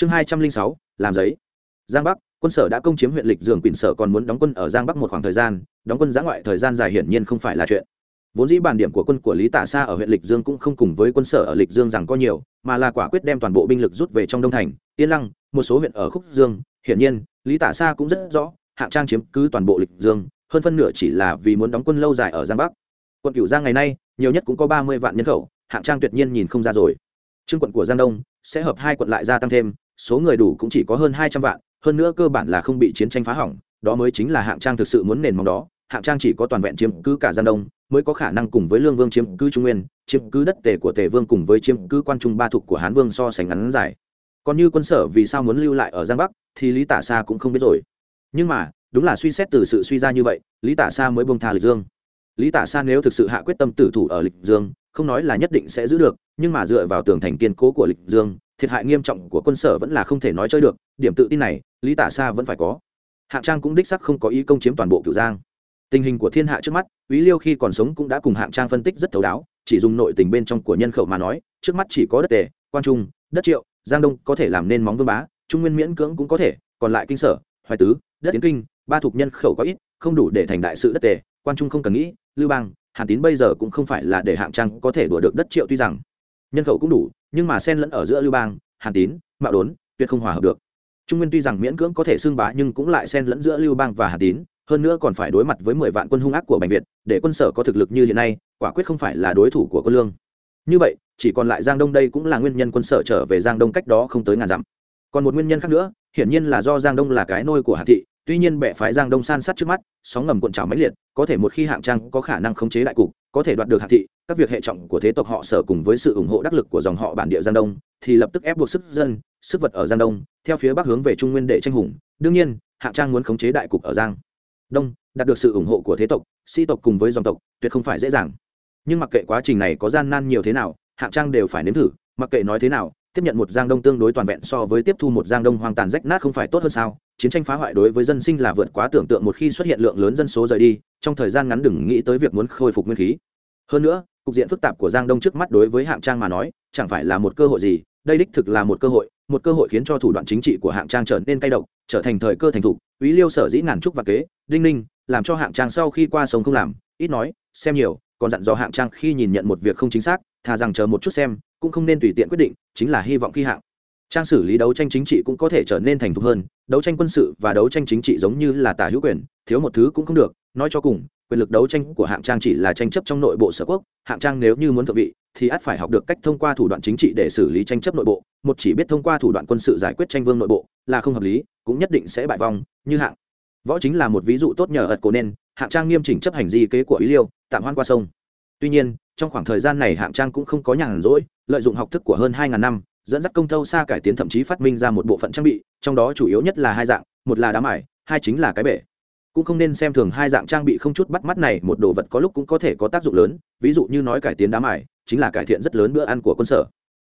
chương hai trăm linh sáu, làm giấy. Giang bắc, quân sở đã công chiếm huyện lịch dương quỳnh sở còn muốn đóng quân ở giang bắc một khoảng thời gian, đóng quân giã ngoại thời gian dài hiển nhiên không phải là chuyện. Vốn dĩ bản điểm của quân của lý tả xa ở huyện lịch dương cũng không cùng với quân sở ở lịch dương rằng có nhiều, mà là quả quyết đem toàn bộ binh lực rút về trong đông thành, yên lăng, một số huyện ở khúc dương hiển nhiên, lý tả xa cũng rất rõ, hạng trang chiếm cứ toàn bộ lịch dương hơn phân nửa chỉ là vì muốn đóng quân lâu dài ở giang bắc. Quận cửu giang ngày nay, nhiều nhất cũng có ba mươi vạn nhân khẩu, hạng trang tuyệt nhiên nhìn không ra rồi. Trương quận của giang đông sẽ hợp hai quận lại gia tăng thêm số người đủ cũng chỉ có hơn hai trăm vạn, hơn nữa cơ bản là không bị chiến tranh phá hỏng, đó mới chính là hạng trang thực sự muốn nền mong đó. Hạng trang chỉ có toàn vẹn chiếm cứ cả giang đông, mới có khả năng cùng với lương vương chiếm cứ trung nguyên, chiếm cứ đất tề của tề vương cùng với chiếm cứ quan trung ba thục của hán vương so sánh ngắn dài. Còn như quân sở vì sao muốn lưu lại ở giang bắc thì lý tả sa cũng không biết rồi. Nhưng mà, đúng là suy xét từ sự suy ra như vậy, lý tả sa mới bông tha lịch dương. Lý tả sa nếu thực sự hạ quyết tâm tử thủ ở lịch dương, không nói là nhất định sẽ giữ được, nhưng mà dựa vào tường thành kiên cố của lịch dương thiệt hại nghiêm trọng của quân sở vẫn là không thể nói chơi được, điểm tự tin này, lý tả xa vẫn phải có. Hạng trang cũng đích sắc không có ý công chiếm toàn bộ cửu giang. Tình hình của thiên hạ trước mắt quý liêu khi còn sống cũng đã cùng hạng trang phân tích rất thấu đáo, chỉ dùng nội tình bên trong của nhân khẩu mà nói, trước mắt chỉ có đất tề, quan trung, đất triệu, giang đông có thể làm nên móng vương bá, trung nguyên miễn cưỡng cũng có thể, còn lại kinh sở, hoài tứ, đất tiến kinh, ba thuộc nhân khẩu có ít, không đủ để thành đại sự đất tề, quan trung không cần nghĩ, lưu bang, hàn tín bây giờ cũng không phải là để hạng trang có thể đùa được đất triệu tuy rằng nhân khẩu cũng đủ nhưng mà xen lẫn ở giữa lưu bang, hàn tín, mạo đốn, tuyệt không hòa hợp được. Trung nguyên tuy rằng miễn cưỡng có thể xưng bá nhưng cũng lại xen lẫn giữa lưu bang và hàn tín, hơn nữa còn phải đối mặt với mười vạn quân hung ác của bành việt, để quân sở có thực lực như hiện nay, quả quyết không phải là đối thủ của quân lương. Như vậy, chỉ còn lại giang đông đây cũng là nguyên nhân quân sở trở về giang đông cách đó không tới ngàn dặm. Còn một nguyên nhân khác nữa, hiển nhiên là do giang đông là cái nôi của hà thị, tuy nhiên bệ phái giang đông san sát trước mắt, sóng ngầm cuộn trào mãnh liệt, có thể một khi hạng trang có khả năng khống chế đại cục có thể đoạt được hạ thị, các việc hệ trọng của thế tộc họ sở cùng với sự ủng hộ đắc lực của dòng họ bản địa giang đông, thì lập tức ép buộc sức dân, sức vật ở giang đông, theo phía bắc hướng về trung nguyên để tranh hùng. Đương nhiên hạng trang muốn khống chế đại cục ở giang đông, đạt được sự ủng hộ của thế tộc, sĩ tộc cùng với dòng tộc, tuyệt không phải dễ dàng. Nhưng mặc kệ quá trình này có gian nan nhiều thế nào hạng trang đều phải nếm thử, mặc kệ nói thế nào, tiếp nhận một giang đông tương đối toàn vẹn so với tiếp thu một giang đông hoang tàn rách nát không phải tốt hơn sao? Chiến tranh phá hoại đối với dân sinh là vượt quá tưởng tượng một khi xuất hiện lượng lớn dân số rời đi, trong thời gian ngắn đừng nghĩ tới việc muốn khôi phục nguyên khí. Hơn nữa, cục diện phức tạp của giang đông trước mắt đối với hạng trang mà nói, chẳng phải là một cơ hội gì, đây đích thực là một cơ hội, một cơ hội khiến cho thủ đoạn chính trị của hạng trang trở nên cay độc, trở thành thời cơ thành thục ý liêu sở dĩ ngàn trúc và kế, đinh ninh, làm cho hạng trang sau khi qua sống không làm, ít nói, xem nhiều, còn dặn dò hạng trang khi nhìn nhận một việc không chính xác, thà rằng chờ một chút xem, cũng không nên tùy tiện quyết định, chính là hy vọng khi hạng trang xử lý đấu tranh chính trị cũng có thể trở nên thành thục hơn, đấu tranh quân sự và đấu tranh chính trị giống như là tả hữu quyền, thiếu một thứ cũng không được. Nói cho cùng, quyền lực đấu tranh của hạng trang chỉ là tranh chấp trong nội bộ sở quốc, hạng trang nếu như muốn thượng vị, thì ắt phải học được cách thông qua thủ đoạn chính trị để xử lý tranh chấp nội bộ. Một chỉ biết thông qua thủ đoạn quân sự giải quyết tranh vương nội bộ là không hợp lý, cũng nhất định sẽ bại vong, như hạng. Võ chính là một ví dụ tốt nhờ ật cổ nên, hạng trang nghiêm chỉnh chấp hành di kế của ý liêu, tạm hoan qua sông. Tuy nhiên, trong khoảng thời gian này hạng trang cũng không có nhàn rỗi, lợi dụng học thức của hơn hai ngàn năm dẫn dắt công thâu xa cải tiến thậm chí phát minh ra một bộ phận trang bị, trong đó chủ yếu nhất là hai dạng, một là đá mải hai chính là cái bể. Cũng không nên xem thường hai dạng trang bị không chút bắt mắt này, một đồ vật có lúc cũng có thể có tác dụng lớn, ví dụ như nói cải tiến đá mải chính là cải thiện rất lớn bữa ăn của quân sở.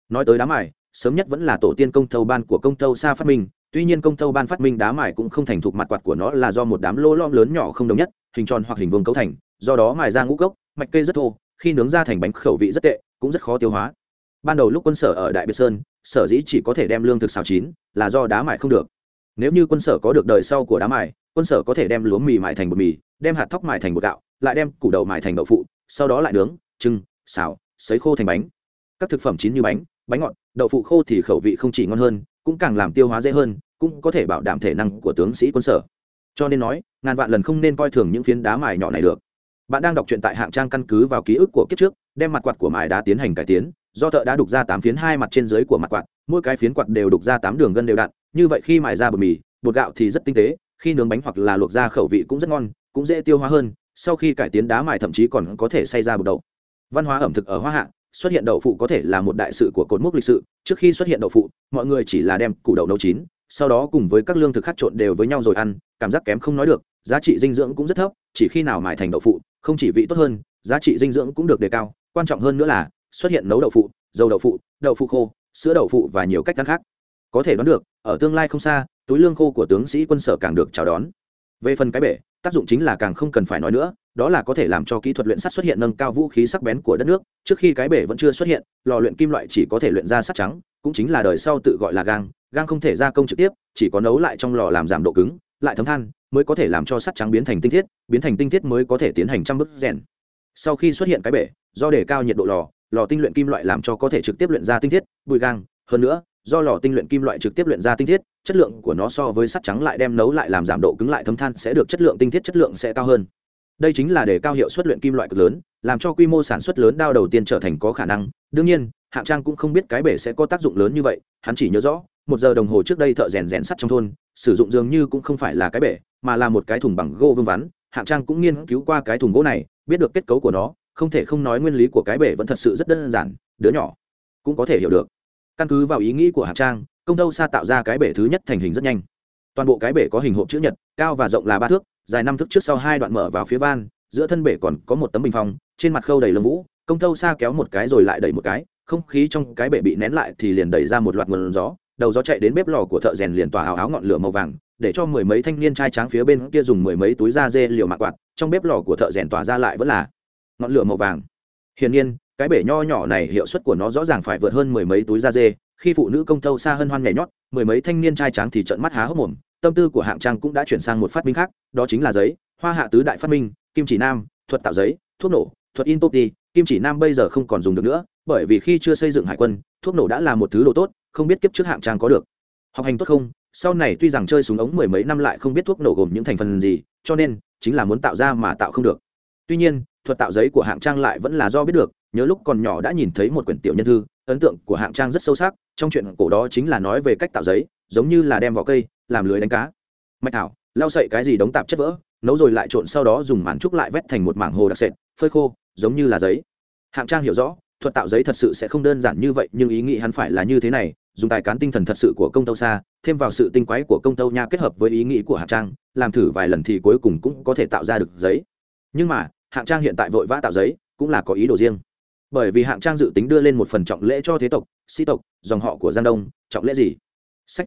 Nói tới đá mải sớm nhất vẫn là tổ tiên công thâu ban của công thâu xa phát minh, tuy nhiên công thâu ban phát minh đá mài cũng không thành thục mặt quạt của nó là do một đám lỗ lom lớn nhỏ không đồng nhất, hình tròn hoặc hình vuông cấu thành, do đó mài ra ngũ cốc, mạch cây rất thô, khi nướng ra thành bánh khẩu vị rất tệ, cũng rất khó tiêu hóa ban đầu lúc quân sở ở đại biệt sơn, sở dĩ chỉ có thể đem lương thực xào chín, là do đá mài không được. Nếu như quân sở có được đời sau của đá mài, quân sở có thể đem lúa mì mài thành bột mì, đem hạt thóc mài thành bột gạo, lại đem củ đậu mài thành đậu phụ, sau đó lại nướng, trưng, xào, sấy khô thành bánh. Các thực phẩm chín như bánh bánh ngọt, đậu phụ khô thì khẩu vị không chỉ ngon hơn, cũng càng làm tiêu hóa dễ hơn, cũng có thể bảo đảm thể năng của tướng sĩ quân sở. Cho nên nói, ngàn vạn lần không nên coi thường những phiến đá mài nhỏ này được. Bạn đang đọc truyện tại hạng trang căn cứ vào ký ức của kiếp trước, đem mặt quạt của mài đá tiến hành cải tiến do thợ đã đục ra tám phiến hai mặt trên dưới của mặt quạt, mỗi cái phiến quạt đều đục ra tám đường gân đều đặn, như vậy khi mài ra bột mì, bột gạo thì rất tinh tế, khi nướng bánh hoặc là luộc ra khẩu vị cũng rất ngon, cũng dễ tiêu hóa hơn, sau khi cải tiến đá mài thậm chí còn có thể xay ra bột đậu. Văn hóa ẩm thực ở hoa hạ, xuất hiện đậu phụ có thể là một đại sự của cột mốc lịch sử trước khi xuất hiện đậu phụ, mọi người chỉ là đem củ đậu nấu chín, sau đó cùng với các lương thực khác trộn đều với nhau rồi ăn, cảm giác kém không nói được, giá trị dinh dưỡng cũng rất thấp, chỉ khi nào mài thành đậu phụ, không chỉ vị tốt hơn, giá trị dinh dưỡng cũng được đề cao, quan trọng hơn nữa là xuất hiện nấu đậu phụ, dầu đậu phụ đậu phụ khô, sữa đậu phụ và nhiều cách ăn khác. Có thể đoán được, ở tương lai không xa, túi lương khô của tướng sĩ quân sở càng được chào đón. Về phần cái bể, tác dụng chính là càng không cần phải nói nữa, đó là có thể làm cho kỹ thuật luyện sắt xuất hiện nâng cao vũ khí sắc bén của đất nước. Trước khi cái bể vẫn chưa xuất hiện, lò luyện kim loại chỉ có thể luyện ra sắt trắng, cũng chính là đời sau tự gọi là gang. Gang không thể gia công trực tiếp, chỉ có nấu lại trong lò làm giảm độ cứng, lại thấm than, mới có thể làm cho sắt trắng biến thành tinh thiết, biến thành tinh thiết mới có thể tiến hành trăm bước rèn. Sau khi xuất hiện cái bể, do đề cao nhiệt độ lò lò tinh luyện kim loại làm cho có thể trực tiếp luyện ra tinh thiết, bụi gang. Hơn nữa, do lò tinh luyện kim loại trực tiếp luyện ra tinh thiết, chất lượng của nó so với sắt trắng lại đem nấu lại làm giảm độ cứng lại thấm than sẽ được chất lượng tinh thiết chất lượng sẽ cao hơn. Đây chính là để cao hiệu suất luyện kim loại cực lớn, làm cho quy mô sản xuất lớn đao đầu tiên trở thành có khả năng. Đương nhiên, hạng trang cũng không biết cái bể sẽ có tác dụng lớn như vậy, hắn chỉ nhớ rõ, một giờ đồng hồ trước đây thợ rèn rèn sắt trong thôn, sử dụng dường như cũng không phải là cái bể, mà là một cái thùng bằng gỗ vương vắn. Hạng trang cũng nghiên cứu qua cái thùng gỗ này, biết được kết cấu của nó không thể không nói nguyên lý của cái bể vẫn thật sự rất đơn giản, đứa nhỏ cũng có thể hiểu được. Căn cứ vào ý nghĩ của hạng trang, công tâu sa tạo ra cái bể thứ nhất thành hình rất nhanh. Toàn bộ cái bể có hình hộp chữ nhật, cao và rộng là ba thước, dài năm thước trước sau hai đoạn mở vào phía van, giữa thân bể còn có một tấm bình phong, trên mặt khâu đầy lông vũ. Công tâu sa kéo một cái rồi lại đẩy một cái, không khí trong cái bể bị nén lại thì liền đẩy ra một loạt nguồn gió, đầu gió chạy đến bếp lò của thợ rèn liền tỏa áo áo ngọn lửa màu vàng, để cho mười mấy thanh niên trai tráng phía bên kia dùng mười mấy túi da dê liều mạ quạt, trong bếp lò của thợ rèn tỏa ra lại vẫn là ngọn lửa màu vàng. Hiển nhiên, cái bể nho nhỏ này hiệu suất của nó rõ ràng phải vượt hơn mười mấy túi da dê. Khi phụ nữ công thâu xa hơn hoan nhảy nhót, mười mấy thanh niên trai tráng thì trận mắt há hốc mồm. Tâm tư của hạng trang cũng đã chuyển sang một phát minh khác, đó chính là giấy. Hoa hạ tứ đại phát minh, kim chỉ nam, thuật tạo giấy, thuốc nổ, thuật in top kim chỉ nam bây giờ không còn dùng được nữa, bởi vì khi chưa xây dựng hải quân, thuốc nổ đã là một thứ đồ tốt, không biết kiếp trước hạng trang có được. Học hành tốt không? Sau này tuy rằng chơi súng ống mười mấy năm lại không biết thuốc nổ gồm những thành phần gì, cho nên chính là muốn tạo ra mà tạo không được. Tuy nhiên thuật tạo giấy của hạng trang lại vẫn là do biết được, nhớ lúc còn nhỏ đã nhìn thấy một quyển tiểu nhân thư, ấn tượng của hạng trang rất sâu sắc, trong chuyện cổ đó chính là nói về cách tạo giấy, giống như là đem vỏ cây, làm lưới đánh cá. Mạch thảo, lau sậy cái gì đóng tạp chất vỡ, nấu rồi lại trộn sau đó dùng màn trúc lại vét thành một mảng hồ đặc sệt, phơi khô, giống như là giấy. Hạng trang hiểu rõ, thuật tạo giấy thật sự sẽ không đơn giản như vậy, nhưng ý nghĩ hắn phải là như thế này, dùng tài cán tinh thần thật sự của công tâu xa, thêm vào sự tinh quái của công tâu nha kết hợp với ý nghĩ của hạng trang, làm thử vài lần thì cuối cùng cũng có thể tạo ra được giấy. Nhưng mà hạng trang hiện tại vội vã tạo giấy, cũng là có ý đồ riêng. Bởi vì hạng trang dự tính đưa lên một phần trọng lễ cho thế tộc, sĩ tộc, dòng họ của giang đông, trọng lễ gì? Sách.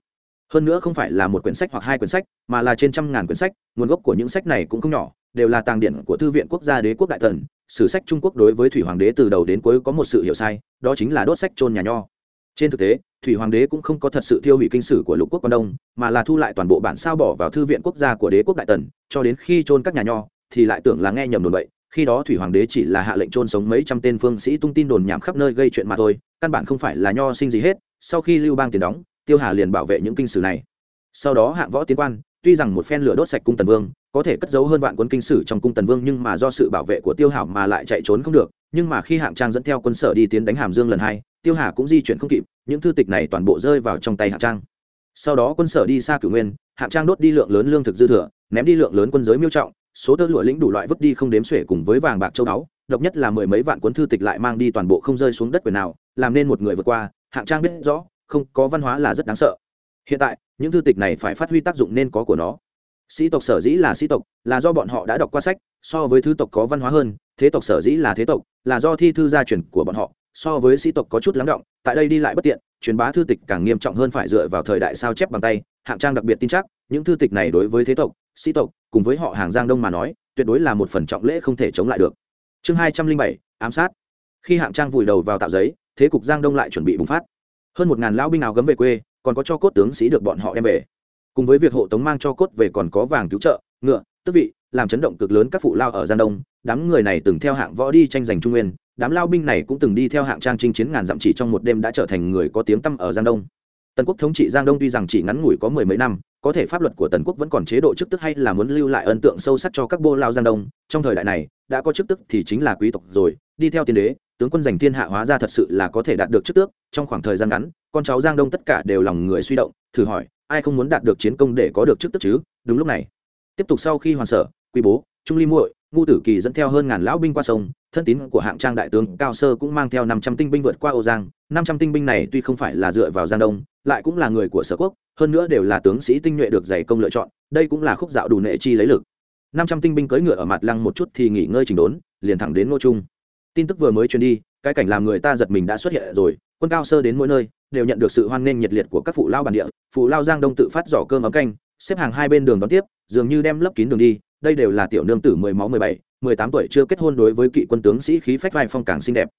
Hơn nữa không phải là một quyển sách hoặc hai quyển sách, mà là trên trăm ngàn quyển sách, nguồn gốc của những sách này cũng không nhỏ, đều là tàng điển của thư viện quốc gia đế quốc đại thần. Sử sách trung quốc đối với thủy hoàng đế từ đầu đến cuối có một sự hiểu sai, đó chính là đốt sách trôn nhà nho. Trên thực tế, thủy hoàng đế cũng không có thật sự thiêu hủy kinh sử của lục quốc quan đông, mà là thu lại toàn bộ bản sao bỏ vào thư viện quốc gia của đế quốc đại tần cho đến khi trôn các nhà nho, thì lại tưởng là nghe nhầm đồn bậy khi đó thủy hoàng đế chỉ là hạ lệnh trôn sống mấy trăm tên phương sĩ tung tin đồn nhảm khắp nơi gây chuyện mà thôi, căn bản không phải là nho sinh gì hết, sau khi lưu bang tiền đóng, tiêu hà liền bảo vệ những kinh sử này. Sau đó hạng võ tiến quan, tuy rằng một phen lửa đốt sạch cung tần vương, có thể cất giấu hơn vạn quân kinh sử trong cung tần vương nhưng mà do sự bảo vệ của tiêu hảo mà lại chạy trốn không được, nhưng mà khi hạng trang dẫn theo quân sở đi tiến đánh hàm dương lần hai, tiêu hà cũng di chuyển không kịp, những thư tịch này toàn bộ rơi vào trong tay hạng trang. Sau đó quân sở đi xa cửu nguyên, hạng trang đốt đi lượng lớn lương thực dư thừa, ném đi lượng lớn quân giới miêu trọng số tơ lụa lĩnh đủ loại vứt đi không đếm xuể cùng với vàng bạc châu đáo độc nhất là mười mấy vạn cuốn thư tịch lại mang đi toàn bộ không rơi xuống đất quyền nào, làm nên một người vượt qua, hạng trang biết rõ, không có văn hóa là rất đáng sợ. Hiện tại, những thư tịch này phải phát huy tác dụng nên có của nó. Sĩ tộc sở dĩ là sĩ tộc, là do bọn họ đã đọc qua sách, so với thứ tộc có văn hóa hơn, thế tộc sở dĩ là thế tộc, là do thi thư gia truyền của bọn họ, so với sĩ tộc có chút lắng động, tại đây đi lại bất tiện, truyền bá thư tịch càng nghiêm trọng hơn phải dựa vào thời đại sao chép bằng tay hạng trang đặc biệt tin chắc, những thư tịch này đối với thế tộc, sĩ tộc, cùng với họ hàng giang đông mà nói, tuyệt đối là một phần trọng lễ không thể chống lại được. Chương hai trăm linh bảy, ám sát. Khi hạng trang vùi đầu vào tạo giấy, thế cục giang đông lại chuẩn bị bùng phát. Hơn một ngàn lão binh áo gấm về quê, còn có cho cốt tướng sĩ được bọn họ đem về. Cùng với việc hộ tống mang cho cốt về còn có vàng cứu trợ, ngựa tức vị, làm chấn động cực lớn các phụ lao ở giang đông, đám người này từng theo hạng võ đi tranh giành trung nguyên, đám lao binh này cũng từng đi theo hạng trang chinh chiến ngàn dặm chỉ trong một đêm đã trở thành người có tiếng tăm ở giang đông tần quốc thống trị giang đông tuy rằng chỉ ngắn ngủi có mười mấy năm, có thể pháp luật của tần quốc vẫn còn chế độ chức tức hay là muốn lưu lại ấn tượng sâu sắc cho các bô lao giang đông, trong thời đại này, đã có chức tức thì chính là quý tộc rồi, đi theo tiên đế, tướng quân giành thiên hạ hóa ra thật sự là có thể đạt được chức tước, trong khoảng thời gian ngắn, con cháu giang đông tất cả đều lòng người suy động, thử hỏi, ai không muốn đạt được chiến công để có được chức tước chứ? Đúng lúc này, tiếp tục sau khi hoàn sở quy bố, trung ly muội ngu tử kỳ dẫn theo hơn ngàn lão binh qua sông, thân tín của hạng trang đại tướng cao sơ cũng mang theo năm trăm tinh binh vượt qua âu giang. Năm trăm tinh binh này tuy không phải là dựa vào giang đông, lại cũng là người của sở quốc, hơn nữa đều là tướng sĩ tinh nhuệ được dày công lựa chọn, đây cũng là khúc dạo đủ nệ chi lấy lực. Năm trăm tinh binh cưỡi ngựa ở mặt lăng một chút thì nghỉ ngơi chỉnh đốn, liền thẳng đến ngô trung. Tin tức vừa mới truyền đi, cái cảnh làm người ta giật mình đã xuất hiện rồi, quân cao sơ đến mỗi nơi, đều nhận được sự hoan nghênh nhiệt liệt của các phụ lao bản địa. Phụ lao giang đông tự phát giỏ cơm ấm canh, xếp hàng hai bên đường đón tiếp, dường như đem lấp kín đường đi đây đều là tiểu nương tử mười máu mười bảy, mười tám tuổi chưa kết hôn đối với kỵ quân tướng sĩ khí phách vai phong càng xinh đẹp.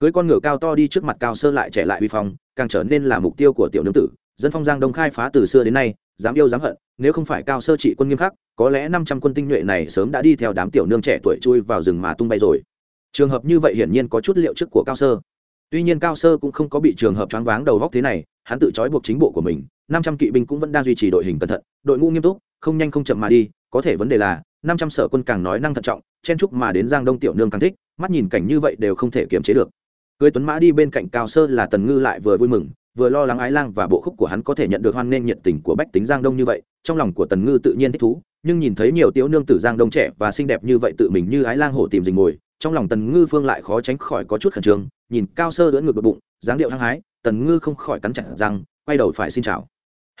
Cưới con ngựa cao to đi trước mặt cao sơ lại trẻ lại uy phong, càng trở nên là mục tiêu của tiểu nương tử. Dân phong giang đông khai phá từ xưa đến nay, dám yêu dám hận, nếu không phải cao sơ trị quân nghiêm khắc, có lẽ năm trăm quân tinh nhuệ này sớm đã đi theo đám tiểu nương trẻ tuổi chui vào rừng mà tung bay rồi. Trường hợp như vậy hiển nhiên có chút liệu trước của cao sơ. Tuy nhiên cao sơ cũng không có bị trường hợp choáng váng đầu góc thế này, hắn tự trói buộc chính bộ của mình, năm trăm kỵ binh cũng vẫn đang duy trì đội hình cẩn thận, đội ngũ nghiêm túc, không nhanh không chậm mà đi có thể vấn đề là, năm trăm sở quân càng nói năng thận trọng, chen chúc mà đến giang đông tiểu nương càng thích, mắt nhìn cảnh như vậy đều không thể kiềm chế được. Cưới tuấn mã đi bên cạnh cao sơ là tần ngư lại vừa vui mừng, vừa lo lắng ái lang và bộ khúc của hắn có thể nhận được hoan nghênh nhiệt tình của bách tính giang đông như vậy, trong lòng của tần ngư tự nhiên thích thú, nhưng nhìn thấy nhiều tiểu nương tử giang đông trẻ và xinh đẹp như vậy tự mình như ái lang hổ tìm dình ngồi, trong lòng tần ngư phương lại khó tránh khỏi có chút khẩn trương, nhìn cao sơ đỡ ngược bụng, dáng điệu hăng hái, tần ngư không khỏi cắn chặt răng, quay đầu phải xin chào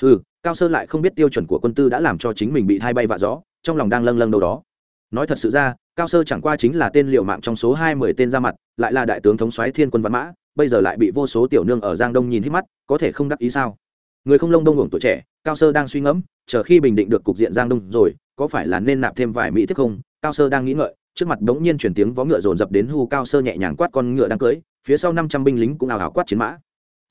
ừ cao sơ lại không biết tiêu chuẩn của quân tư đã làm cho chính mình bị thay bay vạ gió, trong lòng đang lâng lâng đâu đó. Nói thật sự ra, cao sơ chẳng qua chính là tên liệu mạng trong số hai mươi tên ra mặt, lại là đại tướng thống soái thiên quân văn mã, bây giờ lại bị vô số tiểu nương ở giang đông nhìn hít mắt, có thể không đắc ý sao? Người không lông đông hưởng tuổi trẻ, cao sơ đang suy ngẫm, chờ khi bình định được cục diện giang đông rồi, có phải là nên nạp thêm vài mỹ thiết không? Cao sơ đang nghĩ ngợi, trước mặt đống nhiên chuyển tiếng vó ngựa dồn dập đến hu cao sơ nhẹ nhàng quát con ngựa đang cưới, phía sau năm trăm binh lính cũng ào ào quát chiến mã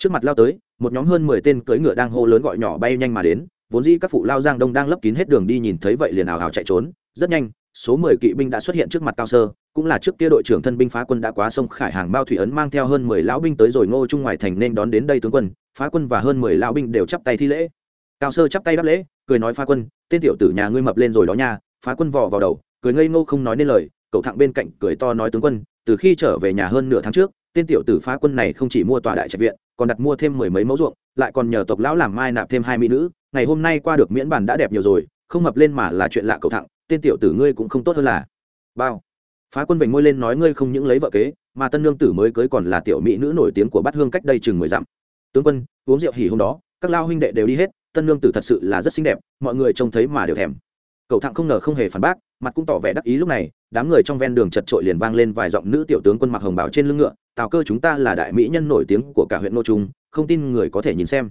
trước mặt lao tới, một nhóm hơn mười tên cưỡi ngựa đang hô lớn gọi nhỏ bay nhanh mà đến, vốn dĩ các phụ lao giang đông đang lấp kín hết đường đi nhìn thấy vậy liền ảo ào chạy trốn. Rất nhanh, số mười kỵ binh đã xuất hiện trước mặt cao sơ, cũng là trước kia đội trưởng thân binh phá quân đã quá sông khải hàng bao thủy ấn mang theo hơn mười lão binh tới rồi ngô trung ngoài thành nên đón đến đây tướng quân, phá quân và hơn mười lão binh đều chắp tay thi lễ. Cao sơ chắp tay đáp lễ, cười nói phá quân, tên tiểu tử nhà ngươi mập lên rồi đó nha, phá quân vò vào đầu, cười ngây ngô không nói nên lời, cậu thẳng bên cạnh cười to nói tướng quân, từ khi trở về nhà hơn nửa tháng trước tên tiểu tử phá quân này không chỉ mua tòa đại trạch viện, còn đặt mua thêm mười mấy mẫu ruộng, lại còn nhờ tộc lão làm mai nạp thêm hai mỹ nữ. Ngày hôm nay qua được miễn bản đã đẹp nhiều rồi, không mập lên mà là chuyện lạ cậu thẳng, tên tiểu tử ngươi cũng không tốt hơn là bao. Phá quân vểnh môi lên nói ngươi không những lấy vợ kế, mà tân Nương tử mới cưới còn là tiểu mỹ nữ nổi tiếng của bát hương cách đây chừng mười dặm. Tướng quân, uống rượu hỉ hôm đó, các lao huynh đệ đều đi hết, tân Nương tử thật sự là rất xinh đẹp, mọi người trông thấy mà đều thèm. Cậu thẳng không ngờ không hề phản bác, mặt cũng tỏ vẻ đắc ý lúc này, đám người trong ven đường chật trội liền vang lên vài giọng nữ tiểu tướng quân mặc hồng bào trên lưng ngựa tào cơ chúng ta là đại mỹ nhân nổi tiếng của cả huyện nô trung, không tin người có thể nhìn xem.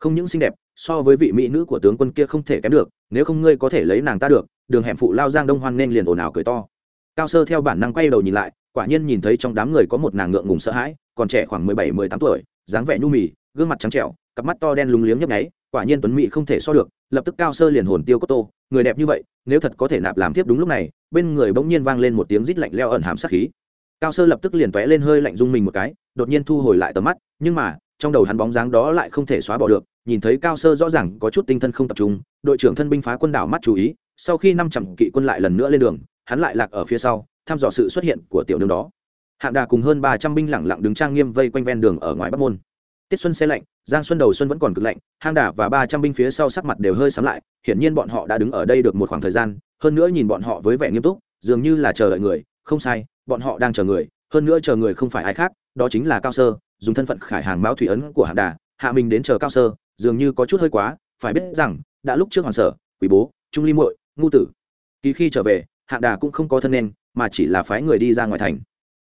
Không những xinh đẹp, so với vị mỹ nữ của tướng quân kia không thể kém được, nếu không ngươi có thể lấy nàng ta được, đường hẻm phụ lao giang đông hoan nên liền ồn ào cười to. Cao sơ theo bản năng quay đầu nhìn lại, quả nhiên nhìn thấy trong đám người có một nàng ngượng ngùng sợ hãi, còn trẻ khoảng mười bảy, mười tám tuổi, dáng vẻ nhu mì, gương mặt trắng trẻo, cặp mắt to đen lúng liếng nhấp nháy, quả nhiên tuấn mỹ không thể so được, lập tức cao sơ liền hồn tiêu cốt tô, người đẹp như vậy, nếu thật có thể nạp làm tiếp đúng lúc này, bên người bỗng nhiên vang lên một tiếng rít lạnh leo ẩn hàm sát khí cao sơ lập tức liền tóe lên hơi lạnh rung mình một cái, đột nhiên thu hồi lại tầm mắt, nhưng mà, trong đầu hắn bóng dáng đó lại không thể xóa bỏ được, nhìn thấy cao sơ rõ ràng có chút tinh thần không tập trung, đội trưởng thân binh phá quân đảo mắt chú ý, sau khi năm trăm kỵ quân lại lần nữa lên đường, hắn lại lạc ở phía sau, thăm dò sự xuất hiện của tiểu đường đó. Hạng đà cùng hơn ba trăm binh lẳng lặng đứng trang nghiêm vây quanh ven đường ở ngoài bắc môn. Tiết xuân xe lạnh, giang xuân đầu xuân vẫn còn cực lạnh, hang đà và ba trăm binh phía sau sắc mặt đều hơi sắm lại, hiển nhiên bọn họ đã đứng ở đây được một khoảng thời gian, hơn nữa nhìn bọn họ với vẻ nghiêm túc, dường như là chờ đợi người, không sai bọn họ đang chờ người, hơn nữa chờ người không phải ai khác, đó chính là cao sơ, dùng thân phận khải hàng mão thủy ấn của hạng đà, hạ mình đến chờ cao sơ, dường như có chút hơi quá, phải biết rằng, đã lúc trước hoàng sở quý bố, trung ly muội, ngu tử. Kỳ khi trở về, hạng đà cũng không có thân nên, mà chỉ là phái người đi ra ngoài thành.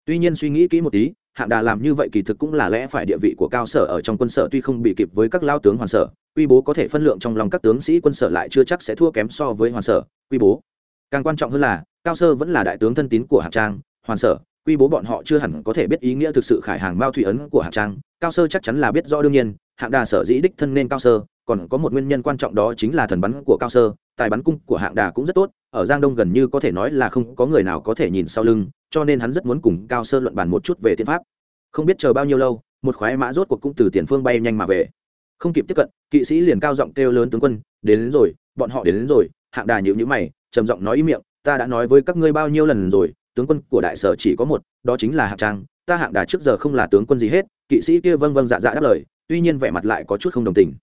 Tuy nhiên suy nghĩ kỹ một tí, hạng đà làm như vậy kỳ thực cũng là lẽ phải địa vị của cao sở ở trong quân sở tuy không bị kịp với các lao tướng hoàn sở quy bố có thể phân lượng trong lòng các tướng sĩ quân sở lại chưa chắc sẽ thua kém so với hoàn sở quy bố. Càng quan trọng hơn là, cao sơ vẫn là đại tướng thân tín của hạng trang hoàn sở quy bố bọn họ chưa hẳn có thể biết ý nghĩa thực sự khải hàng mao thủy ấn của hạng trang cao sơ chắc chắn là biết rõ đương nhiên hạng đà sở dĩ đích thân nên cao sơ còn có một nguyên nhân quan trọng đó chính là thần bắn của cao sơ tài bắn cung của hạng đà cũng rất tốt ở giang đông gần như có thể nói là không có người nào có thể nhìn sau lưng cho nên hắn rất muốn cùng cao sơ luận bàn một chút về tiên pháp. Không biết chờ bao nhiêu lâu một khoái mã rốt cuộc cũng từ tiền phương bay nhanh mà về. Không kịp tiếp cận kỵ sĩ liền cao giọng kêu lớn tướng quân đến, đến rồi bọn họ đến, đến rồi. Hạng đà nhịu nhữ mày trầm giọng nói ý miệng ta đã nói với các ngươi bao nhiêu lần rồi tướng quân của đại sở chỉ có một, đó chính là hạng trang. Ta hạng đà trước giờ không là tướng quân gì hết, kỵ sĩ kia vâng vâng dạ dạ đáp lời, tuy nhiên vẻ mặt lại có chút không đồng tình.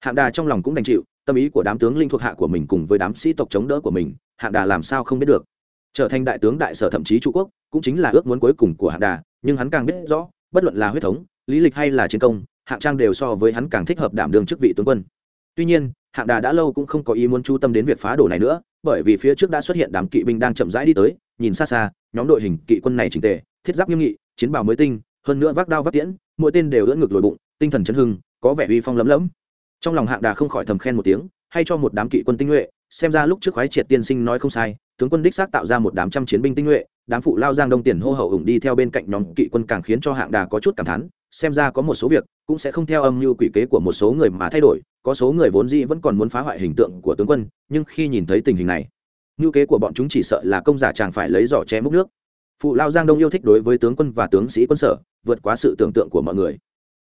Hạng đà trong lòng cũng đành chịu, tâm ý của đám tướng linh thuộc hạ của mình cùng với đám sĩ tộc chống đỡ của mình hạng đà làm sao không biết được. Trở thành đại tướng đại sở thậm chí trụ quốc, cũng chính là ước muốn cuối cùng của hạng đà, nhưng hắn càng biết rõ, bất luận là huyết thống, lý lịch hay là chiến công hạng trang đều so với hắn càng thích hợp đảm đương chức vị tướng quân. Tuy nhiên hạng đà đã lâu cũng không có ý muốn chú tâm đến việc phá đổ này nữa, bởi vì phía trước đã xuất hiện đám kỵ binh đang chậm rãi đi tới nhìn xa xa, nhóm đội hình kỵ quân này trình tề, thiết giáp nghiêm nghị, chiến bào mới tinh, hơn nữa vác đao vác tiễn, mỗi tên đều ưỡn ngực lồi bụng, tinh thần chấn hưng, có vẻ uy phong lấm lẫm. Trong lòng hạng đà không khỏi thầm khen một tiếng, hay cho một đám kỵ quân tinh nhuệ, xem ra lúc trước khoái triệt tiên sinh nói không sai, tướng quân đích xác tạo ra một đám trăm chiến binh tinh nhuệ, đám phụ lao giang đông tiền hô hậu ủng đi theo bên cạnh nhóm kỵ quân càng khiến cho hạng đà có chút cảm thán, xem ra có một số việc cũng sẽ không theo âm mưu quỷ kế của một số người mà thay đổi, có số người vốn dĩ vẫn còn muốn phá hoại hình tượng của tướng quân, nhưng khi nhìn thấy tình hình này ngữ kế của bọn chúng chỉ sợ là công giả chàng phải lấy giỏ che múc nước. Phụ lao giang đông yêu thích đối với tướng quân và tướng sĩ quân sở, vượt quá sự tưởng tượng của mọi người.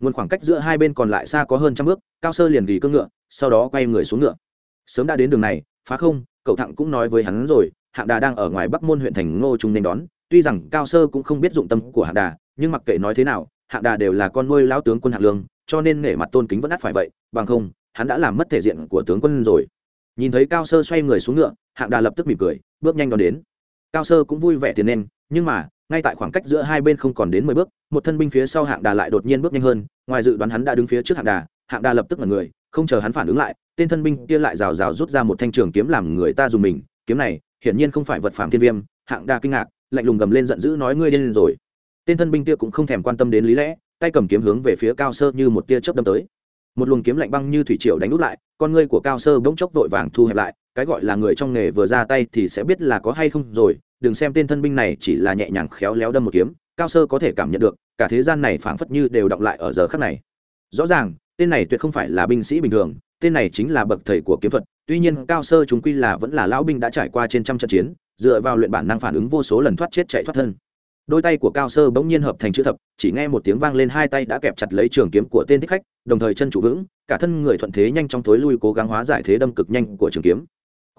Nguồn khoảng cách giữa hai bên còn lại xa có hơn trăm bước, cao sơ liền gỉ cương ngựa, sau đó quay người xuống ngựa. Sớm đã đến đường này, phá không, cậu thẳng cũng nói với hắn rồi, hạng đà đang ở ngoài bắc môn huyện thành ngô trung nên đón. Tuy rằng cao sơ cũng không biết dụng tâm của hạng đà, nhưng mặc kệ nói thế nào, hạng đà đều là con nuôi lão tướng quân hạng lương, cho nên nể mặt tôn kính vẫn ắt phải vậy, bằng không, hắn đã làm mất thể diện của tướng quân rồi nhìn thấy cao sơ xoay người xuống ngựa, hạng đà lập tức mỉm cười, bước nhanh đón đến. Cao sơ cũng vui vẻ tiền nên nhưng mà, ngay tại khoảng cách giữa hai bên không còn đến mười bước, một thân binh phía sau hạng đà lại đột nhiên bước nhanh hơn, ngoài dự đoán hắn đã đứng phía trước hạng đà hạng đà lập tức là người, không chờ hắn phản ứng lại, tên thân binh kia lại rào rào rút ra một thanh trường kiếm làm người ta dùng mình, kiếm này, hiển nhiên không phải vật phạm thiên viêm, hạng đà kinh ngạc, lạnh lùng gầm lên giận dữ nói ngươi điên rồi. Tên thân binh kia cũng không thèm quan tâm đến lý lẽ, tay cầm kiếm hướng về phía cao sơ như một tia chớp đâm tới một luồng kiếm lạnh băng như thủy triều đánh úp lại, con ngươi của cao sơ bỗng chốc vội vàng thu hẹp lại, cái gọi là người trong nghề vừa ra tay thì sẽ biết là có hay không rồi, đừng xem tên thân binh này chỉ là nhẹ nhàng khéo léo đâm một kiếm, cao sơ có thể cảm nhận được, cả thế gian này phảng phất như đều động lại ở giờ khắc này. Rõ ràng, tên này tuyệt không phải là binh sĩ bình thường, tên này chính là bậc thầy của kiếm thuật, tuy nhiên cao sơ chúng quy là vẫn là lão binh đã trải qua trên trăm trận chiến, dựa vào luyện bản năng phản ứng vô số lần thoát chết chạy thoát thân đôi tay của cao sơ bỗng nhiên hợp thành chữ thập, chỉ nghe một tiếng vang lên, hai tay đã kẹp chặt lấy trường kiếm của tên thích khách, đồng thời chân trụ vững, cả thân người thuận thế nhanh trong thối lui, cố gắng hóa giải thế đâm cực nhanh của trường kiếm.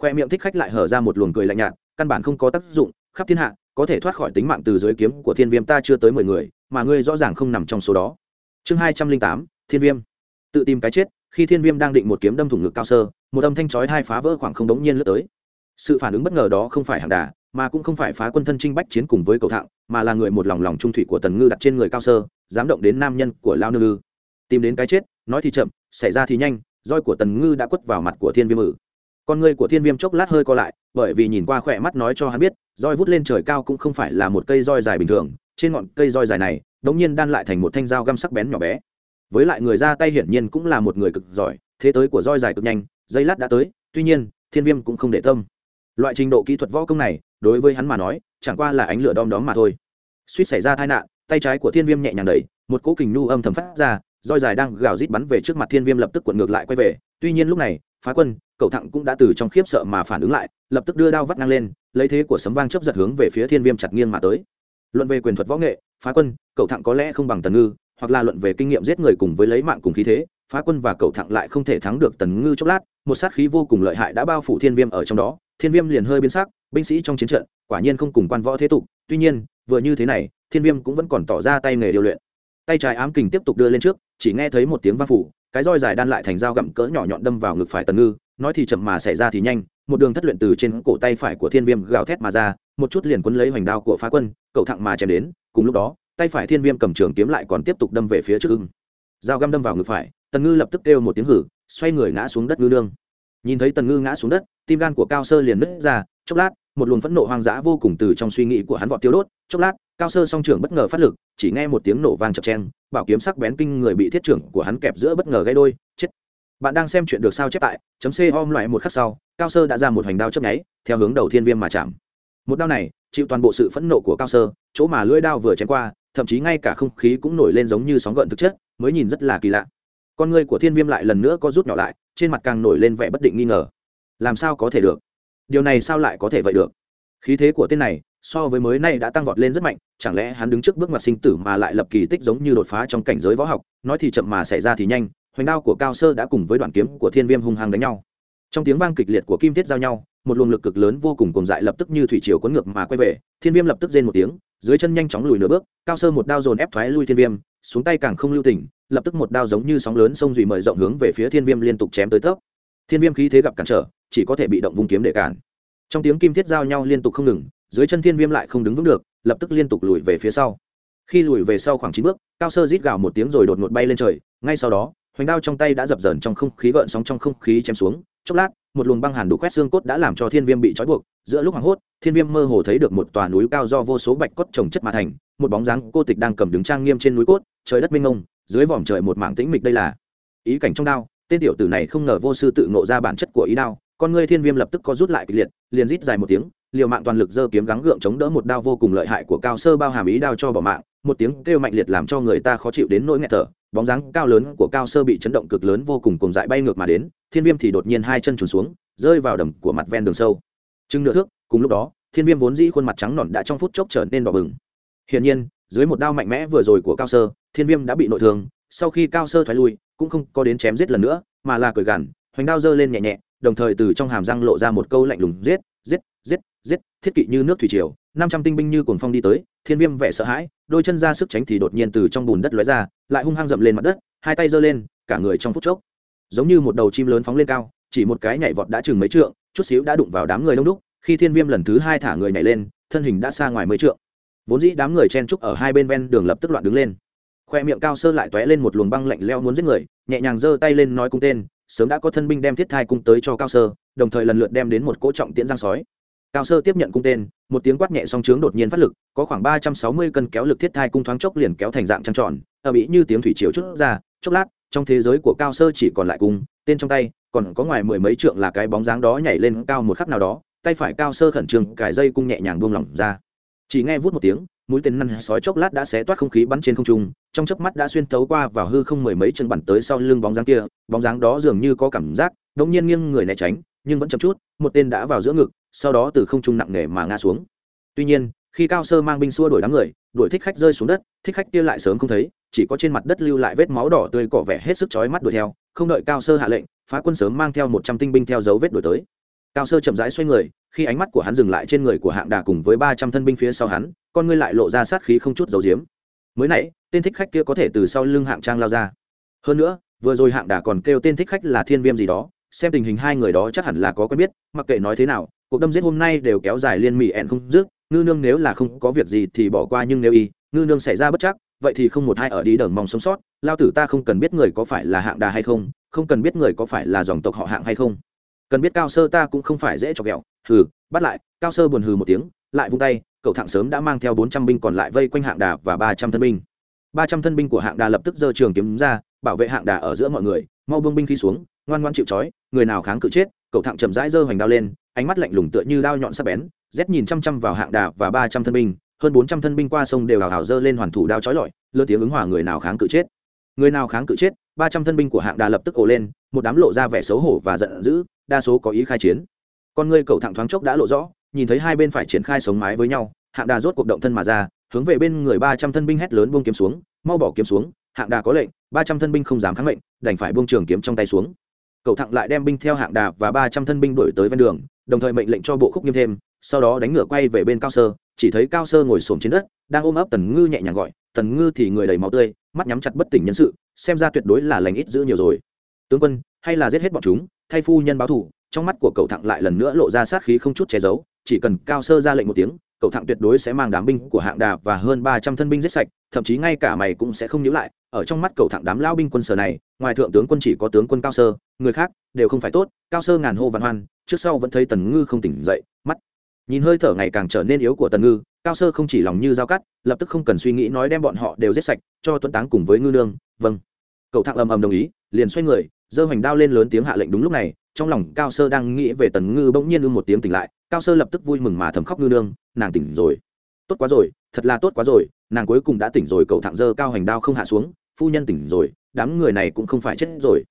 Khoe miệng thích khách lại hở ra một luồng cười lạnh nhạt, căn bản không có tác dụng, khắp thiên hạ, có thể thoát khỏi tính mạng từ dưới kiếm của thiên viêm ta chưa tới mười người, mà ngươi rõ ràng không nằm trong số đó. Chương hai trăm linh tám, thiên viêm. Tự tìm cái chết, khi thiên viêm đang định một kiếm đâm thủng ngực cao sơ, một âm thanh chói hai phá vỡ khoảng không đống nhiên lướt tới. Sự phản ứng bất ngờ đó không phải hạng đà mà cũng không phải phá quân thân trinh bách chiến cùng với cầu thạng, mà là người một lòng lòng trung thủy của tần ngư đặt trên người cao sơ, dám động đến nam nhân của lao nương ngư. Tìm đến cái chết, nói thì chậm, xảy ra thì nhanh, roi của tần ngư đã quất vào mặt của thiên viêm ử con người của thiên viêm chốc lát hơi co lại, bởi vì nhìn qua khỏe mắt nói cho hắn biết, roi vút lên trời cao cũng không phải là một cây roi dài bình thường, trên ngọn cây roi dài này, đống nhiên đan lại thành một thanh dao găm sắc bén nhỏ bé. Với lại người ra tay hiển nhiên cũng là một người cực giỏi, thế tới của roi dài cực nhanh dây lát đã tới, tuy nhiên, thiên viêm cũng không để tâm loại trình độ kỹ thuật võ công này, đối với hắn mà nói, chẳng qua là ánh lửa đom đóm mà thôi. Suýt xảy ra tai nạn, tay trái của thiên viêm nhẹ nhàng đẩy, một cỗ kình nu âm thầm phát ra, roi dài đang gào rít bắn về trước mặt thiên viêm lập tức cuộn ngược lại quay về. Tuy nhiên lúc này, phá quân, cậu thẳng cũng đã từ trong khiếp sợ mà phản ứng lại, lập tức đưa đao vắt ngang lên, lấy thế của sấm vang chấp giật hướng về phía thiên viêm chặt nghiêng mà tới. Luận về quyền thuật võ nghệ, phá quân, cậu thẳng có lẽ không bằng tần ngư, hoặc là luận về kinh nghiệm giết người cùng với lấy mạng cùng khí thế, phá quân và cậu thẳng lại không thể thắng được tần ngư chốc lát, một sát khí vô cùng lợi hại đã bao phủ thiên viêm ở trong đó thiên viêm liền hơi biến sắc, binh sĩ trong chiến trận, quả nhiên không cùng quan võ thế tục. Tuy nhiên, vừa như thế này, thiên viêm cũng vẫn còn tỏ ra tay nghề điều luyện. Tay trái ám kình tiếp tục đưa lên trước, chỉ nghe thấy một tiếng vang phủ, cái roi dài đan lại thành dao gặm cỡ nhỏ nhọn đâm vào ngực phải tần ngư, nói thì chậm mà xảy ra thì nhanh, một đường thất luyện từ trên cổ tay phải của thiên viêm gào thét mà ra, một chút liền quấn lấy hoành đao của phá quân, cậu thẳng mà chém đến, cùng lúc đó, tay phải thiên viêm cầm trường kiếm lại còn tiếp tục đâm về phía trước ưng. Dao găm đâm vào ngực phải, tần ngư lập tức kêu một tiếng hử, xoay người ngã xuống đất ngư nương. Nhìn thấy tần ngư ngã xuống đất tim gan của cao sơ liền nứt ra, chốc lát, một luồng phẫn nộ hoang dã vô cùng từ trong suy nghĩ của hắn vọt tiêu đốt, chốc lát, cao sơ song trưởng bất ngờ phát lực, chỉ nghe một tiếng nổ vang chập chen bảo kiếm sắc bén kinh người bị thiết trưởng của hắn kẹp giữa bất ngờ gây đôi, chết. Bạn đang xem chuyện được sao chép tại chấm c om loại một khắc sau, cao sơ đã ra một hành đao chấp nháy, theo hướng đầu thiên viêm mà chạm. Một đao này, chịu toàn bộ sự phẫn nộ của cao sơ, chỗ mà lưỡi đao vừa chém qua, thậm chí ngay cả không khí cũng nổi lên giống như sóng gợn thực chất, mới nhìn rất là kỳ lạ. Con người của thiên viêm lại lần nữa có rút nhỏ lại, trên mặt càng nổi lên vẻ bất định nghi ngờ làm sao có thể được? Điều này sao lại có thể vậy được? Khí thế của tên này, so với mới nay đã tăng vọt lên rất mạnh, chẳng lẽ hắn đứng trước bước ngoặt sinh tử mà lại lập kỳ tích giống như đột phá trong cảnh giới võ học, nói thì chậm mà xảy ra thì nhanh, hoành đao của cao sơ đã cùng với đoạn kiếm của thiên viêm hung hăng đánh nhau. Trong tiếng vang kịch liệt của kim thiết giao nhau, một luồng lực cực lớn vô cùng cùng dại lập tức như thủy triều cuốn ngược mà quay về, thiên viêm lập tức rên một tiếng, dưới chân nhanh chóng lùi nửa bước, cao sơ một đao dồn ép thoái lui thiên viêm, xuống tay càng không lưu tình, lập tức một đao giống như sóng lớn sông dùy mời rộng hướng về phía thiên viêm liên tục chém tới tấp thiên viêm khí thế gặp cản trở, chỉ có thể bị động vung kiếm để cản. Trong tiếng kim thiết giao nhau liên tục không ngừng, dưới chân thiên viêm lại không đứng vững được, lập tức liên tục lùi về phía sau. Khi lùi về sau khoảng chín bước, cao sơ rít gào một tiếng rồi đột ngột bay lên trời, ngay sau đó, hoành đao trong tay đã dập dờn trong không khí gợn sóng trong không khí chém xuống. Chốc lát, một luồng băng hàn đủ quét xương cốt đã làm cho thiên viêm bị trói buộc. Giữa lúc hoảng hốt, thiên viêm mơ hồ thấy được một tòa núi cao do vô số bạch cốt trồng chất mà thành, một bóng dáng cô tịch đang cầm đứng trang nghiêm trên núi cốt. Trời đất minh ngông dưới vòm trời một mảng tĩnh mịch đây là. Ý cảnh trong đao tên tiểu tử này không ngờ vô sư tự ngộ ra bản chất của ý đao, con ngươi thiên viêm lập tức có rút lại kịch liệt, liền rít dài một tiếng, liều mạng toàn lực giơ kiếm gắng gượng chống đỡ một đao vô cùng lợi hại của cao sơ bao hàm ý đao cho bỏ mạng, một tiếng kêu mạnh liệt làm cho người ta khó chịu đến nỗi nghẹt thở, bóng dáng cao lớn của cao sơ bị chấn động cực lớn vô cùng cùng dại bay ngược mà đến, thiên viêm thì đột nhiên hai chân trùn xuống, rơi vào đầm của mặt ven đường sâu. Chừng nửa thước, cùng lúc đó, thiên viêm vốn dĩ khuôn mặt trắng nọn đã trong phút chốc trở nên đỏ bừng. Hiển nhiên, dưới một đao mạnh mẽ vừa rồi của cao sơ, thiên viêm đã bị nội thương, sau khi cao sơ thoái lui cũng không có đến chém giết lần nữa, mà là cười gằn, hoành đao giơ lên nhẹ nhẹ, đồng thời từ trong hàm răng lộ ra một câu lạnh lùng, giết giết giết giết, thiết kỵ như nước thủy triều, năm trăm tinh binh như cuồng phong đi tới, thiên viêm vẻ sợ hãi, đôi chân ra sức tránh thì đột nhiên từ trong bùn đất lóe ra, lại hung hăng dậm lên mặt đất, hai tay giơ lên, cả người trong phút chốc, giống như một đầu chim lớn phóng lên cao, chỉ một cái nhảy vọt đã chừng mấy trượng, chút xíu đã đụng vào đám người đông đúc, khi thiên viêm lần thứ hai thả người nhảy lên, thân hình đã xa ngoài mấy trượng. Vốn dĩ đám người chen trúc ở hai bên ven đường lập tức loạn đứng lên khoe miệng cao sơ lại tóe lên một luồng băng lạnh leo muốn giết người, nhẹ nhàng giơ tay lên nói cung tên, sớm đã có thân binh đem thiết thai cung tới cho cao sơ, đồng thời lần lượt đem đến một cỗ trọng tiễn giang sói. Cao sơ tiếp nhận cung tên, một tiếng quát nhẹ song trướng đột nhiên phát lực, có khoảng ba trăm sáu mươi cân kéo lực thiết thai cung thoáng chốc liền kéo thành dạng trăng tròn ở mỹ như tiếng thủy chiều chút ra, chốc lát, trong thế giới của cao sơ chỉ còn lại cung, tên trong tay, còn có ngoài mười mấy trượng là cái bóng dáng đó nhảy lên cao một khắc nào đó, tay phải cao sơ khẩn trương, cài dây cung nhẹ nhàng buông lỏng ra. Chỉ nghe vút một tiếng, mũi tên năn sói chốc lát đã xé toát không khí bắn trên không trung trong chớp mắt đã xuyên thấu qua vào hư không mười mấy chân bắn tới sau lưng bóng dáng kia, bóng dáng đó dường như có cảm giác đống nhiên nghiêng người né tránh, nhưng vẫn chậm chút, một tên đã vào giữa ngực, sau đó từ không trung nặng nề mà ngã xuống tuy nhiên, khi cao sơ mang binh xua đuổi đám người, đuổi thích khách rơi xuống đất, thích khách kia lại sớm không thấy, chỉ có trên mặt đất lưu lại vết máu đỏ tươi cỏ vẻ hết sức chói mắt đuổi theo, không đợi cao sơ hạ lệnh, phá quân sớm mang theo một trăm tinh binh theo dấu vết đuổi tới cao sơ chậm rãi xoay người, khi ánh mắt của hắn dừng lại trên người của hạng đà cùng với ba trăm thân binh phía sau hắn, con ngươi lại lộ ra sát khí không chút giấu giếm mới nãy, tên thích khách kia có thể từ sau lưng hạng trang lao ra. Hơn nữa, vừa rồi hạng đà còn kêu tên thích khách là thiên viêm gì đó, xem tình hình hai người đó chắc hẳn là có quen biết, mặc kệ nói thế nào, cuộc đâm giết hôm nay đều kéo dài liên mỹ ẹn không dứt, ngư nương nếu là không có việc gì thì bỏ qua nhưng nếu y, ngư nương xảy ra bất chắc, vậy thì không một hai ở đi đờm mong sống sót, lao tử ta không cần biết người có phải là hạng đà hay không không cần biết người có phải là dòng tộc họ hạng hay không. Cần biết cao sơ ta cũng không phải dễ cho ghẹo hừ, bắt lại, cao sơ buồn hừ một tiếng lại vung tay cậu thẳng sớm đã mang theo bốn trăm binh còn lại vây quanh hạng đà và ba trăm thân binh. Ba trăm thân binh của hạng đà lập tức giơ trường kiếm ra, bảo vệ hạng đà ở giữa mọi người, mau bưng binh khí xuống, ngoan ngoan chịu trói, người nào kháng cự chết cậu thẳng chậm rãi giơ hoành đao lên, ánh mắt lạnh lùng tựa như đao nhọn sắc bén, rét nhìn chăm chăm vào hạng đà và ba trăm thân binh, hơn bốn trăm thân binh qua sông đều hào hào dơ lên hoàn thủ đao trói lọi lơ tiếng ứng hòa người nào kháng cự chết. Người nào kháng cự chết, ba trăm thân binh của hạng đà lập tức ồ lên, một đám lộ ra vẻ xấu hổ và giận dữ, đa số có ý khai chiến. Con ngươi cầu thẳng thoáng chốc đã lộ rõ nhìn thấy hai bên phải triển khai sống mái với nhau, hạng đà rốt cuộc động thân mà ra, hướng về bên người ba trăm thân binh hét lớn buông kiếm xuống, mau bỏ kiếm xuống, hạng đà có lệnh, ba trăm thân binh không dám kháng mệnh, đành phải buông trường kiếm trong tay xuống. Cậu thẳng lại đem binh theo hạng đà và ba trăm thân binh đổi tới ven đường, đồng thời mệnh lệnh cho bộ khúc nghiêm thêm, sau đó đánh ngựa quay về bên cao sơ, chỉ thấy cao sơ ngồi xổm trên đất, đang ôm ấp tần ngư nhẹ nhàng gọi, tần ngư thì người đầy máu tươi, mắt nhắm chặt bất tỉnh nhân sự, xem ra tuyệt đối là lành ít giữ nhiều rồi. Tướng quân, hay là giết hết bọn chúng, thay phu nhân báo thù trong mắt của cậu thẳng lại lần nữa lộ ra sát khí không chút che giấu, chỉ cần cao sơ ra lệnh một tiếng, cậu thẳng tuyệt đối sẽ mang đám binh của hạng đà và hơn ba trăm thân binh giết sạch, thậm chí ngay cả mày cũng sẽ không nhớ lại. Ở trong mắt cậu thẳng đám lao binh quân sở này, ngoài thượng tướng quân chỉ có tướng quân cao sơ, người khác đều không phải tốt. Cao sơ ngàn hô văn hoan, trước sau vẫn thấy tần ngư không tỉnh dậy, mắt nhìn hơi thở ngày càng trở nên yếu của tần ngư, cao sơ không chỉ lòng như dao cắt, lập tức không cần suy nghĩ nói đem bọn họ đều giết sạch, cho tuấn táng cùng với ngư nương. Vâng. Cậu thẳng ầm ầm đồng ý, liền xoay người, giơ hoành đao lên lớn tiếng hạ lệnh đúng lúc này trong lòng cao sơ đang nghĩ về tần ngư bỗng nhiên ư một tiếng tỉnh lại, cao sơ lập tức vui mừng mà thầm khóc ngư nương, nàng tỉnh rồi. Tốt quá rồi, thật là tốt quá rồi, nàng cuối cùng đã tỉnh rồi, cậu thẳng dơ cao hoành đao không hạ xuống, phu nhân tỉnh rồi, đám người này cũng không phải chết rồi.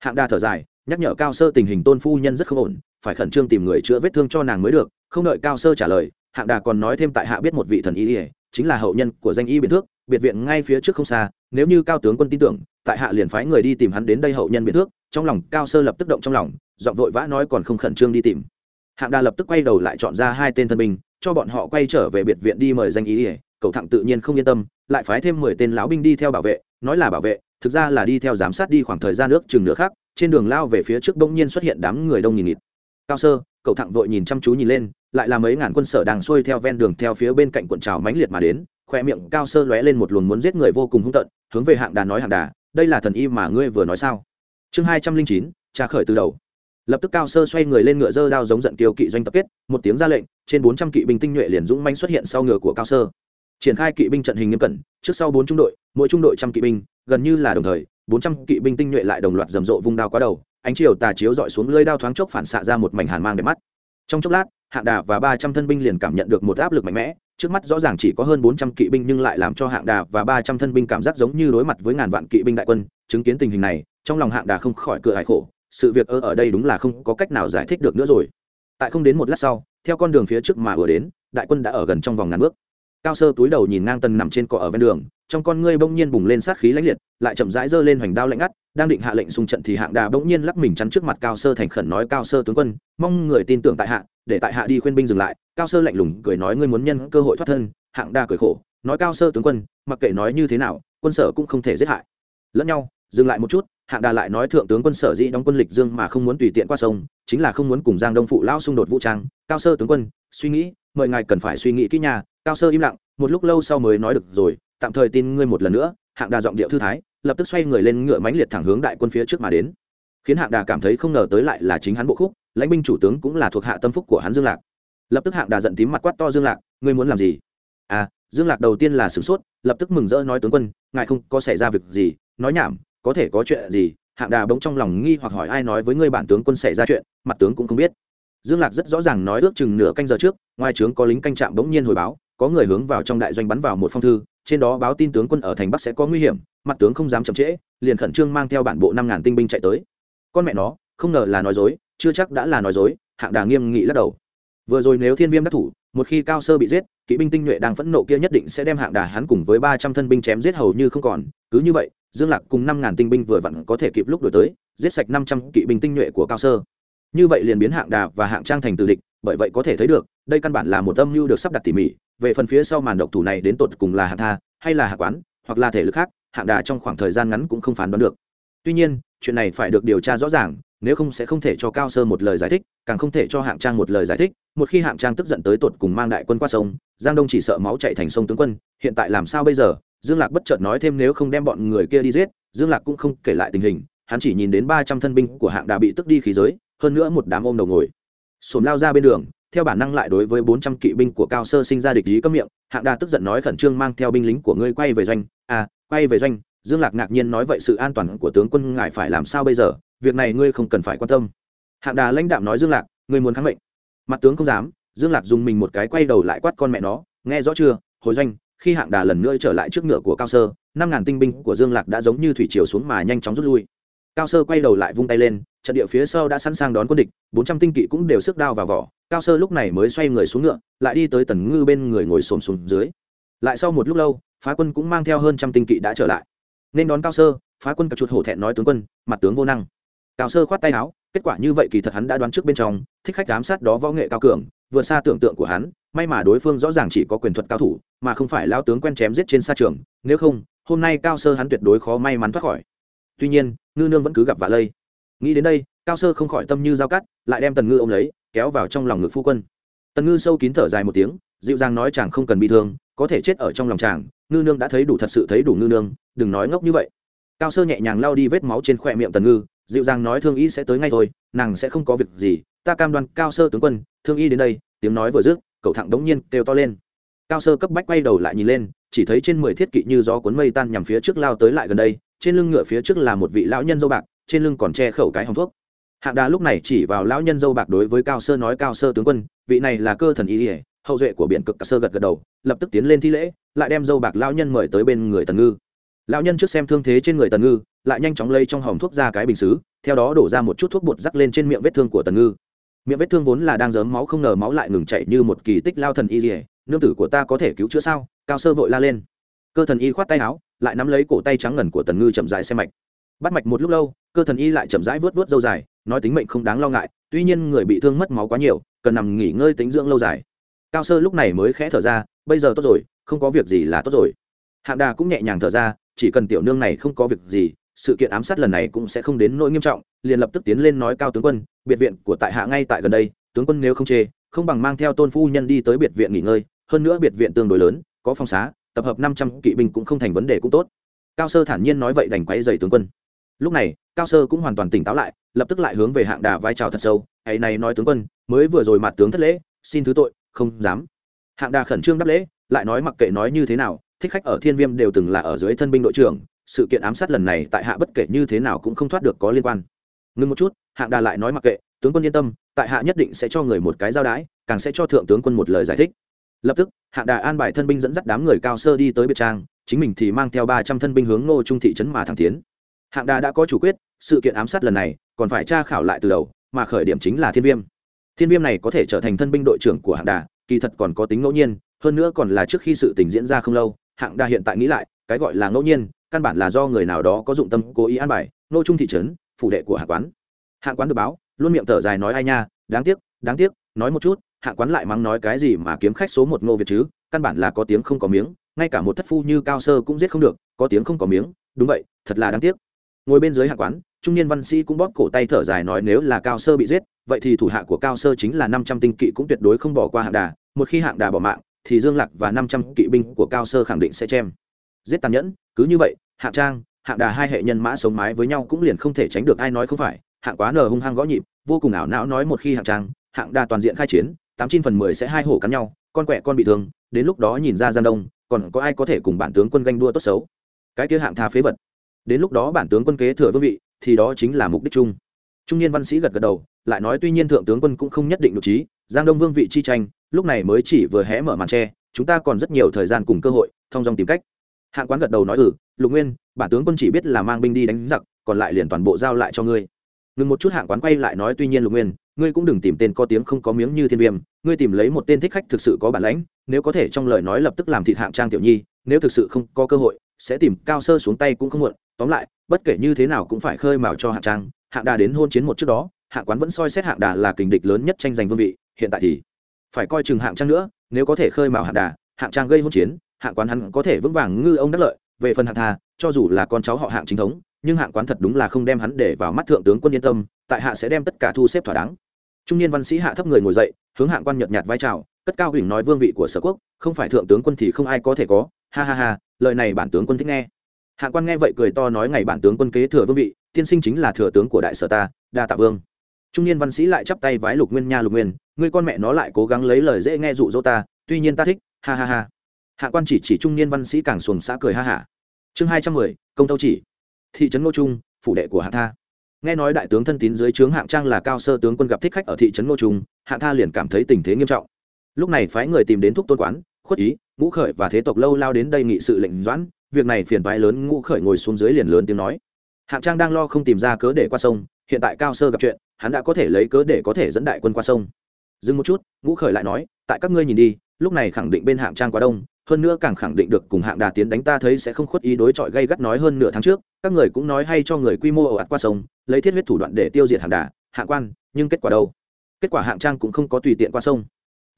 Hạng đa thở dài, nhắc nhở cao sơ tình hình tôn phu nhân rất không ổn, phải khẩn trương tìm người chữa vết thương cho nàng mới được, không đợi cao sơ trả lời, hạng đà còn nói thêm tại hạ biết một vị thần y ỉa chính là hậu nhân của danh y biệt thước, biệt viện ngay phía trước không xa, nếu như cao tướng quân tin tưởng, tại hạ liền phái người đi tìm hắn đến đây hậu nhân biệt thước trong lòng cao sơ lập tức động trong lòng, giọng vội vã nói còn không khẩn trương đi tìm. Hạng đà lập tức quay đầu lại chọn ra hai tên thân binh, cho bọn họ quay trở về biệt viện đi mời danh ý ỉa cầu thẳng tự nhiên không yên tâm, lại phái thêm mười tên lão binh đi theo bảo vệ, nói là bảo vệ, thực ra là đi theo giám sát đi khoảng thời gian nước chừng nữa khác trên đường lao về phía trước bỗng nhiên xuất hiện đám người đông nghìn nghịt. Cao sơ cậu thẳng vội nhìn chăm chú nhìn lên, lại là mấy ngàn quân sở đang xuôi theo ven đường theo phía bên cạnh quận trào mãnh liệt mà đến khoe miệng cao sơ lóe lên một luồng muốn giết người vô cùng hung tận hướng về hạng đà nói hạng đà, đây là thần y mà ngươi vừa nói sao? Chương hai trăm linh chín, tra khởi từ đầu. Lập tức cao sơ xoay người lên ngựa dơ đao giống giận kiều kỵ doanh tập kết, một tiếng ra lệnh, trên bốn trăm kỵ binh tinh nhuệ liền dũng manh xuất hiện sau ngựa của cao sơ. Triển khai kỵ binh trận hình nghiêm cẩn, trước sau bốn trung đội, mỗi trung đội trăm kỵ binh, gần như là đồng thời, bốn trăm kỵ binh tinh nhuệ lại đồng loạt rầm rộ vung đao quá đầu, ánh chiều tà chiếu dọi xuống lưới đao thoáng chốc phản xạ ra một mảnh hàn mang đẹp mắt. Trong chốc lát, hạng đà và ba trăm thân binh liền cảm nhận được một áp lực mạnh mẽ, trước mắt rõ ràng chỉ có hơn bốn trăm kỵ binh nhưng lại làm cho hạng đà và ba trăm thân binh cảm giác giống như đối mặt với ngàn vạn kỵ binh đại quân, chứng kiến tình hình này trong lòng hạng đà không khỏi cửa hải khổ, sự việc ở ở đây đúng là không có cách nào giải thích được nữa rồi. Tại không đến một lát sau, theo con đường phía trước mà vừa đến, đại quân đã ở gần trong vòng ngàn bước. Cao sơ túi đầu nhìn ngang tần nằm trên cỏ ở ven đường, trong con ngươi bỗng nhiên bùng lên sát khí lãnh liệt, lại chậm rãi giơ lên hoành đao lạnh ngắt, đang định hạ lệnh xung trận thì hạng đà bỗng nhiên lắc mình chắn trước mặt cao sơ thành khẩn nói, cao sơ tướng quân, mong người tin tưởng tại hạ, để tại hạ đi khuyên binh dừng lại. Cao sơ lạnh lùng cười nói, ngươi muốn nhân cơ hội thoát thân. Hạng đà cười khổ, nói, cao sơ tướng quân, mặc kệ nói như thế nào, quân sở cũng không thể giết hại. Lẫn nhau, dừng lại một chút hạng đà lại nói thượng tướng quân sở dĩ đóng quân lịch dương mà không muốn tùy tiện qua sông, chính là không muốn cùng giang đông phụ lão xung đột vũ trang. Cao sơ tướng quân, suy nghĩ, mời ngài cần phải suy nghĩ kỹ nhà cao sơ im lặng, một lúc lâu sau mới nói được rồi, tạm thời tin ngươi một lần nữa, hạng đà giọng điệu thư thái, lập tức xoay người lên ngựa mánh liệt thẳng hướng đại quân phía trước mà đến. Khiến hạng đà cảm thấy không ngờ tới lại là chính hắn bộ khúc, lãnh binh chủ tướng cũng là thuộc hạ tâm phúc của hắn dương lạc. Lập tức hạng đà giận tím mặt quát to dương lạc, ngươi muốn làm gì? À dương lạc đầu tiên là sửng sốt, lập tức mừng rỡ nói tướng quân, ngài không có xảy ra việc gì, nói nhảm có thể có chuyện gì? Hạng đà bỗng trong lòng nghi hoặc hỏi ai nói với ngươi bản tướng quân xảy ra chuyện, mặt tướng cũng không biết. Dương lạc rất rõ ràng nói ước chừng nửa canh giờ trước, ngoài trướng có lính canh trạm bỗng nhiên hồi báo, có người hướng vào trong đại doanh bắn vào một phong thư, trên đó báo tin tướng quân ở thành bắc sẽ có nguy hiểm, mặt tướng không dám chậm trễ, liền khẩn trương mang theo bản bộ năm ngàn tinh binh chạy tới. Con mẹ nó, không ngờ là nói dối, chưa chắc đã là nói dối, hạng đà nghiêm nghị lắc đầu. Vừa rồi nếu thiên viêm đắc thủ một khi cao sơ bị giết, kỵ binh tinh nhuệ đang phẫn nộ kia nhất định sẽ đem hạng đà hắn cùng với ba trăm thân binh chém giết hầu như không còn. Cứ như vậy, dương lạc cùng năm ngàn tinh binh vừa vặn có thể kịp lúc đổi tới, giết sạch năm trăm kỵ binh tinh nhuệ của cao sơ. Như vậy liền biến hạng đà và hạng trang thành từ địch, bởi vậy có thể thấy được, đây căn bản là một âm mưu được sắp đặt tỉ mỉ. Về phần phía sau màn độc thủ này đến tột cùng là hạng tha, hay là hạ quán, hoặc là thể lực khác, hạng đà trong khoảng thời gian ngắn cũng không phán đoán được. Tuy nhiên, chuyện này phải được điều tra rõ ràng nếu không sẽ không thể cho cao sơ một lời giải thích, càng không thể cho hạng trang một lời giải thích, một khi hạng trang tức giận tới tột cùng mang đại quân qua sông, giang đông chỉ sợ máu chạy thành sông tướng quân, hiện tại làm sao bây giờ? Dương lạc bất chợt nói thêm nếu không đem bọn người kia đi giết, dương lạc cũng không kể lại tình hình, hắn chỉ nhìn đến ba trăm thân binh của hạng đà bị tức đi khí giới, hơn nữa một đám ôm đầu ngồi. Sồn lao ra bên đường, theo bản năng lại đối với bốn trăm kỵ binh của cao sơ sinh ra địch ý cấm miệng, hạng đà tức giận nói khẩn trương mang theo binh lính của ngươi quay về doanh. À quay về doanh dương lạc ngạc nhiên nói vậy sự an toàn của tướng quân ngài phải làm sao bây giờ? Việc này ngươi không cần phải quan tâm. Hạng đà lãnh đạm nói dương lạc, ngươi muốn kháng mệnh. Mặt tướng không dám, dương lạc dùng mình một cái quay đầu lại quát con mẹ nó, nghe rõ chưa? Hồi doanh, khi hạng đà lần nữa trở lại trước ngựa của cao sơ, năm ngàn tinh binh của dương lạc đã giống như thủy chiều xuống mà nhanh chóng rút lui. Cao sơ quay đầu lại vung tay lên, trận địa phía sau đã sẵn sàng đón quân địch, bốn trăm tinh kỵ cũng đều sức đao vào vỏ. Cao sơ lúc này mới xoay người xuống ngựa, lại đi tới tần ngư bên người ngồi xồm xuống dưới. Lại sau một lúc lâu, phá quân cũng mang theo hơn trăm tinh kỵ đã trở lại nên đón cao sơ, phá quân cả chuột hổ thẹn nói tướng quân, mặt tướng vô năng. Cao sơ khoát tay áo, kết quả như vậy kỳ thật hắn đã đoán trước bên trong, thích khách giám sát đó võ nghệ cao cường, vượt xa tưởng tượng của hắn, may mà đối phương rõ ràng chỉ có quyền thuật cao thủ, mà không phải lao tướng quen chém giết trên sa trường, nếu không, hôm nay cao sơ hắn tuyệt đối khó may mắn thoát khỏi. Tuy nhiên, ngư nương vẫn cứ gặp vạ lây. Nghĩ đến đây, cao sơ không khỏi tâm như dao cắt, lại đem tần ngư ô m lấy, kéo vào trong lòng ngực phu quân. Tần ngư sâu kín thở dài một tiếng, dịu dàng nói chàng không cần bị thương có thể chết ở trong lòng chàng, ngư nương đã thấy đủ thật sự thấy đủ ngư nương, đừng nói ngốc như vậy. Cao sơ nhẹ nhàng lao đi vết máu trên khỏe miệng tần ngư, dịu dàng nói thương y sẽ tới ngay thôi, nàng sẽ không có việc gì, ta cam đoan cao sơ tướng quân, thương y đến đây, tiếng nói vừa dứt, cậu thẳng đống nhiên kêu to lên. Cao sơ cấp bách quay đầu lại nhìn lên, chỉ thấy trên mười thiết kỵ như gió cuốn mây tan nhằm phía trước lao tới lại gần đây, trên lưng ngựa phía trước là một vị lão nhân dâu bạc, trên lưng còn che khẩu cái hòng thuốc. Hạng đà lúc này chỉ vào lão nhân dâu bạc đối với cao sơ nói, cao sơ tướng quân, vị này là cơ thần y ỉa hậu duệ của biển cực cả sơ gật gật đầu, lập tức tiến lên thi lễ, lại đem dâu bạc lão nhân mời tới bên người tần ngư. Lão nhân trước xem thương thế trên người tần ngư, lại nhanh chóng lây trong hòm thuốc ra cái bình xứ, theo đó đổ ra một chút thuốc bột rắc lên trên miệng vết thương của tần ngư. Miệng vết thương vốn là đang dớm máu không ngờ máu lại ngừng chảy như một kỳ tích lao thần y dỉa nương tử của ta có thể cứu chữa sao? Cao sơ vội la lên. Cơ thần y khoát tay áo, lại nắm lấy cổ tay trắng ngần của tần ngư chậm rãi xem mạch. Bắt mạch một lúc lâu, cơ thần y lại chậm rãi vớt vớt dâu dài, nói tính mệnh không đáng lo ngại, tuy nhiên người bị thương mất máu quá nhiều, cần nằm nghỉ ngơi tính dưỡng lâu dài cao sơ lúc này mới khẽ thở ra, bây giờ tốt rồi, không có việc gì là tốt rồi. Hạng đà cũng nhẹ nhàng thở ra, chỉ cần tiểu nương này không có việc gì, sự kiện ám sát lần này cũng sẽ không đến nỗi nghiêm trọng, liền lập tức tiến lên nói cao tướng quân, biệt viện của tại hạ ngay tại gần đây, tướng quân nếu không chê, không bằng mang theo tôn phu nhân đi tới biệt viện nghỉ ngơi, hơn nữa biệt viện tương đối lớn, có phòng xá, tập hợp năm trăm kỵ binh cũng không thành vấn đề cũng tốt. Cao sơ thản nhiên nói vậy đành quay dày tướng quân. Lúc này, cao sơ cũng hoàn toàn tỉnh táo lại, lập tức lại hướng về hạng đà vai trào thật sâu, hãy này nói tướng quân, mới vừa rồi mặt tướng thất lễ, xin thứ tội không dám. Hạng đà khẩn trương đáp lễ, lại nói mặc kệ nói như thế nào, thích khách ở thiên viêm đều từng là ở dưới thân binh đội trưởng, sự kiện ám sát lần này tại hạ bất kể như thế nào cũng không thoát được có liên quan. Ngừng một chút, hạng đà lại nói mặc kệ, tướng quân yên tâm, tại hạ nhất định sẽ cho người một cái giao đái, càng sẽ cho thượng tướng quân một lời giải thích. Lập tức, hạng đà an bài thân binh dẫn dắt đám người cao sơ đi tới biệt trang, chính mình thì mang theo ba trăm thân binh hướng ngô trung thị trấn mà thẳng tiến. Hạng đà đã có chủ quyết, sự kiện ám sát lần này, còn phải tra khảo lại từ đầu, mà khởi điểm chính là thiên viêm thiên viêm này có thể trở thành thân binh đội trưởng của hạng đà, kỳ thật còn có tính ngẫu nhiên, hơn nữa còn là trước khi sự tình diễn ra không lâu, hạng đà hiện tại nghĩ lại, cái gọi là ngẫu nhiên, căn bản là do người nào đó có dụng tâm cố ý an bài, nô trung thị trấn, phủ đệ của hạ quán. Hạ quán được báo, luôn miệng thở dài nói ai nha, đáng tiếc đáng tiếc, nói một chút hạ quán lại mắng nói cái gì mà kiếm khách số một ngô việt chứ, căn bản là có tiếng không có miếng, ngay cả một thất phu như cao sơ cũng giết không được, có tiếng không có miếng, đúng vậy, thật là đáng tiếc. Ngồi bên dưới hạ quán, trung niên văn sĩ cũng bóp cổ tay thở dài nói nếu là cao sơ bị giết vậy thì thủ hạ của cao sơ chính là năm trăm tinh kỵ cũng tuyệt đối không bỏ qua hạng đà, một khi hạng đà bỏ mạng, thì dương lạc và năm trăm kỵ binh của cao sơ khẳng định sẽ chém. Giết tàn nhẫn, cứ như vậy, hạng trang, hạng đà hai hệ nhân mã sống mái với nhau cũng liền không thể tránh được ai nói không phải, hạng quá nờ hung hăng gõ nhịp, vô cùng ảo não nói một khi hạng trang, hạng đà toàn diện khai chiến, tám chín phần mười sẽ hai hổ cắn nhau, con quẹ con bị thương, đến lúc đó nhìn ra gian đông, còn có ai có thể cùng bản tướng quân ganh đua tốt xấu? Cái kia hạng tha phế vật. Đến lúc đó bản tướng quân kế thừa vương vị, thì đó chính là mục đích chung. Trung niên văn sĩ gật gật đầu lại nói tuy nhiên thượng tướng quân cũng không nhất định nội trí, giang đông vương vị chi tranh, lúc này mới chỉ vừa hé mở màn tre, chúng ta còn rất nhiều thời gian cùng cơ hội thông dong tìm cách. Hạng quán gật đầu nói ừ lục nguyên, bản tướng quân chỉ biết là mang binh đi đánh giặc, còn lại liền toàn bộ giao lại cho ngươi. Ngừng một chút hạng quán quay lại nói, tuy nhiên lục nguyên, ngươi cũng đừng tìm tên có tiếng không có miếng như thiên viêm, ngươi tìm lấy một tên thích khách thực sự có bản lãnh, nếu có thể trong lời nói lập tức làm thịt hạng trang tiểu nhi, nếu thực sự không có cơ hội, sẽ tìm cao sơ xuống tay cũng không muộn, tóm lại, bất kể như thế nào cũng phải khơi mào cho hạng trang, hạng đà đến hôn chiến một trước đó hạng quán vẫn soi xét hạng đà là kình địch lớn nhất tranh giành vương vị, hiện tại thì phải coi chừng hạng trang nữa, nếu có thể khơi mào hạng đà, hạng trang gây hỗn chiến, hạng quán hắn có thể vững vàng ngư ông đắc lợi, về phần hạng tha, cho dù là con cháu họ hạng chính thống, nhưng hạng quán thật đúng là không đem hắn để vào mắt thượng tướng quân yên tâm, tại hạ sẽ đem tất cả thu xếp thỏa đáng. Trung niên văn sĩ hạ thấp người ngồi dậy, hướng hạng quan nhợt nhạt vai trào cất cao huỳnh nói vương vị của sở quốc, không phải thượng tướng quân thì không ai có thể có, ha ha ha, lời này bản tướng quân thích nghe. Hạng quan nghe vậy cười to nói ngày bản tướng quân kế thừa vương vị, tiên sinh chính là thừa tướng của đại sở ta, đa tạ vương trung niên văn sĩ lại chắp tay vái lục nguyên nha lục nguyên, ngươi con mẹ nó lại cố gắng lấy lời dễ nghe dụ dỗ ta, tuy nhiên ta thích, ha ha ha. Hạ quan chỉ chỉ trung niên văn sĩ càng xuồng xã cười ha hả. Chương hai trăm mười, công tâu chỉ. Thị trấn ngô trung, phủ đệ của hạ tha. Nghe nói đại tướng thân tín dưới trướng hạng trang là cao sơ tướng quân gặp thích khách ở thị trấn ngô trung, Hạ tha liền cảm thấy tình thế nghiêm trọng. Lúc này phái người tìm đến thúc tôn quán, khuất ý, ngũ khởi và thế tộc lâu lao đến đây nghị sự lệnh doãn, việc này phiền phái lớn, ngũ khởi ngồi xuống dưới liền lớn tiếng nói. Hạng trang đang lo không tìm ra cớ để qua sông hiện tại cao sơ gặp chuyện, hắn đã có thể lấy cớ để có thể dẫn đại quân qua sông. Dừng một chút, ngũ khởi lại nói, tại các ngươi nhìn đi, lúc này khẳng định bên hạng trang quá đông, hơn nữa càng khẳng định được cùng hạng đà tiến đánh ta thấy sẽ không khuất ý đối chọi gây gắt nói hơn nửa tháng trước, các người cũng nói hay cho người quy mô ồ ạt qua sông, lấy thiết huyết thủ đoạn để tiêu diệt hạng đà, hạng quan, nhưng kết quả đâu? Kết quả hạng trang cũng không có tùy tiện qua sông.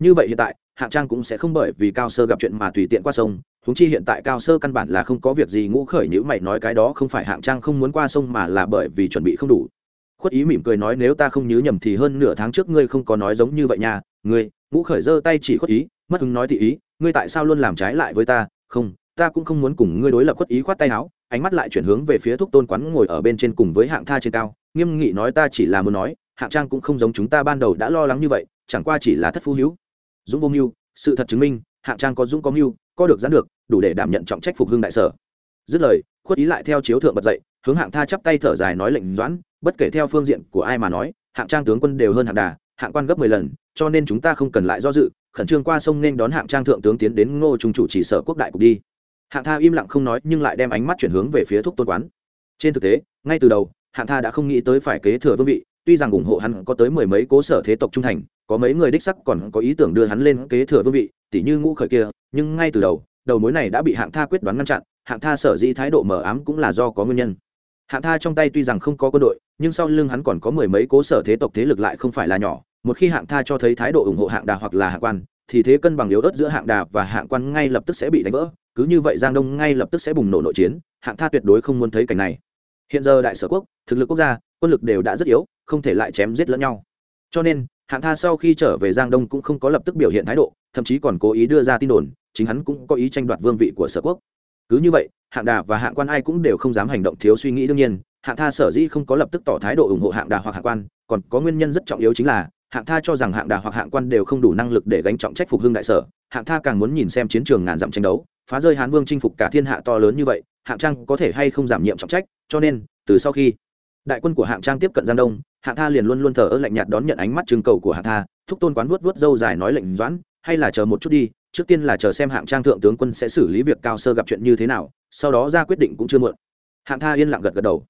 Như vậy hiện tại, hạng trang cũng sẽ không bởi vì cao sơ gặp chuyện mà tùy tiện qua sông húng chi hiện tại cao sơ căn bản là không có việc gì, ngũ khởi nhữ mày nói cái đó không phải hạng trang không muốn qua sông mà là bởi vì chuẩn bị không đủ khuất ý mỉm cười nói, nếu ta không nhớ nhầm thì hơn nửa tháng trước ngươi không có nói giống như vậy nha. Ngươi, ngũ khởi giơ tay chỉ khuất ý, mất hứng nói thị ý, ngươi tại sao luôn làm trái lại với ta? Không, ta cũng không muốn cùng ngươi đối lập. Khuất ý khoát tay áo, ánh mắt lại chuyển hướng về phía thúc tôn quán ngồi ở bên trên cùng với hạng tha trên cao, nghiêm nghị nói, ta chỉ là muốn nói, hạng trang cũng không giống chúng ta ban đầu đã lo lắng như vậy, chẳng qua chỉ là thất phu hữu. Dũng vô mưu, sự thật chứng minh, hạng trang có dũng có mưu, có được gián được, đủ để đảm nhận trọng trách phục hưng đại sở dứt lời, khuất ý lại theo chiếu thượng bật dậy, hướng hạng tha chắp tay thở dài nói lệnh doãn, bất kể theo phương diện của ai mà nói, hạng trang tướng quân đều hơn hạng đà, hạng quan gấp mười lần, cho nên chúng ta không cần lại do dự, khẩn trương qua sông nên đón hạng trang thượng tướng tiến đến ngô trung chủ chỉ sở quốc đại cục đi. Hạng tha im lặng không nói, nhưng lại đem ánh mắt chuyển hướng về phía thúc tôn quán. Trên thực tế, ngay từ đầu, hạng tha đã không nghĩ tới phải kế thừa vương vị, tuy rằng ủng hộ hắn có tới mười mấy cố sở thế tộc trung thành, có mấy người đích sắc còn có ý tưởng đưa hắn lên kế thừa vương vị, tỉ như ngũ khởi kia, nhưng ngay từ đầu đầu mối này đã bị hạng tha quyết đoán ngăn chặn hạng tha sở dĩ thái độ mờ ám cũng là do có nguyên nhân. Hạng tha trong tay tuy rằng không có quân đội, nhưng sau lưng hắn còn có mười mấy cố sở thế tộc thế lực lại không phải là nhỏ. Một khi hạng tha cho thấy thái độ ủng hộ hạng đà hoặc là hạng quan, thì thế cân bằng yếu ớt giữa hạng đà và hạng quan ngay lập tức sẽ bị đánh vỡ. Cứ như vậy giang đông ngay lập tức sẽ bùng nổ nội chiến, hạng tha tuyệt đối không muốn thấy cảnh này. Hiện giờ đại sở quốc, thực lực quốc gia, quân lực đều đã rất yếu, không thể lại chém giết lẫn nhau. Cho nên, hạng tha sau khi trở về giang đông cũng không có lập tức biểu hiện thái độ, thậm chí còn cố ý đưa ra tin đồn, chính hắn cũng có ý tranh đoạt vương vị của sở quốc cứ như vậy, hạng đà và hạng quan ai cũng đều không dám hành động thiếu suy nghĩ đương nhiên, hạng tha sở dĩ không có lập tức tỏ thái độ ủng hộ hạng đà hoặc hạng quan, còn có nguyên nhân rất trọng yếu chính là, hạng tha cho rằng hạng đà hoặc hạng quan đều không đủ năng lực để gánh trọng trách phục hưng đại sở, hạng tha càng muốn nhìn xem chiến trường ngàn dặm tranh đấu, phá rơi hán vương chinh phục cả thiên hạ to lớn như vậy, hạng trang có thể hay không giảm nhiệm trọng trách, cho nên, từ sau khi đại quân của hạng trang tiếp cận giang đông, hạng tha liền luôn luôn thờ ơ lạnh nhạt đón nhận ánh mắt trưng cầu của hạng tha, thúc tôn quán vuốt vuốt râu dài nói lệnh doãn, hay là chờ một chút đi trước tiên là chờ xem hạng trang thượng tướng quân sẽ xử lý việc cao sơ gặp chuyện như thế nào, sau đó ra quyết định cũng chưa muộn. Hạng tha yên lặng gật gật đầu.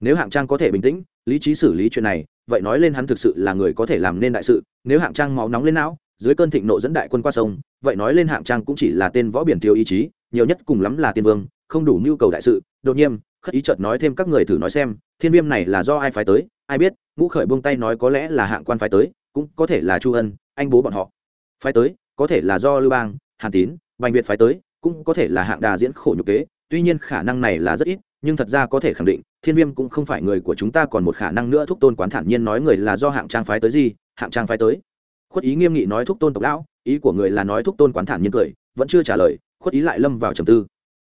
Nếu hạng trang có thể bình tĩnh, lý trí xử lý chuyện này, vậy nói lên hắn thực sự là người có thể làm nên đại sự, nếu hạng trang máu nóng lên não, dưới cơn thịnh nộ dẫn đại quân qua sông, vậy nói lên hạng trang cũng chỉ là tên võ biển thiếu ý chí, nhiều nhất cùng lắm là tiên vương, không đủ nhu cầu đại sự. Đột nhiên, khất ý chợt nói thêm các người thử nói xem, thiên viêm này là do ai phái tới? Ai biết, ngũ khởi buông tay nói có lẽ là hạng quan phái tới, cũng có thể là chu ân, anh bố bọn họ. Phái tới có thể là do lưu bang, hàn tín, bành việt phái tới, cũng có thể là hạng đà diễn khổ nhục kế, tuy nhiên khả năng này là rất ít, nhưng thật ra có thể khẳng định, thiên viêm cũng không phải người của chúng ta còn một khả năng nữa thúc tôn quán thản nhiên nói người là do hạng trang phái tới gì, hạng trang phái tới. Khuất ý nghiêm nghị nói thúc tôn tộc lão, ý của người là nói thúc tôn quán thản nhiên cười, vẫn chưa trả lời, khuất ý lại lâm vào trầm tư.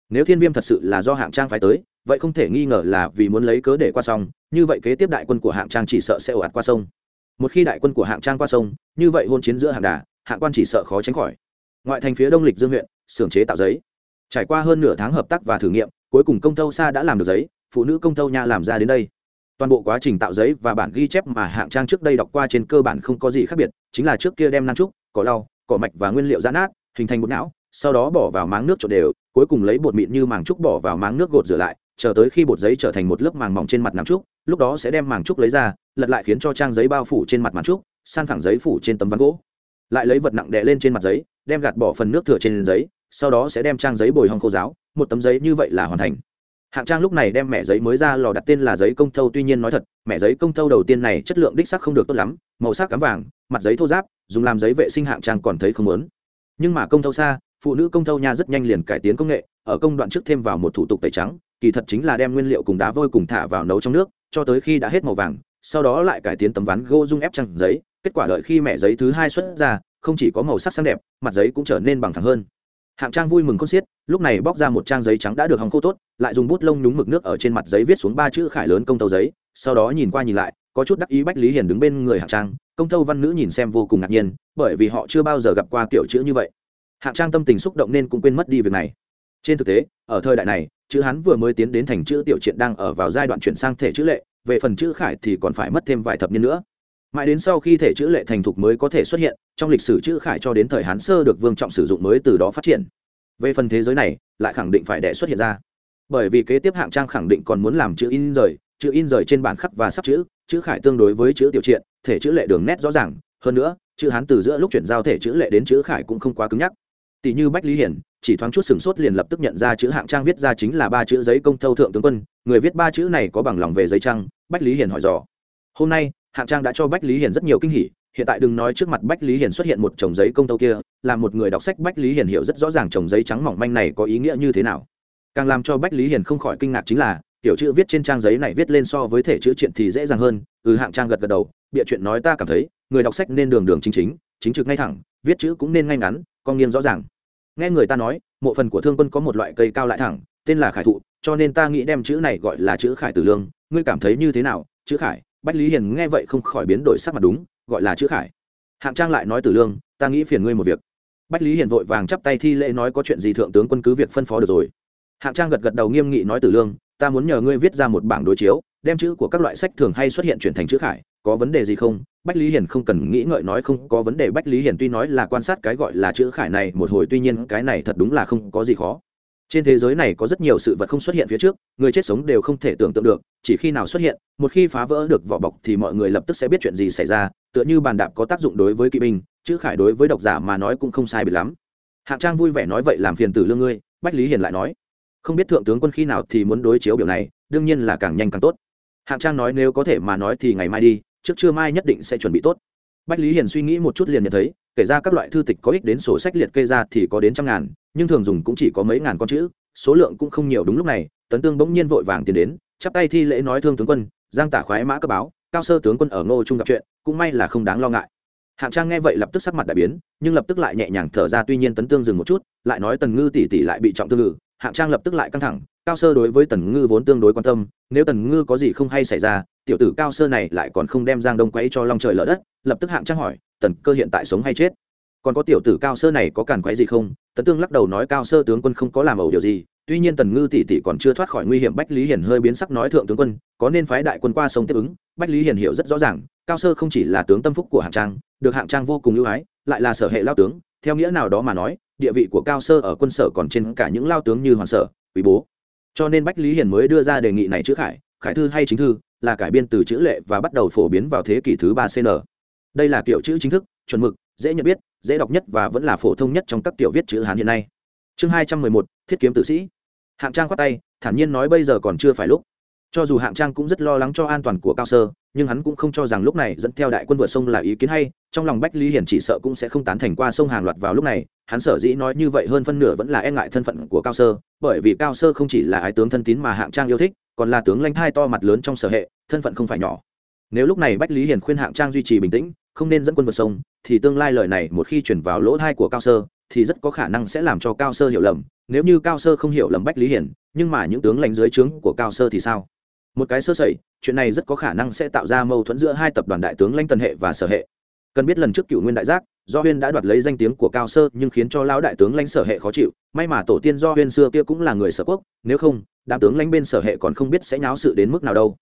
Nếu thiên viêm thật sự là do hạng trang phái tới, vậy không thể nghi ngờ là vì muốn lấy cớ để qua sông, như vậy kế tiếp đại quân của hạng trang chỉ sợ sẽ ồ ạt qua sông. Một khi đại quân của hạng trang qua sông, như vậy hôn chiến giữa hạng đà Hạ quan chỉ sợ khó tránh khỏi. Ngoại thành phía đông lịch dương huyện, xưởng chế tạo giấy. Trải qua hơn nửa tháng hợp tác và thử nghiệm, cuối cùng công tâu xa đã làm được giấy, phụ nữ công tâu nha làm ra đến đây. Toàn bộ quá trình tạo giấy và bản ghi chép mà hạng trang trước đây đọc qua trên cơ bản không có gì khác biệt, chính là trước kia đem nan trúc, cỏ lau, cỏ mạch và nguyên liệu giãn nát, hình thành bột não, sau đó bỏ vào máng nước trộn đều, cuối cùng lấy bột mịn như màng trúc bỏ vào máng nước gột rửa lại, chờ tới khi bột giấy trở thành một lớp màng mỏng trên mặt nắm trúc, lúc đó sẽ đem màng trúc lấy ra, lật lại khiến cho trang giấy bao phủ trên mặt màng trúc, san phẳng giấy phủ trên tấm ván gỗ lại lấy vật nặng đè lên trên mặt giấy, đem gạt bỏ phần nước thừa trên giấy, sau đó sẽ đem trang giấy bồi hong khô giáo, một tấm giấy như vậy là hoàn thành. Hạng trang lúc này đem mẹ giấy mới ra lò đặt tên là giấy công thâu, tuy nhiên nói thật, mẹ giấy công thâu đầu tiên này chất lượng đích sắc không được tốt lắm, màu sắc cám vàng, mặt giấy thô giáp dùng làm giấy vệ sinh hạng trang còn thấy không lớn nhưng mà công thâu xa, phụ nữ công thâu nha rất nhanh liền cải tiến công nghệ, ở công đoạn trước thêm vào một thủ tục tẩy trắng, kỳ thật chính là đem nguyên liệu cùng đá vôi cùng thả vào nấu trong nước, cho tới khi đã hết màu vàng, sau đó lại cải tiến tấm ván gỗ dung ép trang giấy kết quả đợi khi mẹ giấy thứ hai xuất ra, không chỉ có màu sắc xanh đẹp, mặt giấy cũng trở nên bằng thẳng hơn. Hạng trang vui mừng không xiết, lúc này bóc ra một trang giấy trắng đã được hòng khô tốt, lại dùng bút lông nhúng mực nước ở trên mặt giấy viết xuống ba chữ khải lớn công tâu giấy, sau đó nhìn qua nhìn lại, có chút đắc ý bách lý hiền đứng bên người hạng trang, công tâu văn nữ nhìn xem vô cùng ngạc nhiên, bởi vì họ chưa bao giờ gặp qua kiểu chữ như vậy. Hạng trang tâm tình xúc động nên cũng quên mất đi việc này. Trên thực tế, ở thời đại này, chữ hắn vừa mới tiến đến thành chữ tiểu triện đang ở vào giai đoạn chuyển sang thể chữ lệ, về phần chữ khải thì còn phải mất thêm vài thập niên nữa mãi đến sau khi thể chữ lệ thành thục mới có thể xuất hiện, trong lịch sử chữ khải cho đến thời hán sơ được vương trọng sử dụng mới từ đó phát triển. Về phần thế giới này, lại khẳng định phải đẻ xuất hiện ra. Bởi vì kế tiếp hạng trang khẳng định còn muốn làm chữ in rời, chữ in rời trên bản khắc và sắp chữ chữ khải tương đối với chữ tiểu triện thể chữ lệ đường nét rõ ràng. Hơn nữa, chữ hán từ giữa lúc chuyển giao thể chữ lệ đến chữ khải cũng không quá cứng nhắc. Tỷ như bách lý hiển, chỉ thoáng chút sừng sốt liền lập tức nhận ra chữ hạng trang viết ra chính là ba chữ giấy công thâu thượng tướng quân. Người viết ba chữ này có bằng lòng về giấy trang bách lý hiển hỏi dò. Hôm nay hạng trang đã cho bách lý Hiền rất nhiều kinh hỉ, hiện tại đừng nói trước mặt bách lý Hiền xuất hiện một chồng giấy công tâu kia là một người đọc sách bách lý Hiền hiểu rất rõ ràng chồng giấy trắng mỏng manh này có ý nghĩa như thế nào. Càng làm cho bách lý Hiền không khỏi kinh ngạc chính là, tiểu chữ viết trên trang giấy này viết lên so với thể chữ triện thì dễ dàng hơn ừ hạng trang gật gật đầu, bịa chuyện nói ta cảm thấy, người đọc sách nên đường đường chính chính chính trực ngay thẳng, viết chữ cũng nên ngay ngắn con nghiêng rõ ràng. Nghe người ta nói, mộ phần của thương quân có một loại cây cao lại thẳng, tên là khải thụ, cho nên ta nghĩ đem chữ này gọi là chữ khải tử lương, ngươi cảm thấy như thế nào, chữ khải? Bách lý hiền nghe vậy không khỏi biến đổi sắc mặt đúng, gọi là chữ khải. Hạng trang lại nói tử lương, ta nghĩ phiền ngươi một việc. Bách lý hiền vội vàng chắp tay thi lễ nói có chuyện gì thượng tướng quân cứ việc phân phó được rồi. Hạng trang gật gật đầu nghiêm nghị nói tử lương, ta muốn nhờ ngươi viết ra một bảng đối chiếu, đem chữ của các loại sách thường hay xuất hiện chuyển thành chữ khải, có vấn đề gì không? Bách lý hiền không cần nghĩ ngợi nói không có vấn đề, bách lý hiền tuy nói là quan sát cái gọi là chữ khải này, một hồi tuy nhiên cái này thật đúng là không có gì khó trên thế giới này có rất nhiều sự vật không xuất hiện phía trước, người chết sống đều không thể tưởng tượng được, chỉ khi nào xuất hiện, một khi phá vỡ được vỏ bọc thì mọi người lập tức sẽ biết chuyện gì xảy ra, tựa như bàn đạp có tác dụng đối với kỵ binh chữ khải đối với độc giả mà nói cũng không sai biệt lắm. Hạng trang vui vẻ nói vậy làm phiền tử lương ngươi, bách lý hiền lại nói. Không biết thượng tướng quân khi nào thì muốn đối chiếu biểu này, đương nhiên là càng nhanh càng tốt. Hạng trang nói nếu có thể mà nói thì ngày mai đi, trước trưa mai nhất định sẽ chuẩn bị tốt. Bách lý hiền suy nghĩ một chút liền nhận thấy kể ra các loại thư tịch có ích đến sổ sách liệt kê ra thì có đến trăm ngàn, nhưng thường dùng cũng chỉ có mấy ngàn con chữ, số lượng cũng không nhiều đúng lúc này, tấn tương bỗng nhiên vội vàng tiến đến, chắp tay thi lễ nói thương tướng quân, giang tả khoái mã cấp báo, cao sơ tướng quân ở ngô trung gặp chuyện, cũng may là không đáng lo ngại. Hạng trang nghe vậy lập tức sắc mặt đại biến, nhưng lập tức lại nhẹ nhàng thở ra, tuy nhiên tấn tương dừng một chút, lại nói tần ngư tỷ tỷ lại bị trọng thương ngự hạng trang lập tức lại căng thẳng, cao sơ đối với tần ngư vốn tương đối quan tâm, nếu tần ngư có gì không hay xảy ra, tiểu tử cao sơ này lại còn không đem giang đông quấy cho long trời lở đất, lập tức hạng trang hỏi, tần cơ hiện tại sống hay chết? Còn có tiểu tử cao sơ này có càn quấy gì không? Tấn tương lắc đầu nói cao sơ tướng quân không có làm ẩu điều gì, tuy nhiên tần ngư tỷ tỷ còn chưa thoát khỏi nguy hiểm, bách lý hiển hơi biến sắc nói thượng tướng quân, có nên phái đại quân qua sông tiếp ứng? Bách lý hiền hiểu rất rõ ràng, cao sơ không chỉ là tướng tâm phúc của hạng trang, được hạng trang vô cùng ưu ái, lại là sở hệ lao tướng, theo nghĩa nào đó mà nói địa vị của cao sơ ở quân sở còn trên cả những lao tướng như hoàng sở, quý bố. Cho nên bách lý hiền mới đưa ra đề nghị này chữ khải khải thư hay chính thư, là cải biên từ chữ lệ và bắt đầu phổ biến vào thế kỷ thứ ba cn đây là kiểu chữ chính thức, chuẩn mực, dễ nhận biết, dễ đọc nhất và vẫn là phổ thông nhất trong các kiểu viết chữ hán hiện nay. Chương hai trăm mười một, thiết kiếm tử sĩ. Hạng trang khoát tay, thản nhiên nói bây giờ còn chưa phải lúc. Cho dù hạng trang cũng rất lo lắng cho an toàn của cao sơ, nhưng hắn cũng không cho rằng lúc này dẫn theo đại quân vượt sông là ý kiến hay trong lòng bách lý hiển chỉ sợ cũng sẽ không tán thành qua sông hàng loạt vào lúc này, hắn sở dĩ nói như vậy hơn phân nửa vẫn là e ngại thân phận của cao sơ, bởi vì cao sơ không chỉ là ái tướng thân tín mà hạng trang yêu thích, còn là tướng lãnh thai to mặt lớn trong sở hệ, thân phận không phải nhỏ. Nếu lúc này bách lý hiển khuyên hạng trang duy trì bình tĩnh, không nên dẫn quân vượt sông, thì tương lai lời này một khi chuyển vào lỗ thai của cao sơ, thì rất có khả năng sẽ làm cho cao sơ hiểu lầm. Nếu như cao sơ không hiểu lầm bách lý hiển, nhưng mà những tướng lãnh dưới trướng của cao sơ thì sao? Một cái sơ sẩy, chuyện này rất có khả năng sẽ tạo ra mâu thuẫn giữa hai tập đoàn đại tướng lãnh tần hệ và sở hệ cần biết lần trước cựu nguyên đại giác, do huyên đã đoạt lấy danh tiếng của cao sơ nhưng khiến cho lão đại tướng lãnh sở hệ khó chịu, may mà tổ tiên do huyên xưa kia cũng là người sở quốc, nếu không, đám tướng lãnh bên sở hệ còn không biết sẽ nháo sự đến mức nào đâu.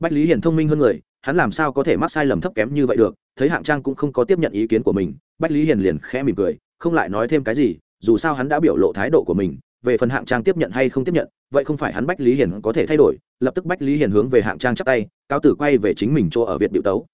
Bách lý hiển thông minh hơn người, hắn làm sao có thể mắc sai lầm thấp kém như vậy được, thấy hạng trang cũng không có tiếp nhận ý kiến của mình, bách lý hiền liền khẽ mỉm cười, không lại nói thêm cái gì, dù sao hắn đã biểu lộ thái độ của mình, về phần hạng trang tiếp nhận hay không tiếp nhận, vậy không phải hắn bách lý hiền có thể thay đổi, lập tức bách lý hiền hướng về hạng trang chắp tay cao tử quay về chính mình chỗ ở việt biểu tấu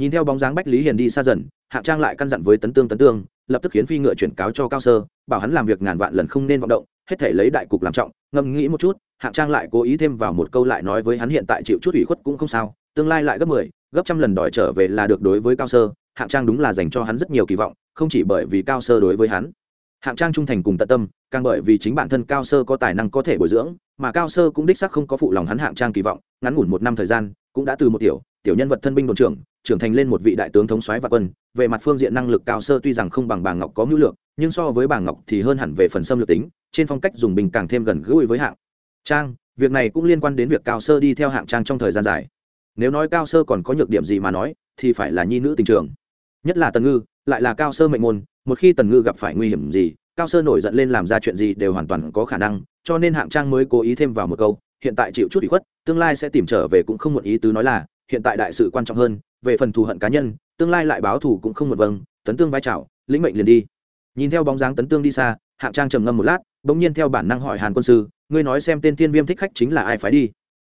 nhìn theo bóng dáng bách lý hiền đi xa dần, hạng trang lại căn dặn với tấn tương tấn tương, lập tức khiến phi ngựa chuyển cáo cho cao sơ, bảo hắn làm việc ngàn vạn lần không nên vọng động, hết thể lấy đại cục làm trọng. Ngâm nghĩ một chút, hạng trang lại cố ý thêm vào một câu lại nói với hắn hiện tại chịu chút ủy khuất cũng không sao, tương lai lại gấp mười, gấp trăm lần đòi trở về là được đối với cao sơ, hạng trang đúng là dành cho hắn rất nhiều kỳ vọng, không chỉ bởi vì cao sơ đối với hắn. Hạng trang trung thành cùng tận tâm, càng bởi vì chính bản thân cao sơ có tài năng có thể bồi dưỡng, mà cao sơ cũng đích sắc không có phụ lòng hắn hạng trang kỳ vọng, ngắn ngủn một năm thời gian, cũng đã từ một tiểu tiểu nhân vật thân binh đồn trưởng trưởng thành lên một vị đại tướng thống soái và quân, về mặt phương diện năng lực cao sơ tuy rằng không bằng bà ngọc có mưu lược, nhưng so với bà ngọc thì hơn hẳn về phần xâm lược tính, trên phong cách dùng bình càng thêm gần gũi với hạng trang, việc này cũng liên quan đến việc cao sơ đi theo hạng trang trong thời gian dài. Nếu nói cao sơ còn có nhược điểm gì mà nói, thì phải là nhi nữ tình trường. Nhất là tần ngư, lại là cao sơ mệnh môn, một khi tần ngư gặp phải nguy hiểm gì, cao sơ nổi giận lên làm ra chuyện gì đều hoàn toàn có khả năng, cho nên hạng trang mới cố ý thêm vào một câu, hiện tại chịu chút ủy khuất, tương lai sẽ tìm trở về cũng không muộn ý tứ nói là, hiện tại đại sự quan trọng hơn về phần thù hận cá nhân, tương lai lại báo thù cũng không một vâng tấn tương vai trào, lĩnh mệnh liền đi. Nhìn theo bóng dáng tấn tương đi xa, hạng trang trầm ngâm một lát, bỗng nhiên theo bản năng hỏi hàn quân sư, ngươi nói xem tên thiên viêm thích khách chính là ai phải đi?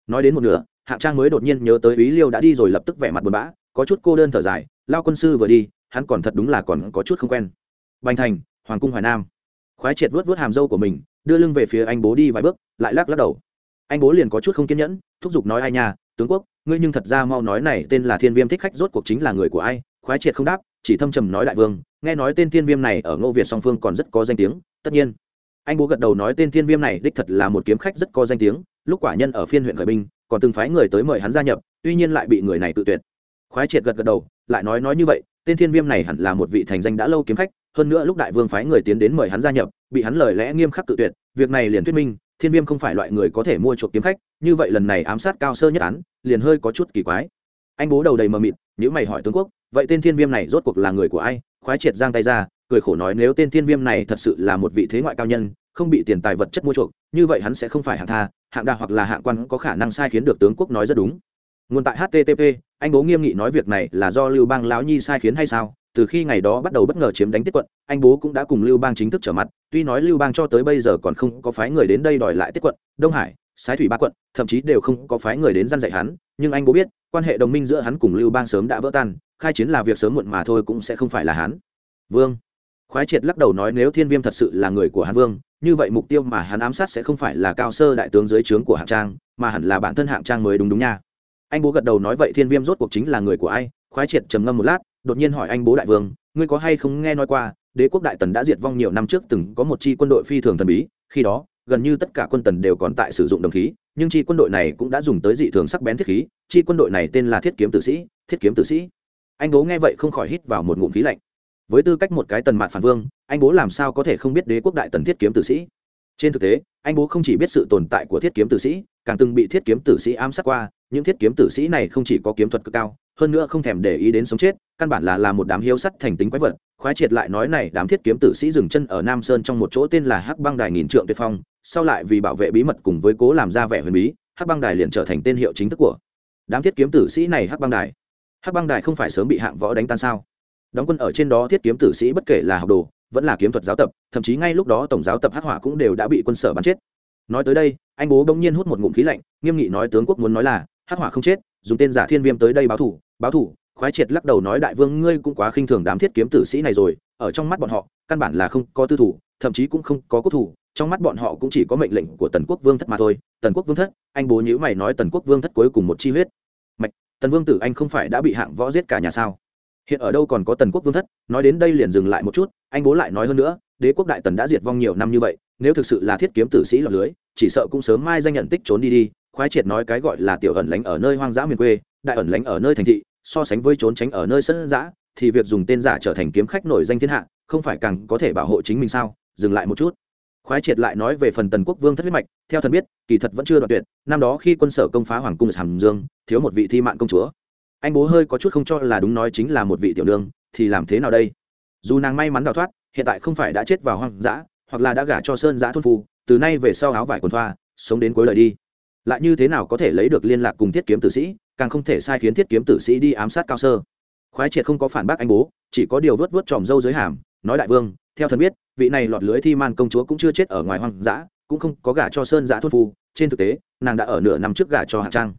Nói đến một nửa, hạng trang mới đột nhiên nhớ tới ý liêu đã đi rồi lập tức vẻ mặt buồn bã, có chút cô đơn thở dài, lao quân sư vừa đi, hắn còn thật đúng là còn có chút không quen. Bành thành, hoàng cung hoài nam. Khoái triệt vớt vớt hàm dâu của mình, đưa lưng về phía anh bố đi vài bước, lại lắc lắc đầu. Anh bố liền có chút không kiên nhẫn, thúc giục nói, ai nhà tướng quốc, ngươi nhưng thật ra mau nói này tên là thiên viêm thích khách rốt cuộc chính là người của ai? Khoái triệt không đáp, chỉ thâm trầm nói đại vương, nghe nói tên thiên viêm này ở ngô việt song phương còn rất có danh tiếng, tất nhiên. Anh bố gật đầu nói tên thiên viêm này đích thật là một kiếm khách rất có danh tiếng, lúc quả nhân ở phiên huyện khởi binh, còn từng phái người tới mời hắn gia nhập, tuy nhiên lại bị người này tự tuyệt. Khoái triệt gật gật đầu, lại nói nói như vậy, tên thiên viêm này hẳn là một vị thành danh đã lâu kiếm khách, hơn nữa lúc đại vương phái người tiến đến mời hắn gia nhập, bị hắn lời lẽ nghiêm khắc tự tuyệt, việc này liền thuyết minh thiên viêm không phải loại người có thể mua chuộc kiếm khách, như vậy lần này ám sát cao sơ nhất án, liền hơi có chút kỳ quái. Anh bố đầu đầy mờ mịt nếu mày hỏi tướng quốc, vậy tên thiên viêm này rốt cuộc là người của ai? Khoái triệt giang tay ra, cười khổ nói nếu tên thiên viêm này thật sự là một vị thế ngoại cao nhân, không bị tiền tài vật chất mua chuộc, như vậy hắn sẽ không phải hạng tha, hạng đa hoặc là hạng quan có khả năng sai khiến được tướng quốc nói rất đúng. Nguồn tại http anh bố nghiêm nghị nói việc này là do lưu bang lão nhi sai khiến hay sao? Từ khi ngày đó bắt đầu bất ngờ chiếm đánh tiết quận, anh bố cũng đã cùng lưu bang chính thức trở mặt, tuy nói lưu bang cho tới bây giờ còn không có phái người đến đây đòi lại tiết quận, đông hải, sái thủy ba quận, thậm chí đều không có phái người đến gian dạy hắn, nhưng anh bố biết, quan hệ đồng minh giữa hắn cùng lưu bang sớm đã vỡ tan, khai chiến là việc sớm muộn mà thôi cũng sẽ không phải là hắn. Vương. Khoái triệt lắc đầu nói nếu thiên viêm thật sự là người của hắn vương, như vậy mục tiêu mà hắn ám sát sẽ không phải là cao sơ đại tướng dưới trướng của hạng trang, mà hẳn là bản thân hạng trang mới đúng đúng nha. Anh bố gật đầu nói vậy thiên viêm rốt cuộc chính là người của ai? Khoái triệt trầm ngâm một lát đột nhiên hỏi anh bố đại vương, ngươi có hay không nghe nói qua, đế quốc đại tần đã diệt vong nhiều năm trước từng có một chi quân đội phi thường thần bí, khi đó, gần như tất cả quân tần đều còn tại sử dụng đồng khí, nhưng chi quân đội này cũng đã dùng tới dị thường sắc bén thiết khí, chi quân đội này tên là thiết kiếm tử sĩ, thiết kiếm tử sĩ. Anh bố nghe vậy không khỏi hít vào một ngụm khí lạnh. Với tư cách một cái tần mạn phản vương, anh bố làm sao có thể không biết đế quốc đại tần thiết kiếm tử sĩ? Trên thực tế, anh bố không chỉ biết sự tồn tại của thiết kiếm tử sĩ, càng từng bị thiết kiếm tử sĩ ám sát qua, những thiết kiếm tử sĩ này không chỉ có kiếm thuật cực cao hơn nữa không thèm để ý đến sống chết, căn bản là là một đám hiếu sắt thành tính quái vật, khoái triệt lại nói này đám thiết kiếm tử sĩ dừng chân ở nam sơn trong một chỗ tên là hắc băng đài nghìn trượng tuyệt phong, sau lại vì bảo vệ bí mật cùng với cố làm ra vẻ huyền bí, hắc băng đài liền trở thành tên hiệu chính thức của đám thiết kiếm tử sĩ này hắc băng đài. Hắc băng đài không phải sớm bị hạng võ đánh tan sao? Đóng quân ở trên đó thiết kiếm tử sĩ bất kể là học đồ, vẫn là kiếm thuật giáo tập, thậm chí ngay lúc đó tổng giáo tập hắc hỏa cũng đều đã bị quân sở bắn chết. Nói tới đây, anh bố bỗng nhiên hút một ngụm khí lạnh, nghiêm nghị nói tướng quốc muốn nói là, hắc hỏa không chết, dùng tên giả thiên viêm tới đây báo thủ báo thủ, khoái triệt lắc đầu nói đại vương, ngươi cũng quá khinh thường đám thiết kiếm tử sĩ này rồi, ở trong mắt bọn họ, căn bản là không có tư thủ, thậm chí cũng không có quốc thủ, trong mắt bọn họ cũng chỉ có mệnh lệnh của tần quốc vương thất mà thôi. Tần quốc vương thất, anh bố nhữ mày nói tần quốc vương thất cuối cùng một chi huyết. Mạch, tần vương tử anh không phải đã bị hạng võ giết cả nhà sao? Hiện ở đâu còn có tần quốc vương thất? Nói đến đây liền dừng lại một chút, anh bố lại nói hơn nữa, đế quốc đại tần đã diệt vong nhiều năm như vậy, nếu thực sự là thiết kiếm tử sĩ lọt lưới, chỉ sợ cũng sớm mai danh nhận tích trốn đi đi. Khoái triệt nói cái gọi là tiểu ẩn lánh ở nơi hoang dã miền quê đại ẩn lánh ở nơi thành thị, so sánh với trốn tránh ở nơi sân dã, thì việc dùng tên giả trở thành kiếm khách nổi danh thiên hạ, không phải càng có thể bảo hộ chính mình sao? Dừng lại một chút. Khoái triệt lại nói về phần tần quốc vương thất huyết mạch, theo thần biết, kỳ thật vẫn chưa đoạn tuyệt, năm đó khi quân sở công phá hoàng cung hàm dương, thiếu một vị thi mạng công chúa. Anh bố hơi có chút không cho là đúng nói chính là một vị tiểu nương, thì làm thế nào đây? Dù nàng may mắn đào thoát, hiện tại không phải đã chết vào hoang dã, hoặc là đã gả cho sơn dã thôn phu từ nay về sau áo vải quần thoa, sống đến cuối đời đi lại như thế nào có thể lấy được liên lạc cùng thiết kiếm tử sĩ, càng không thể sai khiến thiết kiếm tử sĩ đi ám sát cao sơ. Khoái triệt không có phản bác anh bố, chỉ có điều vớt vớt tròm dâu dưới hàm, nói đại vương, theo thần biết, vị này lọt lưới thi man công chúa cũng chưa chết ở ngoài hoang dã, cũng không có gả cho sơn dã thôn phu, trên thực tế, nàng đã ở nửa năm trước gả cho hạng trang.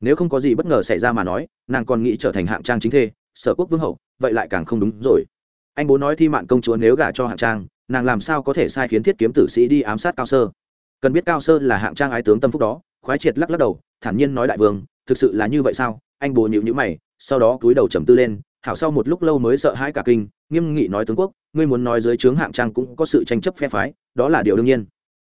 Nếu không có gì bất ngờ xảy ra mà nói, nàng còn nghĩ trở thành hạng trang chính thê, sở quốc vương hậu, vậy lại càng không đúng rồi. Anh bố nói thi mạn công chúa nếu gả cho hạng trang, nàng làm sao có thể sai khiến thiết kiếm tử sĩ đi ám sát cao sơ? Cần biết cao sơ là hạng trang ái tướng tâm phúc đó khoái triệt lắc lắc đầu, thản nhiên nói đại vương, thực sự là như vậy sao? Anh bồ nhịu nhữ mày, sau đó cúi đầu trầm tư lên, hảo sau một lúc lâu mới sợ hãi cả kinh, nghiêm nghị nói tướng quốc, ngươi muốn nói dưới trướng hạng trang cũng có sự tranh chấp phe phái, đó là điều đương nhiên.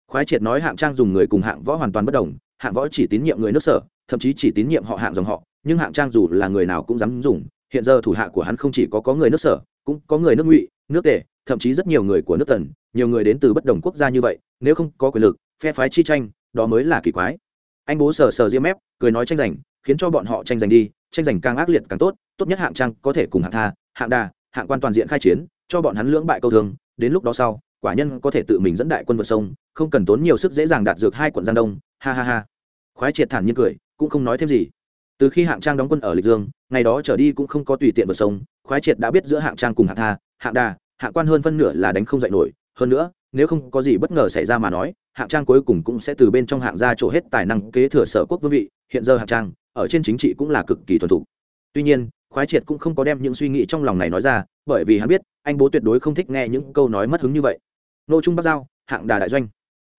Khoái triệt nói hạng trang dùng người cùng hạng võ hoàn toàn bất đồng, hạng võ chỉ tín nhiệm người nước sở, thậm chí chỉ tín nhiệm họ hạng dòng họ, nhưng hạng trang dù là người nào cũng dám dùng, hiện giờ thủ hạ của hắn không chỉ có có người nước sở, cũng có người nước ngụy, nước tề thậm chí rất nhiều người của nước tần, nhiều người đến từ bất đồng quốc gia như vậy, nếu không có quyền lực, phe phái chi tranh, đó mới là kỳ quái anh bố sờ sờ diêm mép cười nói tranh giành, khiến cho bọn họ tranh giành đi, tranh giành càng ác liệt càng tốt tốt nhất hạng trang có thể cùng hạng tha, hạng đà, hạng quan toàn diện khai chiến, cho bọn hắn lưỡng bại câu thương, đến lúc đó sau, quả nhân có thể tự mình dẫn đại quân vượt sông, không cần tốn nhiều sức dễ dàng đạt dược hai quận giang đông, ha ha ha. Khoái triệt thản nhiên cười, cũng không nói thêm gì. Từ khi hạng trang đóng quân ở lịch dương, ngày đó trở đi cũng không có tùy tiện vượt sông, khoái triệt đã biết giữa hạng trang cùng hạng tha, hạng đà, hạng quan hơn phân nửa là đánh không dạy nổi, hơn nữa nếu không có gì bất ngờ xảy ra mà nói, hạng trang cuối cùng cũng sẽ từ bên trong hạng gia trổ hết tài năng kế thừa sở quốc vương vị, hiện giờ hạng trang, ở trên chính trị cũng là cực kỳ thuần thục. Tuy nhiên, khoái triệt cũng không có đem những suy nghĩ trong lòng này nói ra, bởi vì hắn biết, anh bố tuyệt đối không thích nghe những câu nói mất hứng như vậy. Nô trung bắc giao, hạng đà đại doanh.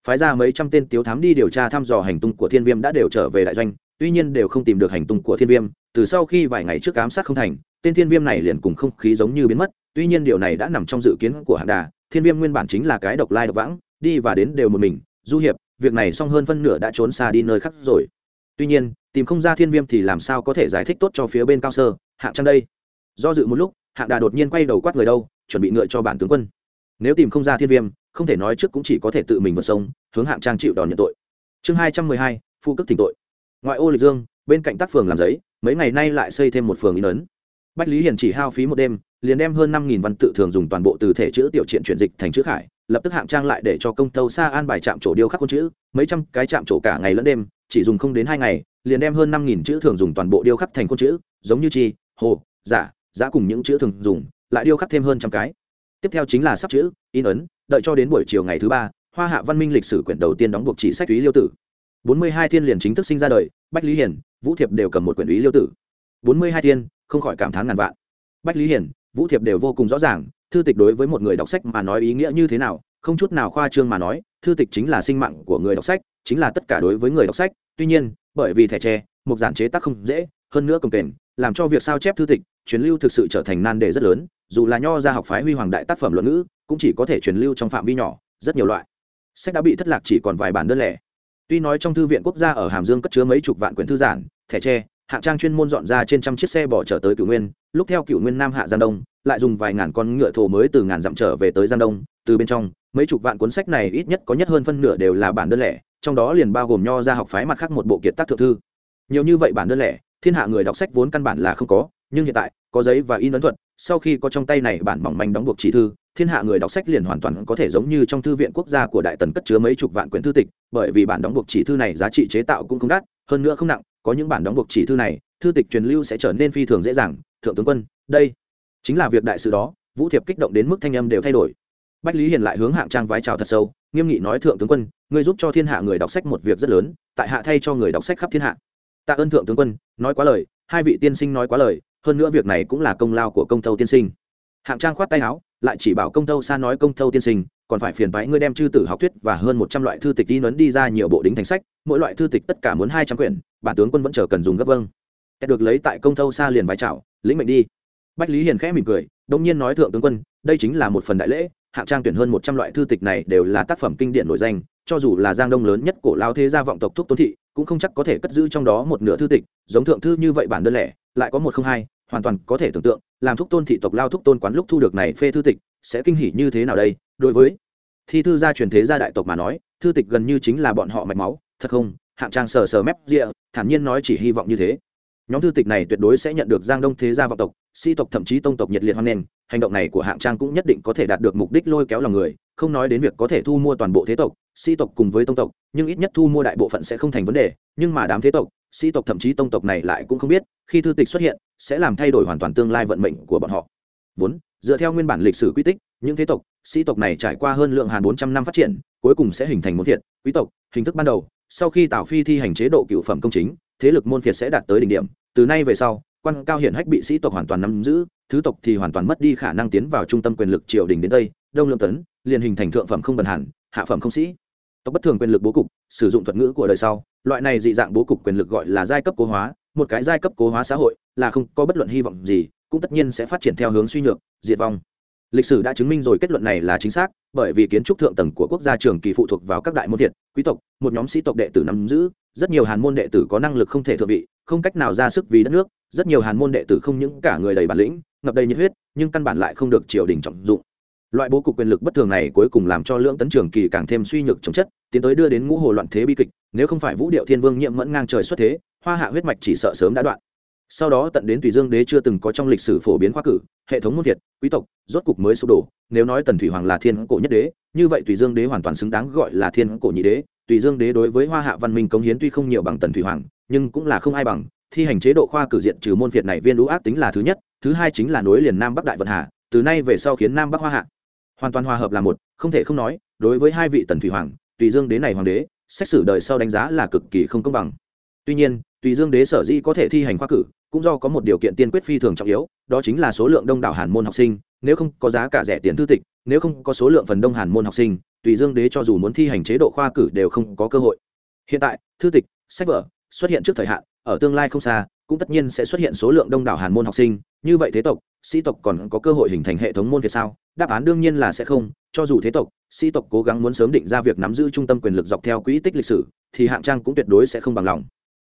Phái ra mấy trăm tên tiếu thám đi điều tra thăm dò hành tung của thiên viêm đã đều trở về đại doanh, tuy nhiên đều không tìm được hành tung của thiên viêm, từ sau khi vài ngày trước ám sát không thành, tên thiên viêm này liền cùng không khí giống như biến mất, tuy nhiên điều này đã nằm trong dự kiến của hạng đà thiên viêm nguyên bản chính là cái độc lai độc vãng, đi và đến đều một mình, du hiệp, việc này xong hơn phân nửa đã trốn xa đi nơi khác rồi. Tuy nhiên, tìm không ra thiên viêm thì làm sao có thể giải thích tốt cho phía bên cao sơ, hạng trang đây? Do dự một lúc, hạng đà đột nhiên quay đầu quát người đâu, chuẩn bị ngựa cho bản tướng quân. Nếu tìm không ra thiên viêm, không thể nói trước cũng chỉ có thể tự mình vượt sông, hướng hạng trang chịu đòn nhận tội. Chương hai trăm mười hai, phu cức thỉnh tội. Ngoại ô lịch dương, bên cạnh tác phường làm giấy, mấy ngày nay lại xây thêm một phường in ấn. Bách lý hiền chỉ hao phí một đêm liền đem hơn năm nghìn văn tự thường dùng toàn bộ từ thể chữ tiểu triện chuyển dịch thành chữ khải, lập tức hạng trang lại để cho công tâu xa an bài chạm chỗ điêu khắc con chữ, mấy trăm cái chạm chỗ cả ngày lẫn đêm, chỉ dùng không đến hai ngày, liền đem hơn năm nghìn chữ thường dùng toàn bộ điêu khắc thành con chữ, giống như chi, hồ, giả, giá cùng những chữ thường dùng, lại điêu khắc thêm hơn trăm cái. Tiếp theo chính là sắp chữ, in ấn, đợi cho đến buổi chiều ngày thứ ba, hoa hạ văn minh lịch sử quyển đầu tiên đóng buộc chỉ sách ý liêu tử. Bốn mươi hai thiên liền chính thức sinh ra đời, bách lý hiển vũ thiệp đều cầm một quyển ý liêu tử. Bốn mươi hai thiên, không khỏi cảm thán ngàn vạn. Bách lý hiển vũ thiệp đều vô cùng rõ ràng, thư tịch đối với một người đọc sách mà nói ý nghĩa như thế nào, không chút nào khoa trương mà nói, thư tịch chính là sinh mạng của người đọc sách, chính là tất cả đối với người đọc sách. Tuy nhiên, bởi vì thẻ tre một giản chế tác không dễ, hơn nữa công kềnh, làm cho việc sao chép thư tịch, truyền lưu thực sự trở thành nan đề rất lớn, dù là nho ra học phái huy hoàng đại tác phẩm luận ngữ, cũng chỉ có thể truyền lưu trong phạm vi nhỏ, rất nhiều loại. Sách đã bị thất lạc chỉ còn vài bản đơn lẻ. Tuy nói trong thư viện quốc gia ở hàm dương cất chứa mấy chục vạn quyển thư giản, thẻ tre hạng trang chuyên môn dọn ra trên trăm chiếc xe bỏ trở tới cửu nguyên, lúc theo cửu nguyên nam hạ giang đông, lại dùng vài ngàn con ngựa thổ mới từ ngàn dặm trở về tới giang đông. Từ bên trong, mấy chục vạn cuốn sách này ít nhất có nhất hơn phân nửa đều là bản đơn lẻ, trong đó liền bao gồm nho ra học phái mặt khác một bộ kiệt tác thượng thư. Nhiều như vậy bản đơn lẻ, thiên hạ người đọc sách vốn căn bản là không có, nhưng hiện tại, có giấy và in ấn thuật, sau khi có trong tay này bản mỏng manh đóng buộc chỉ thư thiên hạ người đọc sách liền hoàn toàn có thể giống như trong thư viện quốc gia của đại tần cất chứa mấy chục vạn quyển thư tịch, bởi vì bản đóng buộc chỉ thư này giá trị chế tạo cũng không đắt, hơn nữa không nặng, có những bản đóng buộc chỉ thư này, thư tịch truyền lưu sẽ trở nên phi thường dễ dàng. Thượng tướng quân, đây chính là việc đại sự đó. Vũ thiệp kích động đến mức thanh âm đều thay đổi. Bách lý hiền lại hướng hạng trang vái chào thật sâu, nghiêm nghị nói, thượng tướng quân, ngươi giúp cho thiên hạ người đọc sách một việc rất lớn, tại hạ thay cho người đọc sách khắp thiên hạ. Tạ ơn, thượng tướng quân, nói quá lời, hai vị tiên sinh nói quá lời, hơn nữa việc này cũng là công lao của công thâu tiên sinh. Hạng trang khoát tay áo lại chỉ bảo công thâu xa nói công thâu tiên sinh, còn phải phiền bái ngươi đem chư tử học thuyết và hơn một trăm loại thư tịch đi nấn đi ra nhiều bộ đính thành sách, mỗi loại thư tịch tất cả muốn hai trăm quyển, bản tướng quân vẫn chờ cần dùng gấp vâng. Được lấy tại công thâu xa liền vái chào, lĩnh mệnh đi. Bách lý hiền khẽ mỉm cười đông nhiên nói thượng tướng quân, đây chính là một phần đại lễ, hạng trang tuyển hơn một trăm loại thư tịch này đều là tác phẩm kinh điển nổi danh, cho dù là giang đông lớn nhất cổ lao thế gia vọng tộc thúc tôn thị, cũng không chắc có thể cất giữ trong đó một nửa thư tịch, giống thượng thư như vậy bản đơn lẻ, lại có một không hai hoàn toàn có thể tưởng tượng, làm thúc tôn thị tộc lao thúc tôn quán lúc thu được này phê thư tịch, sẽ kinh hỉ như thế nào đây? Đối với thi thư gia truyền thế gia đại tộc mà nói, thư tịch gần như chính là bọn họ mạch máu, thật không? Hạng trang sờ sờ mép rịa thản nhiên nói chỉ hy vọng như thế. Nhóm thư tịch này tuyệt đối sẽ nhận được giang đông thế gia vọng tộc, si tộc thậm chí tông tộc nhiệt liệt hoan nghênh, hành động này của hạng trang cũng nhất định có thể đạt được mục đích lôi kéo lòng người, không nói đến việc có thể thu mua toàn bộ thế tộc sĩ tộc cùng với tông tộc, nhưng ít nhất thu mua đại bộ phận sẽ không thành vấn đề, nhưng mà đám thế tộc, sĩ tộc thậm chí tông tộc này lại cũng không biết, khi thư tịch xuất hiện, sẽ làm thay đổi hoàn toàn tương lai vận mệnh của bọn họ. Vốn, dựa theo nguyên bản lịch sử quy tích, những thế tộc, sĩ tộc này trải qua hơn lượng hàn bốn trăm năm phát triển, cuối cùng sẽ hình thành một thiệt quý tộc, hình thức ban đầu, sau khi tào phi thi hành chế độ cựu phẩm công chính, thế lực môn phiệt sẽ đạt tới đỉnh điểm, từ nay về sau, quan cao hiển hách bị sĩ tộc hoàn toàn nắm giữ, thứ tộc thì hoàn toàn mất đi khả năng tiến vào trung tâm quyền lực triều đình đến tây đông lượng tấn, liền hình thành thượng phẩm không bần hẳn hạ phẩm không sĩ tộc bất thường quyền lực bố cục, sử dụng thuật ngữ của đời sau, loại này dị dạng bố cục quyền lực gọi là giai cấp cố hóa, một cái giai cấp cố hóa xã hội là không có bất luận hy vọng gì, cũng tất nhiên sẽ phát triển theo hướng suy nhược, diệt vong. Lịch sử đã chứng minh rồi kết luận này là chính xác, bởi vì kiến trúc thượng tầng của quốc gia trường kỳ phụ thuộc vào các đại môn việt, quý tộc, một nhóm sĩ tộc đệ tử nắm giữ, rất nhiều hàn môn đệ tử có năng lực không thể thượng vị, không cách nào ra sức vì đất nước, rất nhiều hàn môn đệ tử không những cả người đầy bản lĩnh, ngập đầy nhiệt huyết, nhưng căn bản lại không được triều đình trọng dụng loại bố cục quyền lực bất thường này cuối cùng làm cho lưỡng tấn trường kỳ càng thêm suy nhược chống chất, tiến tới đưa đến ngũ hồ loạn thế bi kịch, nếu không phải vũ điệu thiên vương nhiệm mẫn ngang trời xuất thế, hoa hạ huyết mạch chỉ sợ sớm đã đoạn. Sau đó tận đến tùy dương đế chưa từng có trong lịch sử phổ biến khoa cử, hệ thống môn việt, quý tộc, rốt cục mới sụp đổ, nếu nói tần thủy hoàng là thiên cổ nhất đế, như vậy tùy dương đế hoàn toàn xứng đáng gọi là thiên cổ nhị đế. Tùy dương đế đối với hoa hạ văn minh cống hiến tuy không nhiều bằng tần thủy hoàng, nhưng cũng là không ai bằng, thi hành chế độ khoa cử diện trừ môn việt này viên lũ ác tính là thứ nhất, thứ hai chính là nối liền nam bắc đại vận hà, từ nay về sau khiến nam bắc hoa hạ hoàn toàn hòa hợp là một, không thể không nói, đối với hai vị tần thủy hoàng, tùy dương đế này hoàng đế, xét xử đời sau đánh giá là cực kỳ không công bằng. Tuy nhiên, tùy dương đế sở dĩ có thể thi hành khoa cử, cũng do có một điều kiện tiên quyết phi thường trọng yếu, đó chính là số lượng đông đảo hàn môn học sinh, nếu không có giá cả rẻ tiền thư tịch, nếu không có số lượng phần đông hàn môn học sinh, tùy dương đế cho dù muốn thi hành chế độ khoa cử đều không có cơ hội. Hiện tại, thư tịch, sách vở xuất hiện trước thời hạn, ở tương lai không xa cũng tất nhiên sẽ xuất hiện số lượng đông đảo hàn môn học sinh. Như vậy thế tộc, sĩ tộc còn có cơ hội hình thành hệ thống môn việt sao? Đáp án đương nhiên là sẽ không. Cho dù thế tộc, sĩ tộc cố gắng muốn sớm định ra việc nắm giữ trung tâm quyền lực dọc theo quỹ tích lịch sử, thì hạng trang cũng tuyệt đối sẽ không bằng lòng.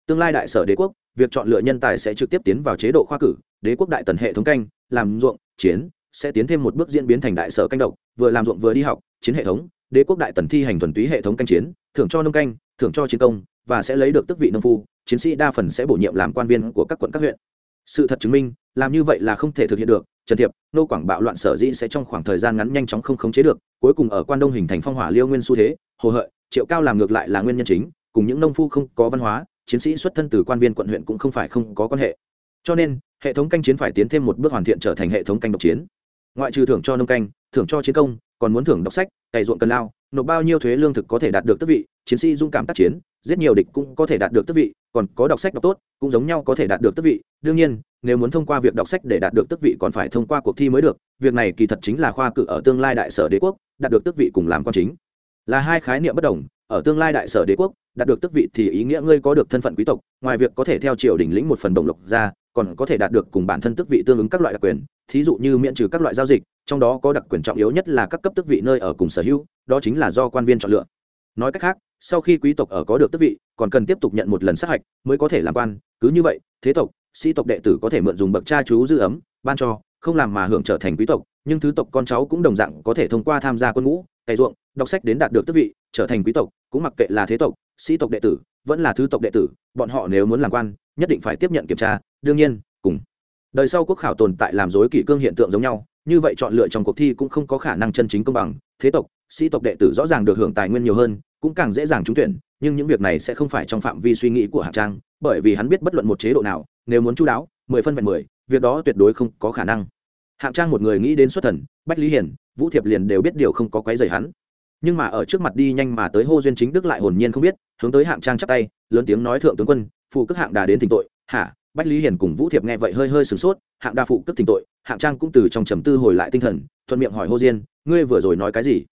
Tương lai đại sở đế quốc, việc chọn lựa nhân tài sẽ trực tiếp tiến vào chế độ khoa cử, đế quốc đại tần hệ thống canh, làm ruộng, chiến, sẽ tiến thêm một bước diễn biến thành đại sở canh độc, vừa làm ruộng vừa đi học, chiến hệ thống, đế quốc đại tần thi hành thuần túy hệ thống canh chiến, thưởng cho nông canh, thưởng cho chiến công và sẽ lấy được tước vị nông phu, chiến sĩ đa phần sẽ bổ nhiệm làm quan viên của các quận các huyện. Sự thật chứng minh, làm như vậy là không thể thực hiện được, trần thiệp, nô quảng bạo loạn sở dĩ sẽ trong khoảng thời gian ngắn nhanh chóng không khống chế được, cuối cùng ở quan đông hình thành phong hỏa liêu nguyên xu thế, hồ hợi, triệu cao làm ngược lại là nguyên nhân chính, cùng những nông phu không có văn hóa, chiến sĩ xuất thân từ quan viên quận huyện cũng không phải không có quan hệ. Cho nên, hệ thống canh chiến phải tiến thêm một bước hoàn thiện trở thành hệ thống canh độc chiến. Ngoại trừ thưởng cho nông canh, thưởng cho chiến công, còn muốn thưởng đọc sách, cày ruộng cần lao, nộp bao nhiêu thuế lương thực có thể đạt được tước vị, chiến sĩ dung cảm tác chiến giết nhiều địch cũng có thể đạt được tước vị, còn có đọc sách đọc tốt cũng giống nhau có thể đạt được tước vị. Đương nhiên, nếu muốn thông qua việc đọc sách để đạt được tước vị còn phải thông qua cuộc thi mới được. Việc này kỳ thật chính là khoa cử ở tương lai đại sở đế quốc, đạt được tước vị cùng làm quan chính. Là hai khái niệm bất đồng, ở tương lai đại sở đế quốc, đạt được tước vị thì ý nghĩa ngươi có được thân phận quý tộc, ngoài việc có thể theo triều đình lĩnh một phần đồng lộc ra, còn có thể đạt được cùng bản thân tước vị tương ứng các loại đặc quyền, thí dụ như miễn trừ các loại giao dịch, trong đó có đặc quyền trọng yếu nhất là các cấp tước vị nơi ở cùng sở hữu, đó chính là do quan viên chọn lựa. Nói cách khác sau khi quý tộc ở có được tước vị, còn cần tiếp tục nhận một lần sát hạch, mới có thể làm quan. Cứ như vậy, thế tộc, sĩ tộc đệ tử có thể mượn dùng bậc cha chú dư ấm, ban cho, không làm mà hưởng trở thành quý tộc. Nhưng thứ tộc con cháu cũng đồng dạng có thể thông qua tham gia quân ngũ, cày ruộng, đọc sách đến đạt được tước vị, trở thành quý tộc. Cũng mặc kệ là thế tộc, sĩ tộc đệ tử, vẫn là thứ tộc đệ tử, bọn họ nếu muốn làm quan, nhất định phải tiếp nhận kiểm tra. Đương nhiên, cùng đời sau quốc khảo tồn tại làm dối kỷ cương hiện tượng giống nhau, như vậy chọn lựa trong cuộc thi cũng không có khả năng chân chính công bằng. Thế tộc sĩ tộc đệ tử rõ ràng được hưởng tài nguyên nhiều hơn, cũng càng dễ dàng trúng tuyển, nhưng những việc này sẽ không phải trong phạm vi suy nghĩ của hạng trang, bởi vì hắn biết bất luận một chế độ nào, nếu muốn chú đáo, mười phân vẹn mười, việc đó tuyệt đối không có khả năng. Hạng trang một người nghĩ đến xuất thần, bách lý hiển, vũ thiệp liền đều biết điều không có quái dày hắn. Nhưng mà ở trước mặt đi nhanh mà tới hô duyên chính đức lại hồn nhiên không biết, hướng tới hạng trang chắp tay, lớn tiếng nói thượng tướng quân, phụ cước hạng đà đến thỉnh tội. Hả? Bách lý hiển cùng vũ thiệp nghe vậy hơi hơi sửng sốt, hạng đa phụ cước thỉnh tội hạng trang cũng từ trong trầm tư hồi lại tinh thần, thuận miệng hỏi hô diên ngươi vừa rồi nói cái gì?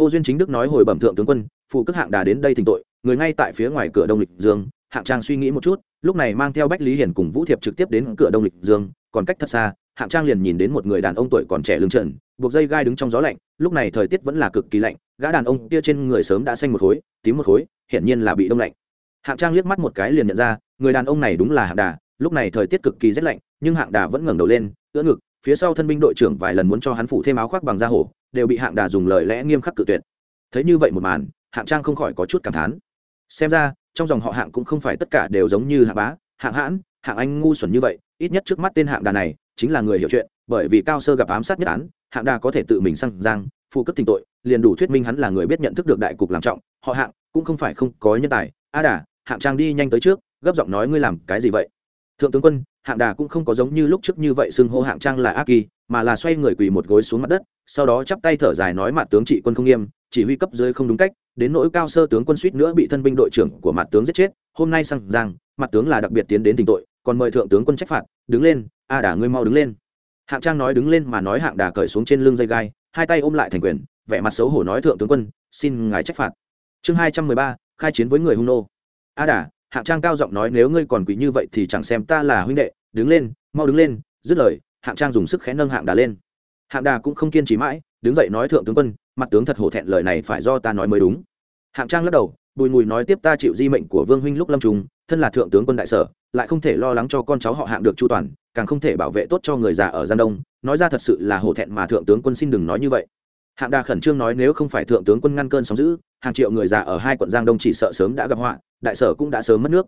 Hồ duyên chính đức nói hồi bẩm thượng tướng quân, phụ cước hạng đà đến đây thỉnh tội, người ngay tại phía ngoài cửa đông lịch dương, hạng trang suy nghĩ một chút, lúc này mang theo bách lý hiển cùng vũ thiệp trực tiếp đến cửa đông lịch dương, còn cách thật xa, hạng trang liền nhìn đến một người đàn ông tuổi còn trẻ lưng trần, buộc dây gai đứng trong gió lạnh, lúc này thời tiết vẫn là cực kỳ lạnh, gã đàn ông kia trên người sớm đã xanh một khối, tím một khối, hiển nhiên là bị đông lạnh. Hạng trang liếc mắt một cái liền nhận ra, người đàn ông này đúng là hạng đà, lúc này thời tiết cực kỳ rét lạnh, nhưng hạng đà vẫn ngẩng đầu lên, ưỡn ngực, phía sau thân binh đội trưởng vài lần muốn cho hắn phủ thêm áo khoác bằng da hổ đều bị hạng đà dùng lời lẽ nghiêm khắc cự tuyệt. Thấy như vậy một màn, hạng trang không khỏi có chút cảm thán. Xem ra, trong dòng họ hạng cũng không phải tất cả đều giống như hạng bá, hạng hãn, hạng anh ngu xuẩn như vậy, ít nhất trước mắt tên hạng đà này chính là người hiểu chuyện, bởi vì cao sơ gặp ám sát nhất án, hạng đà có thể tự mình sang giang, phụ cấp tình tội, liền đủ thuyết minh hắn là người biết nhận thức được đại cục làm trọng, họ hạng cũng không phải không có nhân tài. A đà, hạng trang đi nhanh tới trước, gấp giọng nói ngươi làm cái gì vậy? Thượng tướng quân, hạng đà cũng không có giống như lúc trước như vậy xưng hô hạng trang là ác kỳ mà là xoay người quỳ một gối xuống mặt đất, sau đó chắp tay thở dài nói mặt tướng trị quân không nghiêm, chỉ huy cấp dưới không đúng cách, đến nỗi cao sơ tướng quân suýt nữa bị thân binh đội trưởng của mặt tướng giết chết, hôm nay sang giang, mặt tướng là đặc biệt tiến đến tình tội, còn mời thượng tướng quân trách phạt, đứng lên, a đà ngươi mau đứng lên. Hạng trang nói đứng lên mà nói hạng đà cởi xuống trên lưng dây gai, hai tay ôm lại thành quyền, vẻ mặt xấu hổ nói thượng tướng quân, xin ngài trách phạt. Chương hai trăm mười ba, khai chiến với người hung nô. A đà hạng trang cao giọng nói, nếu ngươi còn quý như vậy thì chẳng xem ta là huynh đệ, đứng lên, mau đứng lên. Dứt lời, hạng trang dùng sức khẽ nâng hạng đà lên. Hạng đà cũng không kiên trì mãi, đứng dậy nói, thượng tướng quân, mặt tướng thật hổ thẹn, lời này phải do ta nói mới đúng. Hạng trang lắc đầu, bùi mùi nói, tiếp ta chịu di mệnh của vương huynh lúc lâm trùng, thân là thượng tướng quân đại sở, lại không thể lo lắng cho con cháu họ hạng được chu toàn, càng không thể bảo vệ tốt cho người già ở giang đông. Nói ra thật sự là hổ thẹn mà thượng tướng quân xin đừng nói như vậy hạng đà khẩn trương nói nếu không phải thượng tướng quân ngăn cơn sóng giữ hàng triệu người già ở hai quận giang đông chỉ sợ sớm đã gặp họa, đại sở cũng đã sớm mất nước.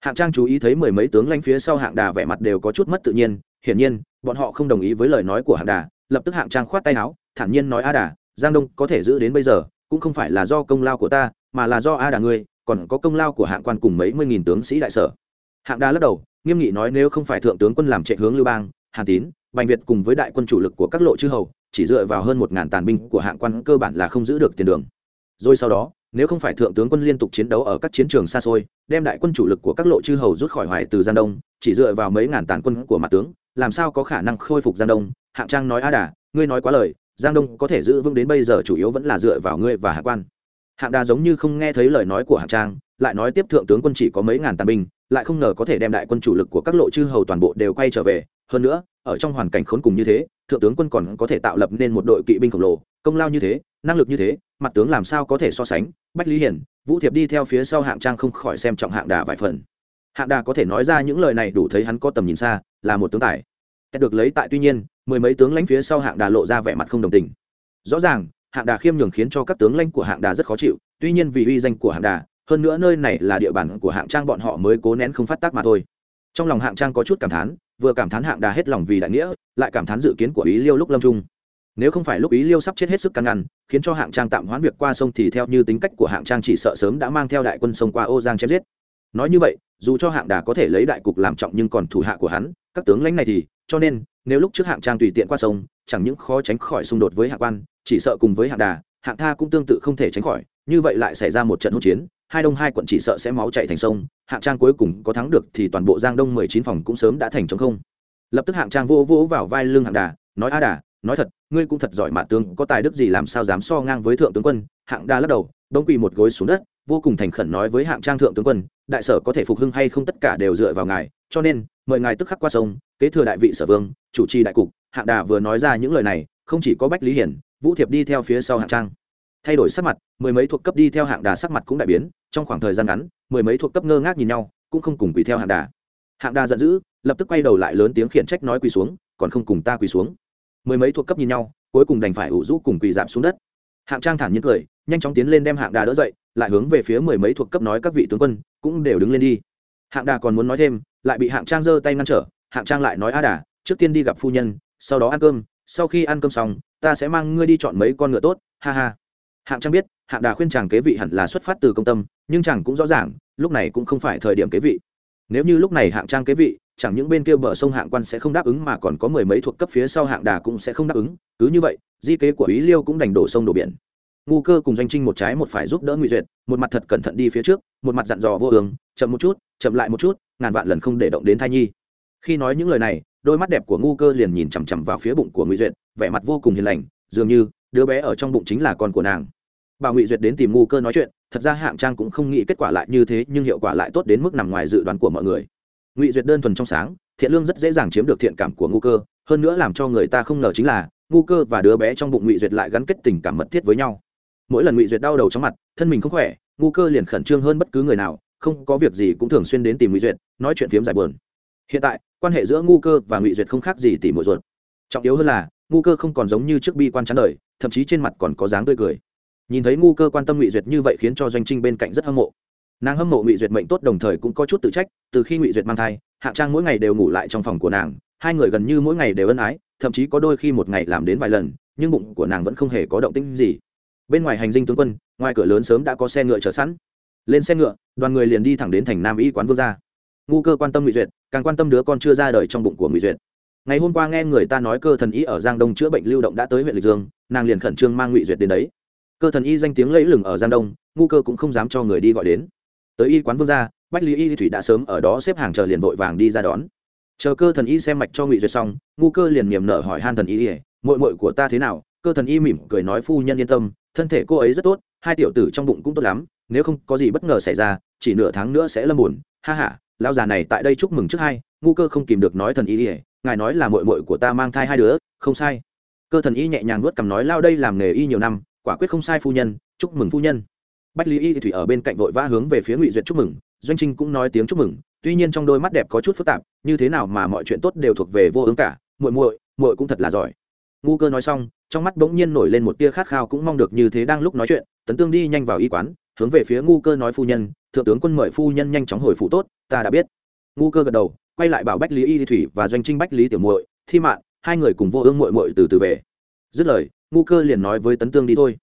Hạng trang chú ý thấy mười mấy tướng lanh phía sau hạng đà vẻ mặt đều có chút mất tự nhiên, hiển nhiên, bọn họ không đồng ý với lời nói của hạng đà, lập tức hạng trang khoát tay áo, thản nhiên nói, a đà, giang đông có thể giữ đến bây giờ, cũng không phải là do công lao của ta, mà là do a đà ngươi, còn có công lao của hạng quan cùng mấy mươi nghìn tướng sĩ đại sở. Hạng đà lắc đầu, nghiêm nghị nói, nếu không phải thượng tướng quân làm trệ hướng lưu bang, hàn tín, bành việt cùng với đại quân chủ lực của các lộ chư hầu chỉ dựa vào hơn một ngàn tàn binh của hạng quan cơ bản là không giữ được tiền đường. Rồi sau đó, nếu không phải thượng tướng quân liên tục chiến đấu ở các chiến trường xa xôi, đem đại quân chủ lực của các lộ chư hầu rút khỏi hoài từ giang đông, chỉ dựa vào mấy ngàn tàn quân của mặt tướng, làm sao có khả năng khôi phục giang đông? Hạng trang nói, a đà, ngươi nói quá lời, giang đông có thể giữ vững đến bây giờ chủ yếu vẫn là dựa vào ngươi và hạ quan. Hạng đà giống như không nghe thấy lời nói của hạng trang, lại nói tiếp thượng tướng quân chỉ có mấy ngàn tàn binh, lại không ngờ có thể đem đại quân chủ lực của các lộ chư hầu toàn bộ đều quay trở về hơn nữa, ở trong hoàn cảnh khốn cùng như thế, thượng tướng quân còn có thể tạo lập nên một đội kỵ binh khổng lồ, công lao như thế, năng lực như thế, mặt tướng làm sao có thể so sánh? Bách lý hiển, vũ thiệp đi theo phía sau hạng trang không khỏi xem trọng hạng đà vài phần. Hạng đà có thể nói ra những lời này đủ thấy hắn có tầm nhìn xa, là một tướng tài. Được lấy tại tuy nhiên, mười mấy tướng lãnh phía sau hạng đà lộ ra vẻ mặt không đồng tình. Rõ ràng, hạng đà khiêm nhường khiến cho các tướng lãnh của hạng đà rất khó chịu, tuy nhiên vì uy danh của hạng đà, hơn nữa nơi này là địa bàn của hạng trang bọn họ mới cố nén không phát tác mà thôi trong lòng hạng trang có chút cảm thán, vừa cảm thán hạng đà hết lòng vì đại nghĩa, lại cảm thán dự kiến của ý liêu lúc lâm trung nếu không phải lúc ý liêu sắp chết hết sức căn ngăn, khiến cho hạng trang tạm hoãn việc qua sông thì theo như tính cách của hạng trang chỉ sợ sớm đã mang theo đại quân sông qua ô giang chém giết. Nói như vậy, dù cho hạng đà có thể lấy đại cục làm trọng nhưng còn thủ hạ của hắn, các tướng lãnh này thì, cho nên, nếu lúc trước hạng trang tùy tiện qua sông, chẳng những khó tránh khỏi xung đột với hạng quan, chỉ sợ cùng với hạng đà, hạng tha cũng tương tự không thể tránh khỏi, như vậy lại xảy ra một trận hỗn chiến hai đông hai quận chỉ sợ sẽ máu chạy thành sông, hạng trang cuối cùng có thắng được thì toàn bộ giang đông mười chín phòng cũng sớm đã thành trống không. Lập tức hạng trang vô vỗ vào vai lưng hạng đà, nói, a đà, nói thật, ngươi cũng thật giỏi mạ tướng, có tài đức gì làm sao dám so ngang với thượng tướng quân? Hạng đà lắc đầu đống quỳ một gối xuống đất, vô cùng thành khẩn nói với hạng trang thượng tướng quân, đại sở có thể phục hưng hay không tất cả đều dựa vào ngài, cho nên, mời ngài tức khắc qua sông, kế thừa đại vị sở vương, chủ trì đại cục. Hạng đà vừa nói ra những lời này, không chỉ có bách lý hiển, vũ thiệp đi theo phía sau hạng trang thay đổi sắc mặt, mười mấy thuộc cấp đi theo hạng đà sắc mặt cũng đại biến, trong khoảng thời gian ngắn, mười mấy thuộc cấp ngơ ngác nhìn nhau, cũng không cùng quỳ theo hạng đà. Hạng đà giận dữ, lập tức quay đầu lại lớn tiếng khiển trách nói quỳ xuống, còn không cùng ta quỳ xuống. Mười mấy thuộc cấp nhìn nhau, cuối cùng đành phải ủ rũ cùng quỳ giảm xuống đất. Hạng trang thản nhiên cười, nhanh chóng tiến lên đem hạng đà đỡ dậy, lại hướng về phía mười mấy thuộc cấp nói các vị tướng quân, cũng đều đứng lên đi. Hạng đà còn muốn nói thêm, lại bị hạng trang giơ tay ngăn trở, hạng trang lại nói, a đà, trước tiên đi gặp phu nhân, sau đó ăn cơm, sau khi ăn cơm xong, ta sẽ mang ngươi đi chọn mấy con ngựa tốt, ha ha hạng trang biết, hạng đà khuyên chàng kế vị hẳn là xuất phát từ công tâm, nhưng chàng cũng rõ ràng, lúc này cũng không phải thời điểm kế vị. Nếu như lúc này hạng trang kế vị, chẳng những bên kia bờ sông hạng quan sẽ không đáp ứng mà còn có mười mấy thuộc cấp phía sau hạng đà cũng sẽ không đáp ứng. Cứ như vậy, di kế của ý liêu cũng đành đổ sông đổ biển. Ngu cơ cùng doanh trinh một trái một phải giúp đỡ ngụy duyệt, một mặt thật cẩn thận đi phía trước, một mặt dặn dò vô hướng chậm một chút, chậm lại một chút, ngàn vạn lần không để động đến thai nhi. Khi nói những lời này, đôi mắt đẹp của ngu cơ liền nhìn chằm chằm vào phía bụng của ngụy duyệt, vẻ mặt vô cùng hiền lành, dường như đứa bé ở trong bụng chính là con của nàng. Bà ngụy duyệt đến tìm ngu cơ nói chuyện, thật ra hạng trang cũng không nghĩ kết quả lại như thế, nhưng hiệu quả lại tốt đến mức nằm ngoài dự đoán của mọi người. Ngụy duyệt đơn thuần trong sáng, thiện lương rất dễ dàng chiếm được thiện cảm của ngu cơ, hơn nữa làm cho người ta không ngờ chính là, ngu cơ và đứa bé trong bụng ngụy duyệt lại gắn kết tình cảm mật thiết với nhau. Mỗi lần ngụy duyệt đau đầu trong mặt, thân mình không khỏe, ngu cơ liền khẩn trương hơn bất cứ người nào, không có việc gì cũng thường xuyên đến tìm ngụy duyệt, nói chuyện phiếm giải buồn. Hiện tại, quan hệ giữa ngu cơ và ngụy duyệt không khác gì tỉ mộ ruột. Trọng yếu hơn là ngu cơ không còn giống như trước bi quan chán đời, thậm chí trên mặt còn có dáng tươi cười. Nhìn thấy ngu cơ quan tâm ngụy duyệt như vậy khiến cho doanh trinh bên cạnh rất hâm mộ. Nàng hâm mộ ngụy duyệt mệnh tốt đồng thời cũng có chút tự trách, từ khi ngụy duyệt mang thai, Hạ trang mỗi ngày đều ngủ lại trong phòng của nàng, hai người gần như mỗi ngày đều ân ái, thậm chí có đôi khi một ngày làm đến vài lần, nhưng bụng của nàng vẫn không hề có động tĩnh gì. Bên ngoài hành dinh tướng quân, ngoài cửa lớn sớm đã có xe ngựa chờ sẵn. Lên xe ngựa, đoàn người liền đi thẳng đến thành nam y quán vương gia. Ngu cơ quan tâm ngụy duyệt, càng quan tâm đứa con chưa ra đời trong bụng của ngụy duyệt ngày hôm qua nghe người ta nói cơ thần y ở giang đông chữa bệnh lưu động đã tới huyện lịch dương, nàng liền khẩn trương mang ngụy duyệt đến đấy. Cơ thần y danh tiếng lẫy lừng ở giang đông, ngu cơ cũng không dám cho người đi gọi đến. Tới y quán vương gia, bách lý y thủy đã sớm ở đó xếp hàng chờ liền vội vàng đi ra đón. Chờ cơ thần y xem mạch cho ngụy duyệt xong, ngu cơ liền niềm nở hỏi han thần y mội mội của ta thế nào? Cơ thần y mỉm cười nói, phu nhân yên tâm, thân thể cô ấy rất tốt, hai tiểu tử trong bụng cũng tốt lắm, nếu không có gì bất ngờ xảy ra, chỉ nửa tháng nữa sẽ lâm buồn. Ha ha, lão già này tại đây chúc mừng trước hai, ngu cơ không kìm được nói thần y ỉa ngài nói là mội mội của ta mang thai hai đứa, không sai. Cơ thần y nhẹ nhàng nuốt cằm nói, lao đây làm nghề y nhiều năm, quả quyết không sai phu nhân, chúc mừng phu nhân. Bách lý y thủy ở bên cạnh vội vã hướng về phía ngụy duyệt chúc mừng, doanh trinh cũng nói tiếng chúc mừng, tuy nhiên trong đôi mắt đẹp có chút phức tạp, như thế nào mà mọi chuyện tốt đều thuộc về vô ứng cả, muội muội muội cũng thật là giỏi. Ngu cơ nói xong, trong mắt bỗng nhiên nổi lên một tia khát khao cũng mong được như thế đang lúc nói chuyện, tấn tương đi nhanh vào y quán, hướng về phía ngu cơ nói phu nhân, thượng tướng quân mời phu nhân nhanh chóng hồi phụ tốt, ta đã biết. Ngu cơ gật đầu quay lại bảo bách lý y thủy và doanh trinh bách lý tiểu muội, thi mạn, hai người cùng vô ương muội muội từ từ về. Dứt lời ngu cơ liền nói với tấn tương đi thôi.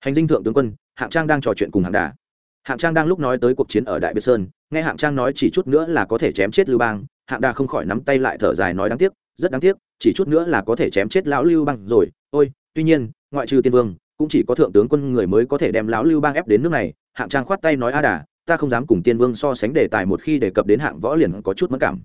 Hành dinh thượng tướng quân, hạng trang đang trò chuyện cùng hạng đà. Hạng trang đang lúc nói tới cuộc chiến ở đại biệt sơn, nghe hạng trang nói chỉ chút nữa là có thể chém chết lưu bang, hạng đà không khỏi nắm tay lại thở dài nói đáng tiếc, rất đáng tiếc, chỉ chút nữa là có thể chém chết lão lưu bang rồi. Ôi, tuy nhiên, ngoại trừ tiên vương, cũng chỉ có thượng tướng quân người mới có thể đem lão lưu bang ép đến nước này. Hạng trang khoát tay nói, a đà, ta không dám cùng tiên vương so sánh đề tài một khi đề cập đến hạng võ liền có chút mất cảm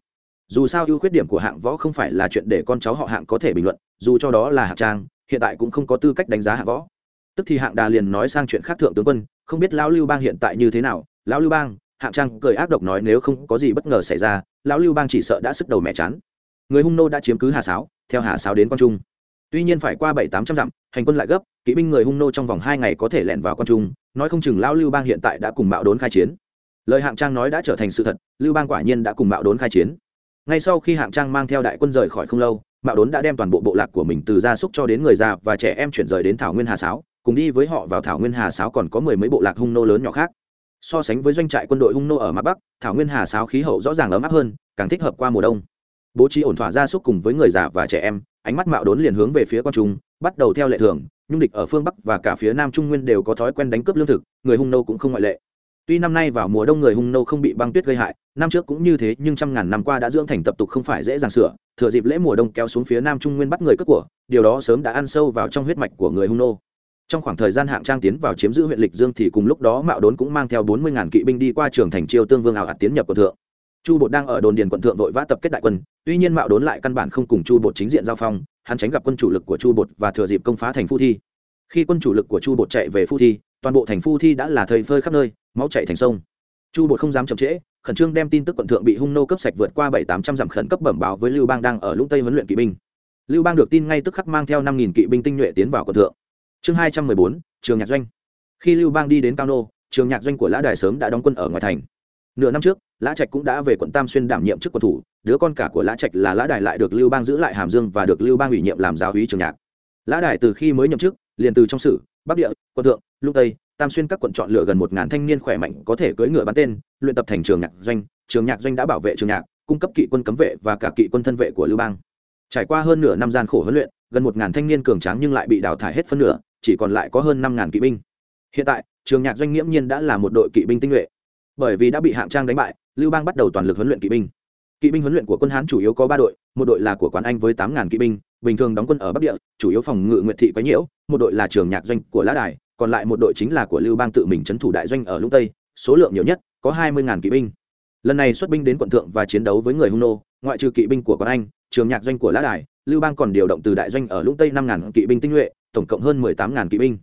dù sao ưu khuyết điểm của hạng võ không phải là chuyện để con cháu họ hạng có thể bình luận, dù cho đó là hạng trang, hiện tại cũng không có tư cách đánh giá hạng võ. Tức thì hạng đà liền nói sang chuyện khác thượng tướng quân, không biết lão lưu bang hiện tại như thế nào? Lão lưu bang, hạng trang cười ác độc nói nếu không có gì bất ngờ xảy ra, lão lưu bang chỉ sợ đã sức đầu mẹ chán. Người hung nô đã chiếm cứ hà sáo, theo hà sáo đến quan trung. Tuy nhiên phải qua bảy tám trăm dặm, hành quân lại gấp, kỵ binh người hung nô trong vòng hai ngày có thể lẻn vào quan trung, nói không chừng lão lưu bang hiện tại đã cùng mạo đốn khai chiến. Lời hạng trang nói đã trở thành sự thật, lưu bang quả nhiên đã cùng mạo đốn khai chiến ngay sau khi hạng trang mang theo đại quân rời khỏi không lâu, mạo đốn đã đem toàn bộ bộ lạc của mình từ gia súc cho đến người già và trẻ em chuyển rời đến thảo nguyên hà sáo, cùng đi với họ vào thảo nguyên hà sáo còn có mười mấy bộ lạc hung nô lớn nhỏ khác. So sánh với doanh trại quân đội hung nô ở mặt bắc, thảo nguyên hà sáo khí hậu rõ ràng ấm áp hơn, càng thích hợp qua mùa đông. Bố trí ổn thỏa gia súc cùng với người già và trẻ em, ánh mắt mạo đốn liền hướng về phía quan trung, bắt đầu theo lệ thường, nhung địch ở phương bắc và cả phía nam trung nguyên đều có thói quen đánh cướp lương thực, người hung nô cũng không ngoại lệ tuy năm nay vào mùa đông người hung nô không bị băng tuyết gây hại, năm trước cũng như thế, nhưng trăm ngàn năm qua đã dưỡng thành tập tục không phải dễ dàng sửa, thừa dịp lễ mùa đông kéo xuống phía nam trung nguyên bắt người cướp của, điều đó sớm đã ăn sâu vào trong huyết mạch của người hung nô. Trong khoảng thời gian hạng trang tiến vào chiếm giữ huyện lịch dương thì cùng lúc đó mạo đốn cũng mang theo bốn mươi ngàn kỵ binh đi qua trường thành chiêu tương vương ảo ạt tiến nhập quận thượng. Chu bột đang ở đồn điền quận thượng vội vã tập kết đại quân, tuy nhiên mạo đốn lại căn bản không cùng chu bột chính diện giao phong, hắn tránh gặp quân chủ lực của chu bột và thừa dịp công phá thành phu thi. Khi quân chủ lực của chu bột chạy về phu thi toàn bộ thành phu thi đã là thầy phơi khắp nơi, máu chạy thành sông. Chu bột không dám chậm trễ, khẩn trương đem tin tức quận thượng bị hung nô cấp sạch vượt qua bảy tám trăm dặm khẩn cấp bẩm báo với lưu bang đang ở lũng tây huấn luyện kỵ binh. Lưu bang được tin ngay tức khắc mang theo năm nghìn kỵ binh tinh nhuệ tiến vào quận thượng. Chương hai trăm mười bốn, trường nhạc doanh. Khi lưu bang đi đến cao nô, trường nhạc doanh của lã đài sớm đã đóng quân ở ngoài thành. Nửa năm trước, lã trạch cũng đã về quận tam xuyên đảm nhiệm chức quận thủ, đứa con cả của lã trạch là lã đài lại được lưu bang giữ lại hàm dương và được lưu bang ủy nhiệm làm giáo hí trường nhạc. Lã đài từ khi mới nhậm chức, liền từ trong sử bắc địa, quận thượng lúc tây, tam xuyên các quận chọn lựa gần một ngàn thanh niên khỏe mạnh có thể cưỡi ngựa bắn tên, luyện tập thành trường nhạc doanh. Trường nhạc doanh đã bảo vệ trường nhạc, cung cấp kỵ quân cấm vệ và cả kỵ quân thân vệ của lưu bang. Trải qua hơn nửa năm gian khổ huấn luyện, gần một ngàn thanh niên cường tráng nhưng lại bị đào thải hết phân nửa, chỉ còn lại có hơn năm ngàn kỵ binh. Hiện tại, trường nhạc doanh nghiễm nhiên đã là một đội kỵ binh tinh nhuệ. Bởi vì đã bị hạng trang đánh bại, lưu bang bắt đầu toàn lực huấn luyện kỵ binh. Kỵ binh huấn luyện của quân hán chủ yếu có ba đội, một đội là của quán anh với tám ngàn kỵ binh, bình thường đóng quân ở bắc địa, chủ yếu phòng ngự nguyệt thị quấy nhiễu, một đội là trường nhạc doanh của lã đài còn lại một đội chính là của lưu bang tự mình trấn thủ đại doanh ở lũng tây, số lượng nhiều nhất có hai mươi ngàn kỵ binh. Lần này xuất binh đến quận thượng và chiến đấu với người hung nô, ngoại trừ kỵ binh của quán anh, trường nhạc doanh của lã đài, lưu bang còn điều động từ đại doanh ở lũng tây năm ngàn kỵ binh tinh nhuệ, tổng cộng hơn mười tám ngàn kỵ binh.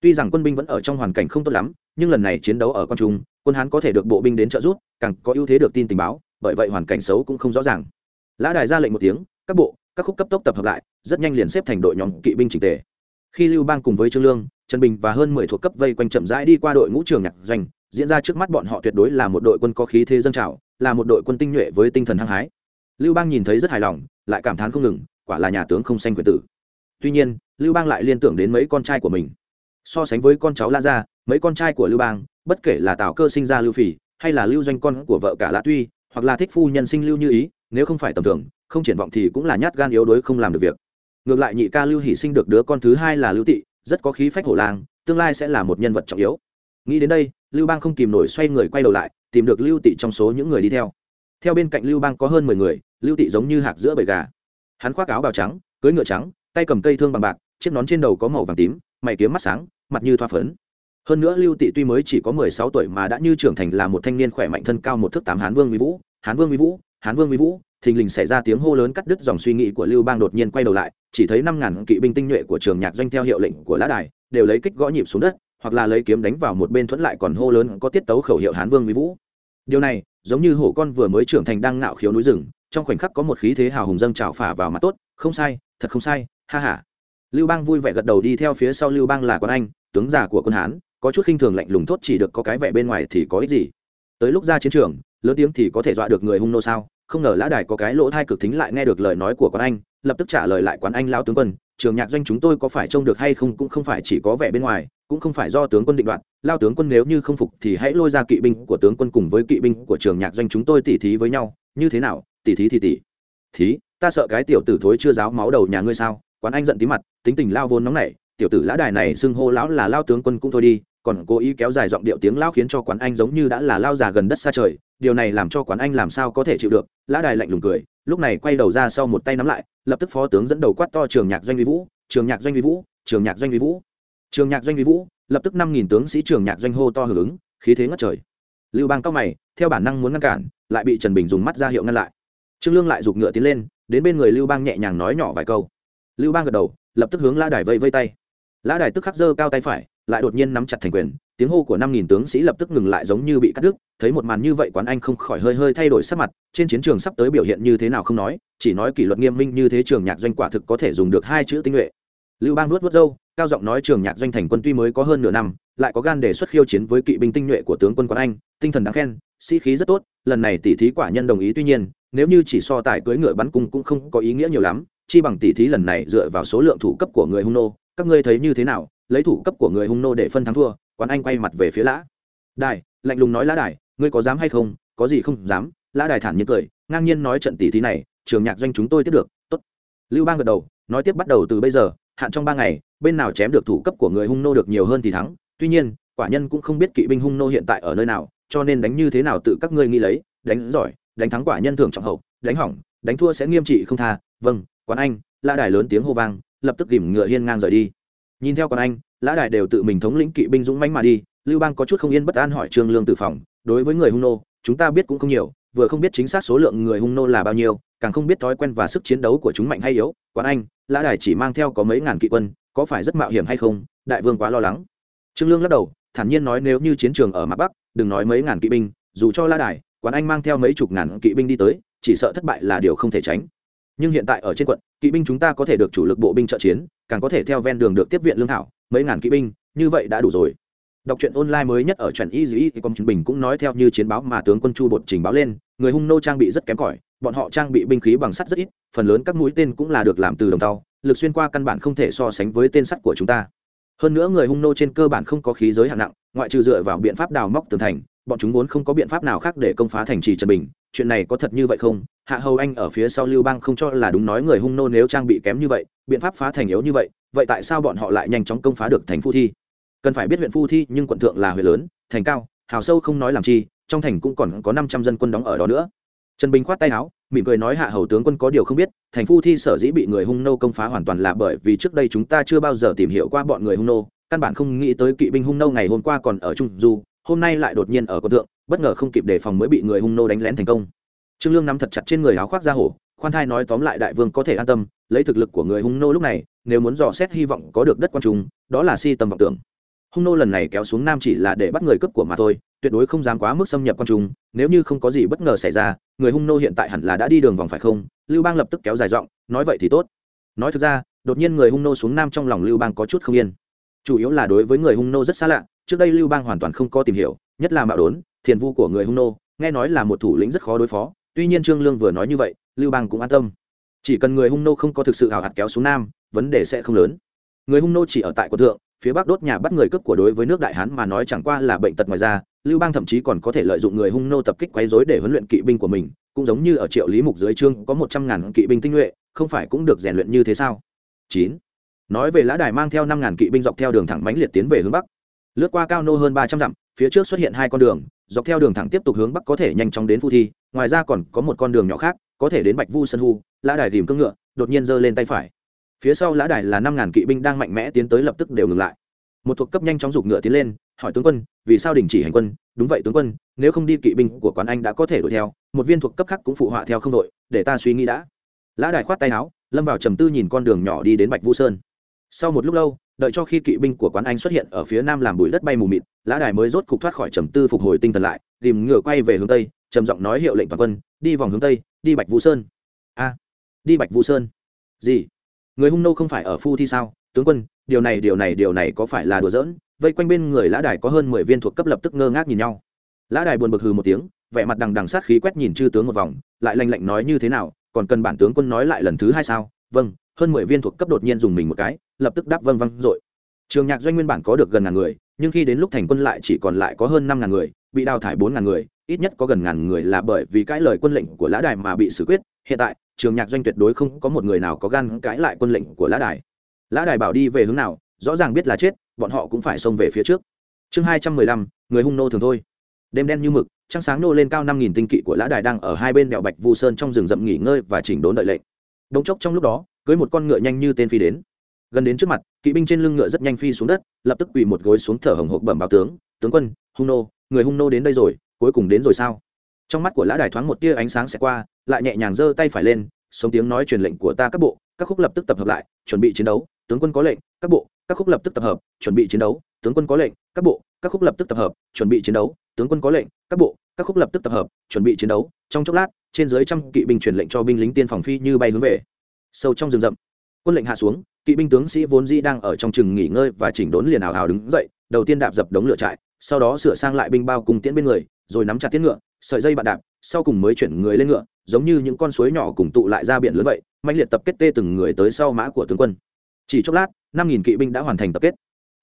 Tuy rằng quân binh vẫn ở trong hoàn cảnh không tốt lắm, nhưng lần này chiến đấu ở con trung, quân hán có thể được bộ binh đến trợ giúp, càng có ưu thế được tin tình báo, bởi vậy hoàn cảnh xấu cũng không rõ ràng. Lã đài ra lệnh một tiếng, các bộ, các khúc cấp tốc tập hợp lại, rất nhanh liền xếp thành đội nhóm kỵ binh trình tề khi lưu bang cùng với trương lương, trần bình và hơn mười thuộc cấp vây quanh chậm rãi đi qua đội ngũ trường nhạc doanh, diễn ra trước mắt bọn họ tuyệt đối là một đội quân có khí thế dân trào, là một đội quân tinh nhuệ với tinh thần hăng hái. Lưu bang nhìn thấy rất hài lòng, lại cảm thán không ngừng, quả là nhà tướng không sanh quyền tử. Tuy nhiên, lưu bang lại liên tưởng đến mấy con trai của mình. So sánh với con cháu la gia, mấy con trai của lưu bang, bất kể là tào cơ sinh ra lưu phỉ, hay là lưu doanh con của vợ cả lã tuy, hoặc là thích phu nhân sinh lưu như ý, nếu không phải tầm thường, không triển vọng thì cũng là nhát gan yếu đuối không làm được việc ngược lại nhị ca lưu hỷ sinh được đứa con thứ hai là lưu tị, rất có khí phách hổ lang tương lai sẽ là một nhân vật trọng yếu. Nghĩ đến đây, lưu bang không kìm nổi xoay người quay đầu lại, tìm được lưu tị trong số những người đi theo. Theo bên cạnh lưu bang có hơn mười người, lưu tị giống như hạc giữa bầy gà. Hắn khoác áo bào trắng, cưới ngựa trắng, tay cầm cây thương bằng bạc, chiếc nón trên đầu có màu vàng tím, mày kiếm mắt sáng, mặt như thoa phấn. Hơn nữa lưu tị tuy mới chỉ có mười sáu tuổi mà đã như trưởng thành là một thanh niên khỏe mạnh thân cao một thước tám hán vương mỹ vũ, hán vương mỹ vũ, hán vương mỹ vũ thình lình xảy ra tiếng hô lớn cắt đứt dòng suy nghĩ của lưu bang đột nhiên quay đầu lại, chỉ thấy năm ngàn kỵ binh tinh nhuệ của trường nhạc doanh theo hiệu lệnh của lã đài, đều lấy kích gõ nhịp xuống đất, hoặc là lấy kiếm đánh vào một bên thuẫn lại còn hô lớn có tiết tấu khẩu hiệu hán vương mỹ vũ. Điều này, giống như hổ con vừa mới trưởng thành đang ngạo khiếu núi rừng, trong khoảnh khắc có một khí thế hào hùng dâng trào phả vào mặt tốt, không sai, thật không sai, ha ha. Lưu bang vui vẻ gật đầu đi theo phía sau lưu bang là con anh, tướng già của quân hán, có chút khinh thường lạnh lùng thốt chỉ được có cái vẻ bên ngoài thì có ích gì. Tới lúc ra chiến trường, lớn tiếng thì có thể dọa được người hung nô sao? Không ngờ lã đài có cái lỗ thai cực thính lại nghe được lời nói của quán anh, lập tức trả lời lại quán anh lao tướng quân, trường nhạc doanh chúng tôi có phải trông được hay không cũng không phải chỉ có vẻ bên ngoài, cũng không phải do tướng quân định đoạt lao tướng quân nếu như không phục thì hãy lôi ra kỵ binh của tướng quân cùng với kỵ binh của trường nhạc doanh chúng tôi tỉ thí với nhau, như thế nào? Tỉ thí thì tỉ. Thí? Ta sợ cái tiểu tử thối chưa giáo máu đầu nhà ngươi sao? Quán anh giận tí mặt, tính tình lao vốn nóng nảy, tiểu tử lã đài này xưng hô lão là lao tướng quân cũng thôi đi, còn cố ý kéo dài giọng điệu tiếng lao khiến cho quán anh giống như đã là lao già gần đất xa trời điều này làm cho quán anh làm sao có thể chịu được, lã đài lạnh lùng cười, lúc này quay đầu ra sau một tay nắm lại, lập tức phó tướng dẫn đầu quát to trường nhạc doanh vi vũ, trường nhạc doanh vi vũ, trường nhạc doanh vi vũ, trường nhạc doanh vi vũ, lập tức năm nghìn tướng sĩ trường nhạc doanh hô to hưởng ứng, khí thế ngất trời. Lưu bang cao mày, theo bản năng muốn ngăn cản, lại bị trần bình dùng mắt ra hiệu ngăn lại. Trương lương lại giục ngựa tiến lên, đến bên người lưu bang nhẹ nhàng nói nhỏ vài câu. Lưu bang gật đầu, lập tức hướng lã đài vây vây tay. Lã đài tức khắc giơ cao tay phải, lại đột nhiên nắm chặt thành quyền tiếng hô của năm nghìn tướng sĩ lập tức ngừng lại giống như bị cắt đứt, thấy một màn như vậy quán anh không khỏi hơi hơi thay đổi sắc mặt, trên chiến trường sắp tới biểu hiện như thế nào không nói, chỉ nói kỷ luật nghiêm minh như thế trường nhạc doanh quả thực có thể dùng được hai chữ tinh nhuệ. Lưu bang nuốt vớt râu, cao giọng nói trường nhạc doanh thành quân tuy mới có hơn nửa năm, lại có gan đề xuất khiêu chiến với kỵ binh tinh nhuệ của tướng quân quán anh, tinh thần đáng khen, sĩ khí rất tốt, lần này tỷ thí quả nhân đồng ý tuy nhiên, nếu như chỉ so tài cưỡi ngựa bắn cung cũng không có ý nghĩa nhiều lắm, chi bằng tỷ thí lần này dựa vào số lượng thủ cấp của người hung nô, các ngươi thấy như thế nào, lấy thủ cấp của người hung nô để phân thắng thua quán anh quay mặt về phía lã. Đài, lạnh lùng nói lã đài, ngươi có dám hay không? Có gì không dám? Lã đài thản nhiên cười, ngang nhiên nói trận tỷ thí này, trường nhạc doanh chúng tôi tiếp được, tốt. Lưu bang gật đầu, nói tiếp bắt đầu từ bây giờ, hạn trong ba ngày, bên nào chém được thủ cấp của người hung nô được nhiều hơn thì thắng. Tuy nhiên, quả nhân cũng không biết kỵ binh hung nô hiện tại ở nơi nào, cho nên đánh như thế nào tự các ngươi nghĩ lấy, đánh giỏi, đánh thắng quả nhân thưởng trọng hậu, đánh hỏng, đánh thua sẽ nghiêm trị không tha. Vâng quán anh, lã đài lớn tiếng hô vang, lập tức ghìm ngựa hiên ngang rời đi nhìn theo còn anh, lã đài đều tự mình thống lĩnh kỵ binh dũng mãnh mà đi, lưu bang có chút không yên bất an hỏi trương lương tử phòng, đối với người hung nô, chúng ta biết cũng không nhiều, vừa không biết chính xác số lượng người hung nô là bao nhiêu, càng không biết thói quen và sức chiến đấu của chúng mạnh hay yếu quán anh, lã đài chỉ mang theo có mấy ngàn kỵ quân, có phải rất mạo hiểm hay không, đại vương quá lo lắng. Trương lương lắc đầu, thản nhiên nói nếu như chiến trường ở mặt bắc, đừng nói mấy ngàn kỵ binh, dù cho lã đài quán anh mang theo mấy chục ngàn kỵ binh đi tới, chỉ sợ thất bại là điều không thể tránh nhưng hiện tại ở trên quận, kỵ binh chúng ta có thể được chủ lực bộ binh trợ chiến, càng có thể theo ven đường được tiếp viện lương thảo, mấy ngàn kỵ binh, như vậy đã đủ rồi. Đọc truyện online mới nhất ở truyện y dĩ thì công bình cũng nói theo như chiến báo mà tướng quân chu bột trình báo lên, người hung nô trang bị rất kém cỏi, bọn họ trang bị binh khí bằng sắt rất ít, phần lớn các mũi tên cũng là được làm từ đồng tàu, lực xuyên qua căn bản không thể so sánh với tên sắt của chúng ta. Hơn nữa người hung nô trên cơ bản không có khí giới hạng nặng, ngoại trừ dựa vào biện pháp đào móc tường thành bọn chúng vốn không có biện pháp nào khác để công phá thành trì trần bình, chuyện này có thật như vậy không? Hạ hầu anh ở phía sau lưu bang không cho là đúng nói người hung nô nếu trang bị kém như vậy, biện pháp phá thành yếu như vậy vậy tại sao bọn họ lại nhanh chóng công phá được thành phu thi? Cần phải biết huyện phu thi nhưng quận thượng là huyện lớn, thành cao, hào sâu không nói làm chi, trong thành cũng còn có năm trăm dân quân đóng ở đó nữa. Trần bình khoát tay áo, mỉm cười nói hạ hầu tướng quân có điều không biết, thành phu thi sở dĩ bị người hung nô công phá hoàn toàn là bởi vì trước đây chúng ta chưa bao giờ tìm hiểu qua bọn người hung nô, căn bản không nghĩ tới kỵ binh hung nô ngày hôm qua còn ở trung du hôm nay lại đột nhiên ở quận tượng, bất ngờ không kịp đề phòng mới bị người hung nô đánh lén thành công. Trương lương nắm thật chặt trên người áo khoác ra hổ khoan thai nói tóm lại đại vương có thể an tâm lấy thực lực của người hung nô lúc này nếu muốn dò xét hy vọng có được đất quan trung đó là si tầm vọng tưởng. Hung nô lần này kéo xuống nam chỉ là để bắt người cướp của mà thôi tuyệt đối không dám quá mức xâm nhập quan trung nếu như không có gì bất ngờ xảy ra người hung nô hiện tại hẳn là đã đi đường vòng phải không? Lưu bang lập tức kéo dài giọng nói vậy thì tốt. Nói thực ra đột nhiên người hung nô xuống nam trong lòng lưu bang có chút không yên chủ yếu là đối với người hung nô rất xa lạ, trước đây lưu bang hoàn toàn không có tìm hiểu, nhất là mạo đốn, thiền vu của người hung nô, nghe nói là một thủ lĩnh rất khó đối phó, tuy nhiên trương lương vừa nói như vậy, lưu bang cũng an tâm. Chỉ cần người hung nô không có thực sự hào hạt kéo xuống nam, vấn đề sẽ không lớn. Người hung nô chỉ ở tại quận thượng, phía bắc đốt nhà bắt người cướp của đối với nước đại hán mà nói chẳng qua là bệnh tật ngoài ra lưu bang thậm chí còn có thể lợi dụng người hung nô tập kích quấy rối để huấn luyện kỵ binh của mình, cũng giống như ở triệu lý mục dưới trương có một trăm ngàn kỵ binh tinh nhuệ, không phải cũng được rèn luyện như thế sao? Chín nói về lã đài mang theo năm ngàn kỵ binh dọc theo đường thẳng mãnh liệt tiến về hướng bắc. Lướt qua cao nô hơn ba trăm dặm, phía trước xuất hiện hai con đường, dọc theo đường thẳng tiếp tục hướng bắc có thể nhanh chóng đến phu thi, ngoài ra còn có một con đường nhỏ khác, có thể đến bạch vu sân hu, lã đài tìm cưỡng ngựa, đột nhiên giơ lên tay phải. Phía sau lã đài là năm ngàn kỵ binh đang mạnh mẽ tiến tới lập tức đều ngừng lại. Một thuộc cấp nhanh chóng giục ngựa tiến lên, hỏi tướng quân, vì sao đình chỉ hành quân? Đúng vậy tướng quân, nếu không đi kỵ binh của quán anh đã có thể đuổi theo, một viên thuộc cấp khác cũng phụ họa theo không đội, để ta suy nghĩ đã. Lã đài khoát tay áo, lâm vào trầm tư nhìn con đường nhỏ đi đến bạch vu sơn sau một lúc lâu, đợi cho khi kỵ binh của quán anh xuất hiện ở phía nam làm bụi đất bay mù mịt lã đài mới rốt cục thoát khỏi trầm tư phục hồi tinh thần lại, tìm ngựa quay về hướng tây, trầm giọng nói hiệu lệnh toàn quân, đi vòng hướng tây, đi bạch vũ sơn. A, đi bạch vũ sơn. Gì? Người hung nô không phải ở phu thi sao? Tướng quân, điều này điều này điều này có phải là đùa giỡn? Vây quanh bên người lã đài có hơn mười viên thuộc cấp lập tức ngơ ngác nhìn nhau. Lã đài buồn bực hừ một tiếng, vẻ mặt đằng đằng sát khí quét nhìn chư tướng một vòng, lại lanh lạnh nói như thế nào, còn cần bản tướng quân nói lại lần thứ hai sao? Vâng hơn mười viên thuộc cấp đột nhiên dùng mình một cái lập tức đáp vâng vâng dội trường nhạc doanh nguyên bản có được gần ngàn người, nhưng khi đến lúc thành quân lại chỉ còn lại có hơn năm ngàn người, bị đào thải bốn ngàn người, ít nhất có gần ngàn người là bởi vì cãi lời quân lệnh của lã đài mà bị xử quyết. Hiện tại, trường nhạc doanh tuyệt đối không có một người nào có gan cãi lại quân lệnh của lã đài. Lã đài bảo đi về hướng nào, rõ ràng biết là chết, bọn họ cũng phải xông về phía trước. Chương hai trăm mười lăm, người hung nô thường thôi. Đêm đen như mực, trăng sáng nô lên cao năm nghìn tinh kỵ của lã đài đang ở hai bên đèo bạch vu sơn trong rừng rậm nghỉ ngơi và chỉnh đốn đợi lệnh. Đống chốc trong lúc đó, cưới một con ngựa nhanh như tên phi đến gần đến trước mặt, kỵ binh trên lưng ngựa rất nhanh phi xuống đất, lập tức quỳ một gối xuống thở hồng hộc bẩm báo tướng tướng quân, hung nô, người hung nô đến đây rồi, cuối cùng đến rồi sao? Trong mắt của lã đài thoáng một tia ánh sáng sẽ qua, lại nhẹ nhàng giơ tay phải lên, sống tiếng nói truyền lệnh của ta các bộ, các khúc lập tức tập hợp lại, chuẩn bị chiến đấu, tướng quân có lệnh, các bộ, các khúc lập tức tập hợp, chuẩn bị chiến đấu, tướng quân có lệnh, các bộ, các khúc lập tức tập hợp, chuẩn bị chiến đấu, tướng quân có lệnh, các bộ, các khúc lập tức tập hợp, chuẩn bị chiến đấu. Trong chốc lát, trên dưới trăm kỵ binh truyền lệnh cho binh lính tiên phòng phi như bay hướng về. Sâu trong rừng rậm, quân lệnh hạ xuống kỵ binh tướng sĩ vốn dĩ đang ở trong chừng nghỉ ngơi và chỉnh đốn liền ảo ảo đứng dậy, đầu tiên đạp dập đống lửa trại, sau đó sửa sang lại binh bao cùng tiễn bên người, rồi nắm chặt tiễn ngựa, sợi dây bạn đạp, sau cùng mới chuyển người lên ngựa, giống như những con suối nhỏ cùng tụ lại ra biển lớn vậy mạnh liệt tập kết tê từng người tới sau mã của tướng quân. Chỉ chốc lát, năm nghìn kỵ binh đã hoàn thành tập kết.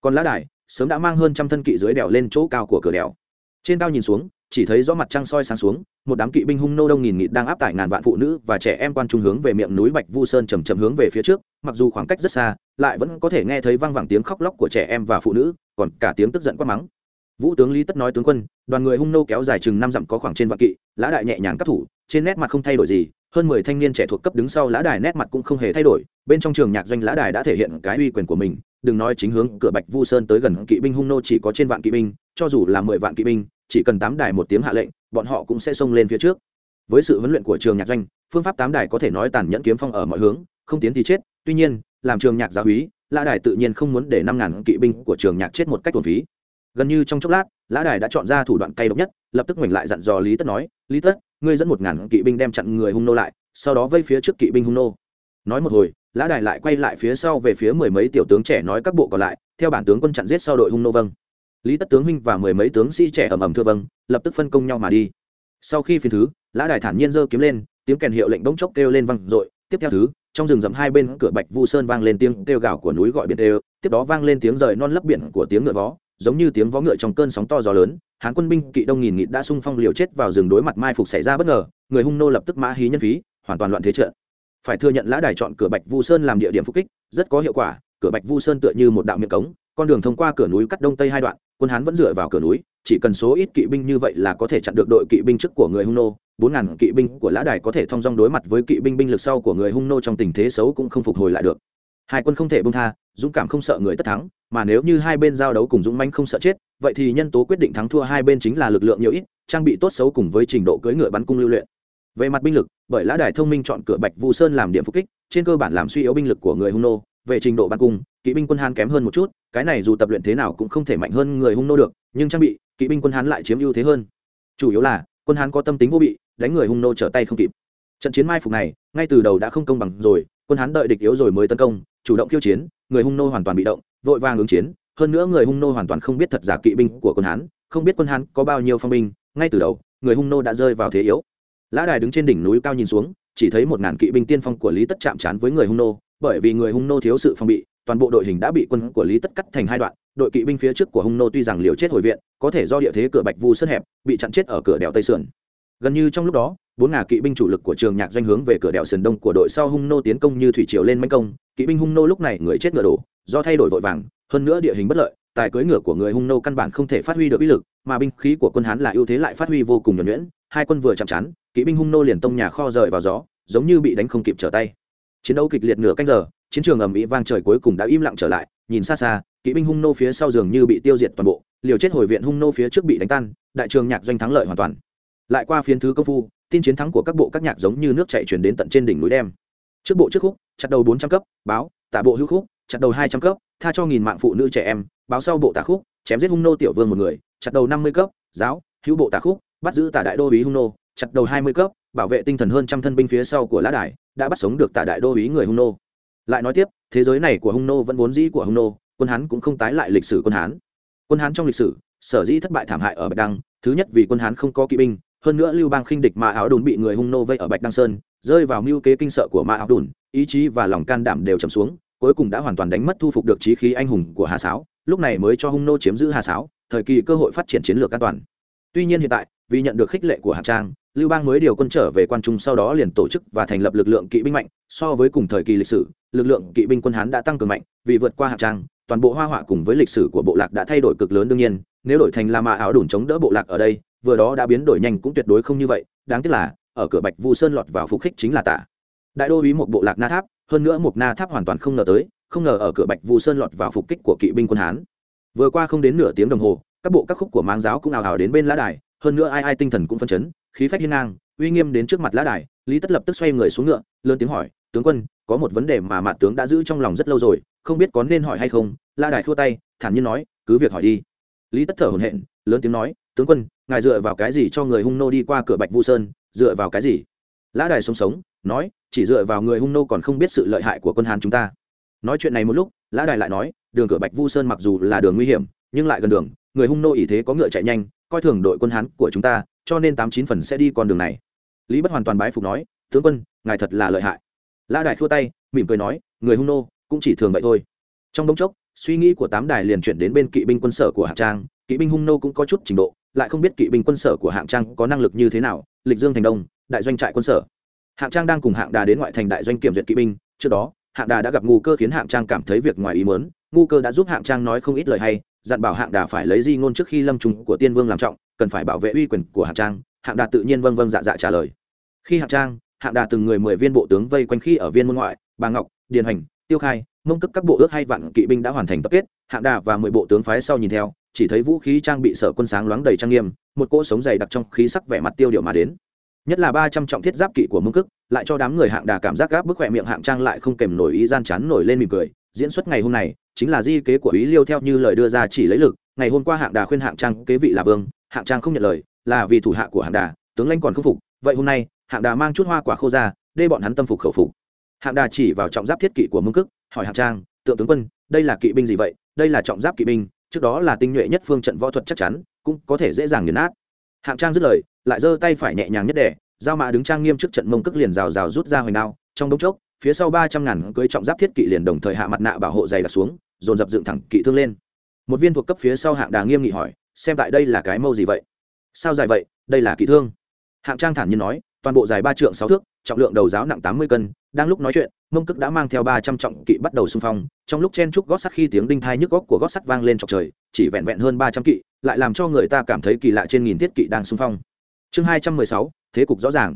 Còn lã đài, sớm đã mang hơn trăm thân kỵ dưới đèo lên chỗ cao của cửa đèo. Trên cao nhìn xuống chỉ thấy rõ mặt trăng soi sáng xuống, một đám kỵ binh hung nô đông nghìn nghịt đang áp tải ngàn vạn phụ nữ và trẻ em quan trung hướng về miệng núi bạch vu sơn chầm chậm hướng về phía trước, mặc dù khoảng cách rất xa, lại vẫn có thể nghe thấy vang vẳng tiếng khóc lóc của trẻ em và phụ nữ, còn cả tiếng tức giận quát mắng. Vũ tướng lý tất nói tướng quân, đoàn người hung nô kéo dài chừng năm dặm có khoảng trên vạn kỵ, lã đại nhẹ nhàng cấp thủ, trên nét mặt không thay đổi gì, hơn mười thanh niên trẻ thuộc cấp đứng sau lã đài nét mặt cũng không hề thay đổi, bên trong trường nhạc doanh lã đài đã thể hiện cái uy quyền của mình, đừng nói chính hướng cửa bạch vu sơn tới gần kỵ binh hung nô chỉ có trên vạn kỵ binh, cho dù là mười vạn kỵ binh chỉ cần tám đài một tiếng hạ lệnh, bọn họ cũng sẽ xông lên phía trước. Với sự huấn luyện của trường nhạc doanh, phương pháp tám đài có thể nói tàn nhẫn kiếm phong ở mọi hướng, không tiến thì chết, tuy nhiên, làm trường nhạc giáo úy lã đài tự nhiên không muốn để năm ngàn kỵ binh của trường nhạc chết một cách thuần phí. Gần như trong chốc lát, lã đài đã chọn ra thủ đoạn cay độc nhất, lập tức ngoảnh lại dặn dò lý tất nói, lý tất, ngươi dẫn một ngàn kỵ binh đem chặn người hung nô lại, sau đó vây phía trước kỵ binh hung nô. Nói một hồi, lã đài lại quay lại phía sau về phía mười mấy tiểu tướng trẻ nói các bộ còn lại, theo bản tướng quân chặn giết sau đội hung nô vâng lý tất tướng huynh và mười mấy tướng sĩ trẻ ầm ầm thưa vâng lập tức phân công nhau mà đi. Sau khi phiên thứ, lã đài thản nhiên giơ kiếm lên, tiếng kèn hiệu lệnh bỗng chốc kêu lên vang dội. Tiếp theo thứ, trong rừng rậm hai bên cửa bạch vu sơn vang lên tiếng kêu gào của núi gọi biển đều. tiếp đó vang lên tiếng rời non lấp biển của tiếng ngựa vó, giống như tiếng vó ngựa trong cơn sóng to gió lớn. Hán quân binh kỵ đông nghìn nghịt đã sung phong liều chết vào rừng đối mặt mai phục xảy ra bất ngờ. Người hung nô lập tức mã hí nhân phí, hoàn toàn loạn thế trận. Phải thừa nhận lã đài chọn cửa bạch vu sơn làm địa điểm phục kích, rất có hiệu quả. Cửa bạch vu sơn tựa như một đạo miệng cống con đường thông qua cửa núi cắt đông tây hai đoạn, quân hán vẫn dựa vào cửa núi, chỉ cần số ít kỵ binh như vậy là có thể chặn được đội kỵ binh trước của người hung nô. Bốn ngàn kỵ binh của lã đài có thể thông dong đối mặt với kỵ binh binh lực sau của người hung nô trong tình thế xấu cũng không phục hồi lại được. Hai quân không thể bông tha, dũng cảm không sợ người tất thắng, mà nếu như hai bên giao đấu cùng dũng manh không sợ chết, vậy thì nhân tố quyết định thắng thua hai bên chính là lực lượng nhiều ít, trang bị tốt xấu cùng với trình độ cưỡi ngựa bắn cung lưu luyện. Về mặt binh lực, bởi lã đài thông minh chọn cửa bạch vu sơn làm điểm phục kích, trên cơ bản làm suy yếu binh lực của người hung nô về trình độ bắn cung, kỵ binh quân hán kém hơn một chút, cái này dù tập luyện thế nào cũng không thể mạnh hơn người hung nô được, nhưng trang bị, kỵ binh quân hán lại chiếm ưu thế hơn. Chủ yếu là, quân hán có tâm tính vô bị, đánh người hung nô trở tay không kịp. Trận chiến mai phục này, ngay từ đầu đã không công bằng rồi, quân hán đợi địch yếu rồi mới tấn công, chủ động khiêu chiến, người hung nô hoàn toàn bị động, vội vàng ứng chiến, hơn nữa người hung nô hoàn toàn không biết thật giả kỵ binh của quân hán, không biết quân hán có bao nhiêu phong binh, ngay từ đầu, người hung nô đã rơi vào thế yếu. Lã đài đứng trên đỉnh núi cao nhìn xuống, chỉ thấy một ngàn kỵ binh tiên phong của lý tất chạm trán với người hung nô bởi vì người hung nô thiếu sự phòng bị, toàn bộ đội hình đã bị quân của lý tất cắt thành hai đoạn, đội kỵ binh phía trước của hung nô tuy rằng liều chết hồi viện, có thể do địa thế cửa bạch vu sân hẹp, bị chặn chết ở cửa đèo tây sườn gần như trong lúc đó, bốn ngà kỵ binh chủ lực của trường nhạc doanh hướng về cửa đèo sườn đông của đội sau hung nô tiến công như thủy triều lên manh công, kỵ binh hung nô lúc này người chết ngựa đổ, do thay đổi vội vàng, hơn nữa địa hình bất lợi, tài cưỡi ngựa của người hung nô căn bản không thể phát huy được uy lực, mà binh khí của quân hán là ưu thế lại phát huy vô cùng nhuẩn nhuyễn, hai quân vừa chạm chán, kỵ binh hung nô liền tông nhà kho rời vào gió, giống như bị đánh không kịp trở tay chiến đấu kịch liệt nửa canh giờ, chiến trường ầm ĩ vang trời cuối cùng đã im lặng trở lại, nhìn xa xa, kỵ binh hung nô phía sau giường như bị tiêu diệt toàn bộ, liều chết hồi viện hung nô phía trước bị đánh tan, đại trường nhạc doanh thắng lợi hoàn toàn. Lại qua phiến thứ công phu, tin chiến thắng của các bộ các nhạc giống như nước chạy chuyển đến tận trên đỉnh núi đem trước bộ trước khúc, chặt đầu bốn trăm cấp, báo, tả bộ hữu khúc, chặt đầu hai trăm cấp, tha cho nghìn mạng phụ nữ trẻ em, báo sau bộ tả khúc, chém giết hung nô tiểu vương một người, chặt đầu năm mươi cấp, giáo, hữu bộ tả khúc, bắt giữ tả đại đô ý hung nô, chặt đầu hai mươi cấp bảo vệ tinh thần hơn trăm thân binh phía sau của lã đài, đã bắt sống được tả đại đô ý người hung nô. Lại nói tiếp, thế giới này của hung nô vẫn vốn dĩ của hung nô, quân hán cũng không tái lại lịch sử quân hán. Quân hán trong lịch sử, sở dĩ thất bại thảm hại ở bạch đăng, thứ nhất vì quân hán không có kỵ binh, hơn nữa lưu bang khinh địch mà áo đùn bị người hung nô vây ở bạch đăng sơn, rơi vào mưu kế kinh sợ của ma áo đùn, ý chí và lòng can đảm đều trầm xuống, cuối cùng đã hoàn toàn đánh mất thu phục được trí khí anh hùng của hà sáo, lúc này mới cho hung nô chiếm giữ hà sáo, thời kỳ cơ hội phát triển chiến lược an toàn. Tuy nhiên hiện tại, vì nhận được khích lệ của hạng trang lưu bang mới điều quân trở về quan trung sau đó liền tổ chức và thành lập lực lượng kỵ binh mạnh. So với cùng thời kỳ lịch sử, lực lượng kỵ binh quân hán đã tăng cường mạnh, vì vượt qua hạ trang, toàn bộ hoa họa cùng với lịch sử của bộ lạc đã thay đổi cực lớn đương nhiên. Nếu đổi thành la mã áo đủn chống đỡ bộ lạc ở đây, vừa đó đã biến đổi nhanh cũng tuyệt đối không như vậy. Đáng tiếc là, ở cửa bạch vu sơn lọt vào phục khích chính là tả đại đô ý một bộ lạc na tháp, hơn nữa một na tháp hoàn toàn không ngờ tới, không ngờ ở cửa bạch vu sơn lọt vào phục kích của kỵ binh quân hán. Vừa qua không đến nửa tiếng đồng hồ, các bộ các khúc của máng giáo cũng ảo ảo đến bên lá đài hơn nữa ai ai tinh thần cũng phân chấn, khí phách hiên ngang, uy nghiêm đến trước mặt lá đài, lý tất lập tức xoay người xuống ngựa, lớn tiếng hỏi, tướng quân, có một vấn đề mà mạn tướng đã giữ trong lòng rất lâu rồi, không biết có nên hỏi hay không? La đài khua tay, thản nhiên nói, cứ việc hỏi đi. Lý tất thở hổn hển, lớn tiếng nói, tướng quân, ngài dựa vào cái gì cho người hung nô đi qua cửa bạch vu sơn, dựa vào cái gì? Lã đài sống sống nói, chỉ dựa vào người hung nô còn không biết sự lợi hại của quân hán chúng ta. Nói chuyện này một lúc, lã đài lại nói, đường cửa bạch vu sơn mặc dù là đường nguy hiểm, nhưng lại gần đường người hung nô ý thế có ngựa chạy nhanh, coi thường đội quân hán của chúng ta, cho nên tám chín phần sẽ đi con đường này. Lý bất hoàn toàn bái phục nói, tướng quân, ngài thật là lợi hại. La Đại khua tay, mỉm cười nói, người hung nô cũng chỉ thường vậy thôi. Trong đống chốc, suy nghĩ của tám đài liền chuyển đến bên kỵ binh quân sở của hạng trang. Kỵ binh hung nô cũng có chút trình độ, lại không biết kỵ binh quân sở của hạng trang có năng lực như thế nào. Lịch dương thành đông, đại doanh trại quân sở. Hạng trang đang cùng hạng đà đến ngoại thành đại doanh kiểm duyệt kỵ binh. Trước đó, hạng đà đã gặp ngu cơ khiến hạng trang cảm thấy việc ngoài ý mớn ngu cơ đã giúp hạng trang nói không ít lời hay dặn bảo hạng đà phải lấy di ngôn trước khi lâm trùng của tiên vương làm trọng, cần phải bảo vệ uy quyền của hạng trang, hạng đà tự nhiên vâng vâng dạ dạ trả lời. Khi hạng trang, hạng đà từng người mười viên bộ tướng vây quanh khi ở viên môn ngoại, bà ngọc, điền hành tiêu khai, mông cức các bộ ước hay vạn kỵ binh đã hoàn thành tập kết, hạng đà và mười bộ tướng phái sau nhìn theo, chỉ thấy vũ khí trang bị sở quân sáng loáng đầy trang nghiêm, một cỗ sống dày đặc trong khí sắc vẻ mặt tiêu điều mà đến. Nhất là ba trăm trọng thiết giáp kỵ của mông cức lại cho đám người hạng đà cảm giác gáp bức khỏe miệng hạng trang lại không kèm nổi ý gian chán nổi lên mỉm cười, diễn xuất ngày hôm này chính là di kế của ý liêu theo như lời đưa ra chỉ lấy lực, ngày hôm qua hạng đà khuyên hạng trang kế vị là vương, hạng trang không nhận lời, là vì thủ hạ của hạng đà, tướng lãnh còn không phục, vậy hôm nay, hạng đà mang chút hoa quả khô ra đê bọn hắn tâm phục khẩu phục. Hạng đà chỉ vào trọng giáp thiết kỵ của mông cức hỏi hạng trang, tượng tướng quân, đây là kỵ binh gì vậy? Đây là trọng giáp kỵ binh, trước đó là tinh nhuệ nhất phương trận võ thuật chắc chắn, cũng có thể dễ dàng nghiền nát. Hạng trang dứt lời, lại giơ tay phải nhẹ nhàng nhất đẻ giao mã đứng trang nghiêm trước trận mông cức liền rào rào rút ra hoành đao, trong đống chốc phía sau ba trăm ngàn cưới trọng giáp thiết kỵ liền đồng thời hạ mặt nạ bảo hộ dày đặt xuống, dồn dập dựng thẳng kỵ thương lên. Một viên thuộc cấp phía sau hạng đà nghiêm nghị hỏi, xem tại đây là cái mâu gì vậy? Sao dài vậy? Đây là kỹ thương. Hạng trang thản nhiên nói, toàn bộ dài ba trượng sáu thước, trọng lượng đầu giáo nặng tám mươi cân, đang lúc nói chuyện, mông cức đã mang theo ba trăm trọng kỵ bắt đầu xung phong, trong lúc chen trúc gót sắt khi tiếng đinh thai nhức góc của gót sắt vang lên trọc trời, chỉ vẹn vẹn hơn ba trăm kỵ, lại làm cho người ta cảm thấy kỳ lạ trên nghìn thiết kỵ đang xung phong. Chương hai trăm mười sáu, thế cục rõ ràng.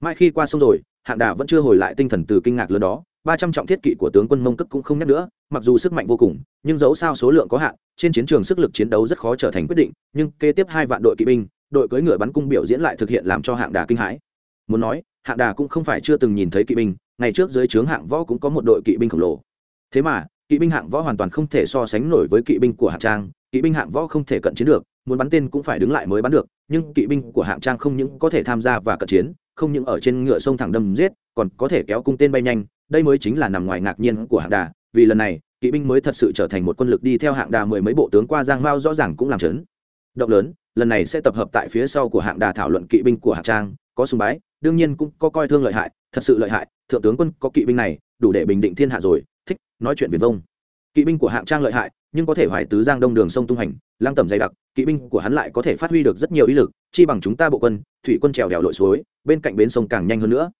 Mai khi qua sông rồi hạng đà vẫn chưa hồi lại tinh thần từ kinh ngạc lớn đó, ba trăm trọng thiết kỵ của tướng quân mông cức cũng không nhắc nữa, mặc dù sức mạnh vô cùng, nhưng dẫu sao số lượng có hạn, trên chiến trường sức lực chiến đấu rất khó trở thành quyết định, nhưng kế tiếp hai vạn đội kỵ binh, đội cưỡi ngựa bắn cung biểu diễn lại thực hiện làm cho hạng đà kinh hãi. Muốn nói, hạng đà cũng không phải chưa từng nhìn thấy kỵ binh, ngày trước dưới trướng hạng võ cũng có một đội kỵ binh khổng lồ. Thế mà, kỵ binh hạng võ hoàn toàn không thể so sánh nổi với kỵ binh của hạng trang, kỵ binh hạng võ không thể cận chiến được muốn bắn tên cũng phải đứng lại mới bắn được, nhưng kỵ binh của hạng trang không những có thể tham gia và cận chiến, không những ở trên ngựa sông thẳng đâm giết, còn có thể kéo cung tên bay nhanh. Đây mới chính là nằm ngoài ngạc nhiên của hạng đà, vì lần này, kỵ binh mới thật sự trở thành một quân lực đi theo hạng đà mười mấy bộ tướng qua giang mao rõ ràng cũng làm chấn. Động lớn, lần này sẽ tập hợp tại phía sau của hạng đà thảo luận kỵ binh của hạng trang, có sùng bái, đương nhiên cũng có coi thương lợi hại, thật sự lợi hại, thượng tướng quân có kỵ binh này, đủ để bình định thiên hạ rồi, thích, nói chuyện viền vông kỵ binh của hạng trang lợi hại, nhưng có thể hoài tứ giang đông đường sông tung hành lang tầm dày đặc, kỵ binh của hắn lại có thể phát huy được rất nhiều ý lực, chi bằng chúng ta bộ quân, thủy quân trèo đèo lội suối, bên cạnh bến sông càng nhanh hơn nữa.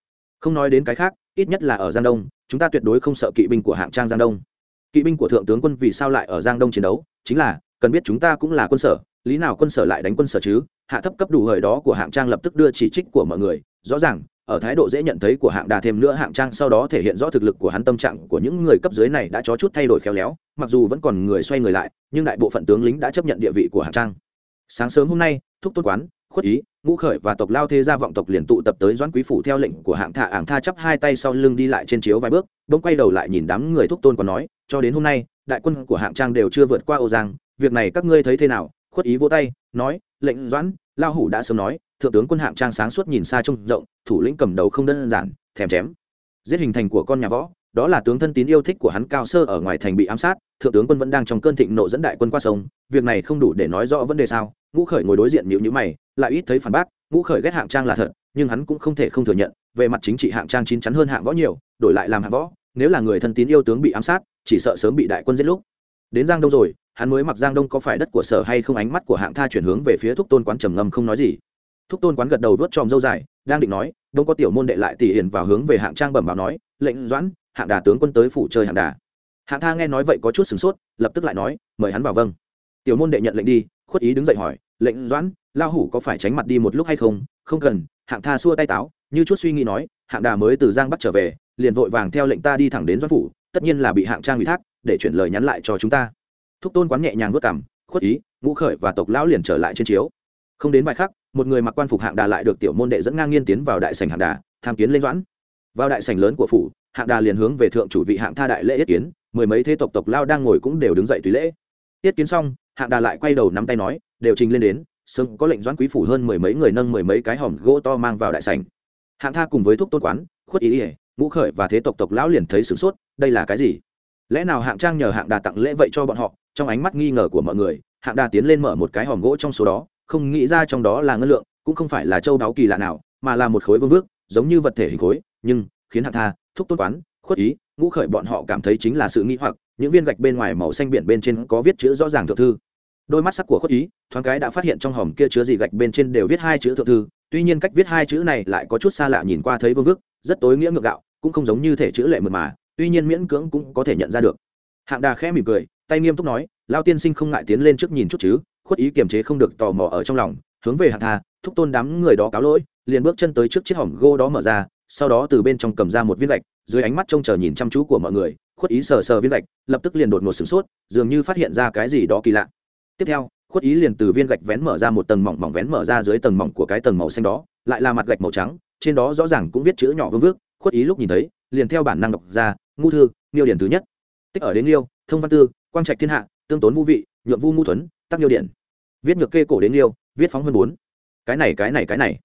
Không nói đến cái khác, ít nhất là ở giang đông, chúng ta tuyệt đối không sợ kỵ binh của hạng trang giang đông. Kỵ binh của thượng tướng quân vì sao lại ở giang đông chiến đấu? Chính là, cần biết chúng ta cũng là quân sở, lý nào quân sở lại đánh quân sở chứ? Hạ thấp cấp đủ hời đó của hạng trang lập tức đưa chỉ trích của mọi người, rõ ràng ở thái độ dễ nhận thấy của hạng đà thêm nữa, hạng trang sau đó thể hiện rõ thực lực của hắn, tâm trạng của những người cấp dưới này đã có chút thay đổi khéo léo, mặc dù vẫn còn người xoay người lại, nhưng đại bộ phận tướng lính đã chấp nhận địa vị của hạng trang. Sáng sớm hôm nay, thúc tốt quán, khuất ý, ngũ khởi và tộc lao thế gia vọng tộc liền tụ tập tới doãn quý phủ theo lệnh của hạng thạ, ảng tha chắp hai tay sau lưng đi lại trên chiếu vài bước, bỗng quay đầu lại nhìn đám người thúc tôn còn nói, cho đến hôm nay, đại quân của hạng trang đều chưa vượt qua ô giang, việc này các ngươi thấy thế nào? Khuất ý vỗ tay, nói, lệnh doãn lao hủ đã sớm nói, thượng tướng quân hạng trang sáng suốt nhìn xa trông rộng, thủ lĩnh cầm đầu không đơn giản, thèm chém. Giết hình thành của con nhà võ, đó là tướng thân tín yêu thích của hắn cao sơ ở ngoài thành bị ám sát, thượng tướng quân vẫn đang trong cơn thịnh nộ dẫn đại quân qua sông, việc này không đủ để nói rõ vấn đề sao. Ngũ khởi ngồi đối diện nhịu nhữ mày, lại ít thấy phản bác, ngũ khởi ghét hạng trang là thật, nhưng hắn cũng không thể không thừa nhận, về mặt chính trị hạng trang chín chắn hơn hạng võ nhiều, đổi lại làm hạng võ, nếu là người thân tín yêu tướng bị ám sát, chỉ sợ sớm bị đại quân giết lúc đến giang đông rồi, hắn mới mặc giang đông có phải đất của sở hay không ánh mắt của hạng tha chuyển hướng về phía thúc tôn quán trầm ngâm không nói gì. Thúc tôn quán gật đầu vớt tròm dâu dài, đang định nói, đông có tiểu môn đệ lại tỉ hiền vào hướng về hạng trang bẩm báo nói, lệnh doãn, hạng đà tướng quân tới phủ chơi hạng đà. Hạng tha nghe nói vậy có chút sửng sốt, lập tức lại nói, mời hắn vào vâng. Tiểu môn đệ nhận lệnh đi, khuất ý đứng dậy hỏi, lệnh doãn lao hủ có phải tránh mặt đi một lúc hay không? Không cần. Hạng tha xua tay táo, như chút suy nghĩ nói, hạng đà mới từ giang bắc trở về, liền vội vàng theo lệnh ta đi thẳng đến doãn phủ, tất nhiên là bị hạng trang ủy thác để chuyển lời nhắn lại cho chúng ta. Thúc tôn quán nhẹ nhàng vất cảm khuất ý, ngũ khởi và tộc lão liền trở lại trên chiếu. Không đến vài khắc một người mặc quan phục hạng đà lại được tiểu môn đệ dẫn ngang nghiên tiến vào đại sảnh hạng đà, tham kiến lên doãn. Vào đại sảnh lớn của phủ, hạng đà liền hướng về thượng chủ vị hạng tha đại lễ yết kiến, mười mấy thế tộc tộc lao đang ngồi cũng đều đứng dậy tùy lễ. Yết kiến xong, hạng đà lại quay đầu nắm tay nói, đều trình lên đến, sớm có lệnh doãn quý phủ hơn mười mấy người nâng mười mấy cái hòm gỗ to mang vào đại sảnh. Hạng tha cùng với thúc tôn quán, khuất ý ỉa, ngũ khởi và thế tộc tộc lão liền thấy sửng sốt, đây là cái gì? Lẽ nào hạng trang nhờ hạng đà tặng lễ vậy cho bọn họ? Trong ánh mắt nghi ngờ của mọi người, hạng đà tiến lên mở một cái hòm gỗ trong số đó, không nghĩ ra trong đó là ngân lượng, cũng không phải là châu đáo kỳ lạ nào, mà là một khối vương vước giống như vật thể hình khối, nhưng khiến hạng tha, thúc tôn quán, khuất ý, ngũ khởi bọn họ cảm thấy chính là sự nghĩ hoặc, những viên gạch bên ngoài màu xanh biển bên trên có viết chữ rõ ràng thượng thư. Đôi mắt sắc của khuất ý, thoáng cái đã phát hiện trong hòm kia chứa gì gạch bên trên đều viết hai chữ thượng thư, tuy nhiên cách viết hai chữ này lại có chút xa lạ nhìn qua thấy vương vức, rất tối nghĩa ngược gạo, cũng không giống như thể chữ lệ mượt mà tuy nhiên miễn cưỡng cũng có thể nhận ra được. Hạng đà khẽ mỉm cười, tay nghiêm túc nói, lao tiên sinh không ngại tiến lên trước nhìn chút chứ, khuất ý kiềm chế không được tò mò ở trong lòng, hướng về hạng tha, thúc tôn đám người đó cáo lỗi, liền bước chân tới trước chiếc hòm gô đó mở ra, sau đó từ bên trong cầm ra một viên gạch, dưới ánh mắt trông chờ nhìn chăm chú của mọi người, khuất ý sờ sờ viên gạch, lập tức liền đột ngột sửng sốt, dường như phát hiện ra cái gì đó kỳ lạ. Tiếp theo, khuất ý liền từ viên gạch vén mở ra một tầng mỏng mỏng vén mở ra dưới tầng mỏng của cái tầng màu xanh đó, lại là mặt gạch màu trắng, trên đó rõ ràng cũng viết chữ nhỏ vương vước, khuất ý lúc nhìn thấy, liền theo bản năng đọc ra ngu thư, niêu điển thứ nhất. Tích ở đến liêu thông văn tư, quang trạch thiên hạ, tương tốn vũ vị nhuộm vu ngu thuấn, tắc niêu điển. Viết ngược kê cổ đến liêu viết phóng hơn bốn. Cái này cái này cái này.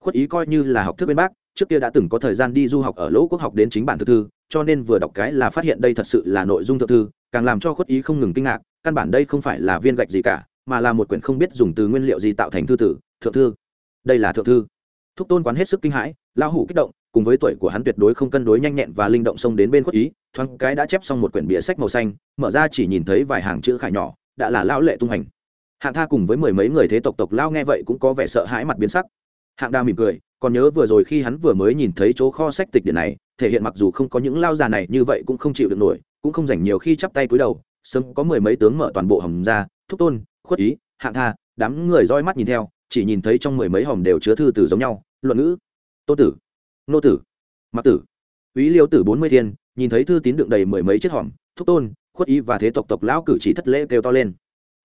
Khuất ý coi như là học thức bên bác, trước kia đã từng có thời gian đi du học ở lỗ quốc học đến chính bản thư thư, cho nên vừa đọc cái là phát hiện đây thật sự là nội dung thượng thư, càng làm cho khuất ý không ngừng kinh ngạc, căn bản đây không phải là viên gạch gì cả, mà là một quyển không biết dùng từ nguyên liệu gì tạo thành thư tử, thượng thư. Đây là thượng thư. Thúc tôn quán hết sức kinh hãi lao hủ kích động cùng với tuổi của hắn tuyệt đối không cân đối nhanh nhẹn và linh động xông đến bên khuất ý, thoáng cái đã chép xong một quyển bìa sách màu xanh, mở ra chỉ nhìn thấy vài hàng chữ khải nhỏ, đã là lão lệ tung hành. Hạng tha cùng với mười mấy người thế tộc tộc lao nghe vậy cũng có vẻ sợ hãi mặt biến sắc. Hạng đa mỉm cười, còn nhớ vừa rồi khi hắn vừa mới nhìn thấy chỗ kho sách tịch điện này, thể hiện mặc dù không có những lao già này như vậy cũng không chịu được nổi, cũng không dành nhiều khi chắp tay cúi đầu, sớm có mười mấy tướng mở toàn bộ hầm ra, thúc tôn, khuất ý, hạng tha, đám người roi mắt nhìn theo, chỉ nhìn thấy trong mười mấy hòm đều chứa thư từ giống nhau, luận ngữ. Tô tử nô tử. Mặc tử. Ý liêu tử bốn mươi thiên, nhìn thấy thư tín đựng đầy mười mấy chiếc hòm, thúc tôn, khuất ý và thế tộc tộc lão cử chỉ thất lễ kêu to lên.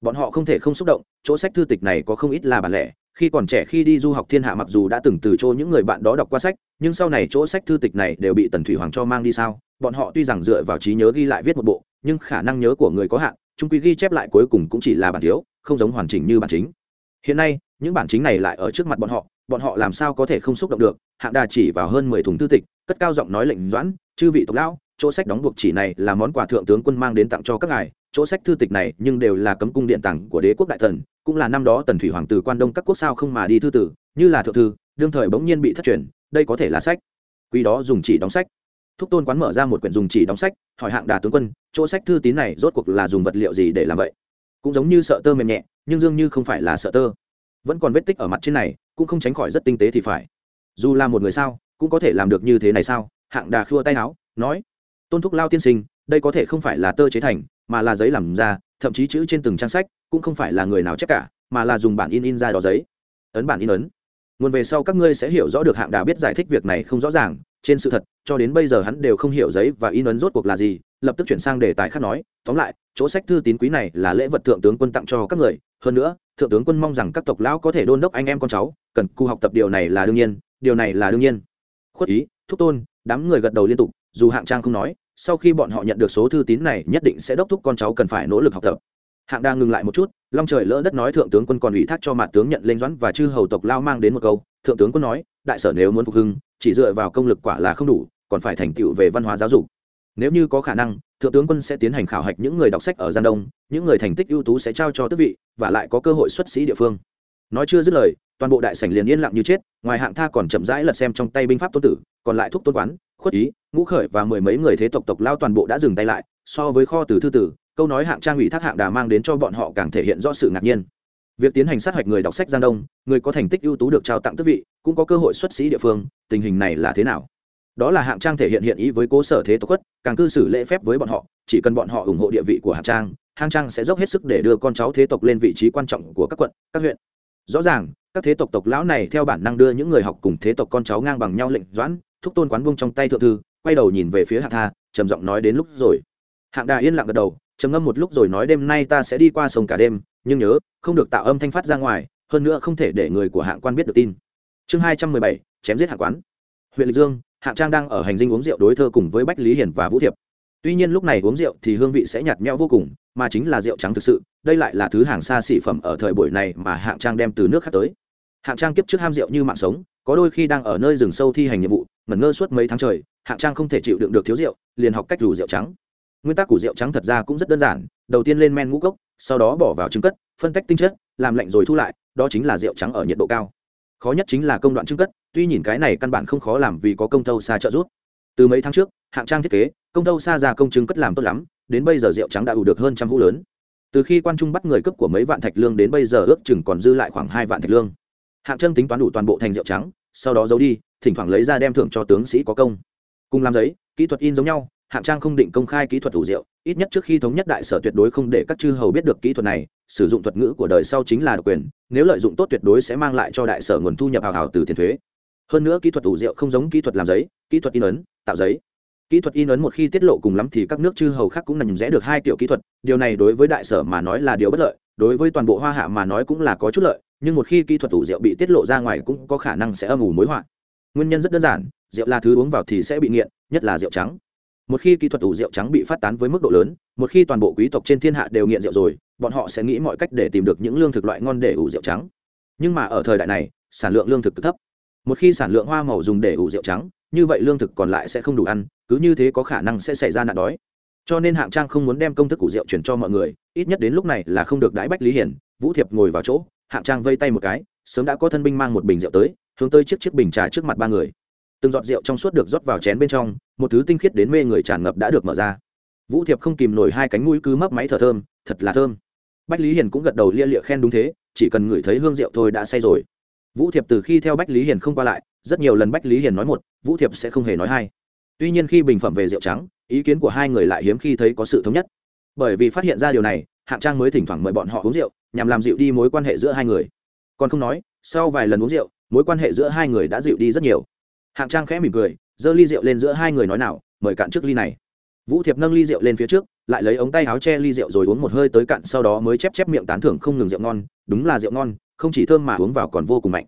Bọn họ không thể không xúc động, chỗ sách thư tịch này có không ít là bản lẻ, khi còn trẻ khi đi du học thiên hạ mặc dù đã từng từ chỗ những người bạn đó đọc qua sách, nhưng sau này chỗ sách thư tịch này đều bị tần thủy hoàng cho mang đi sao? Bọn họ tuy rằng dựa vào trí nhớ ghi lại viết một bộ, nhưng khả năng nhớ của người có hạn trung quy ghi chép lại cuối cùng cũng chỉ là bản thiếu, không giống hoàn chỉnh như bản chính. Hiện nay, những bản chính này lại ở trước mặt bọn họ bọn họ làm sao có thể không xúc động được, hạng đà chỉ vào hơn mười thùng thư tịch, cất cao giọng nói lệnh doãn, chư vị tộc lão, chỗ sách đóng buộc chỉ này là món quà thượng tướng quân mang đến tặng cho các ngài, chỗ sách thư tịch này nhưng đều là cấm cung điện tặng của đế quốc đại thần, cũng là năm đó tần thủy hoàng từ quan đông các quốc sao không mà đi thư tử, như là thượng thư, đương thời bỗng nhiên bị thất truyền, đây có thể là sách. Quy đó dùng chỉ đóng sách. Thúc tôn quán mở ra một quyển dùng chỉ đóng sách, hỏi hạng đà tướng quân, chỗ sách thư tín này rốt cuộc là dùng vật liệu gì để làm vậy? Cũng giống như sợ tơ mềm nhẹ, nhưng dường như không phải là sợ tơ. Vẫn còn vết tích ở mặt trên này cũng không tránh khỏi rất tinh tế thì phải. Dù là một người sao, cũng có thể làm được như thế này sao? Hạng đà khua tay áo, nói, tôn thúc lao tiên sinh, đây có thể không phải là tơ chế thành, mà là giấy làm ra, thậm chí chữ trên từng trang sách, cũng không phải là người nào chép cả, mà là dùng bản in in ra đó giấy. Ấn bản in ấn. Nguồn về sau các ngươi sẽ hiểu rõ được hạng đà biết giải thích việc này không rõ ràng, trên sự thật, cho đến bây giờ hắn đều không hiểu giấy và in ấn rốt cuộc là gì, lập tức chuyển sang đề tài khác nói, tóm lại, chỗ sách thư tín quý này là lễ vật thượng tướng quân tặng cho các người, hơn nữa thượng tướng quân mong rằng các tộc lão có thể đôn đốc anh em con cháu, cần cù học tập điều này là đương nhiên, điều này là đương nhiên. Khuất ý, thúc tôn, đám người gật đầu liên tục, dù hạng trang không nói, sau khi bọn họ nhận được số thư tín này nhất định sẽ đốc thúc con cháu cần phải nỗ lực học tập. Hạng đang ngừng lại một chút, long trời lỡ đất nói thượng tướng quân còn ủy thác cho mặt tướng nhận lên doãn và chư hầu tộc lao mang đến một câu, thượng tướng quân nói, đại sở nếu muốn phục hưng, chỉ dựa vào công lực quả là không đủ, còn phải thành tựu về văn hóa giáo dục. Nếu như có khả năng thượng tướng quân sẽ tiến hành khảo hạch những người đọc sách ở gian đông, những người thành tích ưu tú sẽ trao cho tước vị, và lại có cơ hội xuất sĩ địa phương. Nói chưa dứt lời, toàn bộ đại sảnh liền yên lặng như chết, ngoài hạng tha còn chậm rãi lật xem trong tay binh pháp tôn tử, còn lại thúc tôn quán, khuất ý, ngũ khởi và mười mấy người thế tộc tộc lao toàn bộ đã dừng tay lại, so với kho từ thư tử, câu nói hạng trang ủy thác hạng đà mang đến cho bọn họ càng thể hiện rõ sự ngạc nhiên. Việc tiến hành sát hạch người đọc sách giang đông, người có thành tích ưu tú được trao tặng tước vị, cũng có cơ hội xuất sĩ địa phương, tình hình này là thế nào? Đó là hạng trang thể hiện hiện ý với cố sở thế tộc quất càng cư xử lễ phép với bọn họ, chỉ cần bọn họ ủng hộ địa vị của hạng trang hạng trang sẽ dốc hết sức để đưa con cháu thế tộc lên vị trí quan trọng của các quận, các huyện. Rõ ràng, các thế tộc tộc lão này theo bản năng đưa những người học cùng thế tộc con cháu ngang bằng nhau lệnh doãn, thúc tôn quán buông trong tay thượng thư, quay đầu nhìn về phía hạng tha, trầm giọng nói đến lúc rồi. Hạng đà yên lặng gật đầu, trầm ngâm một lúc rồi nói đêm nay ta sẽ đi qua sông cả đêm, nhưng nhớ, không được tạo âm thanh phát ra ngoài, hơn nữa không thể để người của hạng quan biết được tin. Chương hai trăm mười bảy, chém giết hạng quán. Huyện lịch dương hạng trang đang ở hành dinh uống rượu đối thơ cùng với bách lý hiển và vũ thiệp. Tuy nhiên lúc này uống rượu thì hương vị sẽ nhạt nhẽo vô cùng, mà chính là rượu trắng thực sự, đây lại là thứ hàng xa xỉ phẩm ở thời buổi này mà hạng trang đem từ nước khác tới. Hạng trang kiếp trước ham rượu như mạng sống, có đôi khi đang ở nơi rừng sâu thi hành nhiệm vụ, ngẩn ngơ suốt mấy tháng trời, hạng trang không thể chịu đựng được thiếu rượu, liền học cách rủ rượu trắng. Nguyên tắc của rượu trắng thật ra cũng rất đơn giản, đầu tiên lên men ngũ cốc, sau đó bỏ vào trứng cất, phân tách tinh chất, làm lạnh rồi thu lại, đó chính là rượu trắng ở nhiệt độ cao khó nhất chính là công đoạn trưng cất, tuy nhìn cái này căn bản không khó làm vì có công thâu xa trợ giúp. Từ mấy tháng trước, hạng trang thiết kế, công thâu xa ra công trưng cất làm tốt lắm, đến bây giờ rượu trắng đã ủ được hơn trăm hũ lớn. Từ khi quan trung bắt người cấp của mấy vạn thạch lương đến bây giờ ước chừng còn dư lại khoảng hai vạn thạch lương. Hạng trân tính toán đủ toàn bộ thành rượu trắng, sau đó giấu đi, thỉnh thoảng lấy ra đem thưởng cho tướng sĩ có công. Cùng làm giấy, kỹ thuật in giống nhau hạng trang không định công khai kỹ thuật thủ rượu, ít nhất trước khi thống nhất đại sở tuyệt đối không để các chư hầu biết được kỹ thuật này, sử dụng thuật ngữ của đời sau chính là độc quyền, nếu lợi dụng tốt tuyệt đối sẽ mang lại cho đại sở nguồn thu nhập hào hào từ tiền thuế. Hơn nữa kỹ thuật thủ rượu không giống kỹ thuật làm giấy, kỹ thuật in ấn, tạo giấy. Kỹ thuật in ấn một khi tiết lộ cùng lắm thì các nước chư hầu khác cũng nằm rẽ được hai kiểu kỹ thuật, điều này đối với đại sở mà nói là điều bất lợi, đối với toàn bộ hoa hạ mà nói cũng là có chút lợi, nhưng một khi kỹ thuật thủ rượu bị tiết lộ ra ngoài cũng có khả năng sẽ âm ủ mối họa. Nguyên nhân rất đơn giản, rượu là thứ uống vào thì sẽ bị nghiện, nhất là rượu trắng một khi kỹ thuật ủ rượu trắng bị phát tán với mức độ lớn, một khi toàn bộ quý tộc trên thiên hạ đều nghiện rượu rồi, bọn họ sẽ nghĩ mọi cách để tìm được những lương thực loại ngon để ủ rượu trắng. Nhưng mà ở thời đại này, sản lượng lương thực cực thấp. Một khi sản lượng hoa màu dùng để ủ rượu trắng, như vậy lương thực còn lại sẽ không đủ ăn, cứ như thế có khả năng sẽ xảy ra nạn đói. Cho nên hạng trang không muốn đem công thức ủ rượu chuyển cho mọi người, ít nhất đến lúc này là không được đãi bách lý hiển, vũ thiệp ngồi vào chỗ, hạng trang vây tay một cái, sớm đã có thân binh mang một bình rượu tới, hướng tới chiếc chiếc bình trà trước mặt ba người từng giọt rượu trong suốt được rót vào chén bên trong, một thứ tinh khiết đến mê người tràn ngập đã được mở ra. Vũ thiệp không kìm nổi hai cánh mũi cứ mấp máy thở thơm, thật là thơm. Bách lý hiền cũng gật đầu lia lịa khen đúng thế, chỉ cần ngửi thấy hương rượu thôi đã say rồi. Vũ thiệp từ khi theo bách lý hiền không qua lại, rất nhiều lần bách lý hiền nói một, vũ thiệp sẽ không hề nói hai. Tuy nhiên khi bình phẩm về rượu trắng, ý kiến của hai người lại hiếm khi thấy có sự thống nhất. Bởi vì phát hiện ra điều này, hạng trang mới thỉnh thoảng mời bọn họ uống rượu, nhằm làm dịu đi mối quan hệ giữa hai người. Còn không nói, sau vài lần uống rượu, mối quan hệ giữa hai người đã dịu đi rất nhiều hạng trang khẽ mỉm cười, giơ ly rượu lên giữa hai người nói nào, mời cạn trước ly này. Vũ thiệp nâng ly rượu lên phía trước, lại lấy ống tay áo che ly rượu rồi uống một hơi tới cạn sau đó mới chép chép miệng tán thưởng không ngừng rượu ngon, đúng là rượu ngon, không chỉ thơm mà uống vào còn vô cùng mạnh.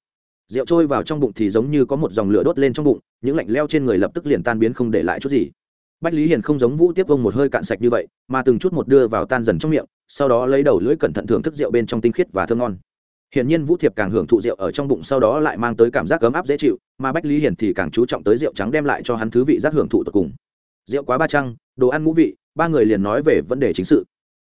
Rượu trôi vào trong bụng thì giống như có một dòng lửa đốt lên trong bụng, những lạnh leo trên người lập tức liền tan biến không để lại chút gì. Bách lý hiền không giống vũ tiếp vông một hơi cạn sạch như vậy, mà từng chút một đưa vào tan dần trong miệng, sau đó lấy đầu lưỡi cẩn thận thưởng thức rượu bên trong tinh khiết và thơm ngon hiển nhiên vũ thiệp càng hưởng thụ rượu ở trong bụng sau đó lại mang tới cảm giác ấm áp dễ chịu, mà bách lý hiền thì càng chú trọng tới rượu trắng đem lại cho hắn thứ vị giác hưởng thụ tột cùng. Rượu quá ba trăng đồ ăn ngũ vị, ba người liền nói về vấn đề chính sự.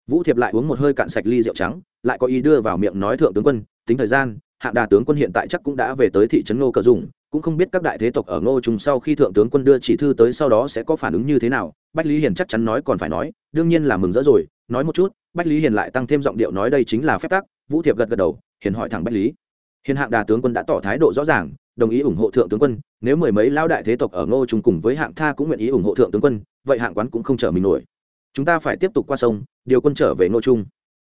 Vũ thiệp lại uống một hơi cạn sạch ly rượu trắng, lại có ý đưa vào miệng nói thượng tướng quân, tính thời gian, hạng đà tướng quân hiện tại chắc cũng đã về tới thị trấn ngô cờ dùng cũng không biết các đại thế tộc ở ngô trung sau khi thượng tướng quân đưa chỉ thư tới sau đó sẽ có phản ứng như thế nào, bách lý hiền chắc chắn nói còn phải nói, đương nhiên là mừng rỡ rồi, nói một chút, bách lý hiền lại tăng thêm giọng điệu nói đây chính là phép tắc, vũ thiệp gật gật đầu hiền hỏi thẳng bách lý. Hiền hạng đà tướng quân đã tỏ thái độ rõ ràng, đồng ý ủng hộ thượng tướng quân, nếu mười mấy lao đại thế tộc ở ngô trung cùng với hạng tha cũng nguyện ý ủng hộ thượng tướng quân, vậy hạng quán cũng không chở mình nổi. Chúng ta phải tiếp tục qua sông, điều quân trở về ngô trung.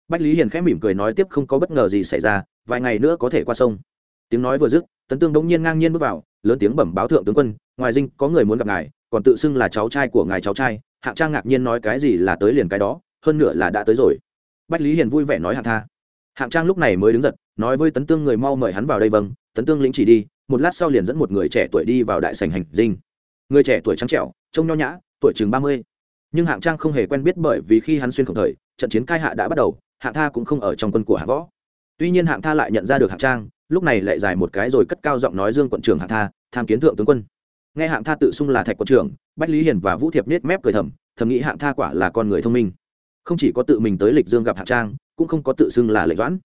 Bách lý hiền khẽ mỉm cười nói tiếp không có bất ngờ gì xảy ra, vài ngày nữa có thể qua sông. Tiếng nói vừa dứt, tấn tương đống nhiên ngang nhiên bước vào, lớn tiếng bẩm báo thượng tướng quân, ngoài dinh, có người muốn gặp ngài, còn tự xưng là cháu trai của ngài cháu trai. Hạng trang ngạc nhiên nói, cái gì là tới liền cái đó, hơn nữa là đã tới rồi. Bách lý hiền vui vẻ nói hạng tha. Hạng trang lúc này mới đứng giật nói với tấn tương người mau mời hắn vào đây vâng tấn tương lĩnh chỉ đi, một lát sau liền dẫn một người trẻ tuổi đi vào đại sành hành dinh. Người trẻ tuổi trắng trẻo, trông nho nhã, tuổi chừng ba mươi. Nhưng hạng trang không hề quen biết bởi vì khi hắn xuyên khổng thời, trận chiến cai hạ đã bắt đầu, hạng tha cũng không ở trong quân của hạng võ. Tuy nhiên hạng tha lại nhận ra được hạng trang, lúc này lại dài một cái rồi cất cao giọng nói dương quận trưởng hạng tha, tham kiến thượng tướng quân. Nghe hạng tha tự xưng là thạch quận trưởng, bách lý hiền và vũ thiệp nết mép cười thầm thầm nghĩ hạng tha quả là con người thông minh. Không chỉ có tự mình tới lịch dương gặp hạng trang, cũng không có tự xưng là lệnh doãn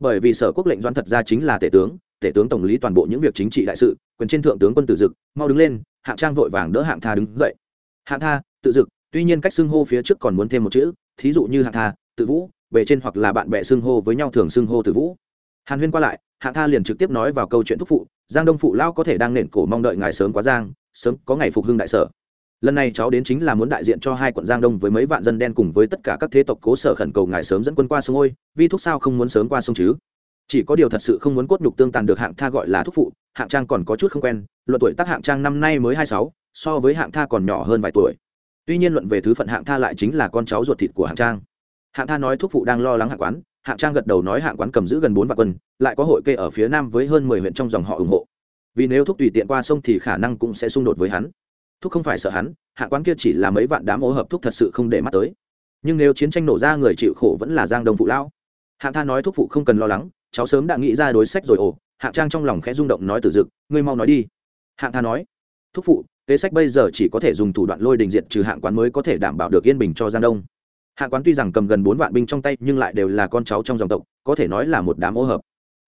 bởi vì sở quốc lệnh doãn thật ra chính là tể tướng tể tướng tổng lý toàn bộ những việc chính trị đại sự, quyền trên thượng tướng quân tử dực, mau đứng lên, hạng trang vội vàng đỡ hạng tha đứng dậy. Hạng tha tự dực, tuy nhiên cách xưng hô phía trước còn muốn thêm một chữ, thí dụ như hạng tha tự vũ, bề trên hoặc là bạn bè xưng hô với nhau thường xưng hô tự vũ. Hàn huyên qua lại, hạng tha liền trực tiếp nói vào câu chuyện thúc phụ, giang đông phụ lao có thể đang nện cổ mong đợi ngài sớm quá giang, sớm có ngày phục hưng đại sở lần này cháu đến chính là muốn đại diện cho hai quận giang đông với mấy vạn dân đen cùng với tất cả các thế tộc cố sở khẩn cầu ngài sớm dẫn quân qua sông ôi Vi thúc sao không muốn sớm qua sông chứ? Chỉ có điều thật sự không muốn cốt nhục tương tàn được hạng tha gọi là thúc phụ, hạng trang còn có chút không quen, luận tuổi tác hạng trang năm nay mới hai sáu, so với hạng tha còn nhỏ hơn vài tuổi. Tuy nhiên luận về thứ phận hạng tha lại chính là con cháu ruột thịt của hạng trang. Hạng tha nói thúc phụ đang lo lắng hạng quán, hạng trang gật đầu nói hạng quán cầm giữ gần bốn vạn quân, lại có hội kê ở phía nam với hơn mười huyện trong dòng họ ủng hộ. Vì nếu thúc tùy tiện qua sông thì khả năng cũng sẽ xung đột với hắn thúc không phải sợ hắn hạng quán kia chỉ là mấy vạn đám ô hợp thúc thật sự không để mắt tới. Nhưng nếu chiến tranh nổ ra người chịu khổ vẫn là giang đông phụ lão. Hạng tha nói thúc phụ không cần lo lắng, cháu sớm đã nghĩ ra đối sách rồi ồ hạng trang trong lòng khẽ rung động nói từ dực, ngươi mau nói đi. Hạng tha nói, thúc phụ, kế sách bây giờ chỉ có thể dùng thủ đoạn lôi đình diện trừ hạng quán mới có thể đảm bảo được yên bình cho giang đông. Hạng quán tuy rằng cầm gần bốn vạn binh trong tay nhưng lại đều là con cháu trong dòng tộc, có thể nói là một đám ô hợp.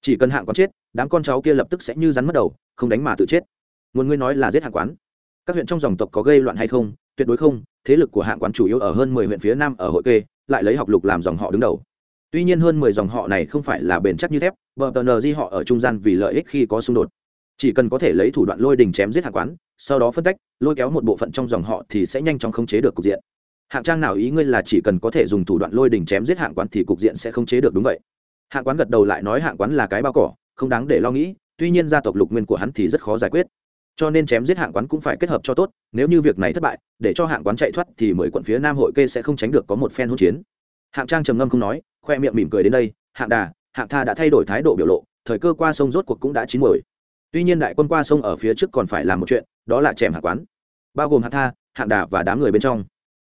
Chỉ cần hạng quán chết, đám con cháu kia lập tức sẽ như rắn mất đầu, không đánh mà tự chết. Nguồn ngươi nói là giết hạng quán các huyện trong dòng tộc có gây loạn hay không, tuyệt đối không, thế lực của hạng quán chủ yếu ở hơn mười huyện phía nam ở hội kê, lại lấy học lục làm dòng họ đứng đầu. Tuy nhiên hơn mười dòng họ này không phải là bền chắc như thép vợ tờ nờ di họ ở trung gian vì lợi ích khi có xung đột. Chỉ cần có thể lấy thủ đoạn lôi đình chém giết hạng quán, sau đó phân tách, lôi kéo một bộ phận trong dòng họ thì sẽ nhanh chóng khống chế được cục diện. Hạng trang nào ý ngươi là chỉ cần có thể dùng thủ đoạn lôi đình chém giết hạng quán thì cục diện sẽ khống chế được đúng vậy. Hạng quán gật đầu lại nói hạng quán là cái bao cỏ, không đáng để lo nghĩ, tuy nhiên gia tộc lục nguyên của hắn thì rất khó giải quyết cho nên chém giết hạng quán cũng phải kết hợp cho tốt, nếu như việc này thất bại, để cho hạng quán chạy thoát thì mười quận phía nam hội kê sẽ không tránh được có một phen hỗn chiến. Hạng trang trầm ngâm không nói, khoe miệng mỉm cười đến đây, hạng đà, hạng tha đã thay đổi thái độ biểu lộ, thời cơ qua sông rốt cuộc cũng đã chín mồi tuy nhiên đại quân qua sông ở phía trước còn phải làm một chuyện, đó là chèm hạng quán. Bao gồm hạng tha, hạng đà và đám người bên trong.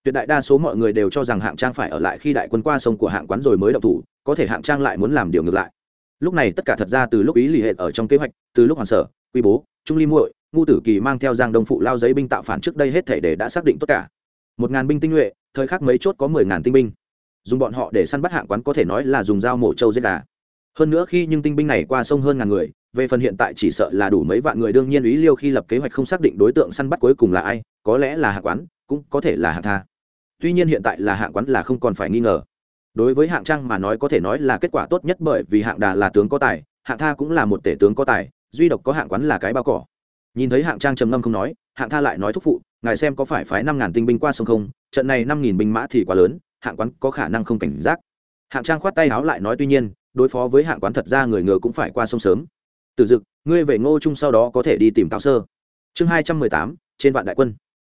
Tuyệt đại đa số mọi người đều cho rằng hạng trang phải ở lại khi đại quân qua sông của hạng quán rồi mới động thủ, có thể hạng trang lại muốn làm điều ngược lại. Lúc này tất cả thật ra từ lúc ý lì hệ ở trong kế hoạch, từ lúc hoàng sở, quy bố, trung ly muội ngu tử kỳ mang theo giang đông phụ lao giấy binh tạo phản trước đây hết thể để đã xác định tất cả. Một ngàn binh tinh nhuệ, thời khắc mấy chốt có mười ngàn tinh binh. Dùng bọn họ để săn bắt hạng quán có thể nói là dùng dao mổ trâu giết gà. Hơn nữa khi nhưng tinh binh này qua sông hơn ngàn người, về phần hiện tại chỉ sợ là đủ mấy vạn người đương nhiên ý liêu khi lập kế hoạch không xác định đối tượng săn bắt cuối cùng là ai, có lẽ là hạng quán, cũng có thể là hạng tha. Tuy nhiên hiện tại là hạng quán là không còn phải nghi ngờ. Đối với hạng trang mà nói có thể nói là kết quả tốt nhất bởi vì hạng đà là tướng có tài hạng tha cũng là một tể tướng có tài, duy độc có hạng quán là cái bao cỏ nhìn thấy hạng trang trầm ngâm không nói, hạng tha lại nói thúc phụ, ngài xem có phải phái năm ngàn tinh binh qua sông không? Trận này năm nghìn binh mã thì quá lớn, hạng quán có khả năng không cảnh giác. Hạng trang khoát tay áo lại nói, tuy nhiên, đối phó với hạng quán thật ra người ngựa cũng phải qua sông sớm. Từ dực, ngươi về ngô trung sau đó có thể đi tìm cao sơ. Chương hai trăm mười tám, trên vạn đại quân.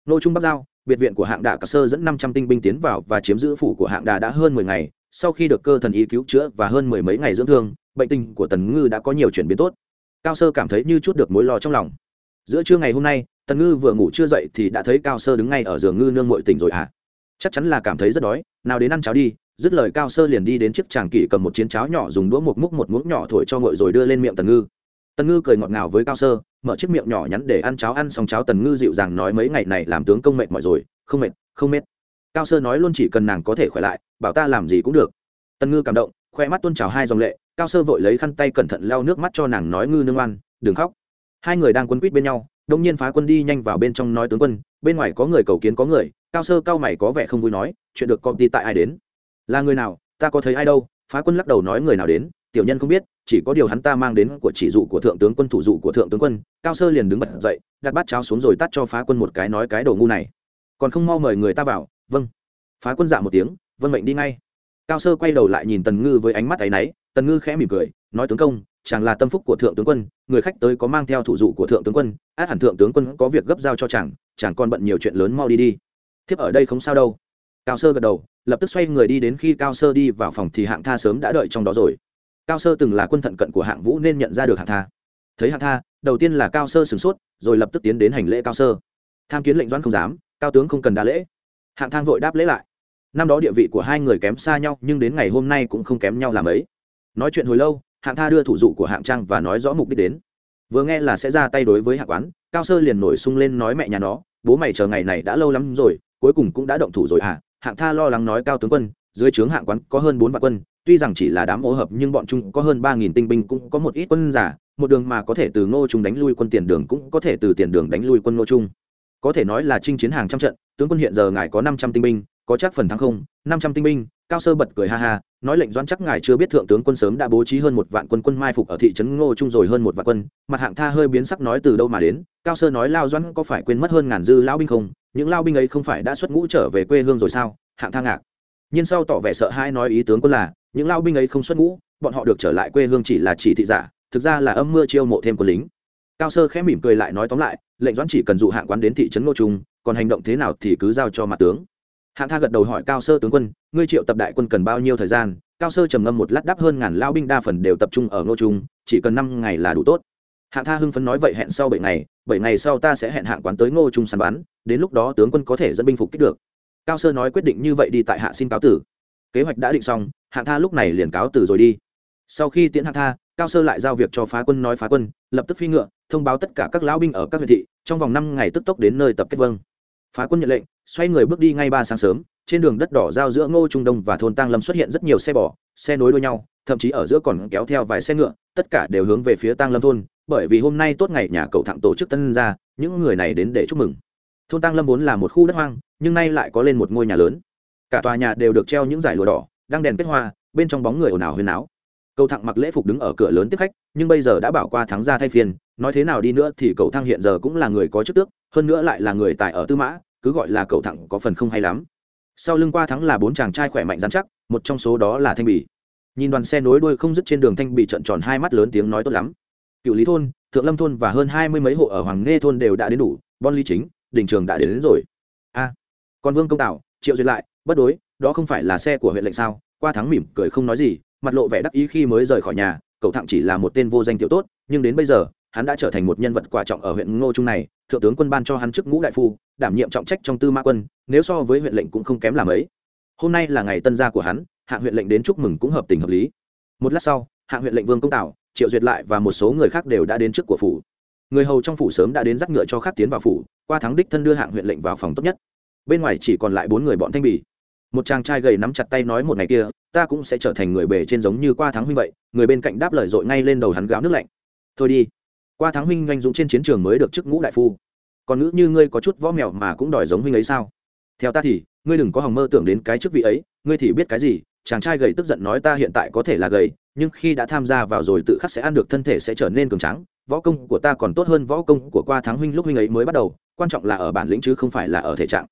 Ngô trung bắc giao, biệt viện của hạng đà Cả sơ dẫn năm trăm tinh binh tiến vào và chiếm giữ phủ của hạng đà đã hơn mười ngày. Sau khi được cơ thần y cứu chữa và hơn mười mấy ngày dưỡng thương, bệnh tình của tần ngư đã có nhiều chuyển biến tốt. Cao sơ cảm thấy như chút được mối lo trong lòng giữa trưa ngày hôm nay, tần ngư vừa ngủ chưa dậy thì đã thấy cao sơ đứng ngay ở giường ngư nương mội tỉnh rồi à chắc chắn là cảm thấy rất đói, nào đến ăn cháo đi. Dứt lời cao sơ liền đi đến chiếc tràng kỷ cầm một chiến cháo nhỏ dùng đũa một múc một muỗng nhỏ thổi cho ngội rồi đưa lên miệng tần ngư. Tần ngư cười ngọt ngào với cao sơ, mở chiếc miệng nhỏ nhắn để ăn cháo ăn xong cháo tần ngư dịu dàng nói mấy ngày này làm tướng công mệt mỏi rồi, không mệt không mệt. Cao sơ nói luôn chỉ cần nàng có thể khỏe lại, bảo ta làm gì cũng được. Tần ngư cảm động, khoe mắt tuôn trào hai dòng lệ, cao sơ vội lấy khăn tay cẩn thận lau nước mắt cho nàng nói ngư nương ăn đừng khóc hai người đang quân quýt bên nhau đông nhiên phá quân đi nhanh vào bên trong nói tướng quân, bên ngoài có người cầu kiến có người, cao sơ cao mày có vẻ không vui nói, chuyện được công ty tại ai đến? Là người nào? Ta có thấy ai đâu? Phá quân lắc đầu nói người nào đến? Tiểu nhân không biết, chỉ có điều hắn ta mang đến của chỉ dụ của thượng tướng quân thủ dụ của thượng tướng quân. Cao sơ liền đứng bật dậy, đặt bát cháo xuống rồi tắt cho phá quân một cái nói cái đồ ngu này. Còn không mau mời người ta vào vâng. Phá quân dạ một tiếng vân mệnh đi ngay. Cao sơ quay đầu lại nhìn tần ngư với ánh mắt áy náy, tần ngư khẽ mỉm cười, nói tướng công chàng là tâm phúc của thượng tướng quân, người khách tới có mang theo thủ dụ của thượng tướng quân, át hẳn thượng tướng quân có việc gấp giao cho chàng chàng còn bận nhiều chuyện lớn mau đi đi. Thiếp ở đây không sao đâu. Cao sơ gật đầu, lập tức xoay người đi đến khi cao sơ đi vào phòng thì hạng tha sớm đã đợi trong đó rồi. Cao sơ từng là quân thận cận của hạng vũ nên nhận ra được hạng tha. Thấy hạng tha, đầu tiên là cao sơ sửng sốt, rồi lập tức tiến đến hành lễ cao sơ. Tham kiến lệnh doãn không dám cao tướng không cần đa lễ. Hạng thang vội đáp lễ lại. Năm đó địa vị của hai người kém xa nhau, nhưng đến ngày hôm nay cũng không kém nhau làm ấy nói chuyện hồi lâu hạng tha đưa thủ dụ của hạng trang và nói rõ mục đích đến. Vừa nghe là sẽ ra tay đối với hạng quán, cao sơ liền nổi sung lên nói mẹ nhà nó, bố mày chờ ngày này đã lâu lắm rồi, cuối cùng cũng đã động thủ rồi à hạng tha lo lắng nói cao tướng quân, dưới trướng hạng quán có hơn bốn vạn quân, tuy rằng chỉ là đám ô hợp nhưng bọn chúng có hơn ba nghìn tinh binh cũng có một ít quân giả, một đường mà có thể từ ngô trung đánh lui quân tiền đường cũng có thể từ tiền đường đánh lui quân ngô trung. Có thể nói là chinh chiến hàng trăm trận, tướng quân hiện giờ ngài có năm trăm tinh binh, có chắc phần thắng không? Năm trăm tinh binh cao sơ bật cười ha ha, nói lệnh doãn chắc ngài chưa biết thượng tướng quân sớm đã bố trí hơn một vạn quân quân mai phục ở thị trấn ngô trung rồi hơn một vạn quân, mặt hạng tha hơi biến sắc nói từ đâu mà đến, cao sơ nói lao doãn có phải quên mất hơn ngàn dư lao binh không, những lao binh ấy không phải đã xuất ngũ trở về quê hương rồi sao, hạng tha ngạc. Nhưng sau tỏ vẻ sợ hãi nói ý tướng quân là, những lao binh ấy không xuất ngũ, bọn họ được trở lại quê hương chỉ là chỉ thị giả, thực ra là âm mưa chiêu mộ thêm quân lính. Cao sơ khẽ mỉm cười lại nói tóm lại, lệnh doãn chỉ cần dụ hạng quán đến thị trấn ngô trung, còn hành động thế nào thì cứ giao cho mặt tướng hạng tha gật đầu hỏi cao sơ tướng quân, ngươi triệu tập đại quân cần bao nhiêu thời gian? Cao sơ trầm ngâm một lát đáp hơn ngàn lao binh đa phần đều tập trung ở ngô trung, chỉ cần năm ngày là đủ tốt. Hạng tha hưng phấn nói, vậy hẹn sau bảy ngày bảy ngày sau ta sẽ hẹn hạng quán tới ngô trung săn bắn, đến lúc đó tướng quân có thể dẫn binh phục kích được. Cao sơ nói, quyết định như vậy đi tại hạ xin cáo tử. Kế hoạch đã định xong, hạng tha lúc này liền cáo tử rồi đi. Sau khi tiễn hạng tha, cao sơ lại giao việc cho phá quân nói, phá quân, lập tức phi ngựa, thông báo tất cả các lão binh ở các huyện thị, trong vòng năm ngày tức tốc đến nơi tập kết vâng phá quân nhận lệnh, xoay người bước đi ngay ba sáng sớm, trên đường đất đỏ giao giữa ngô trung đông và thôn tăng lâm xuất hiện rất nhiều xe bò, xe nối đuôi nhau, thậm chí ở giữa còn kéo theo vài xe ngựa, tất cả đều hướng về phía tăng lâm thôn, bởi vì hôm nay tốt ngày nhà cầu thẳng tổ chức tân ra những người này đến để chúc mừng. Thôn tăng lâm vốn là một khu đất hoang, nhưng nay lại có lên một ngôi nhà lớn. Cả tòa nhà đều được treo những dải lụa đỏ, đang đèn kết hoa, bên trong bóng người ồn ào huyên áo cầu thẳng mặc lễ phục đứng ở cửa lớn tiếp khách, nhưng bây giờ đã bảo qua thắng ra thay phiên, nói thế nào đi nữa thì cầu thăng hiện giờ cũng là người có chức tước, hơn nữa lại là người tài ở tư mã cứ gọi là cậu thẳng có phần không hay lắm. Sau lưng qua thắng là bốn chàng trai khỏe mạnh dán chắc một trong số đó là thanh bỉ nhìn đoàn xe nối đuôi không dứt trên đường thanh bỉ trận tròn hai mắt lớn tiếng nói tốt lắm. Cựu lý thôn thượng lâm thôn và hơn hai mươi mấy hộ ở hoàng nghe thôn đều đã đến đủ bon ly chính đình trường đã đến, đến rồi. A còn vương công tạo triệu duyệt lại bất đối đó không phải là xe của huyện lệnh sao? Qua thắng mỉm cười không nói gì mặt lộ vẻ đắc ý khi mới rời khỏi nhà cậu thẳng chỉ là một tên vô danh tiểu tốt nhưng đến bây giờ hắn đã trở thành một nhân vật quan trọng ở huyện ngô trung này, thượng tướng quân ban cho hắn chức ngũ đại phu, đảm nhiệm trọng trách trong tư mã quân, nếu so với huyện lệnh cũng không kém làm ấy. Hôm nay là ngày tân gia của hắn hạng huyện lệnh đến chúc mừng cũng hợp tình hợp lý. Một lát sau hạng huyện lệnh vương công tảo triệu duyệt lại và một số người khác đều đã đến trước của phủ. Người hầu trong phủ sớm đã đến dắt ngựa cho khách tiến vào phủ, qua thắng đích thân đưa hạng huyện lệnh vào phòng tốt nhất. Bên ngoài chỉ còn lại bốn người bọn thanh bỉ một chàng trai gầy nắm chặt tay nói một ngày kia, ta cũng sẽ trở thành người bề trên giống như qua thắng huynh vậy. Người bên cạnh đáp lời dội ngay lên đầu hắn gáo nước lạnh. Thôi đi qua thắng huynh doanh dũng trên chiến trường mới được chức ngũ đại phu. Còn ngữ như ngươi có chút võ mèo mà cũng đòi giống huynh ấy sao? Theo ta thì, ngươi đừng có hòng mơ tưởng đến cái chức vị ấy, ngươi thì biết cái gì, chàng trai gầy tức giận nói ta hiện tại có thể là gầy, nhưng khi đã tham gia vào rồi tự khắc sẽ ăn được thân thể sẽ trở nên cường tráng, võ công của ta còn tốt hơn võ công của qua tháng huynh lúc huynh ấy mới bắt đầu, quan trọng là ở bản lĩnh chứ không phải là ở thể trạng.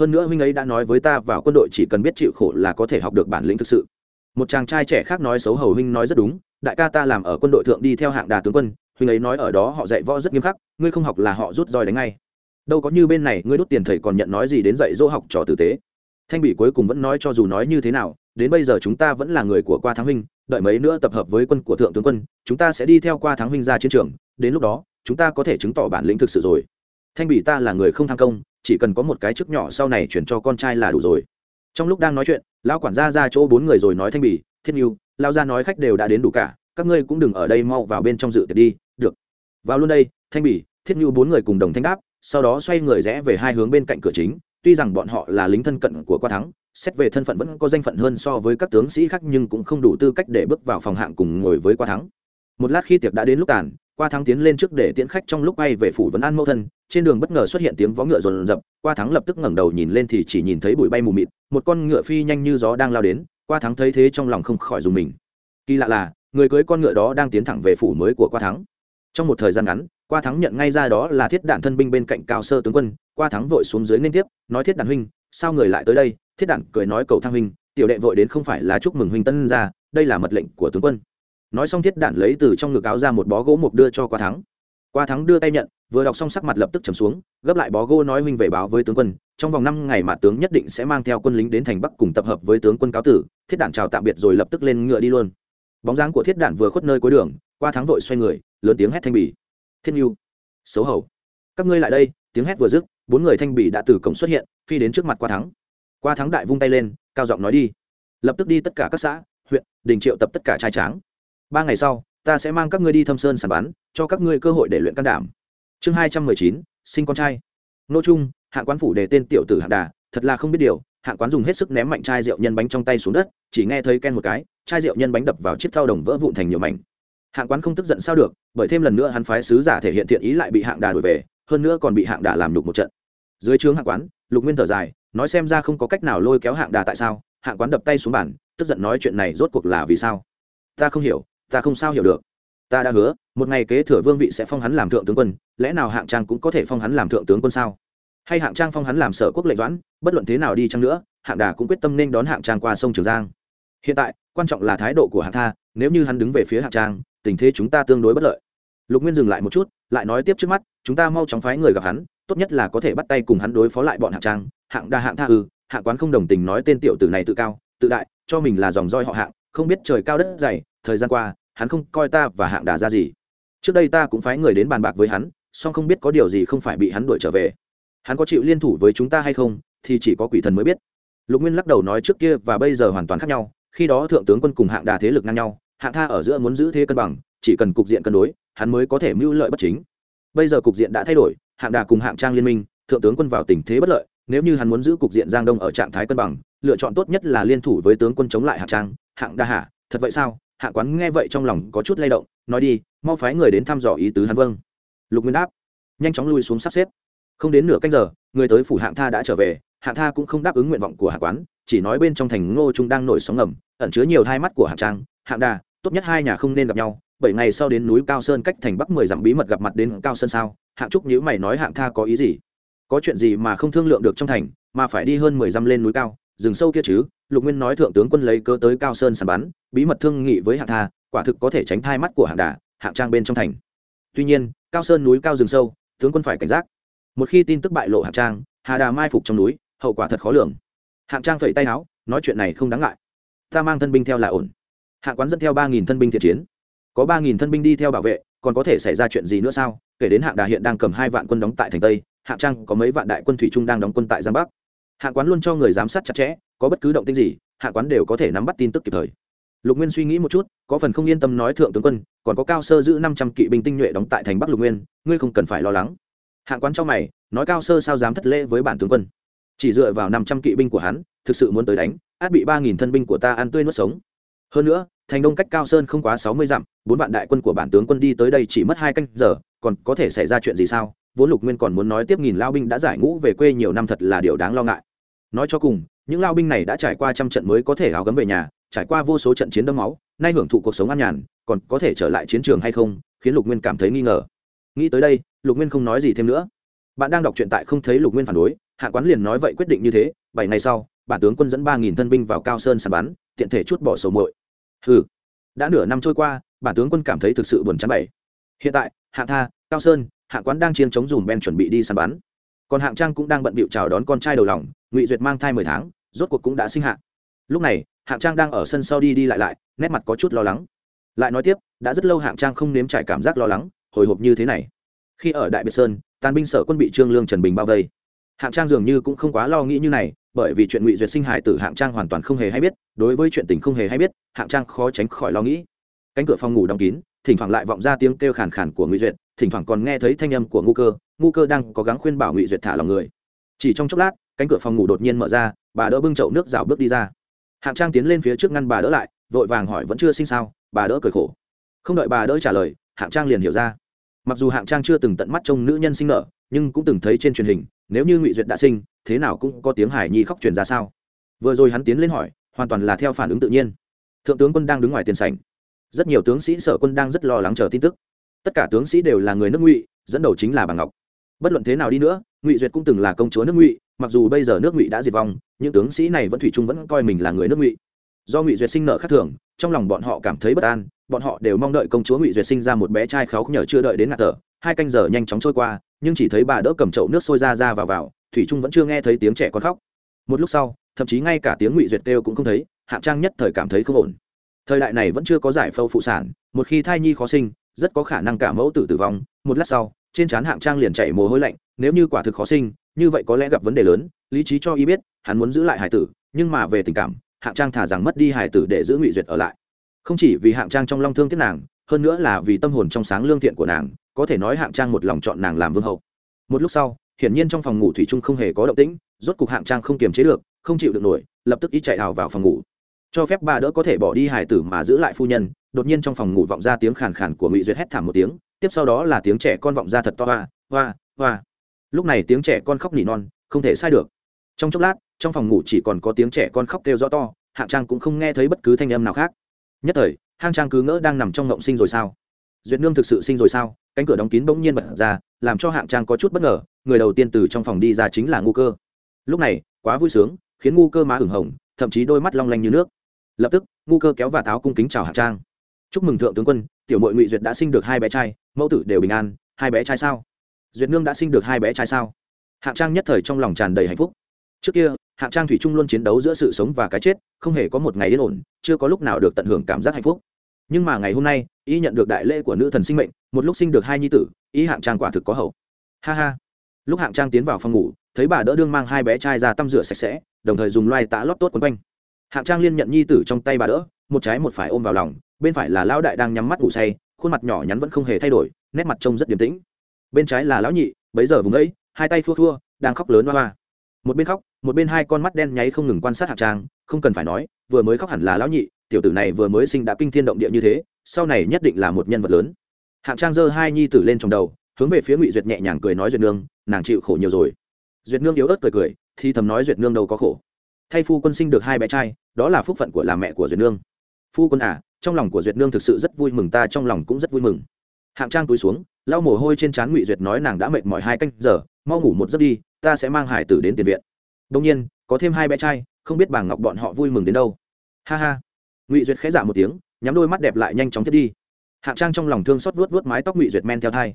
Hơn nữa huynh ấy đã nói với ta vào quân đội chỉ cần biết chịu khổ là có thể học được bản lĩnh thực sự. Một chàng trai trẻ khác nói xấu hầu huynh nói rất đúng, đại ca ta làm ở quân đội thượng đi theo hạng đà tướng quân huynh ấy nói ở đó họ dạy võ rất nghiêm khắc, ngươi không học là họ rút roi đánh ngay. Đâu có như bên này, ngươi đút tiền thầy còn nhận nói gì đến dạy dỗ học trò tử tế. Thanh bị cuối cùng vẫn nói cho dù nói như thế nào, đến bây giờ chúng ta vẫn là người của qua thắng huynh, đợi mấy nữa tập hợp với quân của thượng tướng quân, chúng ta sẽ đi theo qua thắng huynh ra chiến trường, đến lúc đó, chúng ta có thể chứng tỏ bản lĩnh thực sự rồi. Thanh bị ta là người không tham công, chỉ cần có một cái chức nhỏ sau này chuyển cho con trai là đủ rồi. Trong lúc đang nói chuyện, lão quản gia ra chỗ bốn người rồi nói thanh bỉ, thiết nhu lao ra nói khách đều đã đến đủ cả, các ngươi cũng đừng ở đây mau vào bên trong dự tiệc đi vào luôn đây, thanh bỉ thiết nhu bốn người cùng đồng thanh đáp, sau đó xoay người rẽ về hai hướng bên cạnh cửa chính. Tuy rằng bọn họ là lính thân cận của qua thắng, xét về thân phận vẫn có danh phận hơn so với các tướng sĩ khác nhưng cũng không đủ tư cách để bước vào phòng hạng cùng ngồi với qua thắng. Một lát khi tiệc đã đến lúc tàn, qua thắng tiến lên trước để tiễn khách trong lúc bay về phủ vấn an mẫu thân. Trên đường bất ngờ xuất hiện tiếng vó ngựa rồn rập, qua thắng lập tức ngẩng đầu nhìn lên thì chỉ nhìn thấy bụi bay mù mịt, một con ngựa phi nhanh như gió đang lao đến. Qua thắng thấy thế trong lòng không khỏi dùng mình. Kỳ lạ là, người cưới con ngựa đó đang tiến thẳng về phủ mới của qua thắng trong một thời gian ngắn, qua thắng nhận ngay ra đó là thiết đạn thân binh bên cạnh cao sơ tướng quân, qua thắng vội xuống dưới liên tiếp, nói thiết đạn huynh, sao người lại tới đây? Thiết đạn cười nói cầu thang huynh, tiểu đệ vội đến không phải là chúc mừng huynh tân ra đây là mật lệnh của tướng quân. Nói xong thiết đạn lấy từ trong ngực áo ra một bó gỗ mục đưa cho qua thắng. Qua thắng đưa tay nhận, vừa đọc xong sắc mặt lập tức trầm xuống, gấp lại bó gỗ nói huynh về báo với tướng quân, trong vòng năm ngày mà tướng nhất định sẽ mang theo quân lính đến thành bắc cùng tập hợp với tướng quân cáo tử, thiết đạn chào tạm biệt rồi lập tức lên ngựa đi luôn. Bóng dáng của thiết đạn vừa khuất nơi cuối đường qua thắng vội xoay người, lớn tiếng hét thanh bỉ thiên nhu, xấu hầu các ngươi lại đây. Tiếng hét vừa dứt, bốn người thanh bỉ đã từ cổng xuất hiện, phi đến trước mặt qua thắng. Qua thắng đại vung tay lên, cao giọng nói đi. Lập tức đi tất cả các xã, huyện, đình triệu tập tất cả trai tráng. Ba ngày sau, ta sẽ mang các ngươi đi thâm sơn sàn bắn, cho các ngươi cơ hội để luyện can đảm. Chương hai trăm mười chín, sinh con trai. Nô trung, hạng quán phủ đề tên tiểu tử hạng đà, thật là không biết điều, hạng quán dùng hết sức ném mạnh chai rượu nhân bánh trong tay xuống đất, chỉ nghe thấy ken một cái, chai rượu nhân bánh đập vào chiếc thao đồng vỡ vụn thành nhiều mảnh hạng quán không tức giận sao được, bởi thêm lần nữa hắn phái sứ giả thể hiện thiện ý lại bị hạng đà đổi về, hơn nữa còn bị hạng đà làm nhục một trận. Dưới trướng hạng quán, lục nguyên thở dài, nói xem ra không có cách nào lôi kéo hạng đà tại sao? Hạng quán đập tay xuống bàn, tức giận nói chuyện này rốt cuộc là vì sao? Ta không hiểu, ta không sao hiểu được. Ta đã hứa, một ngày kế thừa vương vị sẽ phong hắn làm thượng tướng quân, lẽ nào hạng trang cũng có thể phong hắn làm thượng tướng quân sao? Hay hạng trang phong hắn làm sở quốc lệnh doãn, bất luận thế nào đi chăng nữa, hạng đà cũng quyết tâm nên đón hạng trang qua sông trường giang. Hiện tại, quan trọng là thái độ của hạng tha, nếu như hắn đứng về phía hạng trang tình thế chúng ta tương đối bất lợi. Lục nguyên dừng lại một chút, lại nói tiếp trước mắt, chúng ta mau chóng phái người gặp hắn, tốt nhất là có thể bắt tay cùng hắn đối phó lại bọn hạng trang, hạng đa hạng tha ư, hạng quán không đồng tình nói tên tiểu tử này tự cao, tự đại, cho mình là dòng roi họ hạng, không biết trời cao đất dày, thời gian qua, hắn không coi ta và hạng đà ra gì. Trước đây ta cũng phái người đến bàn bạc với hắn, song không biết có điều gì không phải bị hắn đuổi trở về. Hắn có chịu liên thủ với chúng ta hay không, thì chỉ có quỷ thần mới biết. Lục nguyên lắc đầu nói trước kia và bây giờ hoàn toàn khác nhau, khi đó thượng tướng quân cùng hạng đà thế lực ngang nhau hạng tha ở giữa muốn giữ thế cân bằng, chỉ cần cục diện cân đối, hắn mới có thể mưu lợi bất chính. Bây giờ cục diện đã thay đổi, hạng đà cùng hạng trang liên minh, thượng tướng quân vào tình thế bất lợi, nếu như hắn muốn giữ cục diện giang đông ở trạng thái cân bằng, lựa chọn tốt nhất là liên thủ với tướng quân chống lại hạng trang, hạng đa hạ. Thật vậy sao? Hạ quán nghe vậy trong lòng có chút lay động, nói đi, mau phái người đến thăm dò ý tứ hắn vâng. Lục nguyên đáp, nhanh chóng lui xuống sắp xếp. Không đến nửa canh giờ, người tới phủ hạng tha đã trở về, hạng tha cũng không đáp ứng nguyện vọng của hạ quán, chỉ nói bên trong thành ngô trung đang nổi sóng ngầm, ẩn chứa nhiều hai mắt của hạng trang hạng đà, tốt nhất hai nhà không nên gặp nhau, bảy ngày sau đến núi cao sơn cách thành bắc mười dặm bí mật gặp mặt đến cao sơn sao? Hạng trúc nhữ mày nói hạng tha có ý gì? Có chuyện gì mà không thương lượng được trong thành, mà phải đi hơn mười dặm lên núi cao, rừng sâu kia chứ? Lục nguyên nói thượng tướng quân lấy cơ tới cao sơn sàn bắn, bí mật thương nghị với hạng tha, quả thực có thể tránh thai mắt của hạng đà, hạng trang bên trong thành. Tuy nhiên, cao sơn núi cao rừng sâu, tướng quân phải cảnh giác. Một khi tin tức bại lộ hạng trang, hà đà mai phục trong núi, hậu quả thật khó lường. Hạng trang phẩy tay áo, nói chuyện này không đáng ngại. Ta mang thân binh theo là ổn. Hạ quán dẫn theo ba nghìn thân binh thiện chiến. Có ba nghìn thân binh đi theo bảo vệ, còn có thể xảy ra chuyện gì nữa sao? Kể đến hạng đà hiện đang cầm hai vạn quân đóng tại thành tây, hạng trang có mấy vạn đại quân thủy trung đang đóng quân tại giang bắc. Hạng quán luôn cho người giám sát chặt chẽ, có bất cứ động tĩnh gì hạng quán đều có thể nắm bắt tin tức kịp thời. Lục nguyên suy nghĩ một chút, có phần không yên tâm nói thượng tướng quân, còn có cao sơ giữ năm trăm kỵ binh tinh nhuệ đóng tại thành bắc lục nguyên, ngươi không cần phải lo lắng. Hạng quán cho mày, nói cao sơ sao dám thất lễ với bản tướng quân. Chỉ dựa vào năm trăm kỵ binh của hắn, thực sự muốn tới đánh, át bị ba nghìn thân binh của ta ăn tươi nuốt sống. Hơn nữa thành đông cách cao sơn không quá sáu mươi dặm, bốn vạn đại quân của bản tướng quân đi tới đây chỉ mất hai canh giờ, còn có thể xảy ra chuyện gì sao? Vốn lục nguyên còn muốn nói tiếp nghìn lao binh đã giải ngũ về quê nhiều năm thật là điều đáng lo ngại. Nói cho cùng, những lao binh này đã trải qua trăm trận mới có thể áo gấm về nhà, trải qua vô số trận chiến đẫm máu, nay hưởng thụ cuộc sống an nhàn, còn có thể trở lại chiến trường hay không, khiến lục nguyên cảm thấy nghi ngờ. Nghĩ tới đây, lục nguyên không nói gì thêm nữa. Bạn đang đọc truyện tại không thấy lục nguyên phản đối, hạ quán liền nói vậy quyết định như thế, bảy ngày sau, bản tướng quân dẫn ba nghìn thân binh vào cao sơn sàn bắn, tiện thể chút bỏ sầu muội ừ đã nửa năm trôi qua, bản tướng quân cảm thấy thực sự buồn chán bảy hiện tại, hạng tha, cao sơn, hạng quán đang chiến chống dùm ben chuẩn bị đi săn bắn. Còn hạng trang cũng đang bận bịu chào đón con trai đầu lòng, ngụy duyệt mang thai mười tháng, rốt cuộc cũng đã sinh hạ. Lúc này, hạng trang đang ở sân sau đi đi lại lại, nét mặt có chút lo lắng. Lại nói tiếp, đã rất lâu hạng trang không nếm trải cảm giác lo lắng, hồi hộp như thế này. Khi ở đại biệt sơn, tàn binh sở quân bị trương lương trần bình bao vây. Hạng trang dường như cũng không quá lo nghĩ như này bởi vì chuyện ngụy duyệt sinh hải tử hạng trang hoàn toàn không hề hay biết, đối với chuyện tình không hề hay biết, hạng trang khó tránh khỏi lo nghĩ. Cánh cửa phòng ngủ đóng kín, thỉnh thoảng lại vọng ra tiếng kêu khàn khàn của ngụy duyệt, thỉnh thoảng còn nghe thấy thanh âm của ngu cơ ngu cơ đang có gắng khuyên bảo ngụy duyệt thả lòng người. Chỉ trong chốc lát, cánh cửa phòng ngủ đột nhiên mở ra, bà đỡ bưng chậu nước rào bước đi ra. Hạng trang tiến lên phía trước ngăn bà đỡ lại, vội vàng hỏi vẫn chưa sinh sao, bà đỡ cười khổ. Không đợi bà đỡ trả lời, hạng trang liền hiểu ra. Mặc dù hạng trang chưa từng tận mắt trông nữ nhân sinh nở, nhưng cũng từng thấy trên truyền hình, nếu như ngụy duyệt đã sinh thế nào cũng có tiếng hải nhi khóc truyền ra sao? Vừa rồi hắn tiến lên hỏi, hoàn toàn là theo phản ứng tự nhiên. Thượng tướng quân đang đứng ngoài tiền sảnh. Rất nhiều tướng sĩ sở quân đang rất lo lắng chờ tin tức. Tất cả tướng sĩ đều là người nước ngụy, dẫn đầu chính là bà ngọc. Bất luận thế nào đi nữa, ngụy duyệt cũng từng là công chúa nước ngụy, mặc dù bây giờ nước ngụy đã diệt vong, những tướng sĩ này vẫn thủy chung vẫn coi mình là người nước ngụy. Do ngụy duyệt sinh nợ khác thường, trong lòng bọn họ cảm thấy bất an, bọn họ đều mong đợi công chúa ngụy duyệt sinh ra một bé trai khéo nhờ chưa đợi đến ngạt thở. Hai canh giờ nhanh chóng trôi qua, nhưng chỉ thấy bà đỡ cầm chậu nước sôi ra ra vào vào thủy trung vẫn chưa nghe thấy tiếng trẻ con khóc. Một lúc sau, thậm chí ngay cả tiếng ngụy duyệt kêu cũng không thấy, hạng trang nhất thời cảm thấy không ổn. Thời đại này vẫn chưa có giải phẫu phụ sản, một khi thai nhi khó sinh, rất có khả năng cả mẫu tử tử vong. Một lát sau, trên trán hạng trang liền chạy mồ hôi lạnh, nếu như quả thực khó sinh, như vậy có lẽ gặp vấn đề lớn, lý trí cho y biết, hắn muốn giữ lại hải tử, nhưng mà về tình cảm, hạng trang thả rằng mất đi hải tử để giữ ngụy duyệt ở lại. Không chỉ vì hạng trang trong long thương tiếc nàng, hơn nữa là vì tâm hồn trong sáng lương thiện của nàng, có thể nói hạng trang một lòng chọn nàng làm vương hậu. Một lúc sau hiển nhiên trong phòng ngủ thủy trung không hề có động tĩnh, rốt cục hạng trang không kiềm chế được, không chịu được nổi, lập tức ý chạy hào vào phòng ngủ. Cho phép bà đỡ có thể bỏ đi hải tử mà giữ lại phu nhân, đột nhiên trong phòng ngủ vọng ra tiếng khàn khàn của ngụy duyệt hét thảm một tiếng, tiếp sau đó là tiếng trẻ con vọng ra thật to, hoa hoa hoa. Lúc này tiếng trẻ con khóc nỉ non, không thể sai được. Trong chốc lát, trong phòng ngủ chỉ còn có tiếng trẻ con khóc kêu rõ to, hạng trang cũng không nghe thấy bất cứ thanh âm nào khác. Nhất thời hang trang cứ ngỡ đang nằm trong ngộng sinh rồi sao? Duyệt nương thực sự sinh rồi sao? Cánh cửa đóng kín bỗng nhiên bật ra, làm cho hạng trang có chút bất ngờ người đầu tiên từ trong phòng đi ra chính là ngu cơ. Lúc này, quá vui sướng, khiến ngu cơ má ửng hồng, thậm chí đôi mắt long lanh như nước. Lập tức, ngu cơ kéo và tháo cung kính chào Hạ trang. Chúc mừng thượng tướng quân, tiểu mội ngụy duyệt đã sinh được hai bé trai, mẫu tử đều bình an, hai bé trai sao? Duyệt nương đã sinh được hai bé trai sao? Hạ trang nhất thời trong lòng tràn đầy hạnh phúc. Trước kia hạng trang thủy chung luôn chiến đấu giữa sự sống và cái chết, không hề có một ngày yên ổn, chưa có lúc nào được tận hưởng cảm giác hạnh phúc. Nhưng mà ngày hôm nay, y nhận được đại lễ của nữ thần sinh mệnh, một lúc sinh được hai nhi tử, y hạng trang quả thực có hậu. Ha ha lúc hạng trang tiến vào phòng ngủ, thấy bà đỡ đương mang hai bé trai ra tăm rửa sạch sẽ, đồng thời dùng loai tã lót tốt quấn quanh. Hạng trang liên nhận nhi tử trong tay bà đỡ, một trái một phải ôm vào lòng, bên phải là lão đại đang nhắm mắt ngủ say, khuôn mặt nhỏ nhắn vẫn không hề thay đổi, nét mặt trông rất điềm tĩnh. Bên trái là lão nhị, bấy giờ vùng ấy, hai tay thua thua, đang khóc lớn hoa hoa. Một bên khóc, một bên hai con mắt đen nháy không ngừng quan sát hạng trang, không cần phải nói, vừa mới khóc hẳn là lão nhị, tiểu tử này vừa mới sinh đã kinh thiên động địa như thế, sau này nhất định là một nhân vật lớn. Hạng trang giơ hai nhi tử lên trong đầu hướng về phía ngụy duyệt nhẹ nhàng cười nói duyệt nương, nàng chịu khổ nhiều rồi. Duyệt nương yếu ớt cười cười, thì thầm nói duyệt nương đâu có khổ. Thay phu quân sinh được hai bé trai, đó là phúc phận của làm mẹ của duyệt nương. Phu quân à trong lòng của duyệt nương thực sự rất vui mừng, ta trong lòng cũng rất vui mừng. Hạng trang túi xuống, lau mồ hôi trên trán ngụy duyệt nói nàng đã mệt mỏi hai canh giờ, mau ngủ một giấc đi, ta sẽ mang hải tử đến tiền viện. Đông nhiên, có thêm hai bé trai, không biết bà ngọc bọn họ vui mừng đến đâu. Ha ha. Ngụy duyệt khẽ giả một tiếng, nhắm đôi mắt đẹp lại nhanh chóng thiết đi. Hạng trang trong lòng thương xót vuốt vuốt mái tóc ngụy duyệt men theo thai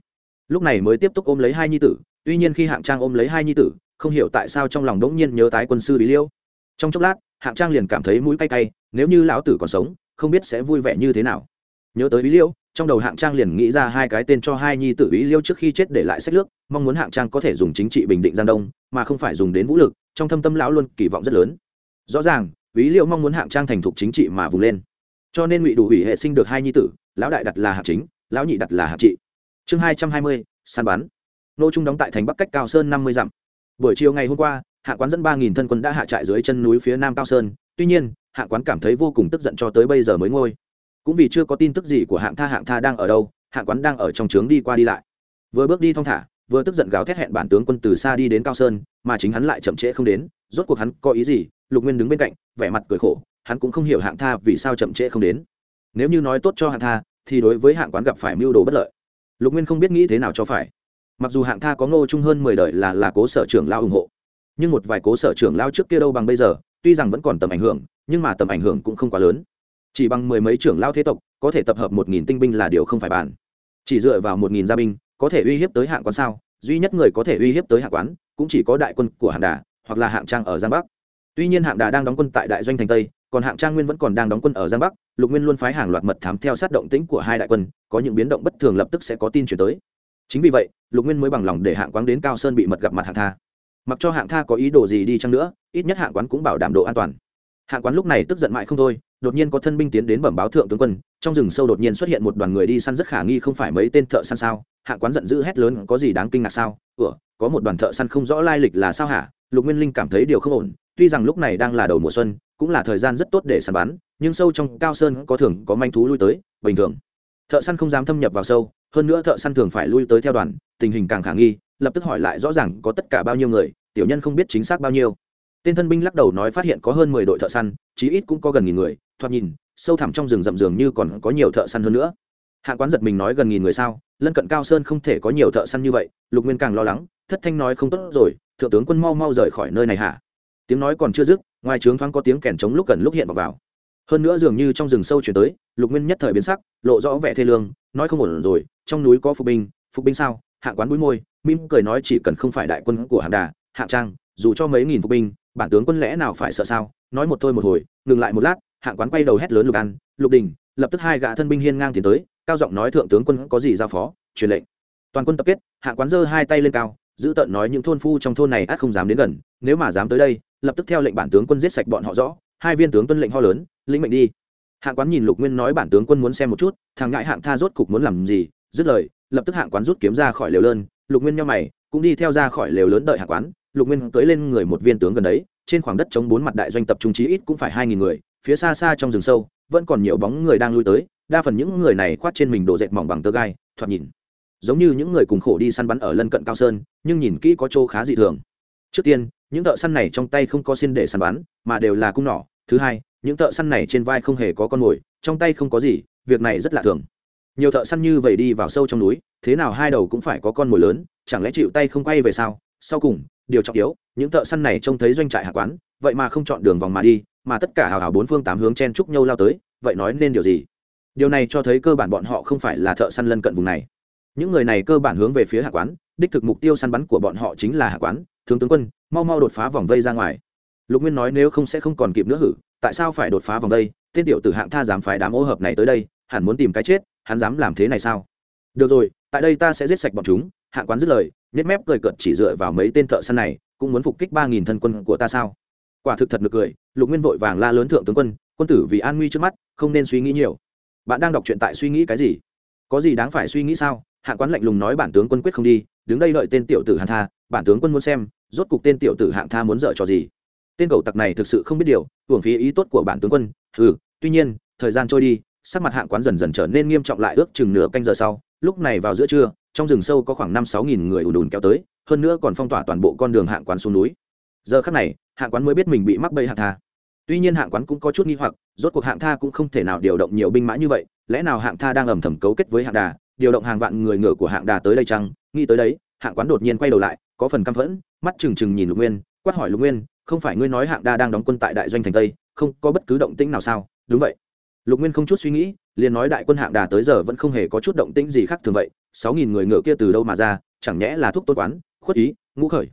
lúc này mới tiếp tục ôm lấy hai nhi tử, tuy nhiên khi hạng trang ôm lấy hai nhi tử, không hiểu tại sao trong lòng đống nhiên nhớ tái quân sư bí liêu. Trong chốc lát, hạng trang liền cảm thấy mũi cay cay, nếu như lão tử còn sống, không biết sẽ vui vẻ như thế nào. Nhớ tới bí liêu, trong đầu hạng trang liền nghĩ ra hai cái tên cho hai nhi tử ý liêu trước khi chết để lại sách nước mong muốn hạng trang có thể dùng chính trị bình định giang đông, mà không phải dùng đến vũ lực, trong thâm tâm lão luôn kỳ vọng rất lớn. Rõ ràng ý liêu mong muốn hạng trang thành thục chính trị mà vùng lên. Cho nên ngụy đủ ủy hệ sinh được hai nhi tử, lão đại đặt là hạng chính, lão nhị đặt là hạng trị chương hai trăm hai mươi, săn bắn. Nô trung đóng tại thành bắc cách cao sơn năm mươi dặm. Buổi chiều ngày hôm qua, hạ quán dẫn ba nghìn thân quân đã hạ trại dưới chân núi phía nam cao sơn. Tuy nhiên, hạ quán cảm thấy vô cùng tức giận cho tới bây giờ mới ngôi cũng vì chưa có tin tức gì của hạng tha hạng tha đang ở đâu hạng quán đang ở trong trướng đi qua đi lại. Vừa bước đi thong thả, vừa tức giận gào thét hẹn bản tướng quân từ xa đi đến cao sơn, mà chính hắn lại chậm trễ không đến. Rốt cuộc hắn có ý gì? Lục nguyên đứng bên cạnh, vẻ mặt cười khổ. Hắn cũng không hiểu hạng tha vì sao chậm trễ không đến. Nếu như nói tốt cho hạng tha, thì đối với hạng quán gặp phải mưu đồ bất lợi lục nguyên không biết nghĩ thế nào cho phải mặc dù hạng tha có ngô chung hơn mười đời là là cố sở trưởng lao ủng hộ nhưng một vài cố sở trưởng lao trước kia đâu bằng bây giờ tuy rằng vẫn còn tầm ảnh hưởng nhưng mà tầm ảnh hưởng cũng không quá lớn chỉ bằng mười mấy trưởng lao thế tộc có thể tập hợp một nghìn tinh binh là điều không phải bàn chỉ dựa vào một nghìn gia binh có thể uy hiếp tới hạng quán sao duy nhất người có thể uy hiếp tới hạng quán cũng chỉ có đại quân của hạng đà hoặc là hạng trang ở giang bắc tuy nhiên hạng đà đang đóng quân tại đại doanh thành tây còn hạng trang nguyên vẫn còn đang đóng quân ở giang bắc, lục nguyên luôn phái hàng loạt mật thám theo sát động tĩnh của hai đại quân, có những biến động bất thường lập tức sẽ có tin chuyển tới. Chính vì vậy, lục nguyên mới bằng lòng để hạng quán đến cao sơn bị mật gặp mặt hạng tha. Mặc cho hạng tha có ý đồ gì đi chăng nữa, ít nhất hạng quán cũng bảo đảm độ an toàn. Hạng quán lúc này tức giận mãi không thôi, đột nhiên có thân binh tiến đến bẩm báo thượng tướng quân, trong rừng sâu đột nhiên xuất hiện một đoàn người đi săn rất khả nghi không phải mấy tên thợ săn sao, hạng quán giận dữ hét lớn, có gì đáng kinh ngạc sao? Ủa, có một đoàn thợ săn không rõ lai lịch là sao hả? Lục nguyên linh cảm thấy điều không ổn tuy rằng lúc này đang là đầu mùa xuân, cũng là thời gian rất tốt để săn bắn, nhưng sâu trong cao sơn có thường có manh thú lui tới, bình thường. Thợ săn không dám thâm nhập vào sâu, hơn nữa thợ săn thường phải lui tới theo đoàn, tình hình càng khả nghi, lập tức hỏi lại rõ ràng có tất cả bao nhiêu người, tiểu nhân không biết chính xác bao nhiêu. Tên thân binh lắc đầu nói phát hiện có hơn mười đội thợ săn, chí ít cũng có gần nghìn người, thoạt nhìn, sâu thẳm trong rừng rậm rường như còn có nhiều thợ săn hơn nữa. Hạ quán giật mình nói gần nghìn người sao, lân cận cao sơn không thể có nhiều thợ săn như vậy, lục nguyên càng lo lắng, thất thanh nói không tốt rồi, thượng tướng quân mau mau rời khỏi nơi này hả? Tiếng nói còn chưa dứt ngoài trướng thoáng có tiếng kèn trống lúc gần lúc hiện vào, vào. hơn nữa dường như trong rừng sâu chuyển tới lục nguyên nhất thời biến sắc lộ rõ vẻ thê lương nói không ổn rồi trong núi có phục binh phục binh sao? Hạng quán bũi môi mỉm cười nói chỉ cần không phải đại quân của hạng đà hạng trang dù cho mấy nghìn phục binh bản tướng quân lẽ nào phải sợ sao? Nói một thôi một hồi ngừng lại một lát hạng quán quay đầu hét lớn lục an lục đình lập tức hai gã thân binh hiên ngang tiến tới cao giọng nói thượng tướng quân có gì giao phó truyền lệnh. Toàn quân tập kết hạng quán giơ hai tay lên cao giữ tận nói những thôn phu trong thôn này át không dám đến gần nếu mà dám tới đây lập tức theo lệnh bản tướng quân giết sạch bọn họ rõ, hai viên tướng tuân lệnh ho lớn, lĩnh mệnh đi. Hạng quán nhìn lục nguyên nói bản tướng quân muốn xem một chút, thằng ngại hạng tha rốt cục muốn làm gì, dứt lời, lập tức hạng quán rút kiếm ra khỏi lều lớn lục nguyên nhau mày, cũng đi theo ra khỏi lều lớn đợi hạng quán. Lục nguyên cưỡi lên người một viên tướng gần đấy, trên khoảng đất chống bốn mặt đại doanh tập trung chí ít cũng phải hai nghìn người, phía xa xa trong rừng sâu, vẫn còn nhiều bóng người đang lui tới, đa phần những người này khoát trên mình đồ dệt mỏng bằng tơ gai, thoạt nhìn, giống như những người cùng khổ đi săn bắn ở lân cận cao sơn, nhưng nhìn kỹ có chỗ khá dị thường. Trước tiên những thợ săn này trong tay không có xin để săn bắn, mà đều là cung nỏ. Thứ hai, những thợ săn này trên vai không hề có con mồi, trong tay không có gì, việc này rất lạ thường. Nhiều thợ săn như vậy đi vào sâu trong núi, thế nào hai đầu cũng phải có con mồi lớn, chẳng lẽ chịu tay không quay về sao? Sau cùng, điều trọng yếu, những thợ săn này trông thấy doanh trại hạ quán, vậy mà không chọn đường vòng mà đi, mà tất cả hào hào bốn phương tám hướng chen trúc nhau lao tới, vậy nói nên điều gì? Điều này cho thấy cơ bản bọn họ không phải là thợ săn lân cận vùng này. Những người này cơ bản hướng về phía hạ quán, đích thực mục tiêu săn bắn của bọn họ chính là hạ quán thương tướng quân, mau mau đột phá vòng vây ra ngoài. Lục nguyên nói nếu không sẽ không còn kịp nữa hử, tại sao phải đột phá vòng vây? Tên tiểu tử hạng tha dám phải đám ô hợp này tới đây, hẳn muốn tìm cái chết, hắn dám làm thế này sao? Được rồi, tại đây ta sẽ giết sạch bọn chúng, hạng quán dứt lời nhét mép cười cợt chỉ dựa vào mấy tên thợ săn này, cũng muốn phục kích ba nghìn thân quân của ta sao? Quả thực thật nực cười, lục nguyên vội vàng la lớn thượng tướng quân quân tử vì an nguy trước mắt, không nên suy nghĩ nhiều. Bạn đang đọc truyện tại suy nghĩ cái gì? Có gì đáng phải suy nghĩ sao? Hạng quán lạnh lùng nói bản tướng quân quyết không đi, đứng đây đợi tên tiểu tử hạng tha, bản tướng quân muốn xem rốt cục tên tiểu tử hạng tha muốn dở trò gì. Tên cầu tặc này thực sự không biết điều, hưởng phí ý tốt của bản tướng quân. Ừ tuy nhiên, thời gian trôi đi, sắc mặt hạng quán dần dần trở nên nghiêm trọng lại ước chừng nửa canh giờ sau, lúc này vào giữa trưa, trong rừng sâu có khoảng năm sáu nghìn người ùn ùn kéo tới, hơn nữa còn phong tỏa toàn bộ con đường hạng quán xuống núi. Giờ khắc này, hạng quán mới biết mình bị mắc bẫy hạng tha. Tuy nhiên hạng quán cũng có chút nghi hoặc, rốt cuộc hạng tha cũng không thể nào điều động nhiều binh mã như vậy, lẽ nào hạng tha đang ầm thầm cấu kết với hạng đà, điều động hàng vạn người ngựa của hạng đà tới đây chăng? Nghĩ tới đấy, hạng quán đột nhiên quay đầu lại, có phần căm phẫn mắt trừng trừng nhìn lục nguyên, quát hỏi lục nguyên, không phải ngươi nói hạng đa đang đóng quân tại đại doanh thành tây, không có bất cứ động tĩnh nào sao? Đúng vậy. Lục nguyên không chút suy nghĩ, liền nói đại quân hạng đà tới giờ vẫn không hề có chút động tĩnh gì khác thường vậy, sáu nghìn người ngựa kia từ đâu mà ra, chẳng nhẽ là thuốc tốt quán, khuất ý, ngũ khởi.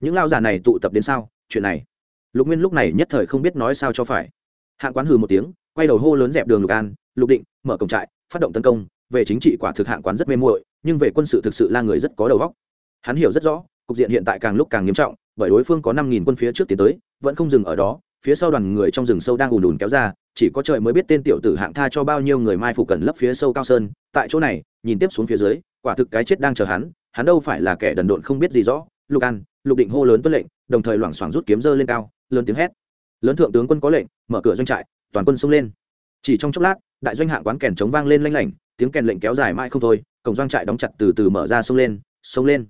Những lao giả này tụ tập đến sao? Chuyện này. Lục nguyên lúc này nhất thời không biết nói sao cho phải. Hạng quán hừ một tiếng, quay đầu hô lớn dẹp đường lục an, lục định, mở cổng trại, phát động tấn công, về chính trị quả thực hạng quán rất mê muội, nhưng về quân sự thực sự là người rất có đầu óc. Hắn hiểu rất rõ cục diện hiện tại càng lúc càng nghiêm trọng, bởi đối phương có năm nghìn quân phía trước tiến tới, vẫn không dừng ở đó, phía sau đoàn người trong rừng sâu đang ùn ùn kéo ra, chỉ có trời mới biết tên tiểu tử hạng tha cho bao nhiêu người mai phục cần lấp phía sâu cao sơn, tại chỗ này, nhìn tiếp xuống phía dưới, quả thực cái chết đang chờ hắn hắn đâu phải là kẻ đần độn không biết gì rõ, lục an, lục định hô lớn tuân lệnh, đồng thời loảng xoảng rút kiếm dơ lên cao, lớn tiếng hét. Lớn thượng tướng quân có lệnh, mở cửa doanh trại, toàn quân xông lên. Chỉ trong chốc lát, đại doanh hạng quán kèn chống vang lên lanh lảnh, tiếng kèn lệnh kéo dài mãi không thôi, cổng doanh trại đóng chặt từ từ mở ra xông lên xông lên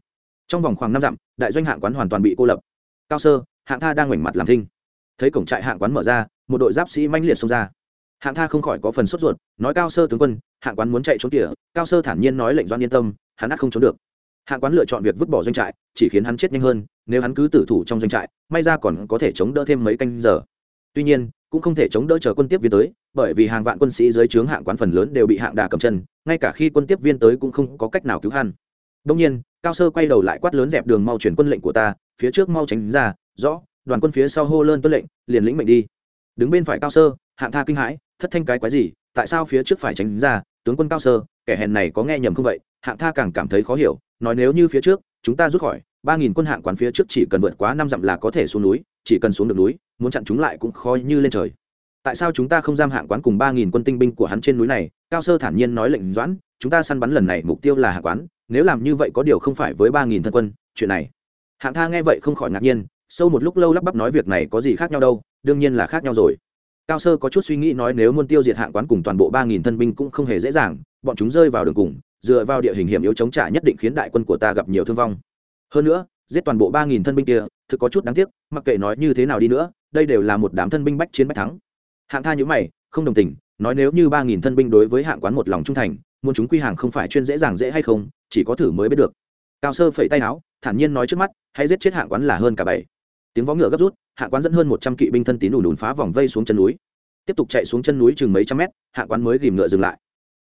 trong vòng khoảng năm dặm, đại doanh hạng quán hoàn toàn bị cô lập. Cao sơ, hạng tha đang ngoảnh mặt làm thinh. Thấy cổng trại hạng quán mở ra, một đội giáp sĩ manh liệt xông ra. Hạng tha không khỏi có phần sốt ruột, nói cao sơ tướng quân, hạng quán muốn chạy trốn kìa. Cao sơ thản nhiên nói lệnh doan yên tâm, hắn ắt không trốn được. Hạng quán lựa chọn việc vứt bỏ doanh trại, chỉ khiến hắn chết nhanh hơn, nếu hắn cứ tử thủ trong doanh trại, may ra còn có thể chống đỡ thêm mấy canh giờ. Tuy nhiên, cũng không thể chống đỡ chờ quân tiếp viên tới, bởi vì hàng vạn quân sĩ dưới trướng hạng quán phần lớn đều bị hạng đà cầm chân, ngay cả khi quân tiếp viên tới cũng không có cách nào cứu hắn. Đông nhiên cao sơ quay đầu lại quát lớn dẹp đường mau chuyển quân lệnh của ta, phía trước mau tránh ra, rõ, đoàn quân phía sau hô lơn tuân lệnh, liền lĩnh mệnh đi. Đứng bên phải cao sơ, hạng tha kinh hãi, thất thanh cái quái gì, tại sao phía trước phải tránh ra, tướng quân cao sơ, kẻ hèn này có nghe nhầm không vậy? Hạng tha càng cảm thấy khó hiểu, nói nếu như phía trước, chúng ta rút khỏi, ba nghìn quân hạng quán phía trước chỉ cần vượt quá năm dặm là có thể xuống núi, chỉ cần xuống được núi, muốn chặn chúng lại cũng khó như lên trời. Tại sao chúng ta không giam hạng quán cùng ba nghìn quân tinh binh của hắn trên núi này? Cao sơ thản nhiên nói lệnh doãn, chúng ta săn bắn lần này mục tiêu là hạng quán nếu làm như vậy có điều không phải với ba nghìn thân quân, chuyện này. Hạng tha nghe vậy không khỏi ngạc nhiên, sâu một lúc lâu lắp bắp nói việc này có gì khác nhau đâu, đương nhiên là khác nhau rồi. Cao sơ có chút suy nghĩ nói nếu muốn tiêu diệt hạng quán cùng toàn bộ ba nghìn thân binh cũng không hề dễ dàng, bọn chúng rơi vào đường cùng, dựa vào địa hình hiểm yếu chống trả nhất định khiến đại quân của ta gặp nhiều thương vong. Hơn nữa, giết toàn bộ ba nghìn thân binh kia, thực có chút đáng tiếc, mặc kệ nói như thế nào đi nữa, đây đều là một đám thân binh bách chiến bách thắng. Hạng tha nhữ mày, không đồng tình, nói nếu như ba nghìn thân binh đối với hạng quán một lòng trung thành muốn chúng quy hàng không phải chuyên dễ dàng dễ hay không, chỉ có thử mới biết được. Cao sơ phẩy tay áo, thản nhiên nói trước mắt, hãy giết chết hạng quán là hơn cả bảy. Tiếng vó ngựa gấp rút, hạng quán dẫn hơn một trăm kỵ binh thân tín đủ đùn phá vòng vây xuống chân núi. Tiếp tục chạy xuống chân núi chừng mấy trăm mét, hạng quán mới ghìm ngựa dừng lại.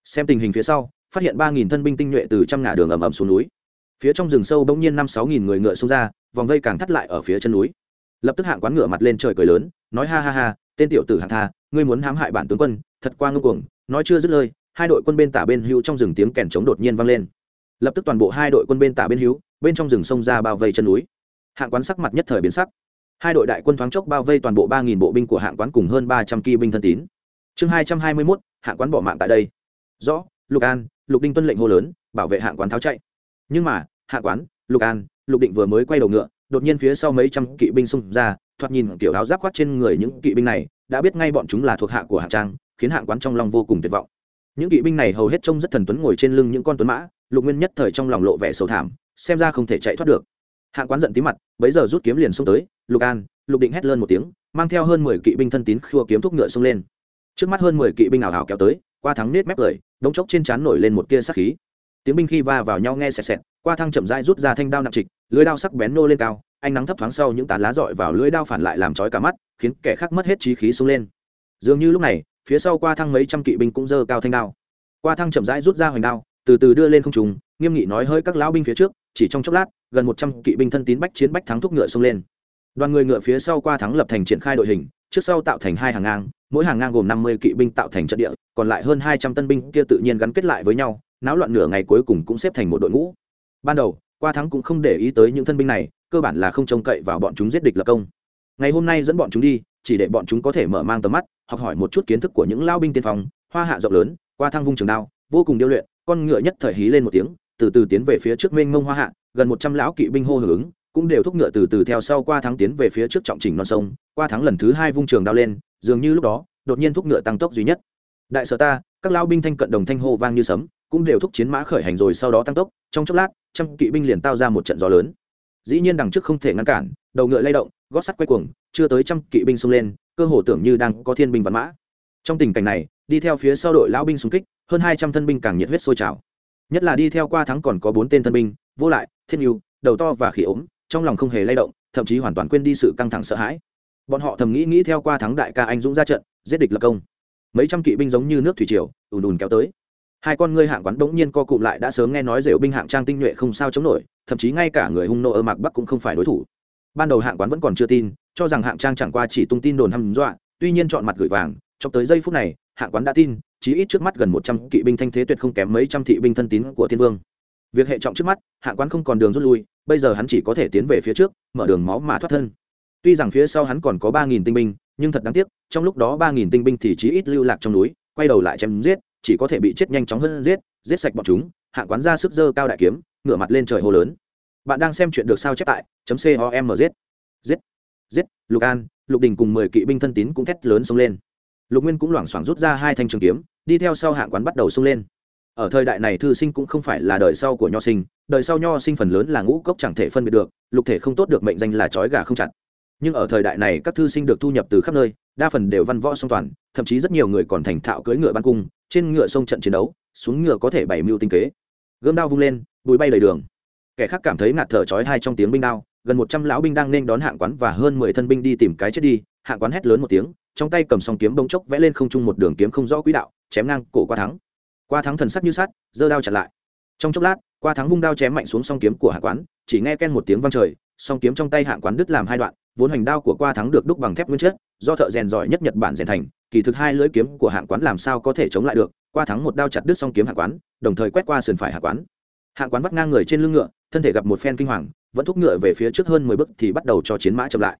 Xem tình hình phía sau, phát hiện ba nghìn thân binh tinh nhuệ từ trăm ngã đường ầm ầm xuống núi. Phía trong rừng sâu bỗng nhiên năm sáu nghìn người ngựa xông ra, vòng vây càng thắt lại ở phía chân núi. Lập tức hạng quán ngựa mặt lên trời cười lớn, nói ha ha ha, tên tiểu tử hạng tha, ngươi muốn hãm hại bản tướng quân, thật qua ngưng cuồng, nói chưa dứt lời hai đội quân bên tả bên hữu trong rừng tiếng kèn trống đột nhiên vang lên. Lập tức toàn bộ hai đội quân bên tả bên hữu, bên trong rừng sông ra bao vây chân núi. Hạng quán sắc mặt nhất thời biến sắc. Hai đội đại quân thoáng chốc bao vây toàn bộ ba nghìn bộ binh của hạng quán cùng hơn ba trăm kỳ binh thân tín. Chương hai trăm hai mươi mốt, hạng quán bỏ mạng tại đây. Rõ, lục an, lục đinh tuân lệnh hô lớn, bảo vệ hạng quán tháo chạy. Nhưng mà, hạng quán, lục an, lục định vừa mới quay đầu ngựa, đột nhiên phía sau mấy trăm kỵ binh xông ra, thoạt nhìn kiểu áo giáp khoác trên người những kỵ binh này, đã biết ngay bọn chúng là thuộc hạ của hạng trang, khiến hạng quán trong lòng vô cùng tuyệt vọng những kỵ binh này hầu hết trông rất thần tuấn ngồi trên lưng những con tuấn mã, lục nguyên nhất thời trong lòng lộ vẻ sầu thảm, xem ra không thể chạy thoát được. Hạng quán giận tí mặt, bấy giờ rút kiếm liền xông tới, lục an, lục định hét lên một tiếng, mang theo hơn mười kỵ binh thân tín khua kiếm thúc ngựa xông lên. Trước mắt hơn mười kỵ binh ảo hảo kéo tới, qua thắng nết mép cười đống chốc trên trán nổi lên một tia sắc khí. Tiếng binh khi va vào nhau nghe sẹt sẹt qua thăng chậm rãi rút ra thanh đao nặng trịch, lưới đao sắc bén nô lên cao, ánh nắng thấp thoáng sau những tán lá dọi vào lưới đao phản lại làm trói cả mắt, khiến kẻ khác mất hết trí khí xuống lên. Dường như lúc này phía sau qua thăng mấy trăm kỵ binh cũng dơ cao thanh đao. Qua thăng chậm rãi rút ra hoành đao, từ từ đưa lên không trùng nghiêm nghị nói hơi các lão binh phía trước, chỉ trong chốc lát, gần một trăm kỵ binh thân tín bách chiến bách thắng thúc ngựa xông lên. Đoàn người ngựa phía sau qua thắng lập thành triển khai đội hình, trước sau tạo thành hai hàng ngang, mỗi hàng ngang gồm năm mươi kỵ binh tạo thành trận địa, còn lại hơn hai trăm tân binh kia tự nhiên gắn kết lại với nhau, náo loạn nửa ngày cuối cùng cũng xếp thành một đội ngũ. Ban đầu, qua thắng cũng không để ý tới những thân binh này, cơ bản là không trông cậy vào bọn chúng giết địch lập công. Ngày hôm nay dẫn bọn chúng đi, chỉ để bọn chúng có thể mở mang tầm mắt học hỏi một chút kiến thức của những lao binh tiên phong, hoa hạ rộng lớn, qua thang vung trường đao, vô cùng điêu luyện, con ngựa nhất thời hí lên một tiếng, từ từ tiến về phía trước mênh mông hoa hạ, gần một trăm lão kỵ binh hô hưởng cũng đều thúc ngựa từ từ theo sau qua thắng tiến về phía trước trọng trình non sông, qua thắng lần thứ hai vung trường đao lên, dường như lúc đó, đột nhiên thúc ngựa tăng tốc duy nhất. Đại sở ta, các lao binh thanh cận đồng thanh hô vang như sấm, cũng đều thúc chiến mã khởi hành rồi sau đó tăng tốc, trong chốc lát, trăm kỵ binh liền tao ra một trận gió lớn. Dĩ nhiên đằng trước không thể ngăn cản, đầu ngựa lay động, gót sắt quay cuồng, chưa tới trăm kỵ binh xông lên cơ hồ tưởng như đang có thiên binh văn mã. Trong tình cảnh này, đi theo phía sau đội lão binh xung kích, hơn hai trăm thân binh càng nhiệt huyết sôi trào. Nhất là đi theo qua thắng còn có bốn tên thân binh, vô lại, thiên yêu đầu to và khỉ ốm, trong lòng không hề lay động, thậm chí hoàn toàn quên đi sự căng thẳng sợ hãi. Bọn họ thầm nghĩ nghĩ theo qua thắng đại ca anh dũng ra trận, giết địch lập công. Mấy trăm kỵ binh giống như nước thủy triều, ùn ùn kéo tới. Hai con ngươi hạng quán bỗng nhiên co cụm lại đã sớm nghe nói rều binh hạng trang tinh nhuệ không sao chống nổi, thậm chí ngay cả người hung nô ở mạc bắc cũng không phải đối thủ. Ban đầu hạng quán vẫn còn chưa tin cho rằng hạng trang chẳng qua chỉ tung tin đồn hăm dọa, tuy nhiên chọn mặt gửi vàng, cho tới giây phút này hạng quán đã tin, chí ít trước mắt gần một trăm kỵ binh thanh thế tuyệt không kém mấy trăm thị binh thân tín của thiên vương. Việc hệ trọng trước mắt hạng quán không còn đường rút lui, bây giờ hắn chỉ có thể tiến về phía trước, mở đường máu mà thoát thân. Tuy rằng phía sau hắn còn có ba nghìn tinh binh, nhưng thật đáng tiếc, trong lúc đó ba nghìn tinh binh thì chí ít lưu lạc trong núi, quay đầu lại chém giết, chỉ có thể bị chết nhanh chóng hơn giết giết sạch bọn chúng hạng quán ra sức dơ cao đại kiếm, ngửa mặt lên trời hô lớn. Bạn đang xem chuyện được sao chép tại chấm com giết giết giết, lục an, lục đình cùng mười kỵ binh thân tín cũng thét lớn xông lên. Lục nguyên cũng loảng xoảng rút ra hai thanh trường kiếm, đi theo sau hạng quán bắt đầu xông lên. Ở thời đại này thư sinh cũng không phải là đời sau của nho sinh, đời sau nho sinh phần lớn là ngũ cốc chẳng thể phân biệt được, lục thể không tốt được mệnh danh là trói gà không chặt. Nhưng ở thời đại này các thư sinh được thu nhập từ khắp nơi, đa phần đều văn võ song toàn, thậm chí rất nhiều người còn thành thạo cưỡi ngựa ban cung, trên ngựa sông trận chiến đấu, xuống ngựa có thể bày mưu tinh kế. Gươm đao vung lên, bụi bay đầy đường. Kẻ khác cảm thấy ngạt thở chói thai trong tiếng binh đao gần một trăm lão binh đang nên đón hạng quán và hơn mười thân binh đi tìm cái chết đi, hạng quán hét lớn một tiếng, trong tay cầm song kiếm bỗng chốc vẽ lên không trung một đường kiếm không rõ quỹ đạo, chém ngang cổ qua thắng. Qua thắng thần sắc như sắt, giơ đao chặn lại. Trong chốc lát, qua thắng vung đao chém mạnh xuống song kiếm của hạng quán, chỉ nghe ken một tiếng vang trời, song kiếm trong tay hạng quán đứt làm hai đoạn, vốn hành đao của qua thắng được đúc bằng thép nguyên chất, do thợ rèn giỏi nhất nhật bản rèn thành, kỳ thực hai lưỡi kiếm của hạng quán làm sao có thể chống lại được, qua thắng một đao chặt đứt song kiếm hạng quán, đồng thời quét qua sườn phải hạng quán. Hạng quán vắt ngang người trên lưng ngựa, thân thể gặp một phen kinh hoàng vẫn thúc ngựa về phía trước hơn mười bước thì bắt đầu cho chiến mã chậm lại.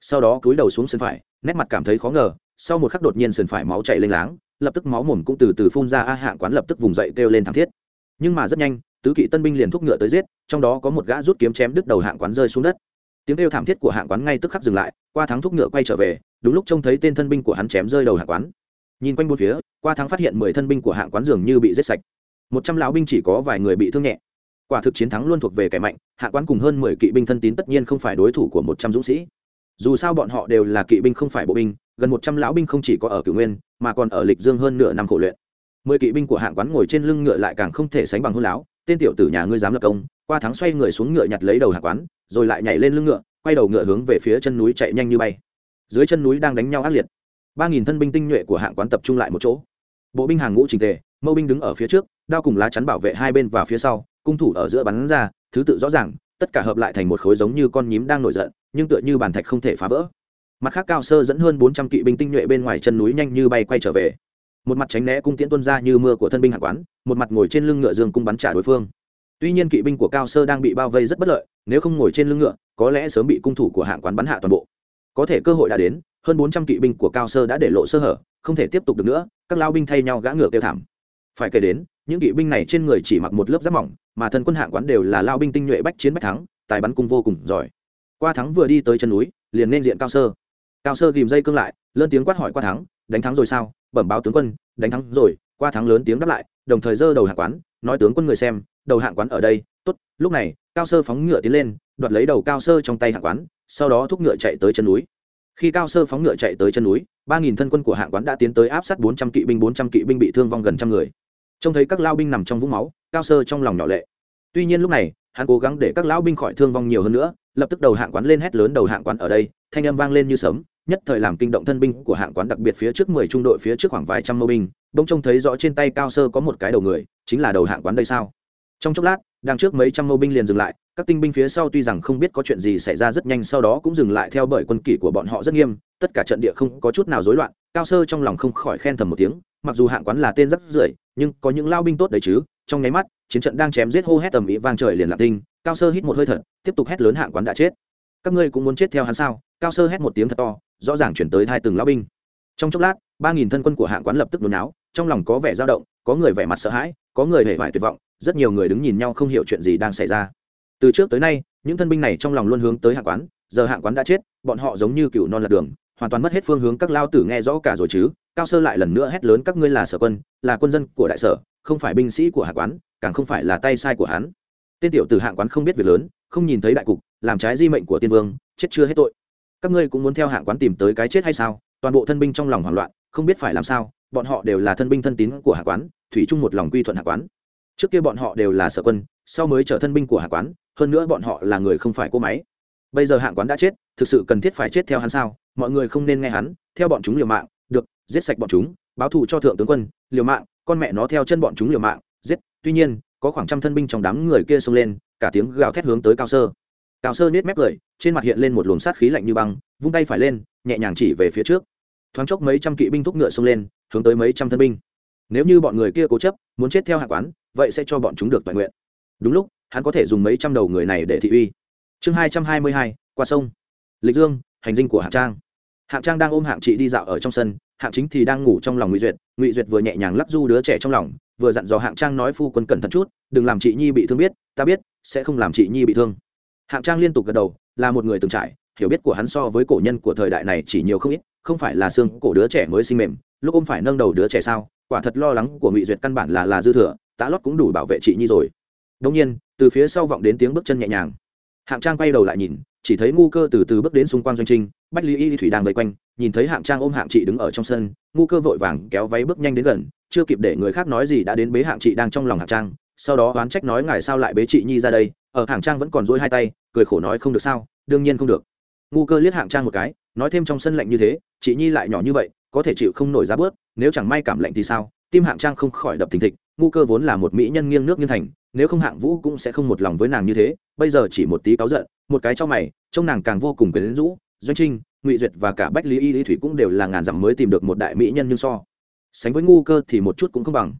Sau đó cúi đầu xuống sườn phải, nét mặt cảm thấy khó ngờ, sau một khắc đột nhiên sườn phải máu chảy lênh láng, lập tức máu mồm cũng từ từ phun ra, a, hạng quán lập tức vùng dậy kêu lên thảm thiết. Nhưng mà rất nhanh, tứ kỵ tân binh liền thúc ngựa tới giết, trong đó có một gã rút kiếm chém đứt đầu hạng quán rơi xuống đất. Tiếng kêu thảm thiết của hạng quán ngay tức khắc dừng lại, qua thắng thúc ngựa quay trở về, đúng lúc trông thấy tên thân binh của hắn chém rơi đầu hạng quán. Nhìn quanh bốn phía, qua thắng phát hiện mười thân binh của hạng quán dường như bị giết sạch. Một trăm lão binh chỉ có vài người bị thương nhẹ quả thực chiến thắng luôn thuộc về kẻ mạnh, hạ quán cùng hơn mười kỵ binh thân tín tất nhiên không phải đối thủ của một trăm dũng sĩ. Dù sao bọn họ đều là kỵ binh không phải bộ binh, gần một trăm lão binh không chỉ có ở cửu nguyên, mà còn ở lịch dương hơn nửa năm khổ luyện. Mười kỵ binh của hạng quán ngồi trên lưng ngựa lại càng không thể sánh bằng hôn láo, tên tiểu tử nhà ngươi dám lập công, qua thắng xoay người xuống ngựa nhặt lấy đầu hạng quán, rồi lại nhảy lên lưng ngựa, quay đầu ngựa hướng về phía chân núi chạy nhanh như bay. Dưới chân núi đang đánh nhau ác liệt. Ba nghìn thân binh tinh nhuệ của hạng quán tập trung lại một chỗ. Bộ binh hàng ngũ trình tề, mâu binh đứng ở phía trước, đao cùng lá chắn bảo vệ hai bên và phía sau cung thủ ở giữa bắn ra, thứ tự rõ ràng, tất cả hợp lại thành một khối giống như con nhím đang nổi giận, nhưng tựa như bàn thạch không thể phá vỡ. Mặt khác cao sơ dẫn hơn bốn trăm kỵ binh tinh nhuệ bên ngoài chân núi nhanh như bay quay trở về. Một mặt tránh né cung tiễn tuân ra như mưa của thân binh hạ quán, một mặt ngồi trên lưng ngựa dương cung bắn trả đối phương. Tuy nhiên kỵ binh của cao sơ đang bị bao vây rất bất lợi, nếu không ngồi trên lưng ngựa, có lẽ sớm bị cung thủ của hạng quán bắn hạ toàn bộ. Có thể cơ hội đã đến, hơn bốn trăm kỵ binh của cao sơ đã để lộ sơ hở, không thể tiếp tục được nữa, các lao binh thay nhau gã ngựa kêu thảm. Phải kể đến, những kỵ binh này trên người chỉ mặc một lớp giáp mỏng mà thân quân hạng quán đều là lao binh tinh nhuệ bách chiến bách thắng, tài bắn cung vô cùng giỏi. Qua thắng vừa đi tới chân núi, liền nên diện cao sơ. Cao sơ ghìm dây cương lại, lớn tiếng quát hỏi qua thắng, đánh thắng rồi sao? Bẩm báo tướng quân, đánh thắng rồi. Qua thắng lớn tiếng đáp lại, đồng thời giơ đầu hạng quán, nói tướng quân người xem, đầu hạng quán ở đây, tốt. Lúc này, cao sơ phóng ngựa tiến lên, đoạt lấy đầu cao sơ trong tay hạng quán, sau đó thúc ngựa chạy tới chân núi. Khi cao sơ phóng ngựa chạy tới chân núi, ba nghìn thân quân của hạng quán đã tiến tới áp sát bốn trăm kỵ binh, bốn trăm kỵ binh bị thương vong gần trăm người. Trông thấy các lao binh nằm trong vũng máu cao sơ trong lòng nhỏ lệ. Tuy nhiên lúc này, hắn cố gắng để các lão binh khỏi thương vong nhiều hơn nữa, lập tức đầu hạng quán lên hét lớn đầu hạng quán ở đây, thanh âm vang lên như sấm, nhất thời làm kinh động thân binh của hạng quán đặc biệt phía trước mười trung đội phía trước khoảng vài trăm mâu binh, bỗng trông thấy rõ trên tay cao sơ có một cái đầu người, chính là đầu hạng quán đây sao? Trong chốc lát đang trước mấy trăm mâu binh liền dừng lại, các tinh binh phía sau tuy rằng không biết có chuyện gì xảy ra rất nhanh sau đó cũng dừng lại theo bởi quân kỷ của bọn họ rất nghiêm, tất cả trận địa không có chút nào rối loạn, cao sơ trong lòng không khỏi khen thầm một tiếng, mặc dù hạng quán là tên rất rưởi, nhưng có những lao binh tốt đấy chứ trong nháy mắt, chiến trận đang chém giết hô hét tầm ý vang trời liền lạc tinh cao sơ hít một hơi thật, tiếp tục hét lớn hạng quán đã chết. Các ngươi cũng muốn chết theo hắn sao? Cao sơ hét một tiếng thật to, rõ ràng chuyển tới hai từng lao binh. Trong chốc lát, ba nghìn thân quân của hạng quán lập tức nôn náo, trong lòng có vẻ dao động, có người vẻ mặt sợ hãi, có người hề vải tuyệt vọng, rất nhiều người đứng nhìn nhau không hiểu chuyện gì đang xảy ra. Từ trước tới nay, những thân binh này trong lòng luôn hướng tới hạng quán, giờ hạng quán đã chết, bọn họ giống như cựu non lật đường, hoàn toàn mất hết phương hướng, các lao tử nghe rõ cả rồi chứ cao sơ lại lần nữa hét lớn, các ngươi là sở quân, là quân dân của đại sở, không phải binh sĩ của hạ quán, càng không phải là tay sai của hắn. Tên tiểu tử hạ quán không biết việc lớn, không nhìn thấy đại cục, làm trái di mệnh của tiên vương, chết chưa hết tội. Các ngươi cũng muốn theo hạ quán tìm tới cái chết hay sao? Toàn bộ thân binh trong lòng hoảng loạn, không biết phải làm sao, bọn họ đều là thân binh thân tín của hạ quán, thủy chung một lòng quy thuận hạ quán. Trước kia bọn họ đều là sở quân, sau mới trở thân binh của hạ quán, hơn nữa bọn họ là người không phải cỗ máy. Bây giờ hạ quán đã chết, thực sự cần thiết phải chết theo hắn sao? Mọi người không nên nghe hắn, theo bọn chúng liều mạng giết sạch bọn chúng, báo thù cho thượng tướng quân, liều mạng, con mẹ nó theo chân bọn chúng liều mạng, giết. Tuy nhiên, có khoảng trăm thân binh trong đám người kia xông lên, cả tiếng gào thét hướng tới cao sơ. Cao sơ nết mép cười, trên mặt hiện lên một luồng sát khí lạnh như băng, vung tay phải lên, nhẹ nhàng chỉ về phía trước. Thoáng chốc mấy trăm kỵ binh thúc ngựa xông lên, hướng tới mấy trăm thân binh. Nếu như bọn người kia cố chấp, muốn chết theo hạ quán, vậy sẽ cho bọn chúng được toàn nguyện. Đúng lúc, hắn có thể dùng mấy trăm đầu người này để thị uy. Chương hai trăm hai mươi hai, qua sông. Lịch dương, hành dinh của Hạ trang hạng trang đang ôm hạng chị đi dạo ở trong sân, hạng chính thì đang ngủ trong lòng ngụy duyệt. Ngụy duyệt vừa nhẹ nhàng lắc du đứa trẻ trong lòng, vừa dặn dò hạng trang nói phu quân cẩn thận chút, đừng làm chị nhi bị thương biết, ta biết, sẽ không làm chị nhi bị thương. Hạng trang liên tục gật đầu, là một người từng trải, hiểu biết của hắn so với cổ nhân của thời đại này chỉ nhiều không ít, không phải là xương cổ đứa trẻ mới sinh mềm, lúc ôm phải nâng đầu đứa trẻ sao, quả thật lo lắng của ngụy duyệt căn bản là là dư thừa, tá lót cũng đủ bảo vệ chị nhi rồi. Đông nhiên, từ phía sau vọng đến tiếng bước chân nhẹ nhàng. Hạng trang quay đầu lại nhìn chỉ thấy ngu cơ từ từ bước đến xung quanh doanh trinh, bách lý y thủy đang vây quanh, nhìn thấy hạng trang ôm hạng chị đứng ở trong sân, ngu cơ vội vàng kéo váy bước nhanh đến gần, chưa kịp để người khác nói gì đã đến bế hạng chị đang trong lòng hạng trang, sau đó oán trách nói ngài sao lại bế chị nhi ra đây, ở hạng trang vẫn còn dỗi hai tay, cười khổ nói không được sao, đương nhiên không được. Ngu cơ liếc hạng trang một cái, nói thêm trong sân lạnh như thế, chị nhi lại nhỏ như vậy, có thể chịu không nổi ra bớt, nếu chẳng may cảm lạnh thì sao? Tim hạng trang không khỏi đập thình thịch, ngu cơ vốn là một mỹ nhân nghiêng nước nghiêng thành, nếu không hạng vũ cũng sẽ không một lòng với nàng như thế, bây giờ chỉ một tí cáu giận một cái cho mày, trông nàng càng vô cùng quyến rũ, doanh trinh, ngụy duyệt và cả bách lý y lý thủy cũng đều là ngàn dặm mới tìm được một đại mỹ nhân nhưng so. Sánh với ngu cơ thì một chút cũng không bằng.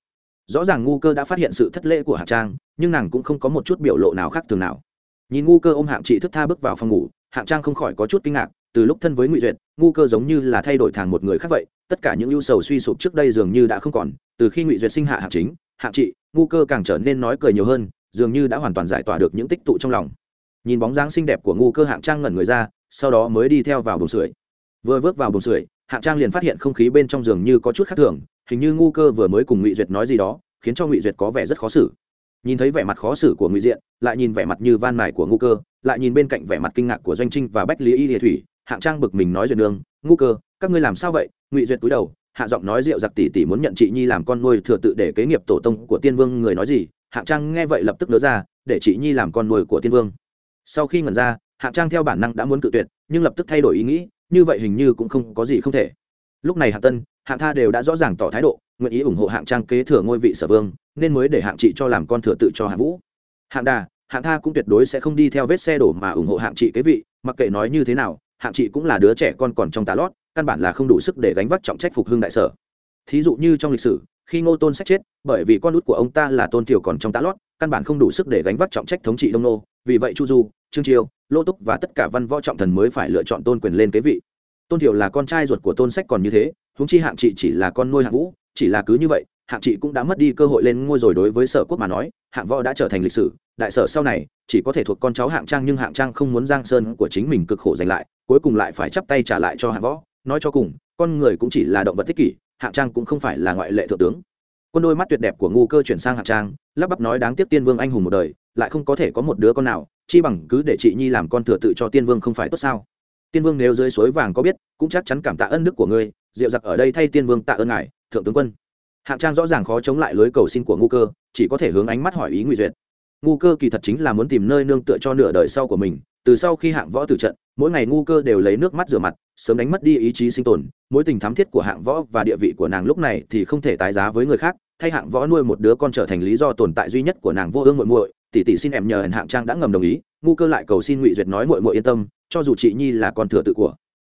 Rõ ràng ngu cơ đã phát hiện sự thất lễ của hạng trang, nhưng nàng cũng không có một chút biểu lộ nào khác thường nào. Nhìn ngu cơ ôm hạng chị thức tha bước vào phòng ngủ hạng trang không khỏi có chút kinh ngạc, từ lúc thân với ngụy duyệt, ngu cơ giống như là thay đổi thằng một người khác vậy, tất cả những ưu sầu suy sụp trước đây dường như đã không còn, từ khi ngụy duyệt sinh hạ hạng chính, hạng chị ngu cơ càng trở nên nói cười nhiều hơn, dường như đã hoàn toàn giải tỏa được những tích tụ trong lòng nhìn bóng dáng xinh đẹp của ngu cơ hạng trang ngẩn người ra, sau đó mới đi theo vào bồn sưởi. Vừa vớt vào bồn sưởi, hạng trang liền phát hiện không khí bên trong giường như có chút khác thường, hình như ngu cơ vừa mới cùng ngụy duyệt nói gì đó, khiến cho ngụy duyệt có vẻ rất khó xử. Nhìn thấy vẻ mặt khó xử của ngụy diện, lại nhìn vẻ mặt như van mài của ngu cơ, lại nhìn bên cạnh vẻ mặt kinh ngạc của doanh trinh và bách lý y địa thủy, hạng trang bực mình nói duyệt nương, ngu cơ, các ngươi làm sao vậy? Ngụy duyệt túi đầu, hạ giọng nói rượu giặc tỷ tỷ muốn nhận chị nhi làm con nuôi thừa tự để kế nghiệp tổ tông của tiên vương, người nói gì? Hạng trang nghe vậy lập tức nhớ ra, để chị nhi làm con nuôi của tiên vương sau khi ngẩn ra, hạng trang theo bản năng đã muốn cự tuyệt, nhưng lập tức thay đổi ý nghĩ, như vậy hình như cũng không có gì không thể. Lúc này hạng tân, hạng tha đều đã rõ ràng tỏ thái độ, nguyện ý ủng hộ hạng trang kế thừa ngôi vị sở vương, nên mới để hạng chị cho làm con thừa tự cho hạng vũ. Hạng đà, hạng tha cũng tuyệt đối sẽ không đi theo vết xe đổ mà ủng hộ hạng chị kế vị, mặc kệ nói như thế nào, hạng chị cũng là đứa trẻ con còn trong tá lót, căn bản là không đủ sức để gánh vác trọng trách phục hưng đại sở. Thí dụ như trong lịch sử, khi ngô tôn sách chết, bởi vì con út của ông ta là tôn thiểu còn trong tá lót, căn bản không đủ sức để gánh vác trọng trách thống trị đông nô, vì vậy chu du trương chiêu, lô túc và tất cả văn võ trọng thần mới phải lựa chọn tôn quyền lên kế vị. Tôn thiểu là con trai ruột của tôn sách còn như thế húng chi hạng chị chỉ là con nuôi hạng vũ, chỉ là cứ như vậy, hạng chị cũng đã mất đi cơ hội lên ngôi rồi đối với sở quốc mà nói, hạng võ đã trở thành lịch sử, đại sở sau này, chỉ có thể thuộc con cháu hạng trang nhưng hạng trang không muốn giang sơn của chính mình cực khổ giành lại, cuối cùng lại phải chắp tay trả lại cho hạng võ. Nói cho cùng, con người cũng chỉ là động vật tích kỷ, hạng trang cũng không phải là ngoại lệ thượng tướng quân đôi mắt tuyệt đẹp của ngu cơ chuyển sang hạng trang, lắp bắp nói đáng tiếc tiên vương anh hùng một đời, lại không có thể có một đứa con nào, chi bằng cứ để chị nhi làm con thừa tự cho tiên vương không phải tốt sao? Tiên vương nếu dưới suối vàng có biết, cũng chắc chắn cảm tạ ân đức của ngươi diệu giặc ở đây thay tiên vương tạ ơn ngài, thượng tướng quân. Hạng trang rõ ràng khó chống lại lối cầu xin của ngu cơ, chỉ có thể hướng ánh mắt hỏi ý ngụy duyệt. Ngu cơ kỳ thật chính là muốn tìm nơi nương tựa cho nửa đời sau của mình, từ sau khi hạng võ tử trận, mỗi ngày ngu cơ đều lấy nước mắt rửa mặt, sớm đánh mất đi ý chí sinh tồn mối tình thắm thiết của hạng võ và địa vị của nàng lúc này thì không thể tái giá với người khác, thay hạng võ nuôi một đứa con trở thành lý do tồn tại duy nhất của nàng vô ương muội muội. Tỷ tỷ xin em nhờ hẹn hạng trang đã ngầm đồng ý, ngu cơ lại cầu xin ngụy duyệt nói muội muội yên tâm, cho dù chị nhi là con thừa tự của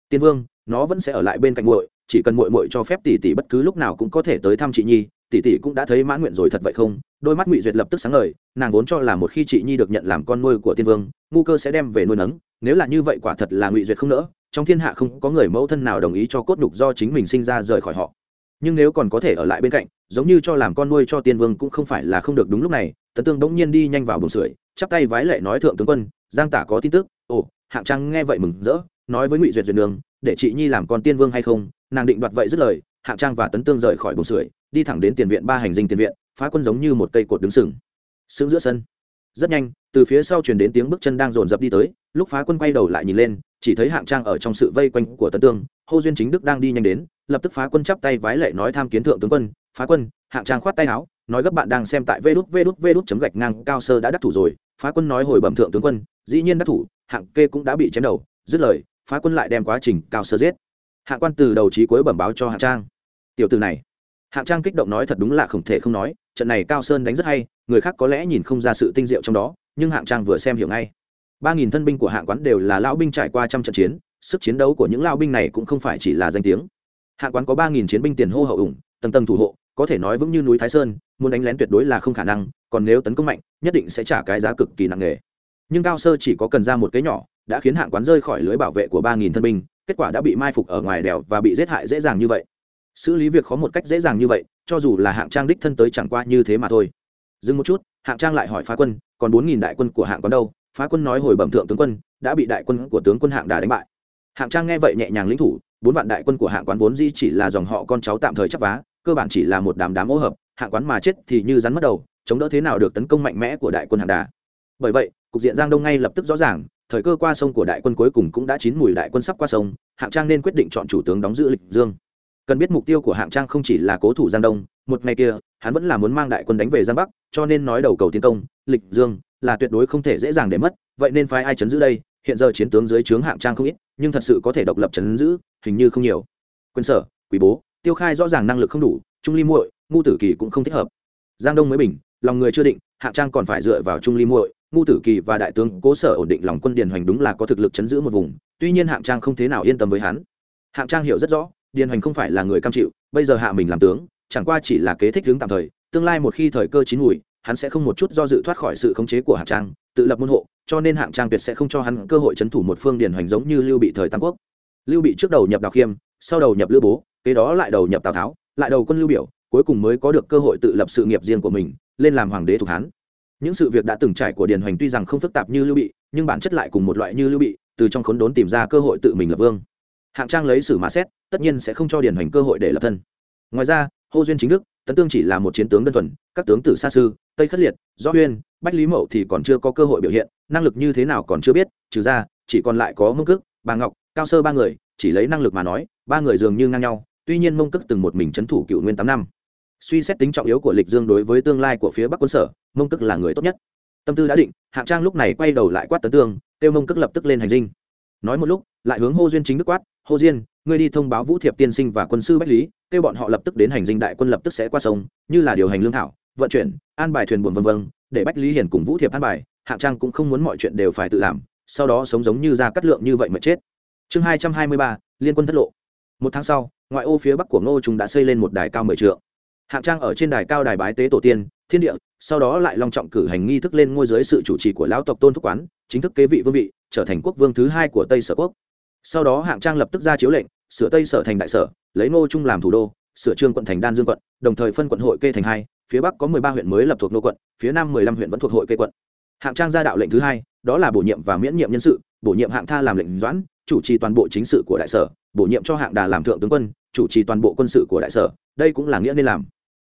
tiên vương, nó vẫn sẽ ở lại bên cạnh muội, chỉ cần muội muội cho phép tỷ tỷ bất cứ lúc nào cũng có thể tới thăm chị nhi. Tỷ tỷ cũng đã thấy mãn nguyện rồi thật vậy không? Đôi mắt ngụy duyệt lập tức sáng ngời, nàng vốn cho là một khi chị nhi được nhận làm con nuôi của tiên vương, ngu cơ sẽ đem về nuôi nấng. Nếu là như vậy quả thật là ngụy duyệt không nỡ trong thiên hạ không có người mẫu thân nào đồng ý cho cốt nhục do chính mình sinh ra rời khỏi họ. Nhưng nếu còn có thể ở lại bên cạnh, giống như cho làm con nuôi cho tiên vương cũng không phải là không được đúng lúc này, tấn tương bỗng nhiên đi nhanh vào bồn sưởi, chắp tay vái lệ nói thượng tướng quân, giang tả có tin tức. Ồ, hạng trang nghe vậy mừng rỡ, nói với ngụy duyệt duyệt đường để chị nhi làm con tiên vương hay không? Nàng định đoạt vậy dứt lời, hạng trang và tấn tương rời khỏi bồn sưởi, đi thẳng đến tiền viện ba hành dinh tiền viện, phá quân giống như một cây cột đứng sừng, sững giữa sân. Rất nhanh, từ phía sau truyền đến tiếng bước chân đang dồn dập đi tới, lúc phá quân quay đầu lại nhìn lên chỉ thấy hạng trang ở trong sự vây quanh của tấn tương, hô duyên chính đức đang đi nhanh đến, lập tức phá quân chắp tay vái lệ nói tham kiến thượng tướng quân, phá quân. Hạng trang khoát tay áo, nói, gấp bạn đang xem tại vê đút vê đút vê đút chấm gạch ngang cao sơ đã đắc thủ rồi. Phá quân nói, hồi bẩm thượng tướng quân, dĩ nhiên đắc thủ, hạng kê cũng đã bị chém đầu. Dứt lời, phá quân lại đem quá trình cao sơ giết. Hạng quan từ đầu trí cuối bẩm báo cho hạng trang. Tiểu từ này. Hạng trang kích động nói, thật đúng là không thể không nói, trận này cao sơn đánh rất hay, người khác có lẽ nhìn không ra sự tinh diệu trong đó, nhưng hạng trang vừa xem hiểu ngay ba nghìn thân binh của hạng quán đều là lão binh trải qua trăm trận chiến, sức chiến đấu của những lão binh này cũng không phải chỉ là danh tiếng. Hạng quán có ba nghìn chiến binh tiền hô hậu ủng, tầng tầng thủ hộ, có thể nói vững như núi thái sơn, muốn đánh lén tuyệt đối là không khả năng, còn nếu tấn công mạnh, nhất định sẽ trả cái giá cực kỳ nặng nề. Nhưng cao sơ chỉ có cần ra một cái nhỏ, đã khiến hạng quán rơi khỏi lưới bảo vệ của ba nghìn thân binh, kết quả đã bị mai phục ở ngoài đèo và bị giết hại dễ dàng như vậy. Xử lý việc khó một cách dễ dàng như vậy, cho dù là hạng trang đích thân tới chẳng qua như thế mà thôi. Dừng một chút, hạng trang lại hỏi phá quân, còn bốn nghìn đại quân của hạng quán đâu? Phá quân nói hồi bẩm thượng tướng quân, đã bị đại quân của tướng quân hạng đà đánh bại. Hạng trang nghe vậy nhẹ nhàng lĩnh thủ, bốn vạn đại quân của hạng quán vốn di chỉ là dòng họ con cháu tạm thời chấp vá, cơ bản chỉ là một đám đám ô hợp, hạng quán mà chết thì như rắn mất đầu, chống đỡ thế nào được tấn công mạnh mẽ của đại quân hạng đà. Bởi vậy, cục diện giang đông ngay lập tức rõ ràng, thời cơ qua sông của đại quân cuối cùng cũng đã chín mùi đại quân sắp qua sông, hạng trang nên quyết định chọn chủ tướng đóng giữ lịch dương. Cần biết mục tiêu của hạng trang không chỉ là cố thủ giang đông, một ngày kia, hắn vẫn là muốn mang đại quân đánh về giang bắc, cho nên nói đầu cầu tiến công, lịch dương là tuyệt đối không thể dễ dàng để mất, vậy nên phái ai chấn giữ đây? Hiện giờ chiến tướng dưới trướng hạng trang không ít, nhưng thật sự có thể độc lập chấn giữ, hình như không nhiều. Quân sở quý bố, tiêu khai rõ ràng năng lực không đủ, trung ly muội, ngu tử kỳ cũng không thích hợp. Giang đông mới bình, lòng người chưa định, hạng trang còn phải dựa vào trung ly muội, ngu tử kỳ và đại tướng cố sở ổn định lòng quân điền hoành đúng là có thực lực chấn giữ một vùng, tuy nhiên hạng trang không thế nào yên tâm với hắn. Hạng trang hiểu rất rõ, điền hoành không phải là người cam chịu, bây giờ hạ mình làm tướng, chẳng qua chỉ là kế thích hướng tạm thời, tương lai một khi thời cơ chín mùi hắn sẽ không một chút do dự thoát khỏi sự khống chế của hạng trang, tự lập môn hộ, cho nên hạng trang tuyệt sẽ không cho hắn cơ hội c h ấ n thủ một phương điển hoành giống như lưu bị thời tam quốc. Lưu bị trước đầu nhập đào khiêm, sau đầu nhập lưu bố, kế đó lại đầu nhập tào tháo, lại đầu quân lưu biểu, cuối cùng mới có được cơ hội tự lập sự nghiệp riêng của mình, lên làm hoàng đế thuộc hán. Những sự việc đã từng trải của điền hoành tuy rằng không phức tạp như lưu bị, nhưng bản chất lại cùng một loại như lưu bị, từ trong khốn đốn tìm ra cơ hội tự mình lập vương. Hạng trang lấy sử mã xét, tất nhiên sẽ không cho điền hoành cơ hội để lập thân. Ngoài ra, hô duyên chính đức tấn tương chỉ là một chiến tướng đơn thuần các tướng tử xa sư tây khất liệt do huyên bách lý mậu thì còn chưa có cơ hội biểu hiện năng lực như thế nào còn chưa biết trừ ra chỉ còn lại có mông cước, bà ngọc cao sơ ba người chỉ lấy năng lực mà nói ba người dường như ngang nhau tuy nhiên mông cước từng một mình c h ấ n thủ cựu nguyên tám năm. Suy xét tính trọng yếu của lịch dương đối với tương lai của phía bắc quân sở mông cước là người tốt nhất. Tâm tư đã định hạng trang lúc này quay đầu lại quát tấn tương kêu mông cước lập tức lên hành dinh. Nói một lúc lại hướng hô duyên chính đức quát hô diên ngươi đi thông báo vũ thiệp tiên sinh và quân sư bách lý, kêu bọn họ lập tức đến hành dinh đại quân lập tức sẽ qua sông, như là điều hành lương thảo, vận chuyển, an bài thuyền buồn vân vân, để bách lý hiển cùng vũ thiệp an bài, hạng trang cũng không muốn mọi chuyện đều phải tự làm, sau đó sống giống như ra cắt lượng như vậy mà chết. Chương hai trăm hai mươi ba, liên quân thất lộ. Một tháng sau, ngoại ô phía bắc của ngô trung đã xây lên một đài cao mười trượng. Hạng trang ở trên đài cao đài bái tế tổ tiên, thiên địa, sau đó lại long trọng cử hành nghi thức lên ngôi dưới sự chủ trì của lão tộc tôn thúc quán, chính thức kế vị vương vị, trở thành quốc vương thứ hai của tây sở quốc sau đó hạng trang lập tức ra chiếu lệnh, sửa tây sở thành đại sở, lấy ngô trung làm thủ đô, sửa trương quận thành đan dương quận, đồng thời phân quận hội kê thành hai, phía bắc có mười ba huyện mới lập thuộc nô quận, phía nam mười lăm huyện vẫn thuộc hội kê quận. Hạng trang ra đạo lệnh thứ hai, đó là bổ nhiệm và miễn nhiệm nhân sự, bổ nhiệm hạng tha làm lệnh doãn, chủ trì toàn bộ chính sự của đại sở, bổ nhiệm cho hạng đà làm thượng tướng quân, chủ trì toàn bộ quân sự của đại sở, đây cũng là nghĩa nên làm.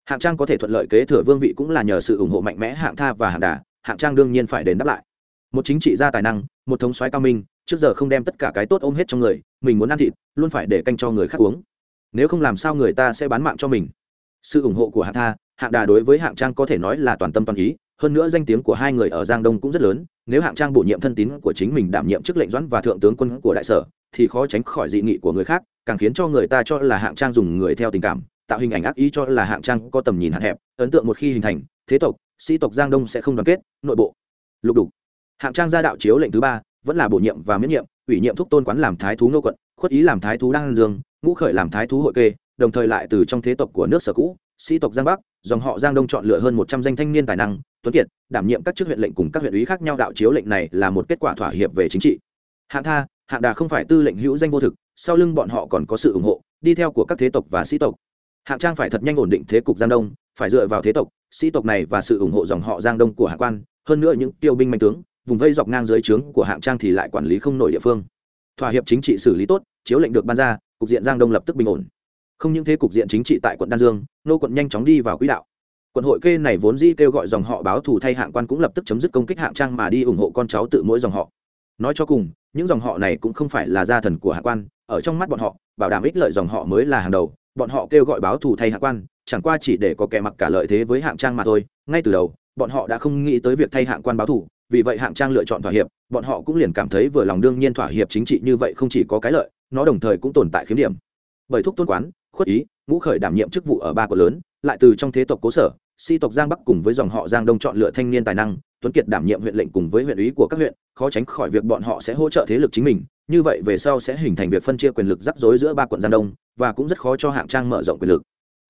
Hạng trang có thể thuận lợi kế thừa vương vị cũng là nhờ sự ủng hộ mạnh mẽ hạng tha và hạng đà, hạng trang đương nhiên phải đền đáp lại. Một chính trị gia tài năng, một thống soái cao minh trước giờ không đem tất cả cái tốt ôm hết trong người, mình muốn ăn thịt, luôn phải để canh cho người khác uống. Nếu không làm sao người ta sẽ bán mạng cho mình? Sự ủng hộ của hạng tha, hạng đà đối với hạng trang có thể nói là toàn tâm toàn ý, hơn nữa danh tiếng của hai người ở giang đông cũng rất lớn, nếu hạng trang bổ nhiệm thân tín của chính mình đảm nhiệm chức lệnh doãn và thượng tướng quân của đại sở, thì khó tránh khỏi dị nghị của người khác, càng khiến cho người ta cho là hạng trang dùng người theo tình cảm, tạo hình ảnh ác ý cho là hạng trang có tầm nhìn hạn hẹp, ấn tượng một khi hình thành, thế tộc, sĩ tộc giang đông sẽ không đoàn kết, nội bộ. Lục đục. Hạng trang ra đạo chiếu lệnh thứ ba vẫn là bổ nhiệm và miễn nhiệm, ủy nhiệm thúc tôn quán làm thái thú nô quận, khuất ý làm thái thú đăng dương, ngũ khởi làm thái thú hội kê, đồng thời lại từ trong thế tộc của nước sở cũ, sĩ tộc giang bắc, dòng họ giang đông chọn lựa hơn một trăm danh thanh niên tài năng, tuấn kiệt, đảm nhiệm các chức huyện lệnh cùng các huyện ý khác nhau đạo chiếu lệnh này là một kết quả thỏa hiệp về chính trị. Hạng tha, hạng đà không phải tư lệnh hữu danh vô thực, sau lưng bọn họ còn có sự ủng hộ, đi theo của các thế tộc và sĩ tộc. Hạng trang phải thật nhanh ổn định thế cục giang đông, phải dựa vào thế tộc, sĩ tộc này và sự ủng hộ dòng họ giang đông của hạ quan, hơn nữa những tiêu binh manh tướng vùng vây dọc ngang dưới trướng của hạng trang thì lại quản lý không nổi địa phương. Thỏa hiệp chính trị xử lý tốt, chiếu lệnh được ban ra, cục diện giang đông lập tức bình ổn. Không những thế, cục diện chính trị tại quận đan dương, nô quận nhanh chóng đi vào quỹ đạo. Quận hội kê này vốn dĩ kêu gọi dòng họ báo thù thay hạng quan cũng lập tức chấm dứt công kích hạng trang mà đi ủng hộ con cháu tự mỗi dòng họ. Nói cho cùng, những dòng họ này cũng không phải là gia thần của hạng quan, ở trong mắt bọn họ, bảo đảm ích lợi dòng họ mới là hàng đầu, bọn họ kêu gọi báo thù thay hạng quan, chẳng qua chỉ để có kẻ mặc cả lợi thế với hạng trang mà thôi. Ngay từ đầu, bọn họ đã không nghĩ tới việc thay hạng quan báo thù vì vậy hạng trang lựa chọn thỏa hiệp, bọn họ cũng liền cảm thấy vừa lòng đương nhiên thỏa hiệp chính trị như vậy không chỉ có cái lợi, nó đồng thời cũng tồn tại khiếm điểm. Bởi thúc tôn quán, khuất ý, ngũ khởi đảm nhiệm chức vụ ở ba quận lớn, lại từ trong thế tộc cố sở, si tộc giang bắc cùng với dòng họ giang đông chọn lựa thanh niên tài năng, tuấn kiệt đảm nhiệm huyện lệnh cùng với huyện ủy của các huyện, khó tránh khỏi việc bọn họ sẽ hỗ trợ thế lực chính mình, như vậy về sau sẽ hình thành việc phân chia quyền lực rắc rối giữa ba quận giang đông, và cũng rất khó cho hạng trang mở rộng quyền lực.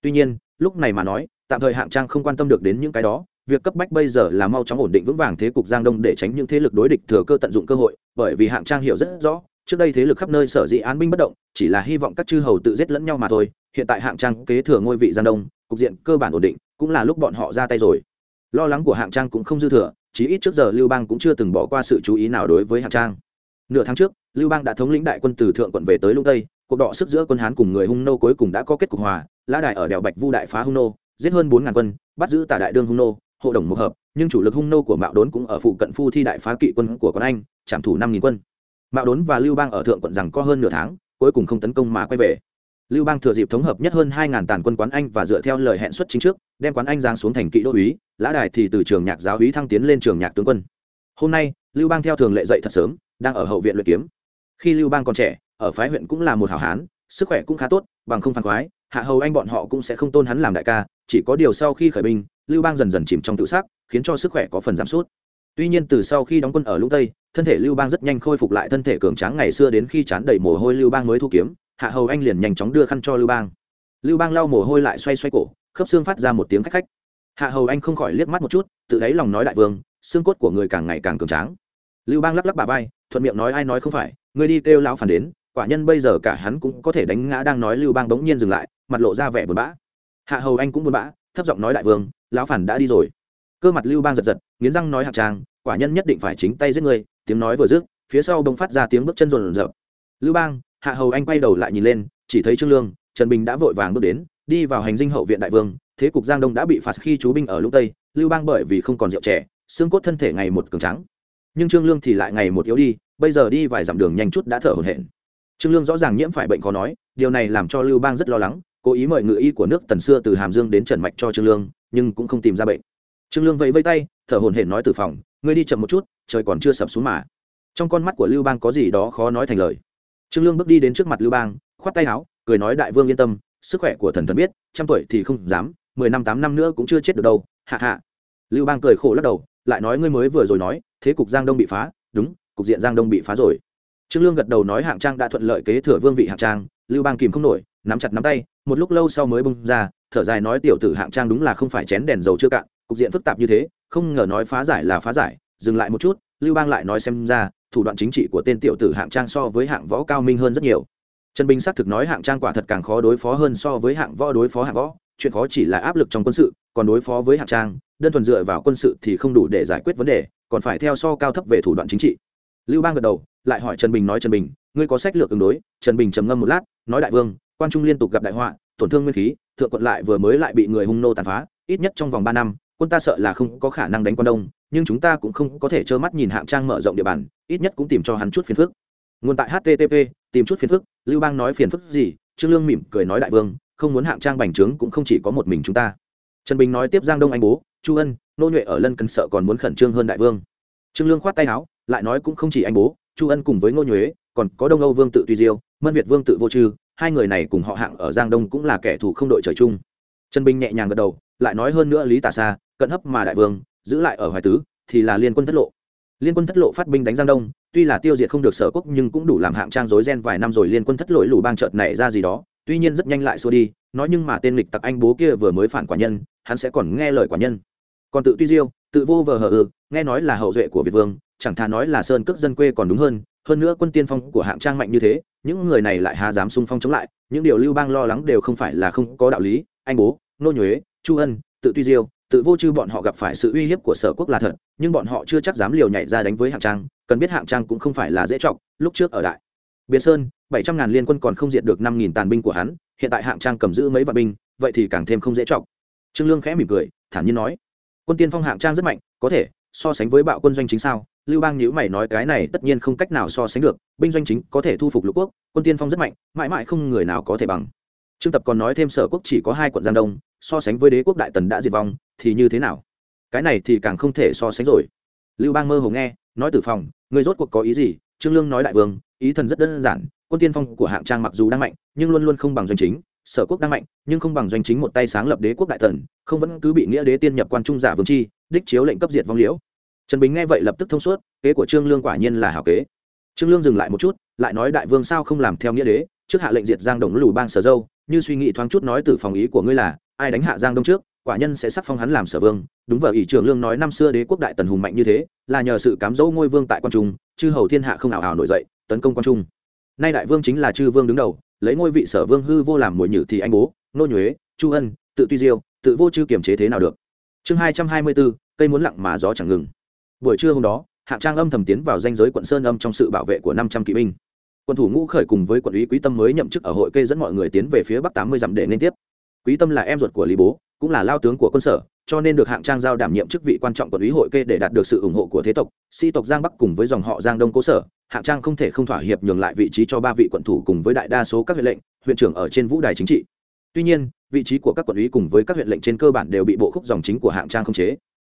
Tuy nhiên, lúc này mà nói, tạm thời hạng trang không quan tâm được đến những cái đó việc cấp bách bây giờ là mau chóng ổn định vững vàng thế cục giang đông để tránh những thế lực đối địch thừa cơ tận dụng cơ hội, bởi vì hạng trang hiểu rất rõ, trước đây thế lực khắp nơi sở dĩ án binh bất động, chỉ là hy vọng các chư hầu tự giết lẫn nhau mà thôi. Hiện tại hạng trang kế thừa ngôi vị giang đông, cục diện cơ bản ổn định, cũng là lúc bọn họ ra tay rồi. Lo lắng của hạng trang cũng không dư thừa, chí ít trước giờ lưu bang cũng chưa từng bỏ qua sự chú ý nào đối với hạng trang. Nửa tháng trước, lưu bang đã thống lĩnh đại quân từ thượng quận về tới lũng tây, cuộc đọ sức giữa quân hán cùng người hung nô cuối cùng đã có kết cục hòa, lã đại ở đèo bạch vu đại phá hung nô, giết hơn bốn ngàn quân, bắt giữ tả đại đương hung nô hộ đồng một hợp, nhưng chủ lực hung nô của mạo đốn cũng ở phụ cận phu thi đại phá kỵ quân của quân anh, trảm thủ năm nghìn quân. Mạo đốn và lưu bang ở thượng quận rằng có hơn nửa tháng, cuối cùng không tấn công mà quay về. Lưu bang thừa dịp thống hợp nhất hơn hai ngàn tàn quân quán anh và dựa theo lời hẹn xuất chính trước, đem quán anh giang xuống thành kỵ đô úy, lã đài thì từ trường nhạc giáo úy thăng tiến lên trường nhạc tướng quân. Hôm nay, lưu bang theo thường lệ dậy thật sớm, đang ở hậu viện luyện kiếm. Khi lưu bang còn trẻ, ở phái huyện cũng là một hảo hán, sức khỏe cũng khá tốt, bằng không phản khoái, hạ hầu anh bọn họ cũng sẽ không tôn hắn làm đại ca chỉ có điều sau khi khởi binh, lưu bang dần dần chìm trong tự xác khiến cho sức khỏe có phần giảm sút. Tuy nhiên từ sau khi đóng quân ở lũng tây, thân thể lưu bang rất nhanh khôi phục lại thân thể cường tráng ngày xưa đến khi chán đầy mồ hôi lưu bang mới thu kiếm, hạ hầu anh liền nhanh chóng đưa khăn cho lưu bang. Lưu bang lau mồ hôi lại xoay xoay cổ, khớp xương phát ra một tiếng khách khách. Hạ hầu anh không khỏi liếc mắt một chút, tự đáy lòng nói đại vương, xương cốt của người càng ngày càng cường tráng. Lưu bang lắc lắc bà vai, thuận miệng nói ai nói không phải, người đi kêu lão phản đến, quả nhân bây giờ cả hắn cũng có thể đánh ngã đang nói lưu bang bỗng nhiên dừng lại, mặt lộ ra vẻ buồn bã hạ hầu anh cũng buồn bã, thấp giọng nói đại vương, lão phản đã đi rồi. Cơ mặt lưu bang giật giật, nghiến răng nói hạng trang, quả nhân nhất định phải chính tay giết người, tiếng nói vừa dứt, phía sau bông phát ra tiếng bước chân rồn rợp lưu bang, hạ hầu anh quay đầu lại nhìn lên, chỉ thấy trương lương, trần bình đã vội vàng bước đến, đi vào hành dinh hậu viện đại vương, thế cục giang đông đã bị phạt khi chú binh ở lúc tây, lưu bang bởi vì không còn rượu trẻ, xương cốt thân thể ngày một cường trắng nhưng trương lương thì lại ngày một yếu đi, bây giờ đi vài dặm đường nhanh chút đã thở hổn hển. Trương lương rõ ràng nhiễm phải bệnh khó nói, điều này làm cho lưu bang rất lo lắng cố ý mời ngự y của nước tần xưa từ hàm dương đến trần mạch cho trương lương, nhưng cũng không tìm ra bệnh. Trương lương vẫy vây tay, thở hổn hển nói từ phòng, ngươi đi chậm một chút, trời còn chưa sập xuống mà. Trong con mắt của lưu bang có gì đó khó nói thành lời. Trương lương bước đi đến trước mặt lưu bang, khoát tay áo, cười nói, đại vương yên tâm, sức khỏe của thần thần biết, trăm tuổi thì không dám, mười năm tám năm nữa cũng chưa chết được đâu, hạ hạ. Lưu bang cười khổ lắc đầu, lại nói, ngươi mới vừa rồi nói, thế cục giang đông bị phá, đúng, cục diện giang đông bị phá rồi. Trương lương gật đầu nói, hạng trang đã thuận lợi kế thừa vương vị hạng trang. Lưu bang kìm không nổi nắm chặt nắm tay, một lúc lâu sau mới bung ra, thở dài nói tiểu tử hạng trang đúng là không phải chén đèn dầu chưa cạn, cục diện phức tạp như thế, không ngờ nói phá giải là phá giải, dừng lại một chút, lưu bang lại nói xem ra, thủ đoạn chính trị của tên tiểu tử hạng trang so với hạng võ cao minh hơn rất nhiều. Trần bình xác thực nói hạng trang quả thật càng khó đối phó hơn so với hạng võ đối phó hạng võ, chuyện khó chỉ là áp lực trong quân sự, còn đối phó với hạng trang, đơn thuần dựa vào quân sự thì không đủ để giải quyết vấn đề, còn phải theo so cao thấp về thủ đoạn chính trị. Lưu bang gật đầu, lại hỏi trần bình nói trần bình, ngươi có sách lược ứng đối? Trần bình trầm ngâm một lát, nói đại vương quan trung liên tục gặp đại họa, tổn thương nguyên khí, thượng quận lại vừa mới lại bị người hung nô tàn phá, ít nhất trong vòng ba năm, quân ta sợ là không có khả năng đánh quan đông, nhưng chúng ta cũng không có thể trơ mắt nhìn hạng trang mở rộng địa bàn, ít nhất cũng tìm cho hắn chút phiền phức nguồn tại http tìm chút phiền phức, lưu bang nói phiền phức gì, trương lương mỉm cười nói đại vương, không muốn hạng trang bành trướng cũng không chỉ có một mình chúng ta trần bình nói tiếp giang đông anh bố, chu ân, nô nhuệ ở lân cần sợ còn muốn khẩn trương hơn đại vương trương lương khoát tay áo, lại nói cũng không chỉ anh bố, chu ân cùng với ngô nhuế, còn có đông âu vương tự tuy diêu, mân việt vương tự vô trừ hai người này cùng họ hạng ở giang đông cũng là kẻ thù không đội trời chung. Trần bình nhẹ nhàng gật đầu, lại nói hơn nữa lý tả xa cận hấp mà đại vương, giữ lại ở hoài tứ, thì là liên quân thất lộ. Liên quân thất lộ phát binh đánh giang đông, tuy là tiêu diệt không được sở quốc nhưng cũng đủ làm hạng trang rối ren vài năm rồi liên quân thất lỗi lù bang trợt này ra gì đó, tuy nhiên rất nhanh lại xua đi, nói nhưng mà tên lịch tặc anh bố kia vừa mới phản quả nhân, hắn sẽ còn nghe lời quả nhân. Còn tự tuy diêu, tự vô vờ hờ ư, nghe nói là hậu duệ của việt vương, chẳng thà nói là sơn cước dân quê còn đúng hơn hơn nữa quân tiên phong của hạng trang mạnh như thế, những người này lại há dám xung phong chống lại, những điều lưu bang lo lắng đều không phải là không có đạo lý. Anh bố, nô nhuế, chu ân, tự tuy diêu, tự vô chư bọn họ gặp phải sự uy hiếp của sở quốc là thật, nhưng bọn họ chưa chắc dám liều nhảy ra đánh với hạng trang, cần biết hạng trang cũng không phải là dễ chọc, lúc trước ở đại biên sơn, bảy trăm ngàn liên quân còn không diệt được năm nghìn tàn binh của hắn, hiện tại hạng trang cầm giữ mấy vạn binh, vậy thì càng thêm không dễ chọc. Trương lương khẽ mỉm cười, thản nhiên nói. Quân tiên phong hạng trang rất mạnh, có thể so sánh với bạo quân doanh chính sao? Lưu bang nhữ mày nói cái này tất nhiên không cách nào so sánh được, binh doanh chính có thể thu phục lục quốc, quân tiên phong rất mạnh, mãi mãi không người nào có thể bằng. Trương tập còn nói thêm sở quốc chỉ có hai quận giang đông, so sánh với đế quốc đại tần đã diệt vong, thì như thế nào? Cái này thì càng không thể so sánh rồi. Lưu bang mơ hồ nghe, nói từ phòng, người rốt cuộc có ý gì? Trương lương nói đại vương, ý thần rất đơn giản, quân tiên phong của hạng trang mặc dù đang mạnh, nhưng luôn luôn không bằng doanh chính, sở quốc đang mạnh, nhưng không bằng doanh chính một tay sáng lập đế quốc đại tần, không vẫn cứ bị nghĩa đế tiên nhập quan trung giả vương chi đích chiếu lệnh cấp diệt vong liễu. Trần bình nghe vậy lập tức thông suốt, kế của trương lương quả nhiên là hảo kế. Trương lương dừng lại một chút, lại nói đại vương sao không làm theo nghĩa đế, trước hạ lệnh diệt giang đồng lù bang sở dâu, như suy nghĩ thoáng chút nói từ phòng ý của ngươi là, ai đánh hạ giang đông trước, quả nhân sẽ sắc phong hắn làm sở vương. Đúng vợ ỷ trường lương nói năm xưa đế quốc đại tần hùng mạnh như thế, là nhờ sự cám dỗ ngôi vương tại quan trung, chư hầu thiên hạ không ảo ảo nổi dậy, tấn công quan trung. Nay đại vương chính là chư vương đứng đầu, lấy ngôi vị sở vương hư vô làm mồi nhử thì anh bố, nô nhuế, chu ân, tự tuy diêu, tự vô chư kiềm chế thế nào được chương hai trăm hai mươi bốn cây muốn lặng mà gió chẳng ngừng. Buổi trưa hôm đó, hạng trang âm thầm tiến vào danh giới quận sơn âm trong sự bảo vệ của năm trăm kỵ binh. Quân thủ ngũ khởi cùng với quận ủy quý tâm mới nhậm chức ở hội kê dẫn mọi người tiến về phía bắc tám mươi dặm để liên tiếp. Quý tâm là em ruột của lý bố, cũng là lao tướng của quân sở, cho nên được hạng trang giao đảm nhiệm chức vị quan trọng của ủy hội kê để đạt được sự ủng hộ của thế tộc sĩ tộc giang bắc cùng với dòng họ giang đông cố sở. Hạng trang không thể không thỏa hiệp nhường lại vị trí cho ba vị quận thủ cùng với đại đa số các huyện lệnh, huyện trưởng ở trên vũ đài chính trị. Tuy nhiên vị trí của các quận ủy cùng với các huyện lệnh trên cơ bản đều bị bộ khúc dòng chính của hạng trang không chế.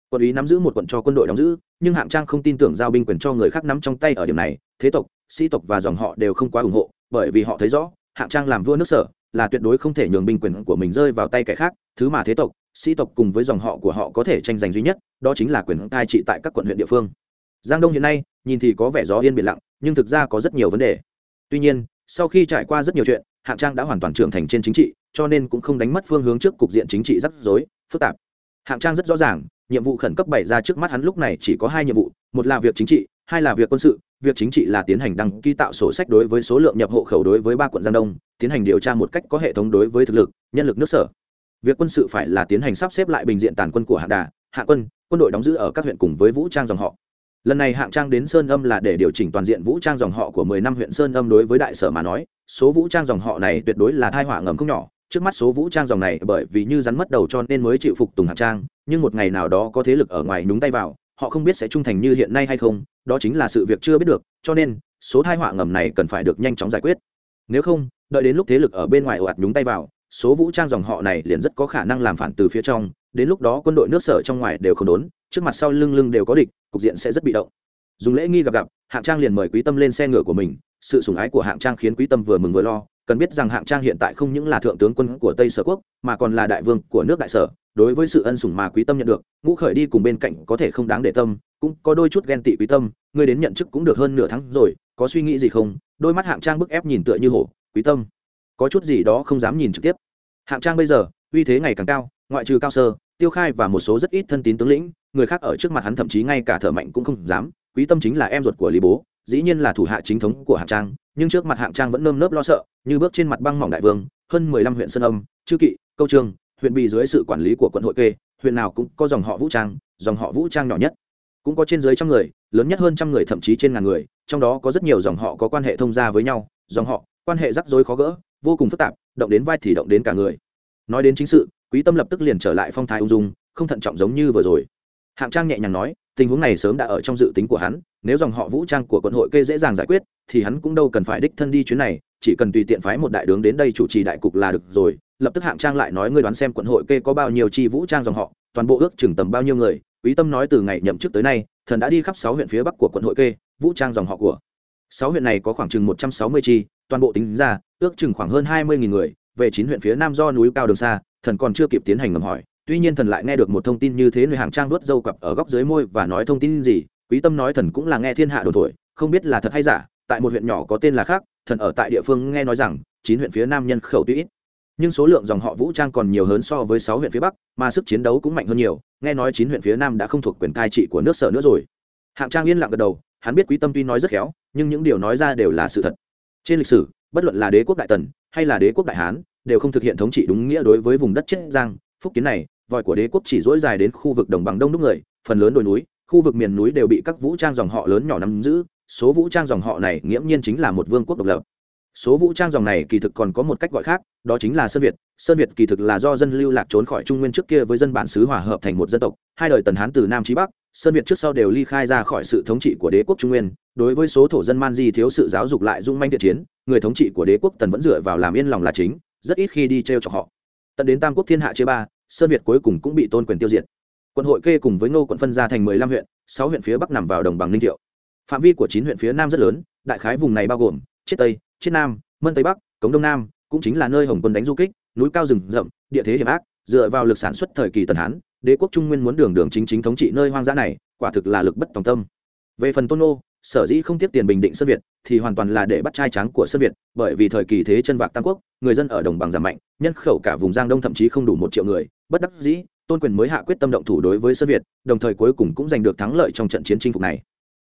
Quận ủy nắm giữ một quận cho quân đội đóng giữ, nhưng hạng trang không tin tưởng giao binh quyền cho người khác nắm trong tay ở điểm này. Thế tộc, sĩ tộc và dòng họ đều không quá ủng hộ, bởi vì họ thấy rõ, hạng trang làm vua nước sở, là tuyệt đối không thể nhường binh quyền của mình rơi vào tay kẻ khác. Thứ mà thế tộc, sĩ tộc cùng với dòng họ của họ có thể tranh giành duy nhất, đó chính là quyền cai trị tại các quận huyện địa phương. Giang đông hiện nay, nhìn thì có vẻ gió yên biển lặng, nhưng thực ra có rất nhiều vấn đề. Tuy nhiên, sau khi trải qua rất nhiều chuyện, hạng trang đã hoàn toàn trưởng thành trên chính trị cho nên cũng không đánh mất phương hướng trước cục diện chính trị rắc rối, phức tạp. Hạng trang rất rõ ràng, nhiệm vụ khẩn cấp bày ra trước mắt hắn lúc này chỉ có hai nhiệm vụ, một là việc chính trị, hai là việc quân sự. Việc chính trị là tiến hành đăng ký tạo sổ sách đối với số lượng nhập hộ khẩu đối với ba quận giang đông, tiến hành điều tra một cách có hệ thống đối với thực lực, nhân lực nước sở. Việc quân sự phải là tiến hành sắp xếp lại bình diện tàn quân của hạng đà hạ quân quân đội đóng giữ ở các huyện cùng với vũ trang dòng họ. Lần này hạng trang đến sơn âm là để điều chỉnh toàn diện vũ trang dòng họ của mười năm huyện sơn âm đối với đại sở mà nói, số vũ trang dòng họ này tuyệt đối là thai họa ngầm không nhỏ trước mắt số vũ trang dòng này bởi vì như rắn mất đầu cho nên mới chịu phục tùng hạng trang, nhưng một ngày nào đó có thế lực ở ngoài nhúng tay vào, họ không biết sẽ trung thành như hiện nay hay không, đó chính là sự việc chưa biết được, cho nên, số thai họa ngầm này cần phải được nhanh chóng giải quyết. Nếu không, đợi đến lúc thế lực ở bên ngoài ồ ạt nhúng tay vào, số vũ trang dòng họ này liền rất có khả năng làm phản từ phía trong, đến lúc đó quân đội nước sở trong ngoài đều không đốn, trước mặt sau lưng lưng đều có địch, cục diện sẽ rất bị động. Dùng lễ nghi gặp gặp, hạng trang liền mời quý tâm lên xe ngựa của mình sự sủng ái của hạng trang khiến quý tâm vừa mừng vừa lo, cần biết rằng hạng trang hiện tại không những là thượng tướng quân của tây sở quốc, mà còn là đại vương của nước đại sở. Đối với sự ân sủng mà quý tâm nhận được, ngũ khởi đi cùng bên cạnh có thể không đáng để tâm, cũng có đôi chút ghen tị quý tâm, ngươi đến nhận chức cũng được hơn nửa tháng rồi, có suy nghĩ gì không? Đôi mắt hạng trang bức ép nhìn tựa như hổ, quý tâm, có chút gì đó không dám nhìn trực tiếp. Hạng trang bây giờ, uy thế ngày càng cao, ngoại trừ cao sơ, tiêu khai và một số rất ít thân tín tướng lĩnh, người khác ở trước mặt hắn thậm chí ngay cả thở mạnh cũng không dám, quý tâm chính là em ruột của lý bố dĩ nhiên là thủ hạ chính thống của hạng trang, nhưng trước mặt hạng trang vẫn nơm nớp lo sợ, như bước trên mặt băng mỏng đại vương, hơn mười lăm huyện sơn âm, chư kỵ, câu trương huyện bị dưới sự quản lý của quận hội kê, huyện nào cũng có dòng họ vũ trang, dòng họ vũ trang nhỏ nhất. Cũng có trên dưới trăm người, lớn nhất hơn trăm người thậm chí trên ngàn người, trong đó có rất nhiều dòng họ có quan hệ thông gia với nhau, dòng họ, quan hệ rắc rối khó gỡ, vô cùng phức tạp, động đến vai thì động đến cả người. Nói đến chính sự, quý tâm lập tức liền trở lại phong thái ung dung, không thận trọng giống như vừa rồi. Hạng trang nhẹ nhàng nói, tình huống này sớm đã ở trong dự tính của hắn nếu dòng họ vũ trang của quận hội kê dễ dàng giải quyết, thì hắn cũng đâu cần phải đích thân đi chuyến này, chỉ cần tùy tiện phái một đại tướng đến đây chủ trì đại cục là được rồi. Lập tức hạng trang lại nói ngươi đoán xem quận hội kê có bao nhiêu chi vũ trang dòng họ, toàn bộ ước chừng tầm bao nhiêu người. Quý tâm nói từ ngày nhậm chức tới nay, thần đã đi khắp sáu huyện phía bắc của quận hội kê, vũ trang dòng họ của sáu huyện này có khoảng chừng một trăm sáu mươi chi, toàn bộ tính ra, ước chừng khoảng hơn hai mươi người. Về chín huyện phía nam do núi cao đường xa, thần còn chưa kịp tiến hành ngầm hỏi. Tuy nhiên thần lại nghe được một thông tin như thế, nơi hàng trang đuốt dâu cặp ở góc dưới môi và nói thông tin gì quý tâm nói thần cũng là nghe thiên hạ đồn thổi, không biết là thật hay giả, tại một huyện nhỏ có tên là khác, thần ở tại địa phương nghe nói rằng, chín huyện phía nam nhân khẩu tuy ít. Nhưng số lượng dòng họ vũ trang còn nhiều hơn so với sáu huyện phía bắc, mà sức chiến đấu cũng mạnh hơn nhiều, nghe nói chín huyện phía nam đã không thuộc quyền cai trị của nước sở nữa rồi. Hạng trang yên lặng gật đầu, hắn biết quý tâm tuy nói rất khéo, nhưng những điều nói ra đều là sự thật. Trên lịch sử, bất luận là đế quốc đại tần, hay là đế quốc đại hán, đều không thực hiện thống trị đúng nghĩa đối với vùng đất chiết giang. Phúc kiến này vòi của đế quốc chỉ dỗi dài đến khu vực đồng bằng đông đúc người, phần lớn đồi núi khu vực miền núi đều bị các vũ trang dòng họ lớn nhỏ nắm giữ, số vũ trang dòng họ này nghiễm nhiên chính là một vương quốc độc lập. Số vũ trang dòng này kỳ thực còn có một cách gọi khác, đó chính là sơn việt. Sơn việt kỳ thực là do dân lưu lạc trốn khỏi trung nguyên trước kia với dân bản xứ hòa hợp thành một dân tộc, hai đời tần hán từ nam chí bắc, sơn việt trước sau đều ly khai ra khỏi sự thống trị của đế quốc trung nguyên. Đối với số thổ dân man di thiếu sự giáo dục lại dung manh thiện chiến, người thống trị của đế quốc tần vẫn dựa vào làm yên lòng là chính, rất ít khi đi t r e o chọc họ. Tận đến tam quốc thiên hạ chia ba, sơn việt cuối cùng cũng bị tôn quyền tiêu diệt quận hội kê cùng với ngô quận phân ra thành mười lăm huyện, sáu huyện phía bắc nằm vào đồng bằng ninh thiệu. Phạm vi của chín huyện phía nam rất lớn, đại khái vùng này bao gồm chiết tây, chiết nam, mân tây bắc, cống đông nam, cũng chính là nơi hồng quân đánh du kích, núi cao rừng rậm, địa thế hiểm ác, dựa vào lực sản xuất thời kỳ tần hán, đế quốc trung nguyên muốn đường đường chính chính thống trị nơi hoang dã này, quả thực là lực bất tòng tâm. Về phần tôn nô, sở dĩ không tiếp tiền bình định sơn việt, thì hoàn toàn là để bắt trai trắng của sơn việt, bởi vì thời kỳ thế chân vạc tam quốc, người dân ở đồng bằng giảm mạnh, nhân khẩu cả vùng giang đông thậm chí không đủ một triệu người, bất đắc dĩ tôn quyền mới hạ quyết tâm động thủ đối với sơn việt, đồng thời cuối cùng cũng giành được thắng lợi trong trận chiến chinh phục này.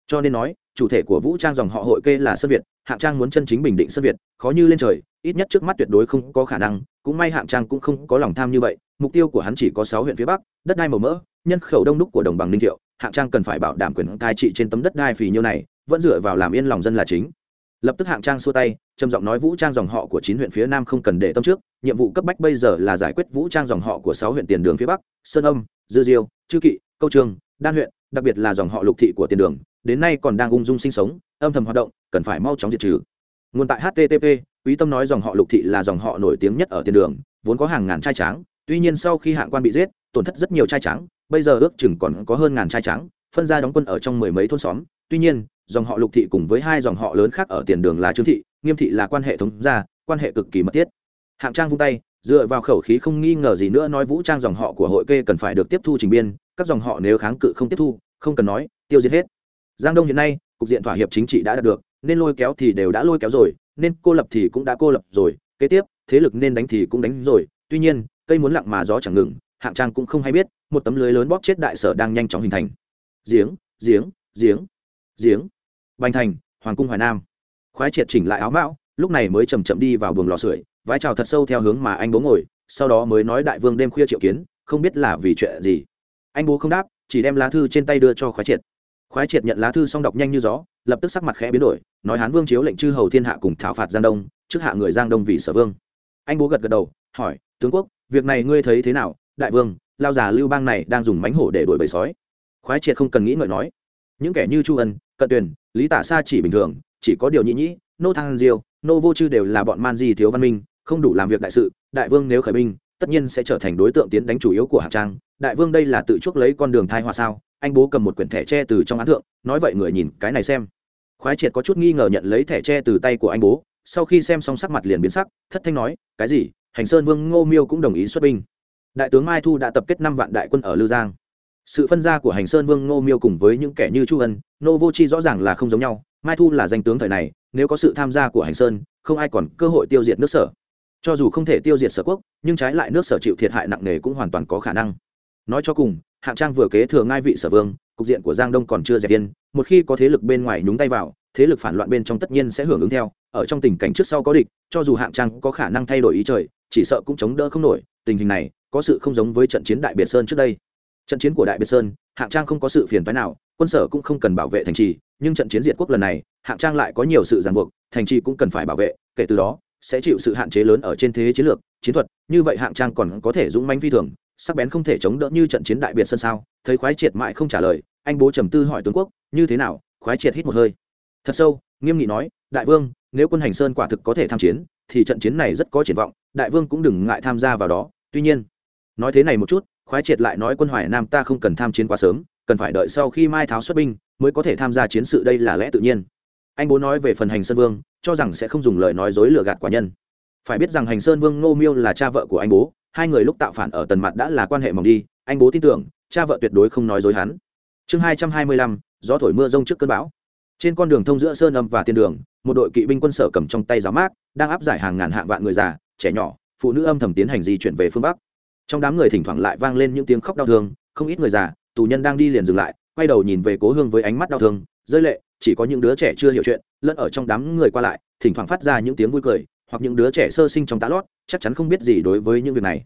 Cho nên nói, chủ thể của vũ trang dòng họ hội kê là sơn việt, hạng trang muốn chân chính bình định sơn việt, khó như lên trời, ít nhất trước mắt tuyệt đối không có khả năng, cũng may hạng trang cũng không có lòng tham như vậy, mục tiêu của hắn chỉ có sáu huyện phía bắc, đất đai màu mỡ, nhân khẩu đông đúc của đồng bằng ninh thiệu, hạng trang cần phải bảo đảm quyền cai trị trên tấm đất đai phì nhiêu này, vẫn dựa vào làm yên lòng dân là chính lập tức hạng trang xua tay, trầm giọng nói vũ trang dòng họ của chín huyện phía nam không cần để tâm trước, nhiệm vụ cấp bách bây giờ là giải quyết vũ trang dòng họ của sáu huyện tiền đường phía bắc, sơn âm, dư diêu, chư kỵ, câu trường, đan huyện, đặc biệt là dòng họ lục thị của tiền đường, đến nay còn đang ung dung sinh sống, âm thầm hoạt động, cần phải mau chóng diệt trừ. Nguồn tại http quý tâm nói dòng họ lục thị là dòng họ nổi tiếng nhất ở tiền đường, vốn có hàng ngàn trai tráng, tuy nhiên sau khi hạng quan bị giết, tổn thất rất nhiều trai trắng bây giờ ước chừng còn có hơn ngàn trai trắng phân ra đóng quân ở trong mười mấy thôn xóm, tuy nhiên dòng họ lục thị cùng với hai dòng họ lớn khác ở tiền đường là trương thị, nghiêm thị là quan hệ thống gia, quan hệ cực kỳ mật thiết. Hạng trang vung tay, dựa vào khẩu khí không nghi ngờ gì nữa nói vũ trang dòng họ của hội kê cần phải được tiếp thu trình biên, các dòng họ nếu kháng cự không tiếp thu, không cần nói, tiêu diệt hết. Giang đông hiện nay, cục diện thỏa hiệp chính trị đã đạt được, nên lôi kéo thì đều đã lôi kéo rồi, nên cô lập thì cũng đã cô lập rồi, kế tiếp, thế lực nên đánh thì cũng đánh rồi. Tuy nhiên, cây muốn lặng mà gió chẳng ngừng, hạng trang cũng không hay biết, một tấm lưới lớn bóp chết đại sở đang nhanh chóng hình thành. Giếng giếng giếng giếng bành thành, hoàng cung hoài nam. Khoái triệt chỉnh lại áo mão, lúc này mới chầm chậm đi vào buồng lò sưởi, vái chào thật sâu theo hướng mà anh bố ngồi, sau đó mới nói đại vương đêm khuya triệu kiến, không biết là vì chuyện gì. Anh bố không đáp, chỉ đem lá thư trên tay đưa cho khoái triệt. Khoái triệt nhận lá thư xong đọc nhanh như gió, lập tức sắc mặt khẽ biến đổi, nói hán vương chiếu lệnh chư hầu thiên hạ cùng thảo phạt giang đông, trước hạ người giang đông vì sở vương. Anh bố gật gật đầu, hỏi, tướng quốc, việc này ngươi thấy thế nào? Đại vương, lao già lưu bang này đang dùng mánh hổ để đuổi bầy sói. Khoái triệt không cần nghĩ ngợi nói, những kẻ như chu ân cận tuyển lý tả xa chỉ bình thường, chỉ có điều nhĩ nhĩ, nô thang diêu, nô vô chư đều là bọn man di thiếu văn minh, không đủ làm việc đại sự, đại vương nếu khởi binh, tất nhiên sẽ trở thành đối tượng tiến đánh chủ yếu của hạng trang. Đại vương đây là tự chuốc lấy con đường thai hoa sao? Anh bố cầm một quyển thẻ tre từ trong án thượng, nói vậy người nhìn cái này xem. Khoái triệt có chút nghi ngờ nhận lấy thẻ tre từ tay của anh bố, sau khi xem xong sắc mặt liền biến sắc, thất thanh nói, cái gì? Hành sơn vương ngô miêu cũng đồng ý xuất binh. Đại tướng mai thu đã tập kết năm vạn đại quân ở lư giang sự phân ra của hành sơn vương ngô miêu cùng với những kẻ như chu ân, nô vô chi rõ ràng là không giống nhau. Mai thu là danh tướng thời này, nếu có sự tham gia của hành sơn, không ai còn cơ hội tiêu diệt nước sở. Cho dù không thể tiêu diệt sở quốc, nhưng trái lại nước sở chịu thiệt hại nặng nề cũng hoàn toàn có khả năng. Nói cho cùng, hạng trang vừa kế thừa ngai vị sở vương, cục diện của giang đông còn chưa dẹp yên, một khi có thế lực bên ngoài nhúng tay vào, thế lực phản loạn bên trong tất nhiên sẽ hưởng ứng theo. Ở trong tình cảnh trước sau có địch, cho dù hạng trang có khả năng thay đổi ý trời, chỉ sợ cũng chống đỡ không nổi. Tình hình này, có sự không giống với trận chiến đại biệt sơn trước đây trận chiến của đại biệt sơn, hạng trang không có sự phiền phái nào, quân sở cũng không cần bảo vệ thành trì, nhưng trận chiến diệt quốc lần này, hạng trang lại có nhiều sự ràng buộc, thành trì cũng cần phải bảo vệ, kể từ đó, sẽ chịu sự hạn chế lớn ở trên thế chiến lược, chiến thuật, như vậy hạng trang còn có thể dũng manh phi thường, sắc bén không thể chống đỡ như trận chiến đại biệt sơn sao? Thấy khoái triệt mãi không trả lời, anh bố trầm tư hỏi tướng quốc, như thế nào? Khoái triệt hít một hơi. Thật sâu, nghiêm nghị nói, đại vương, nếu quân hành sơn quả thực có thể tham chiến, thì trận chiến này rất có triển vọng, đại vương cũng đừng ngại tham gia vào đó. Tuy nhiên, nói thế này một chút khoái triệt lại nói quân hoài nam ta không cần tham chiến quá sớm, cần phải đợi sau khi mai tháo xuất binh mới có thể tham gia chiến sự đây là lẽ tự nhiên. Anh bố nói về phần hành sơn vương, cho rằng sẽ không dùng lời nói dối lừa gạt quả nhân. Phải biết rằng hành sơn vương ngô miêu là cha vợ của anh bố, hai người lúc tạo phản ở tần mặt đã là quan hệ mỏng đi, anh bố tin tưởng, cha vợ tuyệt đối không nói dối hắn. Chương hai trăm hai mươi lăm, gió thổi mưa rông trước cơn bão. Trên con đường thông giữa sơn âm và tiên đường, một đội kỵ binh quân sở cầm trong tay giáo mát đang áp giải hàng ngàn hạng vạn người già, trẻ nhỏ, phụ nữ âm thầm tiến hành di chuyển về phương bắc trong đám người thỉnh thoảng lại vang lên những tiếng khóc đau thương, không ít người già, tù nhân đang đi liền dừng lại, quay đầu nhìn về cố hương với ánh mắt đau thương, rơi lệ, chỉ có những đứa trẻ chưa hiểu chuyện, lẫn ở trong đám người qua lại, thỉnh thoảng phát ra những tiếng vui cười, hoặc những đứa trẻ sơ sinh trong tá lót, chắc chắn không biết gì đối với những việc này.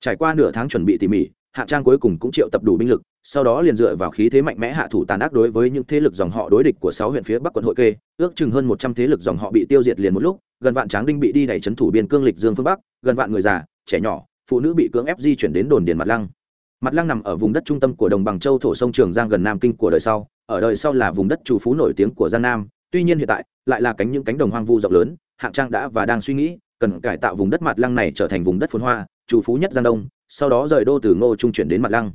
Trải qua nửa tháng chuẩn bị tỉ mỉ, hạ trang cuối cùng cũng triệu tập đủ binh lực, sau đó liền dựa vào khí thế mạnh mẽ hạ thủ tàn ác đối với những thế lực dòng họ đối địch của sáu huyện phía bắc quận hội kê ước chừng hơn một trăm thế lực dòng họ bị tiêu diệt liền một lúc, gần vạn tráng đinh bị đi đẩy trấn thủ biên cương lịch dương phương bắc, gần vạn người già, trẻ nhỏ phụ nữ bị cưỡng ép di chuyển đến đồn điền mặt lăng. Mặt lăng nằm ở vùng đất trung tâm của đồng bằng châu thổ sông trường giang gần nam kinh của đời sau, ở đời sau là vùng đất chủ phú nổi tiếng của giang nam. Tuy nhiên hiện tại, lại là cánh những cánh đồng hoang vu rộng lớn, hạng trang đã và đang suy nghĩ, cần cải tạo vùng đất mặt lăng này trở thành vùng đất phồn hoa, chủ phú nhất giang đông, sau đó rời đô từ ngô trung chuyển đến mặt lăng.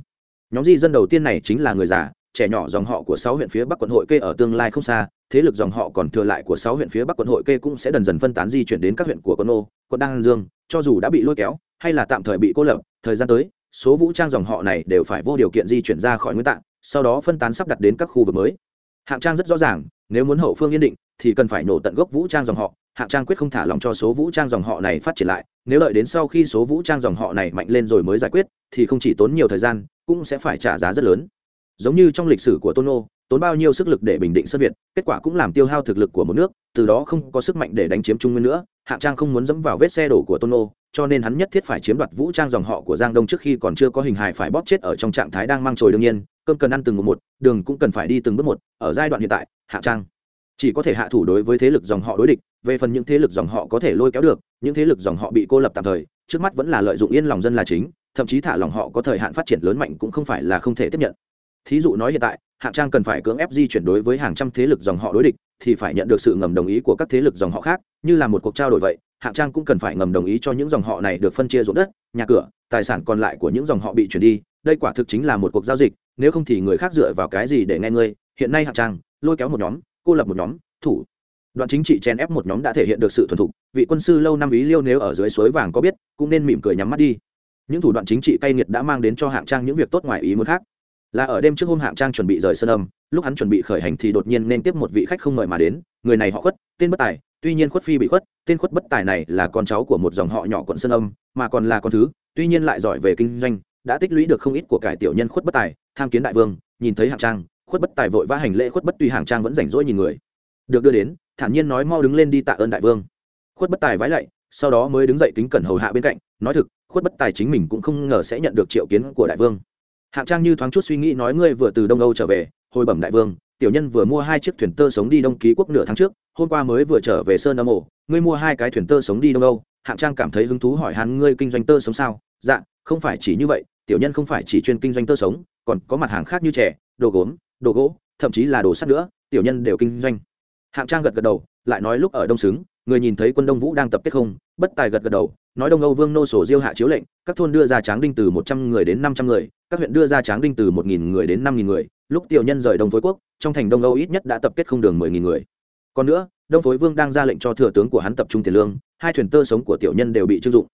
Nhóm di dân đầu tiên này chính là người già, trẻ nhỏ dòng họ của sáu huyện phía bắc quận hội kê ở tương lai không xa, thế lực dòng họ còn thừa lại của sáu huyện phía bắc quận hội kê cũng sẽ dần dần phân tán di chuyển đến các huyện của quận ô quận đăng dương, cho dù đã bị lôi kéo hay là tạm thời bị cô lập, thời gian tới, số vũ trang dòng họ này đều phải vô điều kiện di chuyển ra khỏi nguyên tạng, sau đó phân tán sắp đặt đến các khu vực mới. Hạng trang rất rõ ràng, nếu muốn hậu phương yên định, thì cần phải nổ tận gốc vũ trang dòng họ. Hạng trang quyết không thả lòng cho số vũ trang dòng họ này phát triển lại, nếu đợi đến sau khi số vũ trang dòng họ này mạnh lên rồi mới giải quyết, thì không chỉ tốn nhiều thời gian, cũng sẽ phải trả giá rất lớn. Giống như trong lịch sử của tôn nô, tốn bao nhiêu sức lực để bình định sơn việt, kết quả cũng làm tiêu hao thực lực của một nước, từ đó không có sức mạnh để đánh chiếm trung nguyên nữa. Hạng trang không muốn dẫm vào vết xe đổ của tôn nô cho nên hắn nhất thiết phải chiếm đoạt vũ trang dòng họ của giang đông trước khi còn chưa có hình hài phải bóp chết ở trong trạng thái đang mang trồi đương nhiên, cơm cần ăn từng một một, đường cũng cần phải đi từng bước một, ở giai đoạn hiện tại, Hạ trang chỉ có thể hạ thủ đối với thế lực dòng họ đối địch, về phần những thế lực dòng họ có thể lôi kéo được, những thế lực dòng họ bị cô lập tạm thời, trước mắt vẫn là lợi dụng yên lòng dân là chính, thậm chí thả lòng họ có thời hạn phát triển lớn mạnh cũng không phải là không thể tiếp nhận. Thí dụ nói hiện tại hạng trang cần phải cưỡng ép di chuyển đối với hàng trăm thế lực dòng họ đối địch, thì phải nhận được sự ngầm đồng ý của các thế lực dòng họ khác, như là một cuộc trao đổi vậy hạng trang cũng cần phải ngầm đồng ý cho những dòng họ này được phân chia ruộng đất, nhà cửa, tài sản còn lại của những dòng họ bị chuyển đi. Đây quả thực chính là một cuộc giao dịch, nếu không thì người khác dựa vào cái gì để nghe ngươi? Hiện nay hạng trang, lôi kéo một nhóm, cô lập một nhóm, thủ. Đoạn chính trị chèn ép một nhóm đã thể hiện được sự thuần thục, vị quân sư lâu năm ý liêu nếu ở dưới suối vàng có biết, cũng nên mỉm cười nhắm mắt đi. Những thủ đoạn chính trị cay nghiệt đã mang đến cho hạng trang những việc tốt ngoài ý muốn khác. Là ở đêm trước hôm hạng trang chuẩn bị rời sơn âm, lúc hắn chuẩn bị khởi hành thì đột nhiên nên tiếp một vị khách không mời mà đến, người này họ khuất, tên bất tài tuy nhiên khuất phi bị khuất, tên khuất bất tài này là con cháu của một dòng họ nhỏ quận sơn âm, mà còn là con thứ, tuy nhiên lại giỏi về kinh doanh, đã tích lũy được không ít của cải tiểu nhân khuất bất tài, tham kiến đại vương, nhìn thấy hạng trang, khuất bất tài vội vã hành lễ khuất bất tuy hạng trang vẫn rảnh rỗi nhìn người. Được đưa đến, thản nhiên nói mau đứng lên đi tạ ơn đại vương. Khuất bất tài vái lạy, sau đó mới đứng dậy kính cẩn hầu hạ bên cạnh, nói thực, khuất bất tài chính mình cũng không ngờ sẽ nhận được triệu kiến của đại vương. Hạng trang như thoáng chút suy nghĩ nói ngươi vừa từ đông âu trở về, hồi bẩm đại vương, tiểu nhân vừa mua hai chiếc thuyền tơ sống đi đông ký quốc nửa tháng trước hôm qua mới vừa trở về sơn âm ổ, ngươi mua hai cái thuyền tơ sống đi đông âu hạng trang cảm thấy hứng thú hỏi hắn ngươi kinh doanh tơ sống sao? Dạ không phải chỉ như vậy, tiểu nhân không phải chỉ chuyên kinh doanh tơ sống, còn có mặt hàng khác như trẻ đồ gốm, đồ gỗ, thậm chí là đồ sắt nữa, tiểu nhân đều kinh doanh. Hạng trang gật gật đầu, lại nói lúc ở đông xứng, người nhìn thấy quân đông vũ đang tập kết không, bất tài gật gật đầu, nói đông âu vương nô sổ diêu hạ chiếu lệnh, các thôn đưa ra tráng đinh từ một trăm người đến năm trăm người, các huyện đưa ra tráng đinh từ một nghìn người đến năm nghìn người, lúc tiểu nhân rời đông phối quốc, trong thành đông âu ít nhất đã tập kết không đường mười nghìn người còn nữa, đông phối vương đang ra lệnh cho thừa tướng của hắn tập trung tiền lương, hai thuyền tơ sống của tiểu nhân đều bị trưng dụng.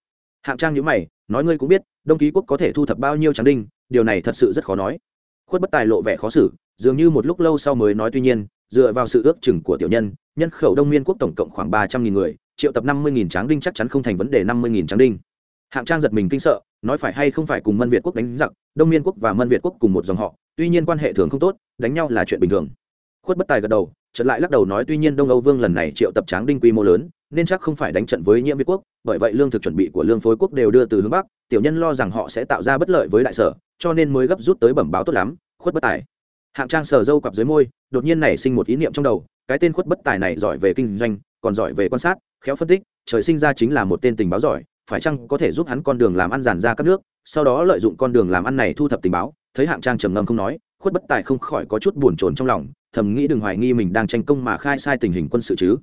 Hạng trang nhữ mày, nói ngươi cũng biết, đông ký quốc có thể thu thập bao nhiêu tráng đinh, điều này thật sự rất khó nói. Khuất bất tài lộ vẻ khó xử, dường như một lúc lâu sau mới nói tuy nhiên, dựa vào sự ước chừng của tiểu nhân nhân khẩu đông miên quốc tổng cộng khoảng ba trăm nghìn người, triệu tập năm mươi nghìn tráng đinh chắc chắn không thành vấn đề năm mươi nghìn tráng đinh. Hạng trang giật mình kinh sợ, nói phải hay không phải cùng mân việt quốc đánh giặc, đông miên quốc và mân việt quốc cùng một dòng họ, tuy nhiên quan hệ thường không tốt, đánh nhau là chuyện bình thường. Khuất bất tài gật đầu trận lại lắc đầu nói tuy nhiên đông âu vương lần này triệu tập tráng đinh quy mô lớn, nên chắc không phải đánh trận với nhiễm việt quốc, bởi vậy lương thực chuẩn bị của lương phối quốc đều đưa từ hướng bắc, tiểu nhân lo rằng họ sẽ tạo ra bất lợi với đại sở, cho nên mới gấp rút tới bẩm báo tốt lắm, khuất bất tài. Hạng trang sờ dâu cặp dưới môi, đột nhiên nảy sinh một ý niệm trong đầu, cái tên khuất bất tài này giỏi về kinh doanh, còn giỏi về quan sát, khéo phân tích, trời sinh ra chính là một tên tình báo giỏi, phải chăng có thể giúp hắn con đường làm ăn giàn ra các nước, sau đó lợi dụng con đường làm ăn này thu thập tình báo, thấy hạng trang trầm ngâm không nói, khuất bất tài không khỏi có chút buồn chồn trong lòng thầm nghĩ đừng hoài nghi mình đang tranh công mà khai sai tình hình quân sự chứ.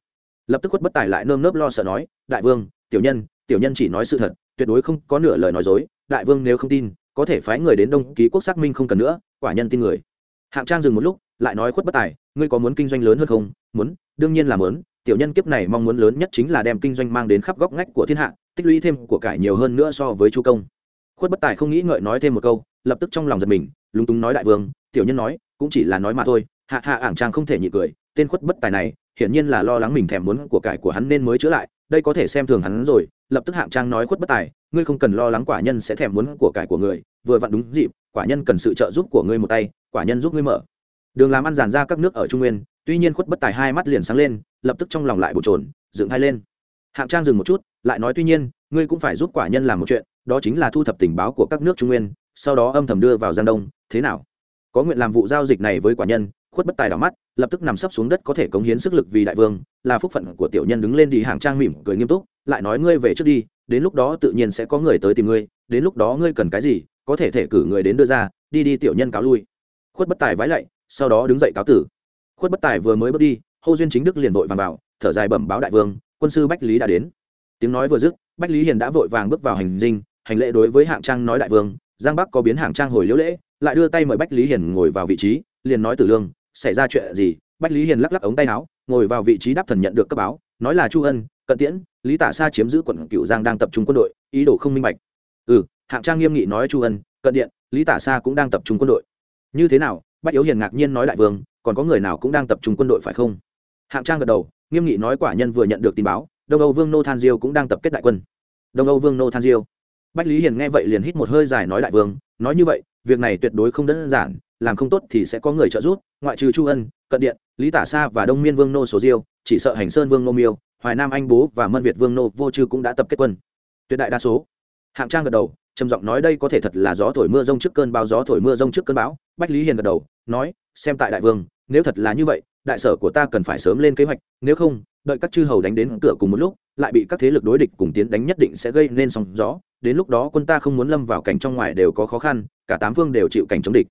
Lập tức khuất bất tài lại nơm nớp lo sợ nói, đại vương, tiểu nhân tiểu nhân chỉ nói sự thật, tuyệt đối không có nửa lời nói dối. Đại vương nếu không tin, có thể phái người đến đông ký quốc xác minh không cần nữa, quả nhân tin người. Hạng trang dừng một lúc, lại nói khuất bất tài, ngươi có muốn kinh doanh lớn hơn không? Muốn, đương nhiên là muốn. Tiểu nhân kiếp này mong muốn lớn nhất chính là đem kinh doanh mang đến khắp góc ngách của thiên hạ, tích lũy thêm của cải nhiều hơn nữa so với chu công. Khuất bất tài không nghĩ ngợi nói thêm một câu, lập tức trong lòng giật mình, lúng túng nói đại vương, tiểu nhân nói, cũng chỉ là nói mà thôi hạ hạ ảng trang không thể nhị cười, tên khuất bất tài này, hiển nhiên là lo lắng mình thèm muốn của cải của hắn nên mới chữa lại, đây có thể xem thường hắn rồi, lập tức hạng trang nói khuất bất tài, ngươi không cần lo lắng quả nhân sẽ thèm muốn của cải của người, vừa vặn đúng dịp, quả nhân cần sự trợ giúp của ngươi một tay, quả nhân giúp ngươi mở. Đường làm ăn giàn ra các nước ở trung nguyên, tuy nhiên khuất bất tài hai mắt liền sáng lên, lập tức trong lòng lại bổ trồn dựng hai lên. Hạng trang dừng một chút, lại nói tuy nhiên, ngươi cũng phải giúp quả nhân làm một chuyện, đó chính là thu thập tình báo của các nước trung nguyên, sau đó âm thầm đưa vào giang đông, thế nào? Có nguyện làm vụ giao dịch này với quả nhân khuất bất tài đỏ mắt, lập tức nằm sấp xuống đất có thể cống hiến sức lực vì đại vương, là phúc phận của tiểu nhân đứng lên đi hàng trang mỉm cười nghiêm túc, lại nói ngươi về trước đi, đến lúc đó tự nhiên sẽ có người tới tìm ngươi, đến lúc đó ngươi cần cái gì, có thể thể cử người đến đưa ra, đi đi tiểu nhân cáo lui. Khuất bất tài vái lạy, sau đó đứng dậy cáo tử. Khuất bất tài vừa mới bước đi, hô duyên chính đức liền vội vàng vào thở dài bẩm báo đại vương, quân sư bách lý đã đến. Tiếng nói vừa dứt, bách lý hiền đã vội vàng bước vào hành dinh, hành lễ đối với hạng trang nói đại vương, giang bắc có biến hạng trang hồi liễu lễ, lại đưa tay mời bách lý hiền ngồi vào vị trí, liền nói tử lương xảy ra chuyện gì, bách lý hiền lắc lắc ống tay áo, ngồi vào vị trí đáp thần nhận được cấp báo, nói là chu ân, cận tiễn, lý tả sa chiếm giữ quận cựu giang đang tập trung quân đội, ý đồ không minh bạch. Ừ hạng trang nghiêm nghị nói chu ân, cận điện, lý tả sa cũng đang tập trung quân đội. Như thế nào? Bách yếu hiền ngạc nhiên nói đại vương, còn có người nào cũng đang tập trung quân đội phải không? Hạng trang gật đầu, nghiêm nghị nói quả nhân vừa nhận được tin báo, đông âu vương nô than diêu cũng đang tập kết đại quân. Đông âu vương nô than diêu. Bách lý hiền nghe vậy liền hít một hơi dài nói đại vương, nói như vậy, việc này tuyệt đối không đơn giản làm không tốt thì sẽ có người trợ giúp, ngoại trừ chu ân, cận điện, lý tả sa và đông miên vương nô số diêu, chỉ sợ hành sơn vương nô miêu, hoài nam anh bố và mân việt vương nô vô chư cũng đã tập kết quân. Tuyệt đại đa số. Hạng trang gật đầu, trầm giọng nói đây có thể thật là gió thổi mưa rông trước cơn bão, gió thổi mưa rông trước cơn bão. Bách lý hiền gật đầu, nói, xem tại đại vương, nếu thật là như vậy, đại sở của ta cần phải sớm lên kế hoạch, nếu không, đợi các chư hầu đánh đến cửa cùng một lúc, lại bị các thế lực đối địch cùng tiến đánh nhất định sẽ gây nên sóng gió. Đến lúc đó quân ta không muốn lâm vào cảnh trong ngoài đều có khó khăn, cả tám phương đều chịu cảnh chống địch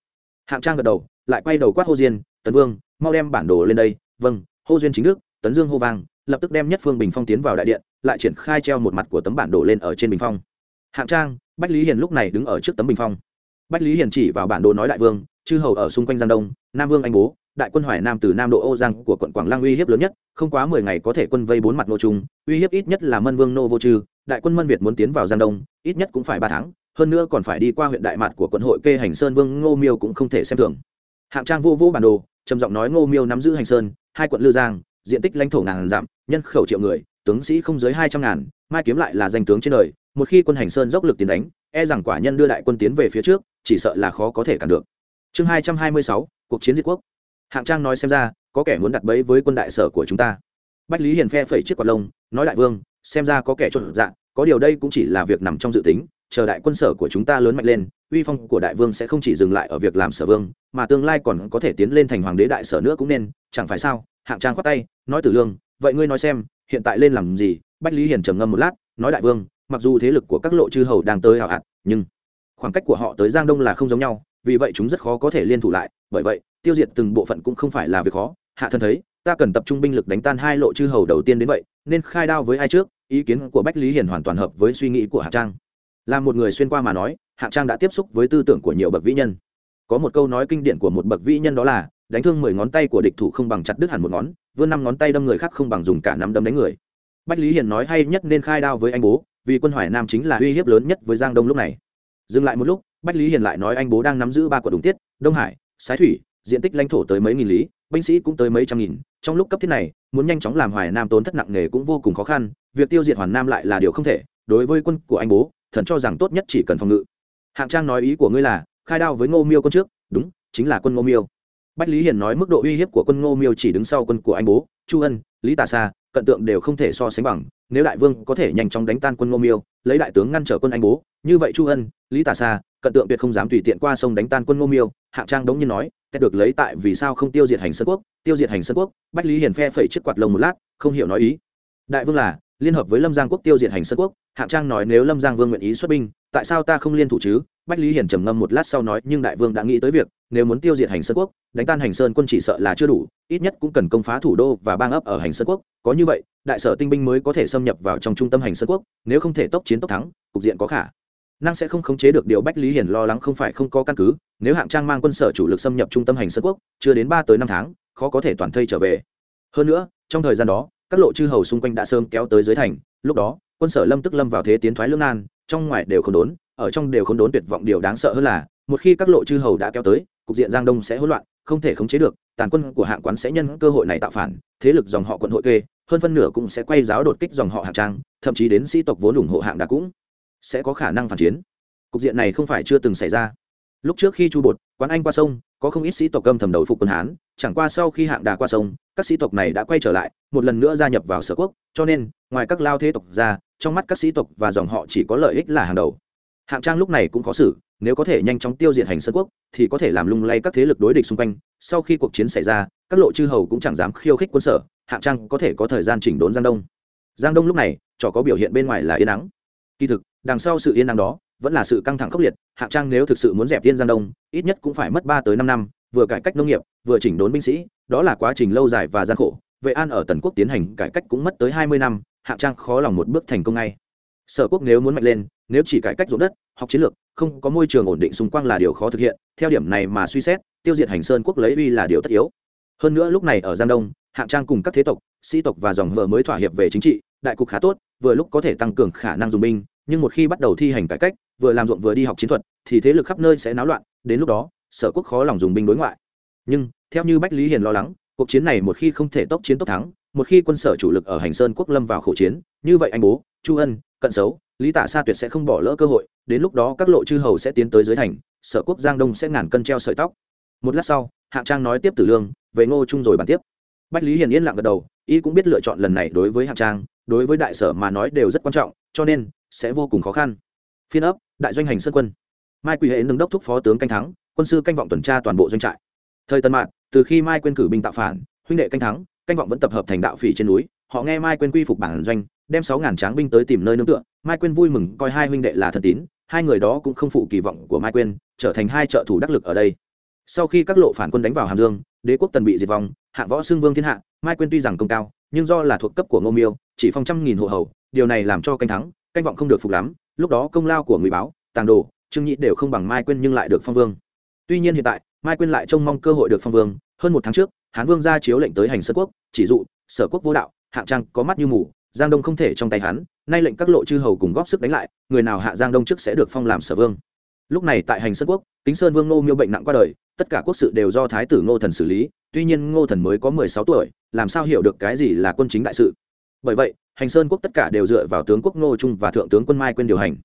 hạng trang gật đầu lại quay đầu quát hô diên tấn vương mau đem bản đồ lên đây. Vâng hô duyên chính đức tấn dương hô vang lập tức đem nhất phương bình phong tiến vào đại điện lại triển khai treo một mặt của tấm bản đồ lên ở trên bình phong. Hạng trang bách lý hiền lúc này đứng ở trước tấm bình phong. Bách lý hiền chỉ vào bản đồ nói đại vương chư hầu ở xung quanh giang đông nam vương anh bố đại quân hoài nam từ nam độ ô giang của quận quảng lăng uy hiếp lớn nhất không quá mười ngày có thể quân vây bốn mặt nô trung uy hiếp ít nhất là mân vương nô vô chư, đại quân mân việt muốn tiến vào giang đông ít nhất cũng phải ba tháng hơn nữa còn phải đi qua huyện đại mạt của quận hội kê hành sơn vương ngô miêu cũng không thể xem thường. Hạng trang vô vô bản đồ, trầm giọng nói ngô miêu nắm giữ hành sơn, hai quận lư giang, diện tích lãnh thổ ngàn dặm, nhân khẩu triệu người, tướng sĩ không dưới hai trăm ngàn, mai kiếm lại là danh tướng trên đời, một khi quân hành sơn dốc lực tiến đánh e rằng quả nhân đưa đại quân tiến về phía trước, chỉ sợ là khó có thể cản được. Chương hai trăm hai mươi sáu, cuộc chiến diệt quốc. Hạng trang nói xem ra, có kẻ muốn đặt bẫy với quân đại sở của chúng ta. Bách lý hiền phe phẩy chiếc quạt lông, nói đại vương, xem ra có kẻ trộn dạ có điều đây cũng chỉ là việc nằm trong dự tính chờ đại quân sở của chúng ta lớn mạnh lên, uy phong của đại vương sẽ không chỉ dừng lại ở việc làm sở vương, mà tương lai còn có thể tiến lên thành hoàng đế đại sở nữa cũng nên, chẳng phải sao? Hạng trang khoát tay, nói tử lương, vậy ngươi nói xem, hiện tại lên làm gì? Bách lý hiền trầm ngâm một lát, nói đại vương, mặc dù thế lực của các lộ chư hầu đang tới hào hạt nhưng khoảng cách của họ tới giang đông là không giống nhau, vì vậy chúng rất khó có thể liên thủ lại. Bởi vậy, tiêu diệt từng bộ phận cũng không phải là việc khó. Hạ thân thấy, ta cần tập trung binh lực đánh tan hai lộ chư hầu đầu tiên đến vậy, nên khai đao với ai trước? Ý kiến của bách lý hiền hoàn toàn hợp với suy nghĩ của hạ trang là một người xuyên qua mà nói hạng trang đã tiếp xúc với tư tưởng của nhiều bậc vĩ nhân. Có một câu nói kinh điển của một bậc vĩ nhân đó là, đánh thương mười ngón tay của địch thủ không bằng chặt đứt hẳn một ngón, vươn năm ngón tay đâm người khác không bằng dùng cả năm đâm đánh người. Bách lý hiền nói hay nhất nên khai đao với anh bố, vì quân hoài nam chính là uy hiếp lớn nhất với giang đông lúc này. Dừng lại một lúc, bách lý hiền lại nói anh bố đang nắm giữ ba quận đúng tiết, đông hải, sái thủy, diện tích lãnh thổ tới mấy nghìn lý, binh sĩ cũng tới mấy trăm nghìn. Trong lúc cấp thiết này, muốn nhanh chóng làm hoài nam tốn thất nặng nề cũng vô cùng khó khăn, việc tiêu diệt hoàn nam lại là điều không thể. Đối với quân của anh bố thần cho rằng tốt nhất chỉ cần phòng ngự. Hạng trang nói ý của ngươi là, khai đao với ngô miêu quân trước. Đúng, chính là quân ngô miêu. Bách lý hiền nói mức độ uy hiếp của quân ngô miêu chỉ đứng sau quân của anh bố, chu ân, lý tà sa, cận tượng đều không thể so sánh bằng. Nếu đại vương có thể nhanh chóng đánh tan quân ngô miêu, lấy đại tướng ngăn trở quân anh bố, như vậy chu ân, lý tà sa, cận tượng tuyệt không dám tùy tiện qua sông đánh tan quân ngô miêu. Hạng trang đống nhiên nói cách được lấy tại vì sao không tiêu diệt hành sơn quốc? Tiêu diệt hành sơn quốc, bách lý hiền phe phẩy chiếc quạt lông một lát, không hiểu nói ý. Đại vương là liên hợp với lâm giang quốc tiêu diệt hành sơn quốc, hạng trang nói nếu lâm giang vương nguyện ý xuất binh, tại sao ta không liên thủ chứ? Bách lý hiền trầm ngâm một lát sau nói, nhưng đại vương đã nghĩ tới việc, nếu muốn tiêu diệt hành sơn quốc, đánh tan hành sơn quân chỉ sợ là chưa đủ, ít nhất cũng cần công phá thủ đô và bang ấp ở hành sơn quốc. Có như vậy, đại sở tinh binh mới có thể xâm nhập vào trong trung tâm hành sơn quốc, nếu không thể tốc chiến tốc thắng, cục diện có khả năng sẽ không khống chế được điều bách lý hiền lo lắng không phải không có căn cứ, nếu hạng trang mang quân sở chủ lực xâm nhập trung tâm hành sơn quốc, chưa đến ba tới năm tháng, khó có thể toàn thây trở về. Hơn nữa, trong thời gian đó các lộ chư hầu xung quanh đã sớm kéo tới dưới thành, lúc đó, quân sở lâm tức lâm vào thế tiến thoái lưỡng nan, trong ngoài đều không đốn, ở trong đều không đốn tuyệt vọng điều đáng sợ hơn là, một khi các lộ chư hầu đã kéo tới, cục diện giang đông sẽ hỗn loạn, không thể khống chế được, tàn quân của hạng quán sẽ nhân cơ hội này tạo phản, thế lực dòng họ quận hội kê, hơn phân nửa cũng sẽ quay giáo đột kích dòng họ hạng trang, thậm chí đến sĩ tộc vốn ủng hộ hạng đà cũng sẽ có khả năng phản chiến. Cục diện này không phải chưa từng xảy ra. Lúc trước khi chu bột, quán anh qua sông có không ít sĩ tộc âm thầm đầu phục quân hán, chẳng qua sau khi hạng đà qua sông, các sĩ tộc này đã quay trở lại, một lần nữa gia nhập vào sở quốc, cho nên, ngoài các lao thế tộc ra, trong mắt các sĩ tộc và dòng họ chỉ có lợi ích là hàng đầu. Hạng trang lúc này cũng khó xử, nếu có thể nhanh chóng tiêu diệt hành sơn quốc, thì có thể làm lung lay các thế lực đối địch xung quanh. Sau khi cuộc chiến xảy ra, các lộ chư hầu cũng chẳng dám khiêu khích quân sở, hạng trang có thể có thời gian chỉnh đốn giang đông. Giang đông lúc này, trò có biểu hiện bên ngoài là yên nắng kỳ thực, đằng sau sự yên nắng đó vẫn là sự căng thẳng khốc liệt hạng trang nếu thực sự muốn dẹp tiên giang đông, ít nhất cũng phải mất ba tới năm năm, vừa cải cách nông nghiệp, vừa chỉnh đốn binh sĩ, đó là quá trình lâu dài và gian khổ. Vệ an ở tần quốc tiến hành cải cách cũng mất tới hai mươi năm hạng trang khó lòng một bước thành công ngay. Sở quốc nếu muốn mạnh lên, nếu chỉ cải cách ruộng đất, học chiến lược, không có môi trường ổn định xung quanh là điều khó thực hiện, theo điểm này mà suy xét, tiêu diệt hành sơn quốc lấy uy là điều tất yếu. Hơn nữa lúc này ở giang đông hạng trang cùng các thế tộc, sĩ tộc và dòng vợ mới thỏa hiệp về chính trị, đại cục khá tốt, vừa lúc có thể tăng cường khả năng dùng binh nhưng một khi bắt đầu thi hành cải cách, vừa làm ruộng vừa đi học chiến thuật, thì thế lực khắp nơi sẽ náo loạn, đến lúc đó, sở quốc khó lòng dùng binh đối ngoại. Nhưng, theo như bách lý hiền lo lắng, cuộc chiến này một khi không thể tốc chiến tốc thắng, một khi quân sở chủ lực ở hành sơn quốc lâm vào khẩu chiến, như vậy anh bố, chu ân, cận xấu lý tả sa tuyệt sẽ không bỏ lỡ cơ hội, đến lúc đó các lộ chư hầu sẽ tiến tới dưới thành, sở quốc giang đông sẽ ngàn cân treo sợi tóc. Một lát sau, hạng trang nói tiếp tử lương, về ngô trung rồi bàn tiếp. Bách lý hiền yên lặng gật đầu, y cũng biết lựa chọn lần này đối với hạng trang, đối với đại sở mà nói đều rất quan trọng, cho nên sẽ vô cùng khó khăn. Phiên ấp, đại doanh hành sơn quân. Mai quỳ hệ nâng đốc thúc phó tướng canh thắng, quân sư canh vọng tuần tra toàn bộ doanh trại. Thời tân mạn, từ khi mai quên cử binh tạo phản, huynh đệ canh thắng, canh vọng vẫn tập hợp thành đạo phỉ trên núi, họ nghe mai quên quy phục bản doanh, đem sáu ngàn tráng binh tới tìm nơi nương tựa. Mai quên vui mừng, coi hai huynh đệ là thần tín, hai người đó cũng không phụ kỳ vọng của mai quên trở thành hai trợ thủ đắc lực ở đây. Sau khi các lộ phản quân đánh vào hàm dương, đế quốc tần bị diệt vong hạng võ xương vương thiên hạ, mai quên tuy rằng công cao, nhưng do là thuộc cấp của ngô miêu, chỉ phong trăm nghìn hộ hầu, điều này làm cho canh thắng canh vọng không được phục lắm, lúc đó công lao của người báo, tàng đồ, trương nhị đều không bằng mai quên nhưng lại được phong vương. Tuy nhiên hiện tại, mai quên lại trông mong cơ hội được phong vương, hơn một tháng trước, hán vương ra chiếu lệnh tới hành sơn quốc, chỉ dụ, sở quốc vô đạo, hạng trang có mắt như mù, giang đông không thể trong tay hắn, nay lệnh các lộ chư hầu cùng góp sức đánh lại, người nào hạ giang đông trước sẽ được phong làm sở vương. Lúc này tại hành sơn quốc, kính sơn vương ngô miêu bệnh nặng qua đời, tất cả quốc sự đều do thái tử ngô thần xử lý, tuy nhiên ngô thần mới có mười sáu tuổi, làm sao hiểu được cái gì là quân chính đại sự? Bởi vậy hành sơn quốc tất cả đều dựa vào tướng quốc ngô trung và thượng tướng quân mai quên điều hành.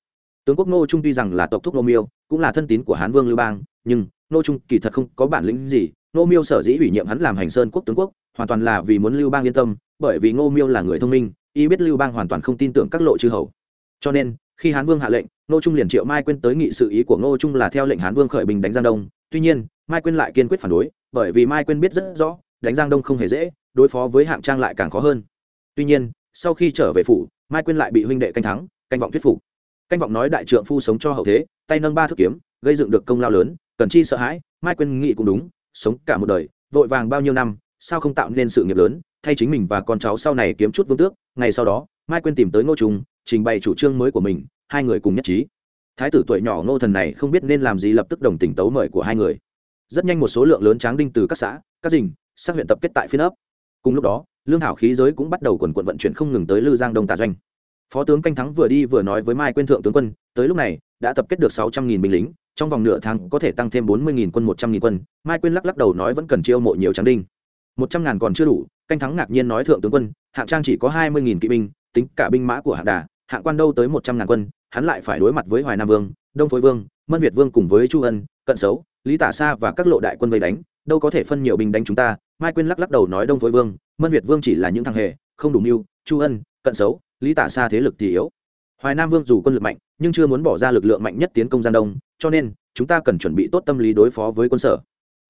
Tướng quốc ngô trung tuy rằng là tộc thúc ngô miêu, cũng là thân tín của hán vương lưu bang, nhưng ngô trung kỳ thật không có bản lĩnh gì. Ngô miêu sở dĩ ủy nhiệm hắn làm hành sơn quốc tướng quốc, hoàn toàn là vì muốn lưu bang yên tâm, bởi vì ngô miêu là người thông minh, y biết lưu bang hoàn toàn không tin tưởng các lộ chư hầu. Cho nên, khi hán vương hạ lệnh, ngô trung liền triệu mai quên tới nghị sự ý của ngô trung là theo lệnh hán vương khởi bình đánh giang đông. Tuy nhiên, mai quên lại kiên quyết phản đối, bởi vì mai quên biết rất rõ, đánh giang đông không hề dễ, đối phó với hạng trang lại càng khó hơn. Tuy nhiên sau khi trở về phủ, mai quên lại bị huynh đệ canh thắng, canh vọng thuyết phục. Canh vọng nói đại trượng phu sống cho hậu thế, tay nâng ba thước kiếm, gây dựng được công lao lớn, cần chi sợ hãi, mai quên nghĩ cũng đúng, sống cả một đời, vội vàng bao nhiêu năm, sao không tạo nên sự nghiệp lớn, thay chính mình và con cháu sau này kiếm chút vương tước, ngày sau đó, mai quên tìm tới ngô trung, trình bày chủ trương mới của mình, hai người cùng nhất trí. Thái tử tuổi nhỏ ngô thần này không biết nên làm gì lập tức đồng tình tấu mời của hai người. Rất nhanh một số lượng lớn tráng đinh từ các xã, các dình các huyện tập kết tại phiên ấp. Cùng lúc đó lương thảo khí giới cũng bắt đầu quần quận vận chuyển không ngừng tới lư giang đông tà doanh. Phó tướng canh thắng vừa đi vừa nói với mai quên thượng tướng quân, tới lúc này, đã tập kết được sáu trăm nghìn binh lính, trong vòng nửa tháng có thể tăng thêm bốn mươi nghìn quân, một trăm nghìn quân. Mai quên lắc lắc đầu nói vẫn cần chiêu mộ nhiều tráng đinh. Một trăm ngàn còn chưa đủ, canh thắng ngạc nhiên nói thượng tướng quân, hạng trang chỉ có hai mươi nghìn kỵ binh, tính cả binh mã của hạng đà, hạng quan đâu tới một trăm ngàn quân, hắn lại phải đối mặt với hoài nam vương, đông phối vương, mân việt vương cùng với chu ân, cận xấu lý tả sa và các lộ đại quân vây đánh đâu có thể phân nhiều binh đánh chúng ta, mai quên lắc lắc đầu nói đông phối vương, mân việt vương chỉ là những thằng hề, không đủ mưu, chu ân, cận xấu, lý tả xa thế lực thì yếu. Hoài nam vương dù quân lực mạnh, nhưng chưa muốn bỏ ra lực lượng mạnh nhất tiến công gian đông, cho nên, chúng ta cần chuẩn bị tốt tâm lý đối phó với quân sở.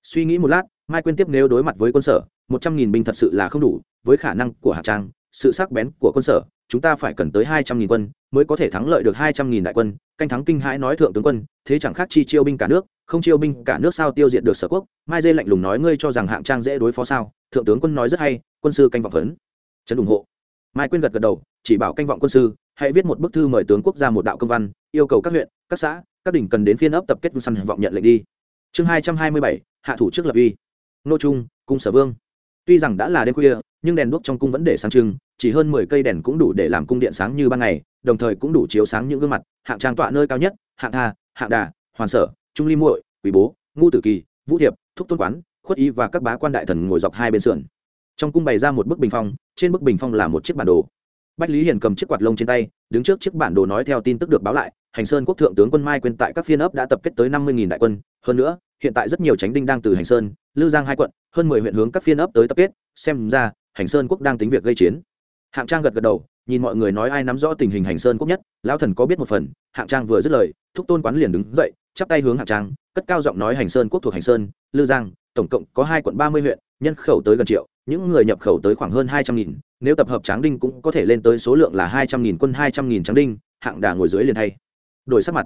Suy nghĩ một lát, mai quên tiếp nếu đối mặt với quân sở, một trăm nghìn binh thật sự là không đủ, với khả năng của hạ trang, sự sắc bén của quân sở, chúng ta phải cần tới hai trăm nghìn quân mới có thể thắng lợi được hai trăm nghìn đại quân, canh thắng kinh hãi nói thượng tướng quân, thế chẳng khác chi chiêu binh cả nước, không chiêu binh cả nước sao tiêu diệt được sở quốc? Mai dê lạnh lùng nói ngươi cho rằng hạng trang dễ đối phó sao? Thượng tướng quân nói rất hay, quân sư canh vọng phấn. Trấn ủng hộ. Mai quyên gật gật đầu, chỉ bảo canh vọng quân sư, hãy viết một bức thư mời tướng quốc ra một đạo công văn, yêu cầu các huyện, các xã, các đỉnh cần đến phiên ấp tập kết săn vọng nhận lệnh đi. Chương hai trăm hai mươi bảy, hạ thủ trước lập uy. Nô trung, cung sở vương. Tuy rằng đã là đêm khuya nhưng đèn đuốc trong cung vẫn để sáng trưng, chỉ hơn mười cây đèn cũng đủ để làm cung điện sáng như ban ngày, đồng thời cũng đủ chiếu sáng những gương mặt, hạng trang tọa nơi cao nhất, hạng tha, hạng đà, hoàn sở, trung ly muội quý bố, ngu tử kỳ, vũ thiệp, thúc tôn quán, khuất ý và các bá quan đại thần ngồi dọc hai bên sườn. Trong cung bày ra một bức bình phong, trên bức bình phong là một chiếc bản đồ. Bách lý hiền cầm chiếc quạt lông trên tay, đứng trước chiếc bản đồ nói theo tin tức được báo lại, hành sơn quốc thượng tướng quân mai quên tại các phiên ấp đã tập kết tới năm mươi đại quân, hơn nữa, hiện tại rất nhiều tránh đinh đang từ hành sơn, lư giang hai quận, hơn mười huyện hướng các phiên ấp tới tập kết, xem ra hành sơn quốc đang tính việc gây chiến. Hạng trang gật gật đầu, nhìn mọi người nói ai nắm rõ tình hình hành sơn quốc nhất, lão thần có biết một phần, hạng trang vừa dứt lời, thúc tôn quán liền đứng dậy, chắp tay hướng hạng trang, cất cao giọng nói hành sơn quốc thuộc hành sơn, lư giang, tổng cộng có hai quận ba mươi huyện, nhân khẩu tới gần triệu, những người nhập khẩu tới khoảng hơn hai trăm nghìn, nếu tập hợp tráng đinh cũng có thể lên tới số lượng là hai trăm nghìn quân hai trăm nghìn tráng đinh, hạng đà ngồi dưới liền thay. Đổi sắc mặt,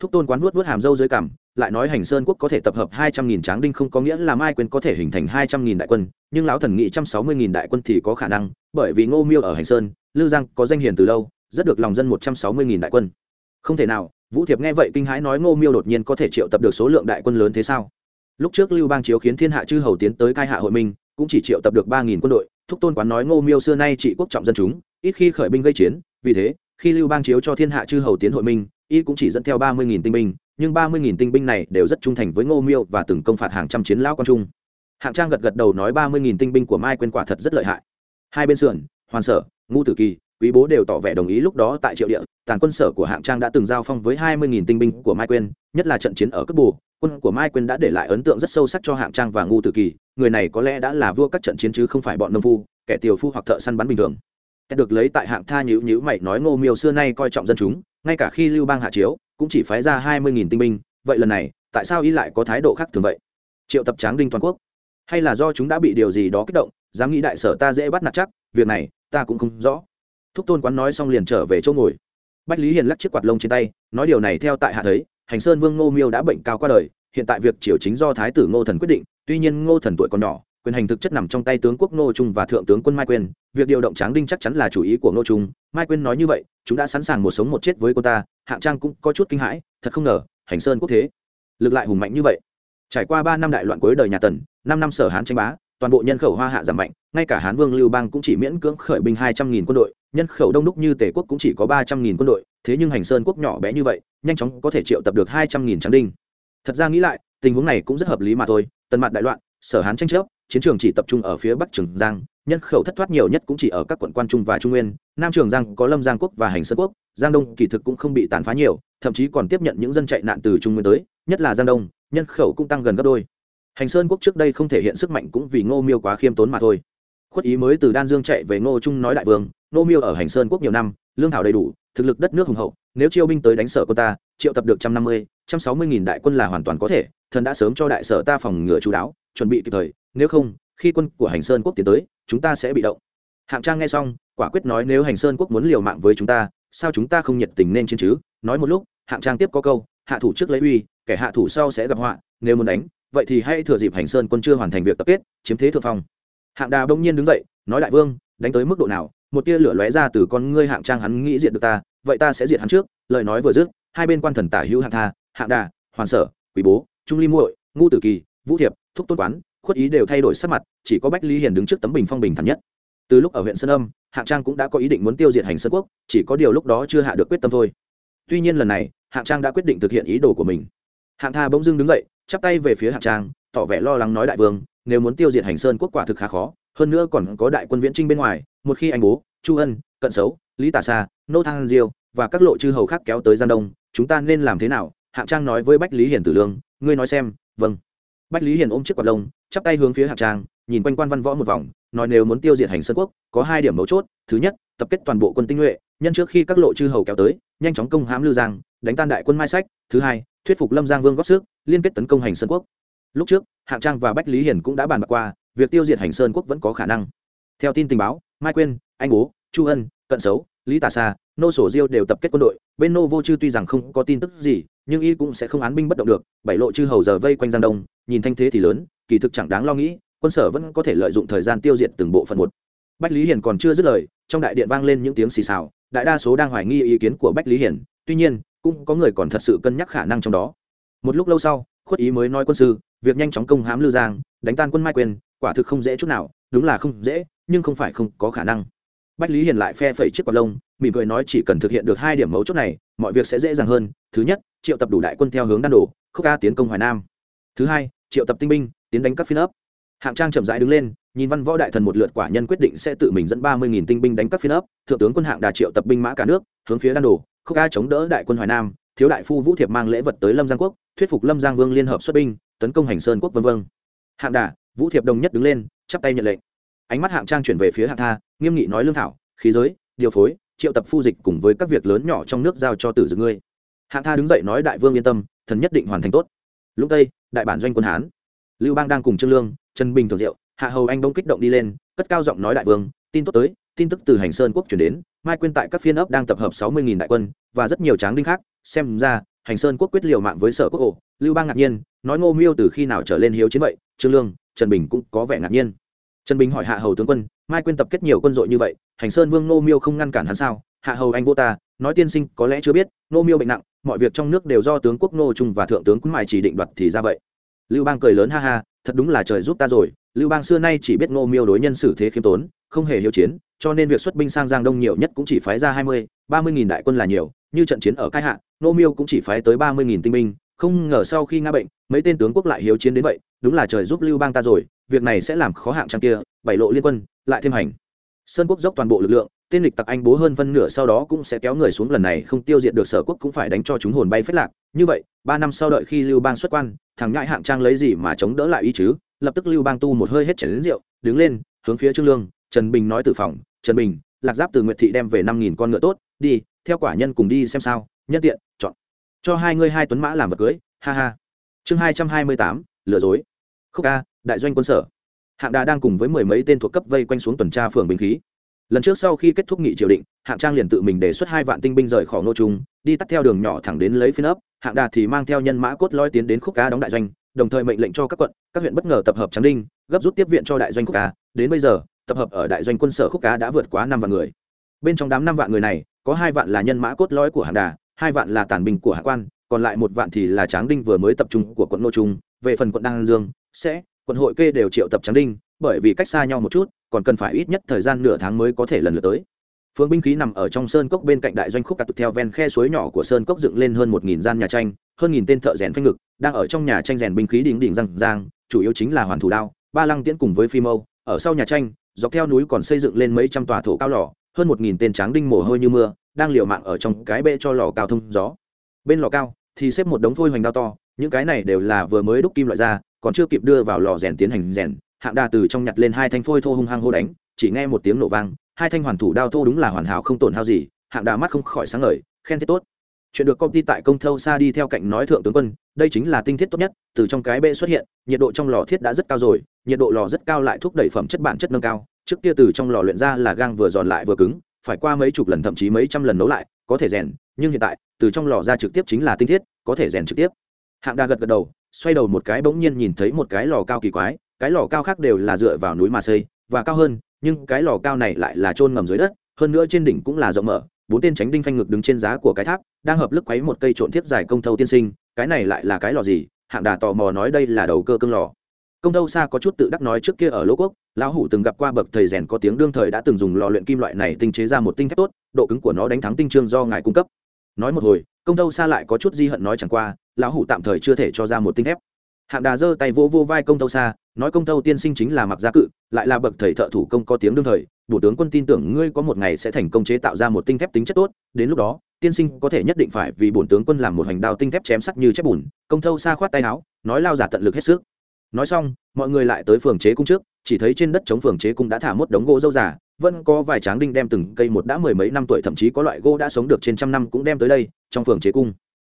thúc tôn quán vuốt vuốt hàm dâu dưới cằm lại nói hành sơn quốc có thể tập hợp hai trăm nghìn tráng đinh không có nghĩa là mai quyền có thể hình thành hai trăm nghìn đại quân, nhưng lão thần nghĩ trăm sáu mươi nghìn đại quân thì có khả năng, bởi vì ngô miêu ở hành sơn lư giang có danh hiền từ lâu, rất được lòng dân một trăm sáu mươi nghìn đại quân. Không thể nào, vũ thiệp nghe vậy kinh hãi nói ngô miêu đột nhiên có thể triệu tập được số lượng đại quân lớn thế sao? Lúc trước lưu bang chiếu khiến thiên hạ chư hầu tiến tới cai hạ hội minh, cũng chỉ triệu tập được ba nghìn quân đội, thúc tôn quán nói ngô miêu xưa nay trị quốc trọng dân chúng, ít khi khởi binh gây chiến, vì thế, khi lưu bang chiếu cho thiên hạ chư hầu tiến hội minh, y cũng chỉ dẫn theo ba mươi nghìn tinh binh nhưng ba mươi nghìn tinh binh này đều rất trung thành với ngô miêu và từng công phạt hàng trăm chiến lão quan trung. Hạng trang gật gật đầu nói ba mươi nghìn tinh binh của mai quên quả thật rất lợi hại. Hai bên sườn, hoàn sở ngu tử kỳ, quý bố đều tỏ vẻ đồng ý lúc đó tại triệu địa, tàn quân sở của hạng trang đã từng giao phong với hai mươi nghìn tinh binh của mai quên nhất là trận chiến ở cấp bù. Quân của mai quên đã để lại ấn tượng rất sâu sắc cho hạng trang và ngu tử kỳ, người này có lẽ đã là vua các trận chiến chứ không phải bọn nông phu, kẻ tiều phu hoặc thợ săn bắn bình thường. Được lấy tại hạng tha nhữ nhữ mày nói ngô miêu xưa nay coi trọng dân chúng, ngay cả khi lưu bang hạ chiếu cũng chỉ phái ra hai mươi nghìn tinh binh, vậy lần này, tại sao y lại có thái độ khác thường vậy? Triệu tập tráng đinh toàn quốc. Hay là do chúng đã bị điều gì đó kích động, dám nghĩ đại sở ta dễ bắt nạt chắc, việc này, ta cũng không rõ. Thúc tôn quán nói xong liền trở về chỗ ngồi. Bách lý hiền lắc chiếc quạt lông trên tay, nói điều này theo tại hạ thấy, hành sơn vương ngô miêu đã bệnh cao qua đời, hiện tại việc triều chính do thái tử ngô thần quyết định, tuy nhiên ngô thần tuổi còn nhỏ quyền hành thực chất nằm trong tay tướng quốc ngô trung và thượng tướng quân mai quyên. Việc điều động tráng đinh chắc chắn là chủ ý của ngô trung. Mai quyên nói như vậy, chúng đã sẵn sàng một sống một chết với cô ta. Hạng trang cũng có chút kinh hãi, thật không ngờ, hành sơn quốc thế, lực lại hùng mạnh như vậy. Trải qua ba năm đại loạn cuối đời nhà tần, năm năm sở hán tranh bá, toàn bộ nhân khẩu hoa hạ giảm mạnh, ngay cả hán vương lưu bang cũng chỉ miễn cưỡng khởi binh hai trăm nghìn quân đội, nhân khẩu đông đúc như tề quốc cũng chỉ có ba trăm nghìn quân đội, thế nhưng hành sơn quốc nhỏ bé như vậy, nhanh chóng có thể triệu tập được hai trăm nghìn tráng đinh. Thật ra nghĩ lại, tình huống này cũng rất hợp lý mà thôi. Tần mặt đại loạn, sở hán tranh chấp chiến trường chỉ tập trung ở phía bắc trường giang, nhân khẩu thất thoát nhiều nhất cũng chỉ ở các quận quan trung và trung nguyên, nam trường giang có lâm giang quốc và hành sơn quốc, giang đông kỳ thực cũng không bị tàn phá nhiều, thậm chí còn tiếp nhận những dân chạy nạn từ trung nguyên tới, nhất là giang đông, nhân khẩu cũng tăng gần gấp đôi. Hành sơn quốc trước đây không thể hiện sức mạnh cũng vì ngô miêu quá khiêm tốn mà thôi. Khuất ý mới từ đan dương chạy về ngô trung nói đại vương, ngô miêu ở hành sơn quốc nhiều năm, lương thảo đầy đủ, thực lực đất nước hùng hậu, nếu chiêu binh tới đánh sở cô ta, triệu tập được trăm năm mươi, trăm sáu mươi nghìn đại quân là hoàn toàn có thể, thần đã sớm cho đại sở ta phòng ngừa chú đáo, chuẩn bị kịp thời nếu không, khi quân của hành sơn quốc tiến tới, chúng ta sẽ bị động. Hạng trang nghe xong, quả quyết nói nếu hành sơn quốc muốn liều mạng với chúng ta, sao chúng ta không nhiệt tình nên chiến chứ? Nói một lúc, hạng trang tiếp có câu, hạ thủ trước lấy uy, kẻ hạ thủ sau sẽ gặp họa, nếu muốn đánh, vậy thì hãy thừa dịp hành sơn quân chưa hoàn thành việc tập kết, chiếm thế thượng phong. Hạng đà bỗng nhiên đứng dậy, nói đại vương, đánh tới mức độ nào? Một tia lửa lóe ra từ con ngươi hạng trang hắn nghĩ diệt được ta, vậy ta sẽ diệt hắn trước, lời nói vừa dứt, hai bên quan thần tả hữu hạng tha, hạng đà, hoàn sở quý bố, trung ly muội, ngu tử kỳ, vũ thiệp, thúc tôn quán khuất ý đều thay đổi sắc mặt, chỉ có bách lý hiền đứng trước tấm bình phong bình thản nhất. Từ lúc ở huyện sơn âm, hạng trang cũng đã có ý định muốn tiêu diệt hành sơn quốc, chỉ có điều lúc đó chưa hạ được quyết tâm thôi. Tuy nhiên lần này, hạng trang đã quyết định thực hiện ý đồ của mình. Hạng tha bỗng dưng đứng dậy, chắp tay về phía hạng trang, tỏ vẻ lo lắng nói đại vương, nếu muốn tiêu diệt hành sơn quốc quả thực khá khó, hơn nữa còn có đại quân viễn trinh bên ngoài, một khi anh bố, chu ân, cận xấu lý tả sa, nô thang diêu và các lộ chư hầu khác kéo tới gian đông, chúng ta nên làm thế nào? Hạng trang nói với bách lý hiền tử lương, ngươi nói xem vâng bách lý hiền ôm chiếc quạt lông, chắp tay hướng phía hạng trang, nhìn quanh quan văn võ một vòng, nói nếu muốn tiêu diệt hành sơn quốc, có hai điểm mấu chốt. Thứ nhất, tập kết toàn bộ quân tinh nhuệ, nhân trước khi các lộ chư hầu kéo tới, nhanh chóng công hãm lư giang, đánh tan đại quân mai sách. Thứ hai, thuyết phục lâm giang vương góp sức, liên kết tấn công hành sơn quốc. Lúc trước hạng trang và bách lý hiền cũng đã bàn bạc qua, việc tiêu diệt hành sơn quốc vẫn có khả năng. Theo tin tình báo, mai quyên, anh bố, chu ân, cận xấu lý tà sa, nô sổ diêu đều tập kết quân đội, bên nô vô chư tuy rằng không có tin tức gì, nhưng y cũng sẽ không án binh bất động được, bảy lộ chư hầu giờ vây quanh giang đông, nhìn thanh thế thì lớn, kỳ thực chẳng đáng lo nghĩ, quân sở vẫn có thể lợi dụng thời gian tiêu diệt từng bộ phận một. Bách lý hiền còn chưa dứt lời, trong đại điện vang lên những tiếng xì xào, đại đa số đang hoài nghi ý kiến của bách lý hiền, tuy nhiên, cũng có người còn thật sự cân nhắc khả năng trong đó. Một lúc lâu sau, khuất ý mới nói quân sư, việc nhanh chóng công hãm lư giang, đánh tan quân mai quyền, quả thực không dễ chút nào, đúng là không dễ, nhưng không phải không có khả năng bách lý hiền lại phe phẩy chiếc quạt lông, mỉm cười nói chỉ cần thực hiện được hai điểm mấu chốt này, mọi việc sẽ dễ dàng hơn. Thứ nhất, triệu tập đủ đại quân theo hướng đan đổ khúc ca tiến công hoài nam. Thứ hai, triệu tập tinh binh, tiến đánh các phiên ấp. Hạng trang chậm rãi đứng lên, nhìn văn võ đại thần một lượt quả nhân quyết định sẽ tự mình dẫn ba mươi nghìn tinh binh đánh các phiên ấp. Thượng tướng quân hạng đà triệu tập binh mã cả nước, hướng phía đan đổ khúc ca chống đỡ đại quân hoài nam. Thiếu đại phu vũ thiệp mang lễ vật tới lâm giang quốc, thuyết phục lâm giang vương liên hợp xuất binh, tấn công hành sơn quốc v v hạng đà, vũ thiệp đồng nhất đứng lên, chắp tay nhận lệnh ánh mắt hạng trang chuyển về phía hạng tha, nghiêm nghị nói lương thảo, khí giới, điều phối, triệu tập phu dịch cùng với các việc lớn nhỏ trong nước giao cho tử dực ngươi. Hạng tha đứng dậy nói đại vương yên tâm, thần nhất định hoàn thành tốt. Lúc tây đại bản doanh quân hán, lưu bang đang cùng trương lương, trần bình thường diệu, hạ hầu anh bỗng kích động đi lên, cất cao giọng nói đại vương, tin tốt tới, tin tức từ hành sơn quốc chuyển đến, mai quyên tại các phiên ấp đang tập hợp sáu mươi đại quân và rất nhiều tráng đinh khác, xem ra, hành sơn quốc quyết liều mạng với sở quốc ổ lưu bang ngạc nhiên, nói ngô miêu từ khi nào trở lên hiếu chiến vậy? Trương lương, trần bình cũng có vẻ ngạc nhiên trần bình hỏi hạ hầu tướng quân, mai quyên tập kết nhiều quân đội như vậy, hành sơn vương Nô miêu không ngăn cản hắn sao? Hạ hầu anh vô ta, nói tiên sinh có lẽ chưa biết Nô miêu bệnh nặng, mọi việc trong nước đều do tướng quốc Nô trung và thượng tướng quân mài chỉ định đoạt thì ra vậy. Lưu bang cười lớn, ha ha, thật đúng là trời giúp ta rồi. Lưu bang xưa nay chỉ biết Nô miêu đối nhân xử thế khiêm tốn, không hề hiếu chiến, cho nên việc xuất binh sang giang đông nhiều nhất cũng chỉ phái ra hai mươi, ba mươi nghìn đại quân là nhiều, như trận chiến ở cai hạ Nô miêu cũng chỉ phái tới ba mươi nghìn tinh binh không ngờ sau khi nga bệnh, mấy tên tướng quốc lại hiếu chiến đến vậy, đúng là trời giúp lưu bang ta rồi, việc này sẽ làm khó hạng trang kia, bảy lộ liên quân, lại thêm hành. Sơn quốc dốc toàn bộ lực lượng, tên lịch tặc anh bố hơn phân nửa sau đó cũng sẽ kéo người xuống, lần này không tiêu diệt được sở quốc cũng phải đánh cho chúng hồn bay phết lạc. Như vậy, ba năm sau đợi khi lưu bang xuất quan, thằng ngại hạng trang lấy gì mà chống đỡ lại ý chứ? Lập tức lưu bang tu một hơi hết chảy đến rượu, đứng lên, hướng phía trương lương, trần bình nói từ phòng, trần bình, lạc giáp từ nguyệt thị đem về năm nghìn con ngựa tốt, đi, theo quả nhân cùng đi xem sao, nhân tiện, chọn cho hai ngươi hai tuấn mã làm vật cưới, ha ha. Chương hai trăm hai mươi tám, lừa dối. Khúc a, đại doanh quân sở. Hạng đà đang cùng với mười mấy tên thuộc cấp vây quanh xuống tuần tra phường bình khí. Lần trước sau khi kết thúc nghị triều định, hạng trang liền tự mình đề xuất hai vạn tinh binh rời khỏi nô trung, đi tắt theo đường nhỏ thẳng đến lấy phiên ấp. Hạng đà thì mang theo nhân mã cốt lõi tiến đến khúc cá đóng đại doanh, đồng thời mệnh lệnh cho các quận, các huyện bất ngờ tập hợp tráng đinh, gấp rút tiếp viện cho đại doanh khúc cá đến bây giờ, tập hợp ở đại doanh quân sở khúc cá đã vượt quá năm vạn người. Bên trong đám năm vạn người này, có hai vạn là nhân mã cốt lõi của hạng đà hai vạn là tàn binh của hạ quan, còn lại một vạn thì là tráng đinh vừa mới tập trung của quận nô trung. Về phần quận đăng dương, sẽ, quận hội kê đều triệu tập tráng đinh, bởi vì cách xa nhau một chút, còn cần phải ít nhất thời gian nửa tháng mới có thể lần lượt tới. Phương binh khí nằm ở trong sơn cốc bên cạnh đại doanh khúc cắt theo ven khe suối nhỏ của sơn cốc dựng lên hơn một nghìn gian nhà tranh, hơn nghìn tên thợ rèn phanh ngực, đang ở trong nhà tranh rèn binh khí đỉnh đỉnh răng giang chủ yếu chính là hoàn thủ đao, ba lăng tiễn cùng với phi mâu. Ở sau nhà tranh, dọc theo núi còn xây dựng lên mấy trăm tòa thổ cao lò, hơn một nghìn tên tráng đinh mồ hôi như mưa đang liều mạng ở trong cái bệ cho lò cao thông gió. Bên lò cao thì xếp một đống phôi hoành đao to, những cái này đều là vừa mới đúc kim loại ra, còn chưa kịp đưa vào lò rèn tiến hành rèn, hạng đà từ trong nhặt lên hai thanh phôi thô hung hăng hô đánh, chỉ nghe một tiếng nổ vang, hai thanh hoàn thủ đao thô đúng là hoàn hảo không tổn hao gì, hạng đà mắt không khỏi sáng ngời, khen thế tốt. Chuyện được công ty tại công thâu xa đi theo cạnh nói thượng tướng quân, đây chính là tinh thiết tốt nhất, từ trong cái bệ xuất hiện, nhiệt độ trong lò thiết đã rất cao rồi, nhiệt độ lò rất cao lại thúc đẩy phẩm chất bản chất nâng cao, trước kia từ trong lò luyện ra là gang vừa giòn lại vừa cứng phải qua mấy chục lần, thậm chí mấy trăm lần nấu lại, có thể rèn, nhưng hiện tại, từ trong lò ra trực tiếp chính là tinh thiết, có thể rèn trực tiếp. Hạng đa gật gật đầu, xoay đầu một cái bỗng nhiên nhìn thấy một cái lò cao kỳ quái, cái lò cao khác đều là dựa vào núi mà xây, và cao hơn, nhưng cái lò cao này lại là trôn ngầm dưới đất, hơn nữa trên đỉnh cũng là rộng mở, bốn tên tránh đinh phanh ngực đứng trên giá của cái tháp, đang hợp lức quấy một cây trộn thiết dài công thâu tiên sinh, cái này lại là cái lò gì? Hạng đà tò mò nói đây là đầu cơ cương lò. Công thâu xa có chút tự đắc nói trước kia ở lỗ quốc lão hủ từng gặp qua bậc thầy rèn có tiếng đương thời đã từng dùng lò luyện kim loại này tinh chế ra một tinh thép tốt độ cứng của nó đánh thắng tinh trương do ngài cung cấp. Nói một hồi công tâu xa lại có chút di hận nói chẳng qua lão hủ tạm thời chưa thể cho ra một tinh thép. Hạng đà giơ tay vỗ vô, vô vai công tâu xa nói công tâu tiên sinh chính là mặc gia cự lại là bậc thầy thợ thủ công có tiếng đương thời bổ tướng quân tin tưởng ngươi có một ngày sẽ thành công chế tạo ra một tinh thép tính chất tốt đến lúc đó tiên sinh có thể nhất định phải vì bổn tướng quân làm một hành đao tinh thép chém sắt như chép bùn. Công thâu xa khoát tay áo nói lao giả tận lực hết sức. Nói xong mọi người lại tới phường chế cung trước chỉ thấy trên đất chống phường chế cung đã thả một đống gỗ dâu già, vẫn có vài tráng đinh đem từng cây một đã mười mấy năm tuổi thậm chí có loại gỗ đã sống được trên trăm năm cũng đem tới đây, trong phường chế cung.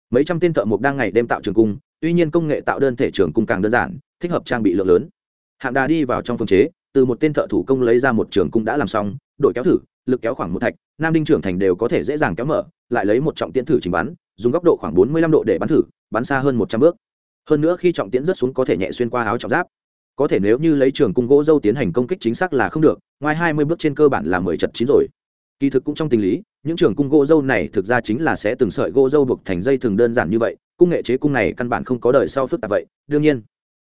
Mấy trăm tên thợ mộc đang ngày đêm tạo trường cung, tuy nhiên công nghệ tạo đơn thể trường cung càng đơn giản, thích hợp trang bị lượng lớn. Hạng đà đi vào trong phường chế, từ một tên thợ thủ công lấy ra một trường cung đã làm xong đội kéo thử, lực kéo khoảng một thạch, nam đinh trưởng thành đều có thể dễ dàng kéo mở, lại lấy một trọng tiễn thử trình bắn, dùng góc độ khoảng bốn mươi lăm độ để bắn thử, bắn xa hơn một trăm bước. Hơn nữa khi trọng tiễn rớt xuống có thể nhẹ xuyên qua áo trọng giáp có thể nếu như lấy trường cung gỗ dâu tiến hành công kích chính xác là không được, ngoài hai mươi bước trên cơ bản là mười chật chín rồi. Kỳ thực cũng trong tình lý, những trường cung gỗ dâu này thực ra chính là sẽ từng sợi gỗ dâu buộc thành dây thường đơn giản như vậy, cung nghệ chế cung này căn bản không có đời sau phức tạp vậy. Đương nhiên,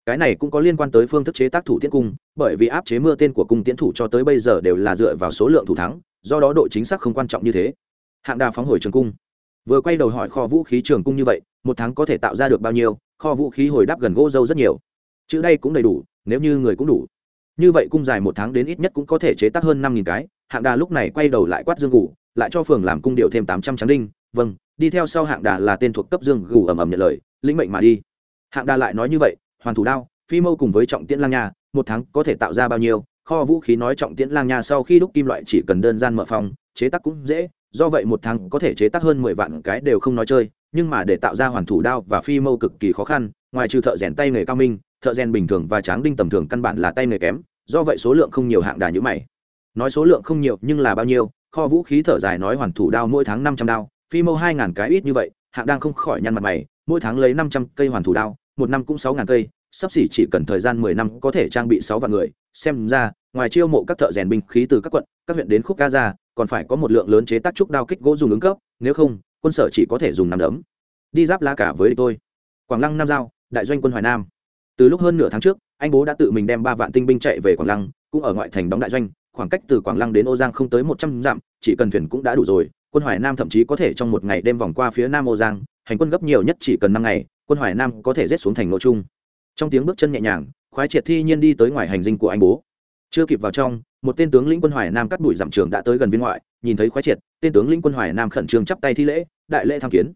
cái này cũng có liên quan tới phương thức chế tác thủ tiễn cung, bởi vì áp chế mưa tên của cung tiễn thủ cho tới bây giờ đều là dựa vào số lượng thủ thắng, do đó độ chính xác không quan trọng như thế. Hạng đà phóng hồi trường cung. Vừa quay đầu hỏi kho vũ khí trường cung như vậy, một tháng có thể tạo ra được bao nhiêu, kho vũ khí hồi đáp gần gỗ dâu rất nhiều. Chữ đây cũng đầy đủ nếu như người cũng đủ. Như vậy cung dài một tháng đến ít nhất cũng có thể chế tác hơn năm nghìn cái, hạng đà lúc này quay đầu lại quát dương gù, lại cho phường làm cung điệu thêm tám trăm tráng đinh. Vâng đi theo sau hạng đà là tên thuộc cấp dương gù ầm ầm nhận lời, lĩnh mệnh mà đi. Hạng đà lại nói như vậy, hoàn thủ đao, phi mâu cùng với trọng tiễn lang nha, một tháng có thể tạo ra bao nhiêu? Kho vũ khí nói trọng tiễn lang nha sau khi đúc kim loại chỉ cần đơn gian mở phòng, chế tác cũng dễ, do vậy một tháng có thể chế tác hơn mười vạn cái đều không nói chơi, nhưng mà để tạo ra hoàn thủ đao và phi mâu cực kỳ khó khăn, ngoài trừ thợ rèn tay nghề cao minh thợ rèn bình thường và tráng đinh tầm thường căn bản là tay nghề kém, do vậy số lượng không nhiều hạng đà như mày. Nói số lượng không nhiều, nhưng là bao nhiêu, kho vũ khí thở dài nói hoàn thủ đao mỗi tháng năm trăm đao, phi mâu hai ngàn cái ít như vậy, hạng đang không khỏi nhăn mặt mày, mỗi tháng lấy năm trăm cây hoàn thủ đao, một năm cũng sáu ngàn cây, sắp xỉ chỉ cần thời gian mười năm có thể trang bị sáu vạn người. Xem ra, ngoài chiêu mộ các thợ rèn binh khí từ các quận, các huyện đến khúc ca ra còn phải có một lượng lớn chế tác trúc đao kích gỗ dùng ứng cấp, nếu không, quân sở chỉ có thể dùng nằm đấm. Đi giáp lá cả với tôi. Quảng lăng nam giao, đại doanh quân hoài nam từ lúc hơn nửa tháng trước, anh bố đã tự mình đem ba vạn tinh binh chạy về quảng lăng, cũng ở ngoại thành đóng đại doanh, khoảng cách từ quảng lăng đến ô giang không tới một trăm dặm, chỉ cần thuyền cũng đã đủ rồi, quân hoài nam thậm chí có thể trong một ngày đem vòng qua phía nam ô giang, hành quân gấp nhiều nhất chỉ cần năm ngày, quân hoài nam có thể rết xuống thành nội trung. Trong tiếng bước chân nhẹ nhàng, khoái triệt thi nhiên đi tới ngoài hành dinh của anh bố. Chưa kịp vào trong, một tên tướng lĩnh quân hoài nam cắt đuổi dặm trường đã tới gần viên ngoại, nhìn thấy khoái triệt, tên tướng lĩnh quân hoài nam khẩn trương chắp tay thi lễ, đại lễ tham kiến.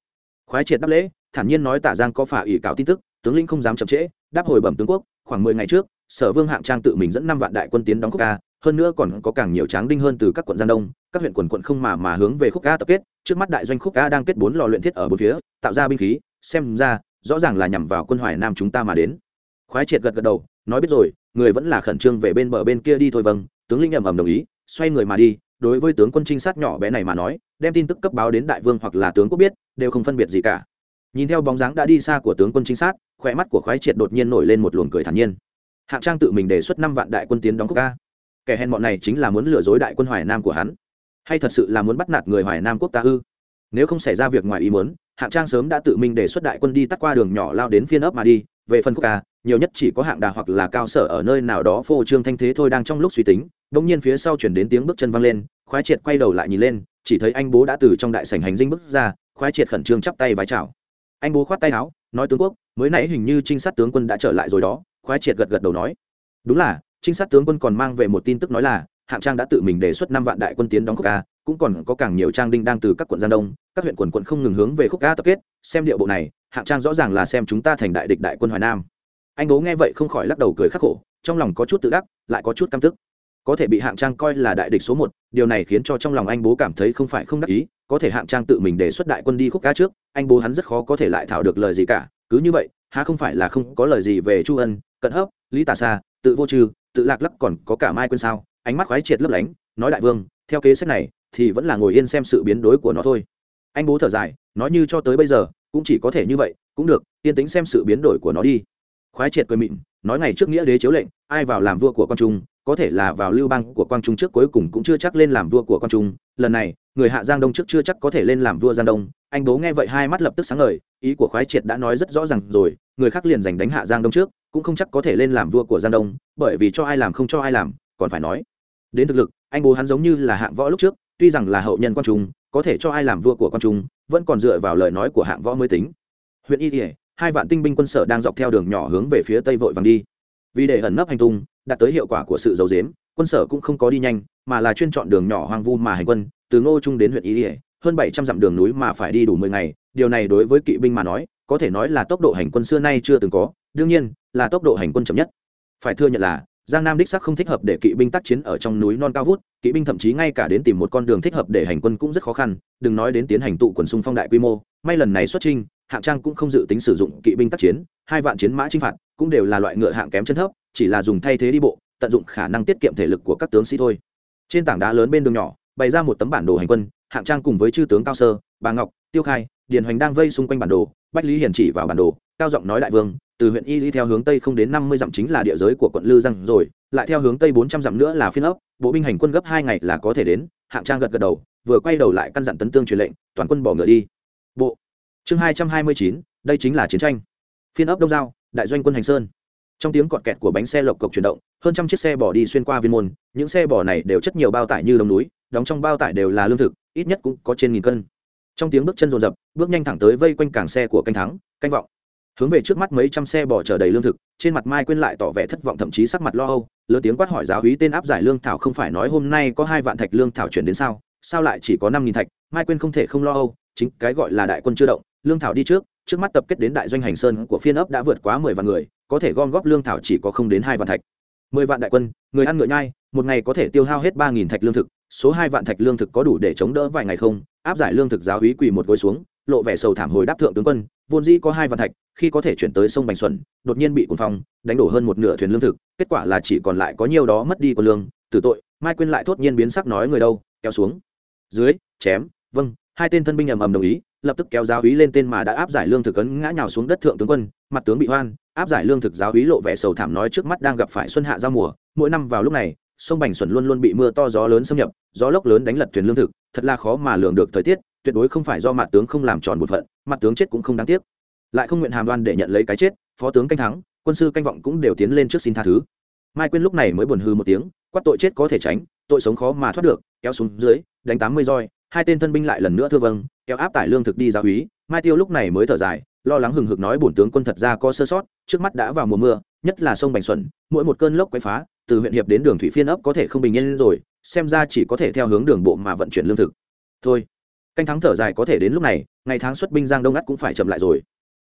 Khoái triệt đáp lễ, thản nhiên nói tả giang có phả ủy cáo tin tức, tướng lĩnh không dám chậm trễ đáp hồi bẩm tướng quốc, khoảng mười ngày trước, sở vương hạng trang tự mình dẫn năm vạn đại quân tiến đóng khúc ca hơn nữa còn có càng nhiều tráng đinh hơn từ các quận giang đông, các huyện quần quận không mà mà hướng về khúc ca tập kết, trước mắt đại doanh khúc ca đang kết bốn lò luyện thiết ở bốn phía, tạo ra binh khí, xem ra, rõ ràng là nhằm vào quân hoài nam chúng ta mà đến. Khoái triệt gật gật đầu, nói biết rồi, người vẫn là khẩn trương về bên bờ bên kia đi thôi vâng tướng lĩnh ầm ầm đồng ý, xoay người mà đi, đối với tướng quân trinh sát nhỏ bé này mà nói, đem tin tức cấp báo đến đại vương hoặc là tướng quốc biết, đều không phân biệt gì cả nhìn theo bóng dáng đã đi xa của tướng quân trinh sát khỏe mắt của khoái triệt đột nhiên nổi lên một luồng cười thản nhiên. Hạng trang tự mình đề xuất năm vạn đại quân tiến đóng quốc ca. Kẻ hèn bọn này chính là muốn lừa dối đại quân hoài nam của hắn. Hay thật sự là muốn bắt nạt người hoài nam quốc ta ư? Nếu không xảy ra việc ngoài ý muốn, hạng trang sớm đã tự mình đề xuất đại quân đi tắt qua đường nhỏ lao đến phiên ấp mà đi, về phần quốc ca, nhiều nhất chỉ có hạng đà hoặc là cao sở ở nơi nào đó phô trương thanh thế thôi đang trong lúc suy tính, bỗng nhiên phía sau chuyển đến tiếng bước chân văng lên, khoái triệt quay đầu lại nhìn lên, chỉ thấy anh bố đã từ trong đại sảnh hành dinh bước ra, khoái triệt khẩn trương chắp tay vái chào anh bố khoát tay áo, nói, tướng quốc, mới nãy hình như trinh sát tướng quân đã trở lại rồi đó. Khoái triệt gật gật đầu nói. Đúng là, trinh sát tướng quân còn mang về một tin tức nói là, hạng trang đã tự mình đề xuất năm vạn đại quân tiến đóng khúc ca cũng còn có càng nhiều trang đinh đang từ các quận giang đông, các huyện quần quận không ngừng hướng về khúc ca tập kết. Xem điệu bộ này, hạng trang rõ ràng là xem chúng ta thành đại địch đại quân hoài nam. Anh bố nghe vậy không khỏi lắc đầu cười khắc khổ, trong lòng có chút tự đắc, lại có chút căm tức. Có thể bị hạng trang coi là đại địch số một, điều này khiến cho trong lòng anh bố cảm thấy không phải không đắc ý có thể hạng trang tự mình đề xuất đại quân đi khúc ca trước, anh bố hắn rất khó có thể lại thảo được lời gì cả, cứ như vậy, há không phải là không có lời gì về chu ân, cận hấp, lý tà xa tự vô trừ tự lạc lắc còn có cả mai quên sao? Ánh mắt khoái triệt lấp lánh, nói đại vương, theo kế sách này, thì vẫn là ngồi yên xem sự biến đối của nó thôi. Anh bố thở dài, nói như cho tới bây giờ, cũng chỉ có thể như vậy, cũng được, yên tính xem sự biến đổi của nó đi. Khoái triệt cười mịn, nói ngày trước nghĩa đế chiếu lệnh, ai vào làm vua của con trung, có thể là vào lưu bang của quang trung trước cuối cùng cũng chưa chắc lên làm vua của quang trung. Lần này người hạ giang đông trước chưa chắc có thể lên làm vua giang đông. Anh bố nghe vậy hai mắt lập tức sáng ngời, ý của khoái triệt đã nói rất rõ ràng rồi, người khác liền giành đánh hạ giang đông trước, cũng không chắc có thể lên làm vua của giang đông, bởi vì cho ai làm không cho ai làm, còn phải nói. Đến thực lực, anh bố hắn giống như là hạng võ lúc trước, tuy rằng là hậu nhân quan trung, có thể cho ai làm vua của quan trung, vẫn còn dựa vào lời nói của hạng võ mới tính. Huyện y ỉa hai vạn tinh binh quân sở đang dọc theo đường nhỏ hướng về phía tây vội vàng đi. Vì để ẩn nấp hành tung, đạt tới hiệu quả của sự giấu dếm quân sở cũng không có đi nhanh, mà là chuyên chọn đường nhỏ hoang vu mà hành quân từ ngô trung đến huyện ý ỉa hơn bảy trăm dặm đường núi mà phải đi đủ mười ngày. Điều này đối với kỵ binh mà nói, có thể nói là tốc độ hành quân xưa nay chưa từng có, đương nhiên, là tốc độ hành quân chậm nhất. Phải thừa nhận là, giang nam đích sắc không thích hợp để kỵ binh tác chiến ở trong núi non cao vút, kỵ binh thậm chí ngay cả đến tìm một con đường thích hợp để hành quân cũng rất khó khăn. Đừng nói đến tiến hành tụ quần xung phong đại quy mô, may lần này xuất trinh hạng trang cũng không dự tính sử dụng kỵ binh tác chiến, hai vạn chiến mã chinh phạt cũng đều là loại ngựa hạng kém chân thấp, chỉ là dùng thay thế đi bộ, tận dụng khả năng tiết kiệm thể lực của các tướng sĩ thôi. Trên tảng đá lớn bên đường nhỏ bày ra một tấm bản đồ hành quân, hạng trang cùng với chư tướng cao sơ, bà ngọc, tiêu khai, điền hoành đang vây xung quanh bản đồ, bách lý hiển chỉ vào bản đồ, cao giọng nói đại vương, từ huyện y đi theo hướng tây không đến năm mươi dặm chính là địa giới của quận lư răng rồi, lại theo hướng tây bốn trăm dặm nữa là phiên ốc, bộ binh hành quân gấp hai ngày là có thể đến, hạng trang gật gật đầu, vừa quay đầu lại căn dặn tấn tương truyền lệnh, toàn quân bỏ ngựa đi. Bộ, chương hai trăm hai mươi chín, đây chính là chiến tranh. Phiên ốc đông giao, đại doanh quân hành sơn. Trong tiếng cọt kẹt của bánh xe lộc cộc chuyển động, hơn trăm chiếc xe bỏ đi xuyên qua viên môn, những xe bỏ này đều chất nhiều bao tải như đống núi đóng trong bao tải đều là lương thực, ít nhất cũng có trên nghìn cân. Trong tiếng bước chân rồn rập bước nhanh thẳng tới vây quanh cảng xe của canh thắng, canh vọng. Hướng về trước mắt mấy trăm xe bỏ chở đầy lương thực, trên mặt mai quên lại tỏ vẻ thất vọng thậm chí sắc mặt lo âu, lớn tiếng quát hỏi giáo hí tên áp giải lương thảo không phải nói hôm nay có hai vạn thạch lương thảo chuyển đến sao sao lại chỉ có năm nghìn thạch, mai quên không thể không lo âu, chính cái gọi là đại quân chưa động, lương thảo đi trước trước mắt tập kết đến đại doanh hành sơn của phiên ấp đã vượt quá mười vạn người, có thể gom góp lương thảo chỉ có không đến hai vạn thạch. Mười vạn đại quân, người ăn ngựa nhai, một ngày có thể tiêu hao hết ba nghìn thạch lương thực số hai vạn thạch lương thực có đủ để chống đỡ vài ngày không? Áp giải lương thực giáo úy quỳ một gối xuống lộ vẻ sầu thảm hồi đáp thượng tướng quân vốn dĩ có hai vạn thạch khi có thể chuyển tới sông bành Xuân, đột nhiên bị cuồng phong đánh đổ hơn một nửa thuyền lương thực kết quả là chỉ còn lại có nhiều đó mất đi của lương tử tội mai quên lại thốt nhiên biến sắc nói người đâu kéo xuống. Dưới chém vâng hai tên thân binh ầm ầm đồng ý lập tức kéo giáo úy lên tên mà đã áp giải lương thực ấn ngã nhào xuống đất thượng tướng quân mặt tướng bị hoan áp giải lương thực giáo úy lộ vẻ sầu thảm nói trước mắt đang gặp phải xuân hạ giao mùa mỗi năm vào lúc này sông bành xuẩn luôn luôn bị mưa to gió lớn xâm nhập gió lốc lớn đánh lật thuyền lương thực thật là khó mà lường được thời tiết tuyệt đối không phải do mặt tướng không làm tròn bổn phận mặt tướng chết cũng không đáng tiếc. Lại không nguyện hàm đoan để nhận lấy cái chết phó tướng canh thắng quân sư canh vọng cũng đều tiến lên trước xin tha thứ. Mai quyên lúc này mới buồn hư một tiếng quát tội chết có thể tránh tội sống khó mà thoát được kéo xuống dưới đánh tám mươi roi hai tên thân binh lại lần nữa thưa vâng kéo áp tải lương thực đi giáo úy mai tiêu lúc này mới thở dài lo lắng hừng hực nói bổn tướng quân thật ra có sơ sót trước mắt đã vào mùa mưa nhất là sông bành Xuân, mỗi một cơn lốc quấy phá từ huyện hiệp đến đường thủy phiên ấp có thể không bình yên rồi, xem ra chỉ có thể theo hướng đường bộ mà vận chuyển lương thực. Thôi, canh thắng thở dài có thể đến lúc này, ngày tháng xuất binh giang đông ngắt cũng phải chậm lại rồi.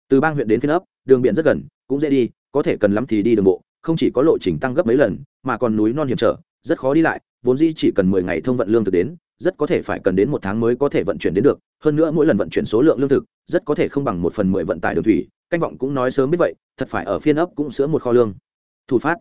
Từ bang huyện đến phiên ấp, đường biển rất gần, cũng dễ đi, có thể cần lắm thì đi đường bộ, không chỉ có lộ trình tăng gấp mấy lần, mà còn núi non hiểm trở, rất khó đi lại, vốn dĩ chỉ cần mười ngày thông vận lương thực đến, rất có thể phải cần đến một tháng mới có thể vận chuyển đến được, hơn nữa mỗi lần vận chuyển số lượng lương thực, rất có thể không bằng một phần mười vận tải đường thủy, canh vọng cũng nói sớm biết vậy, thật phải ở phiên ấp cũng sữa một kho lương. Thủ phát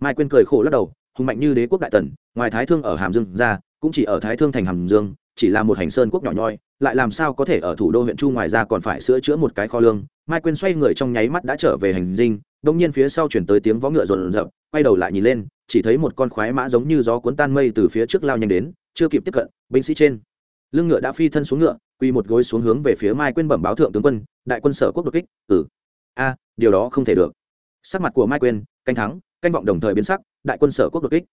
mai quên cười khổ lắc đầu hùng mạnh như đế quốc đại tần ngoài thái thương ở hàm dương ra cũng chỉ ở thái thương thành hàm dương chỉ là một hành sơn quốc nhỏ nhoi lại làm sao có thể ở thủ đô huyện chu ngoài ra còn phải sửa chữa một cái kho lương. Mai quên xoay người trong nháy mắt đã trở về hành dinh đông nhiên phía sau chuyển tới tiếng vó ngựa rộn rộn, quay đầu lại nhìn lên chỉ thấy một con khoái mã giống như gió cuốn tan mây từ phía trước lao nhanh đến chưa kịp tiếp cận binh sĩ trên. Lưng ngựa đã phi thân xuống ngựa quy một gối xuống hướng về phía mai quên bẩm báo thượng tướng quân đại quân sở quốc đột kích. Ừ. A điều đó không thể được. Sắc mặt của mai quên canh thắng, canh vọng đồng thời biến sắc, đại quân sở quốc đột kích.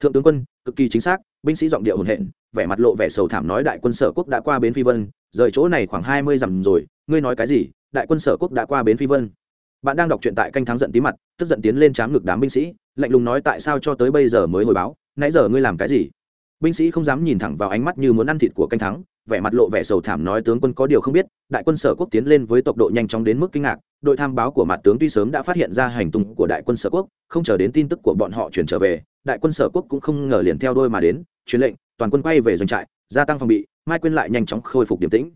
Thượng tướng quân, cực kỳ chính xác, binh sĩ giọng điệu hồn hện, vẻ mặt lộ vẻ sầu thảm nói đại quân sở quốc đã qua bến phi vân, rời chỗ này khoảng hai mươi dặm rồi, ngươi nói cái gì? Đại quân sở quốc đã qua bến phi vân. Bạn đang đọc truyện tại canh thắng giận tí mặt, tức giận tiến lên chám ngực đám binh sĩ, lạnh lùng nói tại sao cho tới bây giờ mới hồi báo, nãy giờ ngươi làm cái gì? Binh sĩ không dám nhìn thẳng vào ánh mắt như muốn ăn thịt của canh thắng, vẻ mặt lộ vẻ sầu thảm nói tướng quân có điều không biết, đại quân sở quốc tiến lên với tốc độ nhanh chóng đến mức kinh ngạc đội tham báo của mặt tướng tuy sớm đã phát hiện ra hành tung của đại quân sở quốc, không chờ đến tin tức của bọn họ chuyển trở về, đại quân sở quốc cũng không ngờ liền theo đôi mà đến, truyền lệnh, toàn quân quay về doanh trại, gia tăng phòng bị, mai quên lại nhanh chóng khôi phục điềm tĩnh.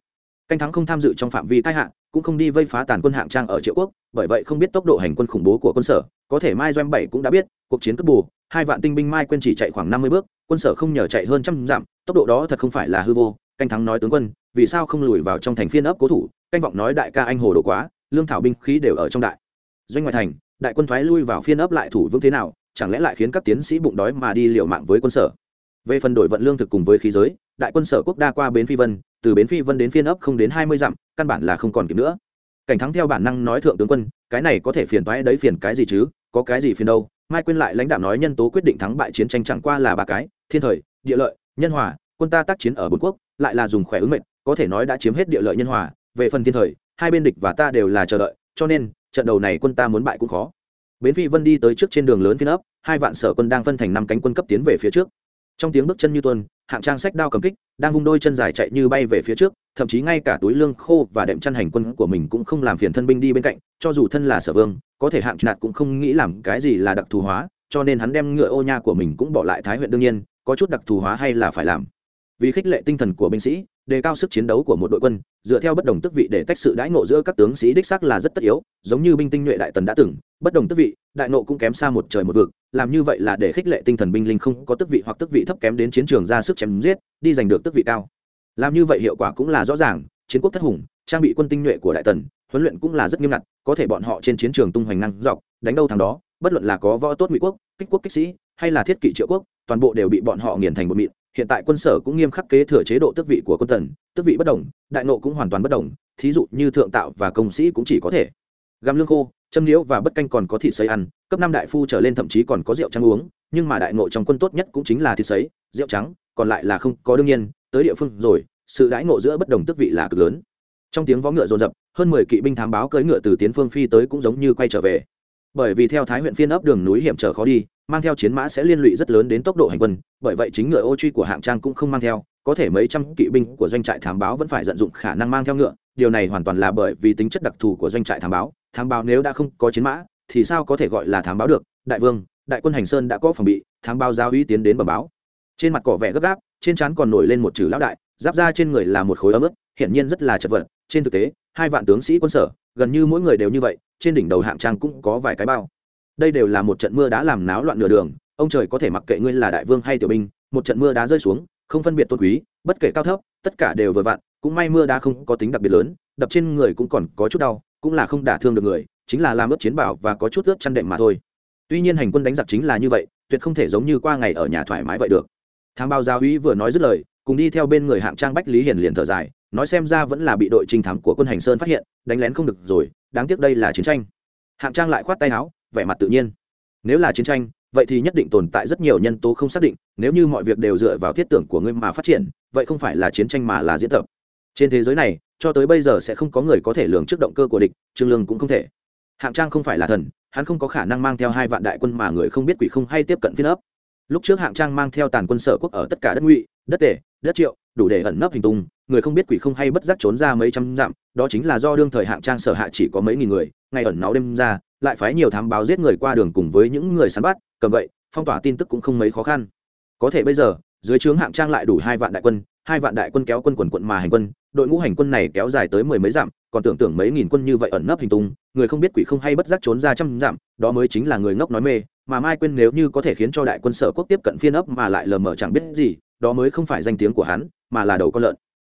Canh thắng không tham dự trong phạm vi tai hạng, cũng không đi vây phá tàn quân hạng trang ở triệu quốc, bởi vậy không biết tốc độ hành quân khủng bố của quân sở, có thể mai doanh bảy cũng đã biết, cuộc chiến cấp bù, hai vạn tinh binh mai quên chỉ chạy khoảng năm mươi bước, quân sở không nhờ chạy hơn trăm dặm, tốc độ đó thật không phải là hư vô, canh thắng nói tướng quân, vì sao không lùi vào trong thành phiên ấp cố thủ, canh vọng nói đại ca anh hồ đồ quá lương thảo binh khí đều ở trong đại. Doanh ngoại thành, đại quân thoái lui vào phiên ấp lại thủ vững thế nào, chẳng lẽ lại khiến các tiến sĩ bụng đói mà đi liều mạng với quân sở? Về phần đổi vận lương thực cùng với khí giới, đại quân sở quốc đa qua bến phi vân, từ bến phi vân đến phiên ấp không đến hai mươi dặm, căn bản là không còn kịp nữa. Cảnh thắng theo bản năng nói thượng tướng quân, cái này có thể phiền toái đấy phiền cái gì chứ, có cái gì phiền đâu. Mai quên lại lãnh đạo nói nhân tố quyết định thắng bại chiến tranh chẳng qua là ba cái, thiên thời, địa lợi, nhân hòa, quân ta tác chiến ở bốn quốc, lại là dùng khỏe ứng mệnh, có thể nói đã chiếm hết địa lợi nhân hòa. Về phần thiên thời hai bên địch và ta đều là chờ đợi, cho nên, trận đầu này quân ta muốn bại cũng khó. Bến phi vân đi tới trước trên đường lớn phiên ấp, hai vạn sở quân đang phân thành năm cánh quân cấp tiến về phía trước. Trong tiếng bước chân như tuân hạng trang sách đao cầm kích, đang vung đôi chân dài chạy như bay về phía trước, thậm chí ngay cả túi lương khô và đệm chăn hành quân của mình cũng không làm phiền thân binh đi bên cạnh, cho dù thân là sở vương, có thể hạng nạt cũng không nghĩ làm cái gì là đặc thù hóa, cho nên hắn đem ngựa ô nha của mình cũng bỏ lại thái huyện đương nhiên, có chút đặc thù hóa hay là phải làm. Vì khích lệ tinh thần của binh sĩ đề cao sức chiến đấu của một đội quân, dựa theo bất đồng tức vị để tách sự đãi ngộ giữa các tướng sĩ đích sắc là rất tất yếu, giống như binh tinh nhuệ đại tần đã từng, bất đồng tức vị, đại nộ cũng kém xa một trời một vực, làm như vậy là để khích lệ tinh thần binh linh không có tức vị hoặc tức vị thấp kém đến chiến trường ra sức chém giết, đi giành được tức vị cao. Làm như vậy hiệu quả cũng là rõ ràng, chiến quốc thất hùng, trang bị quân tinh nhuệ của đại tần, huấn luyện cũng là rất nghiêm ngặt, có thể bọn họ trên chiến trường tung hoành năng dọc, đánh đâu thằng đó, bất luận là có võ tốt ngụy quốc, kích quốc kích sĩ, hay là thiết kỵ triệu quốc, toàn bộ đều bị bọn họ nghiền thành một mịn hiện tại quân sở cũng nghiêm khắc kế thừa chế độ tước vị của quân tần, tước vị bất đồng, đại nộ cũng hoàn toàn bất đồng, thí dụ như thượng tạo và công sĩ cũng chỉ có thể. Găm lương khô, châm liễu và bất canh còn có thịt sấy ăn, cấp năm đại phu trở lên thậm chí còn có rượu trắng uống, nhưng mà đại ngộ trong quân tốt nhất cũng chính là thịt sấy, rượu trắng, còn lại là không có đương nhiên, tới địa phương rồi, sự đãi ngộ giữa bất đồng tước vị là cực lớn. Trong tiếng vó ngựa rồn rập hơn mười kỵ binh thám báo cưỡi ngựa từ tiến phương phi tới cũng giống như quay trở về. Bởi vì theo thái huyện phiên ấp đường núi hiểm trở khó đi mang theo chiến mã sẽ liên lụy rất lớn đến tốc độ hành quân, bởi vậy chính ngựa ô truy của hạng trang cũng không mang theo, có thể mấy trăm kỵ binh của doanh trại thám báo vẫn phải tận dụng khả năng mang theo ngựa, điều này hoàn toàn là bởi vì tính chất đặc thù của doanh trại thám báo thám báo nếu đã không có chiến mã, thì sao có thể gọi là thám báo được? Đại vương, đại quân hành sơn đã có phòng bị, thám báo giáo uy tiến đến bờ báo. Trên mặt cỏ vẻ gấp gáp, trên trán còn nổi lên một chữ lão đại, giáp ra trên người là một khối ấm ức hiển nhiên rất là chật vật. Trên thực tế, hai vạn tướng sĩ quân sở, gần như mỗi người đều như vậy, trên đỉnh đầu hạng trang cũng có vài cái bao đây đều là một trận mưa đã làm náo loạn nửa đường, ông trời có thể mặc kệ ngươi là đại vương hay tiểu binh, một trận mưa đá rơi xuống, không phân biệt tôn quý, bất kể cao thấp, tất cả đều vừa vặn, cũng may mưa đá không có tính đặc biệt lớn, đập trên người cũng còn có chút đau, cũng là không đả thương được người, chính là làm ướt chiến bảo và có chút ướt chăn đệm mà thôi. Tuy nhiên hành quân đánh giặc chính là như vậy, tuyệt không thể giống như qua ngày ở nhà thoải mái vậy được. Tham bao giáo Uy vừa nói dứt lời, cùng đi theo bên người hạng trang bách lý hiền liền thở dài, nói xem ra vẫn là bị đội trinh thám của quân hành sơn phát hiện, đánh lén không được rồi, đáng tiếc đây là chiến tranh. Hạng trang lại khoát tay áo vẻ mặt tự nhiên. Nếu là chiến tranh, vậy thì nhất định tồn tại rất nhiều nhân tố không xác định, nếu như mọi việc đều dựa vào thiết tưởng của ngươi mà phát triển, vậy không phải là chiến tranh mà là diễn tập. Trên thế giới này, cho tới bây giờ sẽ không có người có thể lường trước động cơ của địch, trương lương cũng không thể. Hạng trang không phải là thần, hắn không có khả năng mang theo hai vạn đại quân mà người không biết quỷ không hay tiếp cận phiên ấp. Lúc trước hạng trang mang theo tàn quân sở quốc ở tất cả đất ngụy, đất tể, đất triệu đủ để ẩn nấp hình tung, người không biết quỷ không hay bất giác trốn ra mấy trăm dặm, đó chính là do đương thời hạng trang sở hạ chỉ có mấy nghìn người, ngày ẩn náu đêm ra, lại phái nhiều thám báo giết người qua đường cùng với những người săn bắt, cầm vậy phong tỏa tin tức cũng không mấy khó khăn. Có thể bây giờ, dưới trướng hạng trang lại đủ hai vạn đại quân, hai vạn đại quân kéo quân quần quận mà hành quân, đội ngũ hành quân này kéo dài tới mười mấy dặm, còn tưởng tưởng mấy nghìn quân như vậy ẩn nấp hình tung, người không biết quỷ không hay bất giác trốn ra trăm dặm, đó mới chính là người ngốc nói mê, mà mai quên nếu như có thể khiến cho đại quân sở quốc tiếp cận phiên ấp mà lại lờ mờ chẳng biết gì, đó mới không phải danh tiếng của hắn mà là đầu con lợn.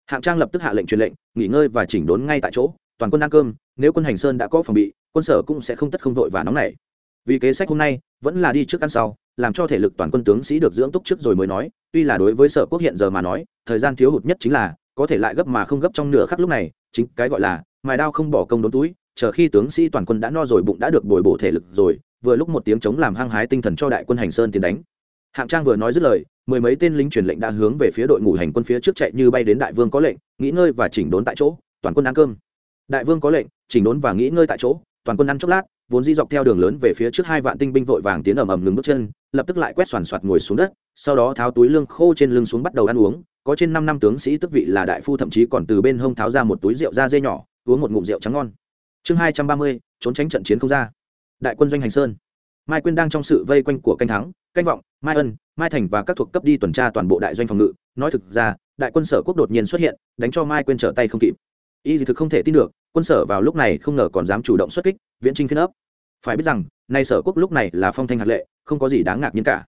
Hạng trang lập tức hạ lệnh truyền lệnh, nghỉ ngơi và chỉnh đốn ngay tại chỗ, toàn quân ăn cơm, nếu quân hành sơn đã có phòng bị, quân sở cũng sẽ không tất không vội và nóng nảy. Vì kế sách hôm nay, vẫn là đi trước ăn sau, làm cho thể lực toàn quân tướng sĩ được dưỡng túc trước rồi mới nói, tuy là đối với sở quốc hiện giờ mà nói, thời gian thiếu hụt nhất chính là, có thể lại gấp mà không gấp trong nửa khắc lúc này, chính cái gọi là, mài đao không bỏ công đốn túi, chờ khi tướng sĩ toàn quân đã no rồi bụng đã được bồi bổ thể lực rồi, vừa lúc một tiếng chống làm hăng hái tinh thần cho đại quân hành sơn tiến đánh. Hạng trang vừa nói dứt lời mười mấy tên lính truyền lệnh đã hướng về phía đội ngũ hành quân phía trước chạy như bay đến đại vương có lệnh, nghỉ ngơi và chỉnh đốn tại chỗ, toàn quân ăn cơm. Đại vương có lệnh, chỉnh đốn và nghỉ ngơi tại chỗ, toàn quân ăn chốc lát, vốn di dọc theo đường lớn về phía trước hai vạn tinh binh vội vàng tiến ầm ầm ngừng bước chân, lập tức lại quét soàn soạt ngồi xuống đất, sau đó tháo túi lương khô trên lưng xuống bắt đầu ăn uống. Có trên năm năm tướng sĩ tức vị là đại phu thậm chí còn từ bên hông tháo ra một túi rượu da dê nhỏ, uống một ngụm rượu trắng ngon. Chương hai trăm ba mươi, trốn tránh trận chiến không ra. Đại quân doanh hành sơn mai quyên đang trong sự vây quanh của canh thắng, canh vọng, mai ân, mai thành và các thuộc cấp đi tuần tra toàn bộ đại doanh phòng ngự. Nói thực ra, đại quân sở quốc đột nhiên xuất hiện, đánh cho mai quyên trở tay không kịp. Y thì thực không thể tin được, quân sở vào lúc này không ngờ còn dám chủ động xuất kích, viễn trinh phiên ấp. Phải biết rằng, nay sở quốc lúc này là phong thanh hạt lệ, không có gì đáng ngạc nhiên cả.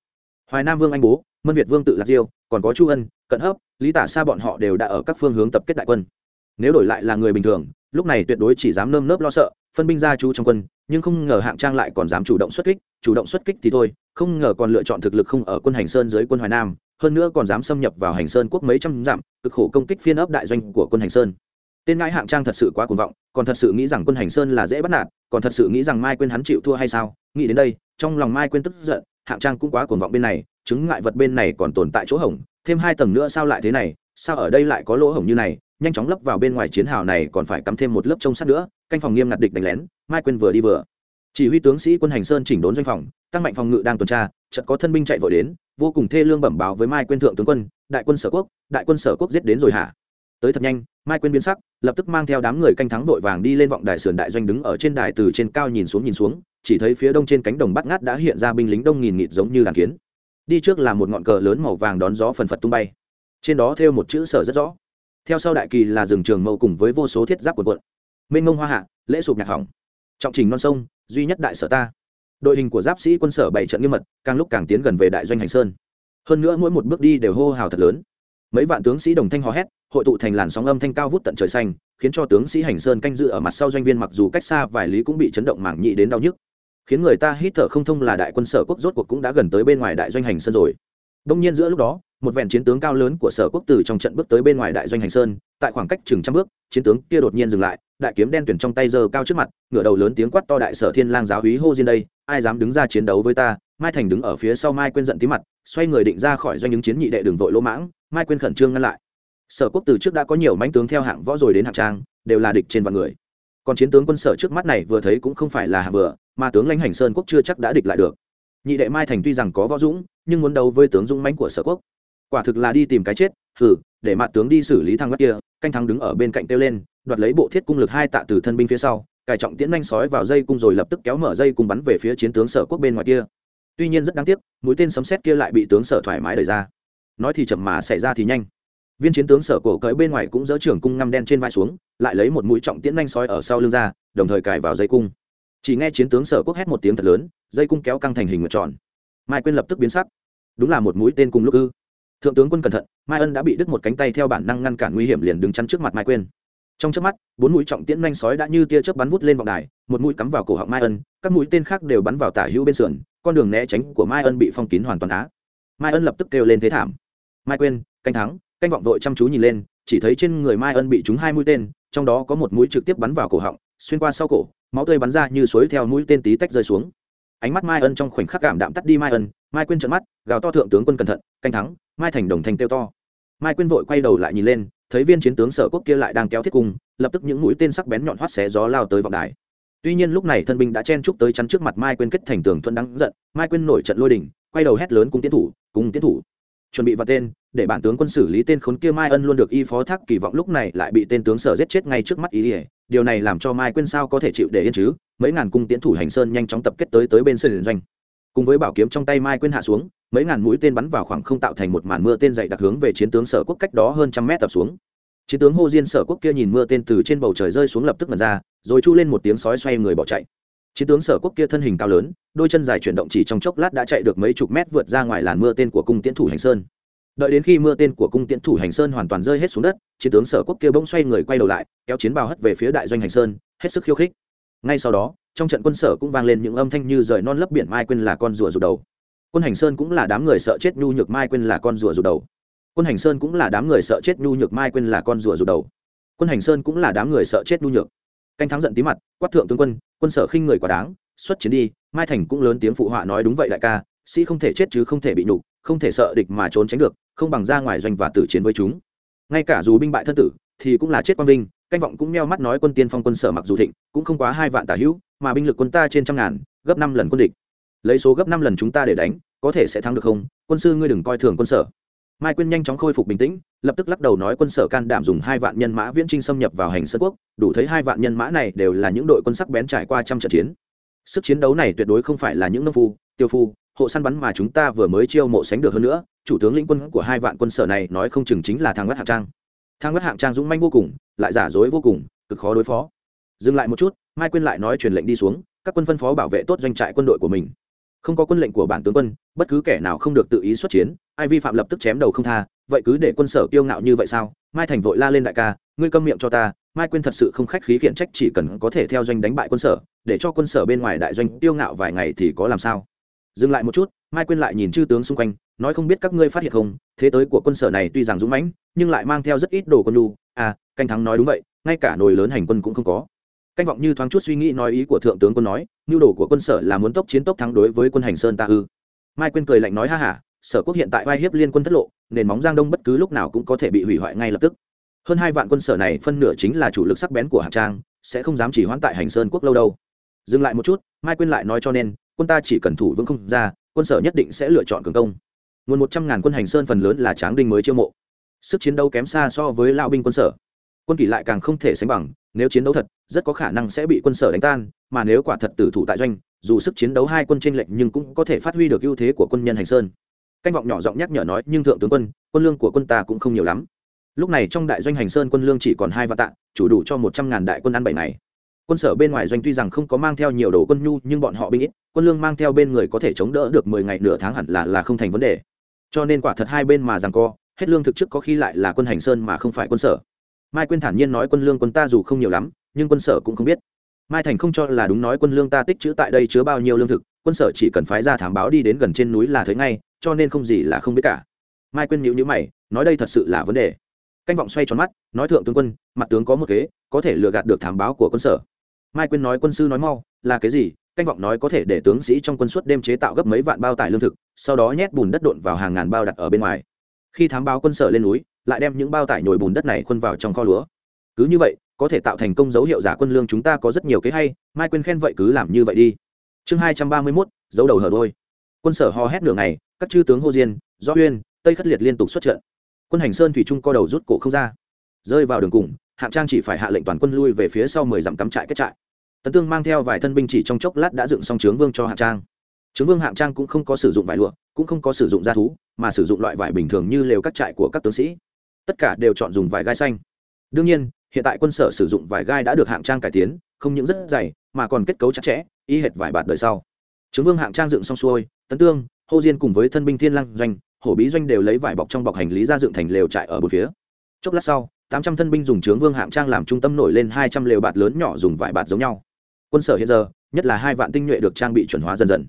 Hoài nam vương anh bố, mân việt vương tự lạc diêu, còn có chu ân, cận hấp, lý tả xa bọn họ đều đã ở các phương hướng tập kết đại quân. Nếu đổi lại là người bình thường lúc này tuyệt đối chỉ dám nơm nớp lo sợ, phân binh ra chú trong quân, nhưng không ngờ hạng trang lại còn dám chủ động xuất kích, chủ động xuất kích thì thôi, không ngờ còn lựa chọn thực lực không ở quân hành sơn dưới quân hoài nam, hơn nữa còn dám xâm nhập vào hành sơn quốc mấy trăm dặm, cực khổ công kích phiên ấp đại doanh của quân hành sơn. Tên ngãi hạng trang thật sự quá cuồng vọng, còn thật sự nghĩ rằng quân hành sơn là dễ bắt nạt, còn thật sự nghĩ rằng mai quên hắn chịu thua hay sao? Nghĩ đến đây, trong lòng mai quên tức giận, hạng trang cũng quá cuồng vọng bên này, chứng ngại vật bên này còn tồn tại chỗ hổng, thêm hai tầng nữa sao lại thế này, sao ở đây lại có lỗ hổng như này? Nhanh chóng lấp vào bên ngoài chiến hào này còn phải cắm thêm một lớp trông sát nữa, canh phòng nghiêm ngặt địch đánh lén, mai quên vừa đi vừa. Chỉ huy tướng sĩ quân hành sơn chỉnh đốn doanh phòng, tăng mạnh phòng ngự đang tuần tra, chợt có thân binh chạy vội đến, vô cùng thê lương bẩm báo với mai quên thượng tướng quân, đại quân sở quốc, đại quân sở quốc giết đến rồi hả? Tới thật nhanh, mai quên biến sắc, lập tức mang theo đám người canh thắng vội vàng đi lên vọng đài sườn đại doanh đứng ở trên đài từ trên cao nhìn xuống nhìn xuống, chỉ thấy phía đông trên cánh đồng bắt ngát đã hiện ra binh lính đông nghìn nghịt giống như đàn kiến. Đi trước là một ngọn cờ lớn màu vàng đón gió phần phật tung bay. Trên đó thêu một chữ sở rất rõ theo sau đại kỳ là rừng trường mâu cùng với vô số thiết giáp quần quận mênh mông hoa hạ, lễ sụp nhạc hỏng. Trọng trình non sông, duy nhất đại sở ta. Đội hình của giáp sĩ quân sở bảy trận nghiêm mật, càng lúc càng tiến gần về đại doanh hành sơn. Hơn nữa mỗi một bước đi đều hô hào thật lớn. Mấy vạn tướng sĩ đồng thanh hò hét, hội tụ thành làn sóng âm thanh cao vút tận trời xanh, khiến cho tướng sĩ hành sơn canh dự ở mặt sau doanh viên mặc dù cách xa vài lý cũng bị chấn động mảng nhị đến đau nhức. Khiến người ta hít thở không thông là đại quân sở quốc rốt cuộc cũng đã gần tới bên ngoài đại doanh hành sơn rồi. Đông nhiên giữa lúc đó một vẹn chiến tướng cao lớn của sở quốc từ trong trận bước tới bên ngoài đại doanh hành sơn, tại khoảng cách chừng trăm bước, chiến tướng kia đột nhiên dừng lại, đại kiếm đen tuyển trong tay giơ cao trước mặt, ngửa đầu lớn tiếng quát to đại sở thiên lang giáo húy hô diên đây, ai dám đứng ra chiến đấu với ta? Mai thành đứng ở phía sau mai quên giận tí mặt, xoay người định ra khỏi doanh ứng chiến nhị đệ đường vội lỗ mãng, mai quên khẩn trương ngăn lại. Sở quốc từ trước đã có nhiều mãnh tướng theo hạng võ rồi đến hạng trang, đều là địch trên vạn người. Còn chiến tướng quân sở trước mắt này vừa thấy cũng không phải là hạng vừa, mà tướng lãnh hành sơn quốc chưa chắc đã địch lại được. Nhị đệ mai thành tuy rằng có võ dũng, nhưng muốn đấu với tướng dũng mãnh của sở quốc quả thực là đi tìm cái chết hử để mặt tướng đi xử lý thang mắt kia, canh thắng đứng ở bên cạnh kêu lên, đoạt lấy bộ thiết cung lực hai tạ từ thân binh phía sau, cải trọng tiễn nhanh sói vào dây cung rồi lập tức kéo mở dây cung bắn về phía chiến tướng sở quốc bên ngoài kia. Tuy nhiên rất đáng tiếc, mũi tên sấm xét kia lại bị tướng sở thoải mái đẩy ra. Nói thì chậm mà xảy ra thì nhanh. Viên chiến tướng sở cổ cởi bên ngoài cũng dỡ trưởng cung ngăm đen trên vai xuống, lại lấy một mũi trọng tiễn nhanh sói ở sau lưng ra, đồng thời cài vào dây cung. Chỉ nghe chiến tướng sở quốc hét một tiếng thật lớn, dây cung kéo căng thành hình một tròn. Mai quên lập tức biến sắc. Đúng là một mũi tên cùng lúc ư thượng tướng quân cẩn thận, mai ân đã bị đứt một cánh tay theo bản năng ngăn cản nguy hiểm liền đứng chắn trước mặt mai quên trong trước mắt, bốn mũi trọng tiễn nhanh sói đã như tia chớp bắn vút lên vòng đài, một mũi cắm vào cổ họng mai ân, các mũi tên khác đều bắn vào tả hữu bên sườn, con đường né tránh của mai ân bị phong kín hoàn toàn á. Mai ân lập tức kêu lên thế thảm. Mai quên canh thắng. Canh vọng vội chăm chú nhìn lên, chỉ thấy trên người mai ân bị trúng hai mũi tên, trong đó có một mũi trực tiếp bắn vào cổ họng, xuyên qua sau cổ, máu tươi bắn ra như suối theo mũi tên tí tách rơi xuống ánh mắt mai ân trong khoảnh khắc cảm đạm tắt đi mai ân, mai quên trợn mắt, gào to thượng tướng quân cẩn thận, canh thắng, mai thành đồng thành kêu to. Mai quên vội quay đầu lại nhìn lên, thấy viên chiến tướng sở quốc kia lại đang kéo thiết cung, lập tức những mũi tên sắc bén nhọn hoắt xé gió lao tới vọng đài. Tuy nhiên lúc này thân binh đã chen chúc tới chắn trước mặt mai quên kết thành tường thuận đắng giận, mai quên nổi trận lôi đỉnh quay đầu hét lớn cung tiến thủ cung tiến thủ. Chuẩn bị vào tên, để bản tướng quân xử lý tên khốn kia mai ân luôn được y phó thác kỳ vọng lúc này lại bị tên tướng sở giết chết ngay trước mắt ý ỉa điều này làm cho mai quên sao có thể chịu để yên chứ? Mấy ngàn cung tiến thủ hành sơn nhanh chóng tập kết tới tới bên sân doanh. Cùng với bảo kiếm trong tay mai quên hạ xuống, mấy ngàn mũi tên bắn vào khoảng không tạo thành một màn mưa tên dày đặc hướng về chiến tướng sở quốc cách đó hơn trăm mét tập xuống. Chiến tướng hô diên sở quốc kia nhìn mưa tên từ trên bầu trời rơi xuống lập tức mật ra, rồi chu lên một tiếng sói xoay người bỏ chạy. Chiến tướng sở quốc kia thân hình cao lớn, đôi chân dài chuyển động chỉ trong chốc lát đã chạy được mấy chục mét vượt ra ngoài làn mưa tên của cung tiến thủ hành sơn đợi đến khi mưa tên của cung tiễn thủ hành sơn hoàn toàn rơi hết xuống đất, chiến tướng sở quốc kia bỗng xoay người quay đầu lại, kéo chiến bào hất về phía đại doanh hành sơn, hết sức khiêu khích. Ngay sau đó, trong trận quân sở cũng vang lên những âm thanh như rời non lấp biển mai quên là con rùa rụt đầu. Quân hành sơn cũng là đám người sợ chết nhu nhược mai quên là con rùa rụt đầu. Quân hành sơn cũng là đám người sợ chết nhu nhược mai quên là con rùa rụt đầu. Quân hành sơn cũng là đám người sợ chết nhu nhược. Canh thắng giận tí mặt, quát thượng tướng quân quân sở khinh người quá đáng, xuất chiến đi, mai thành cũng lớn tiếng phụ họa nói đúng vậy đại ca, sĩ không thể chết chứ không thể bị nhục không thể sợ địch mà trốn tránh được, không bằng ra ngoài doanh và tử chiến với chúng. Ngay cả dù binh bại thân tử, thì cũng là chết quang vinh, canh vọng cũng meo mắt nói quân tiên phong quân sở mặc dù thịnh, cũng không quá hai vạn tả hữu, mà binh lực quân ta trên trăm ngàn, gấp năm lần quân địch. Lấy số gấp năm lần chúng ta để đánh, có thể sẽ thắng được không? Quân sư ngươi đừng coi thường quân sở. Mai quyên nhanh chóng khôi phục bình tĩnh, lập tức lắc đầu nói quân sở can đảm dùng hai vạn nhân mã viễn trinh xâm nhập vào hành sơn quốc, đủ thấy hai vạn nhân mã này đều là những đội quân sắc bén trải qua trăm trận chiến. Sức chiến đấu này tuyệt đối không phải là những nông phu, tiêu phu hộ săn bắn mà chúng ta vừa mới chiêu mộ sánh được hơn nữa, chủ tướng lĩnh quân của hai vạn quân sở này nói không chừng chính là thang ngất hạng trang. Thang ngất hạng trang dũng manh vô cùng, lại giả dối vô cùng, cực khó đối phó. Dừng lại một chút, mai quyên lại nói truyền lệnh đi xuống, các quân phân phó bảo vệ tốt doanh trại quân đội của mình. Không có quân lệnh của bản tướng quân, bất cứ kẻ nào không được tự ý xuất chiến, ai vi phạm lập tức chém đầu không tha, vậy cứ để quân sở kiêu ngạo như vậy sao? Mai thành vội la lên đại ca, ngươi câm miệng cho ta, mai quyên thật sự không khách khí khiển trách chỉ cần có thể theo doanh đánh bại quân sở, để cho quân sở bên ngoài đại doanh kiêu ngạo vài ngày thì có làm sao? Dừng lại một chút, mai quyên lại nhìn chư tướng xung quanh, nói không biết các ngươi phát hiện không, thế tới của quân sở này tuy rằng dũng mãnh, nhưng lại mang theo rất ít đồ quân lu à canh thắng nói đúng vậy, ngay cả nồi lớn hành quân cũng không có. Canh vọng như thoáng chút suy nghĩ nói ý của thượng tướng quân nói, nhu đồ của quân sở là muốn tốc chiến tốc thắng đối với quân hành sơn ta ư. Mai quyên cười lạnh nói ha hả sở quốc hiện tại vai hiếp liên quân thất lộ, nền móng giang đông bất cứ lúc nào cũng có thể bị hủy hoại ngay lập tức. Hơn hai vạn quân sở này phân nửa chính là chủ lực sắc bén của hạng trang, sẽ không dám chỉ hoãn tại hành sơn quốc lâu đâu. Dừng lại một chút, mai quyên lại nói cho nên quân ta chỉ cần thủ vững không ra, quân sở nhất định sẽ lựa chọn cường công. Nguồn một trăm ngàn quân hành sơn phần lớn là tráng đinh mới chiêu mộ. Sức chiến đấu kém xa so với lao binh quân sở. Quân kỷ lại càng không thể sánh bằng, nếu chiến đấu thật, rất có khả năng sẽ bị quân sở đánh tan, mà nếu quả thật tử thủ tại doanh, dù sức chiến đấu hai quân t r ê n lệch nhưng cũng có thể phát huy được ưu thế của quân nhân hành sơn. Canh vọng nhỏ giọng nhắc nhở nói, nhưng thượng tướng quân quân lương của quân ta cũng không nhiều lắm. Lúc này trong đại doanh hành sơn quân lương chỉ còn hai vạn tạ, chủ đủ cho một trăm ngàn đại quân ăn bảy ngày quân sở bên ngoài doanh tuy rằng không có mang theo nhiều đồ quân nhu, nhưng bọn họ binh ít, quân lương mang theo bên người có thể chống đỡ được mười ngày nửa tháng hẳn là là không thành vấn đề. Cho nên quả thật hai bên mà rằng co, hết lương thực chức có khi lại là quân hành sơn mà không phải quân sở. Mai quyên thản nhiên nói quân lương quân ta dù không nhiều lắm, nhưng quân sở cũng không biết. Mai thành không cho là đúng nói quân lương ta tích chữ tại đây chứa bao nhiêu lương thực, quân sở chỉ cần phái ra thám báo đi đến gần trên núi là thấy ngay, cho nên không gì là không biết cả. Mai quyên nhíu nhíu mày, nói đây thật sự là vấn đề. Canh vọng xoay tròn mắt, nói thượng tướng quân, mặt tướng có một kế, có thể lừa gạt được thám báo của quân sở mai quyên nói quân sư nói mau, là cái gì? Canh vọng nói có thể để tướng sĩ trong quân suất đêm chế tạo gấp mấy vạn bao tải lương thực, sau đó nhét bùn đất độn vào hàng ngàn bao đặt ở bên ngoài. Khi thám báo quân sở lên núi, lại đem những bao tải nhồi bùn đất này khuân vào trong kho lúa. Cứ như vậy, có thể tạo thành công dấu hiệu giả quân lương chúng ta có rất nhiều kế hay, mai quên khen vậy cứ làm như vậy đi. Chương hai trăm ba mươi mốt dấu đầu hở đôi. Quân sở ho hét nửa ngày, các chư tướng hô diên do uyên, tây khất liệt liên tục xuất trận. Quân hành sơn thủy trung co đầu rút cổ không ra, rơi vào đường cùng hạng trang chỉ phải hạ lệnh toàn quân lui về phía sau mười dặm cắm trại kết trại. Tấn tương mang theo vài thân binh chỉ trong chốc lát đã dựng xong trướng vương cho hạng trang. Trướng vương hạng trang cũng không có sử dụng vải lụa, cũng không có sử dụng da thú, mà sử dụng loại vải bình thường như lều các trại của các tướng sĩ. Tất cả đều chọn dùng vải gai xanh. Đương nhiên, hiện tại quân sở sử dụng vải gai đã được hạng trang cải tiến, không những rất dày, mà còn kết cấu chặt chẽ, y hệt vải bạt đời sau. Trướng vương hạng trang dựng xong xuôi, tấn tương, hô diên cùng với thân binh thiên lăng doanh, hổ bí doanh đều lấy vải bọc trong bọc hành lý ra dựng thành lều trại ở một phía. Chốc lát sau tám trăm thân binh dùng trướng vương hạng trang làm trung tâm nổi lên hai trăm lều bạt lớn nhỏ dùng vải bạt giống nhau. Quân sở hiện giờ, nhất là hai vạn tinh nhuệ được trang bị chuẩn hóa dần dần.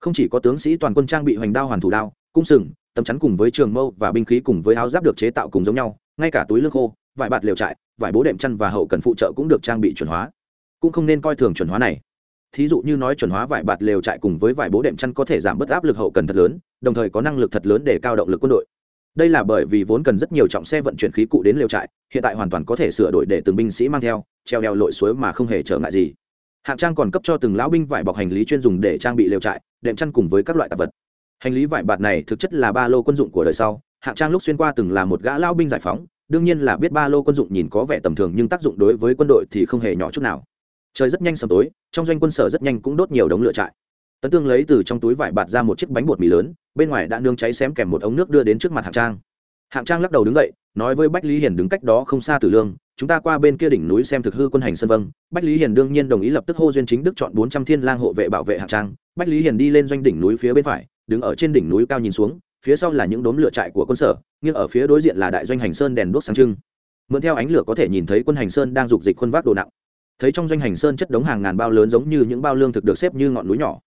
Không chỉ có tướng sĩ toàn quân trang bị hoành đao hoàn thủ đao, cung sừng, tấm chắn cùng với trường mâu và binh khí cùng với áo giáp được chế tạo cùng giống nhau, ngay cả túi lương khô, vải bạt liều trại, vải bố đệm chăn và hậu cần phụ trợ cũng được trang bị chuẩn hóa. Cũng không nên coi thường chuẩn hóa này. Thí dụ như nói chuẩn hóa vải bạt lều trại cùng với vải bố đệm chăn có thể giảm bớt áp lực hậu cần thật lớn, đồng thời có năng lực thật lớn để cao động lực quân đội đây là bởi vì vốn cần rất nhiều trọng xe vận chuyển khí cụ đến lều trại, hiện tại hoàn toàn có thể sửa đổi để từng binh sĩ mang theo, treo đeo lội suối mà không hề trở ngại gì. Hạng trang còn cấp cho từng lão binh vải bọc hành lý chuyên dùng để trang bị lều trại, đệm chăn cùng với các loại tạp vật. Hành lý vải bạt này thực chất là ba lô quân dụng của đời sau. Hạng trang lúc xuyên qua từng là một gã lao binh giải phóng, đương nhiên là biết ba lô quân dụng nhìn có vẻ tầm thường nhưng tác dụng đối với quân đội thì không hề nhỏ chút nào. Trời rất nhanh sầm tối, trong doanh quân sở rất nhanh cũng đốt nhiều đống lửa trại tấn tương lấy từ trong túi vải bạt ra một chiếc bánh bột mì lớn, bên ngoài đã nương cháy xém kèm một ống nước đưa đến trước mặt hạng trang. Hạng trang lắc đầu đứng dậy, nói với bách lý hiền đứng cách đó không xa từ lương, chúng ta qua bên kia đỉnh núi xem thực hư quân hành sân vâng. Bách lý hiền đương nhiên đồng ý lập tức hô duyên chính đức chọn bốn trăm thiên lang hộ vệ bảo vệ hạng trang. Bách lý hiền đi lên doanh đỉnh núi phía bên phải, đứng ở trên đỉnh núi cao nhìn xuống, phía sau là những đốm lửa trại của quân sở nhưng ở phía đối diện là đại doanh hành sơn đèn đuốc sáng trưng. Mượn theo ánh lửa có thể nhìn thấy quân hành sơn đang dục dịch quân vác đồ nặng. Thấy trong doanh hành sơn chất đống hàng ngàn bao lớn giống như những bao lương thực được xếp như ngọn núi nhỏ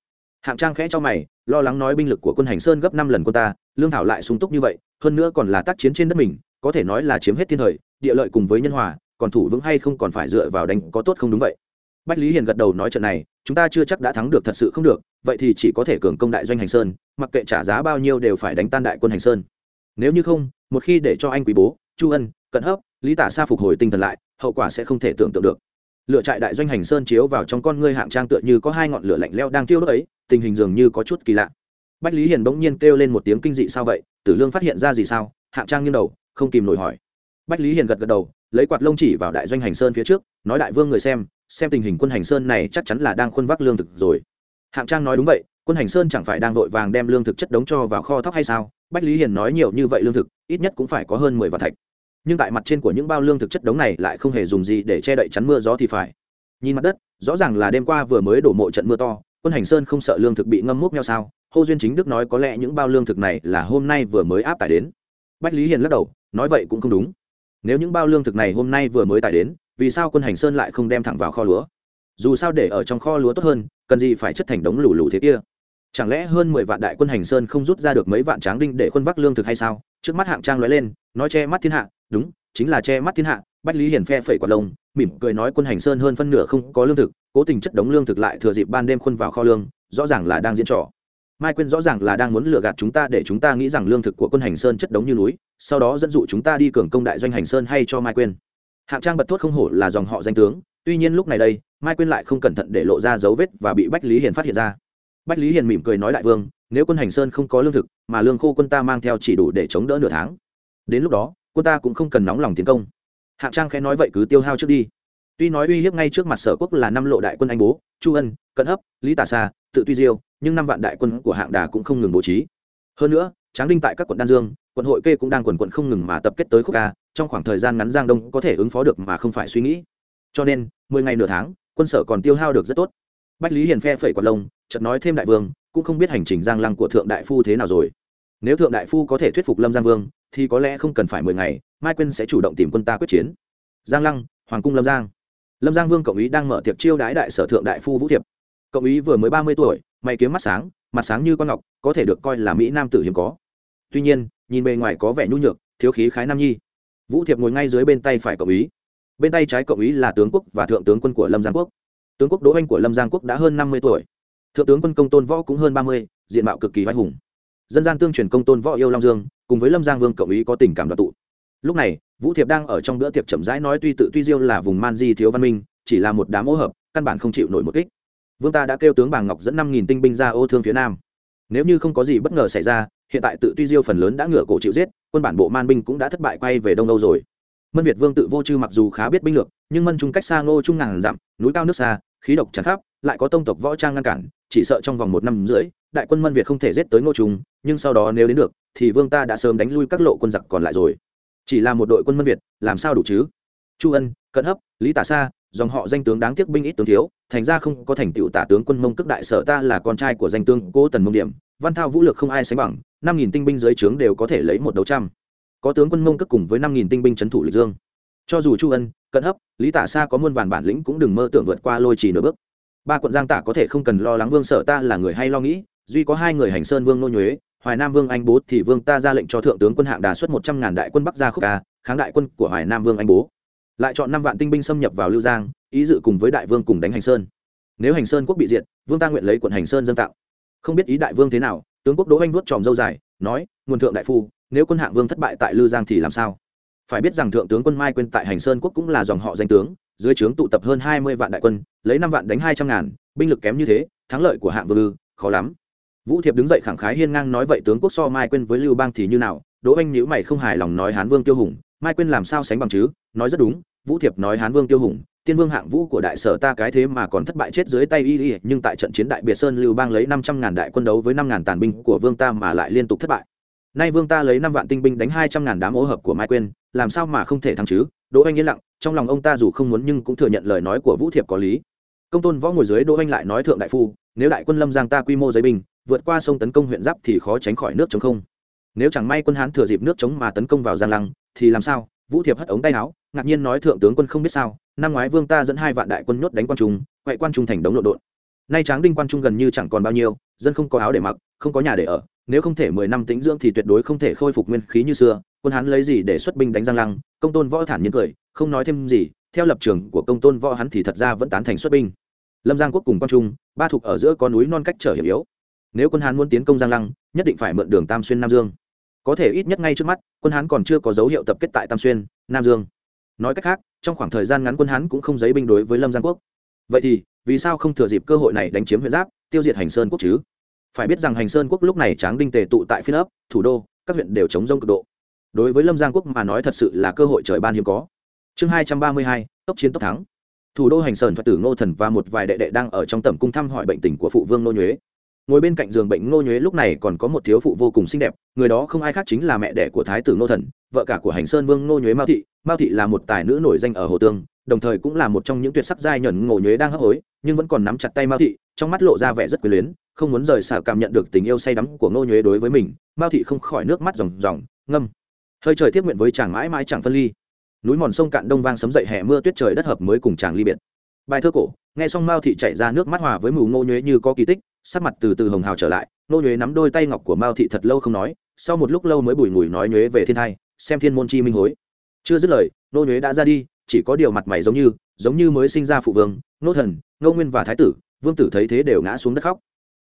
hạng trang khẽ cho mày, lo lắng nói binh lực của quân hành sơn gấp năm lần quân ta, lương thảo lại sung túc như vậy, hơn nữa còn là tác chiến trên đất mình, có thể nói là chiếm hết thiên thời, địa lợi cùng với nhân hòa, còn thủ vững hay không còn phải dựa vào đánh có tốt không đúng vậy. Bách lý hiền gật đầu nói trận này, chúng ta chưa chắc đã thắng được thật sự không được, vậy thì chỉ có thể cường công đại doanh hành sơn, mặc kệ trả giá bao nhiêu đều phải đánh tan đại quân hành sơn. Nếu như không, một khi để cho anh quý bố, chu ân, cận hấp, lý tả sa phục hồi tinh thần lại, hậu quả sẽ không thể tưởng tượng được lựa trại đại doanh hành sơn chiếu vào trong con ngươi hạng trang tựa như có hai ngọn lửa lạnh leo đang tiêu đốt ấy, tình hình dường như có chút kỳ lạ. Bách lý hiền bỗng nhiên kêu lên một tiếng kinh dị, sao vậy? Tử lương phát hiện ra gì sao? Hạng trang nghiêng đầu, không kìm nổi hỏi. Bách lý hiền gật gật đầu, lấy quạt lông chỉ vào đại doanh hành sơn phía trước, nói đại vương người xem xem tình hình quân hành sơn này chắc chắn là đang khuân vác lương thực rồi. Hạng trang nói đúng vậy, quân hành sơn chẳng phải đang vội vàng đem lương thực chất đống cho vào kho thóc hay sao? Bách lý hiền nói nhiều như vậy lương thực, ít nhất cũng phải có hơn mười vạn thạch nhưng tại mặt trên của những bao lương thực chất đống này lại không hề dùng gì để che đậy chắn mưa gió thì phải. Nhìn mặt đất, rõ ràng là đêm qua vừa mới đổ mộ trận mưa to, quân hành sơn không sợ lương thực bị ngâm múc nhau sao, hô duyên chính đức nói có lẽ những bao lương thực này là hôm nay vừa mới áp tải đến. Bách lý hiền lắc đầu, nói vậy cũng không đúng. Nếu những bao lương thực này hôm nay vừa mới tải đến, vì sao quân hành sơn lại không đem thẳng vào kho lúa? Dù sao để ở trong kho lúa tốt hơn, cần gì phải chất thành đống lù lù thế kia? Chẳng lẽ hơn mười vạn đại quân hành sơn không rút ra được mấy vạn tráng đinh để quân vác lương thực hay sao? Trước mắt hạng trang lóe lên, nói che mắt thiên hạ đúng, chính là che mắt thiên hạ, bách lý hiền phe phẩy quả lông, mỉm cười nói quân hành sơn hơn phân nửa không có lương thực, cố tình chất đống lương thực lại thừa dịp ban đêm quân vào kho lương, rõ ràng là đang diễn trò. Mai quên rõ ràng là đang muốn lừa gạt chúng ta để chúng ta nghĩ rằng lương thực của quân hành sơn chất đống như núi, sau đó dẫn dụ chúng ta đi cường công đại doanh hành sơn hay cho mai quên hạng trang bật thốt không hổ là dòng họ danh tướng, tuy nhiên lúc này đây, mai quên lại không cẩn thận để lộ ra dấu vết và bị bách lý hiền phát hiện ra. Bách lý hiền mỉm cười nói đại vương, nếu quân hành sơn không có lương thực, mà lương khô quân ta mang theo chỉ đủ để chống đỡ nửa tháng. Đến lúc đó quân ta cũng không cần nóng lòng tiến công. Hạng trang khẽ nói vậy cứ tiêu hao trước đi. Tuy nói uy hiếp ngay trước mặt sở quốc là năm lộ đại quân anh bố, chu ân, cận hấp, lý tà sa, tự tuy diêu, nhưng năm vạn đại quân của hạng đà cũng không ngừng bố trí. Hơn nữa, tráng đinh tại các quận đan dương, quận hội kê cũng đang quần quận không ngừng mà tập kết tới khúc ca trong khoảng thời gian ngắn giang đông có thể ứng phó được mà không phải suy nghĩ. Cho nên, mười ngày nửa tháng, quân sở còn tiêu hao được rất tốt. Bách lý hiền phe phẩy quạt lông, chợt nói thêm đại vương, cũng không biết hành trình giang lăng của thượng đại phu thế nào rồi. Nếu thượng đại phu có thể thuyết phục lâm giang vương thì có lẽ không cần phải mười ngày, mai quyên sẽ chủ động tìm quân ta quyết chiến. Giang lăng, hoàng cung lâm giang. Lâm giang vương cộng ý đang mở tiệc chiêu đái đại sở thượng đại phu vũ thiệp. Cộng ý vừa mới ba mươi tuổi, mày kiếm mắt sáng, mặt sáng như con ngọc, có thể được coi là mỹ nam tử hiếm có. Tuy nhiên, nhìn bề ngoài có vẻ nhu nhược, thiếu khí khái nam nhi. Vũ thiệp ngồi ngay dưới bên tay phải cộng ý. Bên tay trái cộng ý là tướng quốc và thượng tướng quân của lâm giang quốc. Tướng quốc đỗ anh của lâm giang quốc đã hơn năm mươi tuổi. Thượng tướng quân công tôn võ cũng hơn ba mươi, diện mạo cực kỳ oai hùng dân gian tương truyền công tôn võ yêu long dương, cùng với lâm giang vương cộng ý có tình cảm đoạt tụ. Lúc này, vũ thiệp đang ở trong bữa tiệc chậm rãi nói tuy tự tuy diêu là vùng man di thiếu văn minh, chỉ là một đám ô hợp, căn bản không chịu nổi một kích. Vương ta đã kêu tướng bàng ngọc dẫn năm nghìn tinh binh ra ô thương phía nam. Nếu như không có gì bất ngờ xảy ra, hiện tại tự tuy diêu phần lớn đã ngửa cổ chịu giết, quân bản bộ man binh cũng đã thất bại quay về đông âu rồi. Mân việt vương tự vô chư mặc dù khá biết binh lược, nhưng mân trung cách xa ngô trung ngàn dặm, núi cao nước xa, khí độc chẳng khắp, lại có tông tộc võ trang ngăn cản chỉ sợ trong vòng một năm rưỡi, đại quân mân việt không thể giết tới ngô trung, nhưng sau đó nếu đến được, thì vương ta đã sớm đánh lui các lộ quân giặc còn lại rồi. Chỉ là một đội quân mân việt, làm sao đủ chứ? Chu ân, cận hấp, lý tả sa, dòng họ danh tướng đáng tiếc binh ít tướng thiếu, thành ra không có thành tựu tả tướng quân mông cước đại sở ta là con trai của danh tướng cố tần mông điểm, văn thao vũ lực không ai sánh bằng, năm nghìn tinh binh dưới trướng đều có thể lấy một đấu trăm. Có tướng quân mông cước cùng với năm nghìn tinh binh trấn thủ lịch dương. Cho dù chu ân, cận hấp, lý tả Sa có muôn vàn bản lĩnh cũng đừng mơ tưởng vượt qua lôi trì nửa bước ba quận giang tả có thể không cần lo lắng vương sở ta là người hay lo nghĩ, duy có hai người hành sơn vương nô nhuế, hoài nam vương anh bố thì vương ta ra lệnh cho thượng tướng quân hạng đà xuất một trăm ngàn đại quân bắc ra khúc ca, kháng đại quân của hoài nam vương anh bố. Lại chọn năm vạn tinh binh xâm nhập vào lưu giang, ý dự cùng với đại vương cùng đánh hành sơn. Nếu hành sơn quốc bị diệt, vương ta nguyện lấy quận hành sơn dâng tạo. không biết ý đại vương thế nào, tướng quốc đỗ anh vuốt tròm dâu dài, nói, nguồn thượng đại phu, nếu quân hạng vương thất bại tại lư giang thì làm sao? Phải biết rằng thượng tướng quân mai quên tại hành sơn quốc cũng là dòng họ danh tướng dưới trướng tụ tập hơn hai mươi vạn đại quân, lấy năm vạn đánh hai trăm ngàn, binh lực kém như thế, thắng lợi của hạng vương ư, khó lắm. Vũ thiệp đứng dậy khẳng khái hiên ngang nói vậy tướng quốc so mai quên với lưu bang thì như nào? Đỗ anh nhữ mày không hài lòng nói hán vương tiêu hùng, mai quên làm sao sánh bằng chứ? Nói rất đúng, vũ thiệp nói hán vương tiêu hùng, tiên vương hạng vũ của đại sở ta cái thế mà còn thất bại chết dưới tay y y, nhưng tại trận chiến đại biệt sơn lưu bang lấy năm trăm ngàn đại quân đấu với năm ngàn tàn binh của vương ta mà lại liên tục thất bại. Nay vương ta lấy năm vạn tinh binh đánh hai trăm ngàn đám ô hợp của mai quên làm sao mà không thể thắng chứ? Đỗ anh yên lặng trong lòng ông ta dù không muốn nhưng cũng thừa nhận lời nói của vũ thiệp có lý. Công tôn võ ngồi dưới đỗ anh lại nói thượng đại phu, nếu đại quân lâm giang ta quy mô giấy binh, vượt qua sông tấn công huyện giáp thì khó tránh khỏi nước chống không. Nếu chẳng may quân hán thừa dịp nước chống mà tấn công vào giang lăng, thì làm sao? Vũ thiệp hất ống tay áo, ngạc nhiên nói, thượng tướng quân không biết sao, năm ngoái vương ta dẫn hai vạn đại quân nhốt đánh quan trung, quậy quan trung thành đống lộn đột nay tráng đinh quan trung gần như chẳng còn bao nhiêu, dân không có áo để mặc, không có nhà để ở. Nếu không thể mười năm tĩnh dưỡng thì tuyệt đối không thể khôi phục nguyên khí như xưa. Quân hán lấy gì để xuất binh đánh giang lăng? Công tôn võ thản nhiên cười không nói thêm gì, theo lập trường của công tôn võ hắn thì thật ra vẫn tán thành xuất binh. Lâm giang quốc cùng quan trung, ba thuộc ở giữa có núi non cách trở hiểm yếu. Nếu quân hán muốn tiến công giang lăng, nhất định phải mượn đường tam xuyên nam dương. Có thể ít nhất ngay trước mắt, quân hán còn chưa có dấu hiệu tập kết tại tam xuyên nam dương. Nói cách khác, trong khoảng thời gian ngắn quân hán cũng không giấy binh đối với lâm giang quốc. Vậy thì, vì sao không thừa dịp cơ hội này đánh chiếm huyện giáp, tiêu diệt hành sơn quốc chứ? Phải biết rằng hành sơn quốc lúc này tráng đinh tề tụ tại phiên ấp, thủ đô, các huyện đều chống rông cực độ. Đối với lâm giang quốc mà nói thật sự là cơ hội trời ban hiếm có chương hai trăm ba mươi hai, tốc chiến tốc thắng. Thủ đô hành sơn phật tử ngô thần và một vài đệ đệ đang ở trong tầm cung thăm hỏi bệnh tình của phụ vương nô nhuế. Ngồi bên cạnh giường bệnh ngô nhuế lúc này còn có một thiếu phụ vô cùng xinh đẹp, người đó không ai khác chính là mẹ đẻ của thái tử ngô thần, vợ cả của hành sơn vương ngô nhuế mao thị. Mao thị là một tài nữ nổi danh ở hồ tương đồng thời cũng là một trong những tuyệt sắc giai nhuần ngô nhuế đang hấp hối, nhưng vẫn còn nắm chặt tay mao thị, trong mắt lộ ra vẻ rất quyền luyến, không muốn rời xả cảm nhận được tình yêu say đắm của ngô nhuế đối với mình. Mao thị không khỏi nước mắt ròng ròng, ngâm. Hơi trời tiếp nguyện với chàng mãi mãi chẳng phân ly núi mòn sông cạn đông vang sấm dậy hè mưa tuyết trời đất hợp mới cùng chàng ly biệt. Bài thơ cổ, nghe xong mao thị chạy ra nước mắt hòa với mù ngô nhuế như có kỳ tích, sắc mặt từ từ hồng hào trở lại nô nhuế nắm đôi tay ngọc của mao thị thật lâu không nói, sau một lúc lâu mới bùi ngùi nói nhuế về thiên hai xem thiên môn chi minh hối. Chưa dứt lời nô nhuế đã ra đi, chỉ có điều mặt mày giống như giống như mới sinh ra phụ vương nô thần, ngô nguyên và thái tử, vương tử thấy thế đều ngã xuống đất khóc.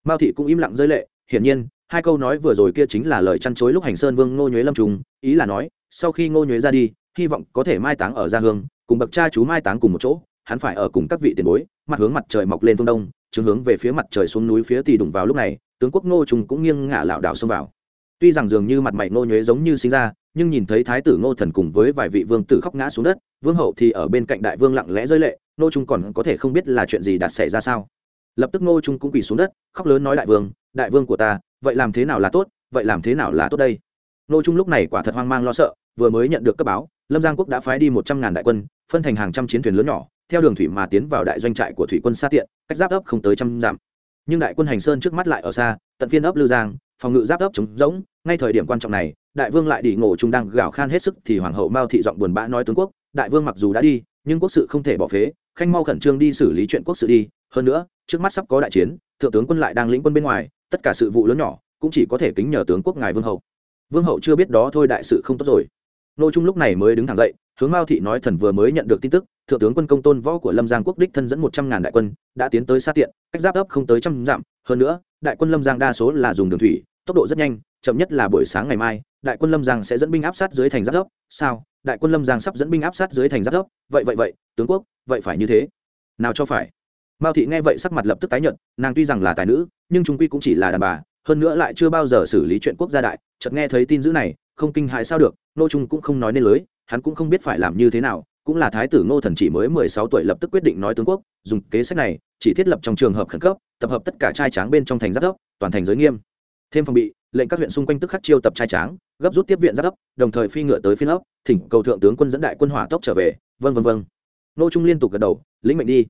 Mao thị cũng im lặng rơi lệ, hiển nhiên, hai câu nói vừa rồi kia chính là lời chăn chối lúc hành sơn vương ngô nhuế lâm trùng, ý là nói, sau khi ngô nhuế ra đi hy vọng có thể mai táng ở gia hương, cùng bậc cha chú mai táng cùng một chỗ, hắn phải ở cùng các vị tiền bối, mặt hướng mặt trời mọc lên phương đông chứng hướng về phía mặt trời xuống núi phía thì đụng vào lúc này, tướng quốc ngô Trung cũng nghiêng ngả lảo đảo xông vào. Tuy rằng dường như mặt mày ngô nhuế giống như sinh ra, nhưng nhìn thấy thái tử ngô thần cùng với vài vị vương tử khóc ngã xuống đất, vương hậu thì ở bên cạnh đại vương lặng lẽ rơi lệ, ngô trung còn có thể không biết là chuyện gì đạt xảy ra sao. Lập tức ngô trung cũng quỳ xuống đất, khóc lớn nói đại vương đại vương của ta, vậy làm thế nào là tốt, vậy làm thế nào là tốt đây? Nô trung lúc này quả thật hoang mang lo sợ, vừa mới nhận được cấp báo, lâm giang quốc đã phái đi một trăm ngàn đại quân, phân thành hàng trăm chiến thuyền lớn nhỏ, theo đường thủy mà tiến vào đại doanh trại của thủy quân xa tiện, cách giáp ấp không tới trăm dặm. Nhưng đại quân hành sơn trước mắt lại ở xa, tận phiên ấp lư giang, phòng ngự giáp ấp trống rỗng, ngay thời điểm quan trọng này, đại vương lại đi ngộ trung đang gào khan hết sức thì hoàng hậu mao thị giọng buồn bã nói tướng quốc, đại vương mặc dù đã đi, nhưng quốc sự không thể bỏ phế, khanh mau khẩn trương đi xử lý chuyện quốc sự đi, hơn nữa, trước mắt sắp có đại chiến, thượng tướng quân lại đang lĩnh quân bên ngoài, tất cả sự vụ lớn nhỏ, cũng chỉ có thể kính nhờ tướng quốc ngài vương hậu vương hậu chưa biết đó thôi đại sự không tốt rồi. Nô trung lúc này mới đứng thẳng dậy, hướng mao thị nói thần vừa mới nhận được tin tức, thượng tướng quân công tôn võ của lâm giang quốc đích thân dẫn một trăm ngàn đại quân, đã tiến tới xa tiện, cách giáp ấp không tới trăm dặm. Hơn nữa, đại quân lâm giang đa số là dùng đường thủy, tốc độ rất nhanh, chậm nhất là buổi sáng ngày mai, đại quân lâm giang sẽ dẫn binh áp sát dưới thành giáp ấp. Sao? Đại quân lâm giang sắp dẫn binh áp sát dưới thành giáp ấp? Vậy vậy vậy, tướng quốc, vậy phải như thế. Nào cho phải. Mao thị nghe vậy sắc mặt lập tức tái nhận nàng tuy rằng là tài nữ, nhưng trung quy cũng chỉ là đàn bà hơn nữa lại chưa bao giờ xử lý chuyện quốc gia đại, chợt nghe thấy tin dữ này, không kinh hại sao được nô trung cũng không nói nên lưới hắn cũng không biết phải làm như thế nào, cũng là thái tử ngô thần chỉ mới mười sáu tuổi lập tức quyết định nói tướng quốc, dùng kế sách này, chỉ thiết lập trong trường hợp khẩn cấp, tập hợp tất cả trai tráng bên trong thành giáp đốc toàn thành giới nghiêm. Thêm phòng bị, lệnh các huyện xung quanh tức khắc chiêu tập trai tráng, gấp rút tiếp viện giáp đốc đồng thời phi ngựa tới phiên ốc thỉnh cầu thượng tướng quân dẫn đại quân hỏa tốc trở về vân vân vân nô trung liên tục gật đầu, lĩnh mệnh đi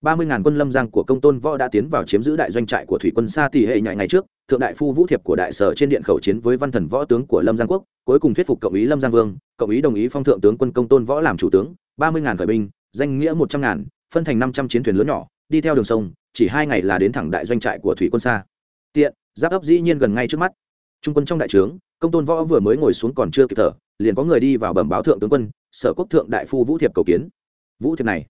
ba mươi ngàn quân lâm giang của công tôn võ đã tiến vào chiếm giữ đại doanh trại của thủy quân Sa tỷ hệ nhại ngày trước, thượng đại phu vũ thiệp của đại sở trên điện khẩu chiến với văn thần võ tướng của lâm giang quốc, cuối cùng thuyết phục cộng ý lâm giang vương, cộng ý đồng ý phong thượng tướng quân công tôn võ làm chủ tướng, ba mươi ngàn khởi binh, danh nghĩa một trăm ngàn, phân thành năm trăm chiến thuyền lớn nhỏ, đi theo đường sông, chỉ hai ngày là đến thẳng đại doanh trại của thủy quân Sa. tiện, giáp ấp dĩ nhiên gần ngay trước mắt trung quân trong đại trướng, công tôn võ vừa mới ngồi xuống còn chưa kịp thở, liền có người đi vào bẩm báo thượng tướng quân, sở quốc thượng đại phu vũ thiệp cầu kiến vũ thiệp này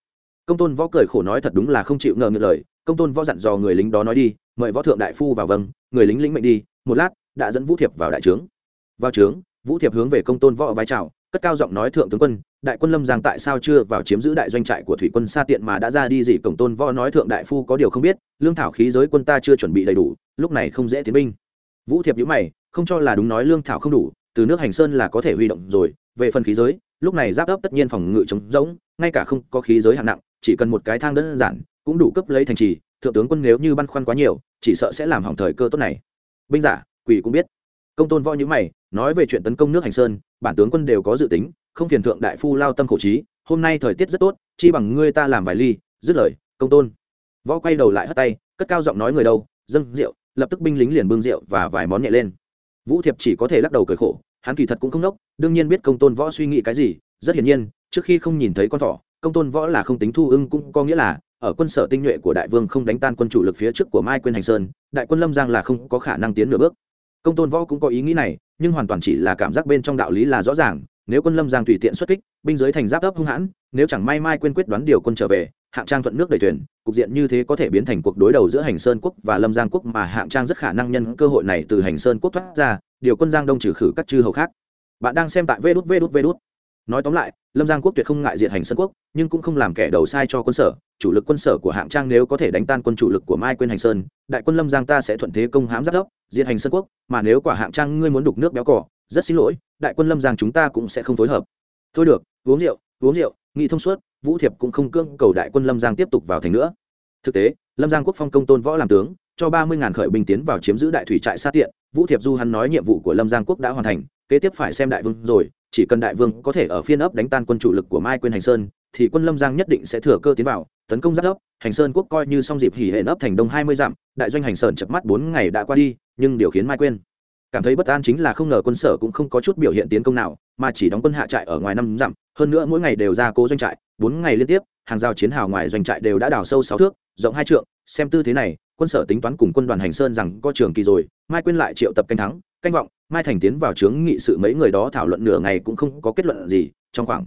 công tôn võ cười khổ nói thật đúng là không chịu ngờ ngược lời, công tôn võ dặn dò người lính đó nói đi, mời võ thượng đại phu vào vâng người lính lĩnh mệnh đi, một lát, đã dẫn vũ thiệp vào đại trướng. Vào trướng, vũ thiệp hướng về công tôn võ vai chào, cất cao giọng nói thượng tướng quân, đại quân lâm giang tại sao chưa vào chiếm giữ đại doanh trại của thủy quân xa tiện mà đã ra đi gì? Cổng tôn võ nói thượng đại phu có điều không biết, lương thảo khí giới quân ta chưa chuẩn bị đầy đủ, lúc này không dễ tiến binh. Vũ thiệp nhữ mày, không cho là đúng nói lương thảo không đủ, từ nước hành sơn là có thể huy động rồi, về phần khí giới, lúc này giáp ấp tất nhiên phòng ngự chống rỗng, ngay cả không có khí giới hạng nặng chỉ cần một cái thang đơn giản, cũng đủ cấp lấy thành trì, thượng tướng quân nếu như băn khoăn quá nhiều, chỉ sợ sẽ làm hỏng thời cơ tốt này. Binh giả, quỷ cũng biết. Công tôn võ nhữ mày, nói về chuyện tấn công nước hành sơn, bản tướng quân đều có dự tính, không phiền thượng đại phu lao tâm khổ trí, hôm nay thời tiết rất tốt, chi bằng ngươi ta làm vài ly, dứt lời, công tôn. Võ quay đầu lại hất tay, cất cao giọng nói người đâu, dâng rượu, lập tức binh lính liền bưng rượu và vài món nhẹ lên. Vũ thiệp chỉ có thể lắc đầu cười khổ, hắn kỳ thật cũng không đốc, đương nhiên biết công tôn võ suy nghĩ cái gì, rất hiển nhiên, trước khi không nhìn thấy con thỏ công tôn võ là không tính thu ưng cũng có nghĩa là, ở quân sở tinh nhuệ của đại vương không đánh tan quân chủ lực phía trước của mai quyên hành sơn, đại quân lâm giang là không có khả năng tiến nửa bước. Công tôn võ cũng có ý nghĩ này, nhưng hoàn toàn chỉ là cảm giác bên trong đạo lý là rõ ràng, nếu quân lâm giang tùy tiện xuất kích, binh giới thành giáp ấp hung hãn, nếu chẳng may mai quên quyết đoán điều quân trở về, hạng trang thuận nước đầy thuyền, cục diện như thế có thể biến thành cuộc đối đầu giữa hành sơn quốc và lâm giang quốc mà hạng trang rất khả năng nhân cơ hội này từ hành sơn quốc thoát ra, điều quân giang đông trừ khử các chư hầu khác. Bạn đang xem tại vê đút vê đút vê đút nói tóm lại, lâm giang quốc tuyệt không ngại diệt hành sơn quốc, nhưng cũng không làm kẻ đầu sai cho quân sở. Chủ lực quân sở của hạng trang nếu có thể đánh tan quân chủ lực của mai quên hành sơn, đại quân lâm giang ta sẽ thuận thế công hãm giáp đốc diệt hành sơn quốc. Mà nếu quả hạng trang ngươi muốn đục nước béo cỏ, rất xin lỗi, đại quân lâm giang chúng ta cũng sẽ không phối hợp. Thôi được, uống rượu uống rượu, nghị thông suốt, vũ thiệp cũng không cưỡng cầu đại quân lâm giang tiếp tục vào thành nữa. Thực tế, lâm giang quốc phong công tôn võ làm tướng, cho ba mươi ngàn khởi binh tiến vào chiếm giữ đại thủy trại Sa tiện vũ thiệp du hắn nói nhiệm vụ của lâm giang quốc đã hoàn thành, kế tiếp phải xem đại vương rồi, chỉ cần đại vương có thể ở phiên ấp đánh tan quân chủ lực của mai quên hành sơn, thì quân lâm giang nhất định sẽ thừa cơ tiến vào, tấn công giáp ấp. Hành sơn quốc coi như xong dịp hỉ hệ ấp thành đông hai mươi dặm, đại doanh hành sơn chập mắt bốn ngày đã qua đi, nhưng điều khiến mai quên cảm thấy bất an chính là không ngờ quân sở cũng không có chút biểu hiện tiến công nào, mà chỉ đóng quân hạ trại ở ngoài năm dặm, hơn nữa mỗi ngày đều ra cố doanh trại, bốn ngày liên tiếp, hàng rào chiến hào ngoài doanh trại đều đã đào sâu sáu thước, rộng hai trượng, xem tư thế này quân sở tính toán cùng quân đoàn hành sơn rằng có trường kỳ rồi, mai quên lại triệu tập canh thắng, canh vọng, mai thành tiến vào chướng nghị sự mấy người đó thảo luận nửa ngày cũng không có kết luận gì, trong khoảng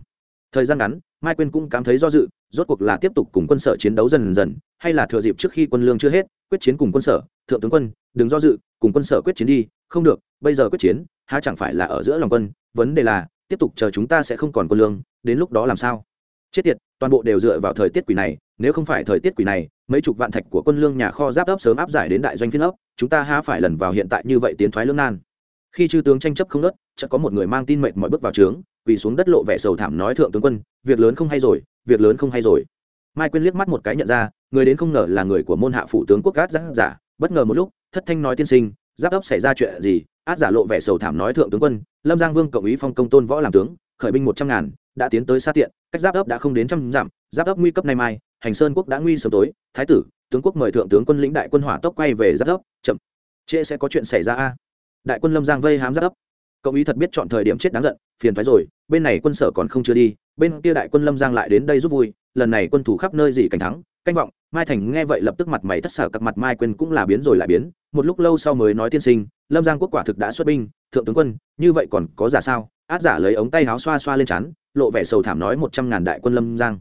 thời gian ngắn, mai quên cũng cảm thấy do dự, rốt cuộc là tiếp tục cùng quân sở chiến đấu dần dần, hay là thừa dịp trước khi quân lương chưa hết, quyết chiến cùng quân sở, thượng tướng quân, đừng do dự, cùng quân sở quyết chiến đi, không được, bây giờ quyết chiến, há chẳng phải là ở giữa lòng quân, vấn đề là, tiếp tục chờ chúng ta sẽ không còn quân lương, đến lúc đó làm sao? Chết tiệt, toàn bộ đều dựa vào thời tiết quỷ này nếu không phải thời tiết quỷ này, mấy chục vạn thạch của quân lương nhà kho giáp ấp sớm áp giải đến đại doanh phiên ấp, chúng ta há phải lần vào hiện tại như vậy tiến thoái lương nan. Khi chư tướng tranh chấp không đất chợt có một người mang tin mệnh mọi bước vào trướng, quỳ xuống đất lộ vẻ sầu thảm nói thượng tướng quân, việc lớn không hay rồi, việc lớn không hay rồi. Mai quyên liếc mắt một cái nhận ra, người đến không ngờ là người của môn hạ phụ tướng quốc cát giáp giả. Bất ngờ một lúc, thất thanh nói tiên sinh, giáp ấp xảy ra chuyện gì? Át giả lộ vẻ sầu thảm nói thượng tướng quân, lâm giang vương cộng ý phong công tôn võ làm tướng, khởi binh một trăm ngàn, đã tiến tới xa tiện, cách giáp ấp đã không đến trăm dặm, giáp ấp nguy cấp nay mai hành sơn quốc đã nguy sớm tối, thái tử, tướng quốc mời thượng tướng quân lĩnh đại quân hỏa tốc quay về giáp ấp chậm. Trễ sẽ có chuyện xảy ra a. Đại quân lâm giang vây hám giáp ấp cậu ý thật biết chọn thời điểm chết đáng giận, phiền thoái rồi, bên này quân sở còn không chưa đi, bên kia đại quân lâm giang lại đến đây giúp vui, lần này quân thủ khắp nơi gì cảnh thắng, canh vọng, mai thành nghe vậy lập tức mặt mày thất sở các mặt mai quên cũng là biến rồi lại biến, một lúc lâu sau mới nói tiên sinh, lâm giang quốc quả thực đã xuất binh, thượng tướng quân, như vậy còn có giả sao? Át giả lấy ống tay áo xoa xoa lên chán lộ vẻ sầu thảm nói một trăm ngàn đại quân lâm giang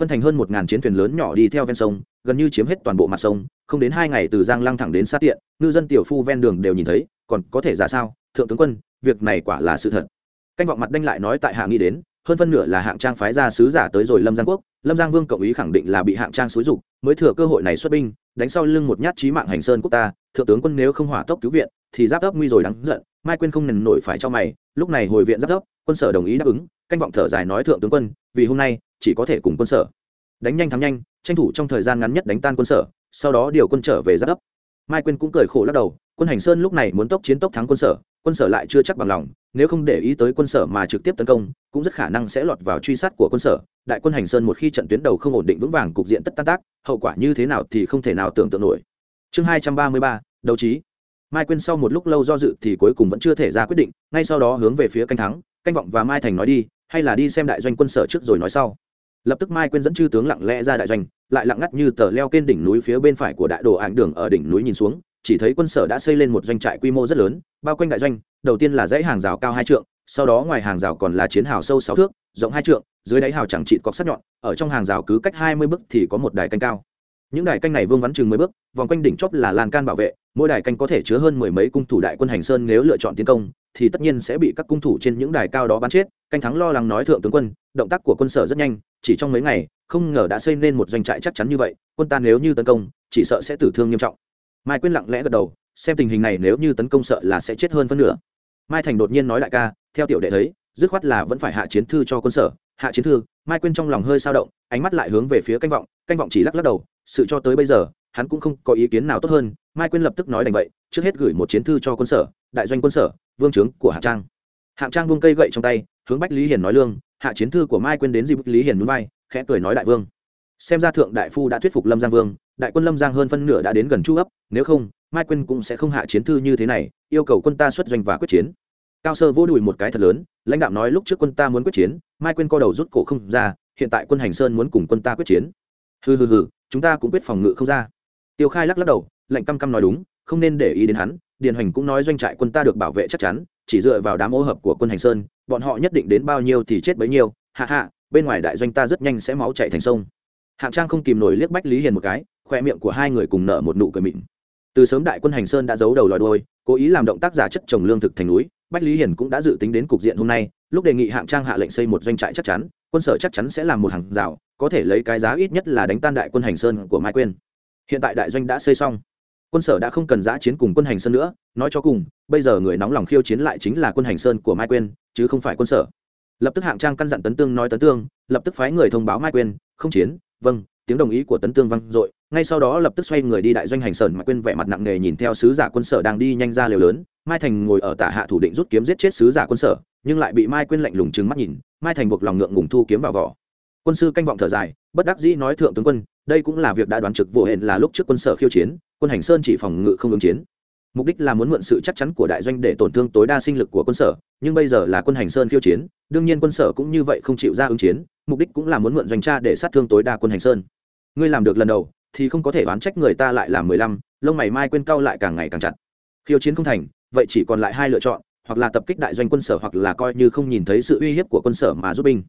phân thành hơn một ngàn chiến thuyền lớn nhỏ đi theo ven sông, gần như chiếm hết toàn bộ mặt sông, không đến hai ngày từ giang lăng thẳng đến sát tiện, ngư dân tiểu phu ven đường đều nhìn thấy, còn có thể giả sao? Thượng tướng quân, việc này quả là sự thật. Canh vọng mặt đanh lại nói tại hạ nghĩ đến hơn phân nửa là hạng trang phái ra sứ giả tới rồi lâm giang quốc. Lâm giang vương cộng ý khẳng định là bị hạng trang xúi dục, mới thừa cơ hội này xuất binh, đánh sau lưng một nhát trí mạng hành sơn quốc ta, thượng tướng quân nếu không hỏa tốc cứu viện, thì giáp ấp nguy rồi đáng giận. Mai quên không nền nổi phải cho mày, lúc này hồi viện giáp ấp quân sở đồng ý đáp ứng, canh vọng thở dài nói thượng tướng quân, vì hôm nay, chỉ có thể cùng quân sở. Đánh nhanh thắng nhanh, tranh thủ trong thời gian ngắn nhất đánh tan quân sở, sau đó điều quân trở về giáp ấp mai quên cũng cười khổ lắc đầu, quân hành sơn lúc này muốn tốc chiến tốc thắng quân sở quân sở lại chưa chắc bằng lòng, nếu không để ý tới quân sở mà trực tiếp tấn công, cũng rất khả năng sẽ lọt vào truy sát của quân sở. Đại quân hành sơn một khi trận tuyến đầu không ổn định vững vàng cục diện tất tan tác, hậu quả như thế nào thì không thể nào tưởng tượng nổi. Chương hai trăm ba mươi ba, đấu trí. Mai quên sau một lúc lâu do dự thì cuối cùng vẫn chưa thể ra quyết định, ngay sau đó hướng về phía canh thắng, canh vọng và mai thành nói đi, hay là đi xem đại doanh quân sở trước rồi nói sau. Lập tức mai quên dẫn chư tướng lặng lẽ ra đại doanh, lại lặng ngắt như tờ leo trên đỉnh núi phía bên phải của đại đồ ảnh đường ở đỉnh núi nhìn xuống chỉ thấy quân sở đã xây lên một doanh trại quy mô rất lớn, bao quanh đại doanh, đầu tiên là dãy hàng rào cao hai trượng, sau đó ngoài hàng rào còn là chiến hào sâu sáu thước, rộng hai trượng, dưới đáy hào chẳng trị cọc sắt nhọn, ở trong hàng rào cứ cách hai mươi bước thì có một đài canh cao. Những đài canh này vương vắn chừng mười bước, vòng quanh đỉnh chóp là lan can bảo vệ, mỗi đài canh có thể chứa hơn mười mấy cung thủ đại quân hành sơn nếu lựa chọn tiến công, thì tất nhiên sẽ bị các cung thủ trên những đài cao đó bắn chết, canh thắng lo lắng nói thượng tướng quân, động tác của quân sở rất nhanh, chỉ trong mấy ngày, không ngờ đã xây nên một doanh trại chắc chắn như vậy, quân ta nếu như tấn công, chỉ sợ sẽ tử thương nghiêm trọng mai quyên lặng lẽ gật đầu, xem tình hình này nếu như tấn công sợ là sẽ chết hơn phân nửa. Mai thành đột nhiên nói đại ca, theo tiểu đệ thấy, dứt khoát là vẫn phải hạ chiến thư cho quân sở. Hạ chiến thư, mai quyên trong lòng hơi sao động, ánh mắt lại hướng về phía canh vọng canh vọng chỉ lắc lắc đầu, sự cho tới bây giờ, hắn cũng không có ý kiến nào tốt hơn. Mai quyên lập tức nói đành vậy, trước hết gửi một chiến thư cho quân sở, đại doanh quân sở, vương trướng của hạ trang. Hạng trang buông cây gậy trong tay, hướng bách lý hiền nói lương, hạ chiến thư của mai quyên đến dịp lý hiền núi vai, khẽ cười nói đại vương xem ra thượng đại phu đã thuyết phục lâm giang vương, đại quân lâm giang hơn phân nửa đã đến gần chu ấp, nếu không, mai quân cũng sẽ không hạ chiến thư như thế này, yêu cầu quân ta xuất doanh và quyết chiến. Cao sơ vô đùi một cái thật lớn, lãnh đạo nói lúc trước quân ta muốn quyết chiến, mai quên co đầu rút cổ không ra, hiện tại quân hành sơn muốn cùng quân ta quyết chiến. Hừ hừ hừ, chúng ta cũng quyết phòng ngự không ra. Tiêu khai lắc lắc đầu lệnh căm căm nói đúng, không nên để ý đến hắn, điền hoành cũng nói doanh trại quân ta được bảo vệ chắc chắn, chỉ dựa vào đám ô hợp của quân hành sơn, bọn họ nhất định đến bao nhiêu thì chết bấy nhiêu hạ hạ bên ngoài đại doanh ta rất nhanh sẽ máu chạy thành sông hạng trang không kìm nổi liếc bách lý hiền một cái, khoe miệng của hai người cùng nở một nụ cười mịn. Từ sớm đại quân hành sơn đã giấu đầu lòi đôi cố ý làm động tác giả chất trồng lương thực thành núi, bách lý hiền cũng đã dự tính đến cục diện hôm nay, lúc đề nghị hạng trang hạ lệnh xây một doanh trại chắc chắn, quân sở chắc chắn sẽ làm một hàng rào, có thể lấy cái giá ít nhất là đánh tan đại quân hành sơn của mai quyên hiện tại đại doanh đã xây xong. Quân sở đã không cần giã chiến cùng quân hành sơn nữa, nói cho cùng, bây giờ người nóng lòng khiêu chiến lại chính là quân hành sơn của mai quyên chứ không phải quân sở. Lập tức hạng trang căn dặn tấn tương nói tấn tương, lập tức phái người thông báo mai quyên không chiến vâng tiếng đồng ý của tấn tương vang dội, ngay sau đó lập tức xoay người đi đại doanh hành sơn mai quyên vẻ mặt nặng nề nhìn theo sứ giả quân sở đang đi nhanh ra liều lớn. Mai thành ngồi ở tả hạ thủ định rút kiếm giết chết sứ giả quân sở, nhưng lại bị mai quyên lạnh lùng trừng mắt nhìn. Mai thành buộc lòng ngượng ngùng thu kiếm vào vỏ. Quân sư canh vọng thở dài, bất đắc dĩ nói thượng tướng quân, đây cũng là việc đã đoán trực, vô hẹn là lúc trước quân sở khiêu chiến, quân hành sơn chỉ phòng ngự không ứng chiến mục đích là muốn mượn sự chắc chắn của đại doanh để tổn thương tối đa sinh lực của quân sở, nhưng bây giờ là quân hành sơn khiêu chiến, đương nhiên quân sở cũng như vậy không chịu ra ứng chiến, mục đích cũng là muốn mượn doanh tra để sát thương tối đa quân hành sơn. Ngươi làm được lần đầu, thì không có thể oán trách người ta lại làm mười lăm, lông mày mai quên cau lại càng ngày càng chặt. Khiêu chiến không thành, vậy chỉ còn lại hai lựa chọn, hoặc là tập kích đại doanh quân sở hoặc là coi như không nhìn thấy sự uy hiếp của quân sở mà giúp binh.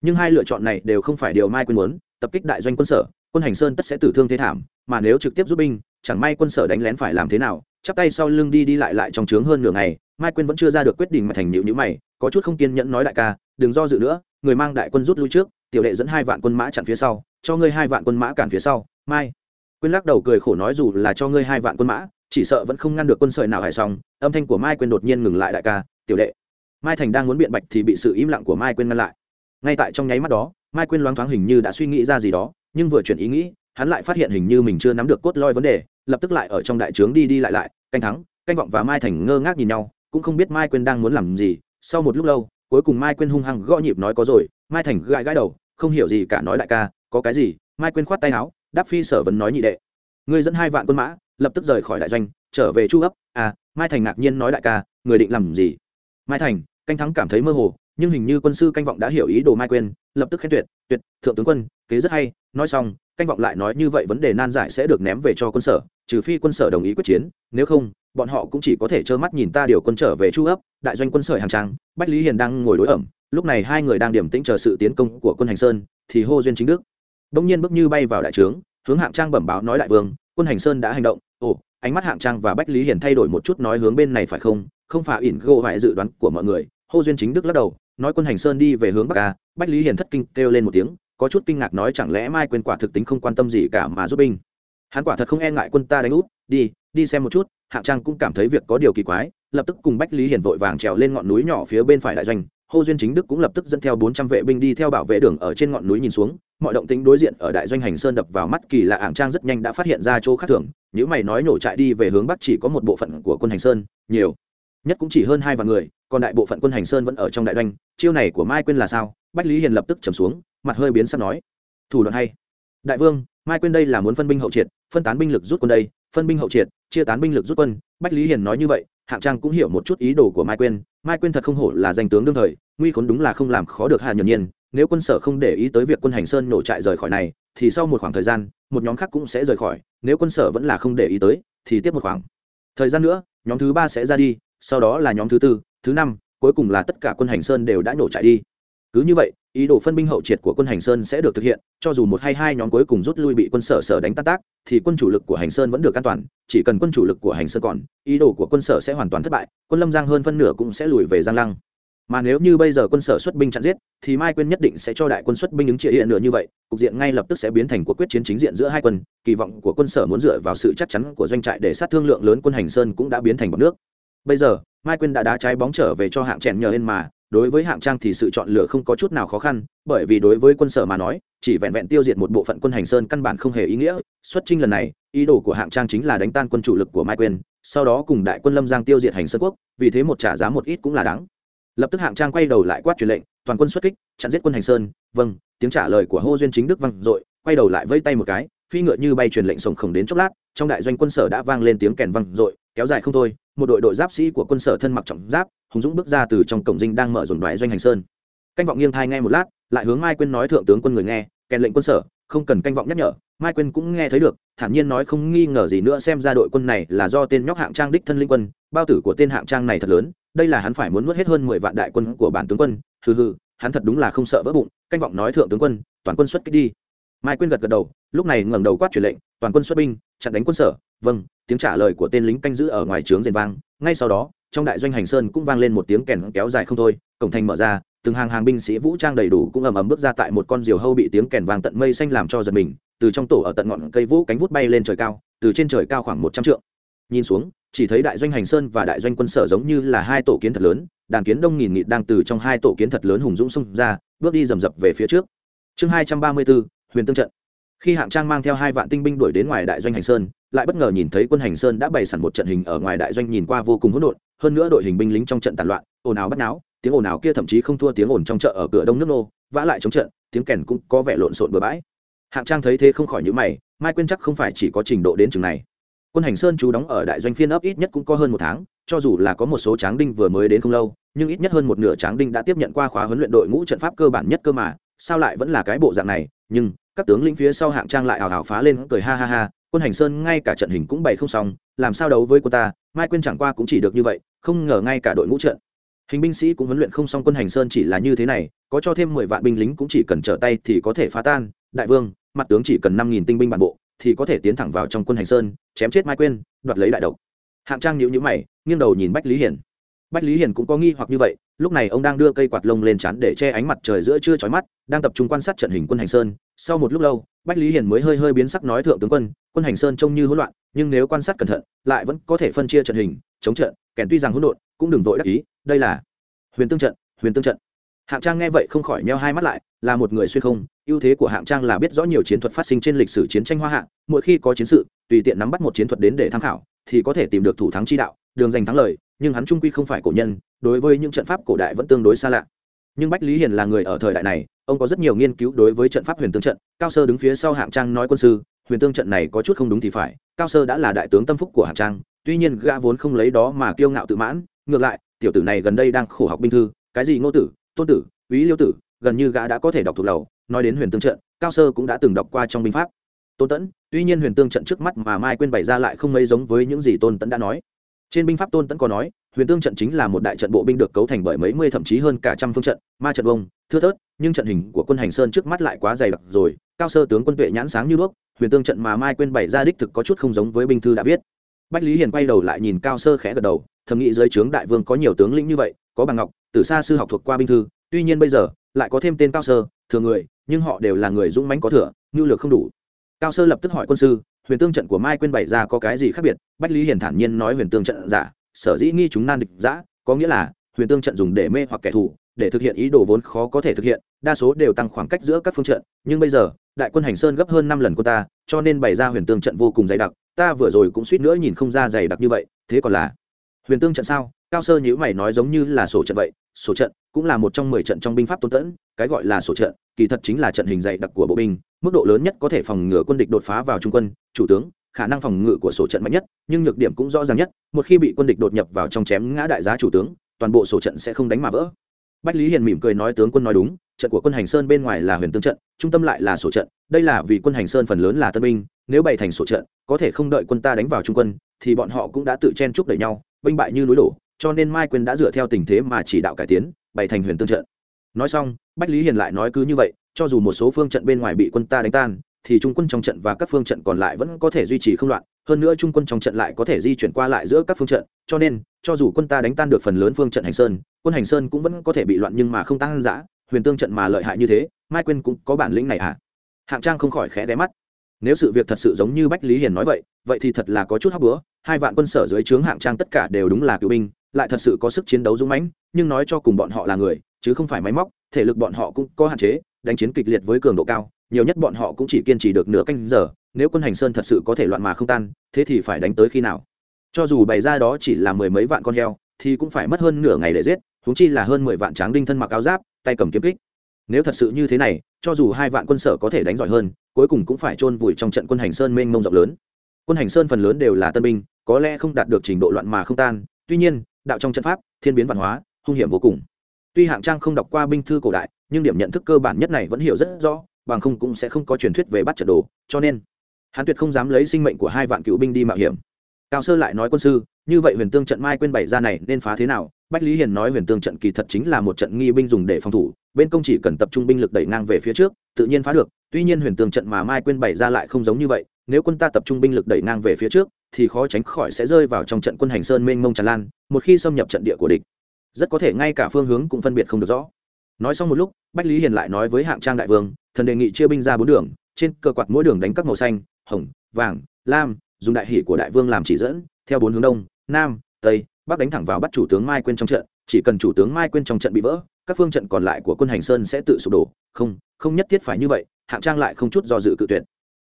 Nhưng hai lựa chọn này đều không phải điều mai quên muốn, tập kích đại doanh quân sở, quân hành sơn tất sẽ tử thương thế thảm, mà nếu trực tiếp giúp binh, chẳng may quân sở đánh lén phải làm thế nào chắp tay sau lưng đi đi lại lại trong trướng hơn nửa ngày, mai quên vẫn chưa ra được quyết định mà thành nhịu nhữ mày, có chút không kiên nhẫn nói đại ca, đừng do dự nữa, người mang đại quân rút lui trước, tiểu đệ dẫn hai vạn quân mã chặn phía sau, cho ngươi hai vạn quân mã cản phía sau. Mai quên lắc đầu cười khổ nói dù là cho ngươi hai vạn quân mã, chỉ sợ vẫn không ngăn được quân sợi nào hải xong âm thanh của mai quên đột nhiên ngừng lại đại ca, tiểu đệ. Mai thành đang muốn biện bạch thì bị sự im lặng của mai quên ngăn lại. Ngay tại trong nháy mắt đó, mai quên loáng thoáng hình như đã suy nghĩ ra gì đó, nhưng vừa chuyển ý nghĩ hắn lại phát hiện hình như mình chưa nắm được cốt loi vấn đề, lập tức lại ở trong đại trướng đi đi lại lại, canh thắng, canh vọng và mai thành ngơ ngác nhìn nhau, cũng không biết mai quên đang muốn làm gì. Sau một lúc lâu, cuối cùng mai quên hung hăng gõ nhịp nói có rồi, mai thành gãi gãi đầu, không hiểu gì cả nói đại ca, có cái gì? Mai quên khoát tay áo, đáp phi sở vấn nói nhị đệ. Người dẫn hai vạn quân mã, lập tức rời khỏi đại doanh, trở về chu ấp. À mai thành ngạc nhiên nói đại ca, người định làm gì? Mai thành, canh thắng cảm thấy mơ hồ, nhưng hình như quân sư canh vọng đã hiểu ý đồ mai quên lập tức khen tuyệt tuyệt, thượng tướng quân, kế rất hay, nói xong canh vọng lại nói như vậy vấn đề nan giải sẽ được ném về cho quân sở, trừ phi quân sở đồng ý quyết chiến, nếu không, bọn họ cũng chỉ có thể trơ mắt nhìn ta điều quân trở về chu ấp, đại doanh quân sở hàng trang, bách lý hiền đang ngồi đối ẩm, lúc này hai người đang điểm tĩnh chờ sự tiến công của quân hành sơn, thì hô duyên chính đức. Bỗng nhiên bước như bay vào đại trướng, hướng hạng trang bẩm báo nói đại vương, quân hành sơn đã hành động, ồ, ánh mắt hạng trang và bách lý hiền thay đổi một chút nói hướng bên này phải không? Không phải ỉn gô hoại dự đoán của mọi người, hô duyên chính đức lắc đầu, nói quân hành sơn đi về hướng bắc ca bách lý hiền thất kinh kêu lên một tiếng có chút kinh ngạc nói chẳng lẽ mai quên quả thực tính không quan tâm gì cả mà giúp binh? Hắn quả thật không e ngại quân ta đánh út, đi đi xem một chút, hạng trang cũng cảm thấy việc có điều kỳ quái, lập tức cùng bách lý hiền vội vàng trèo lên ngọn núi nhỏ phía bên phải đại doanh, hô duyên chính đức cũng lập tức dẫn theo bốn trăm vệ binh đi theo bảo vệ đường ở trên ngọn núi nhìn xuống, mọi động tính đối diện ở đại doanh hành sơn đập vào mắt kỳ lạ hạng trang rất nhanh đã phát hiện ra chỗ khác thường nếu mày nói nổ trại đi về hướng bắc chỉ có một bộ phận của quân hành sơn, nhiều, nhất cũng chỉ hơn hai vạn người, còn đại bộ phận quân hành sơn vẫn ở trong đại doanh, chiêu này của mai quên là sao? Bách lý hiền lập tức trầm xuống mặt hơi biến sắp nói, thủ đoạn hay. Đại vương, mai quên đây là muốn phân binh hậu triệt, phân tán binh lực rút quân đây, phân binh hậu triệt, chia tán binh lực rút quân. Bách lý hiền nói như vậy, hạng trang cũng hiểu một chút ý đồ của mai quên mai quên thật không hổ là danh tướng đương thời, nguy khốn đúng là không làm khó được hà nhật nhiên. Nếu quân sở không để ý tới việc quân hành sơn nổ trại rời khỏi này, thì sau một khoảng thời gian, một nhóm khác cũng sẽ rời khỏi. Nếu quân sở vẫn là không để ý tới, thì tiếp một khoảng. Thời gian nữa, nhóm thứ ba sẽ ra đi, sau đó là nhóm thứ tư, thứ năm, cuối cùng là tất cả quân hành sơn đều đã nổ trại đi. Cứ như vậy ý đồ phân binh hậu triệt của quân hành sơn sẽ được thực hiện, cho dù một hay hai nhóm cuối cùng rút lui bị quân sở sở đánh tan tác, thì quân chủ lực của hành sơn vẫn được an toàn, chỉ cần quân chủ lực của hành sơn còn, ý đồ của quân sở sẽ hoàn toàn thất bại, quân lâm giang hơn phân nửa cũng sẽ lùi về giang lăng. Mà nếu như bây giờ quân sở xuất binh chặn giết, thì mai quyên nhất định sẽ cho đại quân xuất binh ứng trị hiện nửa như vậy, cục diện ngay lập tức sẽ biến thành cuộc quyết chiến chính diện giữa hai quân, kỳ vọng của quân sở muốn dựa vào sự chắc chắn của doanh trại để sát thương lượng lớn quân hành sơn cũng đã biến thành bọc nước bây giờ, mai quyên đã đá trái bóng trở về cho hạng chèn nhờ lên mà, đối với hạng trang thì sự chọn lựa không có chút nào khó khăn, bởi vì đối với quân sở mà nói, chỉ vẹn vẹn tiêu diệt một bộ phận quân hành sơn căn bản không hề ý nghĩa. Xuất trinh lần này, ý đồ của hạng trang chính là đánh tan quân chủ lực của mai quyên, sau đó cùng đại quân lâm giang tiêu diệt hành sơn quốc, vì thế một trả giá một ít cũng là đáng. Lập tức hạng trang quay đầu lại quát truyền lệnh, toàn quân xuất kích, chặn giết quân hành sơn. Vâng tiếng trả lời của hô duyên chính đức vang dội, quay đầu lại vây tay một cái, phi ngựa như bay truyền lệnh sổng khổng đến chốc lát, trong đại doanh quân sở đã vang lên tiếng kèn vang dội, kéo dài không thôi một đội đội giáp sĩ của quân sở thân mặc trọng giáp, hùng dũng bước ra từ trong cổng dinh đang mở dồn đoái doanh hành sơn. Canh vọng nghiêng thai nghe một lát, lại hướng mai quên nói thượng tướng quân người nghe, kèn lệnh quân sở, không cần canh vọng nhắc nhở. Mai quên cũng nghe thấy được, thản nhiên nói không nghi ngờ gì nữa xem ra đội quân này là do tên nhóc hạng trang đích thân linh quân, bao tử của tên hạng trang này thật lớn, đây là hắn phải muốn nuốt hết hơn mười vạn đại quân của bản tướng quân. Hừ hừ, hắn thật đúng là không sợ vỡ bụng, canh vọng nói thượng tướng quân, toàn quân xuất kích đi mai quyên gật gật đầu, lúc này ngẩng đầu quát truyền lệnh, toàn quân xuất binh, chặn đánh quân sở. Vâng tiếng trả lời của tên lính canh giữ ở ngoài trướng rền vang. Ngay sau đó, trong đại doanh hành sơn cũng vang lên một tiếng kèn kéo dài không thôi, cổng thành mở ra, từng hàng hàng binh sĩ vũ trang đầy đủ cũng ầm ầm bước ra tại một con diều hâu bị tiếng kèn vang tận mây xanh làm cho giật mình, từ trong tổ ở tận ngọn cây vũ cánh vút bay lên trời cao, từ trên trời cao khoảng một trăm trượng. Nhìn xuống, chỉ thấy đại doanh hành sơn và đại doanh quân sở giống như là hai tổ kiến thật lớn, đàn kiến đông nghìn nghịt đang từ trong hai tổ kiến thật lớn hùng dũng xông ra, bước đi rầm rập về phía trước. Chương hai trăm ba mươi bốn huyền tương trận. Khi hạng trang mang theo hai vạn tinh binh đuổi đến ngoài đại doanh hành sơn, lại bất ngờ nhìn thấy quân hành sơn đã bày sẵn một trận hình ở ngoài đại doanh nhìn qua vô cùng hỗn độn, hơn nữa đội hình binh lính trong trận tàn loạn, ồn ào bắt náo, tiếng ồn ào kia thậm chí không thua tiếng ồn trong chợ ở cửa đông nước nô, vã lại chống trận, tiếng kèn cũng có vẻ lộn xộn bừa bãi. Hạng trang thấy thế không khỏi nhữ mày, mai quên chắc không phải chỉ có trình độ đến chừng này. Quân hành sơn chú đóng ở đại doanh phiên ấp ít nhất cũng có hơn một tháng, cho dù là có một số tráng đinh vừa mới đến không lâu, nhưng ít nhất hơn một nửa tráng đinh đã tiếp nhận qua khóa huấn luyện đội ngũ trận pháp cơ bản nhất cơ mà, sao lại vẫn là cái bộ dạng này nhưng các tướng lĩnh phía sau hạng trang lại hào hào phá lên cười ha ha ha, quân hành sơn ngay cả trận hình cũng bày không xong, làm sao đấu với quân ta, mai quên chẳng qua cũng chỉ được như vậy, không ngờ ngay cả đội ngũ trận. Hình binh sĩ cũng huấn luyện không xong quân hành sơn chỉ là như thế này, có cho thêm mười vạn binh lính cũng chỉ cần trở tay thì có thể phá tan, đại vương, mặt tướng chỉ cần năm nghìn tinh binh bản bộ, thì có thể tiến thẳng vào trong quân hành sơn, chém chết mai quên đoạt lấy đại độc. Hạng trang nhíu nhíu mày, nghiêng đầu nhìn bách lý hiển. Bách lý hiển cũng có nghi hoặc như vậy lúc này ông đang đưa cây quạt lông lên chắn để che ánh mặt trời giữa trưa chói mắt, đang tập trung quan sát trận hình quân hành sơn. Sau một lúc lâu, bách lý hiền mới hơi hơi biến sắc nói thượng tướng quân quân hành sơn trông như hỗn loạn, nhưng nếu quan sát cẩn thận, lại vẫn có thể phân chia trận hình, chống trận, kèn tuy rằng hỗn độn, cũng đừng vội đắc ý, đây là huyền tương trận, huyền tương trận. Hạng trang nghe vậy không khỏi neo hai mắt lại, là một người xuyên không, ưu thế của hạng trang là biết rõ nhiều chiến thuật phát sinh trên lịch sử chiến tranh hoa hạng mỗi khi có chiến sự, tùy tiện nắm bắt một chiến thuật đến để tham khảo, thì có thể tìm được thủ thắng chi đạo, đường giành thắng lợi, nhưng hắn trung quy không phải cổ nhân đối với những trận pháp cổ đại vẫn tương đối xa lạ. Nhưng bách lý hiền là người ở thời đại này, ông có rất nhiều nghiên cứu đối với trận pháp huyền tương trận. Cao sơ đứng phía sau hạng trang nói quân sư, huyền tương trận này có chút không đúng thì phải, cao sơ đã là đại tướng tâm phúc của hạng trang, tuy nhiên gã vốn không lấy đó mà kiêu ngạo tự mãn, ngược lại, tiểu tử này gần đây đang khổ học binh thư, cái gì ngô tử, tôn tử, úy liêu tử, gần như gã đã có thể đọc thuộc lầu. Nói đến huyền tương trận, cao sơ cũng đã từng đọc qua trong binh pháp. Tôn tẫn tuy nhiên huyền tương trận trước mắt mà mai quên bày ra lại không mấy giống với những gì tôn tẫn đã nói. Trên binh pháp tôn tẫn có nói huyền tương trận chính là một đại trận bộ binh được cấu thành bởi mấy mươi thậm chí hơn cả trăm phương trận, ma trận vông, thưa thớt, nhưng trận hình của quân hành sơn trước mắt lại quá dày đặc rồi, cao sơ tướng quân tuệ nhãn sáng như đuốc, huyền tương trận mà mai quên bày ra đích thực có chút không giống với binh thư đã viết. Bách lý hiền quay đầu lại nhìn cao sơ khẽ gật đầu, thầm nghĩ dưới trướng đại vương có nhiều tướng lĩnh như vậy, có bằng ngọc từ xa sư học thuộc qua binh thư, tuy nhiên bây giờ lại có thêm tên cao sơ, thừa người, nhưng họ đều là người dũng mãnh có thừa, nhu lược không đủ. Cao sơ lập tức hỏi quân sư, huyền tương trận của mai quên bày ra có cái gì khác biệt? Bách lý hiền thản nhiên nói huyền tương trận giả sở dĩ nghi chúng nan địch giã có nghĩa là, huyền tương trận dùng để mê hoặc kẻ thù, để thực hiện ý đồ vốn khó có thể thực hiện, đa số đều tăng khoảng cách giữa các phương trận. Nhưng bây giờ, đại quân hành sơn gấp hơn năm lần của ta, cho nên bày ra huyền tương trận vô cùng dày đặc. Ta vừa rồi cũng suýt nữa nhìn không ra dày đặc như vậy, thế còn là huyền tương trận sao? Cao sơ nhữ mày nói giống như là sổ trận vậy. Sổ trận cũng là một trong mười trận trong binh pháp tôn tẫn, cái gọi là sổ trận, kỳ thật chính là trận hình dày đặc của bộ binh, mức độ lớn nhất có thể phòng ngừa quân địch đột phá vào trung quân. Chủ tướng khả năng phòng ngự của sổ trận mạnh nhất, nhưng nhược điểm cũng rõ ràng nhất, một khi bị quân địch đột nhập vào trong chém ngã đại giá chủ tướng, toàn bộ sổ trận sẽ không đánh mà vỡ. Bách lý hiền mỉm cười nói tướng quân nói đúng, trận của quân hành sơn bên ngoài là huyền tương trận, trung tâm lại là sổ trận, đây là vì quân hành sơn phần lớn là tân binh, nếu bày thành sổ trận, có thể không đợi quân ta đánh vào trung quân, thì bọn họ cũng đã tự chen chúc đẩy nhau binh bại như núi đổ, cho nên mai quyền đã dựa theo tình thế mà chỉ đạo cải tiến, bày thành huyền tương trận. Nói xong, bách lý hiền lại nói cứ như vậy, cho dù một số phương trận bên ngoài bị quân ta đánh tan thì trung quân trong trận và các phương trận còn lại vẫn có thể duy trì không loạn, hơn nữa trung quân trong trận lại có thể di chuyển qua lại giữa các phương trận, cho nên, cho dù quân ta đánh tan được phần lớn phương trận hành sơn, quân hành sơn cũng vẫn có thể bị loạn nhưng mà không tăng giã huyền tương trận mà lợi hại như thế, mai quên cũng có bản lĩnh này à hạng trang không khỏi khẽ ghé mắt. Nếu sự việc thật sự giống như bách lý hiền nói vậy vậy thì thật là có chút hóc búa, hai vạn quân sở dưới trướng hạng trang tất cả đều đúng là cựu binh, lại thật sự có sức chiến đấu dũng mãnh, nhưng nói cho cùng bọn họ là người, chứ không phải máy móc, thể lực bọn họ cũng có hạn chế, đánh chiến kịch liệt với cường độ cao nhiều nhất bọn họ cũng chỉ kiên trì được nửa canh giờ, nếu quân hành sơn thật sự có thể loạn mà không tan, thế thì phải đánh tới khi nào? Cho dù bày ra đó chỉ là mười mấy vạn con heo, thì cũng phải mất hơn nửa ngày để giết húng chi là hơn mười vạn tráng đinh thân mặc áo giáp, tay cầm kiếm kích. Nếu thật sự như thế này, cho dù hai vạn quân sở có thể đánh giỏi hơn, cuối cùng cũng phải chôn vùi trong trận quân hành sơn mênh mông rộng lớn. Quân hành sơn phần lớn đều là tân binh, có lẽ không đạt được trình độ loạn mà không tan, tuy nhiên, đạo trong trận pháp, thiên biến văn hóa, hung hiểm vô cùng. Tuy hạng trang không đọc qua binh thư cổ đại, nhưng điểm nhận thức cơ bản nhất này vẫn hiểu rất rõ bằng không cũng sẽ không có truyền thuyết về bắt trận đồ, cho nên, hắn tuyệt không dám lấy sinh mệnh của hai vạn cựu binh đi mạo hiểm. Cao sơ lại nói quân sư, như vậy huyền tương trận mai quên bảy ra này nên phá thế nào? Bách lý hiền nói huyền tương trận kỳ thật chính là một trận nghi binh dùng để phòng thủ, bên công chỉ cần tập trung binh lực đẩy ngang về phía trước, tự nhiên phá được. Tuy nhiên huyền tương trận mà mai quên bày ra lại không giống như vậy, nếu quân ta tập trung binh lực đẩy ngang về phía trước, thì khó tránh khỏi sẽ rơi vào trong trận quân hành sơn mênh mông tràn lan, một khi xâm nhập trận địa của địch, rất có thể ngay cả phương hướng cũng phân biệt không được rõ. Nói xong một lúc, bách lý hiền lại nói với hạng trang đại vương thần đề nghị chia binh ra bốn đường, trên cơ quạt mỗi đường đánh các màu xanh, hồng, vàng, lam, dùng đại hỷ của đại vương làm chỉ dẫn, theo bốn hướng đông, nam, tây, bắc đánh thẳng vào bắt chủ tướng mai quên trong trận, chỉ cần chủ tướng mai quên trong trận bị vỡ, các phương trận còn lại của quân hành sơn sẽ tự sụp đổ. Không không nhất thiết phải như vậy, hạng trang lại không chút do dự cự tuyệt.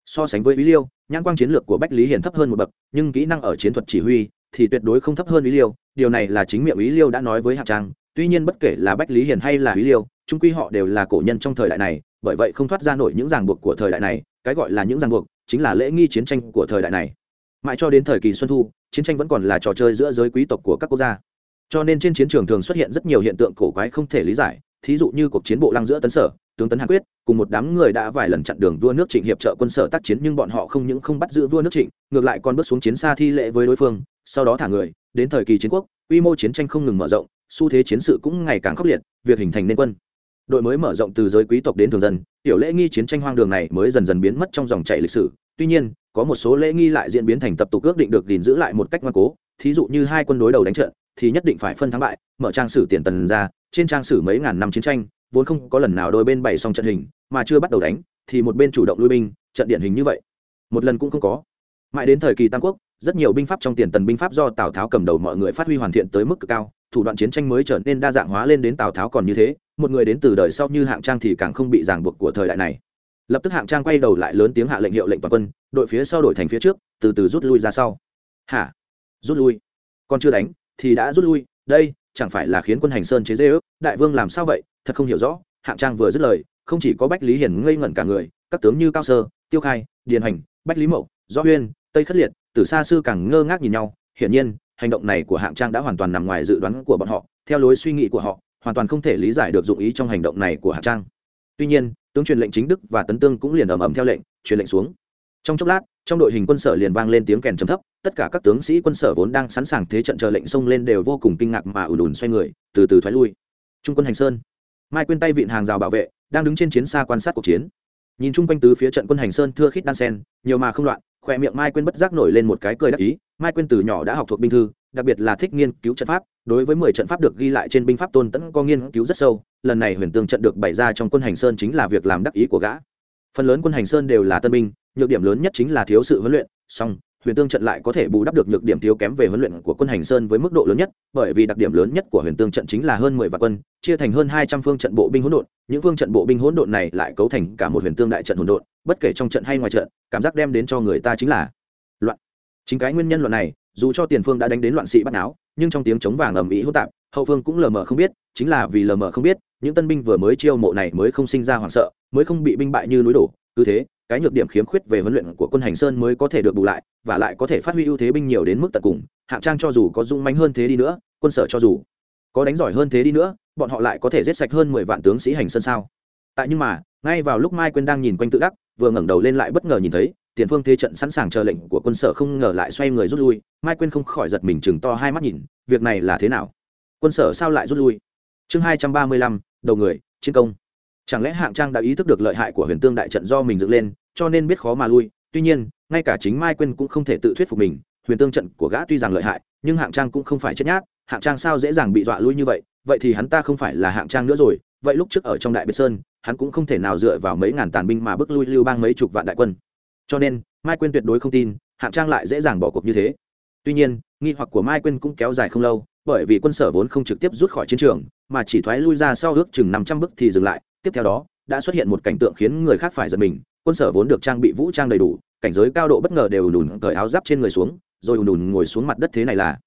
So sánh với ý liêu, nhãn quang chiến lược của bách lý hiền thấp hơn một bậc, nhưng kỹ năng ở chiến thuật chỉ huy thì tuyệt đối không thấp hơn ý liêu. Điều này là chính miệng ý liêu đã nói với hạng trang. Tuy nhiên bất kể là bách lý hiền hay là ý liêu trung quy họ đều là cổ nhân trong thời đại này bởi vậy không thoát ra nổi những ràng buộc của thời đại này, cái gọi là những ràng buộc chính là lễ nghi chiến tranh của thời đại này. Mãi cho đến thời kỳ xuân thu, chiến tranh vẫn còn là trò chơi giữa giới quý tộc của các quốc gia. Cho nên trên chiến trường thường xuất hiện rất nhiều hiện tượng cổ quái không thể lý giải, thí dụ như cuộc chiến bộ lăng giữa tấn sở, tướng tấn hàn quyết, cùng một đám người đã vài lần chặn đường vua nước trịnh hiệp trợ quân sở tác chiến nhưng bọn họ không những không bắt giữ vua nước trịnh, ngược lại còn bước xuống chiến xa thi lễ với đối phương, sau đó thả người, đến thời kỳ chiến quốc, quy mô chiến tranh không ngừng mở rộng, xu thế chiến sự cũng ngày càng khốc liệt, việc hình thành nên quân đội mới mở rộng từ giới quý tộc đến thường dân, tiểu lễ nghi chiến tranh hoang đường này mới dần dần biến mất trong dòng chảy lịch sử. Tuy nhiên, có một số lễ nghi lại diễn biến thành tập tục ước định được gìn giữ lại một cách ngoan cố. Thí dụ như hai quân đối đầu đánh trận, thì nhất định phải phân thắng bại, mở trang sử tiền tần ra, trên trang sử mấy ngàn năm chiến tranh, vốn không có lần nào đôi bên bày xong trận hình, mà chưa bắt đầu đánh, thì một bên chủ động lui binh, trận điển hình như vậy. Một lần cũng không có. Mãi đến thời kỳ tam quốc, rất nhiều binh pháp trong tiền tần binh pháp do tào tháo cầm đầu mọi người phát huy hoàn thiện tới mức cực cao, thủ đoạn chiến tranh mới trở nên đa dạng hóa lên đến tào tháo còn như thế một người đến từ đời sau như hạng trang thì càng không bị ràng buộc của thời đại này. Lập tức hạng trang quay đầu lại lớn tiếng hạ lệnh hiệu lệnh toàn quân, đội phía sau đổi thành phía trước, từ từ rút lui ra sau. Hả? Rút lui? Còn chưa đánh, thì đã rút lui. Đây, chẳng phải là khiến quân hành sơn chế dê ước đại vương làm sao vậy? Thật không hiểu rõ. Hạng trang vừa dứt lời, không chỉ có bách lý hiển ngây ngẩn cả người, các tướng như cao sơ, tiêu khai, điền hành bách lý mậu do huyên tây khất liệt từ xa sư càng ngơ ngác nhìn nhau. Hiển nhiên, hành động này của hạng trang đã hoàn toàn nằm ngoài dự đoán của bọn họ. Theo lối suy nghĩ của họ hoàn toàn không thể lý giải được dụng ý trong hành động này của hạng trang. Tuy nhiên, tướng truyền lệnh chính đức và tấn tương cũng liền ầm ầm theo lệnh, truyền lệnh xuống. Trong chốc lát, trong đội hình quân sở liền vang lên tiếng kèn trầm thấp, tất cả các tướng sĩ quân sở vốn đang sẵn sàng thế trận chờ lệnh xông lên đều vô cùng kinh ngạc mà ùn ùn xoay người, từ từ thoái lui. Trung quân hành sơn. Mai quên tay vịn hàng rào bảo vệ, đang đứng trên chiến xa quan sát cuộc chiến. Nhìn chung quanh tứ phía trận quân hành sơn thưa khít đan sen, nhiều mà không loạn khoe miệng mai quên bất giác nổi lên một cái cười đắc ý, mai quên từ nhỏ đã học thuộc binh thư, đặc biệt là thích nghiên cứu trận pháp, đối với mười trận pháp được ghi lại trên binh pháp tôn tẫn có nghiên cứu rất sâu, lần này huyền tương trận được bày ra trong quân hành sơn chính là việc làm đắc ý của gã. Phần lớn quân hành sơn đều là tân binh, nhược điểm lớn nhất chính là thiếu sự huấn luyện, song, huyền tương trận lại có thể bù đắp được nhược điểm thiếu kém về huấn luyện của quân hành sơn với mức độ lớn nhất, bởi vì đặc điểm lớn nhất của huyền tương trận chính là hơn mười vạn quân, chia thành hơn hai trăm phương trận bộ binh hỗn độn, những phương trận bộ binh hỗn độn này lại cấu thành cả một huyền tương đại trận hỗn độn bất kể trong trận hay ngoài trận, cảm giác đem đến cho người ta chính là loạn. Chính cái nguyên nhân loạn này, dù cho tiền phương đã đánh đến loạn sĩ bắt áo, nhưng trong tiếng chống vàng ầm ĩ hỗn tạp, hậu phương cũng lờ mờ không biết, chính là vì lờ mờ không biết, những tân binh vừa mới chiêu mộ này mới không sinh ra hoảng sợ, mới không bị binh bại như núi đổ. Cứ thế, cái nhược điểm khiếm khuyết về huấn luyện của quân hành sơn mới có thể được bù lại, và lại có thể phát huy ưu thế binh nhiều đến mức tận cùng, hạng trang cho dù có dung mãnh hơn thế đi nữa, quân sở cho dù có đánh giỏi hơn thế đi nữa, bọn họ lại có thể giết sạch hơn mười vạn tướng sĩ hành sơn sao? Tại nhưng mà, ngay vào lúc mai quên đang nhìn quanh tự đắc vừa ngẩng đầu lên lại bất ngờ nhìn thấy, tiền phương thế trận sẵn sàng chờ lệnh của quân sở không ngờ lại xoay người rút lui. Mai quên không khỏi giật mình chừng to hai mắt nhìn, việc này là thế nào? Quân sở sao lại rút lui? Chương hai trăm ba mươi lăm, đầu người, chiến công. Chẳng lẽ hạng trang đã ý thức được lợi hại của huyền tương đại trận do mình dựng lên, cho nên biết khó mà lui? Tuy nhiên, ngay cả chính mai quên cũng không thể tự thuyết phục mình. Huyền tương trận của gã tuy rằng lợi hại, nhưng hạng trang cũng không phải chết nhát. Hạng trang sao dễ dàng bị dọa lui như vậy? Vậy thì hắn ta không phải là hạng trang nữa rồi. Vậy lúc trước ở trong đại biệt sơn hắn cũng không thể nào dựa vào mấy ngàn tàn binh mà bước lui lưu bang mấy chục vạn đại quân. Cho nên, mai quên tuyệt đối không tin, hạng trang lại dễ dàng bỏ cuộc như thế. Tuy nhiên, nghi hoặc của mai quên cũng kéo dài không lâu, bởi vì quân sở vốn không trực tiếp rút khỏi chiến trường, mà chỉ thoái lui ra sau ước chừng năm trăm bước thì dừng lại. Tiếp theo đó, đã xuất hiện một cảnh tượng khiến người khác phải giật mình, quân sở vốn được trang bị vũ trang đầy đủ, cảnh giới cao độ bất ngờ đều đùn cởi áo giáp trên người xuống, rồi đùn ngồi xuống mặt đất thế này là.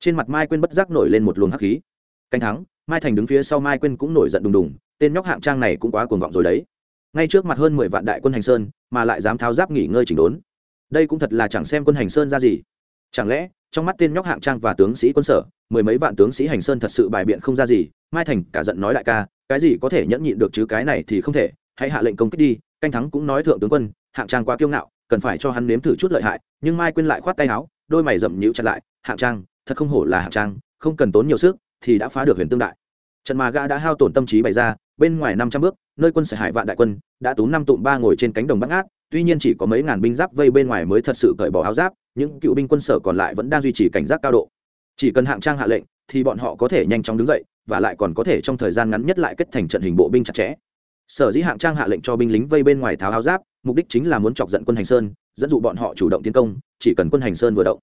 Trên mặt mai quên bất giác nổi lên một luồng hắc khí. Canh thắng, mai thành đứng phía sau mai quên cũng nổi giận đùng đùng tên nhóc hạng trang này cũng quá cuồng vọng rồi đấy. Ngay trước mặt hơn mười vạn đại quân hành sơn, mà lại dám tháo giáp nghỉ ngơi chỉnh đốn. Đây cũng thật là chẳng xem quân hành sơn ra gì. Chẳng lẽ, trong mắt tên nhóc hạng trang và tướng sĩ quân sở, mười mấy vạn tướng sĩ hành sơn thật sự bài biện không ra gì? Mai thành cả giận nói đại ca, cái gì có thể nhẫn nhịn được chứ cái này thì không thể, hãy hạ lệnh công kích đi. Canh thắng cũng nói thượng tướng quân, hạng trang quá kiêu ngạo, cần phải cho hắn nếm thử chút lợi hại, nhưng mai quên lại khoát tay áo, đôi mày rậm nhíu chặt lại, hạng trang, thật không hổ là hạng trang, không cần tốn nhiều sức, thì đã phá được huyền tương đại trận mà gã đã hao tổn tâm trí bày ra bên ngoài năm trăm bước nơi quân sở hải vạn đại quân đã tú năm tụm ba ngồi trên cánh đồng bắc ngát tuy nhiên chỉ có mấy ngàn binh giáp vây bên ngoài mới thật sự cởi bỏ áo giáp những cựu binh quân sở còn lại vẫn đang duy trì cảnh giác cao độ chỉ cần hạng trang hạ lệnh thì bọn họ có thể nhanh chóng đứng dậy và lại còn có thể trong thời gian ngắn nhất lại kết thành trận hình bộ binh chặt chẽ sở dĩ hạng trang hạ lệnh cho binh lính vây bên ngoài tháo áo giáp mục đích chính là muốn chọc giận quân hành sơn dẫn dụ bọn họ chủ động tiến công chỉ cần quân hành sơn vừa động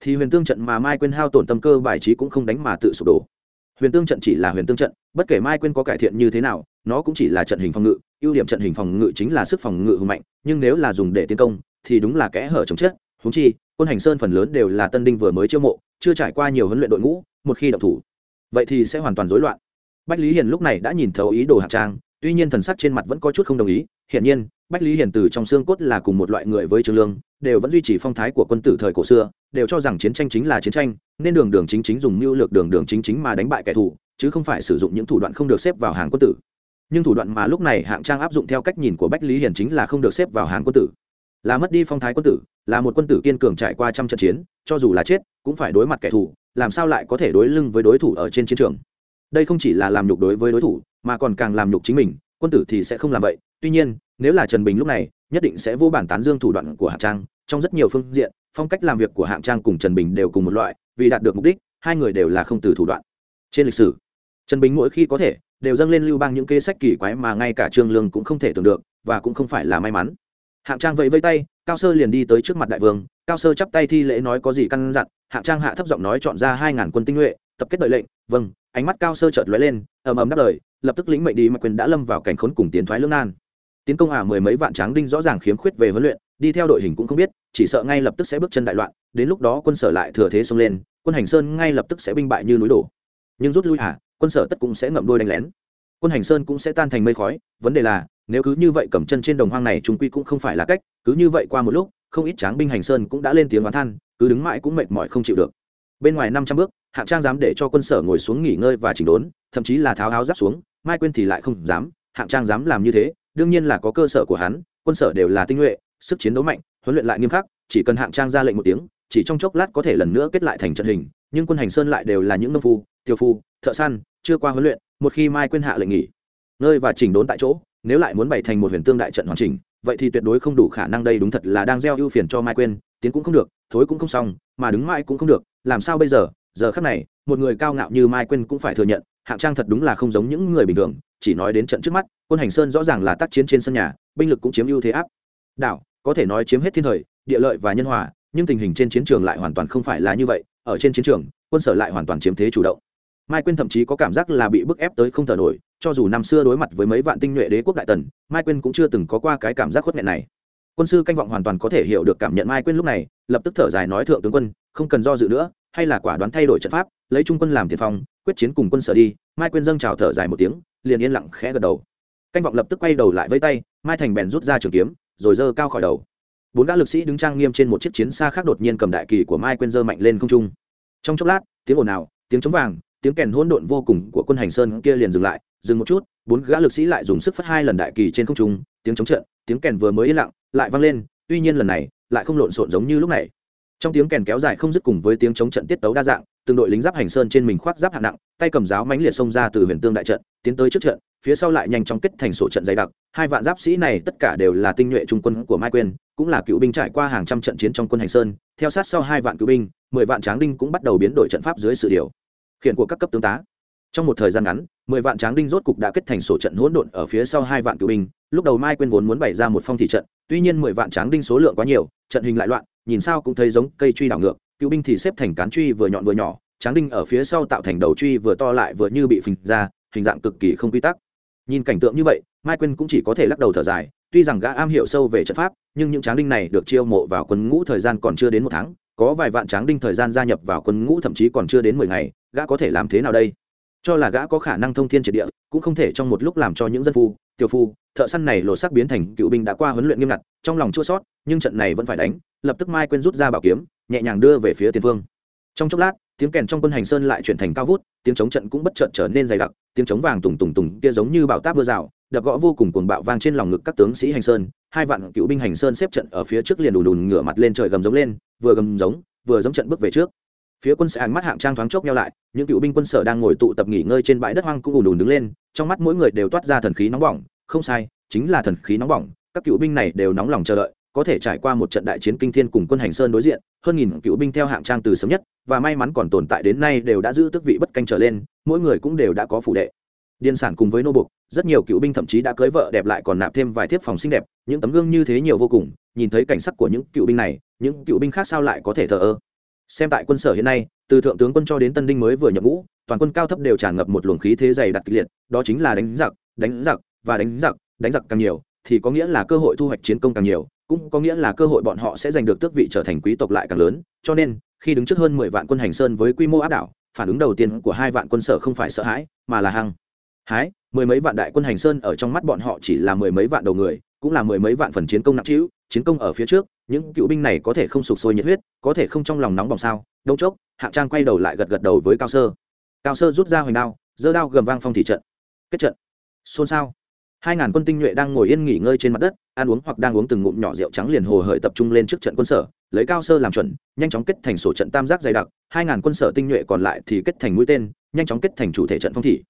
thì huyền tương trận mà mai quên hao tổn tâm cơ bài trí cũng không đánh mà tự sụp đổ huyền tương trận chỉ là huyền tương trận, bất kể mai quên có cải thiện như thế nào, nó cũng chỉ là trận hình phòng ngự, ưu điểm trận hình phòng ngự chính là sức phòng ngự hùng mạnh, nhưng nếu là dùng để tiến công, thì đúng là kẽ hở chống chết. Húng chi, quân hành sơn phần lớn đều là tân đinh vừa mới chiêu mộ, chưa trải qua nhiều huấn luyện đội ngũ, một khi động thủ, vậy thì sẽ hoàn toàn rối loạn. Bách lý hiền lúc này đã nhìn thấu ý đồ hạng trang, tuy nhiên thần sắc trên mặt vẫn có chút không đồng ý. Hiển nhiên, bách lý hiền từ trong xương cốt là cùng một loại người với trương lương, đều vẫn duy trì phong thái của quân tử thời cổ xưa, đều cho rằng chiến tranh chính là chiến tranh nên đường đường chính chính dùng mưu lược đường đường chính chính mà đánh bại kẻ thù, chứ không phải sử dụng những thủ đoạn không được xếp vào hàng quân tử. Nhưng thủ đoạn mà lúc này hạng trang áp dụng theo cách nhìn của bách lý hiển chính là không được xếp vào hàng quân tử. Là mất đi phong thái quân tử, là một quân tử kiên cường trải qua trăm trận chiến, cho dù là chết, cũng phải đối mặt kẻ thù, làm sao lại có thể đối lưng với đối thủ ở trên chiến trường? Đây không chỉ là làm nhục đối với đối thủ, mà còn càng làm nhục chính mình, quân tử thì sẽ không làm vậy. Tuy nhiên, nếu là trần bình lúc này, nhất định sẽ vô bản tán dương thủ đoạn của hạng trang, trong rất nhiều phương diện phong cách làm việc của hạng trang cùng trần bình đều cùng một loại, vì đạt được mục đích, hai người đều là không từ thủ đoạn. Trên lịch sử, trần bình mỗi khi có thể, đều dâng lên lưu bang những kế sách kỳ quái mà ngay cả trương lương cũng không thể tưởng được, và cũng không phải là may mắn. Hạng trang vẫy vây tay, cao sơ liền đi tới trước mặt đại vương, cao sơ chắp tay thi lễ nói có gì căn dặn, hạng trang hạ thấp giọng nói chọn ra hai ngàn quân tinh nhuệ, tập kết đợi lệnh vâng ánh mắt cao sơ chợt lóe lên, ầm ầm đáp lời, lập tức lĩnh mệnh đi mà quyền đã lâm vào cảnh khốn cùng tiến thoái lưỡng nan. Tiến công à mười mấy vạn tráng đinh rõ ràng khiếm khuyết về huấn luyện đi theo đội hình cũng không biết, chỉ sợ ngay lập tức sẽ bước chân đại loạn, đến lúc đó quân sở lại thừa thế xông lên, quân hành sơn ngay lập tức sẽ binh bại như núi đổ. Nhưng rút lui à quân sở tất cũng sẽ ngậm đôi đánh lén. Quân hành sơn cũng sẽ tan thành mây khói, vấn đề là, nếu cứ như vậy cầm chân trên đồng hoang này chúng quy cũng không phải là cách, cứ như vậy qua một lúc, không ít tráng binh hành sơn cũng đã lên tiếng oán than, cứ đứng mãi cũng mệt mỏi không chịu được. Bên ngoài năm trăm bước, hạng trang dám để cho quân sở ngồi xuống nghỉ ngơi và chỉnh đốn, thậm chí là tháo áo giáp xuống, mai quên thì lại không dám, hạng trang dám làm như thế, đương nhiên là có cơ sở của hắn, quân sở đều là tinh nhuệ sức chiến đấu mạnh, huấn luyện lại nghiêm khắc, chỉ cần hạng trang ra lệnh một tiếng, chỉ trong chốc lát có thể lần nữa kết lại thành trận hình, nhưng quân hành sơn lại đều là những nông phu tiêu phu, thợ săn, chưa qua huấn luyện, một khi mai quên hạ lệnh nghỉ, nơi và chỉnh đốn tại chỗ, nếu lại muốn bày thành một huyền tương đại trận hoàn chỉnh, vậy thì tuyệt đối không đủ khả năng đây đúng thật là đang gieo ưu phiền cho mai quên tiến cũng không được, thối cũng không xong, mà đứng mãi cũng không được, làm sao bây giờ? Giờ khắc này, một người cao ngạo như mai quên cũng phải thừa nhận, hạng trang thật đúng là không giống những người bình thường, chỉ nói đến trận trước mắt, quân hành sơn rõ ràng là tác chiến trên sân nhà, binh lực cũng chiếm ưu thế áp. Đảo có thể nói chiếm hết thiên thời, địa lợi và nhân hòa, nhưng tình hình trên chiến trường lại hoàn toàn không phải là như vậy, ở trên chiến trường, quân sở lại hoàn toàn chiếm thế chủ động. Mai quyên thậm chí có cảm giác là bị bức ép tới không thở nổi, cho dù năm xưa đối mặt với mấy vạn tinh nhuệ đế quốc đại tần, mai quyên cũng chưa từng có qua cái cảm giác khuất nghẹn này. Quân sư canh vọng hoàn toàn có thể hiểu được cảm nhận mai quyên lúc này, lập tức thở dài nói thượng tướng quân, không cần do dự nữa, hay là quả đoán thay đổi trận pháp, lấy trung quân làm tiền phong, quyết chiến cùng quân sở đi. Mai quyên dâng trào thở dài một tiếng, liền yên lặng khẽ gật đầu. Canh vọng lập tức quay đầu lại với tay, mai thành bèn rút ra trường kiếm rồi giơ cao khỏi đầu. Bốn gã lực sĩ đứng trang nghiêm trên một chiếc chiến xa khác đột nhiên cầm đại kỳ của mai quyên giơ mạnh lên không trung. Trong chốc lát, tiếng ồn ào, tiếng chống vàng, tiếng kèn hỗn độn vô cùng của quân hành sơn kia liền dừng lại. Dừng một chút, bốn gã lực sĩ lại dùng sức phất hai lần đại kỳ trên không trung. Tiếng chống trận, tiếng kèn vừa mới yên lặng, lại vang lên. Tuy nhiên lần này, lại không lộn xộn giống như lúc này. Trong tiếng kèn kéo dài không dứt cùng với tiếng chống trận tiết tấu đa dạng từng đội lính giáp hành sơn trên mình khoác giáp hạng nặng, tay cầm giáo mãnh liệt xông ra từ huyền tương đại trận, tiến tới trước trận, phía sau lại nhanh chóng kết thành sổ trận dày đặc. Hai vạn giáp sĩ này tất cả đều là tinh nhuệ trung quân của mai quyên, cũng là cựu binh trải qua hàng trăm trận chiến trong quân hành sơn. Theo sát sau hai vạn cựu binh, mười vạn tráng đinh cũng bắt đầu biến đổi trận pháp dưới sự điều khiển của các cấp tướng tá. Trong một thời gian ngắn, mười vạn tráng đinh rốt cục đã kết thành sổ trận hỗn độn ở phía sau hai vạn cựu binh. Lúc đầu mai quyên vốn muốn bày ra một phong thị trận, tuy nhiên mười vạn tráng đinh số lượng quá nhiều, trận hình lại loạn, nhìn sao cũng thấy giống cây truy đảo ngược cựu binh thì xếp thành cán truy vừa nhọn vừa nhỏ, tráng đinh ở phía sau tạo thành đầu truy vừa to lại vừa như bị phình ra, hình dạng cực kỳ không quy tắc. Nhìn cảnh tượng như vậy, mai quyên cũng chỉ có thể lắc đầu thở dài, tuy rằng gã am hiểu sâu về trận pháp, nhưng những tráng đinh này được chiêu mộ vào quân ngũ thời gian còn chưa đến một tháng, có vài vạn tráng đinh thời gian gia nhập vào quân ngũ thậm chí còn chưa đến mười ngày, gã có thể làm thế nào đây? Cho là gã có khả năng thông thiên triệt địa, cũng không thể trong một lúc làm cho những dân phu, tiểu phu, thợ săn này lột sắc biến thành cựu binh đã qua huấn luyện nghiêm ngặt, trong lòng chua sót nhưng trận này vẫn phải đánh, lập tức mai quên rút ra bảo kiếm nhẹ nhàng đưa về phía tiền phương. Trong chốc lát, tiếng kèn trong quân hành sơn lại chuyển thành cao vút, tiếng chống trận cũng bất chợt trở nên dày đặc, tiếng chống vàng tùng tùng tùng kia giống như bảo táp mưa rào, đập gõ vô cùng cuồng bạo vang trên lòng ngực các tướng sĩ hành sơn, hai vạn cựu binh hành sơn xếp trận ở phía trước liền đùn đùn ngửa mặt lên trời gầm giống lên, vừa gầm giống, vừa giống trận bước về trước. Phía quân sở ánh mắt hạng trang thoáng chốc nhau lại, những cựu binh quân sở đang ngồi tụ tập nghỉ ngơi trên bãi đất hoang cũng ùn ùn đứng lên, trong mắt mỗi người đều toát ra thần khí nóng bỏng, không sai, chính là thần khí nóng bỏng, các cựu binh này đều nóng lòng chờ đợi có thể trải qua một trận đại chiến kinh thiên cùng quân hành sơn đối diện, hơn nghìn cựu binh theo hạng trang từ sớm nhất, và may mắn còn tồn tại đến nay đều đã giữ tước vị bất canh trở lên, mỗi người cũng đều đã có phủ đệ. Điền sản cùng với nô bục, rất nhiều cựu binh thậm chí đã cưới vợ đẹp lại còn nạp thêm vài thiếp phòng xinh đẹp, những tấm gương như thế nhiều vô cùng, nhìn thấy cảnh sắc của những cựu binh này, những cựu binh khác sao lại có thể thờ ơ? Xem tại quân sở hiện nay, từ thượng tướng quân cho đến tân đinh mới vừa nhập ngũ, toàn quân cao thấp đều tràn ngập một luồng khí thế dày đặc kịch liệt, đó chính là đánh giặc đánh giặc, và đánh giặc đánh giặc càng nhiều, thì có nghĩa là cơ hội thu hoạch chiến công càng nhiều cũng có nghĩa là cơ hội bọn họ sẽ giành được tước vị trở thành quý tộc lại càng lớn, cho nên, khi đứng trước hơn mười vạn quân hành sơn với quy mô áp đảo, phản ứng đầu tiên của hai vạn quân sở không phải sợ hãi, mà là hăng hái. Mười mấy vạn đại quân hành sơn ở trong mắt bọn họ chỉ là mười mấy vạn đầu người, cũng là mười mấy vạn phần chiến công nặng trĩu, chiến công ở phía trước, những cựu binh này có thể không sụp sôi nhiệt huyết, có thể không trong lòng nóng bỏng sao? Đông chốc, hạng trang quay đầu lại gật gật đầu với cao sơ. Cao sơ rút ra hoành đao, giơ đao gầm vang phong thị trận. Kết trận. Xôn xao hai ngàn quân tinh nhuệ đang ngồi yên nghỉ ngơi trên mặt đất, ăn uống hoặc đang uống từng ngụm nhỏ rượu trắng liền hồ hởi tập trung lên trước trận quân sở, lấy cao sơ làm chuẩn, nhanh chóng kết thành sổ trận tam giác dày đặc. Hai ngàn quân sở tinh nhuệ còn lại thì kết thành mũi tên, nhanh chóng kết thành chủ thể trận phong thị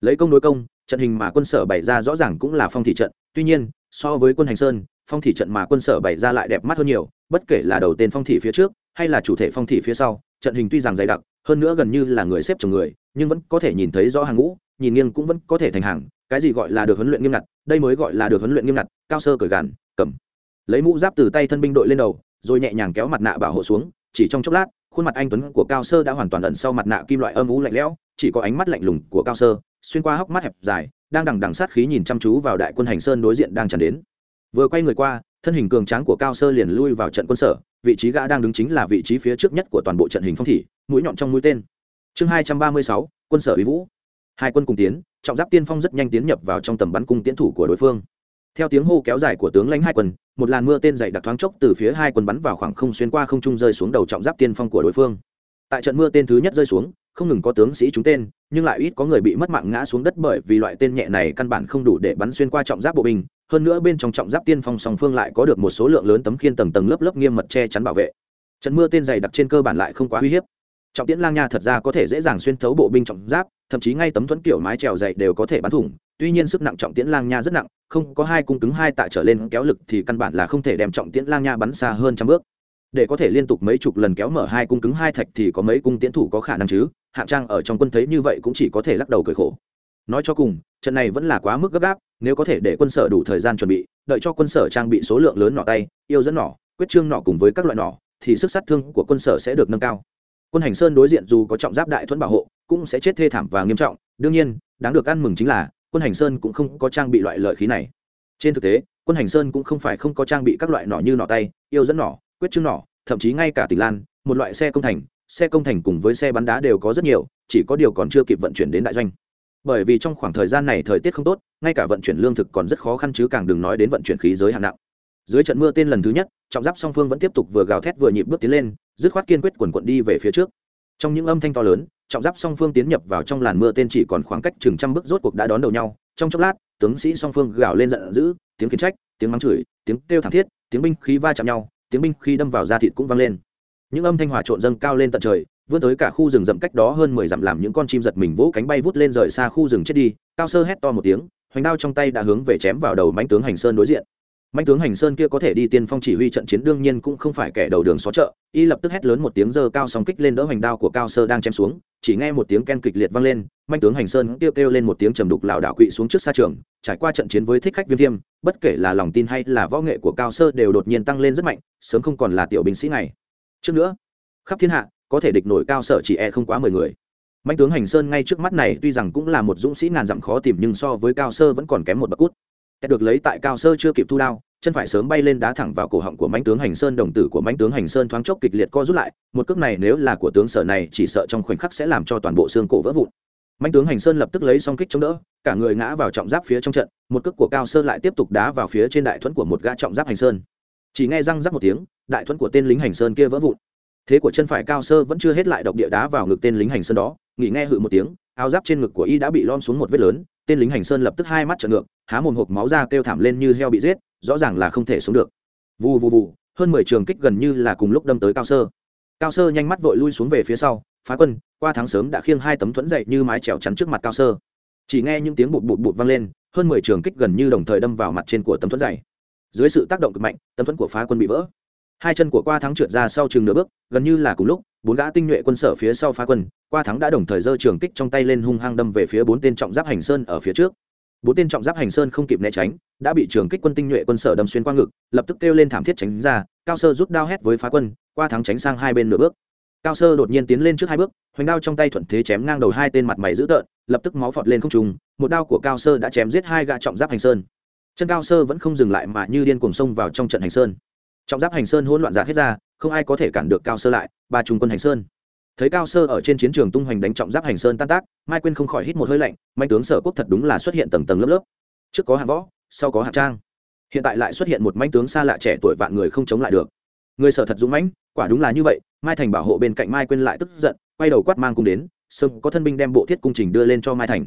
lấy công đối công, trận hình mà quân sở bày ra rõ ràng cũng là phong thị trận, tuy nhiên, so với quân hành sơn, phong thị trận mà quân sở bày ra lại đẹp mắt hơn nhiều, bất kể là đầu tên phong thị phía trước, hay là chủ thể phong thị phía sau, trận hình tuy rằng dày đặc, hơn nữa gần như là người xếp chồng người, nhưng vẫn có thể nhìn thấy rõ hàng ngũ, nhìn nghiêng cũng vẫn có thể thành hàng cái gì gọi là được huấn luyện nghiêm ngặt, đây mới gọi là được huấn luyện nghiêm ngặt, cao sơ cởi gàn, cầm. Lấy mũ giáp từ tay thân binh đội lên đầu, rồi nhẹ nhàng kéo mặt nạ bảo hộ xuống, chỉ trong chốc lát, khuôn mặt anh tuấn của cao sơ đã hoàn toàn ẩn sau mặt nạ kim loại âm ú lạnh lẽo, chỉ có ánh mắt lạnh lùng của cao sơ, xuyên qua hốc mắt hẹp dài, đang đằng đằng sát khí nhìn chăm chú vào đại quân hành sơn đối diện đang tràn đến. Vừa quay người qua, thân hình cường tráng của cao sơ liền lui vào trận quân sở, vị trí gã đang đứng chính là vị trí phía trước nhất của toàn bộ trận hình phong thị mũi nhọn trong mũi tên. Chương hai trăm ba mươi sáu, quân sở uy vũ hai quân cùng tiến, trọng giáp tiên phong rất nhanh tiến nhập vào trong tầm bắn cung tiến thủ của đối phương. Theo tiếng hô kéo dài của tướng lãnh hai quân, một làn mưa tên dày đặc thoáng chốc từ phía hai quân bắn vào khoảng không xuyên qua không trung rơi xuống đầu trọng giáp tiên phong của đối phương. Tại trận mưa tên thứ nhất rơi xuống, không ngừng có tướng sĩ trúng tên, nhưng lại ít có người bị mất mạng ngã xuống đất bởi vì loại tên nhẹ này căn bản không đủ để bắn xuyên qua trọng giáp bộ binh. Hơn nữa bên trong trọng giáp tiên phong song phương lại có được một số lượng lớn tấm khiên tầng tầng lớp lớp nghiêm mật che chắn bảo vệ. Trận mưa tên dày đặc trên cơ bản lại không quá uy hiếp. Trọng tiễn lang nha thật ra có thể dễ dàng xuyên thấu bộ binh trọng giáp thậm chí ngay tấm thuẫn kiểu mái trèo dày đều có thể bắn thủng, tuy nhiên sức nặng trọng tiễn lang nha rất nặng, không có hai cung cứng hai tạ trở lên kéo lực thì căn bản là không thể đem trọng tiễn lang nha bắn xa hơn trăm bước. Để có thể liên tục mấy chục lần kéo mở hai cung cứng hai thạch thì có mấy cung tiễn thủ có khả năng chứ hạng trang ở trong quân thấy như vậy cũng chỉ có thể lắc đầu cười khổ. Nói cho cùng, trận này vẫn là quá mức gấp gáp, nếu có thể để quân sở đủ thời gian chuẩn bị, đợi cho quân sở trang bị số lượng lớn nỏ tay, yêu dẫn nỏ quyết trương nỏ cùng với các loại nỏ thì sức sát thương của quân sở sẽ được nâng cao. Quân hành sơn đối diện dù có trọng giáp đại thuẫn bảo hộ cũng sẽ chết thê thảm và nghiêm trọng. Đương nhiên, đáng được ăn mừng chính là, quân hành sơn cũng không có trang bị loại lợi khí này. Trên thực tế, quân hành sơn cũng không phải không có trang bị các loại nỏ như nỏ tay, yêu dẫn nỏ, quyết chứng nỏ, thậm chí ngay cả tỉnh lan, một loại xe công thành. Xe công thành cùng với xe bắn đá đều có rất nhiều, chỉ có điều còn chưa kịp vận chuyển đến đại doanh. Bởi vì trong khoảng thời gian này thời tiết không tốt, ngay cả vận chuyển lương thực còn rất khó khăn chứ càng đừng nói đến vận chuyển khí giới hạng nặng. Dưới trận mưa tên lần thứ nhất, trọng giáp song phương vẫn tiếp tục vừa gào thét vừa nhịp bước tiến lên, dứt khoát kiên quyết quần quận đi về phía trước. Trong những âm thanh to lớn trọng giáp song phương tiến nhập vào trong làn mưa tên chỉ còn khoảng cách chừng trăm bước rốt cuộc đã đón đầu nhau. Trong chốc lát, tướng sĩ song phương gào lên giận dữ, tiếng kiến trách, tiếng mắng chửi, tiếng kêu thảm thiết, tiếng binh khí va chạm nhau, tiếng binh khí đâm vào da thịt cũng vang lên. Những âm thanh hòa trộn dâng cao lên tận trời, vươn tới cả khu rừng rậm cách đó hơn mười dặm làm những con chim giật mình vỗ cánh bay vút lên rời xa khu rừng chết đi, cao sơ hét to một tiếng, hoành đao trong tay đã hướng về chém vào đầu mãnh tướng hành sơn đối diện mạnh tướng hành sơn kia có thể đi tiên phong chỉ huy trận chiến đương nhiên cũng không phải kẻ đầu đường xó chợ. Y lập tức hét lớn một tiếng giơ cao sóng kích lên đỡ hoành đao của cao sơ đang chém xuống, chỉ nghe một tiếng ken kịch liệt vang lên, manh tướng hành sơn kêu kêu lên một tiếng trầm đục lảo đảo quỵ xuống trước xa trường, trải qua trận chiến với thích khách viêm thiêm, bất kể là lòng tin hay là võ nghệ của cao sơ đều đột nhiên tăng lên rất mạnh, sớm không còn là tiểu binh sĩ này. Trước nữa, khắp thiên hạ, có thể địch nổi cao sở chỉ e không quá mười người. Mạnh tướng hành sơn ngay trước mắt này tuy rằng cũng là một dũng sĩ ngàn dặm khó tìm nhưng so với cao sơ vẫn còn kém một bậc cút được lấy tại cao sơ chưa kịp thu đao, chân phải sớm bay lên đá thẳng vào cổ họng của mãnh tướng hành sơn, đồng tử của mãnh tướng hành sơn thoáng chốc kịch liệt co rút lại, một cước này nếu là của tướng sở này, chỉ sợ trong khoảnh khắc sẽ làm cho toàn bộ xương cổ vỡ vụn. Mãnh tướng hành sơn lập tức lấy song kích chống đỡ, cả người ngã vào trọng giáp phía trong trận, một cước của cao sơ lại tiếp tục đá vào phía trên đại thuẫn của một gã trọng giáp hành sơn. Chỉ nghe răng rắc một tiếng, đại thuẫn của tên lính hành sơn kia vỡ vụn. Thế của chân phải cao sơ vẫn chưa hết lại độc địa đá vào ngực tên lính hành sơn đó, nghỉ nghe hự một tiếng, áo giáp trên ngực của y đã bị lom xuống một vết lớn tên lính hành sơn lập tức hai mắt trợn ngược, há mồm hộp máu ra kêu thảm lên như heo bị giết, rõ ràng là không thể sống được. Vù vù vù, hơn mười trường kích gần như là cùng lúc đâm tới cao sơ. Cao sơ nhanh mắt vội lui xuống về phía sau, phá quân, qua tháng sớm đã khiêng hai tấm thuẫn dậy như mái trèo chắn trước mặt cao sơ. Chỉ nghe những tiếng bụt bụt bụt vang lên, hơn mười trường kích gần như đồng thời đâm vào mặt trên của tấm thuẫn dày dưới sự tác động cực mạnh, tấm thuẫn của phá quân bị vỡ hai chân của qua thắng trượt ra sau chừng nửa bước, gần như là cùng lúc, bốn gã tinh nhuệ quân sở phía sau phá quân, qua thắng đã đồng thời giơ trường kích trong tay lên hung hăng đâm về phía bốn tên trọng giáp hành sơn ở phía trước. Bốn tên trọng giáp hành sơn không kịp né tránh, đã bị trường kích quân tinh nhuệ quân sở đâm xuyên qua ngực, lập tức kêu lên thảm thiết tránh ra, cao sơ rút đao hét với phá quân, qua thắng tránh sang hai bên nửa bước. Cao sơ đột nhiên tiến lên trước hai bước, hoành đao trong tay thuận thế chém ngang đầu hai tên mặt mày dữ tợn, lập tức máu phọt lên không trùng một đao của cao sơ đã chém giết hai gã trọng giáp hành sơn. Chân cao sơ vẫn không dừng lại mà như điên cuồng xông vào trong trận hành sơn trọng giáp hành sơn hỗn loạn giạt hết ra, không ai có thể cản được cao sơ lại, ba trung quân hành sơn. Thấy cao sơ ở trên chiến trường tung hoành đánh trọng giáp hành sơn tan tác, mai quyên không khỏi hít một hơi lạnh mạnh tướng sở quốc thật đúng là xuất hiện tầng tầng lớp lớp. Trước có hạng võ, sau có hạng trang. Hiện tại lại xuất hiện một manh tướng xa lạ trẻ tuổi vạn người không chống lại được. Người sở thật dũng mãnh, quả đúng là như vậy. Mai thành bảo hộ bên cạnh mai quyên lại tức giận, quay đầu quát mang cung đến, sớm có thân binh đem bộ thiết cung trình đưa lên cho mai thành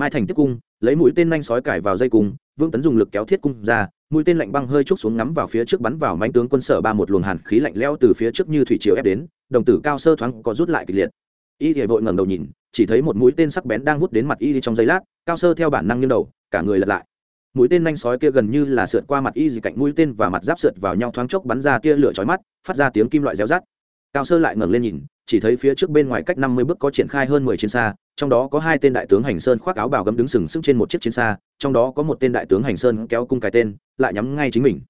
mai thành tiếp cung, lấy mũi tên nhanh sói cải vào dây cung, vương tấn dùng lực kéo thiết cung ra, mũi tên lạnh băng hơi trúc xuống ngắm vào phía trước bắn vào mánh tướng quân sở ba một luồng hàn khí lạnh leo từ phía trước như thủy chiều ép đến, đồng tử cao sơ thoáng có rút lại kịch liệt. Y thì vội ngẩng đầu nhìn, chỉ thấy một mũi tên sắc bén đang hút đến mặt y trong giây lát, cao sơ theo bản năng nghiêng đầu, cả người lật lại. Mũi tên nhanh sói kia gần như là sượt qua mặt y gì cạnh mũi tên và mặt giáp sượt vào nhau thoáng chốc bắn ra tia lửa chói mắt, phát ra tiếng kim loại réo rắt. Cao sơ lại ngẩng lên nhìn chỉ thấy phía trước bên ngoài cách năm mươi bước có triển khai hơn mười chiến xa, trong đó có hai tên đại tướng hành sơn khoác áo bào gấm đứng sừng sững trên một chiếc chiến xa, trong đó có một tên đại tướng hành sơn kéo cung cái tên, lại nhắm ngay chính mình.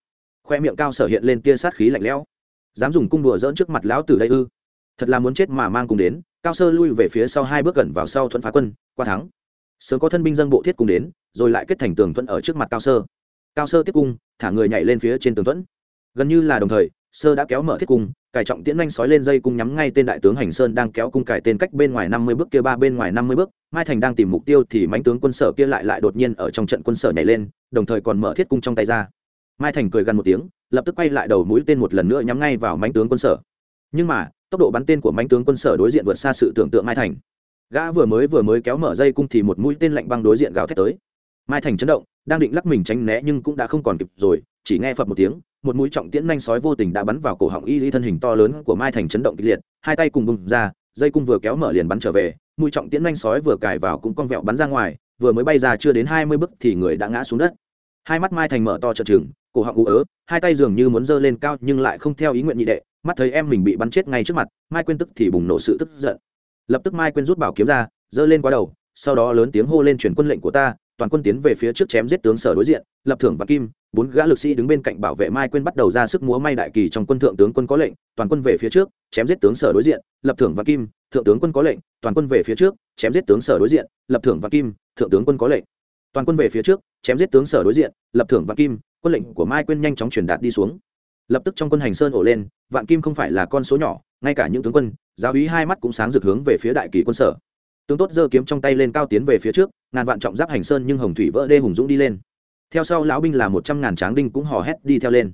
Khoe miệng cao sở hiện lên tia sát khí lạnh lẽo. Dám dùng cung đùa dỡn trước mặt lão tử đây ư? Thật là muốn chết mà mang cùng đến. Cao sơ lui về phía sau hai bước gần vào sau thuận phá quân, qua thắng. Sớm có thân binh dân bộ thiết cùng đến, rồi lại kết thành tường thuận ở trước mặt cao sơ. Cao sơ tiếp cung, thả người nhảy lên phía trên tường thuận. Gần như là đồng thời, sơ đã kéo mở thiết cung cải trọng tiễn nhanh sói lên dây cung nhắm ngay tên đại tướng hành sơn đang kéo cung cải tên cách bên ngoài năm mươi bước kia ba, bên ngoài năm mươi bước. Mai thành đang tìm mục tiêu thì mãnh tướng quân sở kia lại lại đột nhiên ở trong trận quân sở nhảy lên, đồng thời còn mở thiết cung trong tay ra. Mai thành cười gần một tiếng, lập tức quay lại đầu mũi tên một lần nữa nhắm ngay vào mãnh tướng quân sở. Nhưng mà, tốc độ bắn tên của mãnh tướng quân sở đối diện vượt xa sự tưởng tượng mai thành. Gã vừa mới vừa mới kéo mở dây cung thì một mũi tên lạnh băng đối diện gào thét tới. Mai thành chấn động, đang định lắc mình tránh né nhưng cũng đã không còn kịp rồi, chỉ nghe phập một tiếng một mũi trọng tiễn nhanh sói vô tình đã bắn vào cổ họng y lý thân hình to lớn của mai thành chấn động kịch liệt, hai tay cùng bung ra, dây cung vừa kéo mở liền bắn trở về, mũi trọng tiễn nhanh sói vừa cài vào cũng con vẹo bắn ra ngoài, vừa mới bay ra chưa đến hai mươi bước thì người đã ngã xuống đất. Hai mắt mai thành mở to trợn trừng, cổ họng ú ớ, hai tay dường như muốn giơ lên cao nhưng lại không theo ý nguyện nhị đệ, mắt thấy em mình bị bắn chết ngay trước mặt, mai quên tức thì bùng nổ sự tức giận. Lập tức mai quên rút bảo kiếm ra, giơ lên quá đầu, sau đó lớn tiếng hô lên truyền quân lệnh của ta toàn quân tiến về phía trước chém giết tướng sở đối diện, lập thưởng và kim, bốn gã lực sĩ đứng bên cạnh bảo vệ mai quên bắt đầu ra sức múa may đại kỳ trong quân thượng tướng quân có lệnh, toàn quân về phía trước, chém giết tướng sở đối diện, lập thưởng và kim, thượng tướng quân có lệnh, toàn quân về phía trước, chém giết tướng sở đối diện, lập thưởng và kim, thượng tướng quân có lệnh. Toàn quân về phía trước, chém giết tướng sở đối diện, lập thưởng và kim, quân lệnh của mai quên nhanh chóng truyền đạt đi xuống. Lập tức trong quân hành sơn ổ lên, vạn kim không phải là con số nhỏ, ngay cả những tướng quân, giáo úy hai mắt cũng sáng rực hướng về phía đại kỳ quân sở tướng tốt giơ kiếm trong tay lên cao tiến về phía trước, ngàn vạn trọng giáp hành sơn nhưng hồng thủy vỡ đê hùng dũng đi lên. Theo sau lão binh là một trăm ngàn tráng đinh cũng hò hét đi theo lên.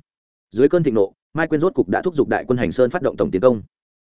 Dưới cơn thịnh nộ, mai quyên rốt cục đã thúc giục đại quân hành sơn phát động tổng tiến công.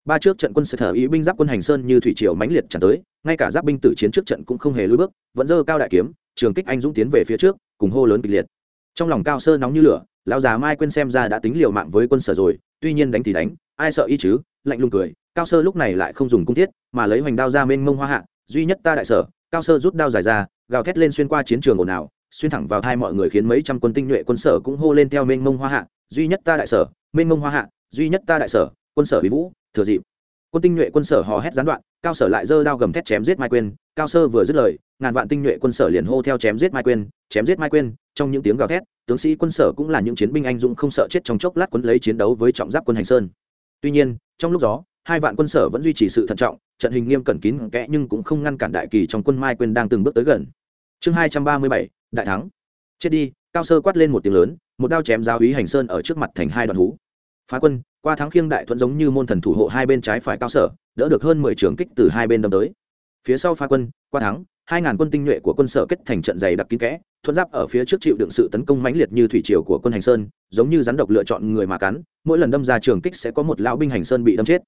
Ba trước trận quân sở thờ ý binh giáp quân hành sơn như thủy triều mãnh liệt tràn tới, ngay cả giáp binh tử chiến trước trận cũng không hề lùi bước, vẫn dơ cao đại kiếm, trường kích anh dũng tiến về phía trước, cùng hô lớn kịch liệt. Trong lòng cao sơ nóng như lửa, lão già mai quên xem ra đã tính liều mạng với quân sở rồi, tuy nhiên đánh thì đánh, ai sợ y chứ, lạnh lùng cười, cao sơ lúc này lại không dùng cung thiết, mà lấy hoành đao ra mênh mông hoa hạ duy nhất ta đại sở, cao sơ rút đao dài ra, gào thét lên xuyên qua chiến trường ồn ào, xuyên thẳng vào hai mọi người khiến mấy trăm quân tinh nhuệ quân sở cũng hô lên theo mênh mông hoa hạ, duy nhất ta đại sở, mênh mông hoa hạ, duy nhất ta đại sở, quân sở bí vũ, thừa dịp. Quân tinh nhuệ quân sở hò hét gián đoạn, cao sở lại giơ đao gầm thét chém giết mai quên cao sơ vừa dứt lời, ngàn vạn tinh nhuệ quân sở liền hô theo chém giết mai quên chém giết mai quên trong những tiếng gào thét, tướng sĩ quân sở cũng là những chiến binh anh dũng không sợ chết trong chốc lát quân lấy chiến đấu với trọng giáp quân hành sơn. Tuy nhiên, trong lúc đó hai vạn quân sở vẫn duy trì sự thận trọng, trận hình nghiêm cẩn kín kẽ nhưng cũng không ngăn cản đại kỳ trong quân mai quên đang từng bước tới gần. Chương hai trăm ba mươi bảy, đại thắng. Chết đi, cao sơ quát lên một tiếng lớn, một đao chém giáo úy hành sơn ở trước mặt thành hai đoạn hú. Phá quân, qua thắng khiêng đại thuận giống như môn thần thủ hộ hai bên trái phải cao sở, đỡ được hơn mười trường kích từ hai bên đâm tới. Phía sau phá quân, qua thắng, hai ngàn quân tinh nhuệ của quân sở kết thành trận dày đặc kín kẽ, thuận giáp ở phía trước chịu đựng sự tấn công mãnh liệt như thủy triều của quân hành sơn, giống như rắn độc lựa chọn người mà cắn, mỗi lần đâm ra trường kích sẽ có một lão binh hành sơn bị đâm chết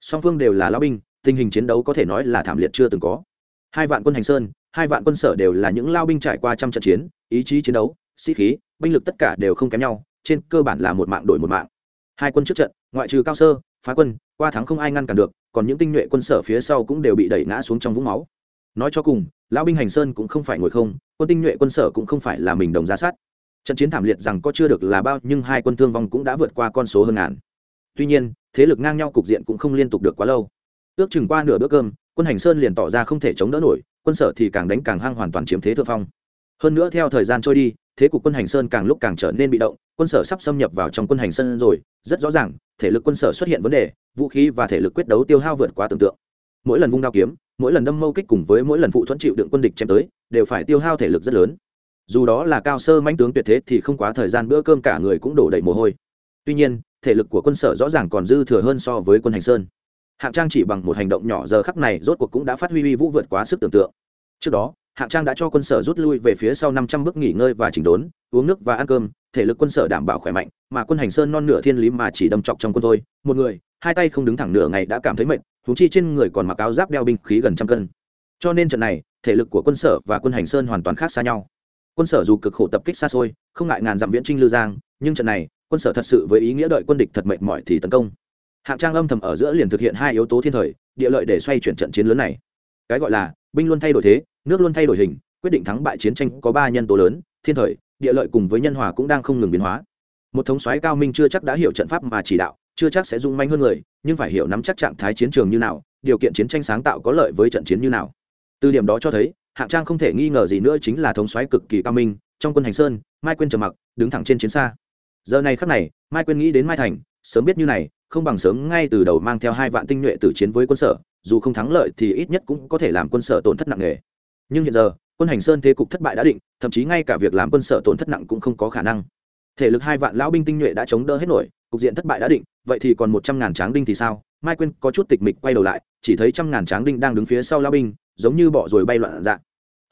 song phương đều là lão binh, tình hình chiến đấu có thể nói là thảm liệt chưa từng có. Hai vạn quân hành sơn, hai vạn quân sở đều là những lao binh trải qua trăm trận chiến, ý chí chiến đấu, sĩ khí, binh lực tất cả đều không kém nhau, trên cơ bản là một mạng đổi một mạng. Hai quân trước trận, ngoại trừ cao sơ, phá quân, qua thắng không ai ngăn cản được, còn những tinh nhuệ quân sở phía sau cũng đều bị đẩy ngã xuống trong vũng máu. Nói cho cùng lão binh hành sơn cũng không phải ngồi không, quân tinh nhuệ quân sở cũng không phải là mình đồng ra sát. Trận chiến thảm liệt rằng có chưa được là bao, nhưng hai quân thương vong cũng đã vượt qua con số hơn ngàn tuy nhiên, thế lực ngang nhau cục diện cũng không liên tục được quá lâu. Ước chừng qua nửa bữa cơm, quân hành sơn liền tỏ ra không thể chống đỡ nổi, quân sở thì càng đánh càng hăng hoàn toàn chiếm thế thượng phong. Hơn nữa theo thời gian trôi đi, thế cục quân hành sơn càng lúc càng trở nên bị động, quân sở sắp xâm nhập vào trong quân hành sơn rồi, rất rõ ràng, thể lực quân sở xuất hiện vấn đề, vũ khí và thể lực quyết đấu tiêu hao vượt quá tưởng tượng. Mỗi lần vung đao kiếm, mỗi lần đâm mâu kích cùng với mỗi lần phụ thuẫn chịu đựng quân địch chém tới, đều phải tiêu hao thể lực rất lớn. Dù đó là cao sơ mãnh tướng tuyệt thế thì không quá thời gian bữa cơm cả người cũng đổ đầy mồ hôi tuy nhiên, thể lực của quân sở rõ ràng còn dư thừa hơn so với quân hành sơn. Hạng trang chỉ bằng một hành động nhỏ giờ khắc này rốt cuộc cũng đã phát huy uy vũ vượt quá sức tưởng tượng. Trước đó, hạng trang đã cho quân sở rút lui về phía sau năm trăm bước nghỉ ngơi và chỉnh đốn, uống nước và ăn cơm, thể lực quân sở đảm bảo khỏe mạnh, mà quân hành sơn non nửa thiên lý mà chỉ đâm chọc trong quân thôi. Một người, hai tay không đứng thẳng nửa ngày đã cảm thấy mệt thú chi trên người còn mặc áo giáp đeo binh khí gần trăm cân. Cho nên trận này, thể lực của quân sở và quân hành sơn hoàn toàn khác xa nhau. Quân sở dù cực khổ tập kích xa xôi, không ngại ngàn dặm viễn trinh lư giang, nhưng trận này quân sở thật sự với ý nghĩa đợi quân địch thật mệt mỏi thì tấn công. Hạng trang âm thầm ở giữa liền thực hiện hai yếu tố thiên thời, địa lợi để xoay chuyển trận chiến lớn này. Cái gọi là, binh luôn thay đổi thế, nước luôn thay đổi hình, quyết định thắng bại chiến tranh có ba nhân tố lớn, thiên thời, địa lợi cùng với nhân hòa cũng đang không ngừng biến hóa. Một thống soái cao minh chưa chắc đã hiểu trận pháp mà chỉ đạo, chưa chắc sẽ dung manh hơn người, nhưng phải hiểu nắm chắc trạng thái chiến trường như nào, điều kiện chiến tranh sáng tạo có lợi với trận chiến như nào. Từ điểm đó cho thấy, hạng trang không thể nghi ngờ gì nữa chính là thống soái cực kỳ cao minh, trong quân hành sơn, mai quên trầm mặc, đứng thẳng trên chiến xa giờ này khắc này, mai quên nghĩ đến mai thành, sớm biết như này, không bằng sớm ngay từ đầu mang theo hai vạn tinh nhuệ tử chiến với quân sở, dù không thắng lợi thì ít nhất cũng có thể làm quân sở tổn thất nặng nề. Nhưng hiện giờ, quân hành sơn thế cục thất bại đã định, thậm chí ngay cả việc làm quân sở tổn thất nặng cũng không có khả năng. Thể lực hai vạn lão binh tinh nhuệ đã chống đỡ hết nổi, cục diện thất bại đã định, vậy thì còn một trăm ngàn tráng đinh thì sao? Mai quên có chút tịch mịch quay đầu lại, chỉ thấy trăm ngàn tráng đinh đang đứng phía sau lão binh, giống như bỏ rồi bay loạn dạng.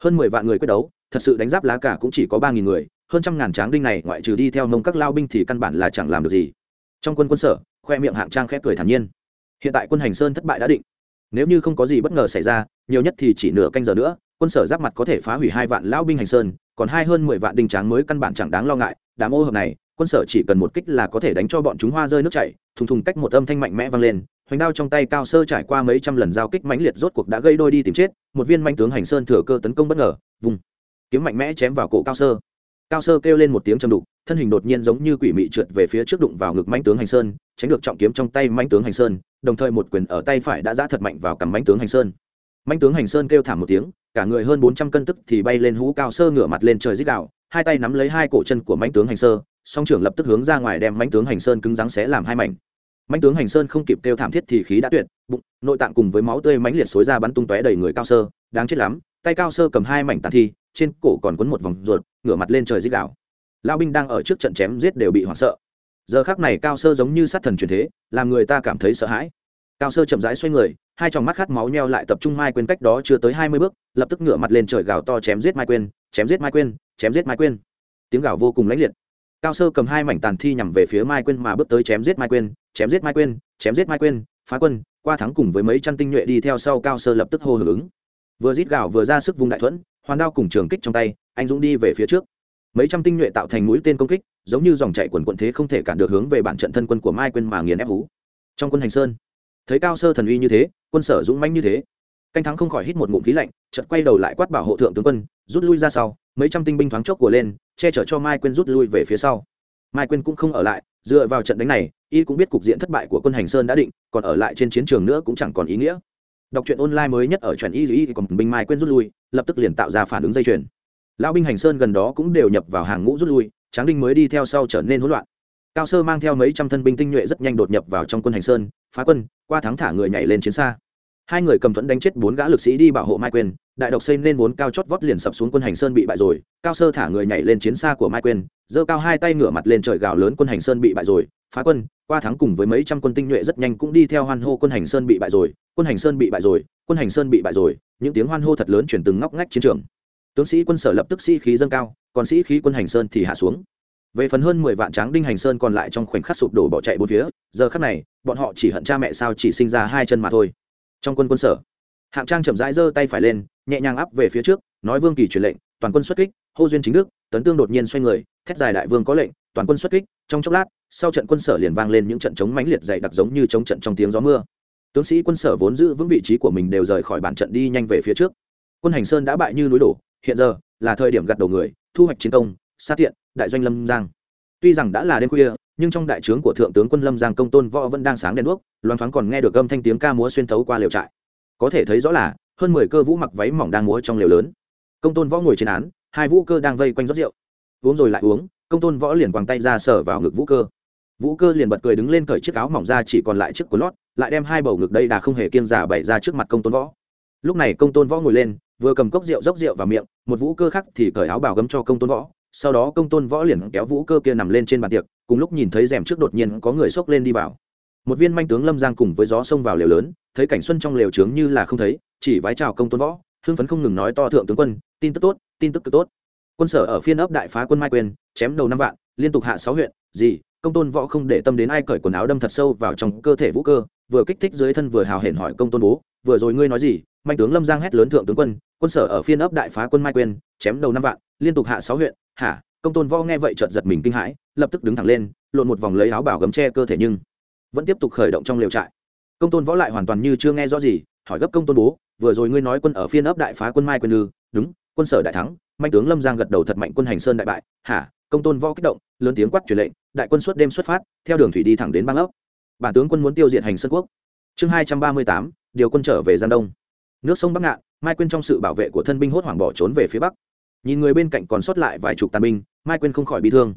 Hơn mười vạn người quyết đấu, thật sự đánh giáp lá cả cũng chỉ có ba nghìn người hơn trăm ngàn tráng đinh này ngoại trừ đi theo mông các lao binh thì căn bản là chẳng làm được gì. Trong quân quân sở, khoe miệng hạng trang khẽ cười thản nhiên. Hiện tại quân hành sơn thất bại đã định. Nếu như không có gì bất ngờ xảy ra, nhiều nhất thì chỉ nửa canh giờ nữa, quân sở giáp mặt có thể phá hủy hai vạn lão binh hành sơn, còn hai hơn mười vạn đinh tráng mới căn bản chẳng đáng lo ngại. Đám ô hợp này, quân sở chỉ cần một kích là có thể đánh cho bọn chúng hoa rơi nước chảy. Thùng thùng cách một âm thanh mạnh mẽ vang lên, hoành đao trong tay cao sơ trải qua mấy trăm lần giao kích mãnh liệt rốt cuộc đã gây đôi đi tìm chết. Một viên manh tướng hành sơn thừa cơ tấn công bất ngờ, vùng kiếm mạnh mẽ chém vào cổ cao sơ cao sơ kêu lên một tiếng châm đục, thân hình đột nhiên giống như quỷ mị trượt về phía trước đụng vào ngực mãnh tướng hành sơn, tránh được trọng kiếm trong tay mãnh tướng hành sơn, đồng thời một quyền ở tay phải đã giã thật mạnh vào cằm mãnh tướng hành sơn. Mãnh tướng hành sơn kêu thảm một tiếng, cả người hơn bốn trăm cân tức thì bay lên hú cao sơ ngửa mặt lên trời dích đạo hai tay nắm lấy hai cổ chân của mãnh tướng hành sơ, song trưởng lập tức hướng ra ngoài đem mãnh tướng hành sơn cứng rắn xé làm hai mảnh. Mãnh tướng hành sơn không kịp kêu thảm thiết thì khí đã tuyệt, bụng, nội tạng cùng với máu tươi mãnh liệt xối ra bắn tung tóe đầy người cao sơ, đáng chết lắm, tay cao sơ cầm hai mảnh tàn thi trên cổ còn quấn một vòng ruột, ngửa mặt lên trời dích đảo lao binh đang ở trước trận chém giết đều bị hoảng sợ. Giờ khác này cao sơ giống như sát thần truyền thế, làm người ta cảm thấy sợ hãi. Cao sơ chậm rãi xoay người, hai tròng mắt khát máu nheo lại tập trung mai quên cách đó chưa tới hai mươi bước, lập tức ngửa mặt lên trời gào to chém giết mai quên chém giết mai quên chém giết mai quên tiếng gào vô cùng lãnh liệt. Cao sơ cầm hai mảnh tàn thi nhằm về phía mai quên mà bước tới chém giết mai quên chém giết mai quên chém giết mai quên phá quân, qua thắng cùng với mấy trăm tinh nhuệ đi theo sau cao sơ lập tức hô hưởng ứng. Vừa rít gào vừa ra sức vùng đại thuẫn hoàn đao cùng trường kích trong tay, anh dũng đi về phía trước. Mấy trăm tinh nhuệ tạo thành mũi tên công kích, giống như dòng chạy quần quận thế không thể cản được hướng về bản trận thân quân của mai quên mà nghiền ép hú. Trong quân hành sơn, thấy cao sơ thần uy như thế, quân sở dũng mãnh như thế. Canh thắng không khỏi hít một ngụm khí lạnh, chợt quay đầu lại quát bảo hộ thượng tướng quân, rút lui ra sau. Mấy trăm tinh binh thoáng chốc của lên, che chở cho mai quên rút lui về phía sau. Mai quên cũng không ở lại, dựa vào trận đánh này, y cũng biết cục diện thất bại của quân hành sơn đã định, còn ở lại trên chiến trường nữa cũng chẳng còn ý nghĩa đọc truyện online mới nhất ở truyện y dĩ còn binh mai quên rút lui, lập tức liền tạo ra phản ứng dây chuyền. Lão binh hành sơn gần đó cũng đều nhập vào hàng ngũ rút lui, tráng đinh mới đi theo sau trở nên hỗn loạn. Cao sơ mang theo mấy trăm thân binh tinh nhuệ rất nhanh đột nhập vào trong quân hành sơn, phá quân, qua thắng thả người nhảy lên chiến xa hai người cầm thuẫn đánh chết bốn gã lực sĩ đi bảo hộ mai quên đại độc xây nên vốn cao chót vót liền sập xuống quân hành sơn bị bại rồi. Cao sơ thả người nhảy lên chiến xa của mai quên giơ cao hai tay ngửa mặt lên trời gào lớn quân hành sơn bị bại rồi. Phá quân, qua thắng cùng với mấy trăm quân tinh nhuệ rất nhanh cũng đi theo hoan hô quân hành sơn bị bại rồi. Quân hành sơn bị bại rồi, quân hành sơn bị bại rồi. Những tiếng hoan hô thật lớn chuyển từng ngóc ngách chiến trường. Tướng sĩ quân sở lập tức sĩ khí dâng cao, còn sĩ khí quân hành sơn thì hạ xuống. Về phần hơn mười vạn tráng đinh hành sơn còn lại trong khoảnh khắc sụp đổ bỏ chạy bốn phía. Giờ khắc này, bọn họ chỉ hận cha mẹ sao chỉ sinh ra hai chân mà thôi trong quân quân sở, hạng trang chậm rãi giơ tay phải lên, nhẹ nhàng áp về phía trước, nói vương kỳ truyền lệnh, toàn quân xuất kích, hô duyên chính đức, tấn tương đột nhiên xoay người, thét dài đại vương có lệnh, toàn quân xuất kích, trong chốc lát, sau trận quân sở liền vang lên những trận chống mãnh liệt dày đặc giống như chống trận trong tiếng gió mưa. Tướng sĩ quân sở vốn giữ vững vị trí của mình đều rời khỏi bản trận đi nhanh về phía trước. Quân hành sơn đã bại như núi đổ, hiện giờ là thời điểm gặt đầu người, thu hoạch chiến công xa tiện, đại doanh lâm giang. Tuy rằng đã là đêm khuya nhưng trong đại trướng của thượng tướng quân lâm giang công tôn võ vẫn đang sáng đèn đuốc, loan thoáng còn nghe được âm thanh tiếng ca múa xuyên thấu qua lều trại. Có thể thấy rõ là, hơn mười cơ vũ mặc váy mỏng đang múa trong lều lớn. Công tôn võ ngồi trên án, hai vũ cơ đang vây quanh rót rượu. Uống rồi lại uống, công tôn võ liền quàng tay ra sở vào ngực vũ cơ. Vũ cơ liền bật cười đứng lên cởi chiếc áo mỏng ra chỉ còn lại chiếc của lót, lại đem hai bầu ngực đây đà không hề kiên giả bày ra trước mặt công tôn võ. Lúc này công tôn võ ngồi lên, vừa cầm cốc rượu dốc rượu vào miệng, một vũ cơ khác thì cởi áo bào gấm cho công tôn võ, sau đó công tôn võ liền kéo vũ cơ kia nằm lên trên bàn tiệc cùng lúc nhìn thấy rèm trước đột nhiên có người xốc lên đi vào. Một viên manh tướng lâm giang cùng với gió xông vào lều lớn, thấy cảnh xuân trong lều trướng như là không thấy, chỉ vái chào công tôn võ, hưng phấn không ngừng nói to thượng tướng quân, tin tức tốt, tin tức cực tốt. Quân sở ở phiên ấp đại phá quân mai quyền, chém đầu năm vạn, liên tục hạ sáu huyện, gì, công tôn võ không để tâm đến ai cởi quần áo đâm thật sâu vào trong cơ thể vũ cơ, vừa kích thích dưới thân vừa hào hển hỏi công tôn bố, vừa rồi ngươi nói gì mạnh tướng lâm giang hét lớn thượng tướng quân quân sở ở phiên ấp đại phá quân mai quyền, chém đầu năm vạn, liên tục hạ sáu huyện, hả? Công tôn võ nghe vậy chợt giật mình kinh hãi, lập tức đứng thẳng lên, lộn một vòng lấy áo bảo gấm che cơ thể nhưng vẫn tiếp tục khởi động trong lều trại. Công tôn võ lại hoàn toàn như chưa nghe rõ gì, hỏi gấp công tôn bố, vừa rồi ngươi nói quân ở phiên ấp đại phá quân mai quân ư đúng, quân sở đại thắng mạnh tướng lâm giang gật đầu thật mạnh quân hành sơn đại bại, hả? Công tôn võ kích động, lớn tiếng quát truyền lệnh, đại quân suốt đêm xuất phát, theo đường thủy đi thẳng đến bang ấp bản tướng quân muốn tiêu diệt hành sơn quốc. Chương hai trăm ba mươi tám, điều quân trở về giang đông. Nước sông bắc ngạn, mai quyên trong sự bảo vệ của thân binh hốt hoảng bỏ trốn về phía bắc. Nhìn người bên cạnh còn sót lại vài chục tàn binh mai quên không khỏi bị thương.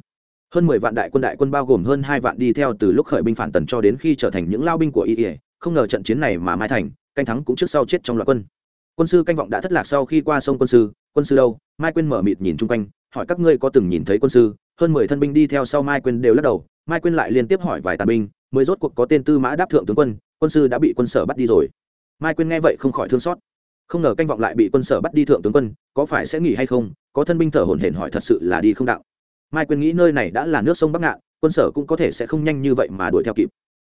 Hơn mười vạn đại quân đại quân bao gồm hơn hai vạn đi theo từ lúc khởi binh phản tần cho đến khi trở thành những lao binh của y ỉa không ngờ trận chiến này mà mai thành, canh thắng cũng trước sau chết trong loạt quân. Quân sư canh vọng đã thất lạc sau khi qua sông quân sư quân sư đâu? Mai quên mở mịt nhìn chung quanh, hỏi các ngươi có từng nhìn thấy quân sư? Hơn mười thân binh đi theo sau mai quên đều lắc đầu, mai quên lại liên tiếp hỏi vài tàn binh, mới rốt cuộc có tên tư mã đáp thượng tướng quân quân sư đã bị quân sở bắt đi rồi. Mai quên nghe vậy không khỏi thương xót không ngờ canh vọng lại bị quân sở bắt đi thượng tướng quân, có phải sẽ nghỉ hay không? Có thân binh thở hổn hển hỏi thật sự là đi không đạo. Mai quyên nghĩ nơi này đã là nước sông bắc ngạn, quân sở cũng có thể sẽ không nhanh như vậy mà đuổi theo kịp.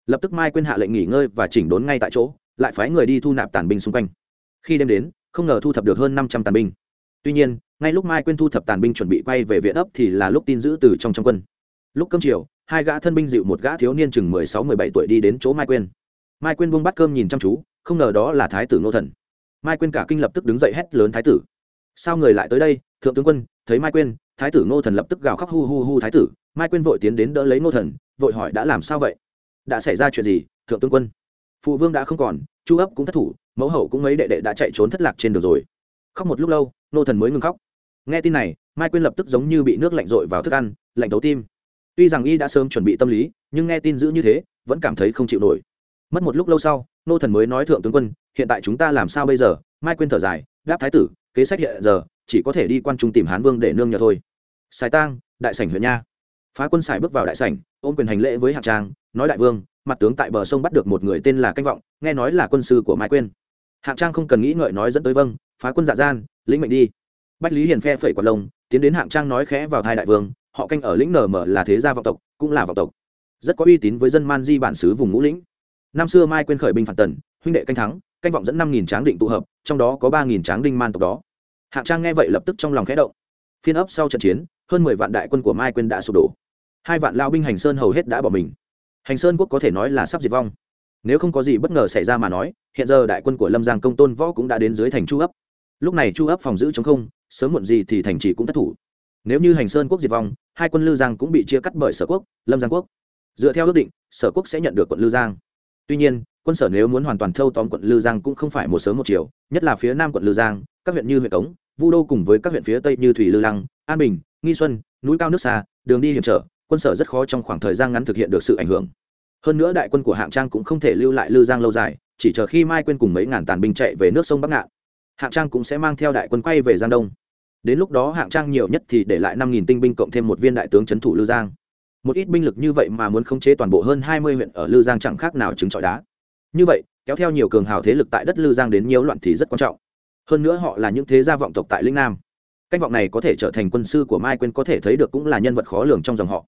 Lập tức mai quyên hạ lệnh nghỉ ngơi và chỉnh đốn ngay tại chỗ, lại phái người đi thu nạp tàn binh xung quanh. Khi đêm đến, không ngờ thu thập được hơn năm trăm tàn binh. Tuy nhiên, ngay lúc mai quyên thu thập tàn binh chuẩn bị quay về viện ấp thì là lúc tin giữ từ trong trong quân. Lúc cơm chiều, hai gã thân binh dịu một gã thiếu niên chừng mười sáu mười bảy tuổi đi đến chỗ mai quyên. Mai quyên buông bát cơm nhìn chăm chú, không ngờ đó là thái tử ngô thần mai quên cả kinh lập tức đứng dậy hét lớn thái tử. Sao người lại tới đây? Thượng tướng quân, thấy mai quên thái tử ngô thần lập tức gào khóc hu hu hu thái tử. Mai quên vội tiến đến đỡ lấy ngô thần, vội hỏi đã làm sao vậy? Đã xảy ra chuyện gì, thượng tướng quân? Phụ vương đã không còn, chu ấp cũng thất thủ, mẫu hậu cũng mấy đệ đệ đã chạy trốn thất lạc trên đường rồi. Khóc một lúc lâu, ngô thần mới ngừng khóc. Nghe tin này, mai quên lập tức giống như bị nước lạnh rội vào thức ăn, lạnh tấu tim. Tuy rằng y đã sớm chuẩn bị tâm lý, nhưng nghe tin dữ như thế, vẫn cảm thấy không chịu nổi. Mất một lúc lâu sau nô thần mới nói thượng tướng quân hiện tại chúng ta làm sao bây giờ? Mai quên thở dài, đáp thái tử, kế sách hiện giờ, chỉ có thể đi quan trung tìm hán vương để nương nhờ thôi. Sài tang, đại sảnh huyện nha. Phá quân sài bước vào đại sảnh, ôm quyền hành lễ với hạng trang, nói đại vương, mặt tướng tại bờ sông bắt được một người tên là canh vọng, nghe nói là quân sư của mai quên hạng trang không cần nghĩ ngợi nói dẫn tới vâng phá quân dạ gian, lĩnh mệnh đi. Bách lý hiền phe phẩy quạt lông, tiến đến hạng trang nói khẽ vào thai đại vương, họ canh ở lĩnh nở mở là thế gia vọng tộc, cũng là vọng tộc. Rất có uy tín với dân man di bản xứ vùng ngũ lĩnh. Năm xưa mai quên khởi binh phản tần, huynh đệ canh thắng canh vọng dẫn năm nghìn tráng định tụ hợp, trong đó có ba nghìn tráng đinh man tộc đó. Hạng trang nghe vậy lập tức trong lòng khẽ động. Phiên ấp sau trận chiến, hơn mười vạn đại quân của mai quên đã sụp đổ. Hai vạn lao binh hành sơn hầu hết đã bỏ mình. Hành sơn quốc có thể nói là sắp diệt vong. Nếu không có gì bất ngờ xảy ra mà nói, hiện giờ đại quân của lâm giang công tôn võ cũng đã đến dưới thành chu ấp. Lúc này chu ấp phòng giữ chống không, sớm muộn gì thì thành trì cũng thất thủ. Nếu như hành sơn quốc diệt vong, hai quân lư giang cũng bị chia cắt bởi sở quốc, lâm giang quốc. Dựa theo ước định, sở quốc sẽ nhận được quận lư giang. Tuy nhiên quân sở nếu muốn hoàn toàn thâu tóm quận lư giang cũng không phải một sớm một chiều, nhất là phía nam quận lư giang, các huyện như huyện cống, vu đô cùng với các huyện phía tây như thủy lư lăng, an bình, nghi xuân, núi cao nước xa, đường đi hiểm trở, quân sở rất khó trong khoảng thời gian ngắn thực hiện được sự ảnh hưởng. Hơn nữa đại quân của hạng trang cũng không thể lưu lại lư giang lâu dài, chỉ chờ khi mai quên cùng mấy ngàn tàn binh chạy về nước sông bắc ngạn. Hạng trang cũng sẽ mang theo đại quân quay về giang đông. Đến lúc đó hạng trang nhiều nhất thì để lại năm nghìn tinh binh cộng thêm một viên đại tướng trấn thủ lư giang. Một ít binh lực như vậy mà muốn khống chế toàn bộ hơn hai mươi huyện ở lư giang chẳng khác nào trứng trọi đá như vậy, kéo theo nhiều cường hào thế lực tại đất lư giang đến nhiễu loạn thì rất quan trọng. Hơn nữa họ là những thế gia vọng tộc tại Linh nam. Canh vọng này có thể trở thành quân sư của mai quên có thể thấy được cũng là nhân vật khó lường trong dòng họ.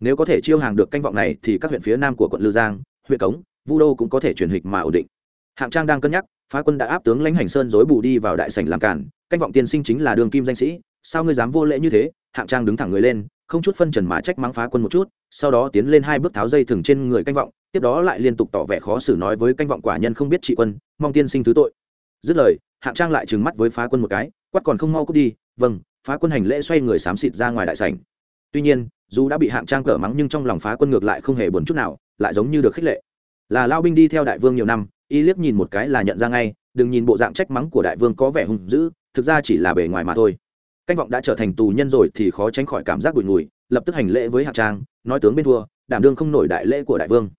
Nếu có thể chiêu hàng được canh vọng này thì các huyện phía nam của quận lư giang, huyện cống, vu đô cũng có thể chuyển hịch mà ổn định. Hạng trang đang cân nhắc, phá quân đã áp tướng lãnh hành sơn dối bù đi vào đại sảnh làm cản. Canh vọng tiên sinh chính là đường kim danh sĩ. Sao ngươi dám vô lễ như thế? Hạng trang đứng thẳng người lên không chút phân trần mà trách mắng phá quân một chút, sau đó tiến lên hai bước tháo dây thừng trên người canh vọng, tiếp đó lại liên tục tỏ vẻ khó xử nói với canh vọng quả nhân không biết trị quân, mong tiên sinh thứ tội. Dứt lời, hạng trang lại trừng mắt với phá quân một cái, quát còn không mau cút đi vâng phá quân hành lễ xoay người xám xịt ra ngoài đại sảnh. Tuy nhiên, dù đã bị hạng trang cở mắng nhưng trong lòng phá quân ngược lại không hề buồn chút nào, lại giống như được khích lệ. Là lao binh đi theo đại vương nhiều năm, y liếc nhìn một cái là nhận ra ngay, đừng nhìn bộ dạng trách mắng của đại vương có vẻ hung dữ, thực ra chỉ là bề ngoài mà thôi canh vọng đã trở thành tù nhân rồi thì khó tránh khỏi cảm giác bụi ngùi lập tức hành lễ với hạng trang, nói tướng bên thua, đảm đương không nổi đại lễ của đại vương.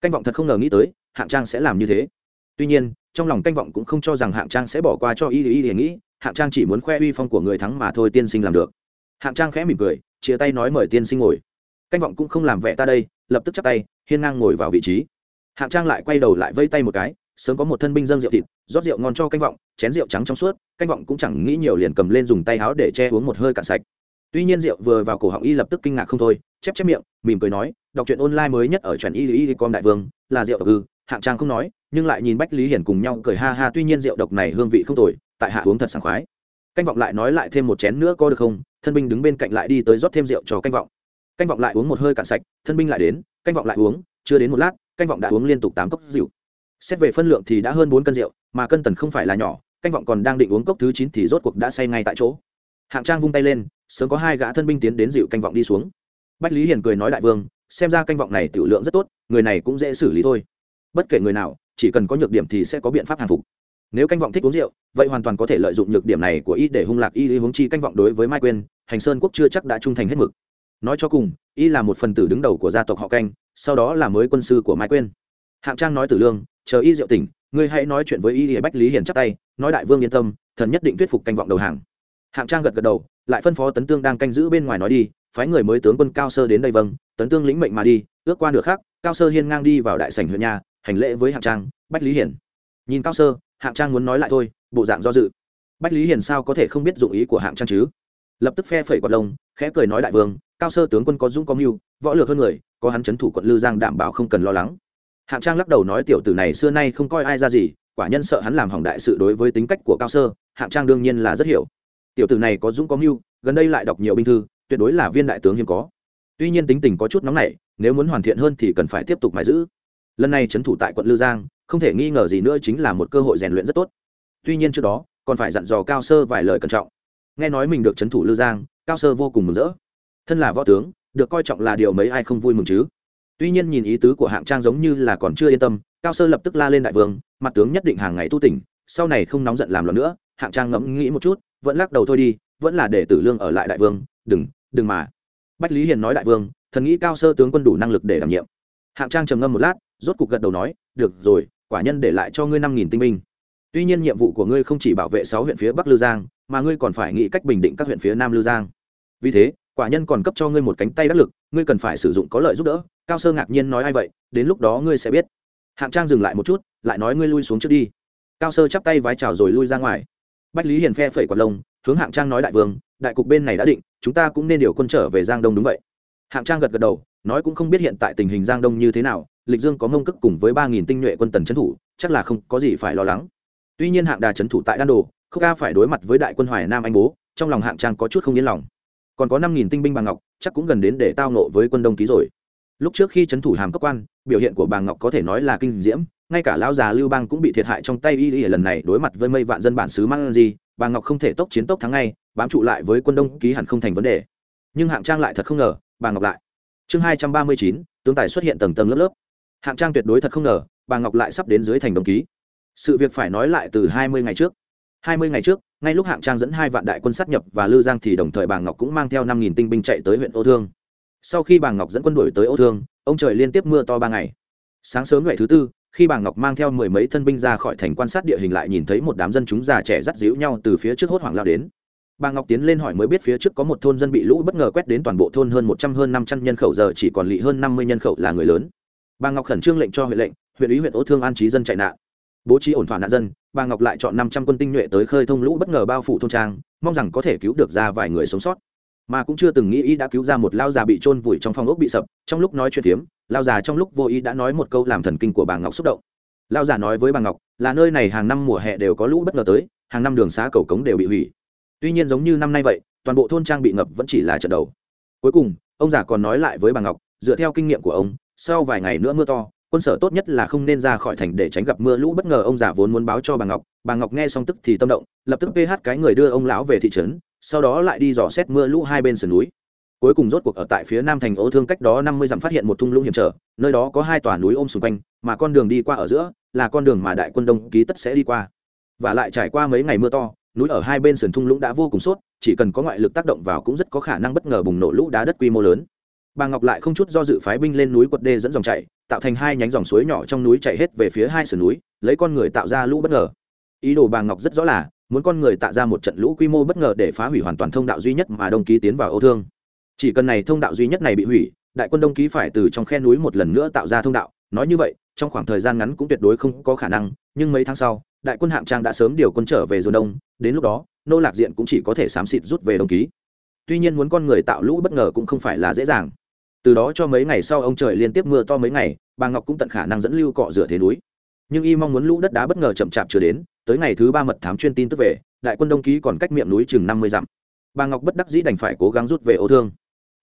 Canh vọng thật không ngờ nghĩ tới, hạng trang sẽ làm như thế. Tuy nhiên, trong lòng canh vọng cũng không cho rằng hạng trang sẽ bỏ qua cho y y y nghĩ, hạng trang chỉ muốn khoe uy phong của người thắng mà thôi tiên sinh làm được. Hạng trang khẽ mỉm cười, chia tay nói mời tiên sinh ngồi. Canh vọng cũng không làm vẻ ta đây, lập tức chắp tay, hiên ngang ngồi vào vị trí. Hạng trang lại quay đầu lại vây tay một cái sớm có một thân binh dâng rượu thịt, rót rượu ngon cho canh vọng, chén rượu trắng trong suốt, canh vọng cũng chẳng nghĩ nhiều liền cầm lên dùng tay háo để che uống một hơi cạn sạch. Tuy nhiên rượu vừa vào cổ họng y lập tức kinh ngạc không thôi, chép chép miệng, mỉm cười nói, đọc truyện online mới nhất ở truyện y y com đại vương, là rượu độc ư? Hạng trang không nói, nhưng lại nhìn bách lý hiển cùng nhau cười ha ha, tuy nhiên rượu độc này hương vị không tồi, tại hạ uống thật sảng khoái. Canh vọng lại nói lại thêm một chén nữa có được không? Thân binh đứng bên cạnh lại đi tới rót thêm rượu cho canh vọng. Canh vọng lại uống một hơi cạn sạch, thân binh lại đến, canh vọng lại uống, chưa đến một lát, canh vọng đã uống liên tục tám cốc rượu xét về phân lượng thì đã hơn bốn cân rượu, mà cân tần không phải là nhỏ, canh vọng còn đang định uống cốc thứ chín thì rốt cuộc đã say ngay tại chỗ. Hạng trang vung tay lên, sớm có hai gã thân binh tiến đến dịu canh vọng đi xuống. Bách lý hiền cười nói đại vương, xem ra canh vọng này tiểu lượng rất tốt, người này cũng dễ xử lý thôi. Bất kể người nào, chỉ cần có nhược điểm thì sẽ có biện pháp hàng phục. Nếu canh vọng thích uống rượu, vậy hoàn toàn có thể lợi dụng nhược điểm này của y để hung lạc y lý hướng chi canh vọng đối với mai quên hành sơn quốc chưa chắc đã trung thành hết mực. Nói cho cùng, y là một phần tử đứng đầu của gia tộc họ canh, sau đó là mới quân sư của mai quên hạng trang nói tử lương chờ y rượu tỉnh, ngươi hãy nói chuyện với y để bách lý hiền chắc tay, nói đại vương yên tâm, thần nhất định thuyết phục canh vọng đầu hàng. Hạng trang gật gật đầu, lại phân phó tấn tương đang canh giữ bên ngoài nói đi, phái người mới tướng quân cao sơ đến đây vâng tấn tương lĩnh mệnh mà đi, ước qua nửa khác cao sơ hiên ngang đi vào đại sảnh huyện nhà, hành lễ với hạng trang, bách lý hiển nhìn cao sơ, hạng trang muốn nói lại thôi, bộ dạng do dự. Bách lý hiển sao có thể không biết dụng ý của hạng trang chứ? Lập tức phe phẩy quạt lông, khẽ cười nói đại vương, cao sơ tướng quân có dũng có mưu, võ lược hơn người, có hắn chấn thủ quận lư giang đảm bảo không cần lo lắng hạng trang lắc đầu nói tiểu tử này xưa nay không coi ai ra gì, quả nhân sợ hắn làm hỏng đại sự đối với tính cách của cao sơ, hạng trang đương nhiên là rất hiểu. Tiểu tử này có dũng có mưu, gần đây lại đọc nhiều binh thư, tuyệt đối là viên đại tướng hiếm có. Tuy nhiên tính tình có chút nóng nảy, nếu muốn hoàn thiện hơn thì cần phải tiếp tục mãi giữ. Lần này trấn thủ tại quận lư giang, không thể nghi ngờ gì nữa chính là một cơ hội rèn luyện rất tốt. Tuy nhiên trước đó, còn phải dặn dò cao sơ vài lời cẩn trọng. Nghe nói mình được trấn thủ lư giang, cao sơ vô cùng mừng rỡ. Thân là võ tướng, được coi trọng là điều mấy ai không vui mừng chứ? Tuy nhiên nhìn ý tứ của hạng trang giống như là còn chưa yên tâm, cao sơ lập tức la lên đại vương, mặt tướng nhất định hàng ngày tu tỉnh, sau này không nóng giận làm loạn nữa. Hạng trang ngẫm nghĩ một chút, vẫn lắc đầu thôi đi, vẫn là để tử lương ở lại đại vương, đừng đừng mà. Bách lý hiền nói đại vương, thần nghĩ cao sơ tướng quân đủ năng lực để đảm nhiệm. Hạng trang trầm ngâm một lát, rốt cục gật đầu nói, được rồi, quả nhân để lại cho ngươi năm nghìn tinh binh. Tuy nhiên nhiệm vụ của ngươi không chỉ bảo vệ sáu huyện phía bắc lư giang, mà ngươi còn phải nghĩ cách bình định các huyện phía nam lư giang. Vì thế quả nhân còn cấp cho ngươi một cánh tay đắc lực, ngươi cần phải sử dụng có lợi giúp đỡ. Cao sơ ngạc nhiên nói ai vậy? Đến lúc đó ngươi sẽ biết. Hạng trang dừng lại một chút, lại nói ngươi lui xuống trước đi. Cao sơ chắp tay vái chào rồi lui ra ngoài. Bách lý hiền phe phẩy quạt lông, hướng hạng trang nói đại vương, đại cục bên này đã định, chúng ta cũng nên điều quân trở về giang đông đúng vậy. Hạng trang gật gật đầu, nói cũng không biết hiện tại tình hình giang đông như thế nào, lịch dương có mông cức cùng với ba nghìn tinh nhuệ quân tần trấn thủ, chắc là không có gì phải lo lắng. Tuy nhiên hạng đà trấn thủ tại đan đồ, không ca phải đối mặt với đại quân hoài nam anh bố, trong lòng hạng trang có chút không yên lòng còn có năm nghìn tinh binh bà ngọc, chắc cũng gần đến để tao nộ với quân đông ký rồi. Lúc trước khi trấn thủ hàm cấp quan, biểu hiện của bà ngọc có thể nói là kinh diễm, ngay cả lão già lưu bang cũng bị thiệt hại trong tay y y lần này đối mặt với mây vạn dân bản xứ mang gì bà ngọc không thể tốc chiến tốc thắng ngay, bám trụ lại với quân đông ký hẳn không thành vấn đề. Nhưng hạng trang lại thật không ngờ, bà ngọc lại. Chương hai trăm ba mươi chín, tướng tài xuất hiện tầng tầng lớp lớp. Hạng trang tuyệt đối thật không ngờ, bà ngọc lại sắp đến dưới thành đồng ký. Sự việc phải nói lại từ hai mươi ngày trước. Hai mươi ngày trước ngay lúc hạng trang dẫn hai vạn đại quân sát nhập và lư giang thì đồng thời bà ngọc cũng mang theo năm nghìn tinh binh chạy tới huyện ô thương. Sau khi bà ngọc dẫn quân đuổi tới ô thương, ông trời liên tiếp mưa to ba ngày. Sáng sớm ngày thứ tư, khi bà ngọc mang theo mười mấy thân binh ra khỏi thành quan sát địa hình lại nhìn thấy một đám dân chúng già trẻ dắt díu nhau từ phía trước hốt hoảng lao đến. Bà ngọc tiến lên hỏi mới biết phía trước có một thôn dân bị lũ bất ngờ quét đến toàn bộ thôn hơn một trăm hơn năm trăm nhân khẩu giờ chỉ còn lị hơn năm mươi nhân khẩu là người lớn. Bà ngọc khẩn trương lệnh cho huyện lệnh, huyện ủy huyện ô thương an trí dân chạy nạn bố trí ổn thỏa nạn dân bà ngọc lại chọn năm trăm quân tinh nhuệ tới khơi thông lũ bất ngờ bao phủ thôn trang mong rằng có thể cứu được ra vài người sống sót. Mà cũng chưa từng nghĩ ý đã cứu ra một lao già bị trôn vùi trong phòng ốc bị sập trong lúc nói chuyện tiếm, lao già trong lúc vô ý đã nói một câu làm thần kinh của bà ngọc xúc động. Lao già nói với bà ngọc là nơi này hàng năm mùa hè đều có lũ bất ngờ tới hàng năm đường xá cầu cống đều bị hủy. Tuy nhiên giống như năm nay vậy toàn bộ thôn trang bị ngập vẫn chỉ là trận đầu. Cuối cùng ông già còn nói lại với bà ngọc dựa theo kinh nghiệm của ông sau vài ngày nữa mưa to quân sở tốt nhất là không nên ra khỏi thành để tránh gặp mưa lũ bất ngờ, ông già vốn muốn báo cho bà ngọc. Bà ngọc nghe xong tức thì tâm động, lập tức ph cái người đưa ông lão về thị trấn, sau đó lại đi dò xét mưa lũ hai bên sườn núi. Cuối cùng rốt cuộc ở tại phía nam thành ô thương cách đó năm mươi dặm phát hiện một thung lũng hiểm trở, nơi đó có hai tòa núi ôm xung quanh, mà con đường đi qua ở giữa là con đường mà đại quân đông ký tất sẽ đi qua. Và lại trải qua mấy ngày mưa to, núi ở hai bên sườn thung lũng đã vô cùng sốt, chỉ cần có ngoại lực tác động vào cũng rất có khả năng bất ngờ bùng nổ lũ đá đất quy mô lớn bà ngọc lại không chút do dự phái binh lên núi quật đê dẫn dòng chảy, tạo thành hai nhánh dòng suối nhỏ trong núi chảy hết về phía hai sườn núi, lấy con người tạo ra lũ bất ngờ. Ý đồ bà ngọc rất rõ là, muốn con người tạo ra một trận lũ quy mô bất ngờ để phá hủy hoàn toàn thông đạo duy nhất mà đông ký tiến vào âu thương. Chỉ cần này thông đạo duy nhất này bị hủy, đại quân đông ký phải từ trong khe núi một lần nữa tạo ra thông đạo. Nói như vậy, trong khoảng thời gian ngắn cũng tuyệt đối không có khả năng, nhưng mấy tháng sau, đại quân hạng trang đã sớm điều quân trở về dồn đông, đến lúc đó, nô lạc diện cũng chỉ có thể xám xịt rút về đông ký. Tuy nhiên muốn con người tạo lũ bất ngờ cũng không phải là dễ dàng từ đó cho mấy ngày sau ông trời liên tiếp mưa to mấy ngày, bà ngọc cũng tận khả năng dẫn lưu cọ rửa thế núi. Nhưng y mong muốn lũ đất đá bất ngờ chậm chạp chưa đến, tới ngày thứ ba mật thám chuyên tin tức về, đại quân đông ký còn cách miệng núi chừng năm mươi dặm. Bà ngọc bất đắc dĩ đành phải cố gắng rút về ô thương.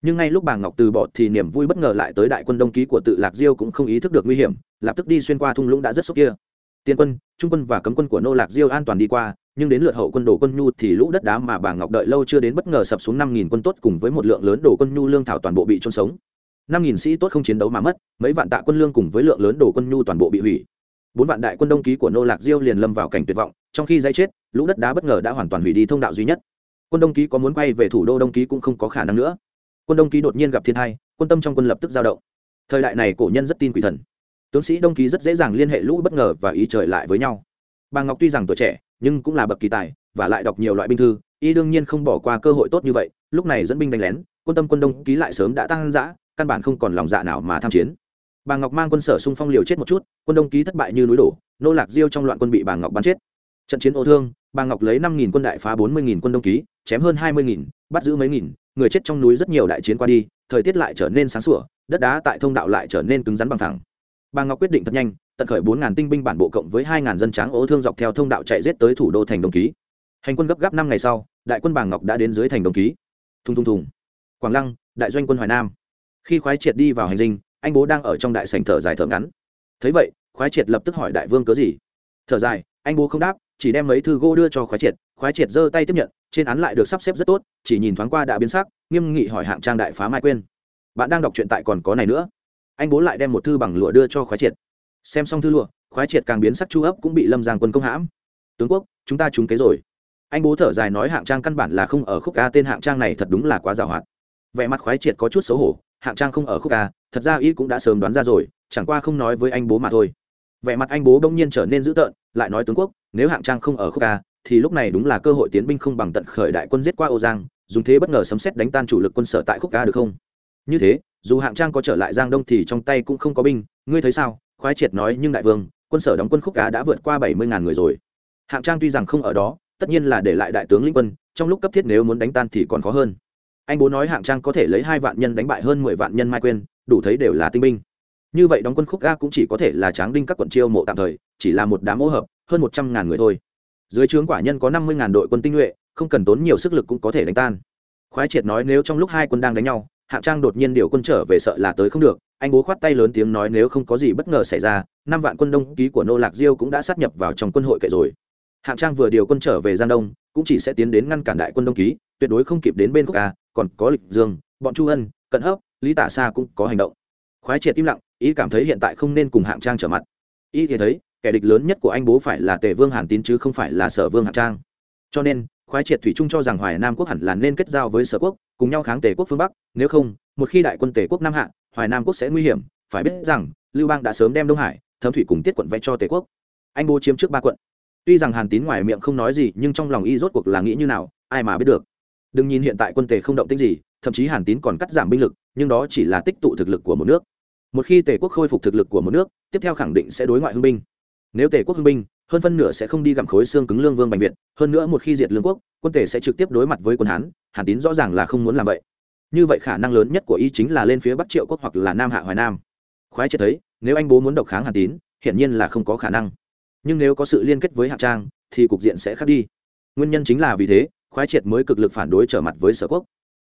Nhưng ngay lúc bà ngọc từ bỏ thì niềm vui bất ngờ lại tới đại quân đông ký của tự lạc diêu cũng không ý thức được nguy hiểm, lập tức đi xuyên qua thung lũng đã rất sốc kia. Tiên quân, trung quân và cấm quân của nô lạc diêu an toàn đi qua, nhưng đến lượt hậu quân đồ quân nhu thì lũ đất đá mà bà ngọc đợi lâu chưa đến bất ngờ sập xuống năm nghìn quân tốt cùng với một lượng lớn đồ quân nhu lương thảo toàn bộ bị trôn sống năm nghìn sĩ tốt không chiến đấu mà mất mấy vạn tạ quân lương cùng với lượng lớn đồ quân nhu toàn bộ bị hủy. Bốn vạn đại quân đông ký của nô lạc diêu liền lâm vào cảnh tuyệt vọng trong khi dây chết lũ đất đá bất ngờ đã hoàn toàn hủy đi thông đạo duy nhất. Quân đông ký có muốn quay về thủ đô đông ký cũng không có khả năng nữa. Quân đông ký đột nhiên gặp thiên tai, quân tâm trong quân lập tức giao động. Thời đại này cổ nhân rất tin quỷ thần. Tướng sĩ đông ký rất dễ dàng liên hệ lũ bất ngờ và ý trời lại với nhau. Bà ngọc tuy rằng tuổi trẻ nhưng cũng là bậc kỳ tài và lại đọc nhiều loại binh thư y đương nhiên không bỏ qua cơ hội tốt như vậy lúc này dẫn binh đánh lén quân tâm quân đông ký lại sớm đã tăng giã căn bản không còn lòng dạ nào mà tham chiến. Bà ngọc mang quân sở xung phong liều chết một chút, quân đông ký thất bại như núi đổ, nô lạc diêu trong loạn quân bị bà ngọc bắn chết. Trận chiến ô thương, bà ngọc lấy năm nghìn quân đại phá bốn mươi nghìn quân đông ký, chém hơn hai mươi nghìn, bắt giữ mấy nghìn, người chết trong núi rất nhiều đại chiến qua đi, thời tiết lại trở nên sáng sủa, đất đá tại thông đạo lại trở nên cứng rắn bằng thẳng. Bà ngọc quyết định thật nhanh, tận khởi bốn ngàn tinh binh bản bộ cộng với hai ngàn dân tráng ô thương dọc theo thông đạo chạy giết tới thủ đô thành đồng ký. Hành quân gấp gáp năm ngày sau, đại quân bà ngọc đã đến dưới thành đồng ký. Thùng thùng thùng. Quảng lăng, đại doanh quân hoài nam khi khoái triệt đi vào hành dinh, anh bố đang ở trong đại sảnh thở dài thở ngắn. Thấy vậy, khoái triệt lập tức hỏi đại vương cớ gì? Thở dài, anh bố không đáp, chỉ đem mấy thư gỗ đưa cho khoái triệt. Khoái triệt giơ tay tiếp nhận, trên án lại được sắp xếp rất tốt, chỉ nhìn thoáng qua đã biến sắc, nghiêm nghị hỏi hạng trang đại phá mai quên bạn đang đọc truyện tại còn có này nữa. Anh bố lại đem một thư bằng lụa đưa cho khoái triệt. Xem xong thư lụa, khoái triệt càng biến sắc chu ấp cũng bị lâm giang quân công hãm. Tướng quốc, chúng ta trúng kế rồi. Anh bố thở dài nói hạng trang căn bản là không ở khúc ca, tên hạng trang này thật đúng là quá giàu hoạt vẻ mặt khoái triệt có chút xấu hổ hạng trang không ở khúc ca, thật ra y cũng đã sớm đoán ra rồi, chẳng qua không nói với anh bố mà thôi. Vẻ mặt anh bố đông nhiên trở nên dữ tợn, lại nói tướng quốc, nếu hạng trang không ở khúc ca, thì lúc này đúng là cơ hội tiến binh không bằng tận khởi đại quân giết qua ô giang, dùng thế bất ngờ sấm xét đánh tan chủ lực quân sở tại khúc ca được không? Như thế, dù hạng trang có trở lại giang đông thì trong tay cũng không có binh, ngươi thấy sao? Khoái triệt nói, nhưng đại vương, quân sở đóng quân khúc cá đã vượt qua bảy mươi ngàn người rồi. Hạng trang tuy rằng không ở đó, tất nhiên là để lại đại tướng linh quân, trong lúc cấp thiết nếu muốn đánh tan thì còn khó hơn anh bố nói hạng trang có thể lấy hai vạn nhân đánh bại hơn mười vạn nhân mai quên, đủ thấy đều là tinh binh. Như vậy đóng quân khúc ga cũng chỉ có thể là tráng đinh các quận chiêu mộ tạm thời, chỉ là một đám ô hợp, hơn một trăm ngàn người thôi. Dưới trướng quả nhân có năm mươi ngàn đội quân tinh nhuệ, không cần tốn nhiều sức lực cũng có thể đánh tan. Khoái triệt nói nếu trong lúc hai quân đang đánh nhau, hạng trang đột nhiên điều quân trở về sợ là tới không được, anh bố khoát tay lớn tiếng nói nếu không có gì bất ngờ xảy ra, năm vạn quân đông ký của nô lạc diêu cũng đã sát nhập vào trong quân hội kệ rồi. Hạng trang vừa điều quân trở về giang đông, cũng chỉ sẽ tiến đến ngăn cản đại quân đông ký, tuyệt đối không kịp đến bên quốc ca còn có lịch dương, bọn chu ân, cận hấp, lý tả xa cũng có hành động. Khoái triệt im lặng, ý cảm thấy hiện tại không nên cùng hạng trang trở mặt. Ý thì thấy, kẻ địch lớn nhất của anh bố phải là tề vương hàn tín chứ không phải là sở vương hạng trang. Cho nên, khoái triệt thủy trung cho rằng hoài nam quốc hẳn là nên kết giao với sở quốc, cùng nhau kháng tề quốc phương bắc, nếu không, một khi đại quân tề quốc nam hạ, hoài nam quốc sẽ nguy hiểm, phải biết rằng, lưu bang đã sớm đem đông hải, thấm thủy cùng tiết quận vẽ cho tề quốc. Anh bố chiếm trước ba quận. Tuy rằng hàn tín ngoài miệng không nói gì, nhưng trong lòng y rốt cuộc là nghĩ như nào, ai mà biết được đừng nhìn hiện tại quân tề không động tích gì, thậm chí hàn tín còn cắt giảm binh lực, nhưng đó chỉ là tích tụ thực lực của một nước. Một khi tề quốc khôi phục thực lực của một nước, tiếp theo khẳng định sẽ đối ngoại hưng binh. Nếu tề quốc hưng binh, hơn phân nửa sẽ không đi gặm khối xương cứng lương vương bành việt, hơn nữa một khi diệt lương quốc, quân tề sẽ trực tiếp đối mặt với quân hán, hàn tín rõ ràng là không muốn làm vậy. Như vậy khả năng lớn nhất của y chính là lên phía bắc triệu quốc hoặc là nam hạ hoài nam. Khoái triệt thấy, nếu anh bố muốn độc kháng hàn tín, hiển nhiên là không có khả năng. Nhưng nếu có sự liên kết với hạng trang, thì cục diện sẽ khác đi. Nguyên nhân chính là vì thế khoái triệt mới cực lực phản đối trở mặt với sở quốc.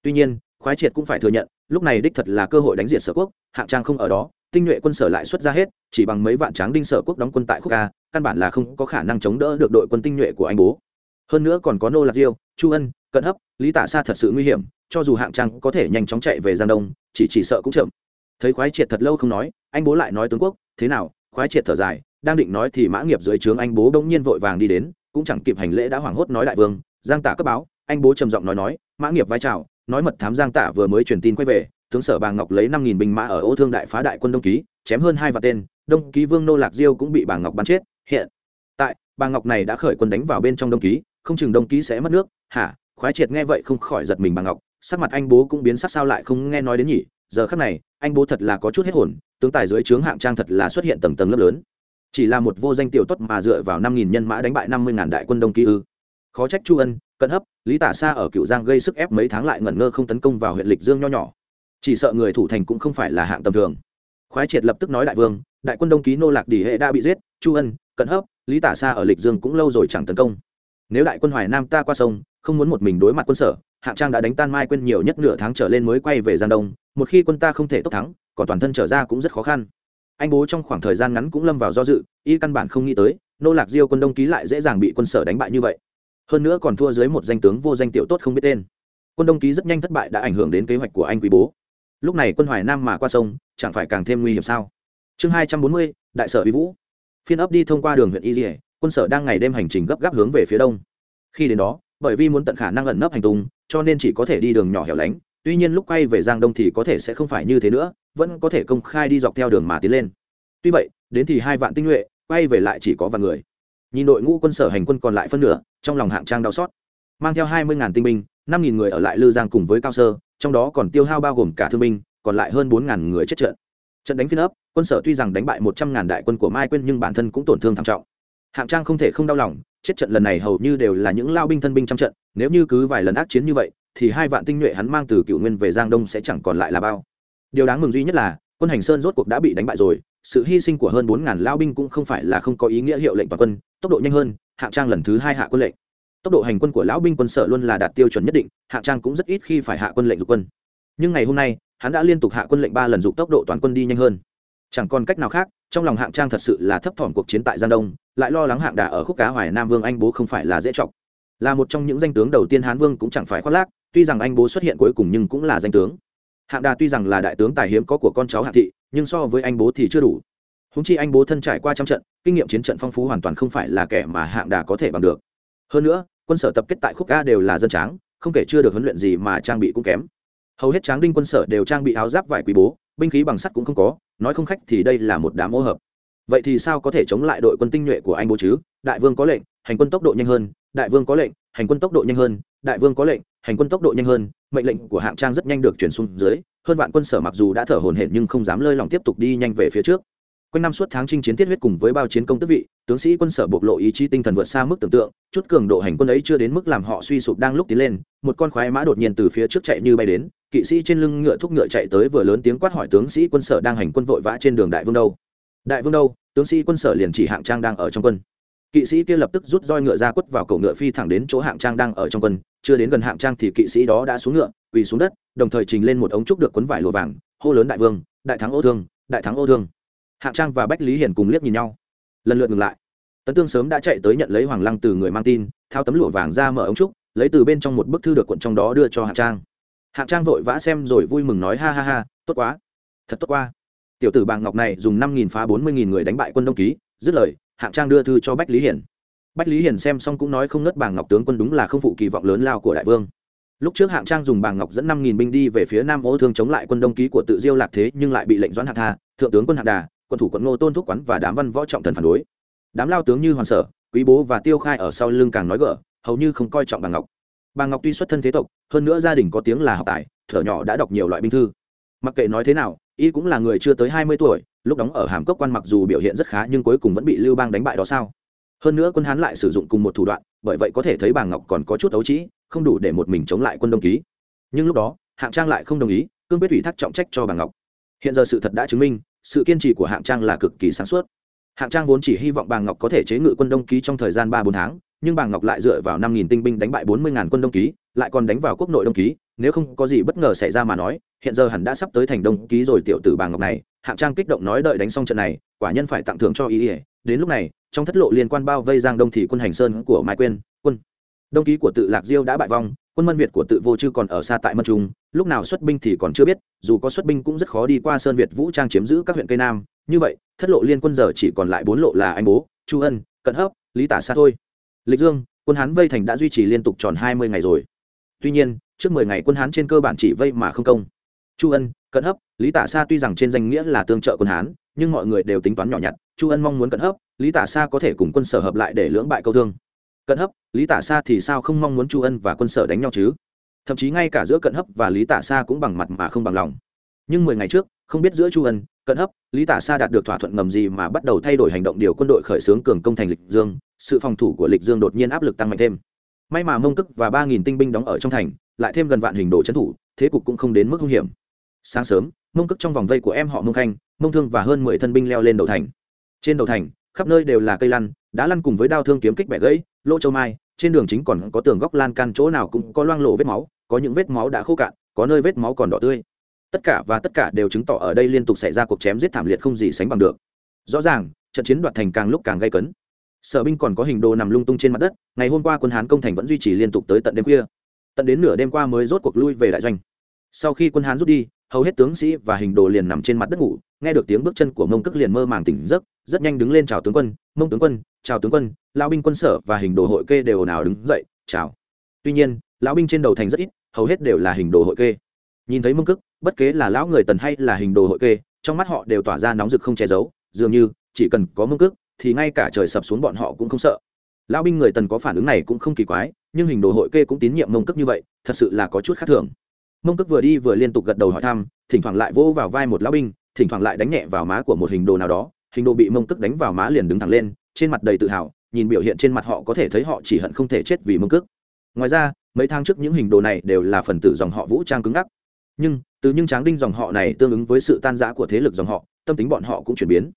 Tuy nhiên, khoái triệt cũng phải thừa nhận, lúc này đích thật là cơ hội đánh diệt sở quốc, hạng trang không ở đó, tinh nhuệ quân sở lại xuất ra hết, chỉ bằng mấy vạn tráng đinh sở quốc đóng quân tại khúc ca căn bản là không có khả năng chống đỡ được đội quân tinh nhuệ của anh bố. Hơn nữa còn có nô lạc diêu, chu ân, cận hấp, lý tả xa thật sự nguy hiểm, cho dù hạng trang có thể nhanh chóng chạy về giang đông, chỉ chỉ sợ cũng chậm. Thấy khoái triệt thật lâu không nói, anh bố lại nói tướng quốc, thế nào? Khoái triệt thở dài, đang định nói thì mã nghiệp dưới trướng anh bố bỗng nhiên vội vàng đi đến, cũng chẳng kịp hành lễ đã hoảng hốt nói đại vương giang tả cấp báo, anh bố trầm giọng nói nói, mã nghiệp vai trào, nói mật thám giang tả vừa mới truyền tin quay về, tướng sở bà ngọc lấy năm nghìn binh mã ở ô thương đại phá đại quân đông ký, chém hơn hai vạn tên, đông ký vương nô lạc diêu cũng bị bà ngọc bắn chết, hiện tại bà ngọc này đã khởi quân đánh vào bên trong đông ký, không chừng đông ký sẽ mất nước, hả? Khoái triệt nghe vậy không khỏi giật mình bà ngọc, sắc mặt anh bố cũng biến sắc sao lại không nghe nói đến nhỉ? Giờ khắc này, anh bố thật là có chút hết hồn, tướng tài dưới trướng hạng trang thật là xuất hiện tầng tầng lớp lớn. Chỉ là một vô danh tiểu tuất mà dựa vào năm nghìn nhân mã đánh bại năm mươi ngàn đại quân đông ký ư? Khó trách chu ân, cận hấp, lý tả xa ở cựu giang gây sức ép mấy tháng lại ngẩn ngơ không tấn công vào huyện lịch dương nho nhỏ. Chỉ sợ người thủ thành cũng không phải là hạng tầm thường. Khoái triệt lập tức nói đại vương, đại quân đông ký nô lạc đỉ hệ đã bị giết, chu ân, cận hấp, lý tả xa ở lịch dương cũng lâu rồi chẳng tấn công. Nếu đại quân hoài nam ta qua sông, không muốn một mình đối mặt quân sở, hạng trang đã đánh tan mai quân nhiều nhất nửa tháng trở lên mới quay về giang đông, một khi quân ta không thể tốc thắng, còn toàn thân trở ra cũng rất khó khăn. Anh bố trong khoảng thời gian ngắn cũng lâm vào do dự, y căn bản không nghĩ tới, nô lạc diêu quân đông ký lại dễ dàng bị quân sở đánh bại như vậy hơn nữa còn thua dưới một danh tướng vô danh tiểu tốt không biết tên. Quân đông ký rất nhanh thất bại đã ảnh hưởng đến kế hoạch của anh quý bố. Lúc này quân hoài nam mà qua sông, chẳng phải càng thêm nguy hiểm sao? Chương hai trăm bốn mươi, đại sở uy vũ. Phiên ấp đi thông qua đường huyện y dỉa quân sở đang ngày đêm hành trình gấp gáp hướng về phía đông. Khi đến đó, bởi vì muốn tận khả năng ẩn nấp hành tung, cho nên chỉ có thể đi đường nhỏ hẻo lánh. Tuy nhiên lúc quay về giang đông thì có thể sẽ không phải như thế nữa, vẫn có thể công khai đi dọc theo đường mà tiến lên. Tuy vậy, đến thì hai vạn tinh nhuệ, quay về lại chỉ có vài người nhìn đội ngũ quân sở hành quân còn lại phân nửa, trong lòng hạng trang đau xót. Mang theo hai mươi tinh binh, năm người ở lại lư giang cùng với cao sơ, trong đó còn tiêu hao bao gồm cả thương binh, còn lại hơn bốn người chết trận. Trận đánh phiên ấp, quân sở tuy rằng đánh bại một trăm ngàn đại quân của mai quên nhưng bản thân cũng tổn thương thảm trọng. Hạng trang không thể không đau lòng, chết trận lần này hầu như đều là những lao binh thân binh trong trận, nếu như cứ vài lần ác chiến như vậy, thì hai vạn tinh nhuệ hắn mang từ cựu nguyên về giang đông sẽ chẳng còn lại là bao. Điều đáng mừng duy nhất là quân hành sơn rốt cuộc đã bị đánh bại rồi, sự hy sinh của hơn bốn ngàn lao binh cũng không phải là không có ý nghĩa hiệu lệnh toàn quân, tốc độ nhanh hơn, hạng trang lần thứ hai hạ quân lệnh. Tốc độ hành quân của lão binh quân sở luôn là đạt tiêu chuẩn nhất định, hạng trang cũng rất ít khi phải hạ quân lệnh dục quân. Nhưng ngày hôm nay, hắn đã liên tục hạ quân lệnh ba lần dục tốc độ toàn quân đi nhanh hơn. Chẳng còn cách nào khác, trong lòng hạng trang thật sự là thấp thỏm cuộc chiến tại giang đông, lại lo lắng hạng đà ở khúc cá hoài nam vương anh bố không phải là dễ chọc. Là một trong những danh tướng đầu tiên hán vương cũng chẳng phải khoác lác, tuy rằng anh bố xuất hiện cuối cùng nhưng cũng là danh tướng hạng đà tuy rằng là đại tướng tài hiếm có của con cháu hạng thị, nhưng so với anh bố thì chưa đủ. Húng chi anh bố thân trải qua trăm trận, kinh nghiệm chiến trận phong phú hoàn toàn không phải là kẻ mà hạng đà có thể bằng được. Hơn nữa, quân sở tập kết tại khúc ca đều là dân tráng, không kể chưa được huấn luyện gì mà trang bị cũng kém. Hầu hết tráng đinh quân sở đều trang bị áo giáp vải quý bố, binh khí bằng sắt cũng không có, nói không khách thì đây là một đám ô hợp vậy thì sao có thể chống lại đội quân tinh nhuệ của anh bố chứ? Đại vương có lệnh, hành quân tốc độ nhanh hơn. Đại vương có lệnh, hành quân tốc độ nhanh hơn. Đại vương có lệnh, hành quân tốc độ nhanh hơn. Mệnh lệnh của hạng trang rất nhanh được chuyển xuống dưới. Hơn vạn quân sở mặc dù đã thở hồn hển nhưng không dám lơi lòng tiếp tục đi nhanh về phía trước. Quanh năm suốt tháng chinh chiến tiết huyết cùng với bao chiến công tức vị, tướng sĩ quân sở bộc lộ ý chí tinh thần vượt xa mức tưởng tượng, chút cường độ hành quân ấy chưa đến mức làm họ suy sụp đang lúc tiến lên, một con khoái mã đột nhiên từ phía trước chạy như bay đến, kỵ sĩ trên lưng ngựa thúc ngựa chạy tới vừa lớn tiếng quát hỏi tướng sĩ quân sở đang hành quân vội vã trên đường đại vương đâu? Đại vương đâu? Tướng sĩ quân sở liền chỉ hạng trang đang ở trong quân. Kỵ sĩ kia lập tức rút roi ngựa ra quất vào cổ ngựa phi thẳng đến chỗ hạng trang đang ở trong quân. Chưa đến gần hạng trang thì kỵ sĩ đó đã xuống ngựa, quỳ xuống đất, đồng thời trình lên một ống trúc được quấn vải lụa vàng, hô lớn đại vương, đại thắng ô thương, đại thắng ô thương. Hạng trang và bách lý hiển cùng liếc nhìn nhau. Lần lượt ngừng lại. Tấn tương sớm đã chạy tới nhận lấy hoàng lăng từ người mang tin, thao tấm lụa vàng ra mở ống trúc, lấy từ bên trong một bức thư được cuộn trong đó đưa cho hạng trang. Hạng trang vội vã xem rồi vui mừng nói ha ha ha, tốt quá, thật tốt quá tiểu tử bàng ngọc này dùng năm nghìn phá bốn mươi nghìn người đánh bại quân đông ký, dứt lời, hạng trang đưa thư cho bách lý hiển. Bách lý hiển xem xong cũng nói không nớt bàng ngọc tướng quân đúng là không phụ kỳ vọng lớn lao của đại vương. Lúc trước hạng trang dùng bàng ngọc dẫn năm nghìn binh đi về phía nam ô thương chống lại quân đông ký của tự diêu lạc thế, nhưng lại bị lệnh doãn hạ tha, thượng tướng quân hạng đà, quân thủ quận ngô tôn thúc quán và đám văn võ trọng thần phản đối. Đám lao tướng như hoàng sở, quý bố và tiêu khai ở sau lưng càng nói gỡ hầu như không coi trọng Bàng ngọc. Bà ngọc tuy xuất thân thế tộc, hơn nữa gia đình có tiếng là học tài, thở nhỏ đã đọc nhiều loại binh thư. Mặc kệ nói thế nào y cũng là người chưa tới hai mươi tuổi, lúc đóng ở hàm cốc quan mặc dù biểu hiện rất khá nhưng cuối cùng vẫn bị lưu bang đánh bại đó sao? Hơn nữa quân hán lại sử dụng cùng một thủ đoạn, bởi vậy có thể thấy bà ngọc còn có chút ấu trĩ, không đủ để một mình chống lại quân đông ký. Nhưng lúc đó, hạng trang lại không đồng ý, cương quyết ủy thác trọng trách cho bà ngọc. Hiện giờ sự thật đã chứng minh, sự kiên trì của hạng trang là cực kỳ sáng suốt. Hạng trang vốn chỉ hy vọng bà ngọc có thể chế ngự quân đông ký trong thời gian ba bốn tháng, nhưng bà ngọc lại dựa vào năm nghìn tinh binh đánh bại bốn mươi ngàn quân đông ký, lại còn đánh vào quốc nội đông ký, nếu không có gì bất ngờ xảy ra mà nói hiện giờ hẳn đã sắp tới thành đông ký rồi tiểu tử bà ngọc này. Hạng trang kích động nói đợi đánh xong trận này, quả nhân phải tặng thưởng cho ý ỉa đến lúc này, trong thất lộ liên quan bao vây giang đông thị quân hành sơn của mai quyên, quân. Đông ký của tự lạc diêu đã bại vong, quân mân việt của tự vô chư còn ở xa tại mân trung. Lúc nào xuất binh thì còn chưa biết, dù có xuất binh cũng rất khó đi qua sơn việt vũ trang chiếm giữ các huyện cây nam. Như vậy, thất lộ liên quân giờ chỉ còn lại bốn lộ là anh bố, chu ân, cận hấp lý tả xa thôi. Lịch dương, quân hán vây thành đã duy trì liên tục tròn hai mươi ngày rồi. Tuy nhiên, trước mười ngày quân hán trên cơ bản chỉ vây mà không công chu ân, cận hấp, lý tả Sa tuy rằng trên danh nghĩa là tương trợ quân hán, nhưng mọi người đều tính toán nhỏ nhặt. Chu ân mong muốn cận hấp, lý tả Sa có thể cùng quân sở hợp lại để lưỡng bại câu thương. Cận hấp, lý tả Sa thì sao không mong muốn chu ân và quân sở đánh nhau chứ? Thậm chí ngay cả giữa cận hấp và lý tả Sa cũng bằng mặt mà không bằng lòng. Nhưng mười ngày trước, không biết giữa chu ân, cận hấp, lý tả Sa đạt được thỏa thuận ngầm gì mà bắt đầu thay đổi hành động điều quân đội khởi xướng cường công thành lịch dương, sự phòng thủ của lịch dương đột nhiên áp lực tăng mạnh thêm. May mà mông tức và ba nghìn tinh binh đóng ở trong thành, lại thêm gần vạn hình đồ trấn thủ, thế cục cũng không đến mức hung hiểm sáng sớm, mông cức trong vòng vây của em họ mông khanh, mông thương và hơn mười thân binh leo lên đầu thành. Trên đầu thành, khắp nơi đều là cây lăn, đá lăn cùng với đao thương kiếm kích bẻ gãy, lỗ châu mai, trên đường chính còn có tường góc lan can chỗ nào cũng có loang lộ vết máu, có những vết máu đã khô cạn, có nơi vết máu còn đỏ tươi. Tất cả và tất cả đều chứng tỏ ở đây liên tục xảy ra cuộc chém giết thảm liệt không gì sánh bằng được. Rõ ràng, trận chiến đoạt thành càng lúc càng gây cấn. Sở binh còn có hình đồ nằm lung tung trên mặt đất, ngày hôm qua quân hán công thành vẫn duy trì liên tục tới tận đêm khuya. Tận đến nửa đêm qua mới rốt cuộc lui về đại doanh. Sau khi quân hán rút đi hầu hết tướng sĩ và hình đồ liền nằm trên mặt đất ngủ, nghe được tiếng bước chân của mông cức liền mơ màng tỉnh giấc, rất nhanh đứng lên chào tướng quân, mông tướng quân, chào tướng quân, lão binh quân sở và hình đồ hội kê đều nào đứng dậy, chào. Tuy nhiên, lão binh trên đầu thành rất ít, hầu hết đều là hình đồ hội kê. Nhìn thấy mông cức bất kế là lão người tần hay là hình đồ hội kê, trong mắt họ đều tỏa ra nóng rực không che giấu, dường như chỉ cần có mông cức thì ngay cả trời sập xuống bọn họ cũng không sợ. Lão binh người tần có phản ứng này cũng không kỳ quái, nhưng hình đồ hội kê cũng tín nhiệm mông cức như vậy, thật sự là có chút khác thường mông cước vừa đi vừa liên tục gật đầu hỏi thăm, thỉnh thoảng lại vỗ vào vai một lão binh, thỉnh thoảng lại đánh nhẹ vào má của một hình đồ nào đó, hình đồ bị mông cước đánh vào má liền đứng thẳng lên, trên mặt đầy tự hào, nhìn biểu hiện trên mặt họ có thể thấy họ chỉ hận không thể chết vì mông cước. ngoài ra, mấy tháng trước những hình đồ này đều là phần tử dòng họ vũ trang cứng ngắc nhưng, từ những tráng đinh dòng họ này tương ứng với sự tan rã của thế lực dòng họ, tâm tính bọn họ cũng chuyển biến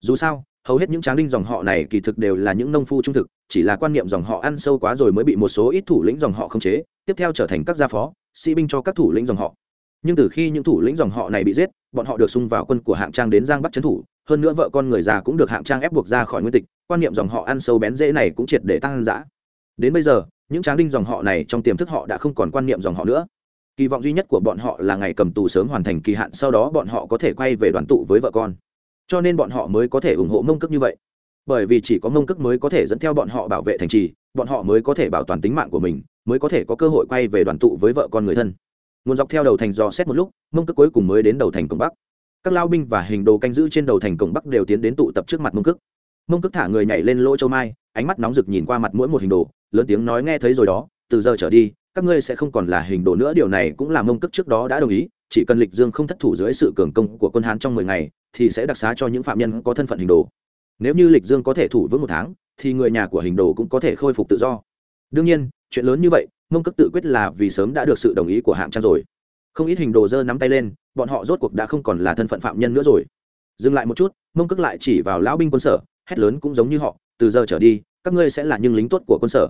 dù sao hầu hết những tráng đinh dòng họ này kỳ thực đều là những nông phu trung thực, chỉ là quan niệm dòng họ ăn sâu quá rồi mới bị một số ít thủ lĩnh dòng họ khống chế, tiếp theo trở thành các gia phó, sĩ binh cho các thủ lĩnh dòng họ. Nhưng từ khi những thủ lĩnh dòng họ này bị giết, bọn họ được xung vào quân của hạng trang đến giang bắc trấn thủ, hơn nữa vợ con người già cũng được hạng trang ép buộc ra khỏi nguyên tịch, quan niệm dòng họ ăn sâu bén dễ này cũng triệt để tăng dã. Đến bây giờ, những tráng đinh dòng họ này trong tiềm thức họ đã không còn quan niệm dòng họ nữa. Kỳ vọng duy nhất của bọn họ là ngày cầm tù sớm hoàn thành kỳ hạn, sau đó bọn họ có thể quay về đoàn tụ với vợ con cho nên bọn họ mới có thể ủng hộ mông cước như vậy. Bởi vì chỉ có mông cước mới có thể dẫn theo bọn họ bảo vệ thành trì, bọn họ mới có thể bảo toàn tính mạng của mình, mới có thể có cơ hội quay về đoàn tụ với vợ con người thân. Nguồn dọc theo đầu thành dò xét một lúc, mông cước cuối cùng mới đến đầu thành cổng bắc. Các lao binh và hình đồ canh giữ trên đầu thành cổng bắc đều tiến đến tụ tập trước mặt mông cước. Mông cước thả người nhảy lên lỗ châu mai, ánh mắt nóng rực nhìn qua mặt mỗi một hình đồ, lớn tiếng nói nghe thấy rồi đó, từ giờ trở đi, các ngươi sẽ không còn là hình đồ nữa, điều này cũng là mông cước trước đó đã đồng ý chỉ cần lịch dương không thất thủ dưới sự cường công của quân hán trong mười ngày, thì sẽ đặc xá cho những phạm nhân có thân phận hình đồ. Nếu như lịch dương có thể thủ vững một tháng, thì người nhà của hình đồ cũng có thể khôi phục tự do. Đương nhiên, chuyện lớn như vậy, mông cước tự quyết là vì sớm đã được sự đồng ý của hạng trang rồi. Không ít hình đồ dơ nắm tay lên, bọn họ rốt cuộc đã không còn là thân phận phạm nhân nữa rồi. Dừng lại một chút, mông cước lại chỉ vào lão binh quân sở, hét lớn cũng giống như họ, từ giờ trở đi, các ngươi sẽ là những lính tốt của quân sở.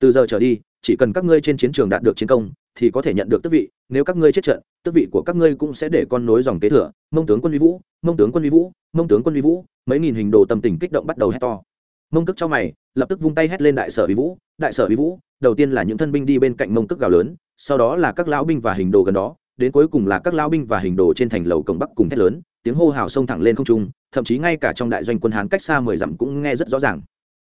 Từ giờ trở đi, chỉ cần các ngươi trên chiến trường đạt được chiến công thì có thể nhận được tước vị, nếu các ngươi chết trận, tước vị của các ngươi cũng sẽ để con nối dòng kế thừa. Mông tướng quân vi vũ, mông tướng quân vi vũ, mông tướng quân vi vũ, mấy nghìn hình đồ tâm tình kích động bắt đầu hét to. Mông tức cho mày, lập tức vung tay hét lên đại sở vi vũ, đại sở vi vũ, đầu tiên là những thân binh đi bên cạnh mông tức gào lớn, sau đó là các lão binh và hình đồ gần đó, đến cuối cùng là các lão binh và hình đồ trên thành lầu cổng bắc cùng thét lớn, tiếng hô hào xông thẳng lên không trung, thậm chí ngay cả trong đại doanh quân hán cách xa mười dặm cũng nghe rất rõ ràng.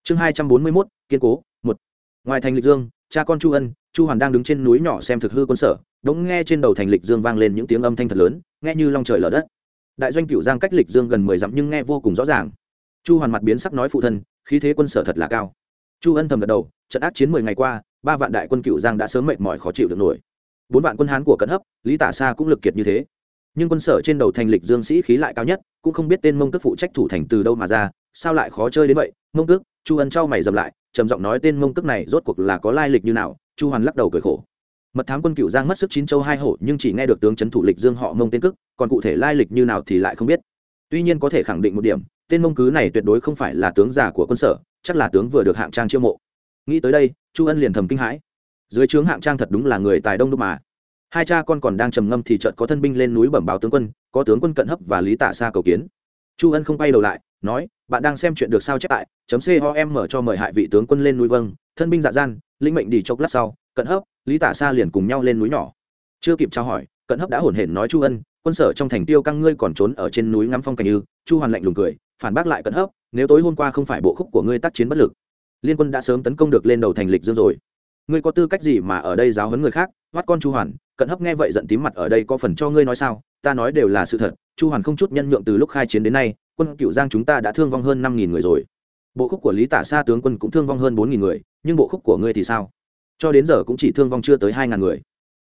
Chương hai trăm bốn mươi mốt, kiên cố, một. Ngoài thành lịch dương, cha con chu ân chu hoàn đang đứng trên núi nhỏ xem thực hư quân sở đống nghe trên đầu thành lịch dương vang lên những tiếng âm thanh thật lớn, nghe như long trời lở đất. Đại doanh cựu giang cách lịch dương gần mười dặm nhưng nghe vô cùng rõ ràng. Chu hoàn mặt biến sắc nói phụ thân, khí thế quân sở thật là cao. Chu ân thầm gật đầu, trận ác chiến mười ngày qua, ba vạn đại quân cựu giang đã sớm mệt mỏi khó chịu được nổi. Bốn vạn quân hán của cận hấp, lý tả xa cũng lực kiệt như thế. Nhưng quân sở trên đầu thành lịch dương sĩ khí lại cao nhất, cũng không biết tên mông tức phụ trách thủ thành từ đâu mà ra, sao lại khó chơi đến vậy? Mông tức chu ân trao mày dầm lại, trầm giọng nói tên mông tức này rốt cuộc là có lai lịch như nào? Chu hoàn lắc đầu cười khổ. Mật thám quân cựu giang mất sức chín châu hai hổ, nhưng chỉ nghe được tướng trấn thủ lịch dương họ mông tên cức còn cụ thể lai lịch như nào thì lại không biết. Tuy nhiên có thể khẳng định một điểm, tên mông cứ này tuyệt đối không phải là tướng già của quân sở, chắc là tướng vừa được hạng trang chiêu mộ. Nghĩ tới đây, chu ân liền thầm kinh hãi. Dưới trướng hạng trang thật đúng là người tài đông đúc mà. Hai cha con còn đang trầm ngâm thì chợt có thân binh lên núi bẩm báo tướng quân, có tướng quân cận hấp và lý tả xa cầu kiến chu ân không quay đầu lại, nói, bạn đang xem chuyện được sao chép tại chấm com mở cho mời hại vị tướng quân lên núi vâng thân binh dạ gian linh mệnh đi chốc lát sau, cận hấp, lý tả xa liền cùng nhau lên núi nhỏ. Chưa kịp trao hỏi, cận hấp đã hổn hển nói chu ân, quân sở trong thành tiêu căng ngươi còn trốn ở trên núi ngắm phong cảnh như chu hoàn lạnh lùng cười, phản bác lại cận hấp, nếu tối hôm qua không phải bộ khúc của ngươi tác chiến bất lực, liên quân đã sớm tấn công được lên đầu thành lịch dương rồi. Ngươi có tư cách gì mà ở đây giáo huấn người khác? Thoát con chu hoàn, cận hấp nghe vậy giận tím mặt, ở đây có phần cho ngươi nói sao? Ta nói đều là sự thật, chu hoàn không chút nhân nhượng từ lúc khai chiến đến nay, quân cựu giang chúng ta đã thương vong hơn năm nghìn người rồi. Bộ khúc của lý tả xa tướng quân cũng thương vong hơn bốn nghìn người, nhưng bộ khúc của ngươi thì sao? Cho đến giờ cũng chỉ thương vong chưa tới hai ngàn người.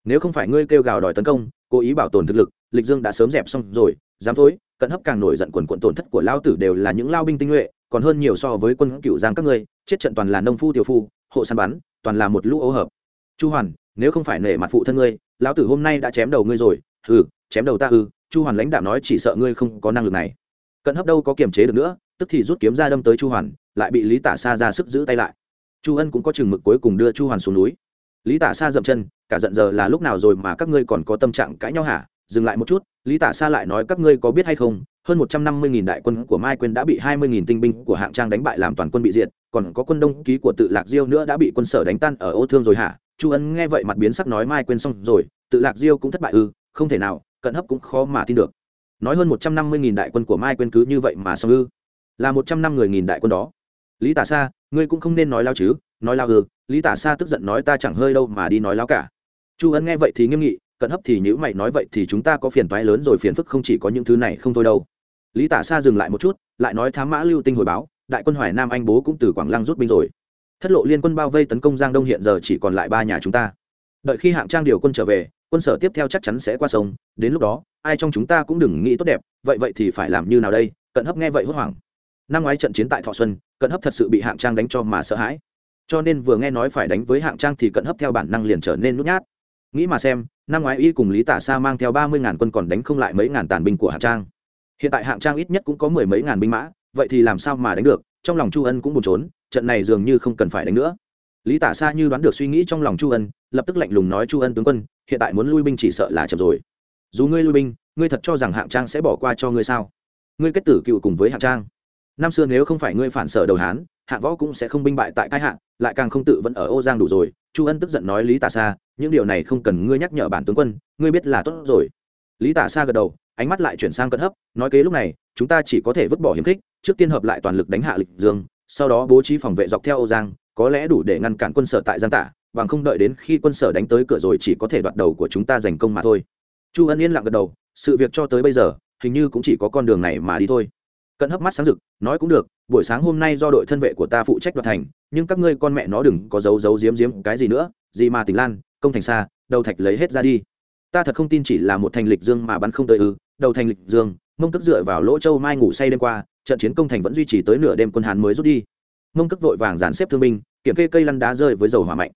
Nếu không phải ngươi kêu gào đòi tấn công, cố ý bảo tồn thực lực, lịch dương đã sớm dẹp xong rồi, dám thối, cận hấp càng nổi giận quần quận tổn thất của lao tử đều là những lao binh tinh nhuệ, còn hơn nhiều so với quân cựu giang các ngươi, chết trận toàn là nông phu tiểu phu, hộ săn bắn, toàn là một lũ ô hợp. Chu hoàn, nếu không phải nể mặt phụ thân ngươi, lão tử hôm nay đã chém đầu ngươi rồi ừ chém đầu ta ư, chu hoàn lãnh đạo nói chỉ sợ ngươi không có năng lực này. Cận hấp đâu có kiềm chế được nữa, tức thì rút kiếm ra đâm tới chu hoàn, lại bị lý tả xa ra sức giữ tay lại. Chu ân cũng có chừng mực cuối cùng đưa chu hoàn xuống núi. Lý tả xa dậm chân, cả giận giờ là lúc nào rồi mà các ngươi còn có tâm trạng cãi nhau hả? Dừng lại một chút, lý tả xa lại nói các ngươi có biết hay không, hơn một trăm năm mươi nghìn đại quân của mai quyên đã bị hai mươi nghìn tinh binh của hạng trang đánh bại làm toàn quân bị diệt, còn có quân đông ký của tự lạc diêu nữa đã bị quân sở đánh tan ở ô thương rồi hả? Chu ân nghe vậy mặt biến sắc nói mai quyên xong rồi, tự lạc diêu cũng thất bại ư, không thể nào cận hấp cũng khó mà tin được. Nói hơn một trăm năm mươi nghìn đại quân của mai quên cứ như vậy mà xong ư? Là một trăm năm người nghìn đại quân đó. Lý tả xa ngươi cũng không nên nói lao chứ, nói lao ư? Lý tả xa tức giận nói ta chẳng hơi đâu mà đi nói lao cả. Chu ân nghe vậy thì nghiêm nghị, cận hấp thì nhữ mày nói vậy thì chúng ta có phiền toái lớn rồi phiền phức không chỉ có những thứ này không thôi đâu. Lý tả xa dừng lại một chút, lại nói thám mã lưu tinh hồi báo, đại quân hoài nam anh bố cũng từ quảng lăng rút binh rồi. Thất lộ liên quân bao vây tấn công giang đông hiện giờ chỉ còn lại ba nhà chúng ta. Đợi khi hạng trang điều quân trở về quân sở tiếp theo chắc chắn sẽ qua sông, đến lúc đó, ai trong chúng ta cũng đừng nghĩ tốt đẹp, vậy vậy thì phải làm như nào đây? Cận hấp nghe vậy hốt hoảng. Năm ngoái trận chiến tại thọ xuân, cận hấp thật sự bị hạng trang đánh cho mà sợ hãi. Cho nên vừa nghe nói phải đánh với hạng trang thì cận hấp theo bản năng liền trở nên nút nhát. Nghĩ mà xem, năm ngoái y cùng lý tả sa mang theo ba mươi ngàn quân còn đánh không lại mấy ngàn tàn binh của hạng trang. Hiện tại hạng trang ít nhất cũng có mười mấy ngàn binh mã, vậy thì làm sao mà đánh được? Trong lòng chu ân cũng buồn trốn trận này dường như không cần phải đánh nữa. Lý tả sa như đoán được suy nghĩ trong lòng chu ân, lập tức lạnh lùng nói, chu ân tướng quân hiện tại muốn lui binh chỉ sợ là chậm rồi. Dù ngươi lui binh, ngươi thật cho rằng hạng trang sẽ bỏ qua cho ngươi sao? Ngươi kết tử cựu cùng với hạng trang. Năm xưa nếu không phải ngươi phản sở đầu hán, hạng võ cũng sẽ không binh bại tại cái hạng lại càng không tự vẫn ở ô giang đủ rồi. Chu ân tức giận nói lý tả sa, những điều này không cần ngươi nhắc nhở bản tướng quân, ngươi biết là tốt rồi. Lý tả sa gật đầu, ánh mắt lại chuyển sang cận hấp, nói kế lúc này, chúng ta chỉ có thể vứt bỏ hiểm khích, trước tiên hợp lại toàn lực đánh hạ lịch dương, sau đó bố trí phòng vệ dọc theo ô giang, có lẽ đủ để ngăn cản quân sở tại giang tả bằng không đợi đến khi quân sở đánh tới cửa rồi chỉ có thể đoạt đầu của chúng ta giành công mà thôi. Chu ân yên lặng gật đầu, sự việc cho tới bây giờ, hình như cũng chỉ có con đường này mà đi thôi. Cận hấp mắt sáng rực, nói cũng được, buổi sáng hôm nay do đội thân vệ của ta phụ trách đoạt thành, nhưng các ngươi con mẹ nó đừng có giấu giấu giếm giếm cái gì nữa, gì mà tỉnh lan, công thành xa, đầu thạch lấy hết ra đi. Ta thật không tin chỉ là một thành lịch dương mà bắn không tới ư, đầu thành lịch dương, mông tức dựa vào lỗ châu mai ngủ say đêm qua, trận chiến công thành vẫn duy trì tới nửa đêm quân hán mới rút đi. Mông tức vội vàng dàn xếp thương binh, kiểm kê cây lăn đá rơi với dầu hỏa mạnh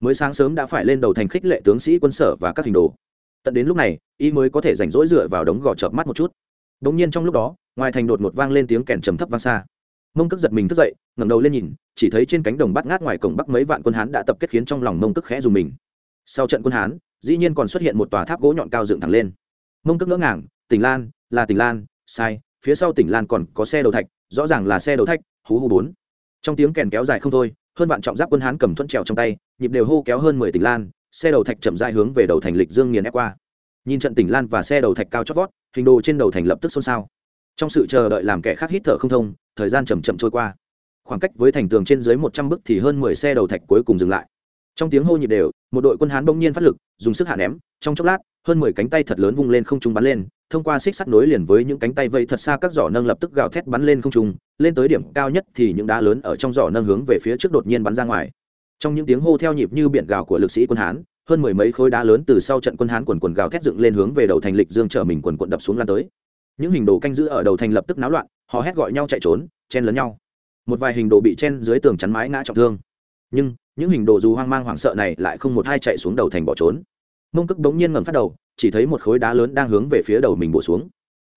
mới sáng sớm đã phải lên đầu thành khích lệ tướng sĩ quân sở và các hình đồ. Tận đến lúc này, y mới có thể rảnh rỗi dựa vào đống gò chợp mắt một chút. Đống nhiên trong lúc đó, ngoài thành đột một vang lên tiếng kèn trầm thấp vang xa. Mông cước giật mình thức dậy, ngẩng đầu lên nhìn, chỉ thấy trên cánh đồng bắt ngát ngoài cổng bắc mấy vạn quân hán đã tập kết khiến trong lòng mông cước khẽ dùng mình. Sau trận quân hán, dĩ nhiên còn xuất hiện một tòa tháp gỗ nhọn cao dựng thẳng lên. Mông cước ngỡ ngàng, tỉnh lan, là tỉnh lan, sai, phía sau tỉnh lan còn có xe đầu thạch, rõ ràng là xe đầu thạch hú hú bốn. Trong tiếng kèn kéo dài không thôi hơn vạn trọng giáp quân hán cầm thuẫn trèo trong tay, nhịp đều hô kéo hơn mười tỉnh lan, xe đầu thạch chậm dại hướng về đầu thành lịch dương nghiền ép qua. Nhìn trận tỉnh lan và xe đầu thạch cao chót vót, hình đồ trên đầu thành lập tức xôn xao. Trong sự chờ đợi làm kẻ khác hít thở không thông, thời gian chầm chậm trôi qua. Khoảng cách với thành tường trên dưới một trăm bước thì hơn mười xe đầu thạch cuối cùng dừng lại. Trong tiếng hô nhịp đều, một đội quân hán bỗng nhiên phát lực, dùng sức hạ ném, trong chốc lát, hơn mười cánh tay thật lớn vung lên không trung bắn lên thông qua xích sắt nối liền với những cánh tay vây thật xa các giỏ nâng lập tức gào thét bắn lên không trung, lên tới điểm cao nhất thì những đá lớn ở trong giỏ nâng hướng về phía trước đột nhiên bắn ra ngoài. Trong những tiếng hô theo nhịp như biển gào của lực sĩ quân hán, hơn mười mấy khối đá lớn từ sau trận quân hán quần quần gào thét dựng lên hướng về đầu thành lịch dương chở mình quần quận đập xuống lan tới. Những hình đồ canh giữ ở đầu thành lập tức náo loạn, họ hét gọi nhau chạy trốn, chen lấn nhau. Một vài hình đồ bị chen dưới tường chắn mái ngã trọng thương. Nhưng, những hình đồ dù hoang mang hoảng sợ này lại không một hai chạy xuống đầu thành bỏ trốn. Mông cức bỗng nhiên ngẩng phát đầu chỉ thấy một khối đá lớn đang hướng về phía đầu mình bổ xuống.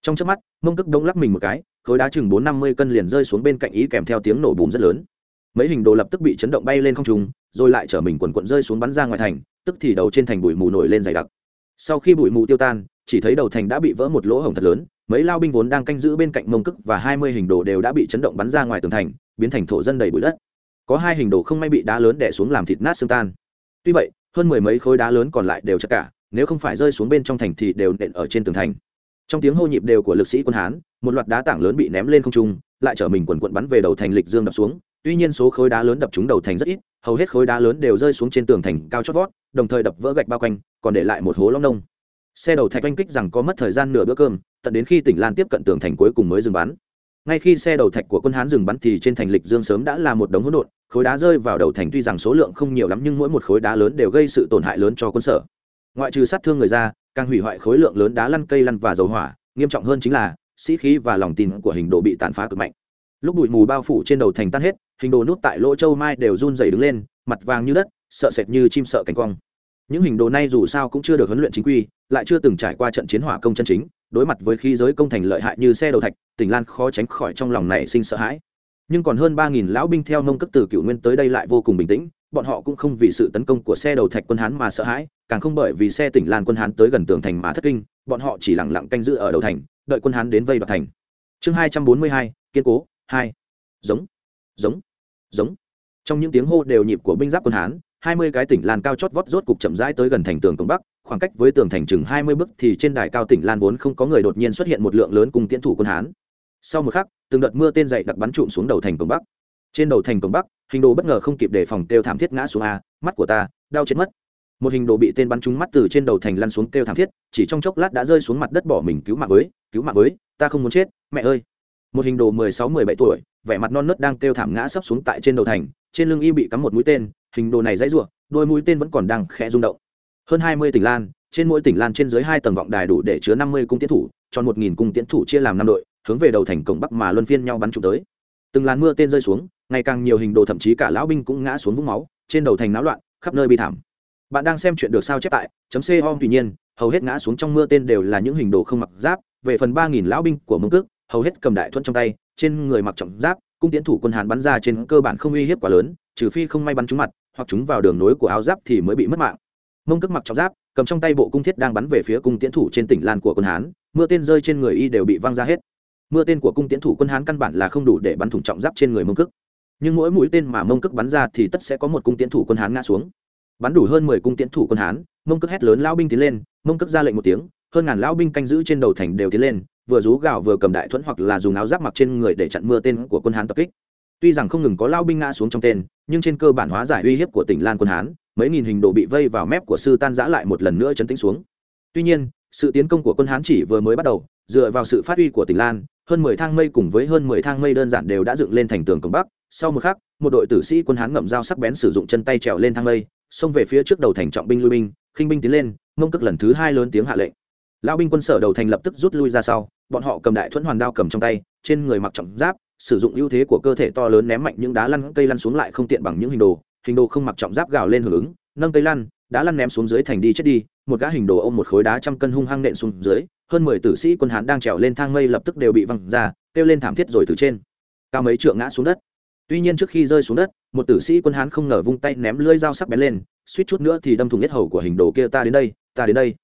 Trong chớp mắt, mông cức đông lắc mình một cái, khối đá chừng bốn năm mươi cân liền rơi xuống bên cạnh ý kèm theo tiếng nổ bùm rất lớn. Mấy hình đồ lập tức bị chấn động bay lên không trung, rồi lại chở mình quần quận rơi xuống bắn ra ngoài thành, tức thì đầu trên thành bụi mù nổi lên dày đặc. Sau khi bụi mù tiêu tan, chỉ thấy đầu thành đã bị vỡ một lỗ hổng thật lớn, mấy lao binh vốn đang canh giữ bên cạnh mông cức và hai mươi hình đồ đều đã bị chấn động bắn ra ngoài tường thành, biến thành thổ dân đầy bụi đất. Có hai hình đồ không may bị đá lớn đẻ xuống làm thịt nát xương tan. Tuy vậy, hơn mười mấy khối đá lớn còn lại đều chất cả nếu không phải rơi xuống bên trong thành thì đều nện ở trên tường thành. Trong tiếng hô nhịp đều của lực sĩ quân hán, một loạt đá tảng lớn bị ném lên không trung, lại trở mình quần quận bắn về đầu thành lịch dương đập xuống. Tuy nhiên số khối đá lớn đập trúng đầu thành rất ít, hầu hết khối đá lớn đều rơi xuống trên tường thành cao chót vót, đồng thời đập vỡ gạch bao quanh, còn để lại một hố long nông. Xe đầu thạch oanh kích rằng có mất thời gian nửa bữa cơm, tận đến khi tỉnh lan tiếp cận tường thành cuối cùng mới dừng bắn. Ngay khi xe đầu thạch của quân hán dừng bắn thì trên thành lịch dương sớm đã là một đống hỗn độn, khối đá rơi vào đầu thành tuy rằng số lượng không nhiều lắm nhưng mỗi một khối đá lớn đều gây sự tổn hại lớn cho quân sở ngoại trừ sát thương người ra, càng hủy hoại khối lượng lớn đá lăn cây lăn và dầu hỏa, nghiêm trọng hơn chính là, sĩ khí và lòng tin của hình đồ bị tàn phá cực mạnh. Lúc bụi mù bao phủ trên đầu thành tan hết, hình đồ nút tại lỗ châu mai đều run dày đứng lên, mặt vàng như đất, sợ sệt như chim sợ cánh quang những hình đồ này dù sao cũng chưa được huấn luyện chính quy, lại chưa từng trải qua trận chiến hỏa công chân chính, đối mặt với khí giới công thành lợi hại như xe đầu thạch, tỉnh lan khó tránh khỏi trong lòng này sinh sợ hãi. Nhưng còn hơn ba nghìn lão binh theo nông cất từ cựu nguyên tới đây lại vô cùng bình tĩnh, bọn họ cũng không vì sự tấn công của xe đầu thạch quân hán mà sợ hãi càng không bởi vì xe tỉnh lan quân hán tới gần tường thành mà thất kinh, bọn họ chỉ lẳng lặng canh giữ ở đầu thành, đợi quân hán đến vây đoạt thành. Chương hai trăm bốn mươi hai, kiên cố, hai. Giống giống giống. Trong những tiếng hô đều nhịp của binh giáp quân hán, hai mươi cái tỉnh lan cao chót vót rốt cục chậm rãi tới gần thành tường cống bắc, khoảng cách với tường thành chừng hai mươi bước thì trên đài cao tỉnh lan vốn không có người đột nhiên xuất hiện một lượng lớn cùng tiến thủ quân hán. Sau một khắc, từng đợt mưa tên dậy đặc bắn trụm xuống đầu thành cống bắc. Trên đầu thành cống bắc, hình đồ bất ngờ không kịp đề phòng kêu thảm thiết ngã xuống a, mắt của ta, đau chết mất một hình đồ bị tên bắn trúng mắt từ trên đầu thành lăn xuống kêu thảm thiết, chỉ trong chốc lát đã rơi xuống mặt đất bỏ mình cứu mạng với, cứu mạng với, ta không muốn chết, mẹ ơi. Một hình đồ mười sáu, mười bảy tuổi, vẻ mặt non nớt đang kêu thảm ngã sấp xuống tại trên đầu thành, trên lưng y bị cắm một mũi tên, hình đồ này dãy ruộng đôi mũi tên vẫn còn đang khẽ rung động. Hơn hai mươi tỉnh lan, trên mỗi tỉnh lan trên dưới hai tầng vọng đài đủ để chứa năm mươi cung tiến thủ, tròn một nghìn cung tiến thủ chia làm năm đội, hướng về đầu thành cổng bắc mà luân phiên nhau bắn trúng tới. Từng làn mưa tên rơi xuống, ngày càng nhiều hình đồ thậm chí cả lão binh cũng ngã xuống vũng máu, trên đầu thành náo loạn, khắp nơi bi thảm bạn đang xem chuyện được sao chép tại chấm c om tuy nhiên, hầu hết ngã xuống trong mưa tên đều là những hình đồ không mặc giáp, về phần ba nghìn lão binh của mông cước, hầu hết cầm đại thuẫn trong tay, trên người mặc trọng giáp, cung tiến thủ quân hàn bắn ra trên cơ bản không uy hiếp quá lớn, trừ phi không may bắn trúng mặt, hoặc chúng vào đường nối của áo giáp thì mới bị mất mạng. Mông cước mặc trọng giáp, cầm trong tay bộ cung thiết đang bắn về phía cung tiến thủ trên tỉnh lan của quân hán, mưa tên rơi trên người y đều bị văng ra hết. Mưa tên của cung tiến thủ quân hán căn bản là không đủ để bắn thủng trọng giáp trên người mông cước. Nhưng mỗi mũi tên mà mông cước bắn ra thì tất sẽ có một cung tiến thủ quân hán ngã xuống bắn đủ hơn mười cung tiễn thủ quân hán, mông cước hét lớn lao binh tiến lên, mông cước ra lệnh một tiếng, hơn ngàn lao binh canh giữ trên đầu thành đều tiến lên, vừa rú gạo vừa cầm đại thuẫn hoặc là dùng áo giáp mặc trên người để chặn mưa tên của quân hán tập kích. Tuy rằng không ngừng có lao binh ngã xuống trong tên, nhưng trên cơ bản hóa giải uy hiếp của tỉnh lan quân hán, mấy nghìn hình đồ bị vây vào mép của sư tan giã lại một lần nữa chấn tĩnh xuống. Tuy nhiên, sự tiến công của quân hán chỉ vừa mới bắt đầu, dựa vào sự phát huy của tỉnh lan, hơn mười thang mây cùng với hơn mười thang mây đơn giản đều đã dựng lên thành tường cổng bắc. Sau một khắc, một đội tử sĩ quân hán ngậm dao sắc bén sử dụng chân tay trèo lên thang mây xông về phía trước đầu thành trọng binh lui binh, khinh binh tiến lên mông cước lần thứ hai lớn tiếng hạ lệnh. Lão binh quân sở đầu thành lập tức rút lui ra sau, bọn họ cầm đại thuẫn hoàn đao cầm trong tay, trên người mặc trọng giáp, sử dụng ưu thế của cơ thể to lớn ném mạnh những đá lăn, cây lăn xuống lại không tiện bằng những hình đồ hình đồ không mặc trọng giáp gào lên hưởng ứng, nâng cây lăn, đá lăn ném xuống dưới thành đi chết đi, một gã hình đồ ôm một khối đá trăm cân hung hăng nện xuống dưới, hơn mười tử sĩ quân hán đang trèo lên thang mây lập tức đều bị văng ra, kêu lên thảm thiết rồi từ trên. Cao mấy trượng ngã xuống đất tuy nhiên trước khi rơi xuống đất, một tử sĩ quân hán không ngờ vung tay ném lưỡi dao sắc bén lên, suýt chút nữa thì đâm thủng nhất hầu của hình đồ kia, ta đến đây, ta đến đây.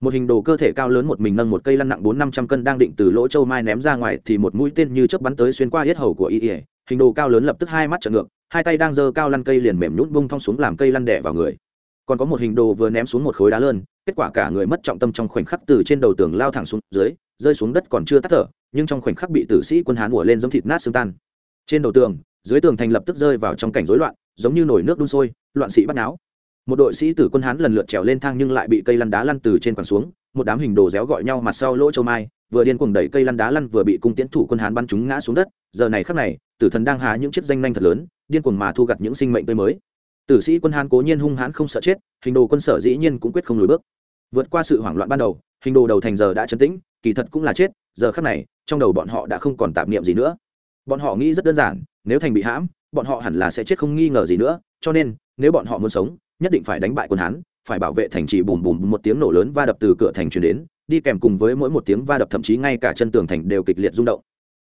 Một hình đồ cơ thể cao lớn một mình nâng một cây lăn nặng bốn năm trăm cân đang định từ lỗ châu mai ném ra ngoài thì một mũi tên như chớp bắn tới xuyên qua yết hầu của y ỉa hình đồ cao lớn lập tức hai mắt trợn ngược, hai tay đang giơ cao lăn cây liền mềm nhún bung thong xuống làm cây lăn đẻ vào người. Còn có một hình đồ vừa ném xuống một khối đá lớn kết quả cả người mất trọng tâm trong khoảnh khắc từ trên đầu tường lao thẳng xuống dưới, rơi xuống đất còn chưa tắt thở, nhưng trong khoảnh khắc bị tử sĩ quân hán ùa lên giống thịt nát xương tan. Trên đầu tường dưới tường thành lập tức rơi vào trong cảnh rối loạn, giống như nổi nước đun sôi, loạn sĩ bắt náo. Một đội sĩ tử quân hán lần lượt trèo lên thang nhưng lại bị cây lăn đá lăn từ trên quẳng xuống, một đám hình đồ réo gọi nhau mặt sau lỗ châu mai, vừa điên cuồng đẩy cây lăn đá lăn vừa bị cung tiến thủ quân hán bắn chúng ngã xuống đất, giờ này khắc này, tử thần đang há những chiếc danh nanh thật lớn, điên cuồng mà thu gặt những sinh mệnh tươi mới. Tử sĩ quân hán cố nhiên hung hãn không sợ chết, hình đồ quân sở dĩ nhiên cũng quyết không lùi bước. Vượt qua sự hoảng loạn ban đầu, hình đồ đầu thành giờ đã chấn tĩnh, kỳ thật cũng là chết, giờ khắc này, trong đầu bọn họ đã không còn tạp niệm gì nữa. Bọn họ nghĩ rất đơn giản nếu thành bị hãm, bọn họ hẳn là sẽ chết không nghi ngờ gì nữa, cho nên, nếu bọn họ muốn sống, nhất định phải đánh bại quân hán, phải bảo vệ thành trì bùm bùm một tiếng nổ lớn va đập từ cửa thành truyền đến, đi kèm cùng với mỗi một tiếng va đập thậm chí ngay cả chân tường thành đều kịch liệt rung động.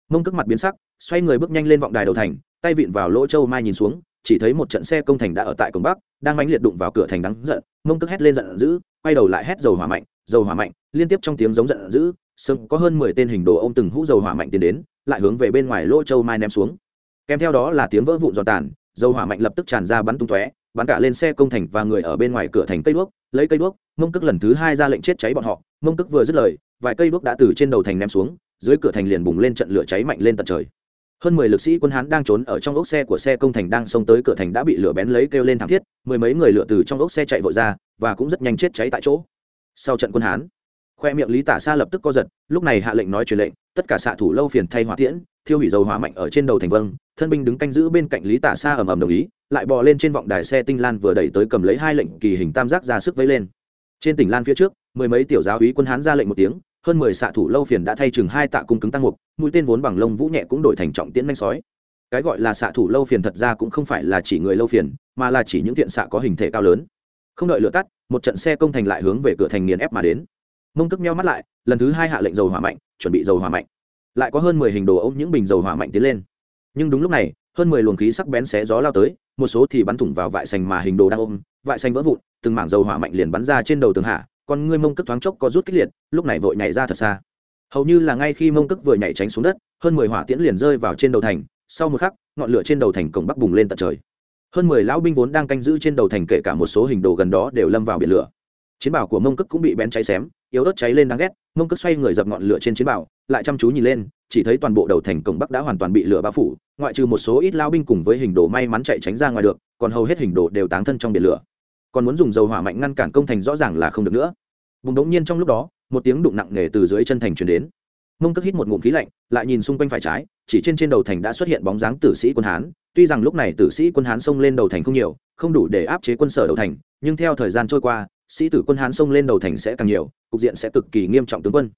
Mông cước mặt biến sắc, xoay người bước nhanh lên vọng đài đầu thành, tay vịn vào lỗ châu mai nhìn xuống, chỉ thấy một trận xe công thành đã ở tại cổng bắc, đang mãnh liệt đụng vào cửa thành đắng giận, mông cước hét lên giận dữ, quay đầu lại hét dầu hỏa mạnh, dầu hỏa mạnh, liên tiếp trong tiếng giống giận dữ sưng có hơn mười tên hình đồ ông từng hũ dầu hỏa mạnh tiến đến, lại hướng về bên ngoài lỗ châu mai ném xuống kèm theo đó là tiếng vỡ vụn giòn tàn, dầu hỏa mạnh lập tức tràn ra bắn tung tóe, bắn cả lên xe công thành và người ở bên ngoài cửa thành cây đuốc, lấy cây đuốc, mông cức lần thứ hai ra lệnh chết cháy bọn họ, mông cức vừa dứt lời, vài cây đuốc đã từ trên đầu thành ném xuống, dưới cửa thành liền bùng lên trận lửa cháy mạnh lên tận trời. Hơn mười lực sĩ quân hán đang trốn ở trong ốc xe của xe công thành đang xông tới cửa thành đã bị lửa bén lấy kêu lên thảm thiết, mười mấy người lửa từ trong ốc xe chạy vội ra, và cũng rất nhanh chết cháy tại chỗ. Sau trận quân hán khoe miệng lý tả xa lập tức co giật, lúc này hạ lệnh nói truyền lệnh, tất cả xạ thủ lâu phiền thay hỏa tiễn, thiêu hủy dầu hỏa mạnh ở trên đầu thành vâng thân binh đứng canh giữ bên cạnh lý tả xa ầm ầm đồng ý, lại bò lên trên vọng đài xe tinh lan vừa đẩy tới cầm lấy hai lệnh kỳ hình tam giác ra sức vây lên. Trên tỉnh lan phía trước, mười mấy tiểu giáo úy quân hán ra lệnh một tiếng, hơn mười xạ thủ lâu phiền đã thay chừng hai tạ cung cứng tăng mục, mũi tên vốn bằng lông vũ nhẹ cũng đổi thành trọng tiễn nhanh sói. Cái gọi là xạ thủ lâu phiền thật ra cũng không phải là chỉ người lâu phiền, mà là chỉ những thiện xạ có hình thể cao lớn. Không đợi lửa tắt, một trận xe công thành lại hướng về cửa thành nghiền ép mà đến mông tức meo mắt lại, lần thứ hai hạ lệnh dầu hỏa mạnh, chuẩn bị dầu hỏa mạnh. Lại có hơn mười hình đồ ôm những bình dầu hỏa mạnh tiến lên. Nhưng đúng lúc này, hơn mười luồng khí sắc bén xé gió lao tới, một số thì bắn thủng vào vại sành mà hình đồ đang ôm, vại sành vỡ vụn, từng mảng dầu hỏa mạnh liền bắn ra trên đầu tường hạ còn ngươi mông cước thoáng chốc có rút kích liệt, lúc này vội nhảy ra thật xa. Hầu như là ngay khi mông cước vừa nhảy tránh xuống đất, hơn mười hỏa tiễn liền rơi vào trên đầu thành, sau một khắc, ngọn lửa trên đầu thành cổng bắc bùng lên tận trời. Hơn mười lão binh vốn đang canh giữ trên đầu thành kể cả một số hình đồ gần đó đều lâm vào biển lửa. Chiến bảo của mông cước cũng bị bén cháy xém yếu ớt cháy lên đáng ghét, mông cước xoay người dập ngọn lửa trên chiến bảo, lại chăm chú nhìn lên, chỉ thấy toàn bộ đầu thành cổng bắc đã hoàn toàn bị lửa bao phủ, ngoại trừ một số ít lao binh cùng với hình đồ may mắn chạy tránh ra ngoài được, còn hầu hết hình đồ đều táng thân trong biển lửa. Còn muốn dùng dầu hỏa mạnh ngăn cản công thành rõ ràng là không được nữa. Vùng đống nhiên trong lúc đó, một tiếng đụng nặng nề từ dưới chân thành chuyển đến. Mông cước hít một ngụm khí lạnh, lại nhìn xung quanh phải trái, chỉ trên trên đầu thành đã xuất hiện bóng dáng tử sĩ quân hán. Tuy rằng lúc này tử sĩ quân hán xông lên đầu thành không nhiều, không đủ để áp chế quân sở đầu thành, nhưng theo thời gian trôi qua sĩ tử quân hán xông lên đầu thành sẽ càng nhiều, cục diện sẽ cực kỳ nghiêm trọng tướng quân.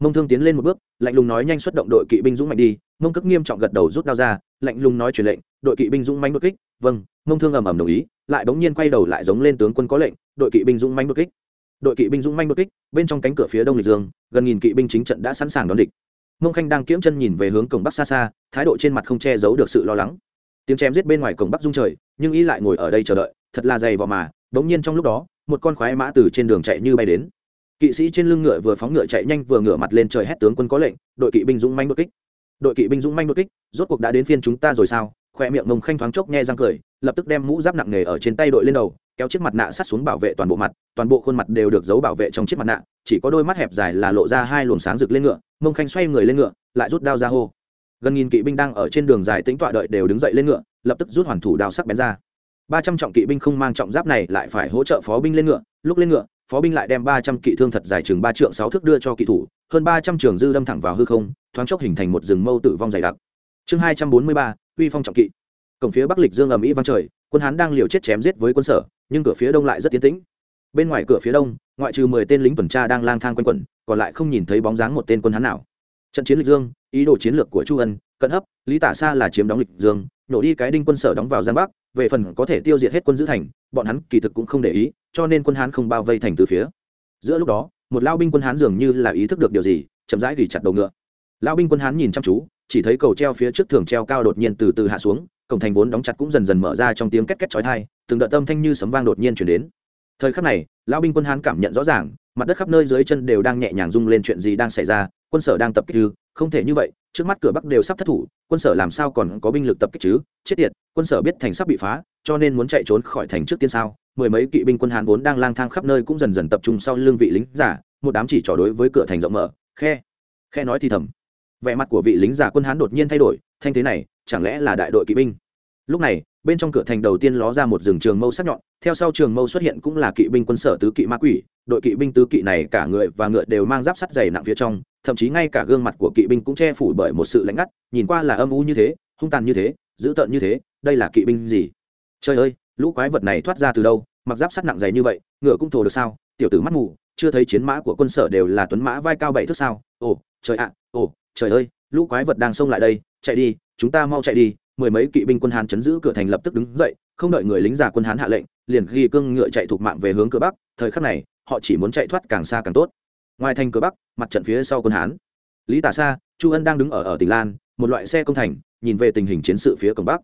Mông thương tiến lên một bước, lạnh lùng nói nhanh xuất động đội kỵ binh dũng mạnh đi, mông cước nghiêm trọng gật đầu rút đao ra, lạnh lùng nói truyền lệnh, đội kỵ binh dũng mạnh bất kích vâng mông thương ầm ầm đồng ý, lại bỗng nhiên quay đầu lại giống lên tướng quân có lệnh, đội kỵ binh dũng mạnh bất kích. Đội kỵ binh dũng manh đột kích, bên trong cánh cửa phía đông lịch dương, gần nghìn kỵ binh chính trận đã sẵn sàng đón địch. Mông khanh đang kiễm chân nhìn về hướng cổng bắc xa xa, thái độ trên mặt không che giấu được sự lo lắng. Tiếng chém giết bên ngoài cổng bắc dung trời, nhưng y lại ngồi ở đây chờ đợi thật là dày vò mà, bỗng nhiên trong lúc đó, một con khoái mã từ trên đường chạy như bay đến. Kỵ sĩ trên lưng ngựa vừa phóng ngựa chạy nhanh vừa ngửa mặt lên trời hét tướng quân có lệnh, đội kỵ binh dũng manh đột kích. Đội kỵ binh dũng manh đột kích, rốt cuộc đã đến phiên chúng ta rồi sao? Khoe miệng mông khanh thoáng chốc nghe răng cười, lập tức đem mũ giáp nặng nề ở trên tay đội lên đầu, kéo chiếc mặt nạ sát xuống bảo vệ toàn bộ mặt, toàn bộ khuôn mặt đều được giấu bảo vệ trong chiếc mặt nạ, chỉ có đôi mắt hẹp dài là lộ ra hai luồng sáng rực lên ngựa mông khanh xoay người lên ngựa, lại rút đao ra hô. Gần nghìn kỵ binh đang ở trên đường dài tính tọa đợi đều đứng dậy lên ngựa, lập tức rút hoàn thủ đao sắc bén ra ba trăm trọng kỵ binh không mang trọng giáp này lại phải hỗ trợ phó binh lên ngựa, lúc lên ngựa, phó binh lại đem ba trăm kỵ thương thật dài chừng ba trượng sáu thước đưa cho kỵ thủ, hơn ba trăm trường dư đâm thẳng vào hư không, thoáng chốc hình thành một rừng mâu tử vong dày đặc. Chương hai trăm bốn mươi ba, uy phong trọng kỵ. Cổng phía bắc lịch dương ầm ĩ vang trời, quân hán đang liều chết chém giết với quân sở, nhưng cửa phía đông lại rất tiến tĩnh. Bên ngoài cửa phía đông, ngoại trừ mười tên lính tuần tra đang lang thang quanh quẩn, còn lại không nhìn thấy bóng dáng một tên quân hán nào. Trận chiến lịch dương, ý đồ chiến lược của chu ân, cận hấp, lý tả xa là chiếm đóng lịch dương nhổ đi cái đinh quân sở đóng vào giang bắc, về phần có thể tiêu diệt hết quân giữ thành, bọn hắn kỳ thực cũng không để ý, cho nên quân hán không bao vây thành từ phía. Giữa lúc đó, một lao binh quân hán dường như là ý thức được điều gì, chậm rãi gỉ chặt đầu ngựa. Lao binh quân hán nhìn chăm chú, chỉ thấy cầu treo phía trước thường treo cao đột nhiên từ từ hạ xuống, cổng thành vốn đóng chặt cũng dần dần mở ra trong tiếng két két chói tai, từng đợt tâm thanh như sấm vang đột nhiên chuyển đến. Thời khắc này, lão binh quân hán cảm nhận rõ ràng, mặt đất khắp nơi dưới chân đều đang nhẹ nhàng rung lên chuyện gì đang xảy ra, quân sở đang tập kích ư không thể như vậy, trước mắt cửa bắc đều sắp thất thủ, quân sở làm sao còn có binh lực tập kích chứ? Chết tiệt, quân sở biết thành sắp bị phá, cho nên muốn chạy trốn khỏi thành trước tiên sao? Mười mấy kỵ binh quân hán vốn đang lang thang khắp nơi cũng dần dần tập trung sau lưng vị lính giả, một đám chỉ trò đối với cửa thành rộng mở. Khe khe nói thì thầm. Vẻ mặt của vị lính giả quân hán đột nhiên thay đổi, thanh thế này, chẳng lẽ là đại đội kỵ binh? Lúc này, bên trong cửa thành đầu tiên ló ra một rừng trường mâu sắc nhọn, theo sau trường mâu xuất hiện cũng là kỵ binh quân sở tứ kỵ ma quỷ đội kỵ binh tứ kỵ này cả người và ngựa đều mang giáp sắt dày nặng phía trong, thậm chí ngay cả gương mặt của kỵ binh cũng che phủ bởi một sự lạnh ngắt, nhìn qua là âm u như thế, hung tàn như thế, dữ tợn như thế, đây là kỵ binh gì? Trời ơi, lũ quái vật này thoát ra từ đâu, mặc giáp sắt nặng dày như vậy, ngựa cũng thổ được sao? Tiểu tử mắt mù, chưa thấy chiến mã của quân sở đều là tuấn mã vai cao bảy thước sao? Ồ, trời ạ, ồ, trời ơi, lũ quái vật đang xông lại đây, chạy đi, chúng ta mau chạy đi, mười mấy kỵ binh quân hán chấn giữ cửa thành lập tức đứng dậy, không đợi người lính già quân hán hạ lệnh, liền ghi cương ngựa chạy thuộc mạng về hướng cửa bắc, thời khắc này họ chỉ muốn chạy thoát càng xa càng tốt. Ngoài thành cửa bắc mặt trận phía sau quân hán. Lý tả Sa, chu ân đang đứng ở ở tỉnh lan một loại xe công thành nhìn về tình hình chiến sự phía cổng bắc.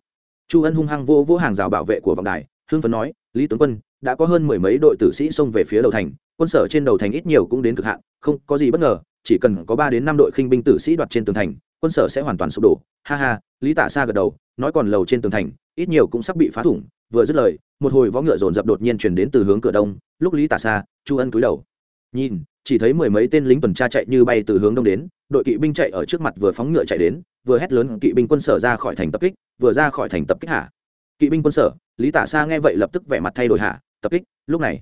Chu ân hung hăng vô vô hàng rào bảo vệ của vọng đài hương phấn nói lý tướng quân đã có hơn mười mấy đội tử sĩ xông về phía đầu thành quân sở trên đầu thành ít nhiều cũng đến cực hạn không có gì bất ngờ chỉ cần có ba đến năm đội khinh binh tử sĩ đoạt trên tường thành quân sở sẽ hoàn toàn sụp đổ. Ha ha lý tả Sa gật đầu nói còn lầu trên tường thành ít nhiều cũng sắp bị phá thủng, vừa dứt lời, một hồi võ ngựa dồn dập đột nhiên chuyển đến từ hướng cửa đông, lúc lý tả xa chu ân cúi đầu. Nhìn, chỉ thấy mười mấy tên lính tuần tra chạy như bay từ hướng đông đến, đội kỵ binh chạy ở trước mặt vừa phóng ngựa chạy đến, vừa hét lớn, kỵ binh quân sở ra khỏi thành tập kích, vừa ra khỏi thành tập kích hạ kỵ binh quân sở, lý tả xa nghe vậy lập tức vẻ mặt thay đổi hạ tập kích, lúc này.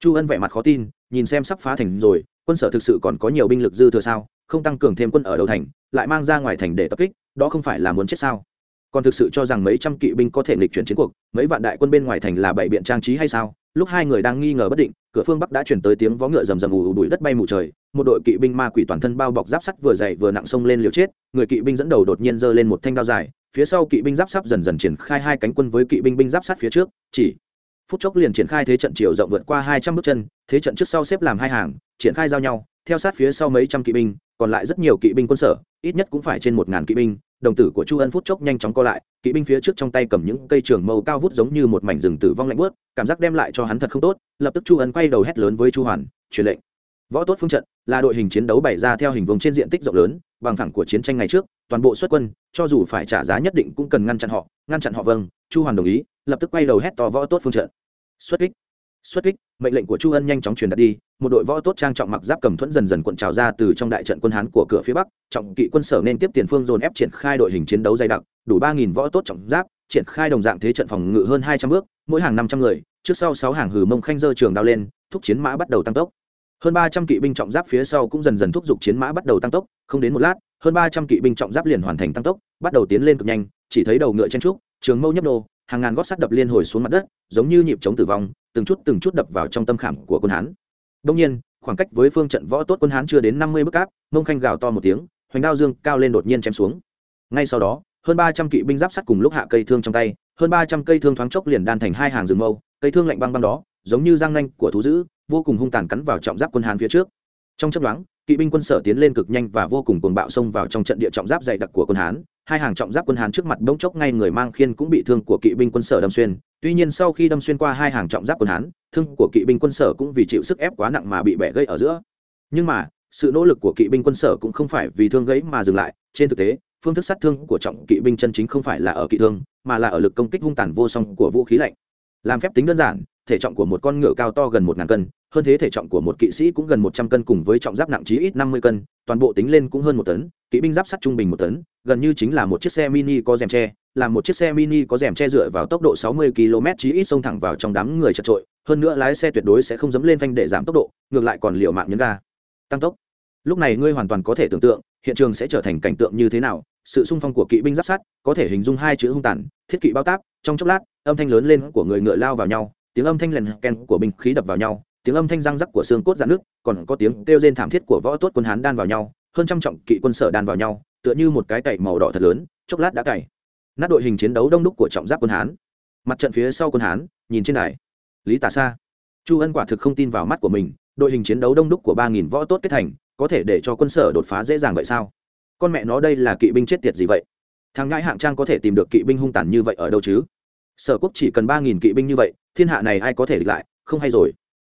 Chu ân vẻ mặt khó tin, nhìn xem sắp phá thành rồi, quân sở thực sự còn có nhiều binh lực dư thừa sao? Không tăng cường thêm quân ở đầu thành, lại mang ra ngoài thành để tập kích, đó không phải là muốn chết sao? Còn thực sự cho rằng mấy trăm kỵ binh có thể nghịch chuyển chiến cuộc, mấy vạn đại quân bên ngoài thành là bảy biện trang trí hay sao? Lúc hai người đang nghi ngờ bất định, cửa phương bắc đã chuyển tới tiếng vó ngựa rầm rầm ù ù đuổi đất bay mù trời, một đội kỵ binh ma quỷ toàn thân bao bọc giáp sắt vừa dày vừa nặng sông lên liều chết, người kỵ binh dẫn đầu đột nhiên giơ lên một thanh đao dài, phía sau kỵ binh giáp sắt dần dần triển khai hai cánh quân với kỵ binh binh giáp sắt phía trước, chỉ phút chốc liền triển khai thế trận chiều rộng vượt qua hai trăm bước chân, thế trận trước sau xếp làm hai hàng, triển khai giao nhau, theo sát phía sau mấy trăm kỵ binh còn lại rất nhiều kỵ binh quân sở, ít nhất cũng phải trên một ngàn kỵ binh. Đồng tử của chu ân phút chốc nhanh chóng co lại, kỵ binh phía trước trong tay cầm những cây trường mâu cao vút giống như một mảnh rừng tử vong lạnh bớt cảm giác đem lại cho hắn thật không tốt, lập tức chu ân quay đầu hét lớn với chu hoàn, truyền lệnh. Võ tốt phương trận là đội hình chiến đấu bày ra theo hình vùng trên diện tích rộng lớn, bằng thẳng của chiến tranh ngày trước, toàn bộ xuất quân, cho dù phải trả giá nhất định cũng cần ngăn chặn họ, ngăn chặn họ vâng chu hoàn đồng ý, lập tức quay đầu hét to võ tốt phương trận. Xuất kích xuất kích, mệnh lệnh của chu ân nhanh chóng truyền đạt đi, một đội võ tốt trang trọng mặc giáp cầm thuẫn dần dần cuộn trào ra từ trong đại trận quân hán của cửa phía bắc, trọng kỵ quân sở nên tiếp tiền phương dồn ép triển khai đội hình chiến đấu dày đặc, đủ ba nghìn võ tốt trọng giáp, triển khai đồng dạng thế trận phòng ngự hơn hai trăm bước, mỗi hàng năm trăm người, trước sau sáu hàng hử mông khanh dơ trường đao lên, thúc chiến mã bắt đầu tăng tốc. Hơn ba trăm kỵ binh trọng giáp phía sau cũng dần dần thúc giục chiến mã bắt đầu tăng tốc, không đến một lát, hơn ba trăm kỵ binh trọng giáp liền hoàn thành tăng tốc, bắt đầu tiến lên cực nhanh, chỉ thấy đầu ngựa chen trúc, trường mâu nhấp nô hàng ngàn gót sắt đập liên hồi xuống mặt đất, giống như nhịp chống tử vong, từng chút từng chút đập vào trong tâm khảm của quân hán. Đông nhiên, khoảng cách với phương trận võ tốt quân hán chưa đến năm mươi bước áp mông khanh gào to một tiếng, hoành đao dương cao lên đột nhiên chém xuống. Ngay sau đó, hơn ba trăm kỵ binh giáp sắt cùng lúc hạ cây thương trong tay, hơn ba trăm cây thương thoáng chốc liền đan thành hai hàng rừng mâu, cây thương lạnh băng băng đó, giống như răng nanh của thú dữ, vô cùng hung tàn cắn vào trọng giáp quân hán phía trước. Trong chấp đoán kỵ binh quân sở tiến lên cực nhanh và vô cùng cuồng bạo xông vào trong trận địa trọng giáp dày đặc của quân hán hai hàng trọng giáp quân hán trước mặt bỗng chốc ngay người mang khiên cũng bị thương của kỵ binh quân sở đâm xuyên. Tuy nhiên sau khi đâm xuyên qua hai hàng trọng giáp quân hán, thương của kỵ binh quân sở cũng vì chịu sức ép quá nặng mà bị bẻ gây ở giữa. Nhưng mà, sự nỗ lực của kỵ binh quân sở cũng không phải vì thương gãy mà dừng lại. Trên thực tế, phương thức sát thương của trọng kỵ binh chân chính không phải là ở kỵ thương, mà là ở lực công kích hung tàn vô song của vũ khí lạnh. Làm phép tính đơn giản, thể trọng của một con ngựa cao to gần một ngàn cân hơn thế thể trọng của một kỵ sĩ cũng gần một trăm cân cùng với trọng giáp nặng chí ít năm mươi cân toàn bộ tính lên cũng hơn một tấn kỵ binh giáp sắt trung bình một tấn gần như chính là một chiếc xe mini có rèm che là một chiếc xe mini có rèm che dựa vào tốc độ 60 km chí ít xông thẳng vào trong đám người chật trội, hơn nữa lái xe tuyệt đối sẽ không dẫm lên phanh để giảm tốc độ, ngược lại còn liều mạng nhấn ga. Tăng tốc. Lúc này ngươi hoàn toàn có thể tưởng tượng, hiện trường sẽ trở thành cảnh tượng như thế nào, sự xung phong của kỵ binh giáp sắt, có thể hình dung hai chữ hung tàn, thiết kỵ bao táp, trong chốc lát, âm thanh lớn lên của người ngựa lao vào nhau, tiếng âm thanh lèn ken của binh khí đập vào nhau, tiếng âm thanh răng rắc của xương cốt rạn nước, còn có tiếng kêu rên thảm thiết của võ tốt quân hán đan vào nhau, hơn trăm trọng kỵ quân sở đan vào nhau, tựa như một cái cày màu đỏ thật lớn, chốc lát đã cày nát đội hình chiến đấu đông đúc của trọng giáp quân hán. Mặt trận phía sau quân hán nhìn trên đài. Lý tà sa. Chu ân quả thực không tin vào mắt của mình đội hình chiến đấu đông đúc của ba nghìn võ tốt kết thành có thể để cho quân sở đột phá dễ dàng vậy sao? Con mẹ nó đây là kỵ binh chết tiệt gì vậy? Thằng ngãi hạng trang có thể tìm được kỵ binh hung tàn như vậy ở đâu chứ? Sở quốc chỉ cần ba nghìn kỵ binh như vậy thiên hạ này ai có thể địch lại? Không hay rồi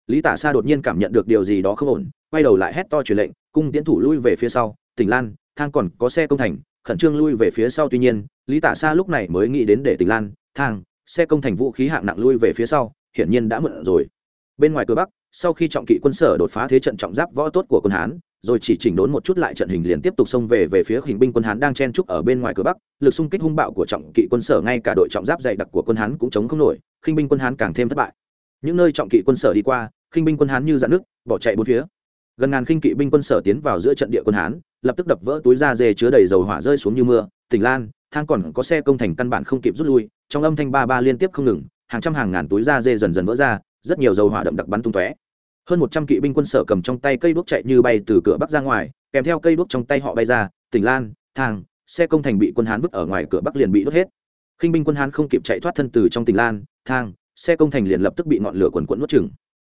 lý tả sa đột nhiên cảm nhận được điều gì đó không ổn, quay đầu lại hét to truyền lệnh, cung tiến thủ lui về phía sau. Tỉnh lan, thang còn có xe công thành, khẩn trương lui về phía sau. Tuy nhiên, lý tả Sa lúc này mới nghĩ đến để tỉnh lan, thang, xe công thành vũ khí hạng nặng lui về phía sau, hiển nhiên đã mượn rồi. Bên ngoài cửa bắc, sau khi trọng kỵ quân sở đột phá thế trận trọng giáp võ tốt của quân hán, rồi chỉ chỉnh đốn một chút lại trận hình liền tiếp tục xông về về phía hình binh quân hán đang chen trúc ở bên ngoài cửa bắc. Lực xung kích hung bạo của trọng kỵ quân sở, ngay cả đội trọng giáp dày đặc của quân hán cũng chống không nổi, khinh binh quân hán càng thêm thất bại những nơi trọng kỵ quân sở đi qua, khinh binh quân hán như dạn nước, bỏ chạy bốn phía. Gần ngàn khinh kỵ binh quân sở tiến vào giữa trận địa quân hán, lập tức đập vỡ túi da dê chứa đầy dầu hỏa rơi xuống như mưa. Tỉnh lan, thang còn có xe công thành căn bản không kịp rút lui, trong âm thanh ba ba liên tiếp không ngừng, hàng trăm hàng ngàn túi da dê dần dần vỡ ra, rất nhiều dầu hỏa đậm đặc bắn tung tóe. Hơn một trăm kỵ binh quân sở cầm trong tay cây đuốc chạy như bay từ cửa bắc ra ngoài, kèm theo cây đuốc trong tay họ bay ra. Tỉnh lan, thang, xe công thành bị quân hán vứt ở ngoài cửa bắc liền bị đốt hết. Khinh binh quân hán không kịp chạy thoát thân từ trong tỉnh lan, thang xe công thành liền lập tức bị ngọn lửa quần quẫn nuốt chừng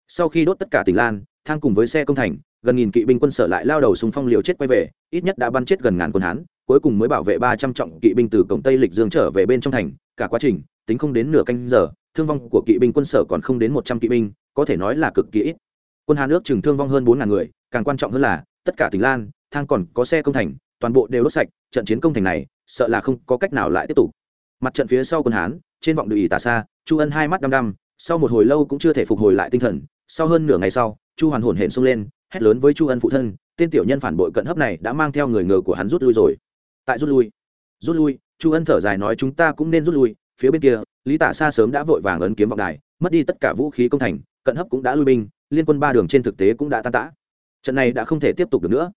sau khi đốt tất cả tỉnh lan, thang cùng với xe công thành, gần nghìn kỵ binh quân sở lại lao đầu súng phong liều chết quay về, ít nhất đã bắn chết gần ngàn quân hán, cuối cùng mới bảo vệ ba trăm trọng kỵ binh từ cổng tây lịch dương trở về bên trong thành. Cả quá trình, tính không đến nửa canh giờ, thương vong của kỵ binh quân sở còn không đến một trăm kỵ binh, có thể nói là cực kỳ ít. Quân hán ước chừng thương vong hơn bốn ngàn người, càng quan trọng hơn là, tất cả tỉnh lan, thang còn có xe công thành, toàn bộ đều đốt sạch, trận chiến công thành này, sợ là không có cách nào lại tiếp tục. Mặt trận phía sau quân hán trên vọng đùi tà xa, chu ân hai mắt đăm đăm, sau một hồi lâu cũng chưa thể phục hồi lại tinh thần, sau hơn nửa ngày sau, chu hoàn hồn hển xông lên, hét lớn với chu ân phụ thân, tên tiểu nhân phản bội cận hấp này đã mang theo người ngờ của hắn rút lui rồi. Tại rút lui rút lui, chu ân thở dài nói chúng ta cũng nên rút lui, phía bên kia, lý tả xa sớm đã vội vàng ấn kiếm vọng đài, mất đi tất cả vũ khí công thành, cận hấp cũng đã lui binh, liên quân ba đường trên thực tế cũng đã tan tã. Trận này đã không thể tiếp tục được nữa.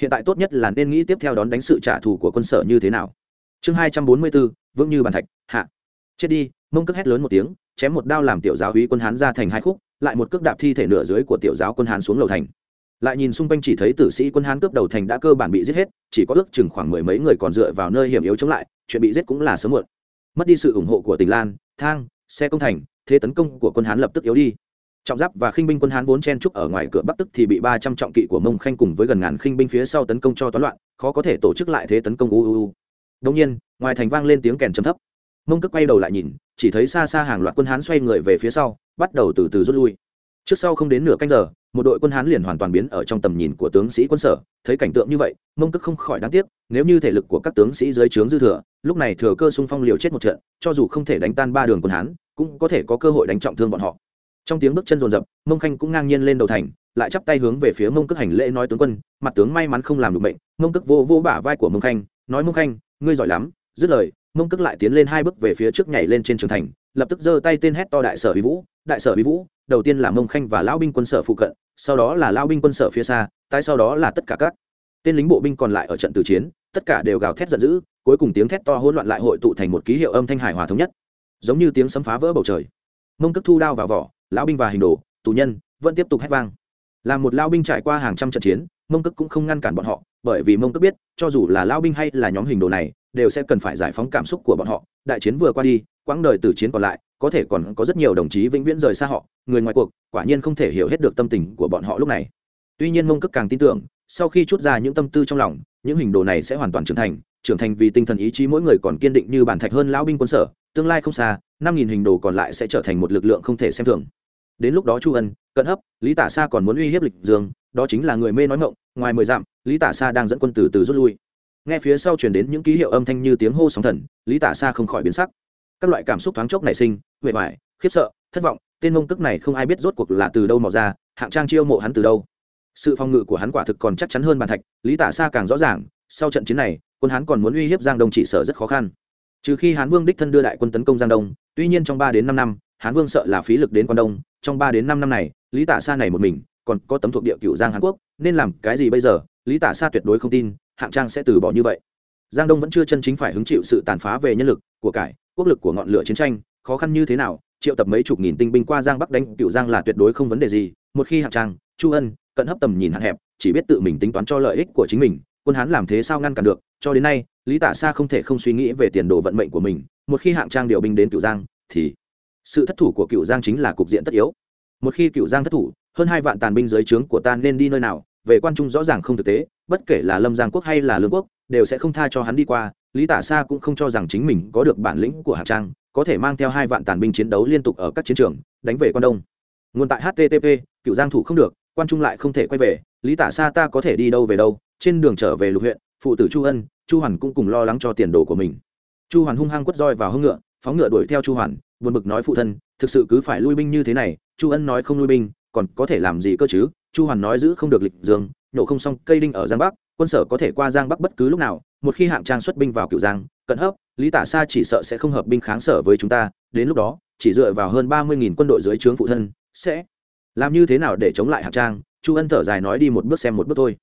Hiện tại tốt nhất là nên nghĩ tiếp theo đón đánh sự trả thù của quân sở như thế nào. Chương hai trăm bốn mươi bốn, vững như bàn thạch, hạ chết đi, mông cước hét lớn một tiếng, chém một đao làm tiểu giáo hí quân hán ra thành hai khúc, lại một cước đạp thi thể nửa dưới của tiểu giáo quân hán xuống lầu thành. Lại nhìn xung quanh chỉ thấy tử sĩ quân hán cướp đầu thành đã cơ bản bị giết hết, chỉ có ước chừng khoảng mười mấy người còn dựa vào nơi hiểm yếu chống lại, chuyện bị giết cũng là sớm muộn. Mất đi sự ủng hộ của tỉnh lan, thang, xe công thành, thế tấn công của quân hán lập tức yếu đi. Trọng giáp và khinh binh quân hán vốn chen trúc ở ngoài cửa bắc tức thì bị ba trăm trọng kỵ của mông khanh cùng với gần ngàn khinh binh phía sau tấn công cho toán loạn, khó có thể tổ chức lại thế tấn công uuu đông nhiên, ngoài thành vang lên tiếng kèn chấm thấp mông cước quay đầu lại nhìn, chỉ thấy xa xa hàng loạt quân hán xoay người về phía sau, bắt đầu từ từ rút lui. Trước sau không đến nửa canh giờ, một đội quân hán liền hoàn toàn biến ở trong tầm nhìn của tướng sĩ quân sở. Thấy cảnh tượng như vậy, mông cước không khỏi đáng tiếc, nếu như thể lực của các tướng sĩ dưới trướng dư thừa, lúc này thừa cơ xung phong liều chết một trận, cho dù không thể đánh tan ba đường quân hán, cũng có thể có cơ hội đánh trọng thương bọn họ. Trong tiếng bước chân rồn rập mông khanh cũng ngang nhiên lên đầu thành, lại chắp tay hướng về phía mông cước hành lễ nói tướng quân, mặt tướng may mắn không làm được bệnh mông cước vô vô bả vai của mông khanh, nói mông khanh, ngươi giỏi lắm, dứt lời mông cước lại tiến lên hai bước về phía trước nhảy lên trên trường thành, lập tức giơ tay tên hét to đại sở huy vũ, đại sở huy vũ, đầu tiên là mông khanh và lão binh quân sở phụ cận, sau đó là lão binh quân sở phía xa tay sau đó là tất cả các tên lính bộ binh còn lại ở trận tử chiến, tất cả đều gào thét giận dữ, cuối cùng tiếng thét to hỗn loạn lại hội tụ thành một ký hiệu âm thanh hải hòa thống nhất, giống như tiếng sấm phá vỡ bầu trời. Mông cước thu đao vào vỏ, lão binh và hình đồ, tù nhân vẫn tiếp tục hét vang. Là một lao binh trải qua hàng trăm trận chiến, mông cước cũng không ngăn cản bọn họ, bởi vì mông cước biết, cho dù là lao binh hay là nhóm hình đồ này đều sẽ cần phải giải phóng cảm xúc của bọn họ. Đại chiến vừa qua đi, quãng đời từ chiến còn lại, có thể còn có rất nhiều đồng chí vĩnh viễn rời xa họ. Người ngoài cuộc, quả nhiên không thể hiểu hết được tâm tình của bọn họ lúc này. Tuy nhiên mông cước càng tin tưởng, sau khi chút ra những tâm tư trong lòng, những hình đồ này sẽ hoàn toàn trưởng thành. Trưởng thành vì tinh thần ý chí mỗi người còn kiên định như bản thạch hơn lão binh quân sở, tương lai không xa, năm nghìn hình đồ còn lại sẽ trở thành một lực lượng không thể xem thường. Đến lúc đó chu ân, cận hấp, lý tả sa còn muốn uy hiếp lịch dương, đó chính là người mê nói ngộng ngoài mười dặm, lý tả sa đang dẫn quân từ từ rút lui nghe phía sau truyền đến những ký hiệu âm thanh như tiếng hô sóng thần, lý tả sa không khỏi biến sắc. Các loại cảm xúc thoáng chốc nảy sinh huệ hoài khiếp sợ, thất vọng, tên mông tức này không ai biết rốt cuộc là từ đâu mò ra, hạng trang chiêu mộ hắn từ đâu. Sự phòng ngự của hắn quả thực còn chắc chắn hơn bàn thạch, lý tả sa càng rõ ràng, sau trận chiến này, quân hắn còn muốn uy hiếp giang đông chỉ sở rất khó khăn. Trừ khi hán vương đích thân đưa đại quân tấn công giang đông, tuy nhiên trong ba đến năm năm, hán vương sợ là phí lực đến quan đông, trong ba đến năm năm này, lý tả sa này một mình, còn có tấm thuộc địa cựu giang hàn quốc, nên làm cái gì bây giờ, lý tả sa tuyệt đối không tin hạng trang sẽ từ bỏ như vậy. Giang đông vẫn chưa chân chính phải hứng chịu sự tàn phá về nhân lực của cải, quốc lực của ngọn lửa chiến tranh, khó khăn như thế nào, triệu tập mấy chục nghìn tinh binh qua giang bắc đánh cựu giang là tuyệt đối không vấn đề gì, một khi hạng trang, chu ân, cận hấp tầm nhìn hạn hẹp, chỉ biết tự mình tính toán cho lợi ích của chính mình, quân hán làm thế sao ngăn cản được, cho đến nay, lý tả sa không thể không suy nghĩ về tiền đồ vận mệnh của mình, một khi hạng trang điều binh đến cựu giang, thì sự thất thủ của cựu giang chính là cục diện tất yếu. Một khi cựu giang thất thủ, hơn hai vạn tàn binh dưới trướng của ta nên đi nơi nào, về quan trung rõ ràng không thực tế bất kể là lâm giang quốc hay là lương quốc, đều sẽ không tha cho hắn đi qua, lý tả sa cũng không cho rằng chính mình có được bản lĩnh của hạng trang, có thể mang theo hai vạn tàn binh chiến đấu liên tục ở các chiến trường, đánh về quan đông. Nguồn tại http cựu giang thủ không được, quan trung lại không thể quay về, lý tả sa ta có thể đi đâu về đâu, trên đường trở về lục huyện, phụ tử chu ân, chu hoàn cũng cùng lo lắng cho tiền đồ của mình. Chu hoàn hung hăng quất roi vào hông ngựa, phóng ngựa đuổi theo chu hoàn, buồn bực nói phụ thân, thực sự cứ phải lui binh như thế này, chu ân nói không lui binh, còn có thể làm gì cơ chứ? Chu hoàn nói giữ không được lịch dương nhổ không xong cây đinh ở giang bắc, quân sở có thể qua giang bắc bất cứ lúc nào, một khi hạng trang xuất binh vào cựu giang, cận hấp, lý tả sa chỉ sợ sẽ không hợp binh kháng sở với chúng ta, đến lúc đó, chỉ dựa vào hơn ba mươi nghìn quân đội dưới trướng phụ thân, sẽ làm như thế nào để chống lại hạng trang? Chu ân thở dài nói đi một bước xem một bước thôi.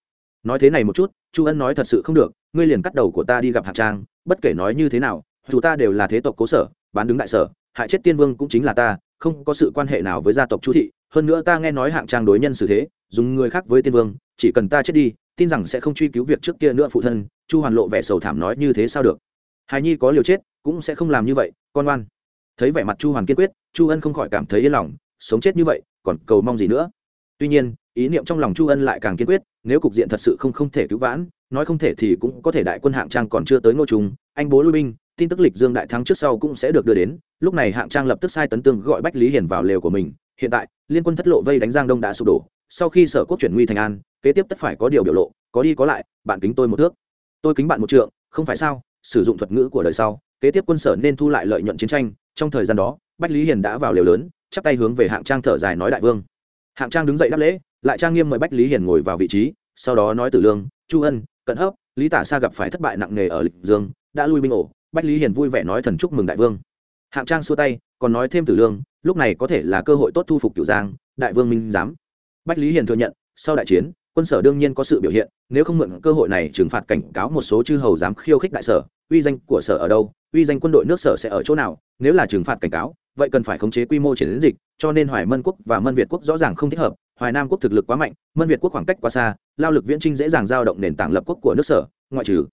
Nói thế này một chút, chu ân nói thật sự không được, ngươi liền cắt đầu của ta đi gặp hạng trang, bất kể nói như thế nào, dù ta đều là thế tộc cố sở, bán đứng đại sở, hại chết tiên vương cũng chính là ta, không có sự quan hệ nào với gia tộc chu thị. Hơn nữa ta nghe nói hạng trang đối nhân xử thế, dùng người khác với tiên vương chỉ cần ta chết đi, tin rằng sẽ không truy cứu việc trước kia nữa phụ thân, chu hoàn lộ vẻ sầu thảm nói như thế sao được? Hài nhi có liều chết, cũng sẽ không làm như vậy, con oan thấy vẻ mặt chu hoàn kiên quyết, chu ân không khỏi cảm thấy yên lòng, sống chết như vậy, còn cầu mong gì nữa? Tuy nhiên, ý niệm trong lòng chu ân lại càng kiên quyết, nếu cục diện thật sự không không thể cứu vãn, nói không thể thì cũng có thể đại quân hạng trang còn chưa tới ngô trung, anh bố lui binh, tin tức lịch dương đại thắng trước sau cũng sẽ được đưa đến, lúc này hạng trang lập tức sai tấn tương gọi bách lý hiền vào lều của mình, hiện tại, liên quân thất lộ vây đánh giang đông đã sụp đổ, sau khi sở quốc chuyển nguy thành an kế tiếp tất phải có điều biểu lộ, có đi có lại, bạn kính tôi một thước. Tôi kính bạn một trượng, không phải sao, sử dụng thuật ngữ của đời sau, kế tiếp quân sở nên thu lại lợi nhuận chiến tranh, trong thời gian đó, bách lý hiền đã vào lều lớn, chắp tay hướng về hạng trang thở dài nói đại vương. Hạng trang đứng dậy đáp lễ, lại trang nghiêm mời bách lý hiền ngồi vào vị trí, sau đó nói tử lương, chu ân, cận hấp, lý tả sa gặp phải thất bại nặng nề ở lịch dương, đã lui binh ổ, bách lý hiền vui vẻ nói thần chúc mừng đại vương. Hạng trang xua tay, còn nói thêm tử lương, lúc này có thể là cơ hội tốt thu phục cửu giang, đại vương minh giám. Bách lý hiền thừa nhận, sau đại chiến quân sở đương nhiên có sự biểu hiện, nếu không mượn cơ hội này trừng phạt cảnh cáo một số chư hầu dám khiêu khích đại sở, uy danh của sở ở đâu, uy danh quân đội nước sở sẽ ở chỗ nào, nếu là trừng phạt cảnh cáo, vậy cần phải khống chế quy mô chiến dịch, cho nên hoài mân quốc và mân việt quốc rõ ràng không thích hợp, hoài nam quốc thực lực quá mạnh, mân việt quốc khoảng cách quá xa, lao lực viễn trinh dễ dàng giao động nền tảng lập quốc của nước sở, ngoại trừ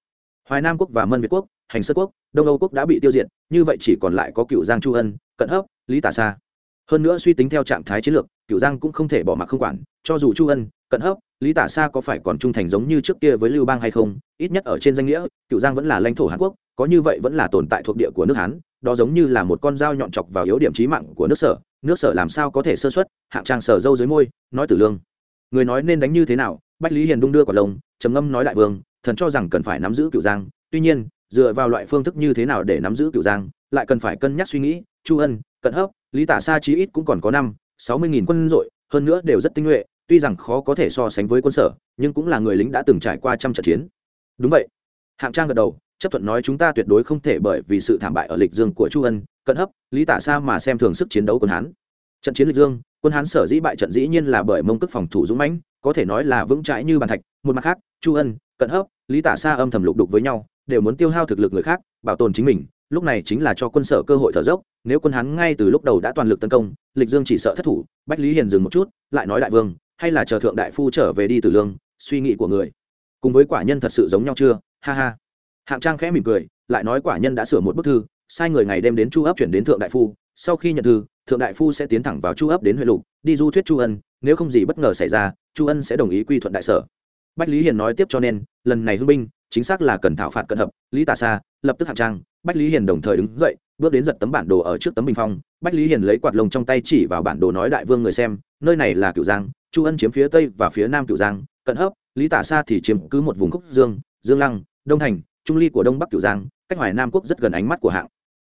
hoài nam quốc và mân việt quốc, hành sơn quốc, đông âu quốc đã bị tiêu diệt, như vậy chỉ còn lại có cựu giang chu ân, cận hấp lý tả sa. Hơn nữa suy tính theo trạng thái chiến lược, cựu giang cũng không thể bỏ mặc không quản, cho dù chu ân cận hấp, lý tả sa có phải còn trung thành giống như trước kia với lưu bang hay không? Ít nhất ở trên danh nghĩa, cựu giang vẫn là lãnh thổ hàn quốc, có như vậy vẫn là tồn tại thuộc địa của nước hán, đó giống như là một con dao nhọn chọc vào yếu điểm trí mạng của nước sở. Nước sở làm sao có thể sơ xuất hạng trang sở dâu dưới môi, nói tử lương. Người nói nên đánh như thế nào? Bách lý hiền đung đưa quả lông, trầm ngâm nói đại vương, thần cho rằng cần phải nắm giữ cựu giang. Tuy nhiên, dựa vào loại phương thức như thế nào để nắm giữ cựu giang, lại cần phải cân nhắc suy nghĩ. Chu ân, cận hấp, lý tả sa chí ít cũng còn có năm, sáu mươi nghìn quân dội, hơn nữa đều rất tinh nhuệ tuy rằng khó có thể so sánh với quân sở, nhưng cũng là người lính đã từng trải qua trăm trận chiến. Đúng vậy. Hạng trang gật đầu, chấp thuận nói chúng ta tuyệt đối không thể bởi vì sự thảm bại ở lịch dương của chu ân, cận hấp, lý tả sa mà xem thường sức chiến đấu quân hán. Trận chiến lịch dương, quân hán sở dĩ bại trận dĩ nhiên là bởi mông tức phòng thủ dũng mãnh, có thể nói là vững chãi như bàn thạch. Một mặt khác, chu ân, cận hấp, lý tả sa âm thầm lục đục với nhau, đều muốn tiêu hao thực lực người khác, bảo tồn chính mình, lúc này chính là cho quân sở cơ hội thở dốc. Nếu quân hán ngay từ lúc đầu đã toàn lực tấn công, lịch dương chỉ sợ thất thủ, bách lý hiền dừng một chút, lại nói đại vương hay là chờ thượng đại phu trở về đi từ lương, suy nghĩ của người. Cùng với quả nhân thật sự giống nhau chưa? Ha ha. Hạng trang khẽ mỉm cười, lại nói quả nhân đã sửa một bức thư, sai người ngày đem đến chu ấp chuyển đến thượng đại phu, sau khi nhận thư, thượng đại phu sẽ tiến thẳng vào chu ấp đến huệ lục, đi du thuyết chu ân, nếu không gì bất ngờ xảy ra, chu ân sẽ đồng ý quy thuận đại sở. Bách lý hiền nói tiếp cho nên, lần này hưng binh, chính xác là cần thảo phạt cận hợp, lý tà sa, lập tức hạng trang, bách lý hiền đồng thời đứng dậy, bước đến giật tấm bản đồ ở trước tấm bình phong, bách lý hiền lấy quạt lồng trong tay chỉ vào bản đồ nói đại vương người xem nơi này là cửu giang, chu ân chiếm phía tây và phía nam cửu giang, cận hấp, lý tả sa thì chiếm cứ một vùng khúc dương dương lăng, đông thành, trung ly của đông bắc cửu giang, cách hoài nam quốc rất gần ánh mắt của hạng.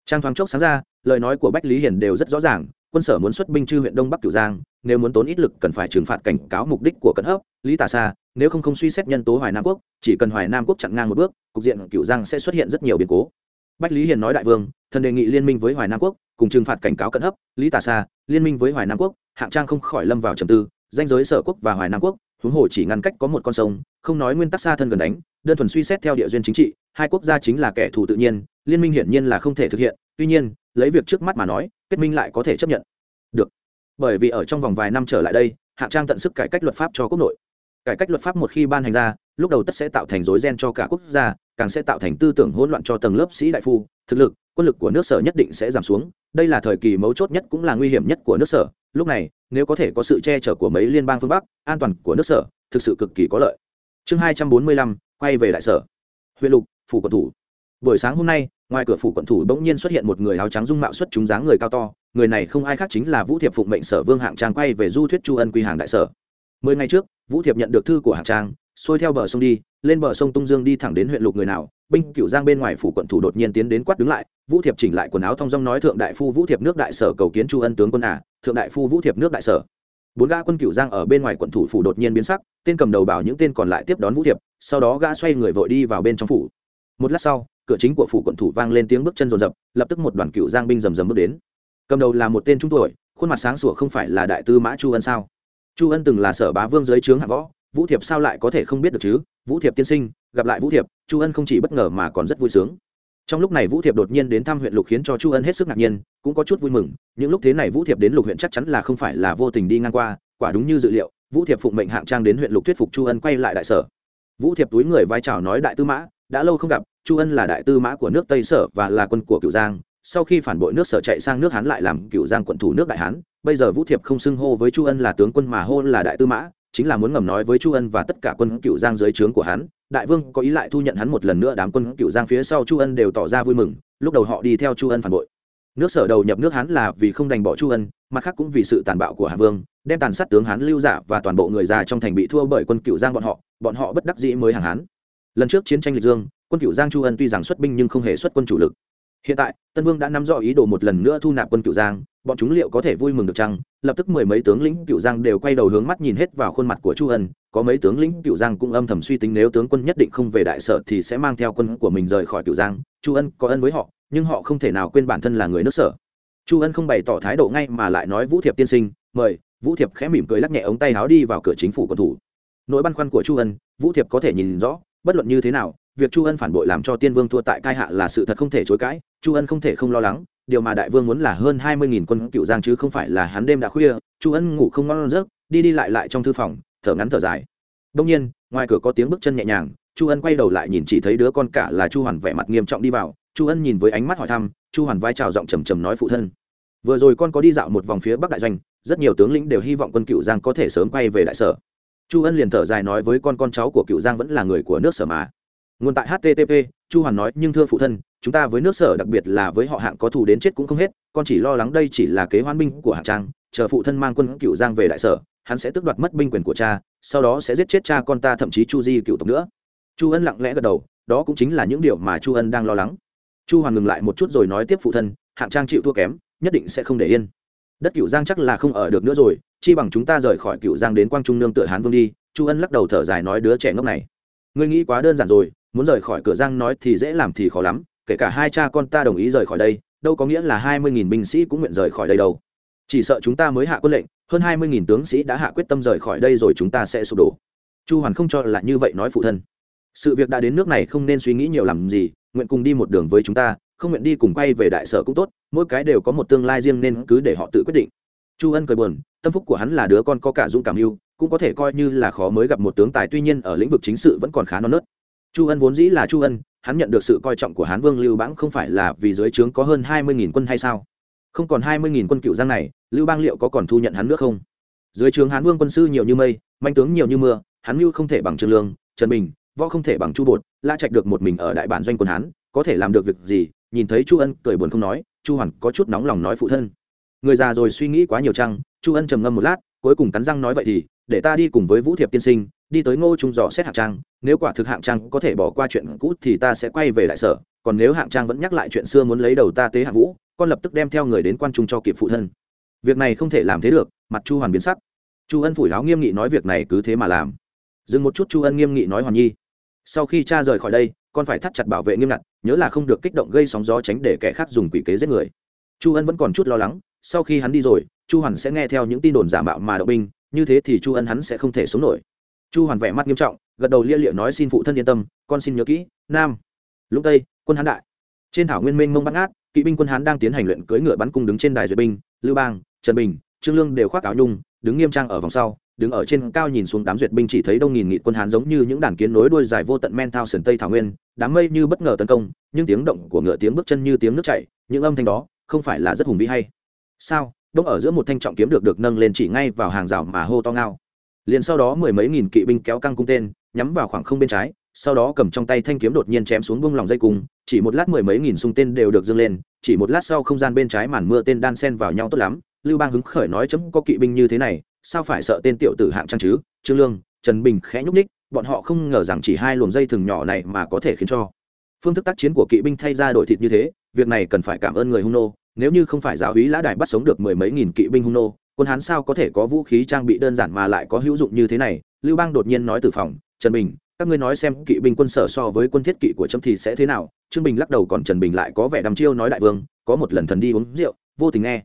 Trang thoáng chốc sáng ra, lời nói của bách lý hiền đều rất rõ ràng, quân sở muốn xuất binh chư huyện đông bắc cửu giang, nếu muốn tốn ít lực cần phải trừng phạt cảnh cáo mục đích của cận hấp, lý tả sa, nếu không không suy xét nhân tố hoài nam quốc, chỉ cần hoài nam quốc chặn ngang một bước, cục diện cửu giang sẽ xuất hiện rất nhiều biến cố bách lý hiền nói đại vương, thần đề nghị liên minh với hoài nam quốc, cùng trừng phạt cảnh cáo cận hấp, lý tả sa, liên minh với hoài nam quốc, hạng trang không khỏi lâm vào trầm tư, danh giới sở quốc và hoài nam quốc, huống hồ chỉ ngăn cách có một con sông, không nói nguyên tắc xa thân gần đánh, đơn thuần suy xét theo địa duyên chính trị, hai quốc gia chính là kẻ thù tự nhiên, liên minh hiển nhiên là không thể thực hiện, tuy nhiên, lấy việc trước mắt mà nói, kết minh lại có thể chấp nhận. Được. Bởi vì ở trong vòng vài năm trở lại đây, hạng trang tận sức cải cách luật pháp cho quốc nội cải cách luật pháp một khi ban hành ra, lúc đầu tất sẽ tạo thành rối ren cho cả quốc gia, càng sẽ tạo thành tư tưởng hỗn loạn cho tầng lớp sĩ đại phu, thực lực, quân lực của nước sở nhất định sẽ giảm xuống. Đây là thời kỳ mấu chốt nhất cũng là nguy hiểm nhất của nước sở. Lúc này, nếu có thể có sự che chở của mấy liên bang phương bắc, an toàn của nước sở thực sự cực kỳ có lợi. Chương hai trăm bốn mươi lăm, quay về đại sở. Huyện lục, phủ quận thủ. Buổi sáng hôm nay, ngoài cửa phủ quận thủ bỗng nhiên xuất hiện một người áo trắng dung mạo xuất chúng dáng người cao to. Người này không ai khác chính là vũ thiệp phụng mệnh sở vương hạng trang quay về du thuyết chu ân quy hàng đại sở mười ngày trước, vũ thiệp nhận được thư của hạng trang xuôi theo bờ sông đi, lên bờ sông tung dương đi thẳng đến huyện lục người nào, binh cựu giang bên ngoài phủ quận thủ đột nhiên tiến đến quát đứng lại, vũ thiệp chỉnh lại quần áo thong dong nói thượng đại phu vũ thiệp nước đại sở cầu kiến chu ân tướng quân à thượng đại phu vũ thiệp nước đại sở. Bốn gã quân cựu giang ở bên ngoài quận thủ phủ đột nhiên biến sắc, tên cầm đầu bảo những tên còn lại tiếp đón vũ thiệp, sau đó gã xoay người vội đi vào bên trong phủ. Một lát sau, cửa chính của phủ quận thủ vang lên tiếng bước chân rồn rập, lập tức một đoàn cựu giang binh rầm rầm bước đến. Cầm đầu là một tên trung tuổi, khuôn mặt sáng sủa không phải là đại tư mã chu ân sao? Chu ân từng là sở bá vương dưới trướng hạ võ, vũ thiệp sao lại có thể không biết được chứ? Vũ thiệp tiên sinh, gặp lại vũ thiệp, chu ân không chỉ bất ngờ mà còn rất vui sướng. Trong lúc này vũ thiệp đột nhiên đến thăm huyện lục khiến cho chu ân hết sức ngạc nhiên, cũng có chút vui mừng, những lúc thế này vũ thiệp đến lục huyện chắc chắn là không phải là vô tình đi ngang qua, quả đúng như dự liệu, vũ thiệp phụng mệnh hạng trang đến huyện lục thuyết phục chu ân quay lại đại sở. Vũ thiệp túi người vai trào nói đại tư mã, đã lâu không gặp, chu ân là đại tư mã của nước tây sở và là quân của cựu giang sau khi phản bội nước sở chạy sang nước hán lại làm cựu giang quận thủ nước đại hán, bây giờ vũ thiệp không xưng hô với chu ân là tướng quân mà hô là đại tư mã, chính là muốn ngầm nói với chu ân và tất cả quân cựu giang dưới trướng của hắn đại vương có ý lại thu nhận hắn một lần nữa, đám quân cựu giang phía sau chu ân đều tỏ ra vui mừng, lúc đầu họ đi theo chu ân phản bội. Nước sở đầu nhập nước hán là vì không đành bỏ chu ân, mặt khác cũng vì sự tàn bạo của hà vương, đem tàn sát tướng hán lưu giả và toàn bộ người già trong thành bị thua bởi quân cựu giang bọn họ bọn họ bất đắc dĩ mới hàng hán. Lần trước chiến tranh lịch dương, quân cựu giang chu ân tuy rằng xuất binh nhưng không hề xuất quân chủ lực hiện tại, tân vương đã nắm rõ ý đồ một lần nữa thu nạp quân cựu giang, bọn chúng liệu có thể vui mừng được chăng? Lập tức mười mấy tướng lĩnh cựu giang đều quay đầu hướng mắt nhìn hết vào khuôn mặt của chu ân, có mấy tướng lĩnh cựu giang cũng âm thầm suy tính nếu tướng quân nhất định không về đại sở thì sẽ mang theo quân của mình rời khỏi cựu giang. Chu ân có ân với họ, nhưng họ không thể nào quên bản thân là người nước sở. Chu ân không bày tỏ thái độ ngay mà lại nói vũ thiệp tiên sinh, mời. Vũ thiệp khẽ mỉm cười lắc nhẹ ống tay áo đi vào cửa chính phủ quân thủ. Nỗi băn khoăn của chu ân, vũ thiệp có thể nhìn rõ, bất luận như thế nào, việc chu ân phản bội làm cho tiên vương thua tại cai hạ là sự thật không thể chối cãi chu ân không thể không lo lắng, điều mà đại vương muốn là hơn hai mươi nghìn quân cựu giang chứ không phải là hắn đêm đã khuya, chu ân ngủ không ngon giấc, đi đi lại lại trong thư phòng, thở ngắn thở dài. Đông nhiên, ngoài cửa có tiếng bước chân nhẹ nhàng, chu ân quay đầu lại nhìn chỉ thấy đứa con cả là chu hoàn vẻ mặt nghiêm trọng đi vào, chu ân nhìn với ánh mắt hỏi thăm, chu hoàn vai trào giọng trầm trầm nói phụ thân. Vừa rồi con có đi dạo một vòng phía bắc đại doanh, rất nhiều tướng lĩnh đều hy vọng quân cựu giang có thể sớm quay về đại sở. Chu ân liền thở dài nói với con con cháu của cựu giang vẫn là người của nước sở mà. Nguồn tại http chu hoàn nói, nhưng thưa phụ thân chúng ta với nước sở đặc biệt là với họ hạng có thù đến chết cũng không hết, con chỉ lo lắng đây chỉ là kế hoan binh của hạng trang, chờ phụ thân mang quân cựu giang về đại sở, hắn sẽ tước đoạt mất binh quyền của cha, sau đó sẽ giết chết cha con ta thậm chí chu di cựu tộc nữa. Chu ân lặng lẽ gật đầu, đó cũng chính là những điều mà chu ân đang lo lắng. Chu hoàn ngừng lại một chút rồi nói tiếp phụ thân, hạng trang chịu thua kém, nhất định sẽ không để yên. Đất cựu giang chắc là không ở được nữa rồi, chi bằng chúng ta rời khỏi cựu giang đến quang trung nương tựa hán vương đi. Chu ân lắc đầu thở dài nói, đứa trẻ ngốc này, ngươi nghĩ quá đơn giản rồi, muốn rời khỏi cửa giang nói thì dễ làm thì khó lắm kể cả hai cha con ta đồng ý rời khỏi đây, đâu có nghĩa là hai mươi nghìn binh sĩ cũng nguyện rời khỏi đây đâu. Chỉ sợ chúng ta mới hạ quân lệnh, hơn hai mươi nghìn tướng sĩ đã hạ quyết tâm rời khỏi đây rồi chúng ta sẽ sụp đổ. Chu hoàn không cho là như vậy nói phụ thân. Sự việc đã đến nước này không nên suy nghĩ nhiều làm gì, nguyện cùng đi một đường với chúng ta, không nguyện đi cùng quay về đại sở cũng tốt, mỗi cái đều có một tương lai riêng nên cứ để họ tự quyết định. Chu ân cười buồn, tâm phúc của hắn là đứa con có cả dũng cảm yêu, cũng có thể coi như là khó mới gặp một tướng tài tuy nhiên ở lĩnh vực chính sự vẫn còn khá non nớt. Chu ân vốn dĩ là chu ân hắn nhận được sự coi trọng của hán vương lưu bãng không phải là vì dưới trướng có hơn hai mươi nghìn quân hay sao? Không còn hai mươi nghìn quân cựu giang này, lưu bang liệu có còn thu nhận hắn nước không? Dưới trướng hán vương quân sư nhiều như mây, manh tướng nhiều như mưa, hắn mưu không thể bằng trương lương, trần bình, võ không thể bằng chu bột, la trạch được một mình ở đại bản doanh quân hán, có thể làm được việc gì? Nhìn thấy chu ân cười buồn không nói, chu hoàn có chút nóng lòng nói phụ thân. Người già rồi suy nghĩ quá nhiều chăng? Chu ân trầm ngâm một lát, cuối cùng cắn răng nói vậy thì, để ta đi cùng với vũ thiệp tiên sinh đi tới ngô trung dò xét hạng trang, nếu quả thực hạng trang có thể bỏ qua chuyện cũ thì ta sẽ quay về đại sở, còn nếu hạng trang vẫn nhắc lại chuyện xưa muốn lấy đầu ta tế hạng vũ, con lập tức đem theo người đến quan trung cho kịp phụ thân. Việc này không thể làm thế được, mặt chu hoàn biến sắc. Chu ân phủi láo nghiêm nghị nói việc này cứ thế mà làm. Dừng một chút chu ân nghiêm nghị nói hoàn nhi. Sau khi cha rời khỏi đây, con phải thắt chặt bảo vệ nghiêm ngặt, nhớ là không được kích động gây sóng gió tránh để kẻ khác dùng quỷ kế giết người. Chu ân vẫn còn chút lo lắng, sau khi hắn đi rồi, chu hoàn sẽ nghe theo những tin đồn giả mạo mà động binh, như thế thì chu ân hắn sẽ không thể sống nổi chu hoàn vẻ mắt nghiêm trọng, gật đầu lia lịa nói xin phụ thân yên tâm, con xin nhớ kỹ, nam. Lúc tây, quân hán đại. Trên thảo nguyên minh mông bắt ngát, kỵ binh quân hán đang tiến hành luyện cưỡi ngựa bắn cung đứng trên đài duyệt binh, lưu bang, trần bình, trương lương đều khoác áo nhung, đứng nghiêm trang ở vòng sau, đứng ở trên cao nhìn xuống đám duyệt binh chỉ thấy đông nghìn nghị quân hán giống như những đàn kiến nối đuôi dài vô tận men thao sườn tây thảo nguyên, đám mây như bất ngờ tấn công, nhưng tiếng động của ngựa tiếng bước chân như tiếng nước chảy, những âm thanh đó không phải là rất hùng vĩ hay. Sao? Đông ở giữa một thanh trọng kiếm được được nâng lên chỉ ngay vào hàng rào mà hô to ngao liền sau đó mười mấy nghìn kỵ binh kéo căng cung tên, nhắm vào khoảng không bên trái, sau đó cầm trong tay thanh kiếm đột nhiên chém xuống bông lòng dây cung, chỉ một lát mười mấy nghìn sung tên đều được dâng lên, chỉ một lát sau không gian bên trái màn mưa tên đan sen vào nhau tốt lắm, lưu bang hứng khởi nói chấm có kỵ binh như thế này, sao phải sợ tên tiểu tử hạng trang chứ? Trương lương, trần bình khẽ nhúc ních bọn họ không ngờ rằng chỉ hai luồng dây thừng nhỏ này mà có thể khiến cho phương thức tác chiến của kỵ binh thay ra đổi thịt như thế, việc này cần phải cảm ơn người hung nô, nếu như không phải giáo úy lã đài bắt sống được mười mấy nghìn kỵ binh hung nô quân hán sao có thể có vũ khí trang bị đơn giản mà lại có hữu dụng như thế này? Lưu bang đột nhiên nói từ phòng, trần bình, các ngươi nói xem kỵ binh quân sở so với quân thiết kỵ của trâm thì sẽ thế nào? Trương bình lắc đầu, còn trần bình lại có vẻ đăm chiêu nói đại vương, có một lần thần đi uống rượu, vô tình nghe.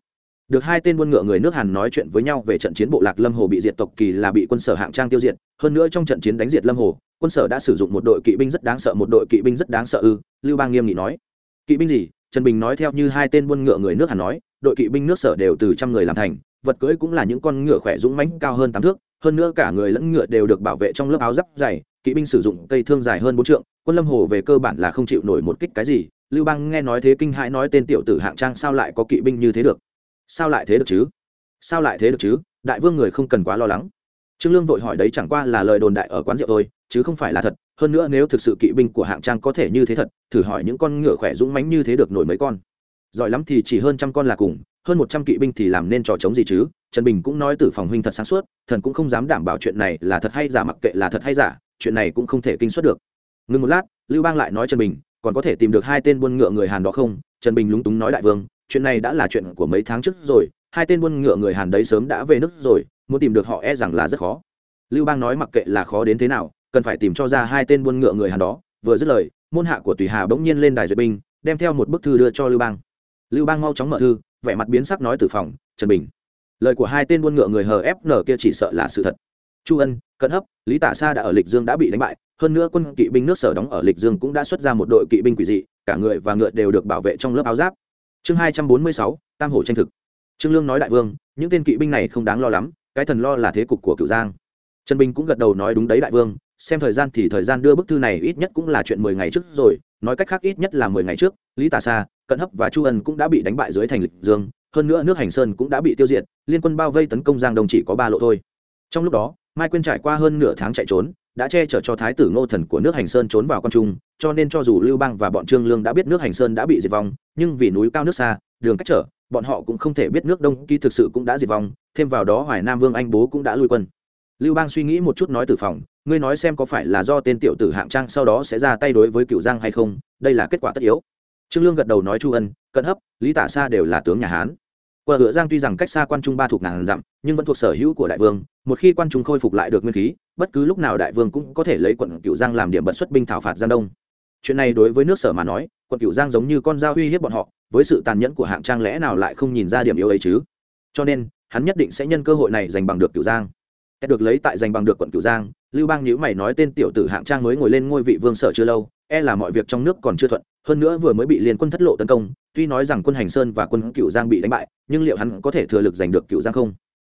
Được hai tên buôn ngựa người nước hàn nói chuyện với nhau về trận chiến bộ lạc lâm hồ bị diệt tộc kỳ là bị quân sở hạng trang tiêu diệt. Hơn nữa trong trận chiến đánh diệt lâm hồ, quân sở đã sử dụng một đội kỵ binh rất đáng sợ, một đội kỵ binh rất đáng sợ ư? Lưu bang nghiêm nghị nói. Kỵ binh gì? Trần bình nói theo như hai tên buôn ngựa người nước hàn nói. Đội kỵ binh nước sở đều từ trăm người làm thành vật cưỡi cũng là những con ngựa khỏe dũng mãnh cao hơn tám thước, hơn nữa cả người lẫn ngựa đều được bảo vệ trong lớp áo giáp dày, kỵ binh sử dụng cây thương dài hơn bốn trượng, quân lâm hồ về cơ bản là không chịu nổi một kích cái gì. Lưu bang nghe nói thế kinh hãi nói tên tiểu tử hạng trang sao lại có kỵ binh như thế được? Sao lại thế được chứ? Sao lại thế được chứ? Đại vương người không cần quá lo lắng. Trương lương vội hỏi đấy chẳng qua là lời đồn đại ở quán rượu thôi, chứ không phải là thật. Hơn nữa nếu thực sự kỵ binh của hạng trang có thể như thế thật, thử hỏi những con ngựa khỏe dũng mãnh như thế được nổi mấy con? Giỏi lắm thì chỉ hơn trăm con là cùng hơn một trăm kỵ binh thì làm nên trò chống gì chứ? Trần bình cũng nói từ phòng huynh thật sáng suốt, thần cũng không dám đảm bảo chuyện này là thật hay giả, mặc kệ là thật hay giả, chuyện này cũng không thể kinh xuất được. Ngừng một lát, lưu bang lại nói trần bình, còn có thể tìm được hai tên buôn ngựa người hàn đó không? Trần bình lúng túng nói đại vương, chuyện này đã là chuyện của mấy tháng trước rồi, hai tên buôn ngựa người hàn đấy sớm đã về nước rồi, muốn tìm được họ e rằng là rất khó. Lưu bang nói mặc kệ là khó đến thế nào, cần phải tìm cho ra hai tên buôn ngựa người hàn đó. Vừa dứt lời, môn hạ của tùy hà bỗng nhiên lên đài duyệt binh, đem theo một bức thư đưa cho lưu bang. Lưu bang mau chóng mở thư vẻ mặt biến sắc nói từ phòng, trần bình. Lời của hai tên buôn ngựa người hờ fn kia chỉ sợ là sự thật. Chu ân, cận hấp, lý tả sa đã ở lịch dương đã bị đánh bại, hơn nữa quân kỵ binh nước sở đóng ở lịch dương cũng đã xuất ra một đội kỵ binh quỷ dị, cả người và ngựa đều được bảo vệ trong lớp áo giáp. Chương hai trăm bốn mươi sáu, tam hổ tranh thực. Trương lương nói đại vương, những tên kỵ binh này không đáng lo lắm, cái thần lo là thế cục của cựu giang. Trần bình cũng gật đầu nói, đúng đấy đại vương xem thời gian thì thời gian đưa bức thư này ít nhất cũng là chuyện mười ngày trước rồi, nói cách khác ít nhất là mười ngày trước, lý tà sa, cận hấp và chu ân cũng đã bị đánh bại dưới thành lịch dương, hơn nữa nước hành sơn cũng đã bị tiêu diệt, liên quân bao vây tấn công giang đông chỉ có ba lộ thôi. Trong lúc đó, mai quyên trải qua hơn nửa tháng chạy trốn, đã che chở cho thái tử ngô thần của nước hành sơn trốn vào con trung, cho nên cho dù lưu bang và bọn trương lương đã biết nước hành sơn đã bị diệt vong, nhưng vì núi cao nước xa, đường cách trở, bọn họ cũng không thể biết nước đông kỳ thực sự cũng đã diệt vong, thêm vào đó hoài nam vương anh bố cũng đã lui quân lưu bang suy nghĩ một chút nói từ phòng, ngươi nói xem có phải là do tên tiểu tử hạng trang sau đó sẽ ra tay đối với cựu giang hay không? Đây là kết quả tất yếu. Trương lương gật đầu nói chu ân, cận hấp, lý tả sa đều là tướng nhà hán. Qua hựa giang tuy rằng cách xa quan trung ba thuộc ngàn dặm, nhưng vẫn thuộc sở hữu của đại vương, một khi quan trung khôi phục lại được nguyên khí, bất cứ lúc nào đại vương cũng có thể lấy quận cựu giang làm điểm bật xuất binh thảo phạt giang đông. Chuyện này đối với nước sở mà nói, quận cựu giang giống như con dao uy hiếp bọn họ, với sự tàn nhẫn của hạng trang lẽ nào lại không nhìn ra điểm yếu ấy chứ? Cho nên, hắn nhất định sẽ nhân cơ hội này giành bằng được cựu giang được lấy tại giành bằng được quận Cửu giang, lưu bang nhíu mày nói tên tiểu tử hạng trang mới ngồi lên ngôi vị vương sở chưa lâu e là mọi việc trong nước còn chưa thuận, hơn nữa vừa mới bị liên quân thất lộ tấn công, tuy nói rằng quân hành sơn và quân Cửu giang bị đánh bại, nhưng liệu hắn có thể thừa lực giành được Cửu giang không?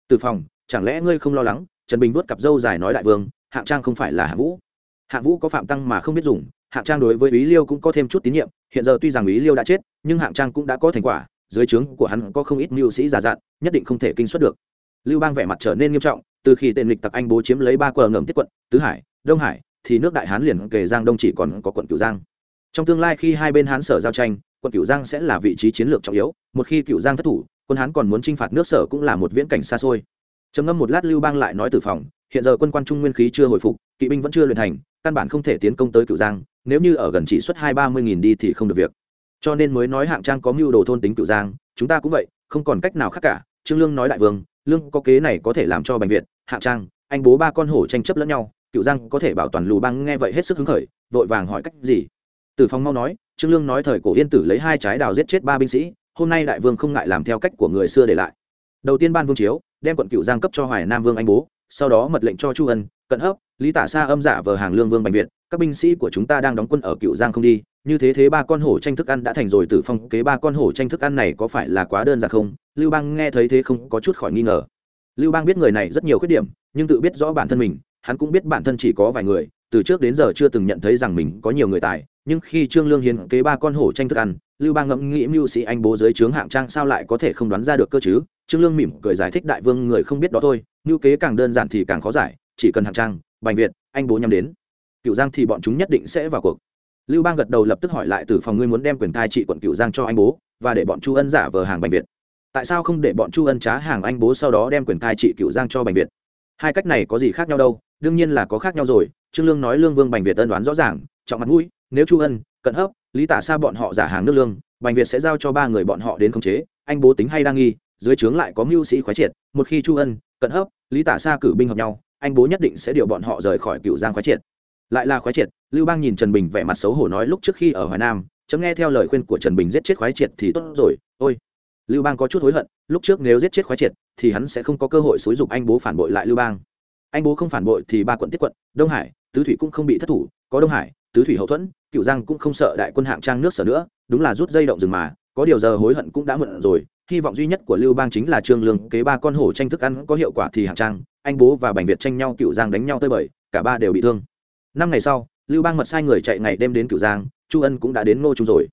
Từ phòng, chẳng lẽ ngươi không lo lắng, trần bình vuốt cặp dâu dài nói đại vương, hạng trang không phải là hạng vũ. Hạng vũ có phạm tăng mà không biết dùng, hạng trang đối với Úy liêu cũng có thêm chút tín nhiệm, hiện giờ tuy rằng Úy liêu đã chết, nhưng hạng trang cũng đã có thành quả, dưới trướng của hắn có không ít mưu sĩ già dặn, nhất định không thể kinh xuất được. Lưu bang vẻ mặt trở nên nghiêm trọng từ khi tên lịch tặc anh bố chiếm lấy ba quờ ngầm tiết quận, tứ hải, đông hải, thì nước đại hán liền kề giang đông chỉ còn có quận cửu giang. Trong tương lai khi hai bên hán sở giao tranh, quận cửu giang sẽ là vị trí chiến lược trọng yếu. Một khi cửu giang thất thủ, quân hán còn muốn chinh phạt nước sở cũng là một viễn cảnh xa xôi. Trầm ngâm một lát lưu bang lại nói từ phòng, hiện giờ quân quan trung nguyên khí chưa hồi phục, kỵ binh vẫn chưa luyện thành, căn bản không thể tiến công tới cửu giang, nếu như ở gần chỉ xuất hai ba mươi nghìn đi thì không được việc. Cho nên mới nói hạng trang có mưu đồ thôn tính cửu giang, chúng ta cũng vậy, không còn cách nào khác cả. Trương lương nói đại vương, lương có kế này có thể làm cho bệnh viện hạng trang, anh bố ba con hổ tranh chấp lẫn nhau, cựu giang có thể bảo toàn lù băng nghe vậy hết sức hứng khởi, vội vàng hỏi cách gì. Tử phong mau nói, trương lương nói thời cổ yên tử lấy hai trái đào giết chết ba binh sĩ, hôm nay đại vương không ngại làm theo cách của người xưa để lại. Đầu tiên ban vương chiếu, đem quận cựu giang cấp cho hoài nam vương anh bố, sau đó mật lệnh cho chu ân, cận hấp, lý tả xa âm giả vờ hàng lương vương bành việt các binh sĩ của chúng ta đang đóng quân ở cựu giang không đi, như thế thế ba con hổ tranh thức ăn đã thành rồi tử phong kế ba con hổ tranh thức ăn này có phải là quá đơn giản không? Lưu bang nghe thấy thế không có chút khỏi nghi ngờ lưu bang biết người này rất nhiều khuyết điểm, nhưng tự biết rõ bản thân mình, hắn cũng biết bản thân chỉ có vài người, từ trước đến giờ chưa từng nhận thấy rằng mình có nhiều người tài, nhưng khi trương lương hiến kế ba con hổ tranh thức ăn, lưu bang ngẫm nghĩ mưu sĩ anh bố dưới trướng hạng trang sao lại có thể không đoán ra được cơ chứ? Trương lương mỉm cười giải thích đại vương người không biết đó thôi, mưu kế càng đơn giản thì càng khó giải, chỉ cần hạng trang, bành việt, anh bố nhắm đến. Cựu giang thì bọn chúng nhất định sẽ vào cuộc. Lưu bang gật đầu lập tức hỏi lại từ phòng ngươi muốn đem quyền thai trị quận cựu giang cho anh bố, và để bọn chu ân giả vờ hàng bành việt tại sao không để bọn chu ân trá hàng anh bố sau đó đem quyền cai trị cựu giang cho bành việt? Hai cách này có gì khác nhau đâu, đương nhiên là có khác nhau rồi, trương lương nói lương vương bành việt ân đoán rõ ràng, trọng mặt mũi, nếu chu ân, cận hấp, lý tả xa bọn họ giả hàng nước lương, bành việt sẽ giao cho ba người bọn họ đến khống chế, anh bố tính hay đang nghi, dưới trướng lại có mưu sĩ khoái triệt, một khi chu ân, cận hấp, lý tả xa cử binh hợp nhau, anh bố nhất định sẽ điều bọn họ rời khỏi cựu giang khoái triệt. Lại là khoái triệt, lưu bang nhìn trần bình vẻ mặt xấu hổ nói lúc trước khi ở hoài nam, chấm nghe theo lời khuyên của trần bình giết chết khoái triệt thì tốt rồi, ôi lưu bang có chút hối hận, lúc trước nếu giết chết khoái triệt, thì hắn sẽ không có cơ hội xúi dục anh bố phản bội lại lưu bang. Anh bố không phản bội thì ba quận tiết quận, đông hải, tứ thủy cũng không bị thất thủ, có đông hải, tứ thủy hậu thuẫn, cựu giang cũng không sợ đại quân hạng trang nước sở nữa, đúng là rút dây động rừng mà, có điều giờ hối hận cũng đã mượn rồi, hy vọng duy nhất của lưu bang chính là trương lương kế ba con hổ tranh thức ăn có hiệu quả thì hạng trang, anh bố và bành việt tranh nhau cựu giang đánh nhau tơi bời, cả ba đều bị thương. Năm ngày sau, lưu bang mật sai người chạy ngày đêm đến cựu giang, chu ân cũng đã đến ngô trung rồi.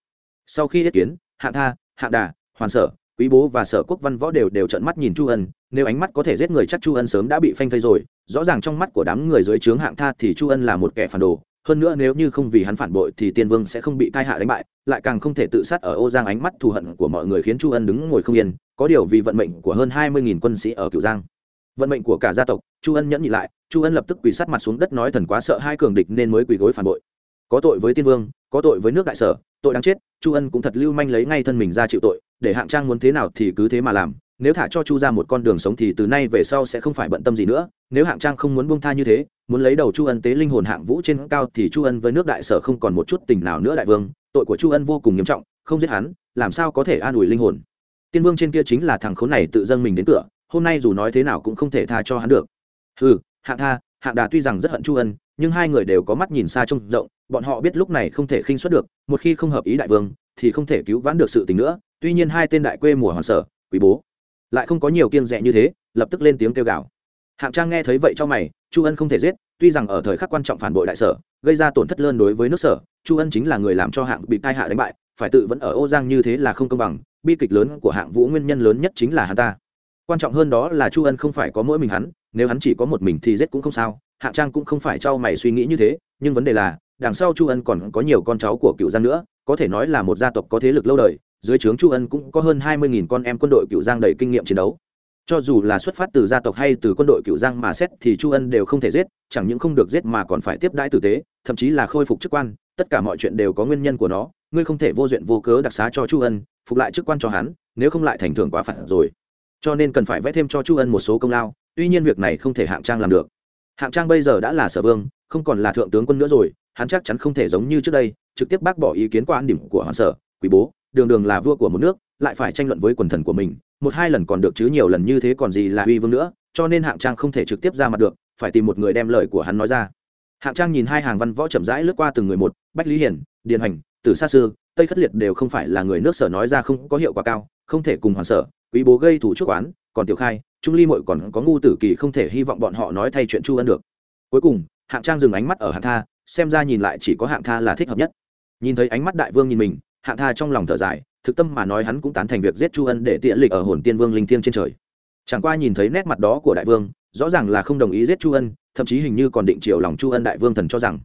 Sau khi yết kiến, hạng tha, hạng đà, hoàn sở quý bố và sở quốc văn võ đều đều trợn mắt nhìn chu ân, nếu ánh mắt có thể giết người chắc chu ân sớm đã bị phanh thây rồi, rõ ràng trong mắt của đám người dưới trướng hạng tha thì chu ân là một kẻ phản đồ, hơn nữa nếu như không vì hắn phản bội thì tiên vương sẽ không bị tai hạ đánh bại, lại càng không thể tự sát ở ô giang ánh mắt thù hận của mọi người khiến chu ân đứng ngồi không yên, có điều vì vận mệnh của hơn hai mươi nghìn quân sĩ ở cửu giang. Vận mệnh của cả gia tộc, chu ân nhẫn nhị lại, chu ân lập tức quỳ sát mặt xuống đất nói thần quá sợ hai cường địch nên mới quỳ gối phản bội. Có tội với tiên vương, có tội với nước đại sở, tội đáng chết, chu ân cũng thật lưu manh lấy ngay thân mình ra chịu tội để hạng trang muốn thế nào thì cứ thế mà làm, nếu thả cho chu ra một con đường sống thì từ nay về sau sẽ không phải bận tâm gì nữa, nếu hạng trang không muốn buông tha như thế, muốn lấy đầu chu ân tế linh hồn hạng vũ trên cao thì chu ân với nước đại sở không còn một chút tình nào nữa đại vương, tội của chu ân vô cùng nghiêm trọng, không giết hắn, làm sao có thể an ủi linh hồn. Tiên vương trên kia chính là thằng khốn này tự dâng mình đến cửa, hôm nay dù nói thế nào cũng không thể tha cho hắn được. Ừ hạng tha, hạng đà tuy rằng rất hận chu ân, nhưng hai người đều có mắt nhìn xa trông rộng, bọn họ biết lúc này không thể khinh xuất được, một khi không hợp ý đại vương, thì không thể cứu vãn được sự tình nữa tuy nhiên hai tên đại quê mùa hoàng sở, quý bố, lại không có nhiều kiêng rẻ như thế, lập tức lên tiếng kêu gào. Hạng trang nghe thấy vậy cho mày, chu ân không thể giết, tuy rằng ở thời khắc quan trọng phản bội đại sở, gây ra tổn thất lớn đối với nước sở, chu ân chính là người làm cho hạng bị tai hạ đánh bại, phải tự vẫn ở ô giang như thế là không công bằng, bi kịch lớn của hạng vũ nguyên nhân lớn nhất chính là hắn ta. Quan trọng hơn đó là chu ân không phải có mỗi mình hắn, nếu hắn chỉ có một mình thì giết cũng không sao, hạng trang cũng không phải cho mày suy nghĩ như thế, nhưng vấn đề là, đằng sau chu ân còn có nhiều con cháu của cựu giang nữa, có thể nói là một gia tộc có thế lực lâu đời dưới trướng chu ân cũng có hơn hai mươi nghìn con em quân đội cựu giang đầy kinh nghiệm chiến đấu. Cho dù là xuất phát từ gia tộc hay từ quân đội cựu giang mà xét thì chu ân đều không thể giết, chẳng những không được giết mà còn phải tiếp đãi tử tế, thậm chí là khôi phục chức quan, tất cả mọi chuyện đều có nguyên nhân của nó, ngươi không thể vô duyện vô cớ đặc xá cho chu ân, phục lại chức quan cho hắn, nếu không lại thành thưởng quá phận rồi. Cho nên cần phải vẽ thêm cho chu ân một số công lao, tuy nhiên việc này không thể hạng trang làm được. Hạng trang bây giờ đã là sở vương, không còn là thượng tướng quân nữa rồi, hắn chắc chắn không thể giống như trước đây, trực tiếp bác bỏ ý kiến qua an điểm của hoàng sở quý bố đường đường là vua của một nước, lại phải tranh luận với quần thần của mình, một hai lần còn được chứ nhiều lần như thế còn gì là uy vương nữa, cho nên hạng trang không thể trực tiếp ra mặt được, phải tìm một người đem lời của hắn nói ra. Hạng trang nhìn hai hàng văn võ chậm rãi lướt qua từng người một, bách lý hiển, điền hành tử sa sư, tây khất liệt đều không phải là người nước sở nói ra không có hiệu quả cao, không thể cùng hoàng sở, quý bố gây thủ chuốc oán, còn tiểu khai, trung ly mội còn có ngu tử kỳ không thể hy vọng bọn họ nói thay chuyện chu ân được. Cuối cùng, hạng trang dừng ánh mắt ở hạng tha, xem ra nhìn lại chỉ có hạng tha là thích hợp nhất. Nhìn thấy ánh mắt đại vương nhìn mình hạng tha trong lòng thở dài, thực tâm mà nói hắn cũng tán thành việc giết chu ân để tiện lịch ở hồn tiên vương linh thiêng trên trời. Chẳng qua nhìn thấy nét mặt đó của đại vương, rõ ràng là không đồng ý giết chu ân, thậm chí hình như còn định chiều lòng chu ân đại vương thần cho rằng.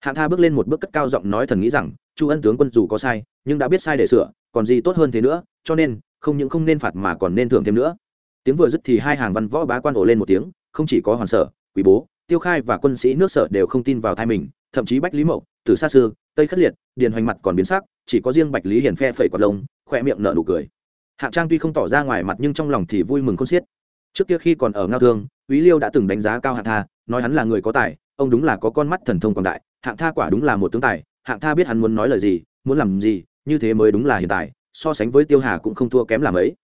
Hạng tha bước lên một bước cất cao giọng nói thần nghĩ rằng, chu ân tướng quân dù có sai, nhưng đã biết sai để sửa, còn gì tốt hơn thế nữa, cho nên, không những không nên phạt mà còn nên thưởng thêm nữa. Tiếng vừa dứt thì hai hàng văn võ bá quan ổ lên một tiếng, không chỉ có hoàn sở, quý bố, tiêu khai và quân sĩ nước sở đều không tin vào thai mình, thậm chí bách lý mậu từ xa xưa tây khất liệt, điền hoành mặt còn biến sắc, chỉ có riêng bạch lý hiền phe phẩy quạt lông khoe miệng nở nụ cười. Hạng trang tuy không tỏ ra ngoài mặt nhưng trong lòng thì vui mừng không xiết. Trước kia khi còn ở ngao thương, quý liêu đã từng đánh giá cao hạng tha, nói hắn là người có tài, ông đúng là có con mắt thần thông quảng đại, hạng tha quả đúng là một tướng tài, hạng tha biết hắn muốn nói lời gì, muốn làm gì, như thế mới đúng là hiện tại, so sánh với tiêu hà cũng không thua kém làm ấy.